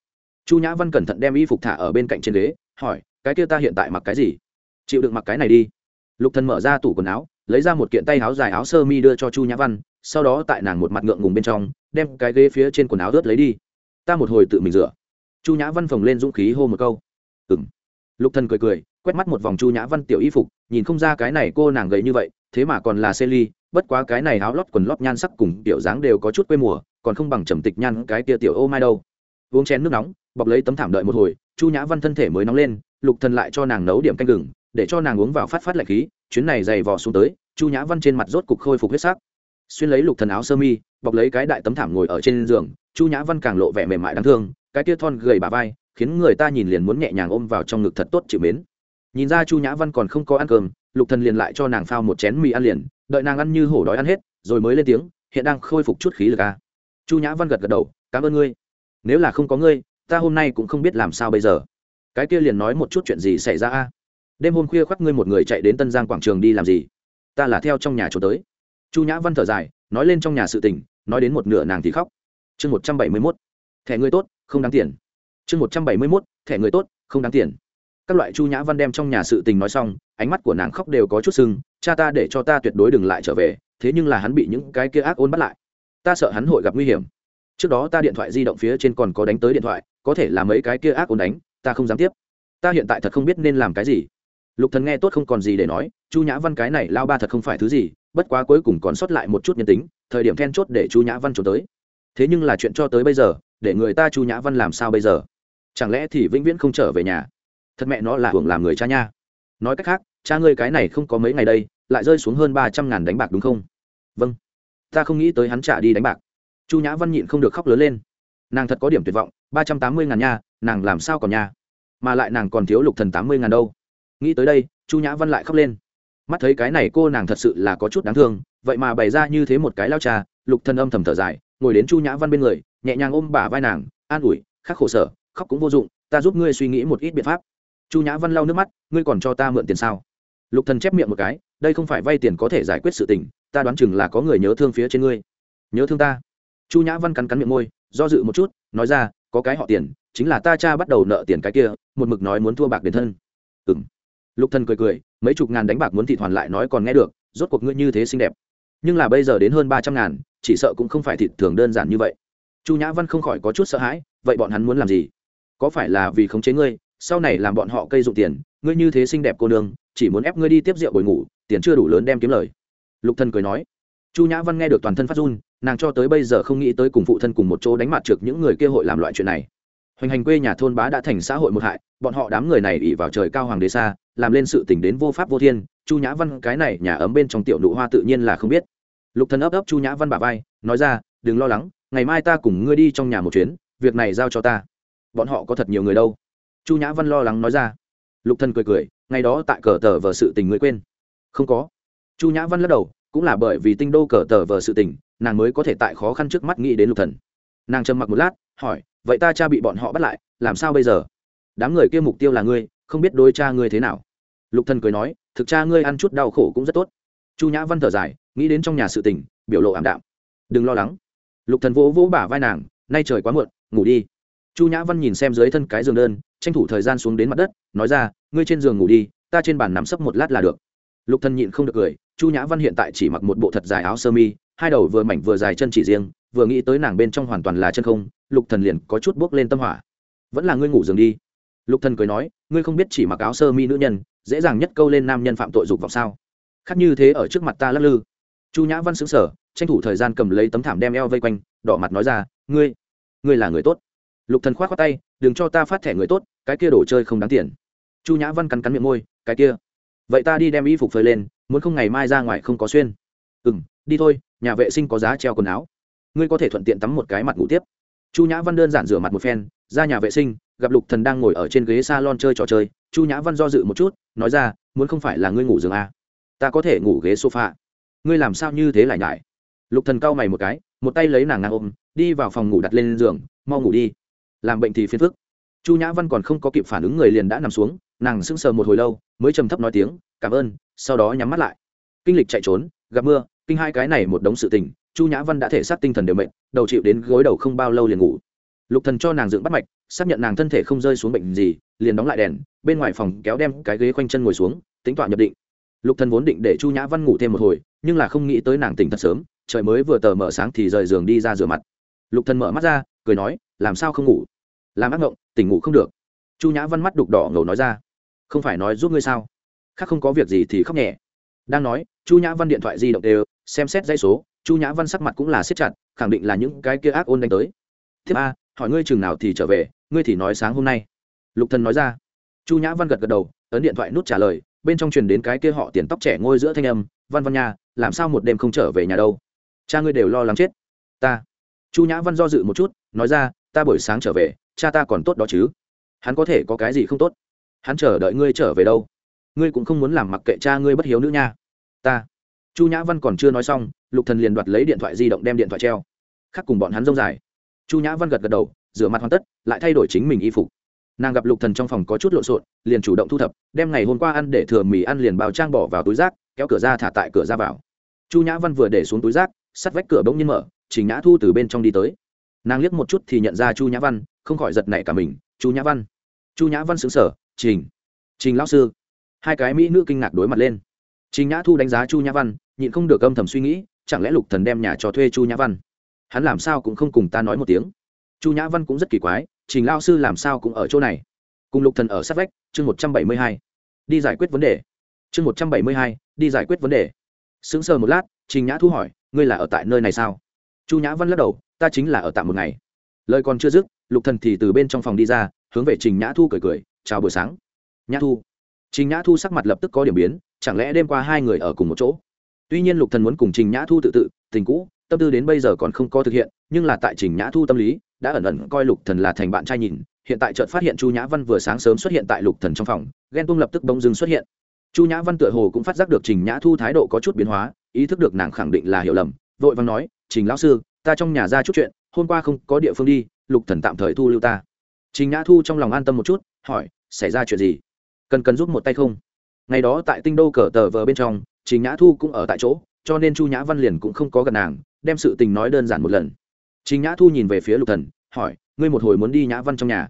chu nhã văn cẩn thận đem y phục thả ở bên cạnh trên ghế, hỏi, cái kia ta hiện tại mặc cái gì? Chịu đựng mặc cái này đi. Lục thần mở ra tủ quần áo, lấy ra một kiện tay áo dài áo sơ mi đưa cho chu nhã văn, sau đó tại nàng một mặt ngượng ngùng bên trong, đem cái ghế phía trên quần áo rớt lấy đi. Ta một hồi tự mình rửa. Chu nhã văn phồng lên dũng khí hô một câu. Ừng lục thần cười cười, quét mắt một vòng chu nhã văn tiểu y phục, nhìn không ra cái này cô nàng gầy như vậy, thế mà còn là xê ly bất quá cái này áo lót quần lót nhan sắc cùng tiểu dáng đều có chút quê mùa, còn không bằng trầm tịch nhan cái kia tiểu ô mai đâu uống chén nước nóng, bọc lấy tấm thảm đợi một hồi, chu nhã văn thân thể mới nóng lên, lục thần lại cho nàng nấu điểm canh gừng, để cho nàng uống vào phát phát lạnh khí, chuyến này dày vò xuống tới, chu nhã văn trên mặt rốt cục khôi phục huyết sắc. Xuyên lấy lục thần áo sơ mi, bọc lấy cái đại tấm thảm ngồi ở trên giường, chu nhã văn càng lộ vẻ mềm mại đáng thương, cái tia thon gầy bà vai, khiến người ta nhìn liền muốn nhẹ nhàng ôm vào trong ngực thật tốt chịu mến. Nhìn ra chu nhã văn còn không có ăn cơm, lục thần liền lại cho nàng phao một chén mì ăn liền, đợi nàng ăn như hổ đói ăn hết, rồi mới lên tiếng, hiện đang khôi phục chút khí lực à. chu nhã văn gật gật đầu, cảm ơn ngươi nếu là không có ngươi, ta hôm nay cũng không biết làm sao bây giờ. Cái kia liền nói một chút chuyện gì xảy ra a. Đêm hôm khuya khoác ngươi một người chạy đến tân giang quảng trường đi làm gì? Ta là theo trong nhà trốn tới. Chu nhã văn thở dài, nói lên trong nhà sự tình, nói đến một nửa nàng thì khóc. Chương một trăm bảy mươi mốt. Thẻ người tốt, không đáng tiền. Chương một trăm bảy mươi mốt, thẻ người tốt, không đáng tiền. Các loại chu nhã văn đem trong nhà sự tình nói xong, ánh mắt của nàng khóc đều có chút sưng, cha ta để cho ta tuyệt đối đừng lại trở về, thế nhưng là hắn bị những cái kia ác ôn bắt lại. Ta sợ hắn hội gặp nguy hiểm trước đó ta điện thoại di động phía trên còn có đánh tới điện thoại, có thể là mấy cái kia ác ôn đánh, ta không dám tiếp. Ta hiện tại thật không biết nên làm cái gì. Lục thần nghe tốt không còn gì để nói, chu nhã văn cái này lao ba thật không phải thứ gì, bất quá cuối cùng còn sót lại một chút nhân tính, thời điểm then chốt để chu nhã văn trốn tới. Thế nhưng là chuyện cho tới bây giờ, để người ta chu nhã văn làm sao bây giờ? Chẳng lẽ thì vĩnh viễn không trở về nhà? Thật mẹ nó là hưởng làm người cha nha. Nói cách khác, cha ngươi cái này không có mấy ngày đây, lại rơi xuống hơn ba trăm ngàn đánh bạc đúng không? Vâng. Ta không nghĩ tới hắn trả đi đánh bạc chu nhã văn nhịn không được khóc lớn lên. Nàng thật có điểm tuyệt vọng, ba trăm tám mươi ngàn nha, nàng làm sao còn nha? Mà lại nàng còn thiếu lục thần tám mươi ngàn đâu. Nghĩ tới đây, chu nhã văn lại khóc lên. Mắt thấy cái này cô nàng thật sự là có chút đáng thương, vậy mà bày ra như thế một cái lao trà lục thần âm thầm thở dài, ngồi đến chu nhã văn bên người, nhẹ nhàng ôm bả vai nàng, an ủi, khắc khổ sở, khóc cũng vô dụng, ta giúp ngươi suy nghĩ một ít biện pháp. Chu nhã văn lau nước mắt, ngươi còn cho ta mượn tiền sao? Lục thần chép miệng một cái, đây không phải vay tiền có thể giải quyết sự tình, ta đoán chừng là có người nhớ thương phía trên ngươi. Nhớ thương ta? Chu nhã văn cắn cắn miệng môi, do dự một chút, nói ra, có cái họ tiền, chính là ta cha bắt đầu nợ tiền cái kia, một mực nói muốn thua bạc đền thân. Ừng lục thần cười cười, mấy chục ngàn đánh bạc muốn thị hoàn lại nói còn nghe được, rốt cuộc ngươi như thế xinh đẹp. Nhưng là bây giờ đến hơn ba trăm ngàn, chỉ sợ cũng không phải thịt thường đơn giản như vậy. Chu nhã văn không khỏi có chút sợ hãi, vậy bọn hắn muốn làm gì? Có phải là vì khống chế ngươi, sau này làm bọn họ cây dụng tiền, ngươi như thế xinh đẹp cô nương, chỉ muốn ép ngươi đi tiếp rượu bồi ngủ, tiền chưa đủ lớn đem kiếm lời. Lục thần cười nói. Chu nhã văn nghe được toàn thân phát run nàng cho tới bây giờ không nghĩ tới cùng phụ thân cùng một chỗ đánh mặt trực những người kia hội làm loại chuyện này. Hoành hành quê nhà thôn bá đã thành xã hội một hại, bọn họ đám người này ỉ vào trời cao hoàng đế xa, làm lên sự tình đến vô pháp vô thiên, chu nhã văn cái này nhà ấm bên trong tiểu nụ hoa tự nhiên là không biết. Lục thần ấp ấp chu nhã văn bà vai, nói ra, đừng lo lắng, ngày mai ta cùng ngươi đi trong nhà một chuyến, việc này giao cho ta. Bọn họ có thật nhiều người đâu. Chu nhã văn lo lắng nói ra. Lục thần cười cười, ngày đó tại cờ tờ vờ sự tình ngươi quên. Không có. Chu nhã văn lắc đầu, cũng là bởi vì tinh đô cờ tờ vờ sự tình nàng mới có thể tại khó khăn trước mắt nghĩ đến lục thần. Nàng trầm mặc một lát, hỏi, vậy ta cha bị bọn họ bắt lại, làm sao bây giờ? Đám người kia mục tiêu là ngươi, không biết đối cha ngươi thế nào. Lục thần cười nói, thực cha ngươi ăn chút đau khổ cũng rất tốt. Chu nhã văn thở dài, nghĩ đến trong nhà sự tình, biểu lộ ảm đạm. Đừng lo lắng. Lục thần vỗ vỗ bả vai nàng, nay trời quá muộn, ngủ đi. Chu nhã văn nhìn xem dưới thân cái giường đơn, tranh thủ thời gian xuống đến mặt đất, nói ra, ngươi trên giường ngủ đi, ta trên bàn nằm sấp một lát là được. Lục thần nhịn không được cười, chu nhã văn hiện tại chỉ mặc một bộ thật dài áo sơ mi hai đầu vừa mảnh vừa dài chân chỉ riêng, vừa nghĩ tới nàng bên trong hoàn toàn là chân không, lục thần liền có chút bước lên tâm hỏa. Vẫn là ngươi ngủ giường đi. Lục thần cười nói, ngươi không biết chỉ mặc áo sơ mi nữ nhân, dễ dàng nhất câu lên nam nhân phạm tội dục vọng sao? Khác như thế ở trước mặt ta lắc lư. Chu nhã văn xứng sở tranh thủ thời gian cầm lấy tấm thảm đem eo vây quanh, đỏ mặt nói ra, ngươi ngươi là người tốt. Lục thần khoát khoát tay, đừng cho ta phát thẻ người tốt, cái kia đồ chơi không đáng tiền. Chu nhã văn cắn cắn miệng môi, cái kia, vậy ta đi đem y phục phơi lên, muốn không ngày mai ra ngoài không có xuyên. Ừ m đi thôi nhà vệ sinh có giá treo quần áo. Ngươi có thể thuận tiện tắm một cái mặt ngủ tiếp. Chu nhã văn đơn giản rửa mặt một phen, ra nhà vệ sinh, gặp lục thần đang ngồi ở trên ghế s a lon chơi trò chơi. Chu nhã văn do dự một chút, nói ra, muốn không phải là ngươi ngủ giường à? ta có thể ngủ ghế sofa. Ngươi làm sao như thế lại ngại lục thần cau mày một cái, một tay lấy nàng ngang ôm, đi vào phòng ngủ đặt lên giường, mau ngủ đi. Làm bệnh thì phiền phức. Chu nhã văn còn không có kịp phản ứng người liền đã nằm xuống, nàng sững sờ một hồi lâu, mới trầm thấp nói tiếng, cảm ơn, sau đó nhắm mắt lại. Kinh lịch chạy trốn, gặp mưa kinh hai cái này một đống sự tình, chu nhã văn đã thể xác tinh thần đều mệnh đầu chịu đến gối đầu không bao lâu liền ngủ. Lục thần cho nàng dựng bắt mạch, xác nhận nàng thân thể không rơi xuống bệnh gì, liền đóng lại đèn, bên ngoài phòng kéo đem cái ghế quanh chân ngồi xuống, tính toán nhập định. Lục thần vốn định để chu nhã văn ngủ thêm một hồi, nhưng là không nghĩ tới nàng tỉnh thật sớm, trời mới vừa tờ mở sáng thì rời giường đi ra rửa mặt. Lục thần mở mắt ra, cười nói, làm sao không ngủ? Làm ác ngộng tỉnh ngủ không được. Chu nhã văn mắt đục đỏ ngầu nói ra, không phải nói giúp ngươi sao? Khác không có việc gì thì khóc nhẹ đang nói, chu nhã văn điện thoại di động đều, xem xét dây số, chu nhã văn sắc mặt cũng là siết chặt, khẳng định là những cái kia ác ôn đánh tới. Tiếp a, hỏi ngươi chừng nào thì trở về, ngươi thì nói sáng hôm nay. Lục thần nói ra. Chu nhã văn gật gật đầu, ấn điện thoại nút trả lời, bên trong truyền đến cái kia họ tiền tóc trẻ ngôi giữa thanh âm, văn văn nha, làm sao một đêm không trở về nhà đâu? Cha ngươi đều lo lắng chết. Ta. Chu nhã văn do dự một chút, nói ra, ta buổi sáng trở về, cha ta còn tốt đó chứ. Hắn có thể có cái gì không tốt? Hắn chờ đợi ngươi trở về đâu? Ngươi cũng không muốn làm mặc kệ cha ngươi bất hiếu nữa nha. Ta. Chu nhã văn còn chưa nói xong, lục thần liền đoạt lấy điện thoại di động đem điện thoại treo. Khắc cùng bọn hắn rông dài. Chu nhã văn gật gật đầu, rửa mặt hoàn tất, lại thay đổi chính mình y phục. Nàng gặp lục thần trong phòng có chút lộn xộn, liền chủ động thu thập, đem ngày hôm qua ăn để thừa mì ăn liền bao trang bỏ vào túi rác, kéo cửa ra thả tại cửa ra vào. Chu nhã văn vừa để xuống túi rác, sắt vách cửa bỗng nhiên mở, trình nhã thu từ bên trong đi tới. Nàng liếc một chút thì nhận ra chu nhã văn, không khỏi giật nảy cả mình. Chu nhã văn. Chu nhã văn xứng sở trình trình lão sư hai cái mỹ nữ kinh ngạc đối mặt lên. Trình nhã thu đánh giá chu nhã văn, nhịn không được âm thầm suy nghĩ, chẳng lẽ lục thần đem nhà cho thuê chu nhã văn? Hắn làm sao cũng không cùng ta nói một tiếng. Chu nhã văn cũng rất kỳ quái, trình lao sư làm sao cũng ở chỗ này. Cùng lục thần ở sát vách, chương một trăm bảy mươi hai. Đi giải quyết vấn đề. Chương một trăm bảy mươi hai, đi giải quyết vấn đề. Sững sờ một lát, trình nhã thu hỏi, ngươi là ở tại nơi này sao? Chu nhã văn lắc đầu, ta chính là ở tạm một ngày. Lời còn chưa dứt, lục thần thì từ bên trong phòng đi ra, hướng về trình nhã thu cười cười, chào buổi sáng. Nhã thu trình nhã thu sắc mặt lập tức có điểm biến, chẳng lẽ đêm qua hai người ở cùng một chỗ? Tuy nhiên lục thần muốn cùng trình nhã thu tự tự, tình cũ, tâm tư đến bây giờ còn không có thực hiện, nhưng là tại trình nhã thu tâm lý, đã ẩn ẩn coi lục thần là thành bạn trai nhìn, hiện tại chợt phát hiện chu nhã văn vừa sáng sớm xuất hiện tại lục thần trong phòng, ghen tuông lập tức bỗng dưng xuất hiện. Chu nhã văn tựa hồ cũng phát giác được trình nhã thu thái độ có chút biến hóa, ý thức được nàng khẳng định là hiểu lầm, vội vàng nói, trình lão sư, ta trong nhà ra chút chuyện, hôm qua không có địa phương đi, lục thần tạm thời thu lưu ta. Trình nhã thu trong lòng an tâm một chút, hỏi, xảy ra chuyện gì? Cần cần giúp một tay không? Ngày đó tại tinh đô cờ tờ vờ bên trong, trình nhã thu cũng ở tại chỗ, cho nên chu nhã văn liền cũng không có gần nàng, đem sự tình nói đơn giản một lần. Trình nhã thu nhìn về phía lục thần, hỏi, ngươi một hồi muốn đi nhã văn trong nhà?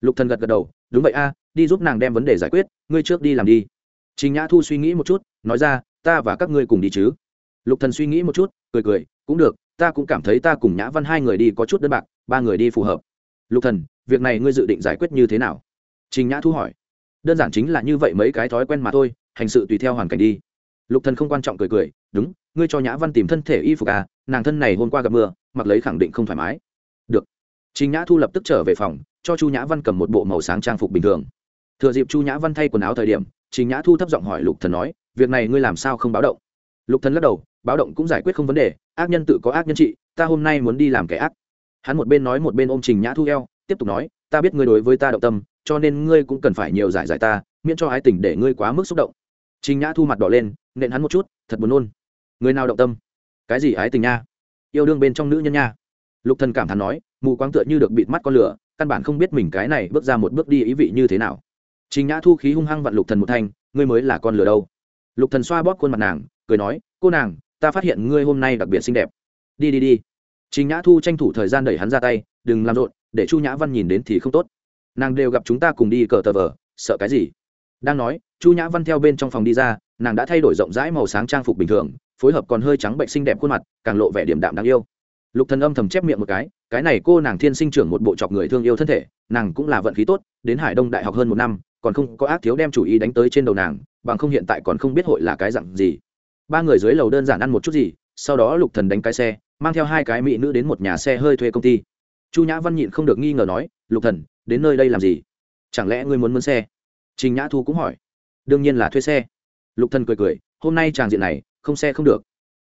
Lục thần gật gật đầu, đúng vậy a, đi giúp nàng đem vấn đề giải quyết, ngươi trước đi làm đi. Trình nhã thu suy nghĩ một chút, nói ra, ta và các ngươi cùng đi chứ. Lục thần suy nghĩ một chút, cười cười, cũng được, ta cũng cảm thấy ta cùng nhã văn hai người đi có chút đơn bạc, ba người đi phù hợp. Lục thần, việc này ngươi dự định giải quyết như thế nào? Trình nhã thu hỏi đơn giản chính là như vậy mấy cái thói quen mà thôi, hành sự tùy theo hoàn cảnh đi. Lục thần không quan trọng cười cười, đúng, ngươi cho nhã văn tìm thân thể y phục à nàng thân này hôm qua gặp mưa, mặc lấy khẳng định không thoải mái. Được. Trình nhã thu lập tức trở về phòng, cho chu nhã văn cầm một bộ màu sáng trang phục bình thường. Thừa dịp chu nhã văn thay quần áo thời điểm, trình nhã thu thấp giọng hỏi lục thần nói, việc này ngươi làm sao không báo động? Lục thần lắc đầu, báo động cũng giải quyết không vấn đề, ác nhân tự có ác nhân trị, ta hôm nay muốn đi làm kẻ ác. Hắn một bên nói một bên ôm trình nhã thu eo, tiếp tục nói, ta biết ngươi đối với ta động tâm cho nên ngươi cũng cần phải nhiều giải giải ta, miễn cho ái tình để ngươi quá mức xúc động. Trình nhã thu mặt đỏ lên, nện hắn một chút, thật buồn nôn. Người nào động tâm? Cái gì ái tình nha? Yêu đương bên trong nữ nhân nha. Lục thần cảm thán nói, mù quáng tựa như được bịt mắt con lửa, căn bản không biết mình cái này bước ra một bước đi ý vị như thế nào. Trình nhã thu khí hung hăng vặn lục thần một thanh, ngươi mới là con lửa đâu? Lục thần xoa bóp khuôn mặt nàng, cười nói, cô nàng, ta phát hiện ngươi hôm nay đặc biệt xinh đẹp. Đi đi đi. Trình nhã thu tranh thủ thời gian đẩy hắn ra tay, đừng làm rộn, để chu nhã văn nhìn đến thì không tốt nàng đều gặp chúng ta cùng đi cờ tờ vờ, sợ cái gì? Đang nói, chu nhã văn theo bên trong phòng đi ra, nàng đã thay đổi rộng rãi màu sáng trang phục bình thường, phối hợp còn hơi trắng bệnh xinh đẹp khuôn mặt, càng lộ vẻ điểm đạm đáng yêu. Lục thần âm thầm chép miệng một cái cái này cô nàng thiên sinh trưởng một bộ chọc người thương yêu thân thể, nàng cũng là vận khí tốt, đến hải đông đại học hơn một năm, còn không có ác thiếu đem chủ ý đánh tới trên đầu nàng, bằng không hiện tại còn không biết hội là cái dặn gì. Ba người dưới lầu đơn giản ăn một chút gì, sau đó lục thần đánh cái xe, mang theo hai cái mỹ nữ đến một nhà xe hơi thuê công ty. Chu nhã văn nhịn không được nghi ngờ nói, lục thần đến nơi đây làm gì? Chẳng lẽ ngươi muốn mướn xe? Trình nhã thu cũng hỏi. Đương nhiên là thuê xe. Lục thần cười cười, hôm nay tràng diện này, không xe không được.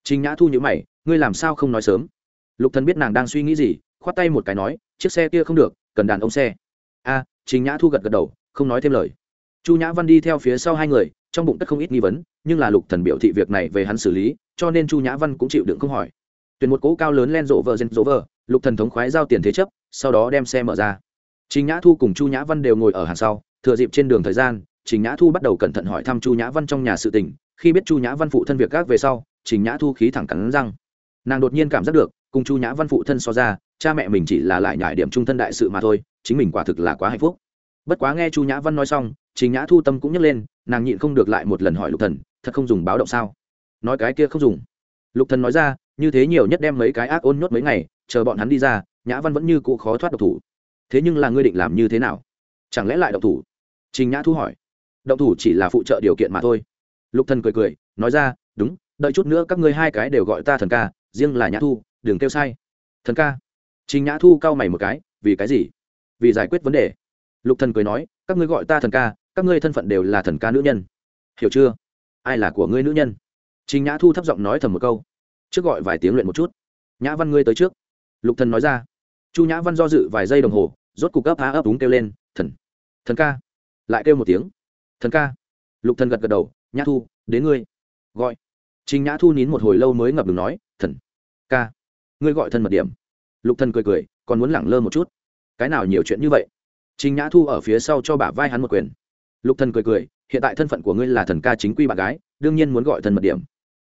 Trình nhã thu nhữ mày, ngươi làm sao không nói sớm? Lục thần biết nàng đang suy nghĩ gì, khoát tay một cái nói, chiếc xe kia không được, cần đàn ông xe. A, trình nhã thu gật gật đầu, không nói thêm lời. Chu nhã văn đi theo phía sau hai người, trong bụng tất không ít nghi vấn, nhưng là lục thần biểu thị việc này về hắn xử lý, cho nên chu nhã văn cũng chịu đựng không hỏi. Tuyển một cỗ cao lớn len rộ vợ gen rộ vợ lục thần thống khoái giao tiền thế chấp, sau đó đem xe mở ra trình nhã thu cùng chu nhã văn đều ngồi ở hàng sau, thừa dịp trên đường thời gian, trình nhã thu bắt đầu cẩn thận hỏi thăm chu nhã văn trong nhà sự tình. Khi biết chu nhã văn phụ thân việc gác về sau, trình nhã thu khí thẳng cắn răng. Nàng đột nhiên cảm giác được, cùng chu nhã văn phụ thân so ra, cha mẹ mình chỉ là lại nhải điểm trung thân đại sự mà thôi, chính mình quả thực là quá hạnh phúc. Bất quá nghe chu nhã văn nói xong, trình nhã thu tâm cũng nhấc lên, nàng nhịn không được lại một lần hỏi lục thần, thật không dùng báo động sao? Nói cái kia không dùng. Lục thần nói ra, như thế nhiều nhất đem mấy cái ác ôn nhốt mấy ngày, chờ bọn hắn đi ra, nhã văn vẫn như cũ khó thoát độc thủ thế nhưng là ngươi định làm như thế nào? Chẳng lẽ lại động thủ? Trình nhã thu hỏi. Động thủ chỉ là phụ trợ điều kiện mà thôi. Lục thần cười cười, nói ra, đúng, đợi chút nữa các ngươi hai cái đều gọi ta thần ca, riêng là nhã thu, đừng kêu sai. Thần ca? Trình nhã thu cau mày một cái, vì cái gì? Vì giải quyết vấn đề. Lục thần cười nói, các ngươi gọi ta thần ca, các ngươi thân phận đều là thần ca nữ nhân. Hiểu chưa? Ai là của ngươi nữ nhân? Trình nhã thu thấp giọng nói thầm một câu. Trước gọi vài tiếng luyện một chút. Nhã văn ngươi tới trước. Lục thần nói ra. Chu nhã văn do dự vài giây đồng hồ rốt cục ấp há ấp úng kêu lên, thần thần ca. Lại kêu một tiếng, thần ca. Lục thần gật gật đầu, nhã thu, đến ngươi. Gọi. Trình nhã thu nín một hồi lâu mới ngập ngừng nói, thần, ca, ngươi gọi thân mật điểm. Lục thần cười cười, còn muốn lẳng lơ một chút? Cái nào nhiều chuyện như vậy? Trình nhã thu ở phía sau cho bả vai hắn một quyền. Lục thần cười cười, hiện tại thân phận của ngươi là thần ca chính quy bạn gái, đương nhiên muốn gọi thần mật điểm.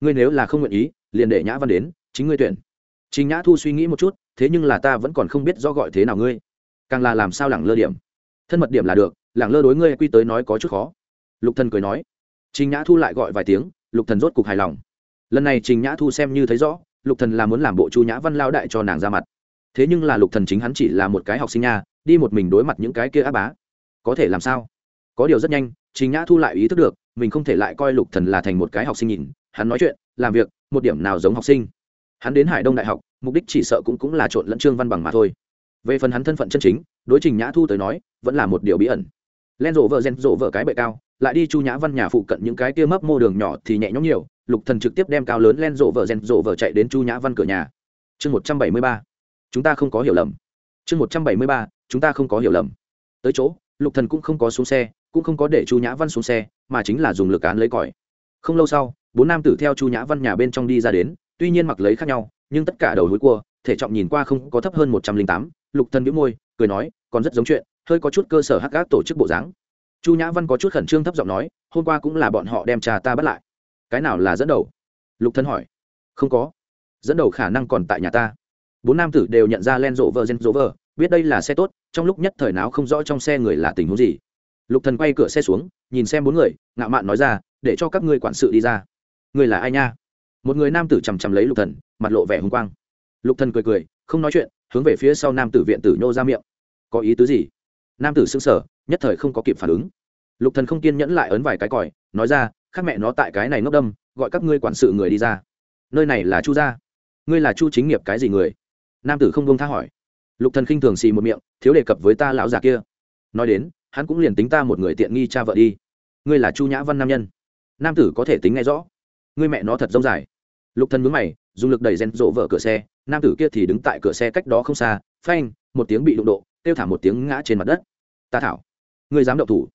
Ngươi nếu là không nguyện ý, liền để nhã văn đến, chính ngươi tuyển. Trình nhã thu suy nghĩ một chút, thế nhưng là ta vẫn còn không biết do gọi thế nào ngươi càng là làm sao lẳng lơ điểm. Thân mật điểm là được, lẳng lơ đối ngươi quy tới nói có chút khó. Lục thần cười nói. Trình nhã thu lại gọi vài tiếng, lục thần rốt cục hài lòng. Lần này trình nhã thu xem như thấy rõ, lục thần là muốn làm bộ chu nhã văn lao đại cho nàng ra mặt. Thế nhưng là lục thần chính hắn chỉ là một cái học sinh nha, đi một mình đối mặt những cái kia áp bá. Có thể làm sao? Có điều rất nhanh, trình nhã thu lại ý thức được, mình không thể lại coi lục thần là thành một cái học sinh nhìn. Hắn nói chuyện, làm việc, một điểm nào giống học sinh. Hắn đến hải đông đại học, mục đích chỉ sợ cũng cũng là trộn lẫn trương văn bằng mà thôi về phần hắn thân phận chân chính, đối trình nhã thu tới nói, vẫn là một điều bí ẩn. Len rộ vợ rèn rộ vợ cái bệ cao, lại đi chu nhã văn nhà phụ cận những cái kia mấp mô đường nhỏ thì nhẹ nhõm nhiều, lục thần trực tiếp đem cao lớn len rộ vợ rèn rộ vợ chạy đến chu nhã văn cửa nhà. Chương một trăm bảy mươi ba. Chúng ta không có hiểu lầm. Chương một trăm bảy mươi ba, chúng ta không có hiểu lầm. Tới chỗ, lục thần cũng không có xuống xe, cũng không có để chu nhã văn xuống xe, mà chính là dùng lực án lấy còi. Không lâu sau, bốn nam tử theo chu nhã văn nhà bên trong đi ra đến, tuy nhiên mặc lấy khác nhau, nhưng tất cả đầu hối cua, thể trọng nhìn qua không có thấp hơn một trăm linh tám lục thần bĩu môi, cười nói, còn rất giống chuyện, hơi có chút cơ sở hắc gác tổ chức bộ dáng. Chu nhã văn có chút khẩn trương thấp giọng nói, hôm qua cũng là bọn họ đem trà ta bắt lại. Cái nào là dẫn đầu? Lục thân hỏi. Không có. Dẫn đầu khả năng còn tại nhà ta. Bốn nam tử đều nhận ra len rộ vợ gen rộ vợ biết đây là xe tốt, trong lúc nhất thời nào không rõ trong xe người là tình huống gì. Lục thần quay cửa xe xuống, nhìn xem bốn người, ngạo mạn nói ra, để cho các ngươi quản sự đi ra. Người là ai nha? Một người nam tử chằm chằm lấy lục thần, mặt lộ vẻ hùng quang. Lục thần cười cười, không nói chuyện hướng về phía sau nam tử viện tử nhô ra miệng. Có ý tứ gì? Nam tử xưng sở nhất thời không có kịp phản ứng. Lục thần không kiên nhẫn lại ấn vài cái còi, nói ra, khác mẹ nó tại cái này ngốc đâm, gọi các ngươi quản sự người đi ra. Nơi này là chu gia. Ngươi là chu chính nghiệp cái gì người? Nam tử không buông tha hỏi. Lục thần khinh thường xì một miệng, thiếu đề cập với ta lão già kia. Nói đến, hắn cũng liền tính ta một người tiện nghi cha vợ đi. Ngươi là chu nhã văn nam nhân. Nam tử có thể tính nghe rõ. Ngươi mẹ nó thật rông dài. Lục thần mướn mày dùng lực đẩy rèn rộ vỡ cửa xe, nam tử kia thì đứng tại cửa xe cách đó không xa, phanh, một tiếng bị đụng độ tiêu thả một tiếng ngã trên mặt đất. Ta thảo, ngươi dám động thủ.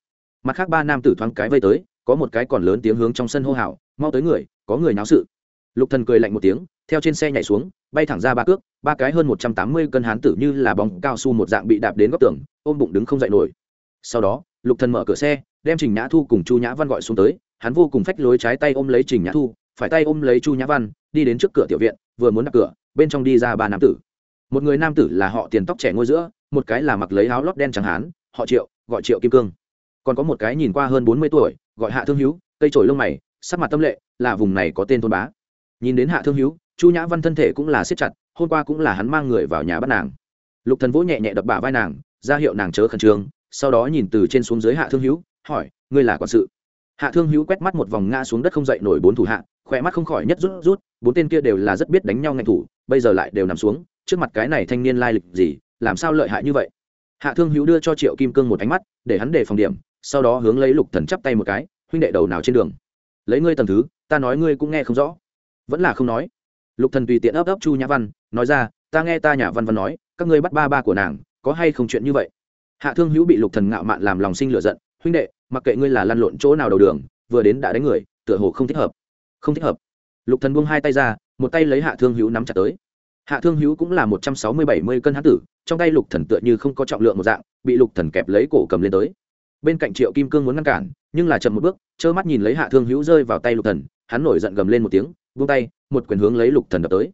Mặt khác ba nam tử thoáng cái vây tới, có một cái còn lớn tiếng hướng trong sân hô hào, mau tới người, có người náo sự. Lục thần cười lạnh một tiếng, theo trên xe nhảy xuống, bay thẳng ra ba cước, ba cái hơn một trăm tám mươi cân hán tử như là bóng cao su một dạng bị đạp đến góc tường, ôm bụng đứng không dậy nổi. Sau đó, lục thần mở cửa xe, đem trình nhã thu cùng chu nhã văn gọi xuống tới, hắn vô cùng phách lối trái tay ôm lấy trình nhã thu phải tay ôm lấy chu nhã văn, đi đến trước cửa tiểu viện, vừa muốn đập cửa, bên trong đi ra ba nam tử. Một người nam tử là họ tiền tóc trẻ ngôi giữa, một cái là mặc lấy áo lót đen trắng hán, họ triệu, gọi triệu kim cương. Còn có một cái nhìn qua hơn bốn mươi tuổi, gọi hạ thương hữu cây trổi lông mày, sắc mặt tâm lệ, là vùng này có tên thôn bá. Nhìn đến hạ thương hữu chu nhã văn thân thể cũng là siết chặt, hôm qua cũng là hắn mang người vào nhà bắt nàng. Lục thần vỗ nhẹ nhẹ đập bả vai nàng, ra hiệu nàng chớ khẩn trương, sau đó nhìn từ trên xuống dưới hạ thương hữu hỏi, ngươi là quản sự? Hạ thương hữu quét mắt một vòng ngã xuống đất không dậy nổi bốn thủ hạ, khỏe mắt không khỏi nhất rút rút, bốn tên kia đều là rất biết đánh nhau ngành thủ, bây giờ lại đều nằm xuống, trước mặt cái này thanh niên lai lịch gì, làm sao lợi hại như vậy? Hạ thương hữu đưa cho triệu kim cương một ánh mắt, để hắn để phòng điểm, sau đó hướng lấy lục thần chắp tay một cái, huynh đệ đầu nào trên đường? Lấy ngươi tầm thứ, ta nói ngươi cũng nghe không rõ. Vẫn là không nói. Lục thần tùy tiện ấp ấp chu nhã văn, nói ra, ta nghe ta nhà văn văn nói, các ngươi bắt ba ba của nàng, có hay không chuyện như vậy? Hạ thương hữu bị lục thần ngạo mạn làm lòng sinh lửa giận, huynh đệ mặc kệ ngươi là lăn lộn chỗ nào đầu đường, vừa đến đã đánh người, tựa hồ không thích hợp. Không thích hợp. Lục thần buông hai tay ra, một tay lấy hạ thương hữu nắm chặt tới. Hạ thương hữu cũng là một trăm sáu mươi bảy mươi cân hán tử, trong tay lục thần tựa như không có trọng lượng một dạng, bị lục thần kẹp lấy cổ cầm lên tới. Bên cạnh triệu kim cương muốn ngăn cản, nhưng là chậm một bước, trơ mắt nhìn lấy hạ thương hữu rơi vào tay lục thần, hắn nổi giận gầm lên một tiếng, buông tay, một quyền hướng lấy lục thần đập tới.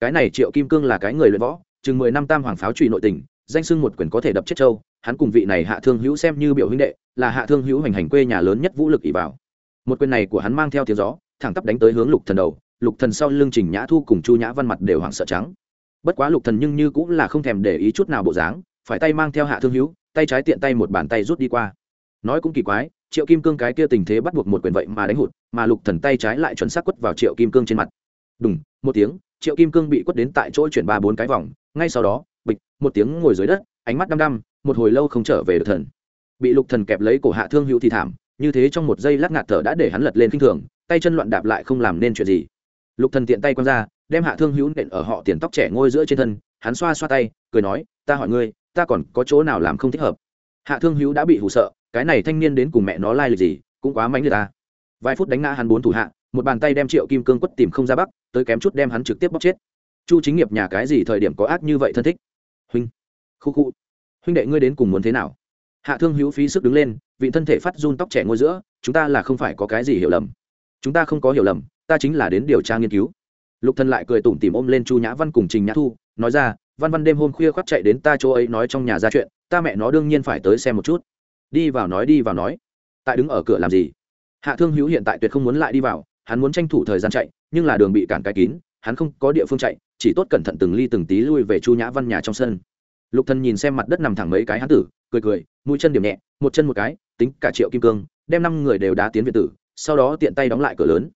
Cái này triệu kim cương là cái người luyện võ, chừng mười năm tam hoàng pháo trụy nội tình, danh sưng một quyền có thể đập chết châu hắn cùng vị này hạ thương hữu xem như biểu huynh đệ, là hạ thương hữu hành hành quê nhà lớn nhất vũ lực ỷ vào. Một quyền này của hắn mang theo tiếng gió, thẳng tắp đánh tới hướng lục thần đầu, lục thần sau lưng trình nhã thu cùng chu nhã văn mặt đều hoảng sợ trắng. Bất quá lục thần nhưng như cũng là không thèm để ý chút nào bộ dáng, phải tay mang theo hạ thương hữu, tay trái tiện tay một bàn tay rút đi qua. Nói cũng kỳ quái, triệu kim cương cái kia tình thế bắt buộc một quyền vậy mà đánh hụt, mà lục thần tay trái lại chuẩn xác quất vào triệu kim cương trên mặt. Đùng, một tiếng, triệu kim cương bị quất đến tại chỗ chuyển ba bốn cái vòng, ngay sau đó, bịch, một tiếng ngồi dưới đất, ánh mắt đăm đăm một hồi lâu không trở về được thần. Bị lục thần kẹp lấy cổ hạ thương hữu thì thảm, như thế trong một giây lát ngạt thở đã để hắn lật lên kinh thường, tay chân loạn đạp lại không làm nên chuyện gì. Lục thần tiện tay quăng ra, đem hạ thương hữu nện ở họ tiền tóc trẻ ngôi giữa trên thân, hắn xoa xoa tay, cười nói, ta hỏi ngươi, ta còn có chỗ nào làm không thích hợp? Hạ thương hữu đã bị hù sợ, cái này thanh niên đến cùng mẹ nó lai lịch gì, cũng quá mánh người ta. Vài phút đánh ngã hắn bốn thủ hạ, một bàn tay đem triệu kim cương quất tìm không ra bắc, tới kém chút đem hắn trực tiếp bóc chết. Chu chính nghiệp nhà cái gì thời điểm có ác như vậy thân thích? Huynh. Khu khu huynh đệ ngươi đến cùng muốn thế nào? Hạ thương hữu phí sức đứng lên, vị thân thể phát run tóc trẻ ngôi giữa, chúng ta là không phải có cái gì hiểu lầm. Chúng ta không có hiểu lầm, ta chính là đến điều tra nghiên cứu. Lục thần lại cười tủm tỉm ôm lên chu nhã văn cùng trình nhã thu, nói ra, văn văn đêm hôm khuya khoác chạy đến ta chỗ ấy nói trong nhà ra chuyện, ta mẹ nó đương nhiên phải tới xem một chút. Đi vào nói, đi vào nói. Tại đứng ở cửa làm gì? Hạ thương hữu hiện tại tuyệt không muốn lại đi vào, hắn muốn tranh thủ thời gian chạy, nhưng là đường bị cản cái kín, hắn không có địa phương chạy, chỉ tốt cẩn thận từng ly từng tí lui về chu nhã văn nhà trong sân lục thần nhìn xem mặt đất nằm thẳng mấy cái hắn tử, cười cười, mũi chân điểm nhẹ, một chân một cái, tính cả triệu kim cương, đem năm người đều đá tiến viện tử, sau đó tiện tay đóng lại cửa lớn.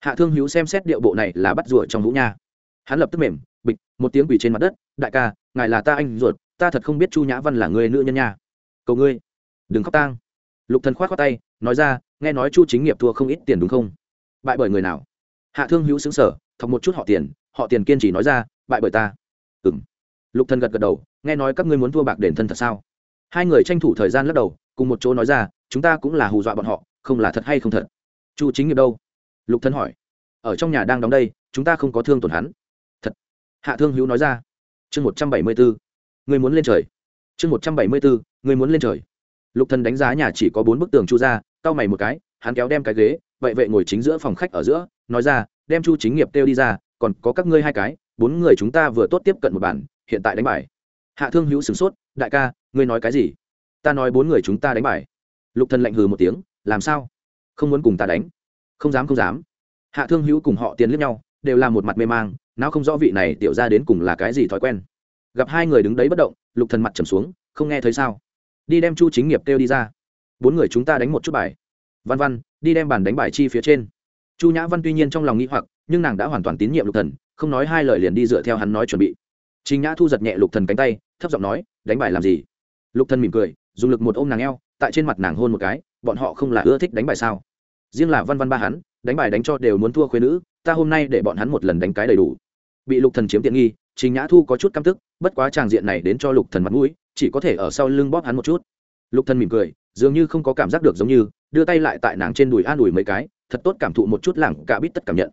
Hạ thương hữu xem xét điệu bộ này là bắt rùa trong vũ nha. Hắn lập tức mềm, bịch, một tiếng quỳ trên mặt đất, đại ca, ngài là ta anh ruột, ta thật không biết chu nhã văn là người nữ nhân nha. Cầu ngươi, đừng khóc tang. Lục thần khoát khoát tay, nói ra, nghe nói chu chính nghiệp thua không ít tiền đúng không? Bại bởi người nào? Hạ thương hữu xứng sở thọc một chút họ tiền họ tiền kiên trì nói ra, bại bởi ta. Ừm. Lục thần gật gật đầu nghe nói các ngươi muốn thua bạc đền thân thật sao? Hai người tranh thủ thời gian lắc đầu, cùng một chỗ nói ra, chúng ta cũng là hù dọa bọn họ, không là thật hay không thật? Chu chính nghiệp đâu? Lục thân hỏi. Ở trong nhà đang đóng đây, chúng ta không có thương tổn hắn. Thật. Hạ thương hữu nói ra. Chương một trăm bảy mươi bốn. Người muốn lên trời. Chương một trăm bảy mươi bốn, người muốn lên trời. Lục thân đánh giá nhà chỉ có bốn bức tường chu ra, cau mày một cái, hắn kéo đem cái ghế, vậy vệ ngồi chính giữa phòng khách ở giữa, nói ra, đem chu chính nghiệp kêu đi ra, còn có các ngươi hai cái, bốn người chúng ta vừa tốt tiếp cận một bản, hiện tại đánh bài hạ thương hữu sửng sốt, đại ca, ngươi nói cái gì? Ta nói bốn người chúng ta đánh bài. Lục thần lạnh hừ một tiếng, làm sao? Không muốn cùng ta đánh? Không dám không dám. Hạ thương hữu cùng họ tiến liếc nhau, đều là một mặt mê mang não không rõ vị này tiểu ra đến cùng là cái gì thói quen. Gặp hai người đứng đấy bất động, lục thần mặt trầm xuống, không nghe thấy sao? Đi đem chu chính nghiệp kêu đi ra. Bốn người chúng ta đánh một chút bài. Văn văn, đi đem bàn đánh bài chi phía trên. Chu nhã văn tuy nhiên trong lòng nghĩ hoặc, nhưng nàng đã hoàn toàn tín nhiệm lục thần, không nói hai lời liền đi dựa theo hắn nói chuẩn bị. Trình nhã thu giật nhẹ lục thần cánh tay thấp giọng nói, đánh bài làm gì? Lục thần mỉm cười, dùng lực một ôm nàng eo, tại trên mặt nàng hôn một cái, bọn họ không là ưa thích đánh bài sao? Riêng là văn văn ba hắn, đánh bài đánh cho đều muốn thua khuyên nữ, ta hôm nay để bọn hắn một lần đánh cái đầy đủ. Bị lục thần chiếm tiện nghi, trình nhã thu có chút căm tức, bất quá tràng diện này đến cho lục thần mặt mũi, chỉ có thể ở sau lưng bóp hắn một chút. Lục thần mỉm cười, dường như không có cảm giác được giống như, đưa tay lại tại nàng trên đùi an ủi mấy cái, thật tốt cảm thụ một chút lẳng cả biết tất cảm nhận.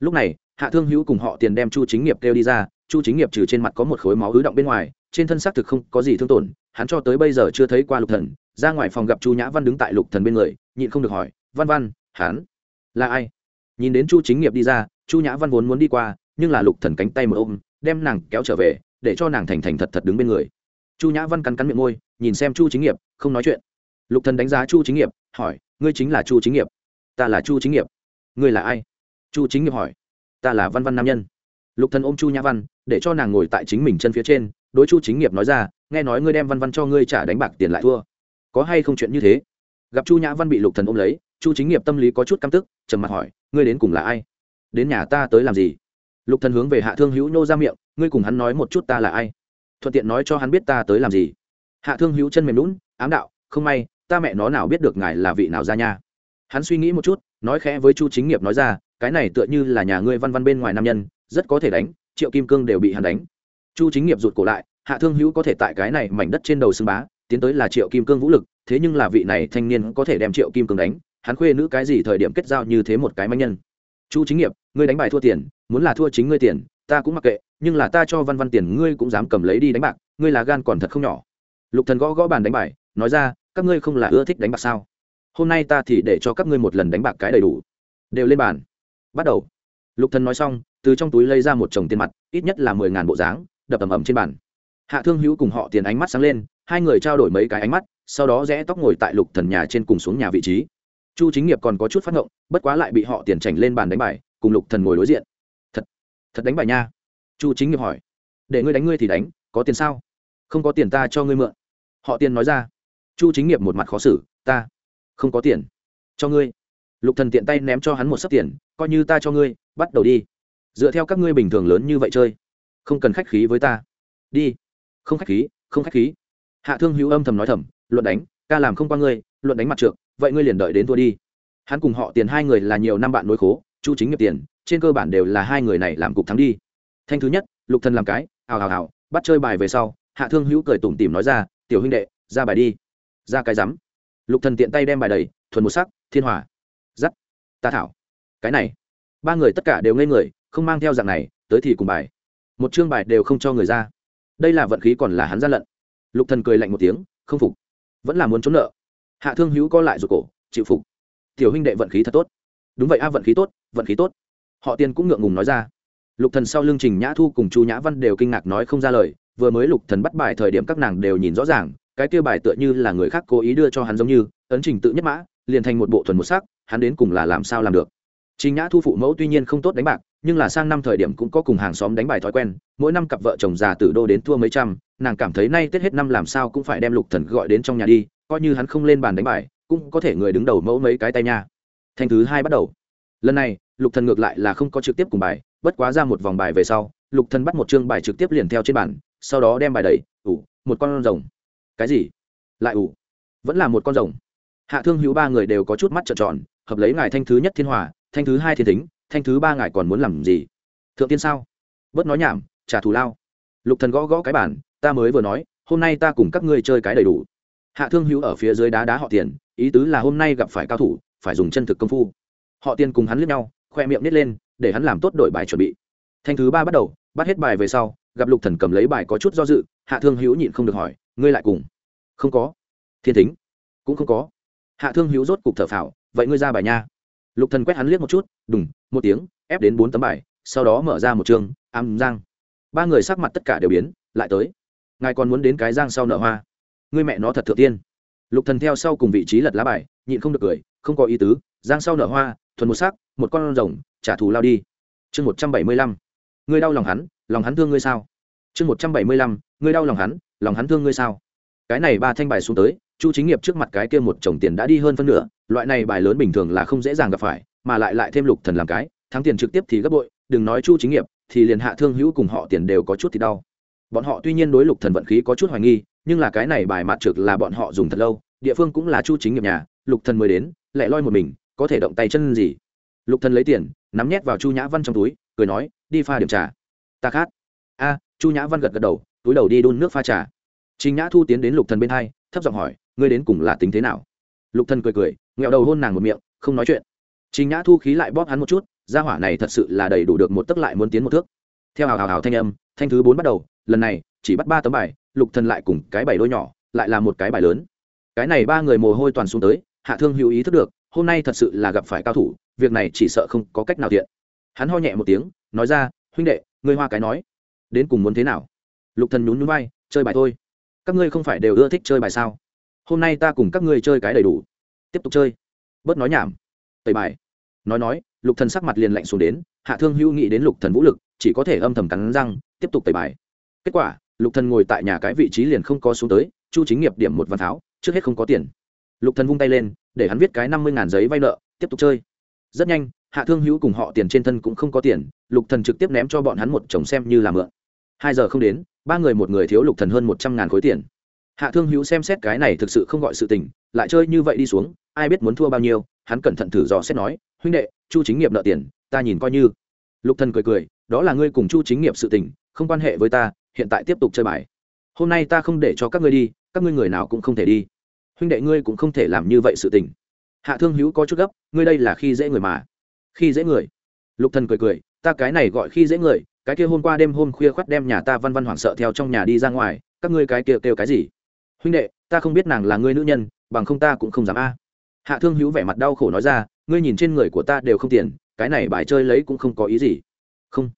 Lúc này, hạ thương hữu cùng họ tiền đem chu chính nghiệp kêu đi ra, chu chính nghiệp trừ trên mặt có một khối máu ứ động bên ngoài trên thân xác thực không có gì thương tổn, hắn cho tới bây giờ chưa thấy qua lục thần. Ra ngoài phòng gặp chu nhã văn đứng tại lục thần bên người, nhịn không được hỏi, văn văn, hắn là ai? Nhìn đến chu chính nghiệp đi ra, chu nhã văn vốn muốn đi qua, nhưng là lục thần cánh tay một ôm, đem nàng kéo trở về, để cho nàng thành thành thật thật đứng bên người. Chu nhã văn cắn cắn miệng môi, nhìn xem chu chính nghiệp, không nói chuyện. Lục thần đánh giá chu chính nghiệp, hỏi, ngươi chính là chu chính nghiệp? Ta là chu chính nghiệp. Ngươi là ai? Chu chính nghiệp hỏi. Ta là văn văn nam nhân. Lục thần ôm chu nhã văn, để cho nàng ngồi tại chính mình chân phía trên đối chu chính nghiệp nói ra, nghe nói ngươi đem văn văn cho ngươi trả đánh bạc tiền lại thua. Có hay không chuyện như thế? Gặp chu nhã văn bị lục thần ôm lấy, chu chính nghiệp tâm lý có chút căm tức, trầm mặt hỏi, ngươi đến cùng là ai? Đến nhà ta tới làm gì? Lục thần hướng về hạ thương hữu nô ra miệng, ngươi cùng hắn nói một chút ta là ai? Thuận tiện nói cho hắn biết ta tới làm gì. Hạ thương hữu chân mềm lún ám đạo, không may, ta mẹ nó nào biết được ngài là vị nào ra nha. Hắn suy nghĩ một chút, nói khẽ với chu chính nghiệp nói ra, cái này tựa như là nhà ngươi văn văn bên ngoài nam nhân, rất có thể đánh, triệu kim cương đều bị hắn đánh chu chính nghiệp rụt cổ lại, hạ thương hữu có thể tại cái này mảnh đất trên đầu xưng bá, tiến tới là triệu kim cương vũ lực, thế nhưng là vị này thanh niên có thể đem triệu kim cương đánh, hắn khuê nữ cái gì thời điểm kết giao như thế một cái manh nhân. Chu chính nghiệp, ngươi đánh bài thua tiền, muốn là thua chính ngươi tiền, ta cũng mặc kệ, nhưng là ta cho văn văn tiền ngươi cũng dám cầm lấy đi đánh bạc, ngươi là gan còn thật không nhỏ. Lục thần gõ gõ bàn đánh bài, nói ra, các ngươi không là ưa thích đánh bạc sao? Hôm nay ta thì để cho các ngươi một lần đánh bạc cái đầy đủ. Đều lên bàn. Bắt đầu. Lục thần nói xong, từ trong túi lấy ra một chồng tiền mặt, ít nhất là mười ngàn bộ dáng đập ầm ầm trên bàn. Hạ thương hữu cùng họ tiền ánh mắt sáng lên, hai người trao đổi mấy cái ánh mắt, sau đó rẽ tóc ngồi tại lục thần nhà trên cùng xuống nhà vị trí. Chu chính nghiệp còn có chút phát ngộng, bất quá lại bị họ tiền chảnh lên bàn đánh bài, cùng lục thần ngồi đối diện. Thật thật đánh bài nha. Chu chính nghiệp hỏi. Để ngươi đánh ngươi thì đánh, có tiền sao? Không có tiền ta cho ngươi mượn. Họ tiền nói ra. Chu chính nghiệp một mặt khó xử. Ta không có tiền cho ngươi. Lục thần tiện tay ném cho hắn một sấp tiền, coi như ta cho ngươi, bắt đầu đi. Dựa theo các ngươi bình thường lớn như vậy chơi không cần khách khí với ta. Đi. Không khách khí, không khách khí. Hạ thương hữu âm thầm nói thầm, luận đánh, ca làm không qua ngươi, luận đánh mặt trượng vậy ngươi liền đợi đến thua đi. Hắn cùng họ tiền hai người là nhiều năm bạn nối khố, chu chính nghiệp tiền, trên cơ bản đều là hai người này làm cục thắng đi. Thanh thứ nhất, lục thần làm cái ào ào ào bắt chơi bài về sau, hạ thương hữu cười tủm tỉm nói ra, tiểu huynh đệ, ra bài đi. Ra cái rắm. Lục thần tiện tay đem bài đầy, thuần một sắc, thiên hòa. Dắt ta thảo. Cái này. Ba người tất cả đều ngây người, không mang theo dạng này, tới thì cùng bài một chương bài đều không cho người ra. Đây là vận khí còn là hắn gian lận. Lục thần cười lạnh một tiếng, không phục. Vẫn là muốn trốn nợ. Hạ thương hữu co lại rụt cổ, chịu phục. Tiểu huynh đệ vận khí thật tốt. Đúng vậy a, vận khí tốt, vận khí tốt. Họ tiền cũng ngượng ngùng nói ra. Lục thần sau lưng trình nhã thu cùng chu nhã văn đều kinh ngạc nói không ra lời, vừa mới lục thần bắt bài thời điểm các nàng đều nhìn rõ ràng, cái kia bài tựa như là người khác cố ý đưa cho hắn giống như, ấn trình tự nhất mã, liền thành một bộ thuần một sắc, hắn đến cùng là làm sao làm được. Trình nhã thu phụ mẫu tuy nhiên không tốt đánh bạc nhưng là sang năm thời điểm cũng có cùng hàng xóm đánh bài thói quen, mỗi năm cặp vợ chồng già từ đô đến thua mấy trăm, nàng cảm thấy nay tết hết năm làm sao cũng phải đem lục thần gọi đến trong nhà đi, coi như hắn không lên bàn đánh bài, cũng có thể người đứng đầu mẫu mấy cái tay nha. Thanh thứ hai bắt đầu. Lần này, lục thần ngược lại là không có trực tiếp cùng bài, bất quá ra một vòng bài về sau, lục thần bắt một chương bài trực tiếp liền theo trên bàn, sau đó đem bài đẩy, ủ, một con rồng. Cái gì? Lại ủ. Vẫn là một con rồng. Hạ thương hữu ba người đều có chút mắt trợn tròn, hợp lấy ngài thanh thứ nhất thiên hòa, thanh thứ hai thiên tính thanh thứ ba ngài còn muốn làm gì? Thượng tiên sao? Bớt nói nhảm, trả thù lao. Lục thần gõ gõ cái bản ta mới vừa nói, hôm nay ta cùng các ngươi chơi cái đầy đủ. Hạ thương hữu ở phía dưới đá đá họ tiền, ý tứ là hôm nay gặp phải cao thủ, phải dùng chân thực công phu. Họ tiền cùng hắn liếc nhau, khoe miệng nít lên, để hắn làm tốt đổi bài chuẩn bị. Thanh thứ ba bắt đầu, bắt hết bài về sau, gặp lục thần cầm lấy bài có chút do dự, hạ thương hữu nhịn không được hỏi, ngươi lại cùng? Không có. Thiên thính? Cũng không có. Hạ thương hữu rốt cục thở phào, vậy ngươi ra bài nha. Lục thần quét hắn liếc một chút, đùng một tiếng, ép đến bốn tấm bài, sau đó mở ra một trường ám giang. Ba người sắc mặt tất cả đều biến, lại tới. Ngài còn muốn đến cái giang sau nợ hoa. Người mẹ nó thật thượng tiên. Lục thần theo sau cùng vị trí lật lá bài, nhịn không được cười, không có ý tứ, giang sau nợ hoa, thuần một sắc, một con rồng, trả thù lao đi. Chương một trăm bảy mươi lăm. Ngươi đau lòng hắn lòng hắn thương ngươi sao? Chương một trăm bảy mươi lăm. Ngươi đau lòng hắn lòng hắn thương ngươi sao? Cái này ba thanh bài xuống tới, chu chính nghiệp trước mặt cái kia một chồng tiền đã đi hơn phân nửa, loại này bài lớn bình thường là không dễ dàng gặp phải mà lại lại thêm lục thần làm cái, thắng tiền trực tiếp thì gấp bội, đừng nói chu chính nghiệp, thì liền hạ thương hữu cùng họ tiền đều có chút thì đau. Bọn họ tuy nhiên đối lục thần vận khí có chút hoài nghi, nhưng là cái này bài mặt trực là bọn họ dùng thật lâu, địa phương cũng là chu chính nghiệp nhà, lục thần mới đến, lại loi một mình, có thể động tay chân gì. Lục thần lấy tiền, nắm nhét vào chu nhã văn trong túi, cười nói, đi pha điểm trà. Ta khát. A, chu nhã văn gật gật đầu, túi đầu đi đun nước pha trà. Chính nhã thu tiến đến lục thần bên hai, thấp giọng hỏi, ngươi đến cùng là tính thế nào? Lục thần cười cười, nghẹo đầu hôn nàng một miệng, không nói chuyện trình nhã thu khí lại bóp hắn một chút, gia hỏa này thật sự là đầy đủ được một tấc lại muốn tiến một thước. Theo hào hào hào thanh âm, thanh thứ bốn bắt đầu, lần này, chỉ bắt ba tấm bài, lục thần lại cùng cái bảy đôi nhỏ, lại là một cái bài lớn. Cái này ba người mồ hôi toàn xuống tới, hạ thương hữu ý thức được, hôm nay thật sự là gặp phải cao thủ, việc này chỉ sợ không có cách nào thiện hắn ho nhẹ một tiếng, nói ra, huynh đệ, ngươi hoa cái nói, đến cùng muốn thế nào? Lục thần nhún nhún vai, chơi bài thôi. Các ngươi không phải đều ưa thích chơi bài sao? Hôm nay ta cùng các ngươi chơi cái đầy đủ. Tiếp tục chơi. Bớt nói nhảm tẩy bài. Nói nói, lục thần sắc mặt liền lạnh xuống đến, hạ thương hữu nghĩ đến lục thần vũ lực, chỉ có thể âm thầm cắn răng, tiếp tục tẩy bài. Kết quả, lục thần ngồi tại nhà cái vị trí liền không có xuống tới, chu chính nghiệp điểm một văn tháo, trước hết không có tiền. Lục thần vung tay lên, để hắn viết cái năm mươi giấy vay nợ, tiếp tục chơi. Rất nhanh, hạ thương hữu cùng họ tiền trên thân cũng không có tiền, lục thần trực tiếp ném cho bọn hắn một chồng xem như là mượn. Hai giờ không đến, ba người một người thiếu lục thần hơn một trăm ngàn khối tiền. Hạ thương hữu xem xét cái này thực sự không gọi sự tình, lại chơi như vậy đi xuống, ai biết muốn thua bao nhiêu hắn cẩn thận thử dò xét nói, huynh đệ, chu chính nghiệp nợ tiền, ta nhìn coi như. Lục thần cười cười, đó là ngươi cùng chu chính nghiệp sự tình, không quan hệ với ta, hiện tại tiếp tục chơi bài. Hôm nay ta không để cho các ngươi đi, các ngươi người nào cũng không thể đi. Huynh đệ ngươi cũng không thể làm như vậy sự tình. Hạ thương hữu có chút gấp, ngươi đây là khi dễ người mà. Khi dễ người? Lục thần cười cười, ta cái này gọi khi dễ người, cái kia hôm qua đêm hôm khuya khoắt đem nhà ta văn văn hoảng sợ theo trong nhà đi ra ngoài, các ngươi cái kia kêu cái gì? Huynh đệ, ta không biết nàng là ngươi nữ nhân, bằng không ta cũng không dám a hạ thương hữu vẻ mặt đau khổ nói ra, ngươi nhìn trên người của ta đều không tiền, cái này bài chơi lấy cũng không có ý gì. Không,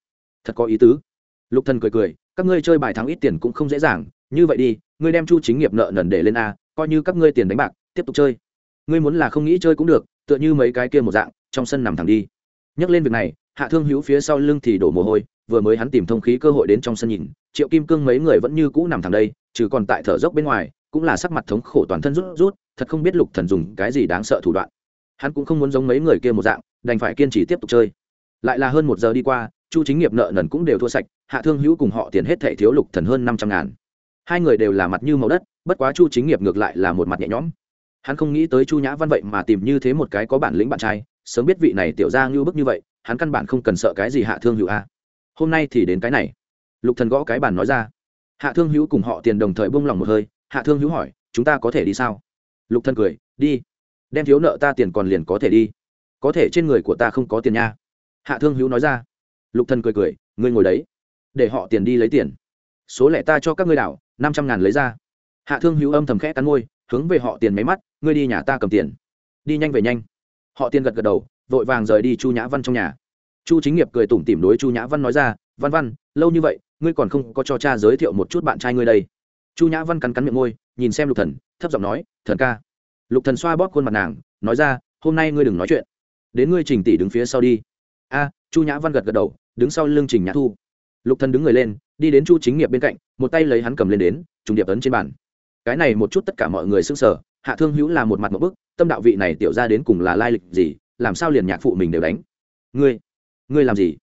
thật có ý tứ. Lục thần cười cười, các ngươi chơi bài thắng ít tiền cũng không dễ dàng, như vậy đi, ngươi đem chu chính nghiệp nợ nần để lên a, coi như các ngươi tiền đánh bạc, tiếp tục chơi. Ngươi muốn là không nghĩ chơi cũng được, tựa như mấy cái kia một dạng, trong sân nằm thẳng đi. Nhắc lên việc này, hạ thương hữu phía sau lưng thì đổ mồ hôi, vừa mới hắn tìm thông khí cơ hội đến trong sân nhìn, triệu kim cương mấy người vẫn như cũ nằm thẳng đây, trừ còn tại thở dốc bên ngoài, cũng là sắc mặt thống khổ toàn thân rút rút thật không biết lục thần dùng cái gì đáng sợ thủ đoạn. Hắn cũng không muốn giống mấy người kia một dạng, đành phải kiên trì tiếp tục chơi. Lại là hơn một giờ đi qua, chu chính nghiệp nợ nần cũng đều thua sạch, hạ thương hữu cùng họ tiền hết thẻ thiếu lục thần hơn năm trăm ngàn. Hai người đều là mặt như màu đất, bất quá chu chính nghiệp ngược lại là một mặt nhẹ nhõm. Hắn không nghĩ tới chu nhã văn vậy mà tìm như thế một cái có bản lĩnh bạn trai, sớm biết vị này tiểu ra như bức như vậy, hắn căn bản không cần sợ cái gì hạ thương hữu a. Hôm nay thì đến cái này. Lục thần gõ cái bản nói ra. Hạ thương hữu cùng họ tiền đồng thời buông lòng một hơi, hạ thương hữu hỏi, chúng ta có thể đi sao? Lục thần cười, đi, đem thiếu nợ ta tiền còn liền có thể đi. Có thể trên người của ta không có tiền nha. Hạ thương hữu nói ra. Lục thần cười cười, ngươi ngồi đấy, để họ tiền đi lấy tiền. Số lẻ ta cho các ngươi đảo, năm trăm ngàn lấy ra. Hạ thương hữu âm thầm khẽ cắn môi, hướng về họ tiền máy mắt, ngươi đi nhà ta cầm tiền. Đi nhanh về nhanh. Họ tiền gật gật đầu, vội vàng rời đi chu nhã văn trong nhà. Chu chính nghiệp cười tủm tỉm đối chu nhã văn nói ra, văn văn, lâu như vậy, ngươi còn không có cho cha giới thiệu một chút bạn trai ngươi đây. Chu nhã văn cắn cắn miệng môi, nhìn xem lục thần, thấp giọng nói thần ca. Lục thần xoa bóp khuôn mặt nàng, nói ra, hôm nay ngươi đừng nói chuyện. Đến ngươi trình tỷ đứng phía sau đi. A, chu nhã văn gật gật đầu, đứng sau lưng trình nhã thu. Lục thần đứng người lên, đi đến chu chính nghiệp bên cạnh, một tay lấy hắn cầm lên đến, trùng điệp ấn trên bàn. Cái này một chút tất cả mọi người sững sờ, hạ thương hữu là một mặt một bức, tâm đạo vị này tiểu ra đến cùng là lai lịch gì, làm sao liền nhạc phụ mình đều đánh. Ngươi ngươi làm gì?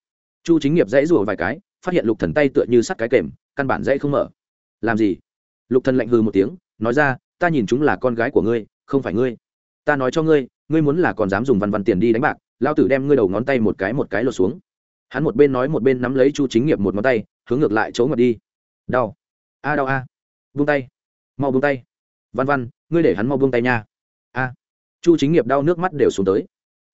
Chu chính nghiệp dãy rủa vài cái, phát hiện lục thần tay tựa như sắt cái kềm, căn bản dãy không mở. Làm gì? Lục thần lạnh hừ một tiếng, nói ra ta nhìn chúng là con gái của ngươi, không phải ngươi. Ta nói cho ngươi ngươi muốn là còn dám dùng văn văn tiền đi đánh bạc lao tử đem ngươi đầu ngón tay một cái một cái lột xuống. Hắn một bên nói một bên nắm lấy chu chính nghiệp một ngón tay, hướng ngược lại chỗ ngọt đi. Đau. A đau a. À. vung tay. Mau vung tay. Văn văn, ngươi để hắn mau vung tay nha. A. Chu chính nghiệp đau nước mắt đều xuống tới.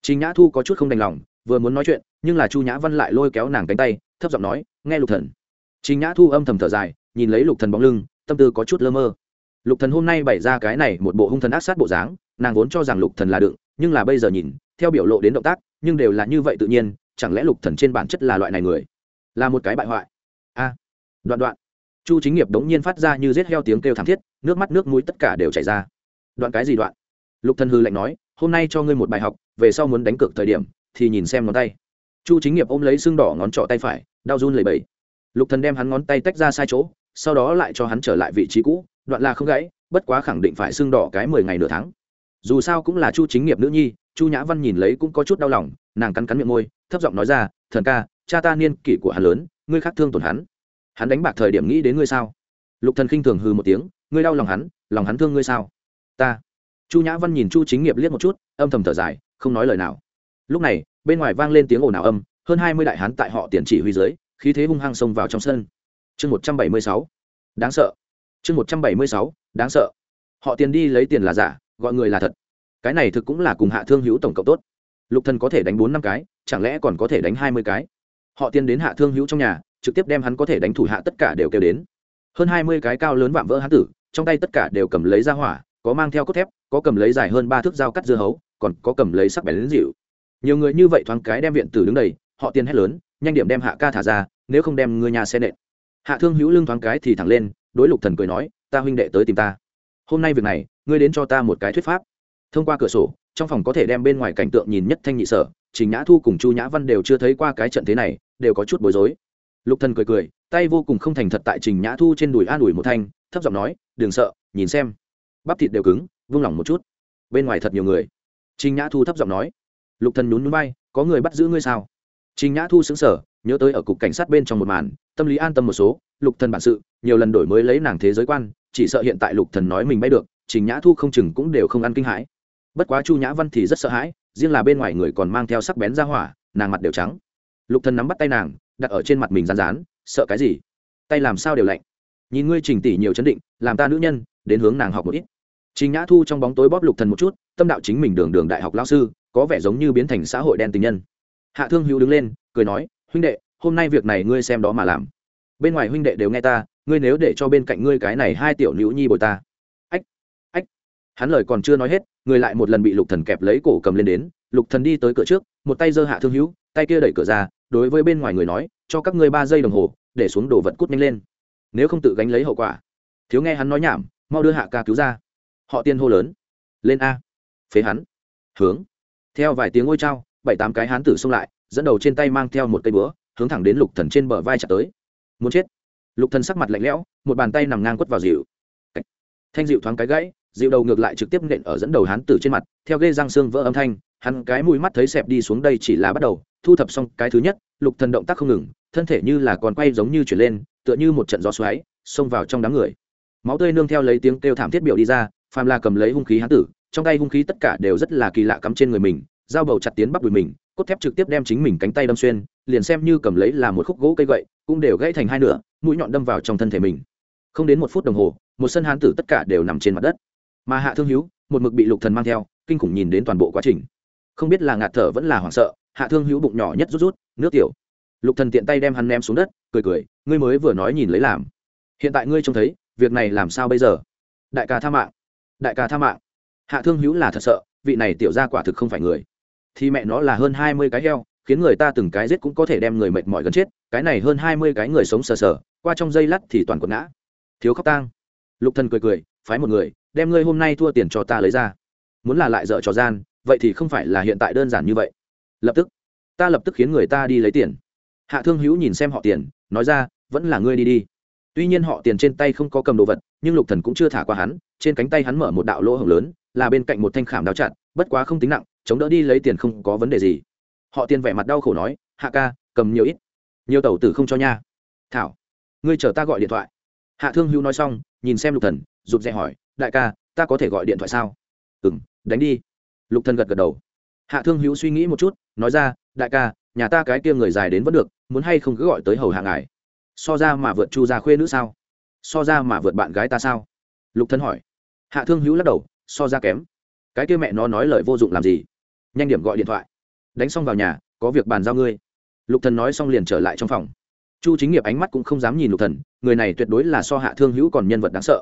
Chính nhã thu có chút không đành lòng, vừa muốn nói chuyện, nhưng là chu nhã văn lại lôi kéo nàng cánh tay, thấp giọng nói, nghe lục thần. Chính nhã thu âm thầm thở dài, nhìn lấy lục thần bóng lưng, tâm tư có chút lơ mơ lục thần hôm nay bày ra cái này một bộ hung thần ác sát bộ dáng, nàng vốn cho rằng lục thần là đựng, nhưng là bây giờ nhìn, theo biểu lộ đến động tác, nhưng đều là như vậy tự nhiên, chẳng lẽ lục thần trên bản chất là loại này người? Là một cái bại hoại. A, đoạn đoạn. Chu chính nghiệp đống nhiên phát ra như giết heo tiếng kêu thảm thiết, nước mắt nước mũi tất cả đều chảy ra. Đoạn cái gì đoạn? Lục thần hư lạnh nói, hôm nay cho ngươi một bài học, về sau muốn đánh cược thời điểm, thì nhìn xem ngón tay. Chu chính nghiệp ôm lấy xương đỏ ngón trỏ tay phải, đau run lẩy bẩy. Lục thần đem hắn ngón tay tách ra sai chỗ, sau đó lại cho hắn trở lại vị trí cũ đoạn là không gãy, bất quá khẳng định phải xưng đỏ cái mười ngày nửa tháng. Dù sao cũng là chu chính nghiệp nữ nhi, chu nhã văn nhìn lấy cũng có chút đau lòng, nàng cắn cắn miệng môi, thấp giọng nói ra, thần ca, cha ta niên kỷ của hắn lớn, ngươi khác thương tổn hắn. Hắn đánh bạc thời điểm nghĩ đến ngươi sao? Lục thần khinh thường hừ một tiếng, ngươi đau lòng hắn lòng hắn thương ngươi sao? Ta. Chu nhã văn nhìn chu chính nghiệp liếc một chút, âm thầm thở dài, không nói lời nào. Lúc này, bên ngoài vang lên tiếng ồn ào âm, hơn hai mươi đại hán tại họ tiền chỉ huy dưới, khí thế hung hăng xông vào trong sân. Chương một trăm bảy mươi sáu. Đáng sợ chương một trăm bảy mươi sáu, đáng sợ. Họ tiền đi lấy tiền là giả, gọi người là thật. Cái này thực cũng là cùng hạ thương hữu tổng cộng tốt. Lục thần có thể đánh bốn năm cái, chẳng lẽ còn có thể đánh hai mươi cái? Họ tiền đến hạ thương hữu trong nhà, trực tiếp đem hắn có thể đánh thủ hạ tất cả đều kêu đến. Hơn hai mươi cái cao lớn vạm vỡ hán tử, trong tay tất cả đều cầm lấy ra hỏa, có mang theo cốt thép, có cầm lấy dài hơn ba thước dao cắt dưa hấu, còn có cầm lấy sắc bén lính dịu nhiều người như vậy thoáng cái đem viện tử đứng đầy, họ tiền hét lớn, nhanh điểm đem hạ ca thả ra, nếu không đem người nhà xe nện. Hạ thương hữu lưng thoáng cái thì thẳng lên đối lục thần cười nói ta huynh đệ tới tìm ta. Hôm nay việc này ngươi đến cho ta một cái thuyết pháp. Thông qua cửa sổ trong phòng có thể đem bên ngoài cảnh tượng nhìn nhất thanh nhị sở trình nhã thu cùng chu nhã văn đều chưa thấy qua cái trận thế này đều có chút bối rối. Lục thần cười cười tay vô cùng không thành thật tại trình nhã thu trên đùi an ủi một thanh thấp giọng nói đừng sợ nhìn xem. Bắp thịt đều cứng vung lòng một chút. Bên ngoài thật nhiều người. Trình nhã thu thấp giọng nói lục thần nhún nhún bay có người bắt giữ ngươi sao? Trình nhã thu sững sờ, nhớ tới ở cục cảnh sát bên trong một màn tâm lý an tâm một số, lục thần bản sự, nhiều lần đổi mới lấy nàng thế giới quan, chỉ sợ hiện tại lục thần nói mình bay được, trình nhã thu không chừng cũng đều không ăn kinh hãi. Bất quá chu nhã văn thì rất sợ hãi, riêng là bên ngoài người còn mang theo sắc bén ra hỏa, nàng mặt đều trắng. Lục thần nắm bắt tay nàng, đặt ở trên mặt mình rán rán, sợ cái gì? Tay làm sao đều lạnh. Nhìn ngươi trình tỷ nhiều chấn định, làm ta nữ nhân, đến hướng nàng học một ít. Trình nhã thu trong bóng tối bóp lục thần một chút, tâm đạo chính mình đường đường đại học lao sư, có vẻ giống như biến thành xã hội đen tình nhân. Hạ thương hữu đứng lên, cười nói, huynh đệ hôm nay việc này ngươi xem đó mà làm. Bên ngoài huynh đệ đều nghe ta, ngươi nếu để cho bên cạnh ngươi cái này hai tiểu nữ nhi bồi ta. Ách ách. Hắn lời còn chưa nói hết, người lại một lần bị lục thần kẹp lấy cổ cầm lên đến. Lục thần đi tới cửa trước, một tay giơ hạ thương hữu, tay kia đẩy cửa ra, đối với bên ngoài người nói, cho các ngươi ba giây đồng hồ, để xuống đồ vật cút nhanh lên. Nếu không tự gánh lấy hậu quả. Thiếu nghe hắn nói nhảm, mau đưa hạ ca cứu ra. Họ tiên hô lớn. Lên a. Phế hắn. Hướng. Theo vài tiếng ngôi trao, bảy tám cái hán tử xông lại, dẫn đầu trên tay mang theo một cây búa hướng thẳng đến lục thần trên bờ vai chặt tới. Muốn chết. Lục thần sắc mặt lạnh lẽo, một bàn tay nằm ngang quất vào dịu. Thanh dịu thoáng cái gãy, dịu đầu ngược lại trực tiếp nện ở dẫn đầu hán tử trên mặt, theo ghê răng xương vỡ âm thanh, hắn cái mũi mắt thấy xẹp đi xuống đây chỉ là bắt đầu, thu thập xong cái thứ nhất, lục thần động tác không ngừng, thân thể như là còn quay giống như chuyển lên, tựa như một trận gió xoáy, xông vào trong đám người. Máu tươi nương theo lấy tiếng kêu thảm thiết biểu đi ra, phàm là cầm lấy hung khí hán tử, trong tay hung khí tất cả đều rất là kỳ lạ cắm trên người mình dao bầu chặt tiến bắp đùi mình cốt thép trực tiếp đem chính mình cánh tay đâm xuyên, liền xem như cầm lấy là một khúc gỗ cây gậy, cũng đều gãy thành hai nửa, mũi nhọn đâm vào trong thân thể mình. Không đến một phút đồng hồ, một sân hán tử tất cả đều nằm trên mặt đất. Mà hạ thương hữu một mực bị lục thần mang theo, kinh khủng nhìn đến toàn bộ quá trình. Không biết là ngạt thở vẫn là hoảng sợ, hạ thương hữu bụng nhỏ nhất rút rút, nước tiểu. Lục thần tiện tay đem hắn ném xuống đất, cười cười, ngươi mới vừa nói nhìn lấy làm. Hiện tại ngươi trông thấy, việc này làm sao bây giờ? Đại ca tha mạng. Đại ca tha mạng. Hạ thương hữu là thật sợ, vị này tiểu ra quả thực không phải người thì mẹ nó là hơn hai mươi cái heo, khiến người ta từng cái giết cũng có thể đem người mệt mỏi gần chết, cái này hơn hai mươi cái người sống sờ sờ, qua trong dây lắt thì toàn quần ngã. Thiếu khóc tang. Lục thần cười cười, phái một người, đem ngươi hôm nay thua tiền cho ta lấy ra. Muốn là lại dợ trò gian, vậy thì không phải là hiện tại đơn giản như vậy. Lập tức, ta lập tức khiến người ta đi lấy tiền. Hạ thương hữu nhìn xem họ tiền, nói ra, vẫn là ngươi đi đi. Tuy nhiên họ tiền trên tay không có cầm đồ vật, nhưng lục thần cũng chưa thả qua hắn, trên cánh tay hắn mở một đạo lỗ hổng lớn, là bên cạnh một thanh khảm đao chặt, bất quá không tính nặng chống đỡ đi lấy tiền không có vấn đề gì. Họ tiền vẻ mặt đau khổ nói, hạ ca, cầm nhiều ít. Nhiều tàu tử không cho nha. Thảo, ngươi chờ ta gọi điện thoại. Hạ thương hữu nói xong, nhìn xem lục thần, rụt rè hỏi, đại ca, ta có thể gọi điện thoại sao? Ừ đánh đi. Lục thần gật gật đầu. Hạ thương hữu suy nghĩ một chút, nói ra, đại ca, nhà ta cái kia người dài đến vẫn được, muốn hay không cứ gọi tới hầu hạ ngài. So ra mà vượt chu gia khuê nữ sao? So ra mà vượt bạn gái ta sao? Lục thân hỏi. Hạ thương hữu lắc đầu, so ra kém. Cái kia mẹ nó nói lời vô dụng làm gì? Nhanh điểm gọi điện thoại. Đánh xong vào nhà có việc bàn giao ngươi. Lục thần nói xong liền trở lại trong phòng. Chu chính nghiệp ánh mắt cũng không dám nhìn lục thần người này tuyệt đối là so hạ thương hữu còn nhân vật đáng sợ.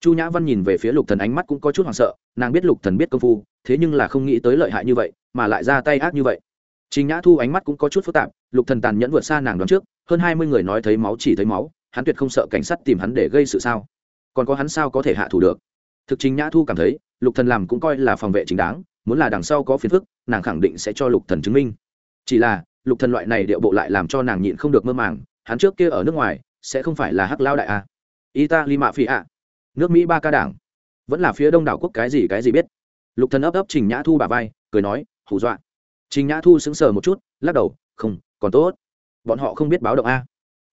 Chu nhã văn nhìn về phía lục thần ánh mắt cũng có chút hoảng sợ nàng biết lục thần biết công phu thế nhưng là không nghĩ tới lợi hại như vậy mà lại ra tay ác như vậy. Trình Nhã Thu ánh mắt cũng có chút phức tạp, Lục Thần tàn nhẫn vượt xa nàng đoán trước, hơn hai mươi người nói thấy máu chỉ thấy máu, hắn tuyệt không sợ cảnh sát tìm hắn để gây sự sao? Còn có hắn sao có thể hạ thủ được? Thực Trình Nhã Thu cảm thấy, Lục Thần làm cũng coi là phòng vệ chính đáng, muốn là đằng sau có phiền phức, nàng khẳng định sẽ cho Lục Thần chứng minh. Chỉ là, Lục Thần loại này điệu bộ lại làm cho nàng nhịn không được mơ màng, hắn trước kia ở nước ngoài, sẽ không phải là Hắc Lao đại a. Italy mạ phi a. Nước Mỹ ba ca đảng. vẫn là phía đông đảo quốc cái gì cái gì biết lục thần ấp ấp trình nhã thu bà vai cười nói hù dọa trình nhã thu sững sờ một chút lắc đầu không còn tốt bọn họ không biết báo động a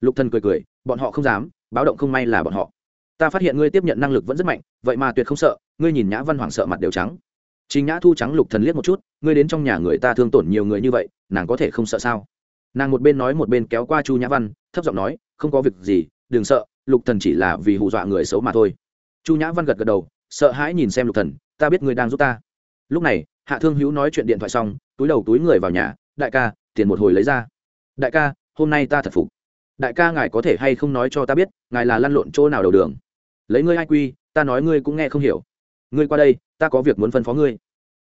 lục thần cười cười bọn họ không dám báo động không may là bọn họ ta phát hiện ngươi tiếp nhận năng lực vẫn rất mạnh vậy mà tuyệt không sợ ngươi nhìn nhã văn hoàng sợ mặt đều trắng trình nhã thu trắng lục thần liếc một chút, ngươi đến trong nhà người ta thương tổn nhiều người như vậy, nàng có thể không sợ sao? Nàng một bên nói một bên kéo qua chu nhã văn, thấp giọng nói, không có việc gì, đừng sợ, lục thần chỉ là vì hù dọa người xấu mà thôi. Chu nhã văn gật gật đầu, sợ hãi nhìn xem lục thần, ta biết ngươi đang giúp ta. Lúc này, hạ thương hữu nói chuyện điện thoại xong, túi đầu túi người vào nhà, đại ca, tiền một hồi lấy ra. Đại ca, hôm nay ta thật phục. Đại ca ngài có thể hay không nói cho ta biết, ngài là lăn lộn chỗ nào đầu đường? Lấy ngươi ai quy ta nói ngươi cũng nghe không hiểu ngươi qua đây, ta có việc muốn phân phó ngươi.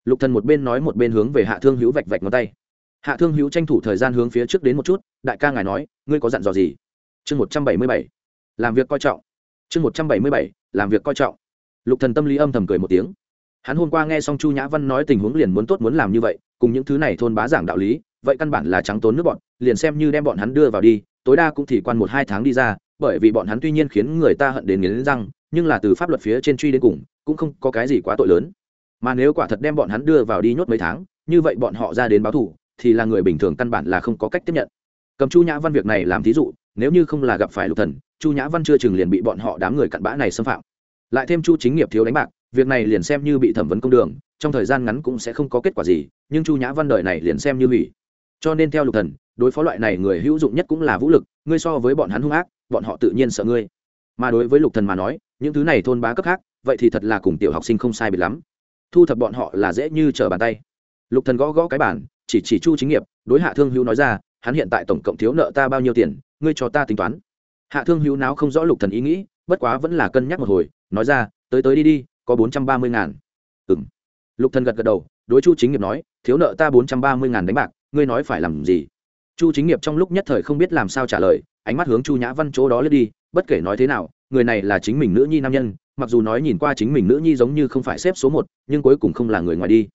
Lục thần một bên nói một bên hướng về hạ thương hữu vạch vạch ngón tay. Hạ thương hữu tranh thủ thời gian hướng phía trước đến một chút, đại ca ngài nói, ngươi có dặn dò gì? Chương một trăm bảy mươi bảy. Làm việc coi trọng. Chương một trăm bảy mươi bảy, làm việc coi trọng. Lục thần tâm lý âm thầm cười một tiếng. Hắn hôm qua nghe xong chu nhã văn nói tình huống liền muốn tốt muốn làm như vậy, cùng những thứ này thôn bá giảng đạo lý, vậy căn bản là trắng tốn nước bọn, liền xem như đem bọn hắn đưa vào đi, tối đa cũng thì quan một hai tháng đi ra, bởi vì bọn hắn tuy nhiên khiến người ta hận đến nghiến răng, nhưng là từ pháp luật phía trên truy đến cùng cũng không có cái gì quá tội lớn. Mà nếu quả thật đem bọn hắn đưa vào đi nhốt mấy tháng, như vậy bọn họ ra đến báo thù thì là người bình thường căn bản là không có cách tiếp nhận. Cầm chu nhã văn việc này làm thí dụ, nếu như không là gặp phải lục thần, chu nhã văn chưa chừng liền bị bọn họ đám người cặn bã này xâm phạm. Lại thêm chu chính nghiệp thiếu đánh bạc, việc này liền xem như bị thẩm vấn công đường, trong thời gian ngắn cũng sẽ không có kết quả gì, nhưng chu nhã văn đời này liền xem như hủy. Cho nên theo lục thần, đối phó loại này người hữu dụng nhất cũng là vũ lực, ngươi so với bọn hắn hung ác, bọn họ tự nhiên sợ ngươi. Mà đối với lục thần mà nói, những thứ này thôn bá cấp khác vậy thì thật là cùng tiểu học sinh không sai biệt lắm. Thu thập bọn họ là dễ như trở bàn tay. Lục thần gõ gõ cái bản chỉ chỉ chu chính nghiệp, đối hạ thương hữu nói ra, hắn hiện tại tổng cộng thiếu nợ ta bao nhiêu tiền, ngươi cho ta tính toán. Hạ thương hữu nào không rõ lục thần ý nghĩ, bất quá vẫn là cân nhắc một hồi, nói ra, tới tới đi đi, có bốn trăm ba mươi ngàn. Ừm. Lục thần gật gật đầu, đối chu chính nghiệp nói, thiếu nợ ta bốn trăm ba mươi ngàn đánh bạc, ngươi nói phải làm gì? Chu chính nghiệp trong lúc nhất thời không biết làm sao trả lời, ánh mắt hướng chu nhã văn chỗ đó lướt đi bất kể nói thế nào, người này là chính mình nữ nhi nam nhân, mặc dù nói nhìn qua chính mình nữ nhi giống như không phải xếp số một, nhưng cuối cùng không là người ngoài đi.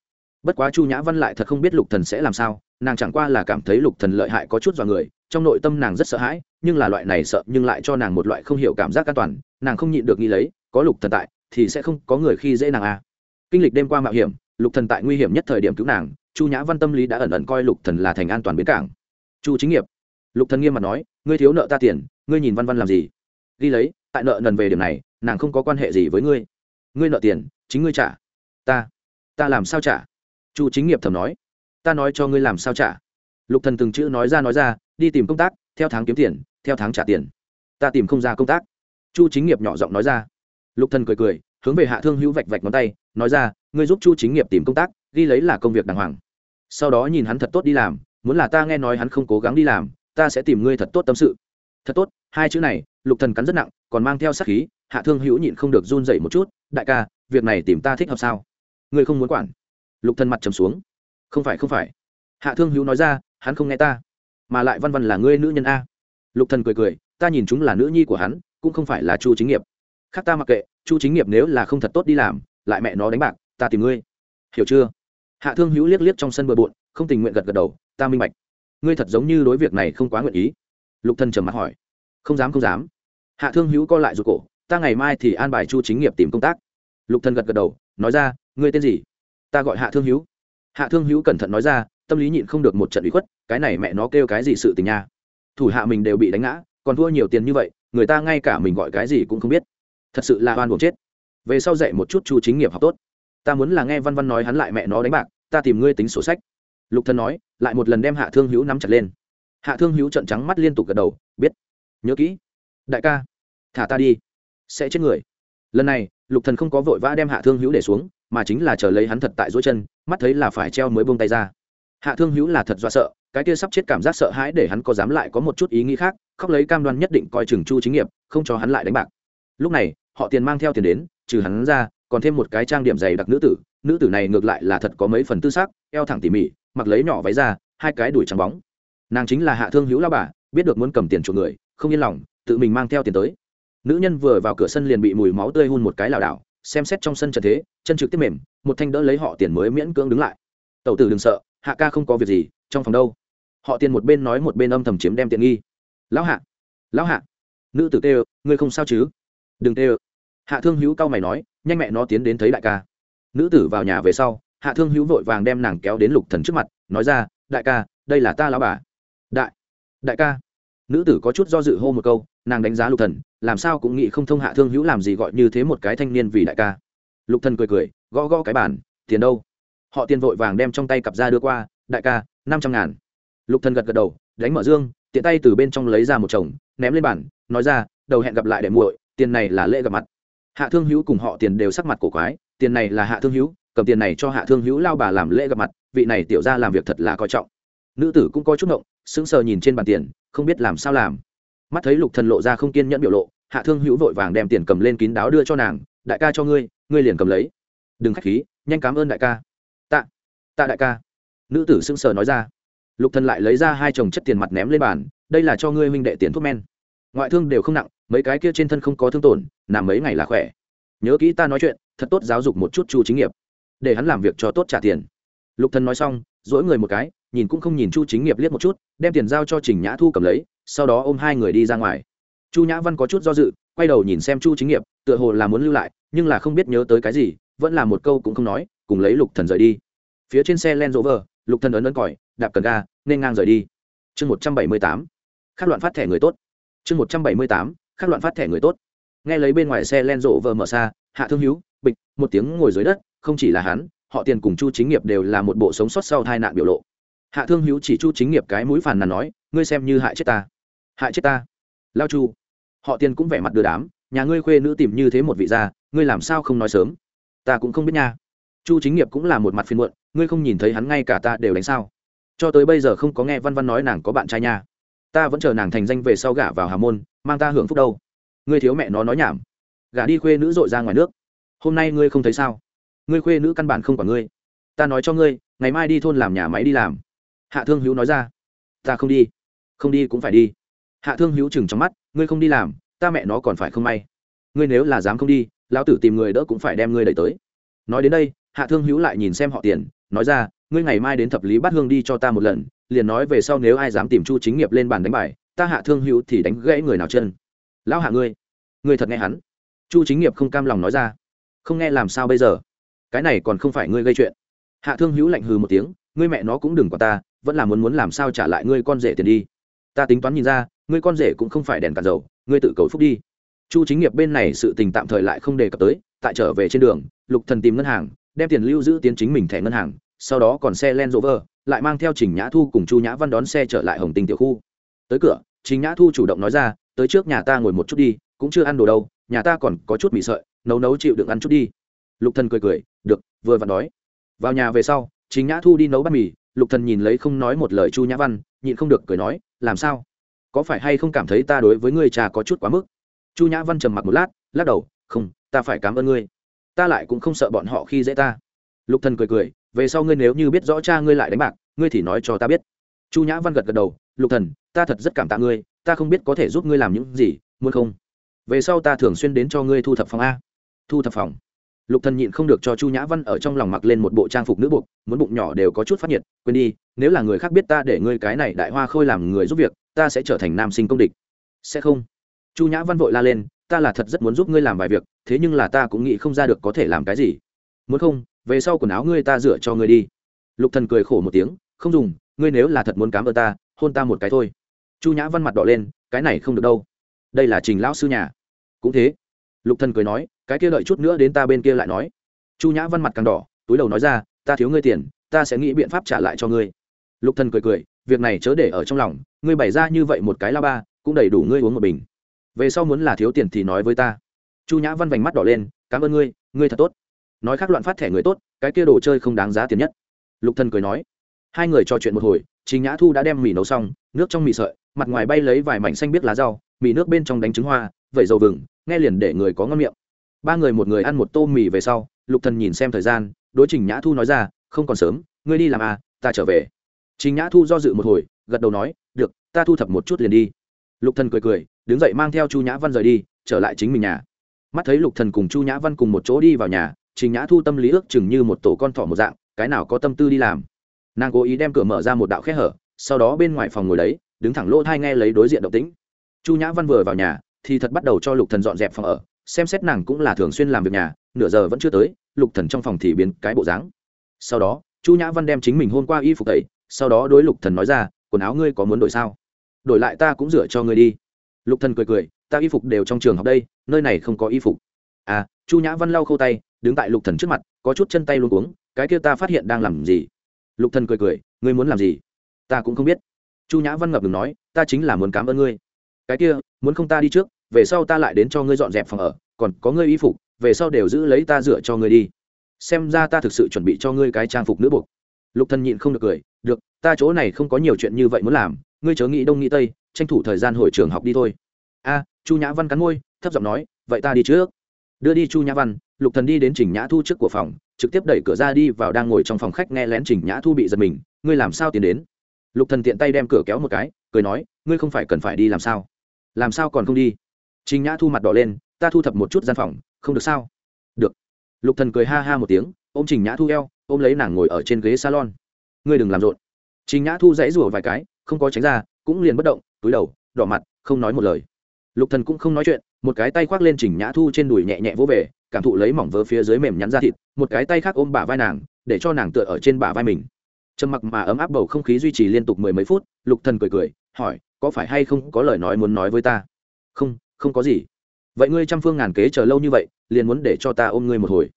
Bất quá chu nhã văn lại thật không biết lục thần sẽ làm sao, nàng chẳng qua là cảm thấy lục thần lợi hại có chút vào người, trong nội tâm nàng rất sợ hãi, nhưng là loại này sợ nhưng lại cho nàng một loại không hiểu cảm giác an toàn, nàng không nhịn được nghĩ lấy, có lục thần tại, thì sẽ không có người khi dễ nàng a à. kinh lịch đêm qua mạo hiểm, lục thần tại nguy hiểm nhất thời điểm cứu nàng, chu nhã văn tâm lý đã ẩn ẩn coi lục thần là thành an toàn bến cảng. Chu chính nghiệp, lục thần nghiêm mặt nói, ngươi thiếu nợ ta tiền, ngươi nhìn văn văn làm gì? Ghi lấy, tại nợ nần về điểm này, nàng không có quan hệ gì với ngươi. Ngươi nợ tiền, chính ngươi trả. Ta ta làm sao trả? Chu chính nghiệp thầm nói. Ta nói cho ngươi làm sao trả? Lục thần từng chữ nói ra nói ra, đi tìm công tác, theo tháng kiếm tiền, theo tháng trả tiền. Ta tìm không ra công tác. Chu chính nghiệp nhỏ giọng nói ra. Lục thần cười cười, hướng về hạ thương hữu vạch vạch ngón tay, nói ra, ngươi giúp chu chính nghiệp tìm công tác, ghi lấy là công việc đàng hoàng. Sau đó nhìn hắn thật tốt đi làm, muốn là ta nghe nói hắn không cố gắng đi làm, ta sẽ tìm ngươi thật tốt tâm sự thật tốt, hai chữ này, lục thần cắn rất nặng, còn mang theo sát khí, hạ thương hữu nhịn không được run dậy một chút, đại ca, việc này tìm ta thích hợp sao? Ngươi không muốn quản. Lục thần mặt trầm xuống. Không phải không phải. Hạ thương hữu nói ra, hắn không nghe ta, mà lại văn văn là ngươi nữ nhân a. Lục thần cười cười, ta nhìn chúng là nữ nhi của hắn, cũng không phải là chu chính nghiệp. Khác ta mặc kệ, chu chính nghiệp nếu là không thật tốt đi làm, lại mẹ nó đánh bạc, ta tìm ngươi. Hiểu chưa? Hạ thương hữu liếc liếc trong sân bừa bộn, không tình nguyện gật gật đầu, ta minh bạch. Ngươi thật giống như đối việc này không quá nguyện ý lục thần trầm mặt hỏi. Không dám không dám. Hạ thương hữu co lại rụt cổ, ta ngày mai thì an bài chu chính nghiệp tìm công tác. Lục thần gật gật đầu, nói ra, ngươi tên gì? Ta gọi hạ thương hữu. Hạ thương hữu cẩn thận nói ra, tâm lý nhịn không được một trận ủy khuất, cái này mẹ nó kêu cái gì sự tình nha. Thủ hạ mình đều bị đánh ngã, còn thua nhiều tiền như vậy, người ta ngay cả mình gọi cái gì cũng không biết. Thật sự là oan buồn chết. Về sau dạy một chút chu chính nghiệp học tốt. Ta muốn là nghe văn văn nói hắn lại mẹ nó đánh bạc, ta tìm ngươi tính sổ sách. Lục thần nói, lại một lần đem hạ thương hữu nắm chặt lên hạ thương hữu trận trắng mắt liên tục gật đầu, biết. Nhớ kỹ. Đại ca, thả ta đi. Sẽ chết người. Lần này, lục thần không có vội vã đem hạ thương hữu để xuống, mà chính là chờ lấy hắn thật tại dối chân, mắt thấy là phải treo mới buông tay ra. Hạ thương hữu là thật do sợ, cái kia sắp chết cảm giác sợ hãi để hắn có dám lại có một chút ý nghĩ khác, khóc lấy cam đoan nhất định coi chừng chu chính nghiệp, không cho hắn lại đánh bạc. Lúc này, họ tiền mang theo tiền đến, trừ hắn ra, còn thêm một cái trang điểm dày đặc nữ tử nữ tử này ngược lại là thật có mấy phần tư xác eo thẳng tỉ mỉ, mặc lấy nhỏ váy ra, hai cái đùi trắng bóng nàng chính là hạ thương hữu lao bà, biết được muốn cầm tiền chuộc người, không yên lòng, tự mình mang theo tiền tới. Nữ nhân vừa vào cửa sân liền bị mùi máu tươi hun một cái lảo đảo, xem xét trong sân trần thế, chân trực tiếp mềm, một thanh đỡ lấy họ tiền mới miễn cưỡng đứng lại. Tẩu tử đừng sợ, hạ ca không có việc gì, trong phòng đâu? Họ tiền một bên nói một bên âm thầm chiếm đem tiện nghi. Lão hạ lão hạ. Nữ tử tê ngươi không sao chứ? Đừng tê hạ thương hữu cao mày nói, nhanh mẹ nó tiến đến thấy đại ca. Nữ tử vào nhà về sau, hạ thương hữu vội vàng đem nàng kéo đến lục thần trước mặt, nói ra, đại ca, đây là ta lão bà đại đại ca. Nữ tử có chút do dự hô một câu, nàng đánh giá lục thần, làm sao cũng nghĩ không thông hạ thương hữu làm gì gọi như thế một cái thanh niên vì đại ca. Lục thần cười cười, gõ gõ cái bàn, tiền đâu? Họ tiền vội vàng đem trong tay cặp ra đưa qua, đại ca, năm trăm ngàn. Lục thần gật gật đầu, đánh mở dương, tiện tay từ bên trong lấy ra một chồng, ném lên bàn, nói ra, đầu hẹn gặp lại để muội, tiền này là lễ gặp mặt. Hạ thương hữu cùng họ tiền đều sắc mặt cổ quái, tiền này là hạ thương hữu, cầm tiền này cho hạ thương hữu lao bà làm lễ gặp mặt, vị này tiểu ra làm việc thật là coi trọng. Nữ tử cũng có chút ngộng sững sờ nhìn trên bàn tiền, không biết làm sao làm. Mắt thấy lục thần lộ ra không kiên nhẫn biểu lộ, hạ thương hữu vội vàng đem tiền cầm lên kín đáo đưa cho nàng, đại ca cho ngươi ngươi liền cầm lấy. Đừng khách khí, nhanh cảm ơn đại ca. Tạ tạ đại ca. Nữ tử sững sờ nói ra. Lục thần lại lấy ra hai chồng chất tiền mặt ném lên bàn, đây là cho ngươi huynh đệ tiền thuốc men. Ngoại thương đều không nặng, mấy cái kia trên thân không có thương tổn nằm mấy ngày là khỏe. Nhớ kỹ ta nói chuyện, thật tốt giáo dục một chút chu chính nghiệp, để hắn làm việc cho tốt trả tiền. Lục thần nói xong dỗi người một cái nhìn cũng không nhìn chu chính nghiệp liếc một chút đem tiền giao cho trình nhã thu cầm lấy sau đó ôm hai người đi ra ngoài. Chu nhã văn có chút do dự quay đầu nhìn xem chu chính nghiệp tựa hồ là muốn lưu lại nhưng là không biết nhớ tới cái gì vẫn là một câu cũng không nói cùng lấy lục thần rời đi. Phía trên xe len vờ, lục thần ấn ấn còi đạp cần ga nên ngang rời đi. Chương một trăm bảy mươi tám khắc loạn phát thẻ người tốt. Chương một trăm bảy mươi tám khắc loạn phát thẻ người tốt. Nghe lấy bên ngoài xe len rộ vờ mở xa hạ thương hữu bịch một tiếng ngồi dưới đất không chỉ là hắn họ tiền cùng chu chính nghiệp đều là một bộ sống sót sau tai nạn biểu lộ hạ thương hữu chỉ chu chính nghiệp cái mũi phàn nàn nói, ngươi xem như hại chết ta. Hại chết ta? Lao chu. Họ tiền cũng vẻ mặt đưa đám, nhà ngươi khuê nữ tìm như thế một vị gia, ngươi làm sao không nói sớm? Ta cũng không biết nha. Chu chính nghiệp cũng là một mặt phiền muộn, ngươi không nhìn thấy hắn ngay cả ta đều đánh sao? Cho tới bây giờ không có nghe văn văn nói nàng có bạn trai nha. Ta vẫn chờ nàng thành danh về sau gả vào hà môn, mang ta hưởng phúc đâu. Ngươi thiếu mẹ nó nói nhảm. Gả đi khuê nữ dội ra ngoài nước. Hôm nay ngươi không thấy sao? Ngươi khuê nữ căn bản không quản ngươi. Ta nói cho ngươi, ngày mai đi thôn làm nhà máy đi làm hạ thương hữu nói ra. Ta không đi. Không đi cũng phải đi. Hạ thương hữu chừng trong mắt, ngươi không đi làm, ta mẹ nó còn phải không may. Ngươi nếu là dám không đi, lão tử tìm người đỡ cũng phải đem ngươi đẩy tới. Nói đến đây, hạ thương hữu lại nhìn xem họ tiền, nói ra, ngươi ngày mai đến thập lý bát hương đi cho ta một lần, liền nói về sau nếu ai dám tìm chu chính nghiệp lên bàn đánh bài, ta hạ thương hữu thì đánh gãy người nào chân. Lão hạ ngươi ngươi thật nghe hắn. Chu chính nghiệp không cam lòng nói ra. Không nghe làm sao bây giờ? Cái này còn không phải ngươi gây chuyện. Hạ thương hữu lạnh hừ một tiếng, ngươi mẹ nó cũng đừng có ta vẫn là muốn muốn làm sao trả lại ngươi con rể tiền đi. Ta tính toán nhìn ra, ngươi con rể cũng không phải đèn cạn dầu, ngươi tự cầu phúc đi. Chu chính nghiệp bên này sự tình tạm thời lại không đề cập tới, tại trở về trên đường, lục thần tìm ngân hàng, đem tiền lưu giữ tiến chính mình thẻ ngân hàng, sau đó còn xe len rover, lại mang theo trình nhã thu cùng chu nhã văn đón xe trở lại hồng tinh tiểu khu. Tới cửa, trình nhã thu chủ động nói ra, tới trước nhà ta ngồi một chút đi, cũng chưa ăn đồ đâu, nhà ta còn có chút mì sợi, nấu nấu chịu đựng ăn chút đi. Lục thần cười cười, được, vừa vặn đói. Vào nhà về sau, trình nhã thu đi nấu bát mì lục thần nhìn lấy không nói một lời chu nhã văn, nhịn không được cười nói, làm sao? Có phải hay không cảm thấy ta đối với ngươi trà có chút quá mức? Chu nhã văn trầm mặc một lát, lắc đầu, không, ta phải cảm ơn ngươi. Ta lại cũng không sợ bọn họ khi dễ ta. Lục thần cười cười, về sau ngươi nếu như biết rõ cha ngươi lại đánh bạc, ngươi thì nói cho ta biết. Chu nhã văn gật gật đầu, lục thần, ta thật rất cảm tạ ngươi, ta không biết có thể giúp ngươi làm những gì, muốn không? Về sau ta thường xuyên đến cho ngươi thu thập phòng a. Thu thập phòng lục thần nhịn không được cho chu nhã văn ở trong lòng mặc lên một bộ trang phục nữ buộc, muốn bụng nhỏ đều có chút phát nhiệt, quên đi, nếu là người khác biết ta để ngươi cái này đại hoa khôi làm người giúp việc, ta sẽ trở thành nam sinh công địch. Sẽ không. Chu nhã văn vội la lên, ta là thật rất muốn giúp ngươi làm vài việc, thế nhưng là ta cũng nghĩ không ra được có thể làm cái gì. Muốn không, về sau quần áo ngươi ta rửa cho ngươi đi. Lục thần cười khổ một tiếng, không dùng, ngươi nếu là thật muốn cám ơn ta, hôn ta một cái thôi. Chu nhã văn mặt đỏ lên, cái này không được đâu. Đây là trình lão sư nhà. Cũng thế. Lục thần cười nói cái kia đợi chút nữa đến ta bên kia lại nói. Chu nhã văn mặt càng đỏ, túi đầu nói ra, ta thiếu ngươi tiền, ta sẽ nghĩ biện pháp trả lại cho ngươi. Lục thần cười cười, việc này chớ để ở trong lòng, ngươi bày ra như vậy một cái la ba, cũng đầy đủ ngươi uống một bình. Về sau muốn là thiếu tiền thì nói với ta. Chu nhã văn vành mắt đỏ lên, cảm ơn ngươi ngươi thật tốt. Nói khác loạn phát thẻ người tốt, cái kia đồ chơi không đáng giá tiền nhất. Lục thần cười nói, hai người trò chuyện một hồi chính nhã thu đã đem mì nấu xong, nước trong mì sợi, mặt ngoài bay lấy vài mảnh xanh biết lá rau, mì nước bên trong đánh trứng hoa, vẩy dầu vừng, nghe liền để người có ngon miệng ba người một người ăn một tô mì về sau, lục thần nhìn xem thời gian, đối trình nhã thu nói ra, không còn sớm, ngươi đi làm à ta trở về. Trình nhã thu do dự một hồi, gật đầu nói, được, ta thu thập một chút liền đi. Lục thần cười cười, đứng dậy mang theo chu nhã văn rời đi, trở lại chính mình nhà. Mắt thấy lục thần cùng chu nhã văn cùng một chỗ đi vào nhà, trình nhã thu tâm lý ước chừng như một tổ con thỏ một dạng, cái nào có tâm tư đi làm. Nàng cố ý đem cửa mở ra một đạo khe hở, sau đó bên ngoài phòng ngồi đấy, đứng thẳng lỗ thai nghe lấy đối diện động tĩnh. Chu nhã văn vừa vào nhà, thì thật bắt đầu cho lục thần dọn dẹp phòng ở xem xét nàng cũng là thường xuyên làm việc nhà, nửa giờ vẫn chưa tới, lục thần trong phòng thì biến cái bộ dáng. Sau đó, chu nhã văn đem chính mình hôn qua y phục tẩy, sau đó đối lục thần nói ra, quần áo ngươi có muốn đổi sao? Đổi lại ta cũng rửa cho ngươi đi. Lục thần cười cười, ta y phục đều trong trường học đây, nơi này không có y phục. À chu nhã văn lau khâu tay, đứng tại lục thần trước mặt, có chút chân tay luôn cuống, cái kia ta phát hiện đang làm gì? Lục thần cười cười, ngươi muốn làm gì? Ta cũng không biết. Chu nhã văn ngập ngừng nói, ta chính là muốn cảm ơn ngươi. Cái kia, muốn không ta đi trước? Về sau ta lại đến cho ngươi dọn dẹp phòng ở, còn có ngươi y phục, về sau đều giữ lấy ta dựa cho ngươi đi. Xem ra ta thực sự chuẩn bị cho ngươi cái trang phục nữ buộc. Lục thần nhịn không được cười, được, ta chỗ này không có nhiều chuyện như vậy muốn làm, ngươi chớ nghĩ đông nghĩ tây, tranh thủ thời gian hồi trường học đi thôi. A, chu nhã văn cắn môi, thấp giọng nói, vậy ta đi trước. Đưa đi chu nhã văn, lục thần đi đến trình nhã thu trước của phòng, trực tiếp đẩy cửa ra đi vào đang ngồi trong phòng khách nghe lén trình nhã thu bị giật mình, ngươi làm sao tiến đến? Lục thần tiện tay đem cửa kéo một cái, cười nói, ngươi không phải cần phải đi làm sao? Làm sao còn không đi? Trình nhã thu mặt đỏ lên, ta thu thập một chút gian phòng, không được sao? Được. Lục thần cười ha ha một tiếng, ôm trình nhã thu eo, ôm lấy nàng ngồi ở trên ghế salon. Ngươi đừng làm rộn. Trình nhã thu dãy rủa vài cái, không có tránh ra, cũng liền bất động, túi đầu, đỏ mặt, không nói một lời. Lục thần cũng không nói chuyện, một cái tay khoác lên trình nhã thu trên đùi nhẹ nhẹ vỗ về, cảm thụ lấy mỏng vớ phía dưới mềm nhắn ra thịt, một cái tay khác ôm bả vai nàng, để cho nàng tựa ở trên bả vai mình. Trầm mặc mà ấm áp bầu không khí duy trì liên tục mười mấy phút, lục thần cười cười, hỏi, có phải hay không có lời nói muốn nói với ta? Không không có gì. Vậy ngươi trăm phương ngàn kế chờ lâu như vậy, liền muốn để cho ta ôm ngươi một hồi?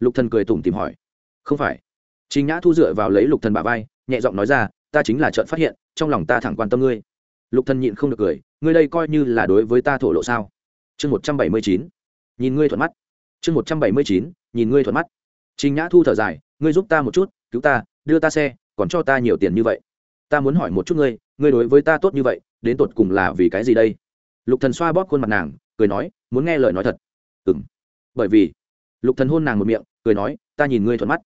Lục thần cười tủm tìm hỏi. Không phải. Trình nhã thu dựa vào lấy lục thần bả vai, nhẹ giọng nói ra, ta chính là trợn phát hiện, trong lòng ta thẳng quan tâm ngươi. Lục thần nhịn không được cười, ngươi đây coi như là đối với ta thổ lộ sao? Chương một trăm bảy mươi chín. Nhìn ngươi thuận mắt. Chương một trăm bảy mươi chín, nhìn ngươi thuận mắt. Trình nhã thu thở dài, ngươi giúp ta một chút, cứu ta, đưa ta xe, còn cho ta nhiều tiền như vậy. Ta muốn hỏi một chút ngươi ngươi đối với ta tốt như vậy, đến tột cùng là vì cái gì đây? Lục thần xoa bóp khuôn mặt nàng cười nói muốn nghe lời nói thật ừm bởi vì lục thần hôn nàng một miệng cười nói ta nhìn ngươi thuận mắt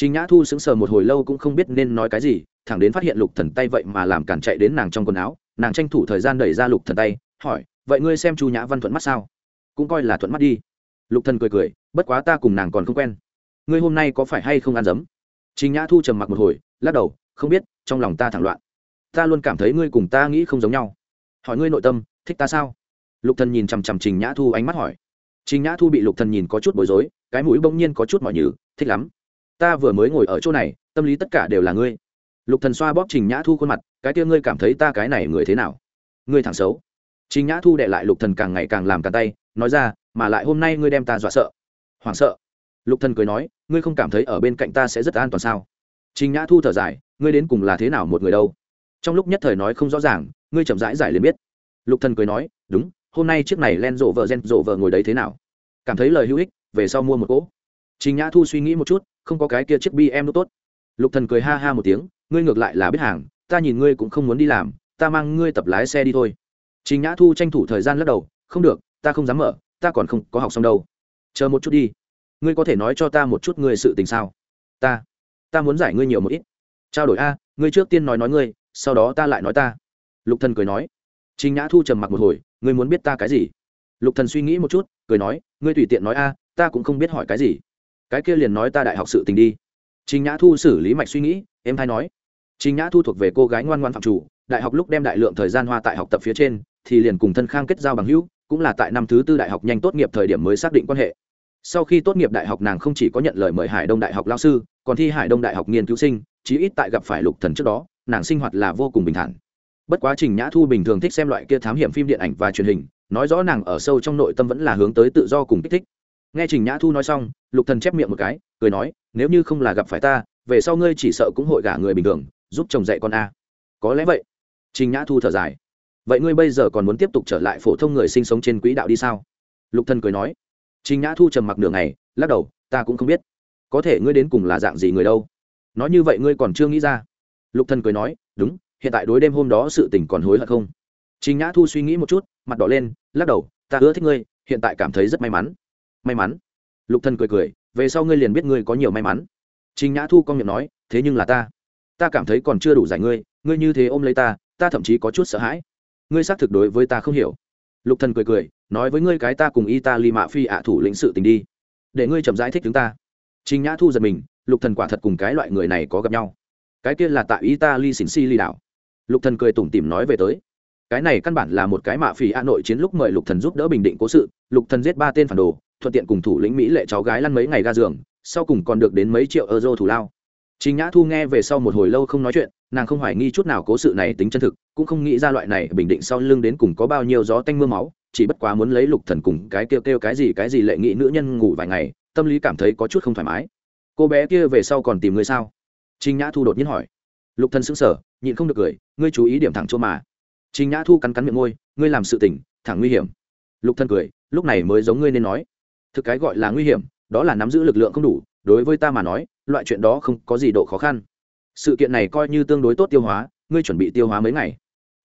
Trình Nhã Thu sững sờ một hồi lâu cũng không biết nên nói cái gì, thẳng đến phát hiện Lục Thần tay vậy mà làm cản chạy đến nàng trong quần áo, nàng tranh thủ thời gian đẩy ra Lục Thần tay, hỏi, "Vậy ngươi xem Chu Nhã Văn thuận mắt sao?" "Cũng coi là thuận mắt đi." Lục Thần cười cười, "Bất quá ta cùng nàng còn không quen. Ngươi hôm nay có phải hay không ăn dấm?" Trình Nhã Thu trầm mặc một hồi, lắc đầu, "Không biết, trong lòng ta thẳng loạn. Ta luôn cảm thấy ngươi cùng ta nghĩ không giống nhau. Hỏi ngươi nội tâm, thích ta sao?" Lục Thần nhìn chằm chằm Trình Nhã Thu ánh mắt hỏi. Trình Nhã Thu bị Lục Thần nhìn có chút bối rối, cái mũi bỗng nhiên có chút mỏi nhừ, thích lắm. Ta vừa mới ngồi ở chỗ này tâm lý tất cả đều là ngươi. Lục thần xoa bóp trình nhã thu khuôn mặt cái kia ngươi cảm thấy ta cái này người thế nào? Ngươi thẳng xấu. Trình nhã thu đệ lại lục thần càng ngày càng làm càng tay nói ra mà lại hôm nay ngươi đem ta dọa sợ. Hoảng sợ? Lục thần cười nói ngươi không cảm thấy ở bên cạnh ta sẽ rất an toàn sao? Trình nhã thu thở dài ngươi đến cùng là thế nào một người đâu? Trong lúc nhất thời nói không rõ ràng ngươi chậm rãi giải liền biết lục thần cười nói, đúng, hôm nay chiếc này len rộ vợ gen rộ vợ ngồi đấy thế nào? Cảm thấy lời hữu ích, về sau mua một cỗ. Trình nhã thu suy nghĩ một chút, không có cái kia chiếc bi em nó tốt. Lục thần cười ha ha một tiếng, ngươi ngược lại là biết hàng, ta nhìn ngươi cũng không muốn đi làm, ta mang ngươi tập lái xe đi thôi. Trình nhã thu tranh thủ thời gian lắc đầu, không được, ta không dám mở, ta còn không có học xong đâu. Chờ một chút đi. Ngươi có thể nói cho ta một chút ngươi sự tình sao? Ta ta muốn giải ngươi nhiều một ít. Trao đổi a, ngươi trước tiên nói nói ngươi, sau đó ta lại nói ta. Lục thần cười nói trình nhã thu trầm mặc một hồi, ngươi muốn biết ta cái gì? Lục thần suy nghĩ một chút, cười nói, ngươi tùy tiện nói a, ta cũng không biết hỏi cái gì. Cái kia liền nói ta đại học sự tình đi. Trình nhã thu xử lý mạch suy nghĩ em thay nói, trình nhã thu thuộc về cô gái ngoan ngoãn phạm chủ, đại học lúc đem đại lượng thời gian hoa tại học tập phía trên, thì liền cùng thân khang kết giao bằng hữu, cũng là tại năm thứ tư đại học nhanh tốt nghiệp thời điểm mới xác định quan hệ. Sau khi tốt nghiệp đại học nàng không chỉ có nhận lời mời hải đông đại học lao sư, còn thi hải đông đại học nghiên cứu sinh, chí ít tại gặp phải lục thần trước đó, nàng sinh hoạt là vô cùng bình thản bất quá trình nhã thu bình thường thích xem loại kia thám hiểm phim điện ảnh và truyền hình, nói rõ nàng ở sâu trong nội tâm vẫn là hướng tới tự do cùng kích thích. Nghe trình nhã thu nói xong, lục thần chép miệng một cái, cười nói, nếu như không là gặp phải ta, về sau ngươi chỉ sợ cũng hội gả người bình thường, giúp chồng dạy con a. Có lẽ vậy. Trình nhã thu thở dài. Vậy ngươi bây giờ còn muốn tiếp tục trở lại phổ thông người sinh sống trên quỹ đạo đi sao? Lục thần cười nói. Trình nhã thu trầm mặc nửa ngày, lắc đầu, ta cũng không biết. Có thể ngươi đến cùng là dạng gì người đâu? Nói như vậy ngươi còn chưa nghĩ ra. Lục thần cười nói, đúng hiện tại đối đêm hôm đó sự tình còn hối hận không? Trình nhã thu suy nghĩ một chút, mặt đỏ lên, lắc đầu, ta ưa thích ngươi, hiện tại cảm thấy rất may mắn. May mắn? Lục thần cười cười, về sau ngươi liền biết ngươi có nhiều may mắn. Trình nhã thu con miệng nói, thế nhưng là ta ta cảm thấy còn chưa đủ giải ngươi ngươi như thế ôm lấy ta ta thậm chí có chút sợ hãi. Ngươi xác thực đối với ta không hiểu. Lục thần cười cười, nói với ngươi cái ta cùng y ta li mạ phi ạ thủ lĩnh sự tình đi, để ngươi chậm rãi thích chúng ta. Trình nhã thu giật mình, lục thần quả thật cùng cái loại người này có gặp nhau. Cái kia là tại y ta li xỉn si li đảo lục thần cười tủm tỉm nói về tới cái này căn bản là một cái mạ phỉ a nội chiến lúc mời lục thần giúp đỡ bình định cố sự lục thần giết ba tên phản đồ thuận tiện cùng thủ lĩnh mỹ lệ cháu gái lăn mấy ngày ga giường sau cùng còn được đến mấy triệu euro thủ lao Trình Nhã Thu nghe về sau một hồi lâu không nói chuyện, nàng không hoài nghi chút nào cố sự này tính chân thực, cũng không nghĩ ra loại này bình định sau lưng đến cùng có bao nhiêu gió tanh mưa máu, chỉ bất quá muốn lấy Lục Thần cùng cái kêu kêu cái gì cái gì lệ nghị nữ nhân ngủ vài ngày, tâm lý cảm thấy có chút không thoải mái. Cô bé kia về sau còn tìm người sao? Trình Nhã Thu đột nhiên hỏi. Lục Thần sững sờ, nhịn không được cười, ngươi chú ý điểm thẳng chỗ mà. Trình Nhã Thu cắn cắn miệng môi, ngươi làm sự tình, thẳng nguy hiểm. Lục Thân cười, lúc này mới giống ngươi nên nói. Thực cái gọi là nguy hiểm, đó là nắm giữ lực lượng không đủ, đối với ta mà nói, loại chuyện đó không có gì độ khó khăn sự kiện này coi như tương đối tốt tiêu hóa ngươi chuẩn bị tiêu hóa mấy ngày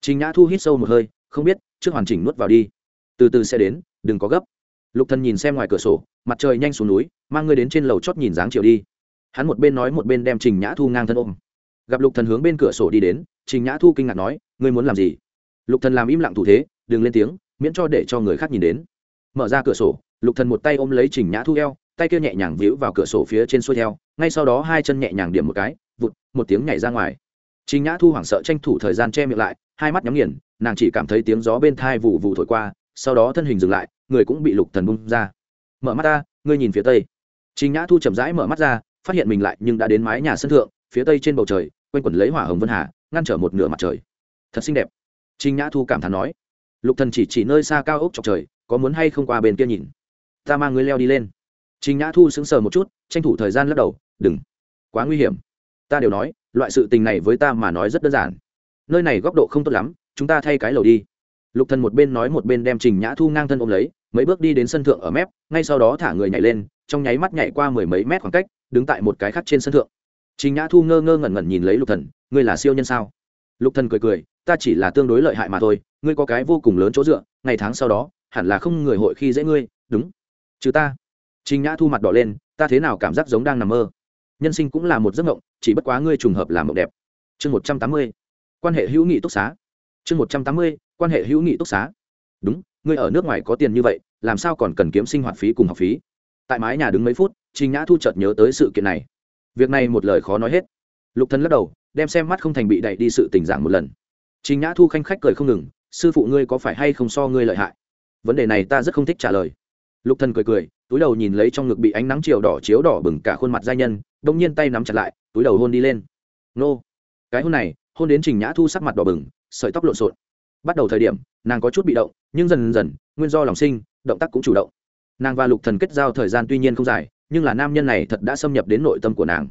trình nhã thu hít sâu một hơi không biết trước hoàn chỉnh nuốt vào đi từ từ sẽ đến đừng có gấp lục thần nhìn xem ngoài cửa sổ mặt trời nhanh xuống núi mang ngươi đến trên lầu chót nhìn dáng chiều đi hắn một bên nói một bên đem trình nhã thu ngang thân ôm gặp lục thần hướng bên cửa sổ đi đến trình nhã thu kinh ngạc nói ngươi muốn làm gì lục thần làm im lặng thủ thế đừng lên tiếng miễn cho để cho người khác nhìn đến mở ra cửa sổ lục thần một tay ôm lấy trình nhã thu eo tay kia nhẹ nhàng víu vào cửa sổ phía trên xuôi theo ngay sau đó hai chân nhẹ nhàng điểm một cái vụt một tiếng nhảy ra ngoài Trình Nhã Thu hoảng sợ tranh thủ thời gian che miệng lại, hai mắt nhắm nghiền, nàng chỉ cảm thấy tiếng gió bên thai vụ vụ thổi qua, sau đó thân hình dừng lại, người cũng bị Lục Thần bung ra. Mở mắt ra, ngươi nhìn phía tây. Trình Nhã Thu chậm rãi mở mắt ra, phát hiện mình lại nhưng đã đến mái nhà sân thượng, phía tây trên bầu trời, quanh quẩn lấy hỏa hồng vân hà, ngăn trở một nửa mặt trời. Thật xinh đẹp. Trình Nhã Thu cảm thán nói. Lục Thần chỉ chỉ nơi xa cao ốc chọc trời, có muốn hay không qua bên kia nhìn. Ta mang ngươi leo đi lên. Trình Nhã Thu sững sờ một chút, tranh thủ thời gian lắc đầu, đừng, quá nguy hiểm. Ta đều nói, loại sự tình này với ta mà nói rất đơn giản. Nơi này góc độ không tốt lắm, chúng ta thay cái lầu đi. Lục Thần một bên nói một bên đem Trình Nhã Thu ngang thân ôm lấy, mấy bước đi đến sân thượng ở mép, ngay sau đó thả người nhảy lên, trong nháy mắt nhảy qua mười mấy mét khoảng cách, đứng tại một cái khác trên sân thượng. Trình Nhã Thu ngơ ngơ ngẩn ngẩn nhìn lấy Lục Thần, ngươi là siêu nhân sao? Lục Thần cười cười, ta chỉ là tương đối lợi hại mà thôi, ngươi có cái vô cùng lớn chỗ dựa, ngày tháng sau đó, hẳn là không người hội khi dễ ngươi, đúng? Chứ ta. Trình Nhã Thu mặt đỏ lên, ta thế nào cảm giác giống đang nằm mơ. Nhân sinh cũng là một giấc mộng, chỉ bất quá ngươi trùng hợp làm mộng đẹp. Chương một trăm tám mươi Quan hệ hữu nghị túc xá. Chương một trăm tám mươi Quan hệ hữu nghị túc xá. Đúng, ngươi ở nước ngoài có tiền như vậy, làm sao còn cần kiếm sinh hoạt phí cùng học phí? Tại mái nhà đứng mấy phút, Trình Nhã Thu chợt nhớ tới sự kiện này. Việc này một lời khó nói hết. Lục Thần lắc đầu, đem xem mắt không thành bị đẩy đi sự tình giảng một lần. Trình Nhã Thu khanh khách cười không ngừng, sư phụ ngươi có phải hay không so ngươi lợi hại? Vấn đề này ta rất không thích trả lời. Lục Thần cười cười, túi đầu nhìn lấy trong ngực bị ánh nắng chiều đỏ chiếu đỏ bừng cả khuôn mặt giai nhân đông nhiên tay nắm chặt lại túi đầu hôn đi lên nô cái hôn này hôn đến trình nhã thu sắc mặt đỏ bừng sợi tóc lộn xộn bắt đầu thời điểm nàng có chút bị động nhưng dần dần nguyên do lòng sinh động tác cũng chủ động nàng và lục thần kết giao thời gian tuy nhiên không dài nhưng là nam nhân này thật đã xâm nhập đến nội tâm của nàng.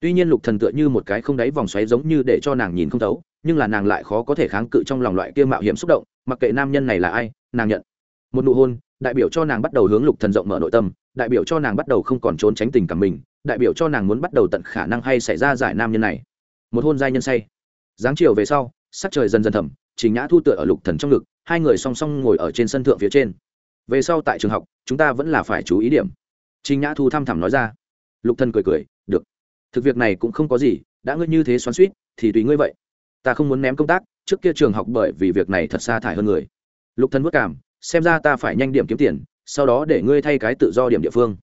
Tuy nhiên lục thần tựa như một cái không đáy vòng xoáy giống như để cho nàng nhìn không thấu, nhưng là nàng lại khó có thể kháng cự trong lòng loại kia mạo hiểm xúc động, mặc kệ nam nhân này là ai, nàng nhận. Một nụ hôn, đại biểu cho nàng bắt đầu hướng lục thần rộng mở nội tâm, đại biểu cho nàng bắt đầu không còn trốn tránh tình cảm mình, đại biểu cho nàng muốn bắt đầu tận khả năng hay xảy ra giải nam nhân này. Một hôn giai nhân say. Dáng chiều về sau, sắc trời dần dần thầm trình nhã thu tựa ở lục thần trong ngực, hai người song song ngồi ở trên sân thượng phía trên. Về sau tại trường học, chúng ta vẫn là phải chú ý điểm trình nhã thu thăm thẳm nói ra. Lục thần cười cười được. Thực việc này cũng không có gì đã ngươi như thế xoắn xuýt, thì tùy ngươi vậy. Ta không muốn ném công tác trước kia trường học bởi vì việc này thật xa thải hơn người. Lục thần vất cảm xem ra ta phải nhanh điểm kiếm tiền sau đó để ngươi thay cái tự do điểm địa phương.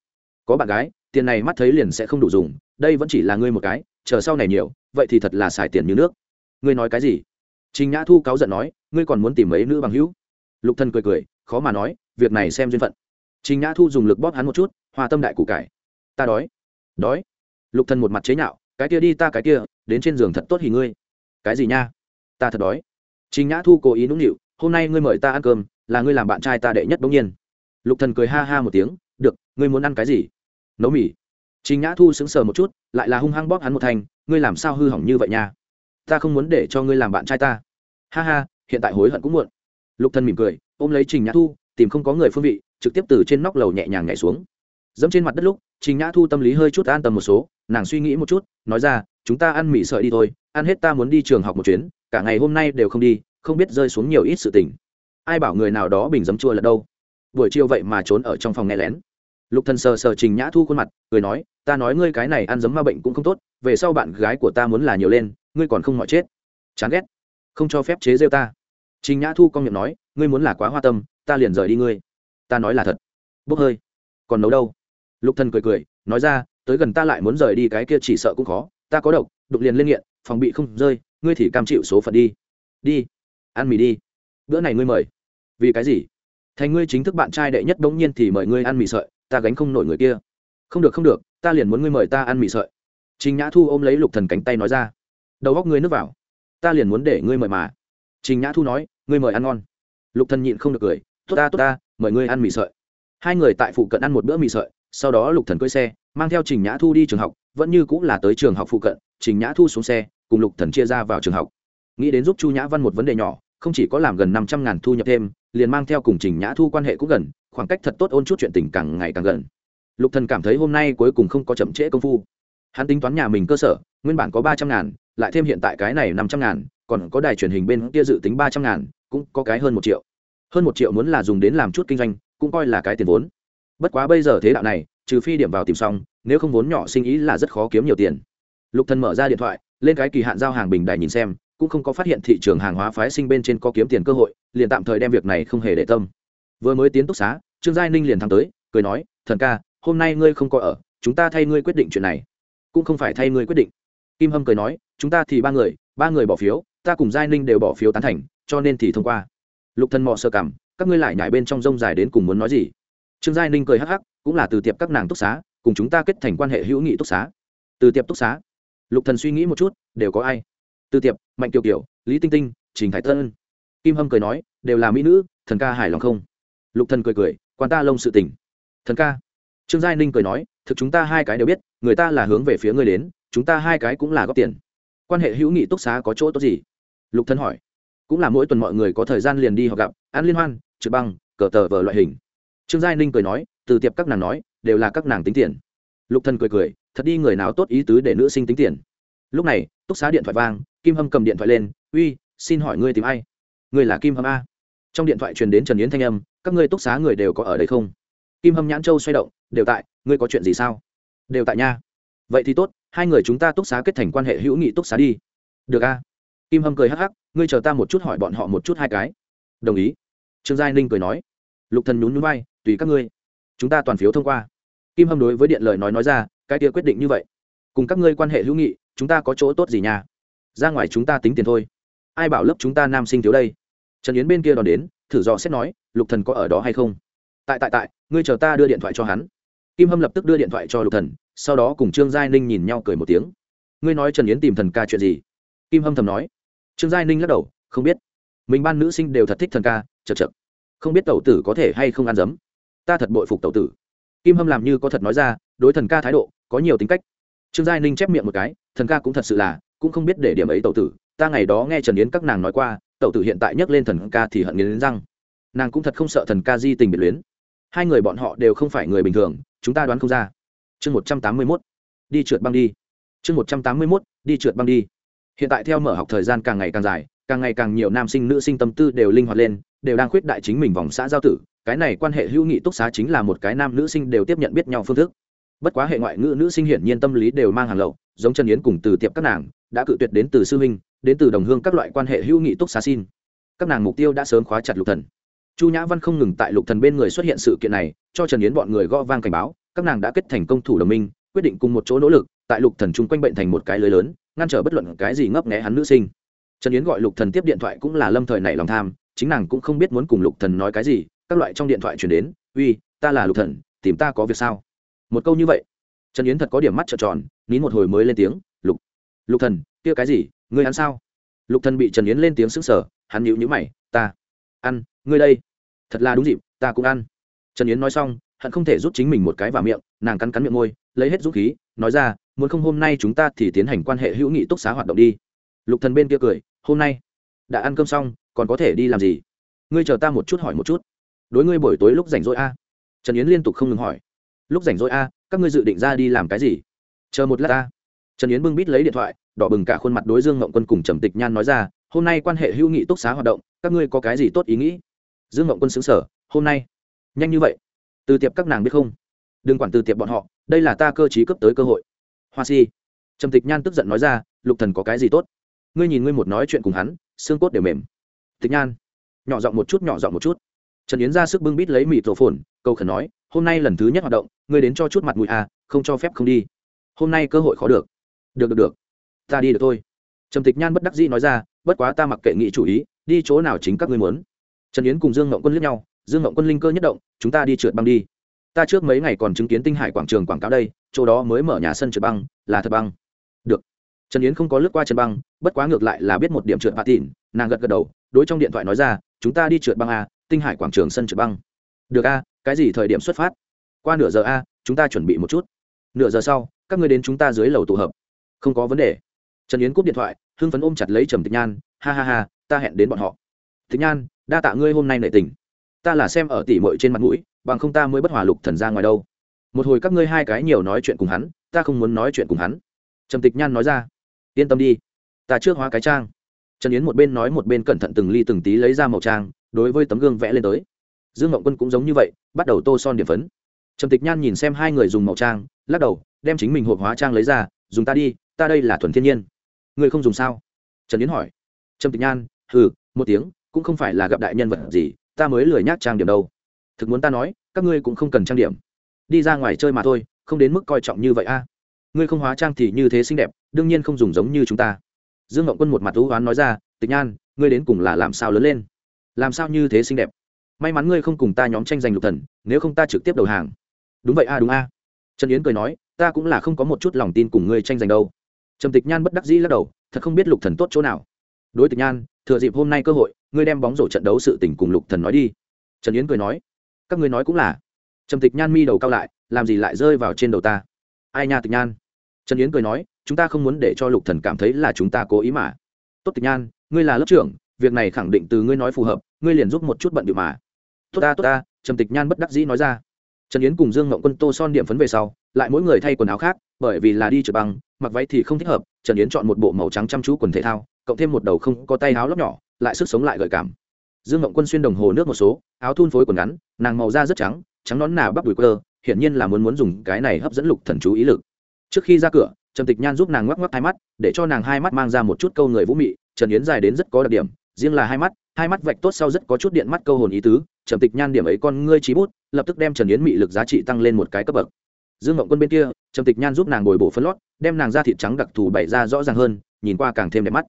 Có bạn gái tiền này mắt thấy liền sẽ không đủ dùng đây vẫn chỉ là ngươi một cái chờ sau này nhiều vậy thì thật là xài tiền như nước. Ngươi nói cái gì? Trình nhã thu cáu giận nói ngươi còn muốn tìm mấy nữ bằng hữu? Lục thân cười cười khó mà nói việc này xem duyên phận trình nhã thu dùng lực bóp hắn một chút hòa tâm đại củ cải. Ta đói. Đói? Lục Thần một mặt chế nhạo, cái kia đi ta cái kia, đến trên giường thật tốt thì ngươi. Cái gì nha? Ta thật đói. Trình nhã thu cố ý nũng nịu, hôm nay ngươi mời ta ăn cơm, là ngươi làm bạn trai ta đệ nhất bỗng nhiên. Lục thần cười ha ha một tiếng, được, ngươi muốn ăn cái gì? Nấu mì. Trình nhã thu sững sờ một chút, lại là hung hăng bóp hắn một thành, ngươi làm sao hư hỏng như vậy nha? Ta không muốn để cho ngươi làm bạn trai ta. Ha ha, hiện tại hối hận cũng muộn. Lục thần mỉm cười, ôm lấy trình nhã thu, tìm không có người phương vị trực tiếp từ trên nóc lầu nhẹ nhàng nhảy xuống. Dẫm trên mặt đất lúc, trình nhã thu tâm lý hơi chút an tâm một số, nàng suy nghĩ một chút, nói ra, chúng ta ăn mì sợi đi thôi, ăn hết ta muốn đi trường học một chuyến, cả ngày hôm nay đều không đi, không biết rơi xuống nhiều ít sự tình. Ai bảo người nào đó bình dấm chua là đâu? Buổi chiều vậy mà trốn ở trong phòng nghe lén. Lục thần sờ sờ trình nhã thu khuôn mặt, cười nói, ta nói ngươi cái này ăn dấm ma bệnh cũng không tốt, về sau bạn gái của ta muốn là nhiều lên, ngươi còn không mọi chết. Chán ghét, không cho phép chế rêu ta. Trình nhã thu con miệng nói, ngươi muốn là quá hoa tâm, ta liền rời đi ngươi ta nói là thật. Bốc hơi. Còn nấu đâu? Lục thần cười cười, nói ra, tới gần ta lại muốn rời đi cái kia chỉ sợ cũng khó, ta có độc đục liền lên nghiện, phòng bị không rơi, ngươi thì cam chịu số phận đi. Đi. Ăn mì đi. Bữa này ngươi mời. Vì cái gì? Thành ngươi chính thức bạn trai đệ nhất bỗng nhiên thì mời ngươi ăn mì sợi, ta gánh không nổi người kia. Không được không được, ta liền muốn ngươi mời ta ăn mì sợi. Trình nhã thu ôm lấy lục thần cánh tay nói ra. Đầu góc ngươi nước vào. Ta liền muốn để ngươi mời mà. Trình nhã thu nói, ngươi mời ăn ngon. Lục thần nhịn không được cười tốt ta tốt ta, mời ngươi ăn mì sợi. Hai người tại phụ cận ăn một bữa mì sợi, sau đó lục thần cưỡi xe, mang theo trình nhã thu đi trường học, vẫn như cũng là tới trường học phụ cận, trình nhã thu xuống xe, cùng lục thần chia ra vào trường học. Nghĩ đến giúp chu nhã văn một vấn đề nhỏ, không chỉ có làm gần năm trăm ngàn thu nhập thêm, liền mang theo cùng trình nhã thu quan hệ cũng gần, khoảng cách thật tốt ôn chút chuyện tình càng ngày càng gần. Lục thần cảm thấy hôm nay cuối cùng không có chậm trễ công phu. Hắn tính toán nhà mình cơ sở, nguyên bản có ba trăm ngàn, lại thêm hiện tại cái này năm trăm ngàn, còn có đài truyền hình bên kia dự tính ba trăm ngàn, cũng có cái hơn một triệu hơn một triệu muốn là dùng đến làm chút kinh doanh, cũng coi là cái tiền vốn. Bất quá bây giờ thế đạo này, trừ phi điểm vào tìm xong, nếu không vốn nhỏ sinh ý là rất khó kiếm nhiều tiền. Lục thần mở ra điện thoại, lên cái kỳ hạn giao hàng bình đài nhìn xem, cũng không có phát hiện thị trường hàng hóa phái sinh bên trên có kiếm tiền cơ hội, liền tạm thời đem việc này không hề để tâm. Vừa mới tiến túc xá, trương giai ninh liền thắng tới, cười nói, thần ca, hôm nay ngươi không có ở, chúng ta thay ngươi quyết định chuyện này. Cũng không phải thay ngươi quyết định. Kim hâm cười nói, chúng ta thì ba người ba người bỏ phiếu, ta cùng giai ninh đều bỏ phiếu tán thành, cho nên thì thông qua lục thần mò sơ cảm, các ngươi lại nhảy bên trong rông dài đến cùng muốn nói gì? Trương giai ninh cười hắc hắc, cũng là từ tiệp các nàng túc xá, cùng chúng ta kết thành quan hệ hữu nghị túc xá. Từ tiệp túc xá. Lục thần suy nghĩ một chút, đều có ai? Từ tiệp, mạnh kiều kiều, lý tinh tinh, trình thái tân. Kim hâm cười nói, đều là mỹ nữ, thần ca hài lòng không? Lục thần cười cười, quan ta lông sự tình. Thần ca. Trương giai ninh cười nói, thực chúng ta hai cái đều biết, người ta là hướng về phía ngươi đến, chúng ta hai cái cũng là góp tiền. Quan hệ hữu nghị túc xá có chỗ tốt gì? Lục thần hỏi cũng là mỗi tuần mọi người có thời gian liền đi họp gặp, ăn liên hoan trực băng, cờ tờ vờ loại hình. Trương giai ninh cười nói, từ tiệp các nàng nói, đều là các nàng tính tiền. Lục thần cười cười, thật đi người nào tốt ý tứ để nữ sinh tính tiền. Lúc này, túc xá điện thoại vang, kim hâm cầm điện thoại lên, uy, xin hỏi ngươi tìm ai? Ngươi là kim hâm a. Trong điện thoại truyền đến trần yến thanh âm, các ngươi túc xá người đều có ở đây không? Kim hâm nhãn châu xoay động, đều tại, ngươi có chuyện gì sao? Đều tại nha. Vậy thì tốt, hai người chúng ta túc xá kết thành quan hệ hữu nghị túc xá đi. Được a kim hâm cười hắc hắc, ngươi chờ ta một chút hỏi bọn họ một chút hai cái. Đồng ý. Trương giai ninh cười nói. Lục thần nhún nhún vai, tùy các ngươi. Chúng ta toàn phiếu thông qua. Kim hâm đối với điện lời nói nói ra, cái kia quyết định như vậy. Cùng các ngươi quan hệ hữu nghị, chúng ta có chỗ tốt gì nhà? ra ngoài chúng ta tính tiền thôi. Ai bảo lớp chúng ta nam sinh thiếu đây? Trần yến bên kia đón đến, thử dò xét nói, lục thần có ở đó hay không? Tại tại tại, ngươi chờ ta đưa điện thoại cho hắn. Kim hâm lập tức đưa điện thoại cho lục thần, sau đó cùng trương giai ninh nhìn nhau cười một tiếng. Ngươi nói trần yến tìm thần ca chuyện gì? Kim hâm thầm nói trương giai ninh lắc đầu, không biết. Mình ban nữ sinh đều thật thích thần ca, chật chật. Không biết tẩu tử có thể hay không ăn dấm. Ta thật bội phục tẩu tử. Kim hâm làm như có thật nói ra, đối thần ca thái độ, có nhiều tính cách. Trương giai ninh chép miệng một cái, thần ca cũng thật sự là, cũng không biết để điểm ấy tẩu tử. Ta ngày đó nghe trần yến các nàng nói qua, tẩu tử hiện tại nhắc lên thần ca thì hận nghiến răng. Nàng cũng thật không sợ thần ca di tình biệt luyến. Hai người bọn họ đều không phải người bình thường, chúng ta đoán không ra. Chương một trăm tám mươi mốt, đi trượt băng đi. Chương một trăm tám mươi mốt, đi trượt băng đi hiện tại theo mở học thời gian càng ngày càng dài, càng ngày càng nhiều nam sinh, nữ sinh tâm tư đều linh hoạt lên, đều đang khuyết đại chính mình vòng xã giao tử. Cái này quan hệ hữu nghị túc xá chính là một cái nam nữ sinh đều tiếp nhận biết nhau phương thức. Bất quá hệ ngoại ngữ nữ sinh hiển nhiên tâm lý đều mang hàng lậu, giống trần yến cùng từ tiệp các nàng, đã cự tuyệt đến từ sư huynh, đến từ đồng hương các loại quan hệ hữu nghị túc xá xin. Các nàng mục tiêu đã sớm khóa chặt lục thần. Chu nhã văn không ngừng tại lục thần bên người xuất hiện sự kiện này, cho trần yến bọn người gõ vang cảnh báo, các nàng đã kết thành công thủ đồng minh, quyết định cùng một chỗ nỗ lực, tại lục thần chung quanh bệnh thành một cái lưới lớn ngăn trở bất luận cái gì ngấp nghé hắn nữ sinh. Trần yến gọi lục thần tiếp điện thoại cũng là lâm thời nảy lòng tham, chính nàng cũng không biết muốn cùng lục thần nói cái gì, các loại trong điện thoại truyền đến, uy, ta là lục thần, tìm ta có việc sao? Một câu như vậy, trần yến thật có điểm mắt trợn tròn, nín một hồi mới lên tiếng, lục lục thần, kia cái gì, ngươi ăn sao? Lục thần bị trần yến lên tiếng sững sờ, hắn nhíu nhíu mày, ta ăn, ngươi đây, thật là đúng dịp, ta cũng ăn. Trần yến nói xong hắn không thể rút chính mình một cái vào miệng, nàng cắn cắn miệng môi, lấy hết dũng khí, nói ra muốn không hôm nay chúng ta thì tiến hành quan hệ hữu nghị túc xá hoạt động đi. Lục thần bên kia cười, hôm nay, đã ăn cơm xong, còn có thể đi làm gì? Ngươi chờ ta một chút hỏi một chút. Đối ngươi buổi tối lúc rảnh rỗi a? Trần yến liên tục không ngừng hỏi. Lúc rảnh rỗi a, các ngươi dự định ra đi làm cái gì? Chờ một lát ta. trần yến bưng bít lấy điện thoại, đỏ bừng cả khuôn mặt đối dương ngộng quân cùng trầm tịch nhan nói ra, hôm nay quan hệ hữu nghị túc xá hoạt động, các ngươi có cái gì tốt ý nghĩ? Dương ngộng quân xứng sở hôm nay, nhanh như vậy. Từ tiệp các nàng biết không? Đừng quản từ tiệp bọn họ, đây là ta cơ t cấp tới cơ hội hoa si. Trầm tịch nhan tức giận nói ra, lục thần có cái gì tốt? Ngươi nhìn ngươi một nói chuyện cùng hắn, xương cốt đều mềm. Tịch nhan, nhỏ giọng một chút, nhỏ giọng một chút. Trần yến ra sức bưng bít lấy mịt rổ phồn câu khẩn nói, hôm nay lần thứ nhất hoạt động, ngươi đến cho chút mặt mũi à không cho phép không đi. Hôm nay cơ hội khó được. Được được được. Ta đi được thôi. Trầm tịch nhan bất đắc dĩ nói ra, bất quá ta mặc kệ nghị chủ ý, đi chỗ nào chính các ngươi muốn. Trần yến cùng dương ngộng quân liếc nhau, dương ngộng quân linh cơ nhất động, chúng ta đi trượt băng đi. Ta trước mấy ngày còn chứng kiến tinh hải quảng trường quảng cáo đây chỗ đó mới mở nhà sân trượt băng, là thật băng. Được. Trần yến không có lướt qua trượt băng, bất quá ngược lại là biết một điểm trượt bạ tỉn nàng gật gật đầu, đối trong điện thoại nói ra, chúng ta đi trượt băng a, tinh hải quảng trường sân trượt băng. Được a, cái gì thời điểm xuất phát? Qua nửa giờ a, chúng ta chuẩn bị một chút. Nửa giờ sau, các người đến chúng ta dưới lầu tụ hợp. Không có vấn đề. Trần yến cúp điện thoại, hưng phấn ôm chặt lấy trầm tịch nhan, ha ha ha, ta hẹn đến bọn họ. Tịch nhan, đa tạ ngươi hôm nay nệ tình. Ta là xem ở tỉ mội trên mặt mũi, bằng không ta mới bất hòa lục thần ra ngoài đâu một hồi các ngươi hai cái nhiều nói chuyện cùng hắn, ta không muốn nói chuyện cùng hắn. Trầm tịch nhan nói ra, yên tâm đi, ta trước hóa cái trang. Trần yến một bên nói một bên cẩn thận từng ly từng tí lấy ra màu trang, đối với tấm gương vẽ lên tới. Dương ngọc quân cũng giống như vậy, bắt đầu tô son điểm phấn. Trầm tịch nhan nhìn xem hai người dùng màu trang, lắc đầu, đem chính mình hộp hóa trang lấy ra, dùng ta đi, ta đây là thuần thiên nhiên. Người không dùng sao? Trần yến hỏi. Trầm tịch nhan, hừ, một tiếng, cũng không phải là gặp đại nhân vật gì, ta mới lười nhác trang điểm đâu. Thực muốn ta nói, các ngươi cũng không cần trang điểm đi ra ngoài chơi mà thôi, không đến mức coi trọng như vậy a. Ngươi không hóa trang thì như thế xinh đẹp, đương nhiên không dùng giống như chúng ta. Dương ngọc quân một mặt thú oán nói ra, tịch nhan, ngươi đến cùng là làm sao lớn lên? Làm sao như thế xinh đẹp? May mắn ngươi không cùng ta nhóm tranh giành lục thần, nếu không ta trực tiếp đầu hàng. Đúng vậy a, đúng a. Trần yến cười nói, ta cũng là không có một chút lòng tin cùng ngươi tranh giành đâu. Trầm tịch nhan bất đắc dĩ lắc đầu, thật không biết lục thần tốt chỗ nào. Đối tịch nhan, thừa dịp hôm nay cơ hội, ngươi đem bóng rổ trận đấu sự tình cùng lục thần nói đi. Trần yến cười nói, các ngươi nói cũng là trầm tịch nhan mi đầu cao lại, làm gì lại rơi vào trên đầu ta? Ai nha tịch nhan? Trần yến cười nói, chúng ta không muốn để cho lục thần cảm thấy là chúng ta cố ý mà. Tốt tịch nhan, ngươi là lớp trưởng, việc này khẳng định từ ngươi nói phù hợp, ngươi liền giúp một chút bận điệu mà. Tốt ta tốt ta, trầm tịch nhan bất đắc dĩ nói ra. Trần yến cùng dương ngộng quân tô son điểm phấn về sau, lại mỗi người thay quần áo khác, bởi vì là đi trượt băng, mặc váy thì không thích hợp, trần yến chọn một bộ màu trắng chăm chú quần thể thao, cộng thêm một đầu không có tay áo lóc nhỏ, lại sức sống lại gợi cảm. Dương ngộng quân xuyên đồng hồ nước một số, áo thun phối quần ngắn, nàng màu da rất trắng trắng nón nà bắp đùi cơ hiển nhiên là muốn muốn dùng cái này hấp dẫn lục thần chú ý lực. Trước khi ra cửa, trầm tịch nhan giúp nàng ngoắc ngoắc hai mắt, để cho nàng hai mắt mang ra một chút câu người vũ mị, trần yến dài đến rất có đặc điểm, riêng là hai mắt hai mắt vạch tốt sau rất có chút điện mắt câu hồn ý tứ, trầm tịch nhan điểm ấy con ngươi trí bút, lập tức đem trần yến mị lực giá trị tăng lên một cái cấp bậc. Dương ngộng quân bên kia, trầm tịch nhan giúp nàng bồi bổ phân lót, đem nàng ra thịt trắng đặc thù bày ra rõ ràng hơn, nhìn qua càng thêm đẹp mắt.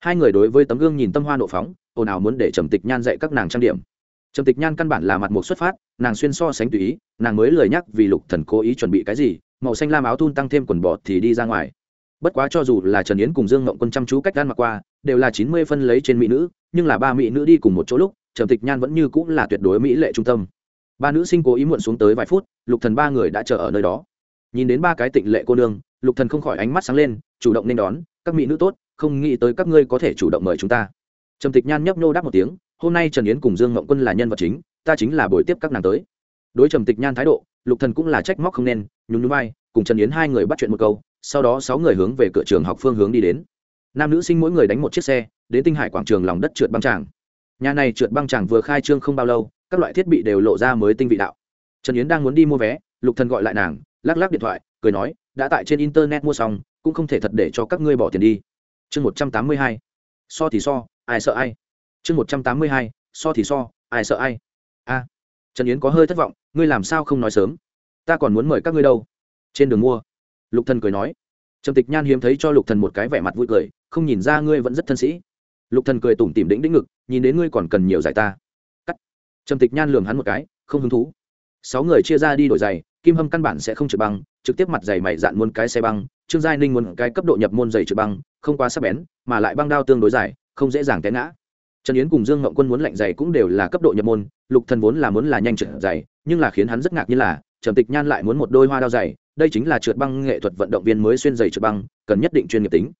Hai người đối với tấm gương nhìn tâm hoa nộ phóng, ồn ào muốn để trầm tịch nhan dạy các nàng trang điểm trầm tịch nhan căn bản là mặt một xuất phát, nàng xuyên so sánh tùy ý, nàng mới lời nhắc vì lục thần cố ý chuẩn bị cái gì, màu xanh lam áo thun tăng thêm quần bọt thì đi ra ngoài. Bất quá cho dù là trần yến cùng dương ngộng quân chăm chú cách gan mặc qua, đều là chín mươi phân lấy trên mỹ nữ, nhưng là ba mỹ nữ đi cùng một chỗ lúc, trầm tịch nhan vẫn như cũng là tuyệt đối mỹ lệ trung tâm. Ba nữ sinh cố ý muộn xuống tới vài phút, lục thần ba người đã chờ ở nơi đó. Nhìn đến ba cái tịnh lệ cô nương, lục thần không khỏi ánh mắt sáng lên, chủ động nên đón, các mỹ nữ tốt, không nghĩ tới các ngươi có thể chủ động mời chúng ta. Trầm tịch nhan nhấp nhô đáp một tiếng hôm nay trần yến cùng dương Mộng quân là nhân vật chính ta chính là buổi tiếp các nàng tới đối trầm tịch nhan thái độ lục thần cũng là trách móc không nên nhún nhún vai, cùng trần yến hai người bắt chuyện một câu sau đó sáu người hướng về cửa trường học phương hướng đi đến nam nữ sinh mỗi người đánh một chiếc xe đến tinh hải quảng trường lòng đất trượt băng tràng nhà này trượt băng tràng vừa khai trương không bao lâu các loại thiết bị đều lộ ra mới tinh vị đạo trần yến đang muốn đi mua vé lục thần gọi lại nàng lắc lắc điện thoại cười nói đã tại trên internet mua xong cũng không thể thật để cho các ngươi bỏ tiền đi chương một trăm tám mươi hai so thì so ai sợ ai chương một trăm tám mươi hai, so thì so, ai sợ ai? A, trần yến có hơi thất vọng, ngươi làm sao không nói sớm? Ta còn muốn mời các ngươi đâu? Trên đường mua. Lục thần cười nói. Trầm tịch nhan hiếm thấy cho lục thần một cái vẻ mặt vui cười, không nhìn ra ngươi vẫn rất thân sĩ. Lục thần cười tủm tỉm đĩnh đĩnh ngực, nhìn đến ngươi còn cần nhiều giải ta. Cắt. Trầm tịch nhan lườm hắn một cái, không hứng thú. Sáu người chia ra đi đổi giày, kim hâm căn bản sẽ không trượt băng, trực tiếp mặt giày mày dạn muôn cái xe băng, trương giai ninh muốn cái cấp độ nhập môn giày trượt băng, không quá sắc bén, mà lại băng đao tương đối dài, không dễ dàng té ngã trần yến cùng dương ngậu quân muốn lạnh giày cũng đều là cấp độ nhập môn, lục thần vốn là muốn là nhanh trượt giày nhưng là khiến hắn rất ngạc nhiên là, trầm tịch nhan lại muốn một đôi hoa đao giày đây chính là trượt băng nghệ thuật vận động viên mới xuyên giày trượt băng, cần nhất định chuyên nghiệp tính.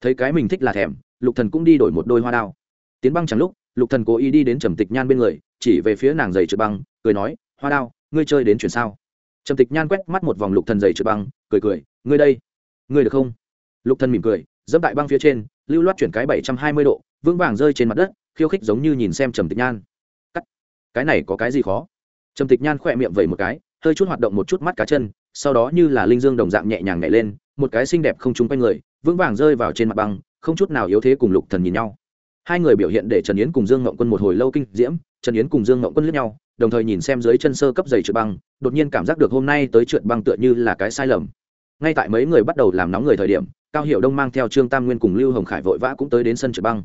Thấy cái mình thích là thèm, lục thần cũng đi đổi một đôi hoa đao. Tiến băng chẳng lúc, lục thần cố ý đi đến trầm tịch nhan bên người, chỉ về phía nàng giày trượt băng, cười nói, hoa đao, ngươi chơi đến chuyển sao? Trầm tịch nhan quét mắt một vòng lục thần giày trượt băng, cười cười, ngươi đây, ngươi được không? Lục thần mỉm cười, dẫm tại băng phía trên, lưu loát chuyển cái bảy trăm hai mươi độ, vững vàng rơi trên mặt đất khiêu khích giống như nhìn xem trầm tịch nhan. Cắt. Cái này có cái gì khó? Trầm tịch nhan khỏe miệng vẩy một cái, hơi chút hoạt động một chút mắt cá chân, sau đó như là linh dương đồng dạng nhẹ nhàng nhảy lên, một cái xinh đẹp không trúng quanh người, vững vàng rơi vào trên mặt băng, không chút nào yếu thế cùng lục thần nhìn nhau. Hai người biểu hiện để trần yến cùng dương ngộng quân một hồi lâu kinh diễm, trần yến cùng dương ngộng quân lướt nhau, đồng thời nhìn xem dưới chân sơ cấp giày trượt băng, đột nhiên cảm giác được hôm nay tới trượt băng tựa như là cái sai lầm. Ngay tại mấy người bắt đầu làm nóng người thời điểm, cao hiệu đông mang theo trương tam nguyên cùng lưu hồng khải vội vã cũng tới đến sân trượt băng.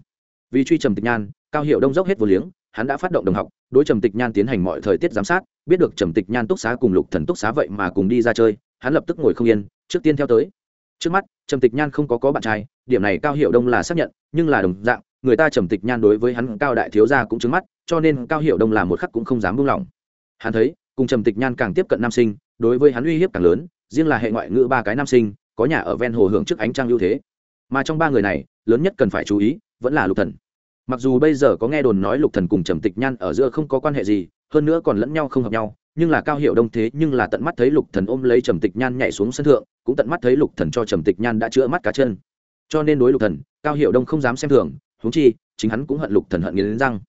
Vì truy trầm tịch nhan cao hiệu đông dốc hết vô liếng, hắn đã phát động đồng học, đối trầm tịch nhan tiến hành mọi thời tiết giám sát, biết được trầm tịch nhan túc xá cùng lục thần túc xá vậy mà cùng đi ra chơi, hắn lập tức ngồi không yên, trước tiên theo tới. Trước mắt, trầm tịch nhan không có có bạn trai, điểm này cao hiệu đông là xác nhận, nhưng là đồng dạng, người ta trầm tịch nhan đối với hắn cao đại thiếu gia cũng trứng mắt, cho nên cao hiệu đông là một khắc cũng không dám buông lỏng. Hắn thấy, cùng trầm tịch nhan càng tiếp cận nam sinh, đối với hắn uy hiếp càng lớn, riêng là hệ ngoại ngữ ba cái nam sinh, có nhà ở ven hồ hưởng trước ánh trăng ưu thế. Mà trong ba người này, lớn nhất cần phải chú ý, vẫn là lục thần mặc dù bây giờ có nghe đồn nói lục thần cùng trầm tịch nhan ở giữa không có quan hệ gì, hơn nữa còn lẫn nhau không hợp nhau, nhưng là cao hiệu đông thế nhưng là tận mắt thấy lục thần ôm lấy trầm tịch nhan nhảy xuống sân thượng, cũng tận mắt thấy lục thần cho trầm tịch nhan đã chữa mắt cá chân. Cho nên đối lục thần, cao hiệu đông không dám xem thường, huống chi, chính hắn cũng hận lục thần hận nghiến răng.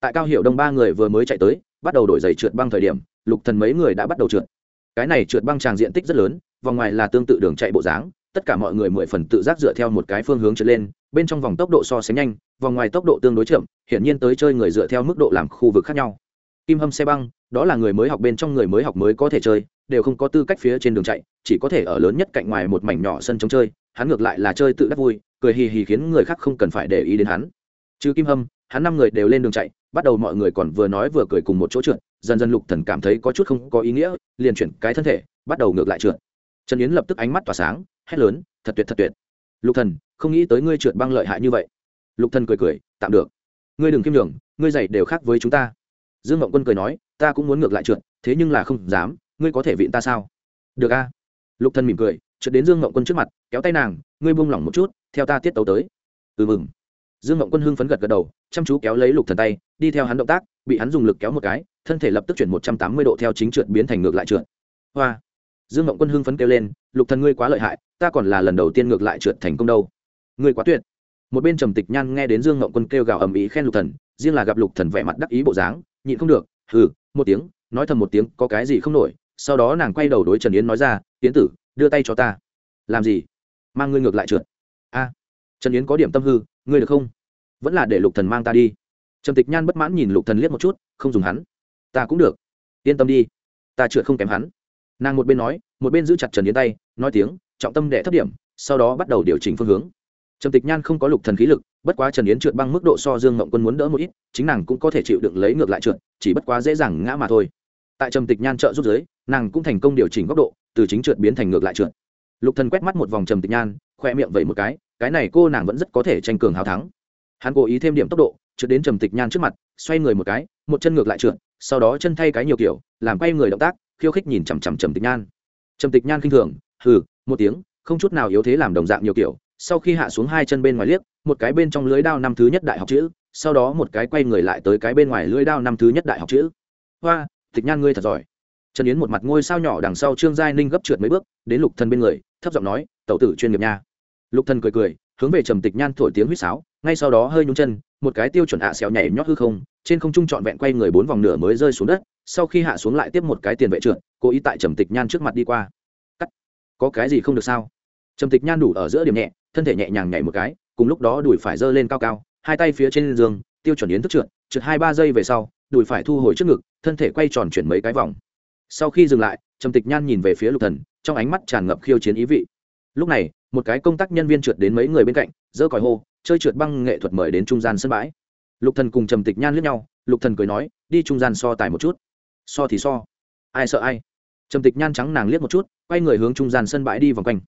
Tại cao hiệu đông ba người vừa mới chạy tới, bắt đầu đổi giày trượt băng thời điểm, lục thần mấy người đã bắt đầu trượt. Cái này trượt băng tràng diện tích rất lớn, vòng ngoài là tương tự đường chạy bộ dáng, tất cả mọi người mười phần tự giác dựa theo một cái phương hướng trượt lên bên trong vòng tốc độ so sánh nhanh, vòng ngoài tốc độ tương đối chậm, hiển nhiên tới chơi người dựa theo mức độ làm khu vực khác nhau. Kim hâm xe băng, đó là người mới học bên trong người mới học mới có thể chơi, đều không có tư cách phía trên đường chạy, chỉ có thể ở lớn nhất cạnh ngoài một mảnh nhỏ sân trống chơi, hắn ngược lại là chơi tự đắc vui, cười hì hì khiến người khác không cần phải để ý đến hắn. Chứ kim hâm, hắn năm người đều lên đường chạy, bắt đầu mọi người còn vừa nói vừa cười cùng một chỗ trượt, dần dần lục thần cảm thấy có chút không có ý nghĩa, liền chuyển cái thân thể, bắt đầu ngược lại trượt. Trần yến lập tức ánh mắt tỏa sáng, hét lớn, thật tuyệt thật tuyệt lục thần, không nghĩ tới ngươi trượt băng lợi hại như vậy. Lục thần cười cười, tạm được. Ngươi đừng kiêm nhường, ngươi dạy đều khác với chúng ta. Dương Mộng quân cười nói, ta cũng muốn ngược lại trượt, thế nhưng là không dám, ngươi có thể vịn ta sao? Được a. Lục thần mỉm cười, trượt đến dương Mộng quân trước mặt, kéo tay nàng, ngươi buông lỏng một chút, theo ta tiết tấu tới. Ừ mừng. Dương Mộng quân hưng phấn gật gật đầu, chăm chú kéo lấy lục thần tay, đi theo hắn động tác, bị hắn dùng lực kéo một cái, thân thể lập tức chuyển một trăm tám mươi độ theo chính trượt biến thành ngược lại trượt. Hoa dương mộng quân hưng phấn kêu lên, lục thần ngươi quá lợi hại, ta còn là lần đầu tiên ngược lại trượt thành công đâu. Ngươi quá tuyệt. Một bên trầm tịch nhan nghe đến dương mộng quân kêu gào ầm ĩ khen lục thần, riêng là gặp lục thần vẻ mặt đắc ý bộ dáng, nhịn không được, hừ, một tiếng, nói thầm một tiếng, có cái gì không nổi. Sau đó nàng quay đầu đối trần yến nói ra, Yến tử, đưa tay cho ta. Làm gì? Mang ngươi ngược lại trượt. A, trần yến có điểm tâm hư, ngươi được không? Vẫn là để lục thần mang ta đi. Trầm tịch nhan bất mãn nhìn lục thần liếc một chút, không dùng hắn. Ta cũng được. Yên tâm đi, ta trượt không kém hắn nàng một bên nói, một bên giữ chặt trần yến tay, nói tiếng, trọng tâm đệ thấp điểm, sau đó bắt đầu điều chỉnh phương hướng. Trầm tịch nhan không có lục thần khí lực, bất quá trần yến trượt băng mức độ so dương Mộng quân muốn đỡ một ít, chính nàng cũng có thể chịu đựng lấy ngược lại trượt, chỉ bất quá dễ dàng ngã mà thôi. Tại trầm tịch nhan trợ giúp giới nàng cũng thành công điều chỉnh góc độ, từ chính trượt biến thành ngược lại trượt. Lục thần quét mắt một vòng trầm tịch nhan, khoe miệng vẩy một cái cái này cô nàng vẫn rất có thể tranh cường hào thắng. Hắn cố ý thêm điểm tốc độ, trượt đến trầm tịch nhan trước mặt, xoay người một cái, một chân ngược lại trượt, sau đó chân thay cái nhiều kiểu, làm quay người động tác khiêu khích nhìn chằm chằm trầm tịch nhan. Trầm tịch nhan khinh thường, hừ, một tiếng, không chút nào yếu thế làm đồng dạng nhiều kiểu, sau khi hạ xuống hai chân bên ngoài liếc, một cái bên trong lưới đao năm thứ nhất đại học chữ, sau đó một cái quay người lại tới cái bên ngoài lưới đao năm thứ nhất đại học chữ. Hoa, tịch nhan ngươi thật giỏi. Trần yến một mặt ngôi sao nhỏ đằng sau trương giai ninh gấp trượt mấy bước, đến lục thân bên người, thấp giọng nói, tẩu tử chuyên nghiệp nha. Lục thân cười cười, hướng về trầm tịch nhan thổi tiếng huýt sáo, ngay sau đó hơi nhúng chân, một cái tiêu chuẩn ạ à nhảy nhót hư không, trên không trung trọn vẹn quay người bốn vòng nửa mới rơi xuống đất sau khi hạ xuống lại tiếp một cái tiền vệ trượt, cố ý tại trầm tịch nhan trước mặt đi qua. Cắt. Có cái gì không được sao? Trầm tịch nhan đủ ở giữa điểm nhẹ, thân thể nhẹ nhàng nhảy một cái, cùng lúc đó đùi phải giơ lên cao cao, hai tay phía trên giường, tiêu chuẩn yến thức trượt trượt hai ba giây về sau, đùi phải thu hồi trước ngực, thân thể quay tròn chuyển mấy cái vòng. Sau khi dừng lại, trầm tịch nhan nhìn về phía lục thần, trong ánh mắt tràn ngập khiêu chiến ý vị. Lúc này, một cái công tác nhân viên trượt đến mấy người bên cạnh, giơ còi hô, chơi trượt băng nghệ thuật mời đến trung gian sân bãi. Lục thần cùng trầm tịch nhan liếc nhau, lục thần cười nói, đi trung gian so tài một chút so thì so. Ai sợ ai? Trầm tịch nhan trắng nàng liếc một chút, quay người hướng trung gian sân bãi đi vòng quanh.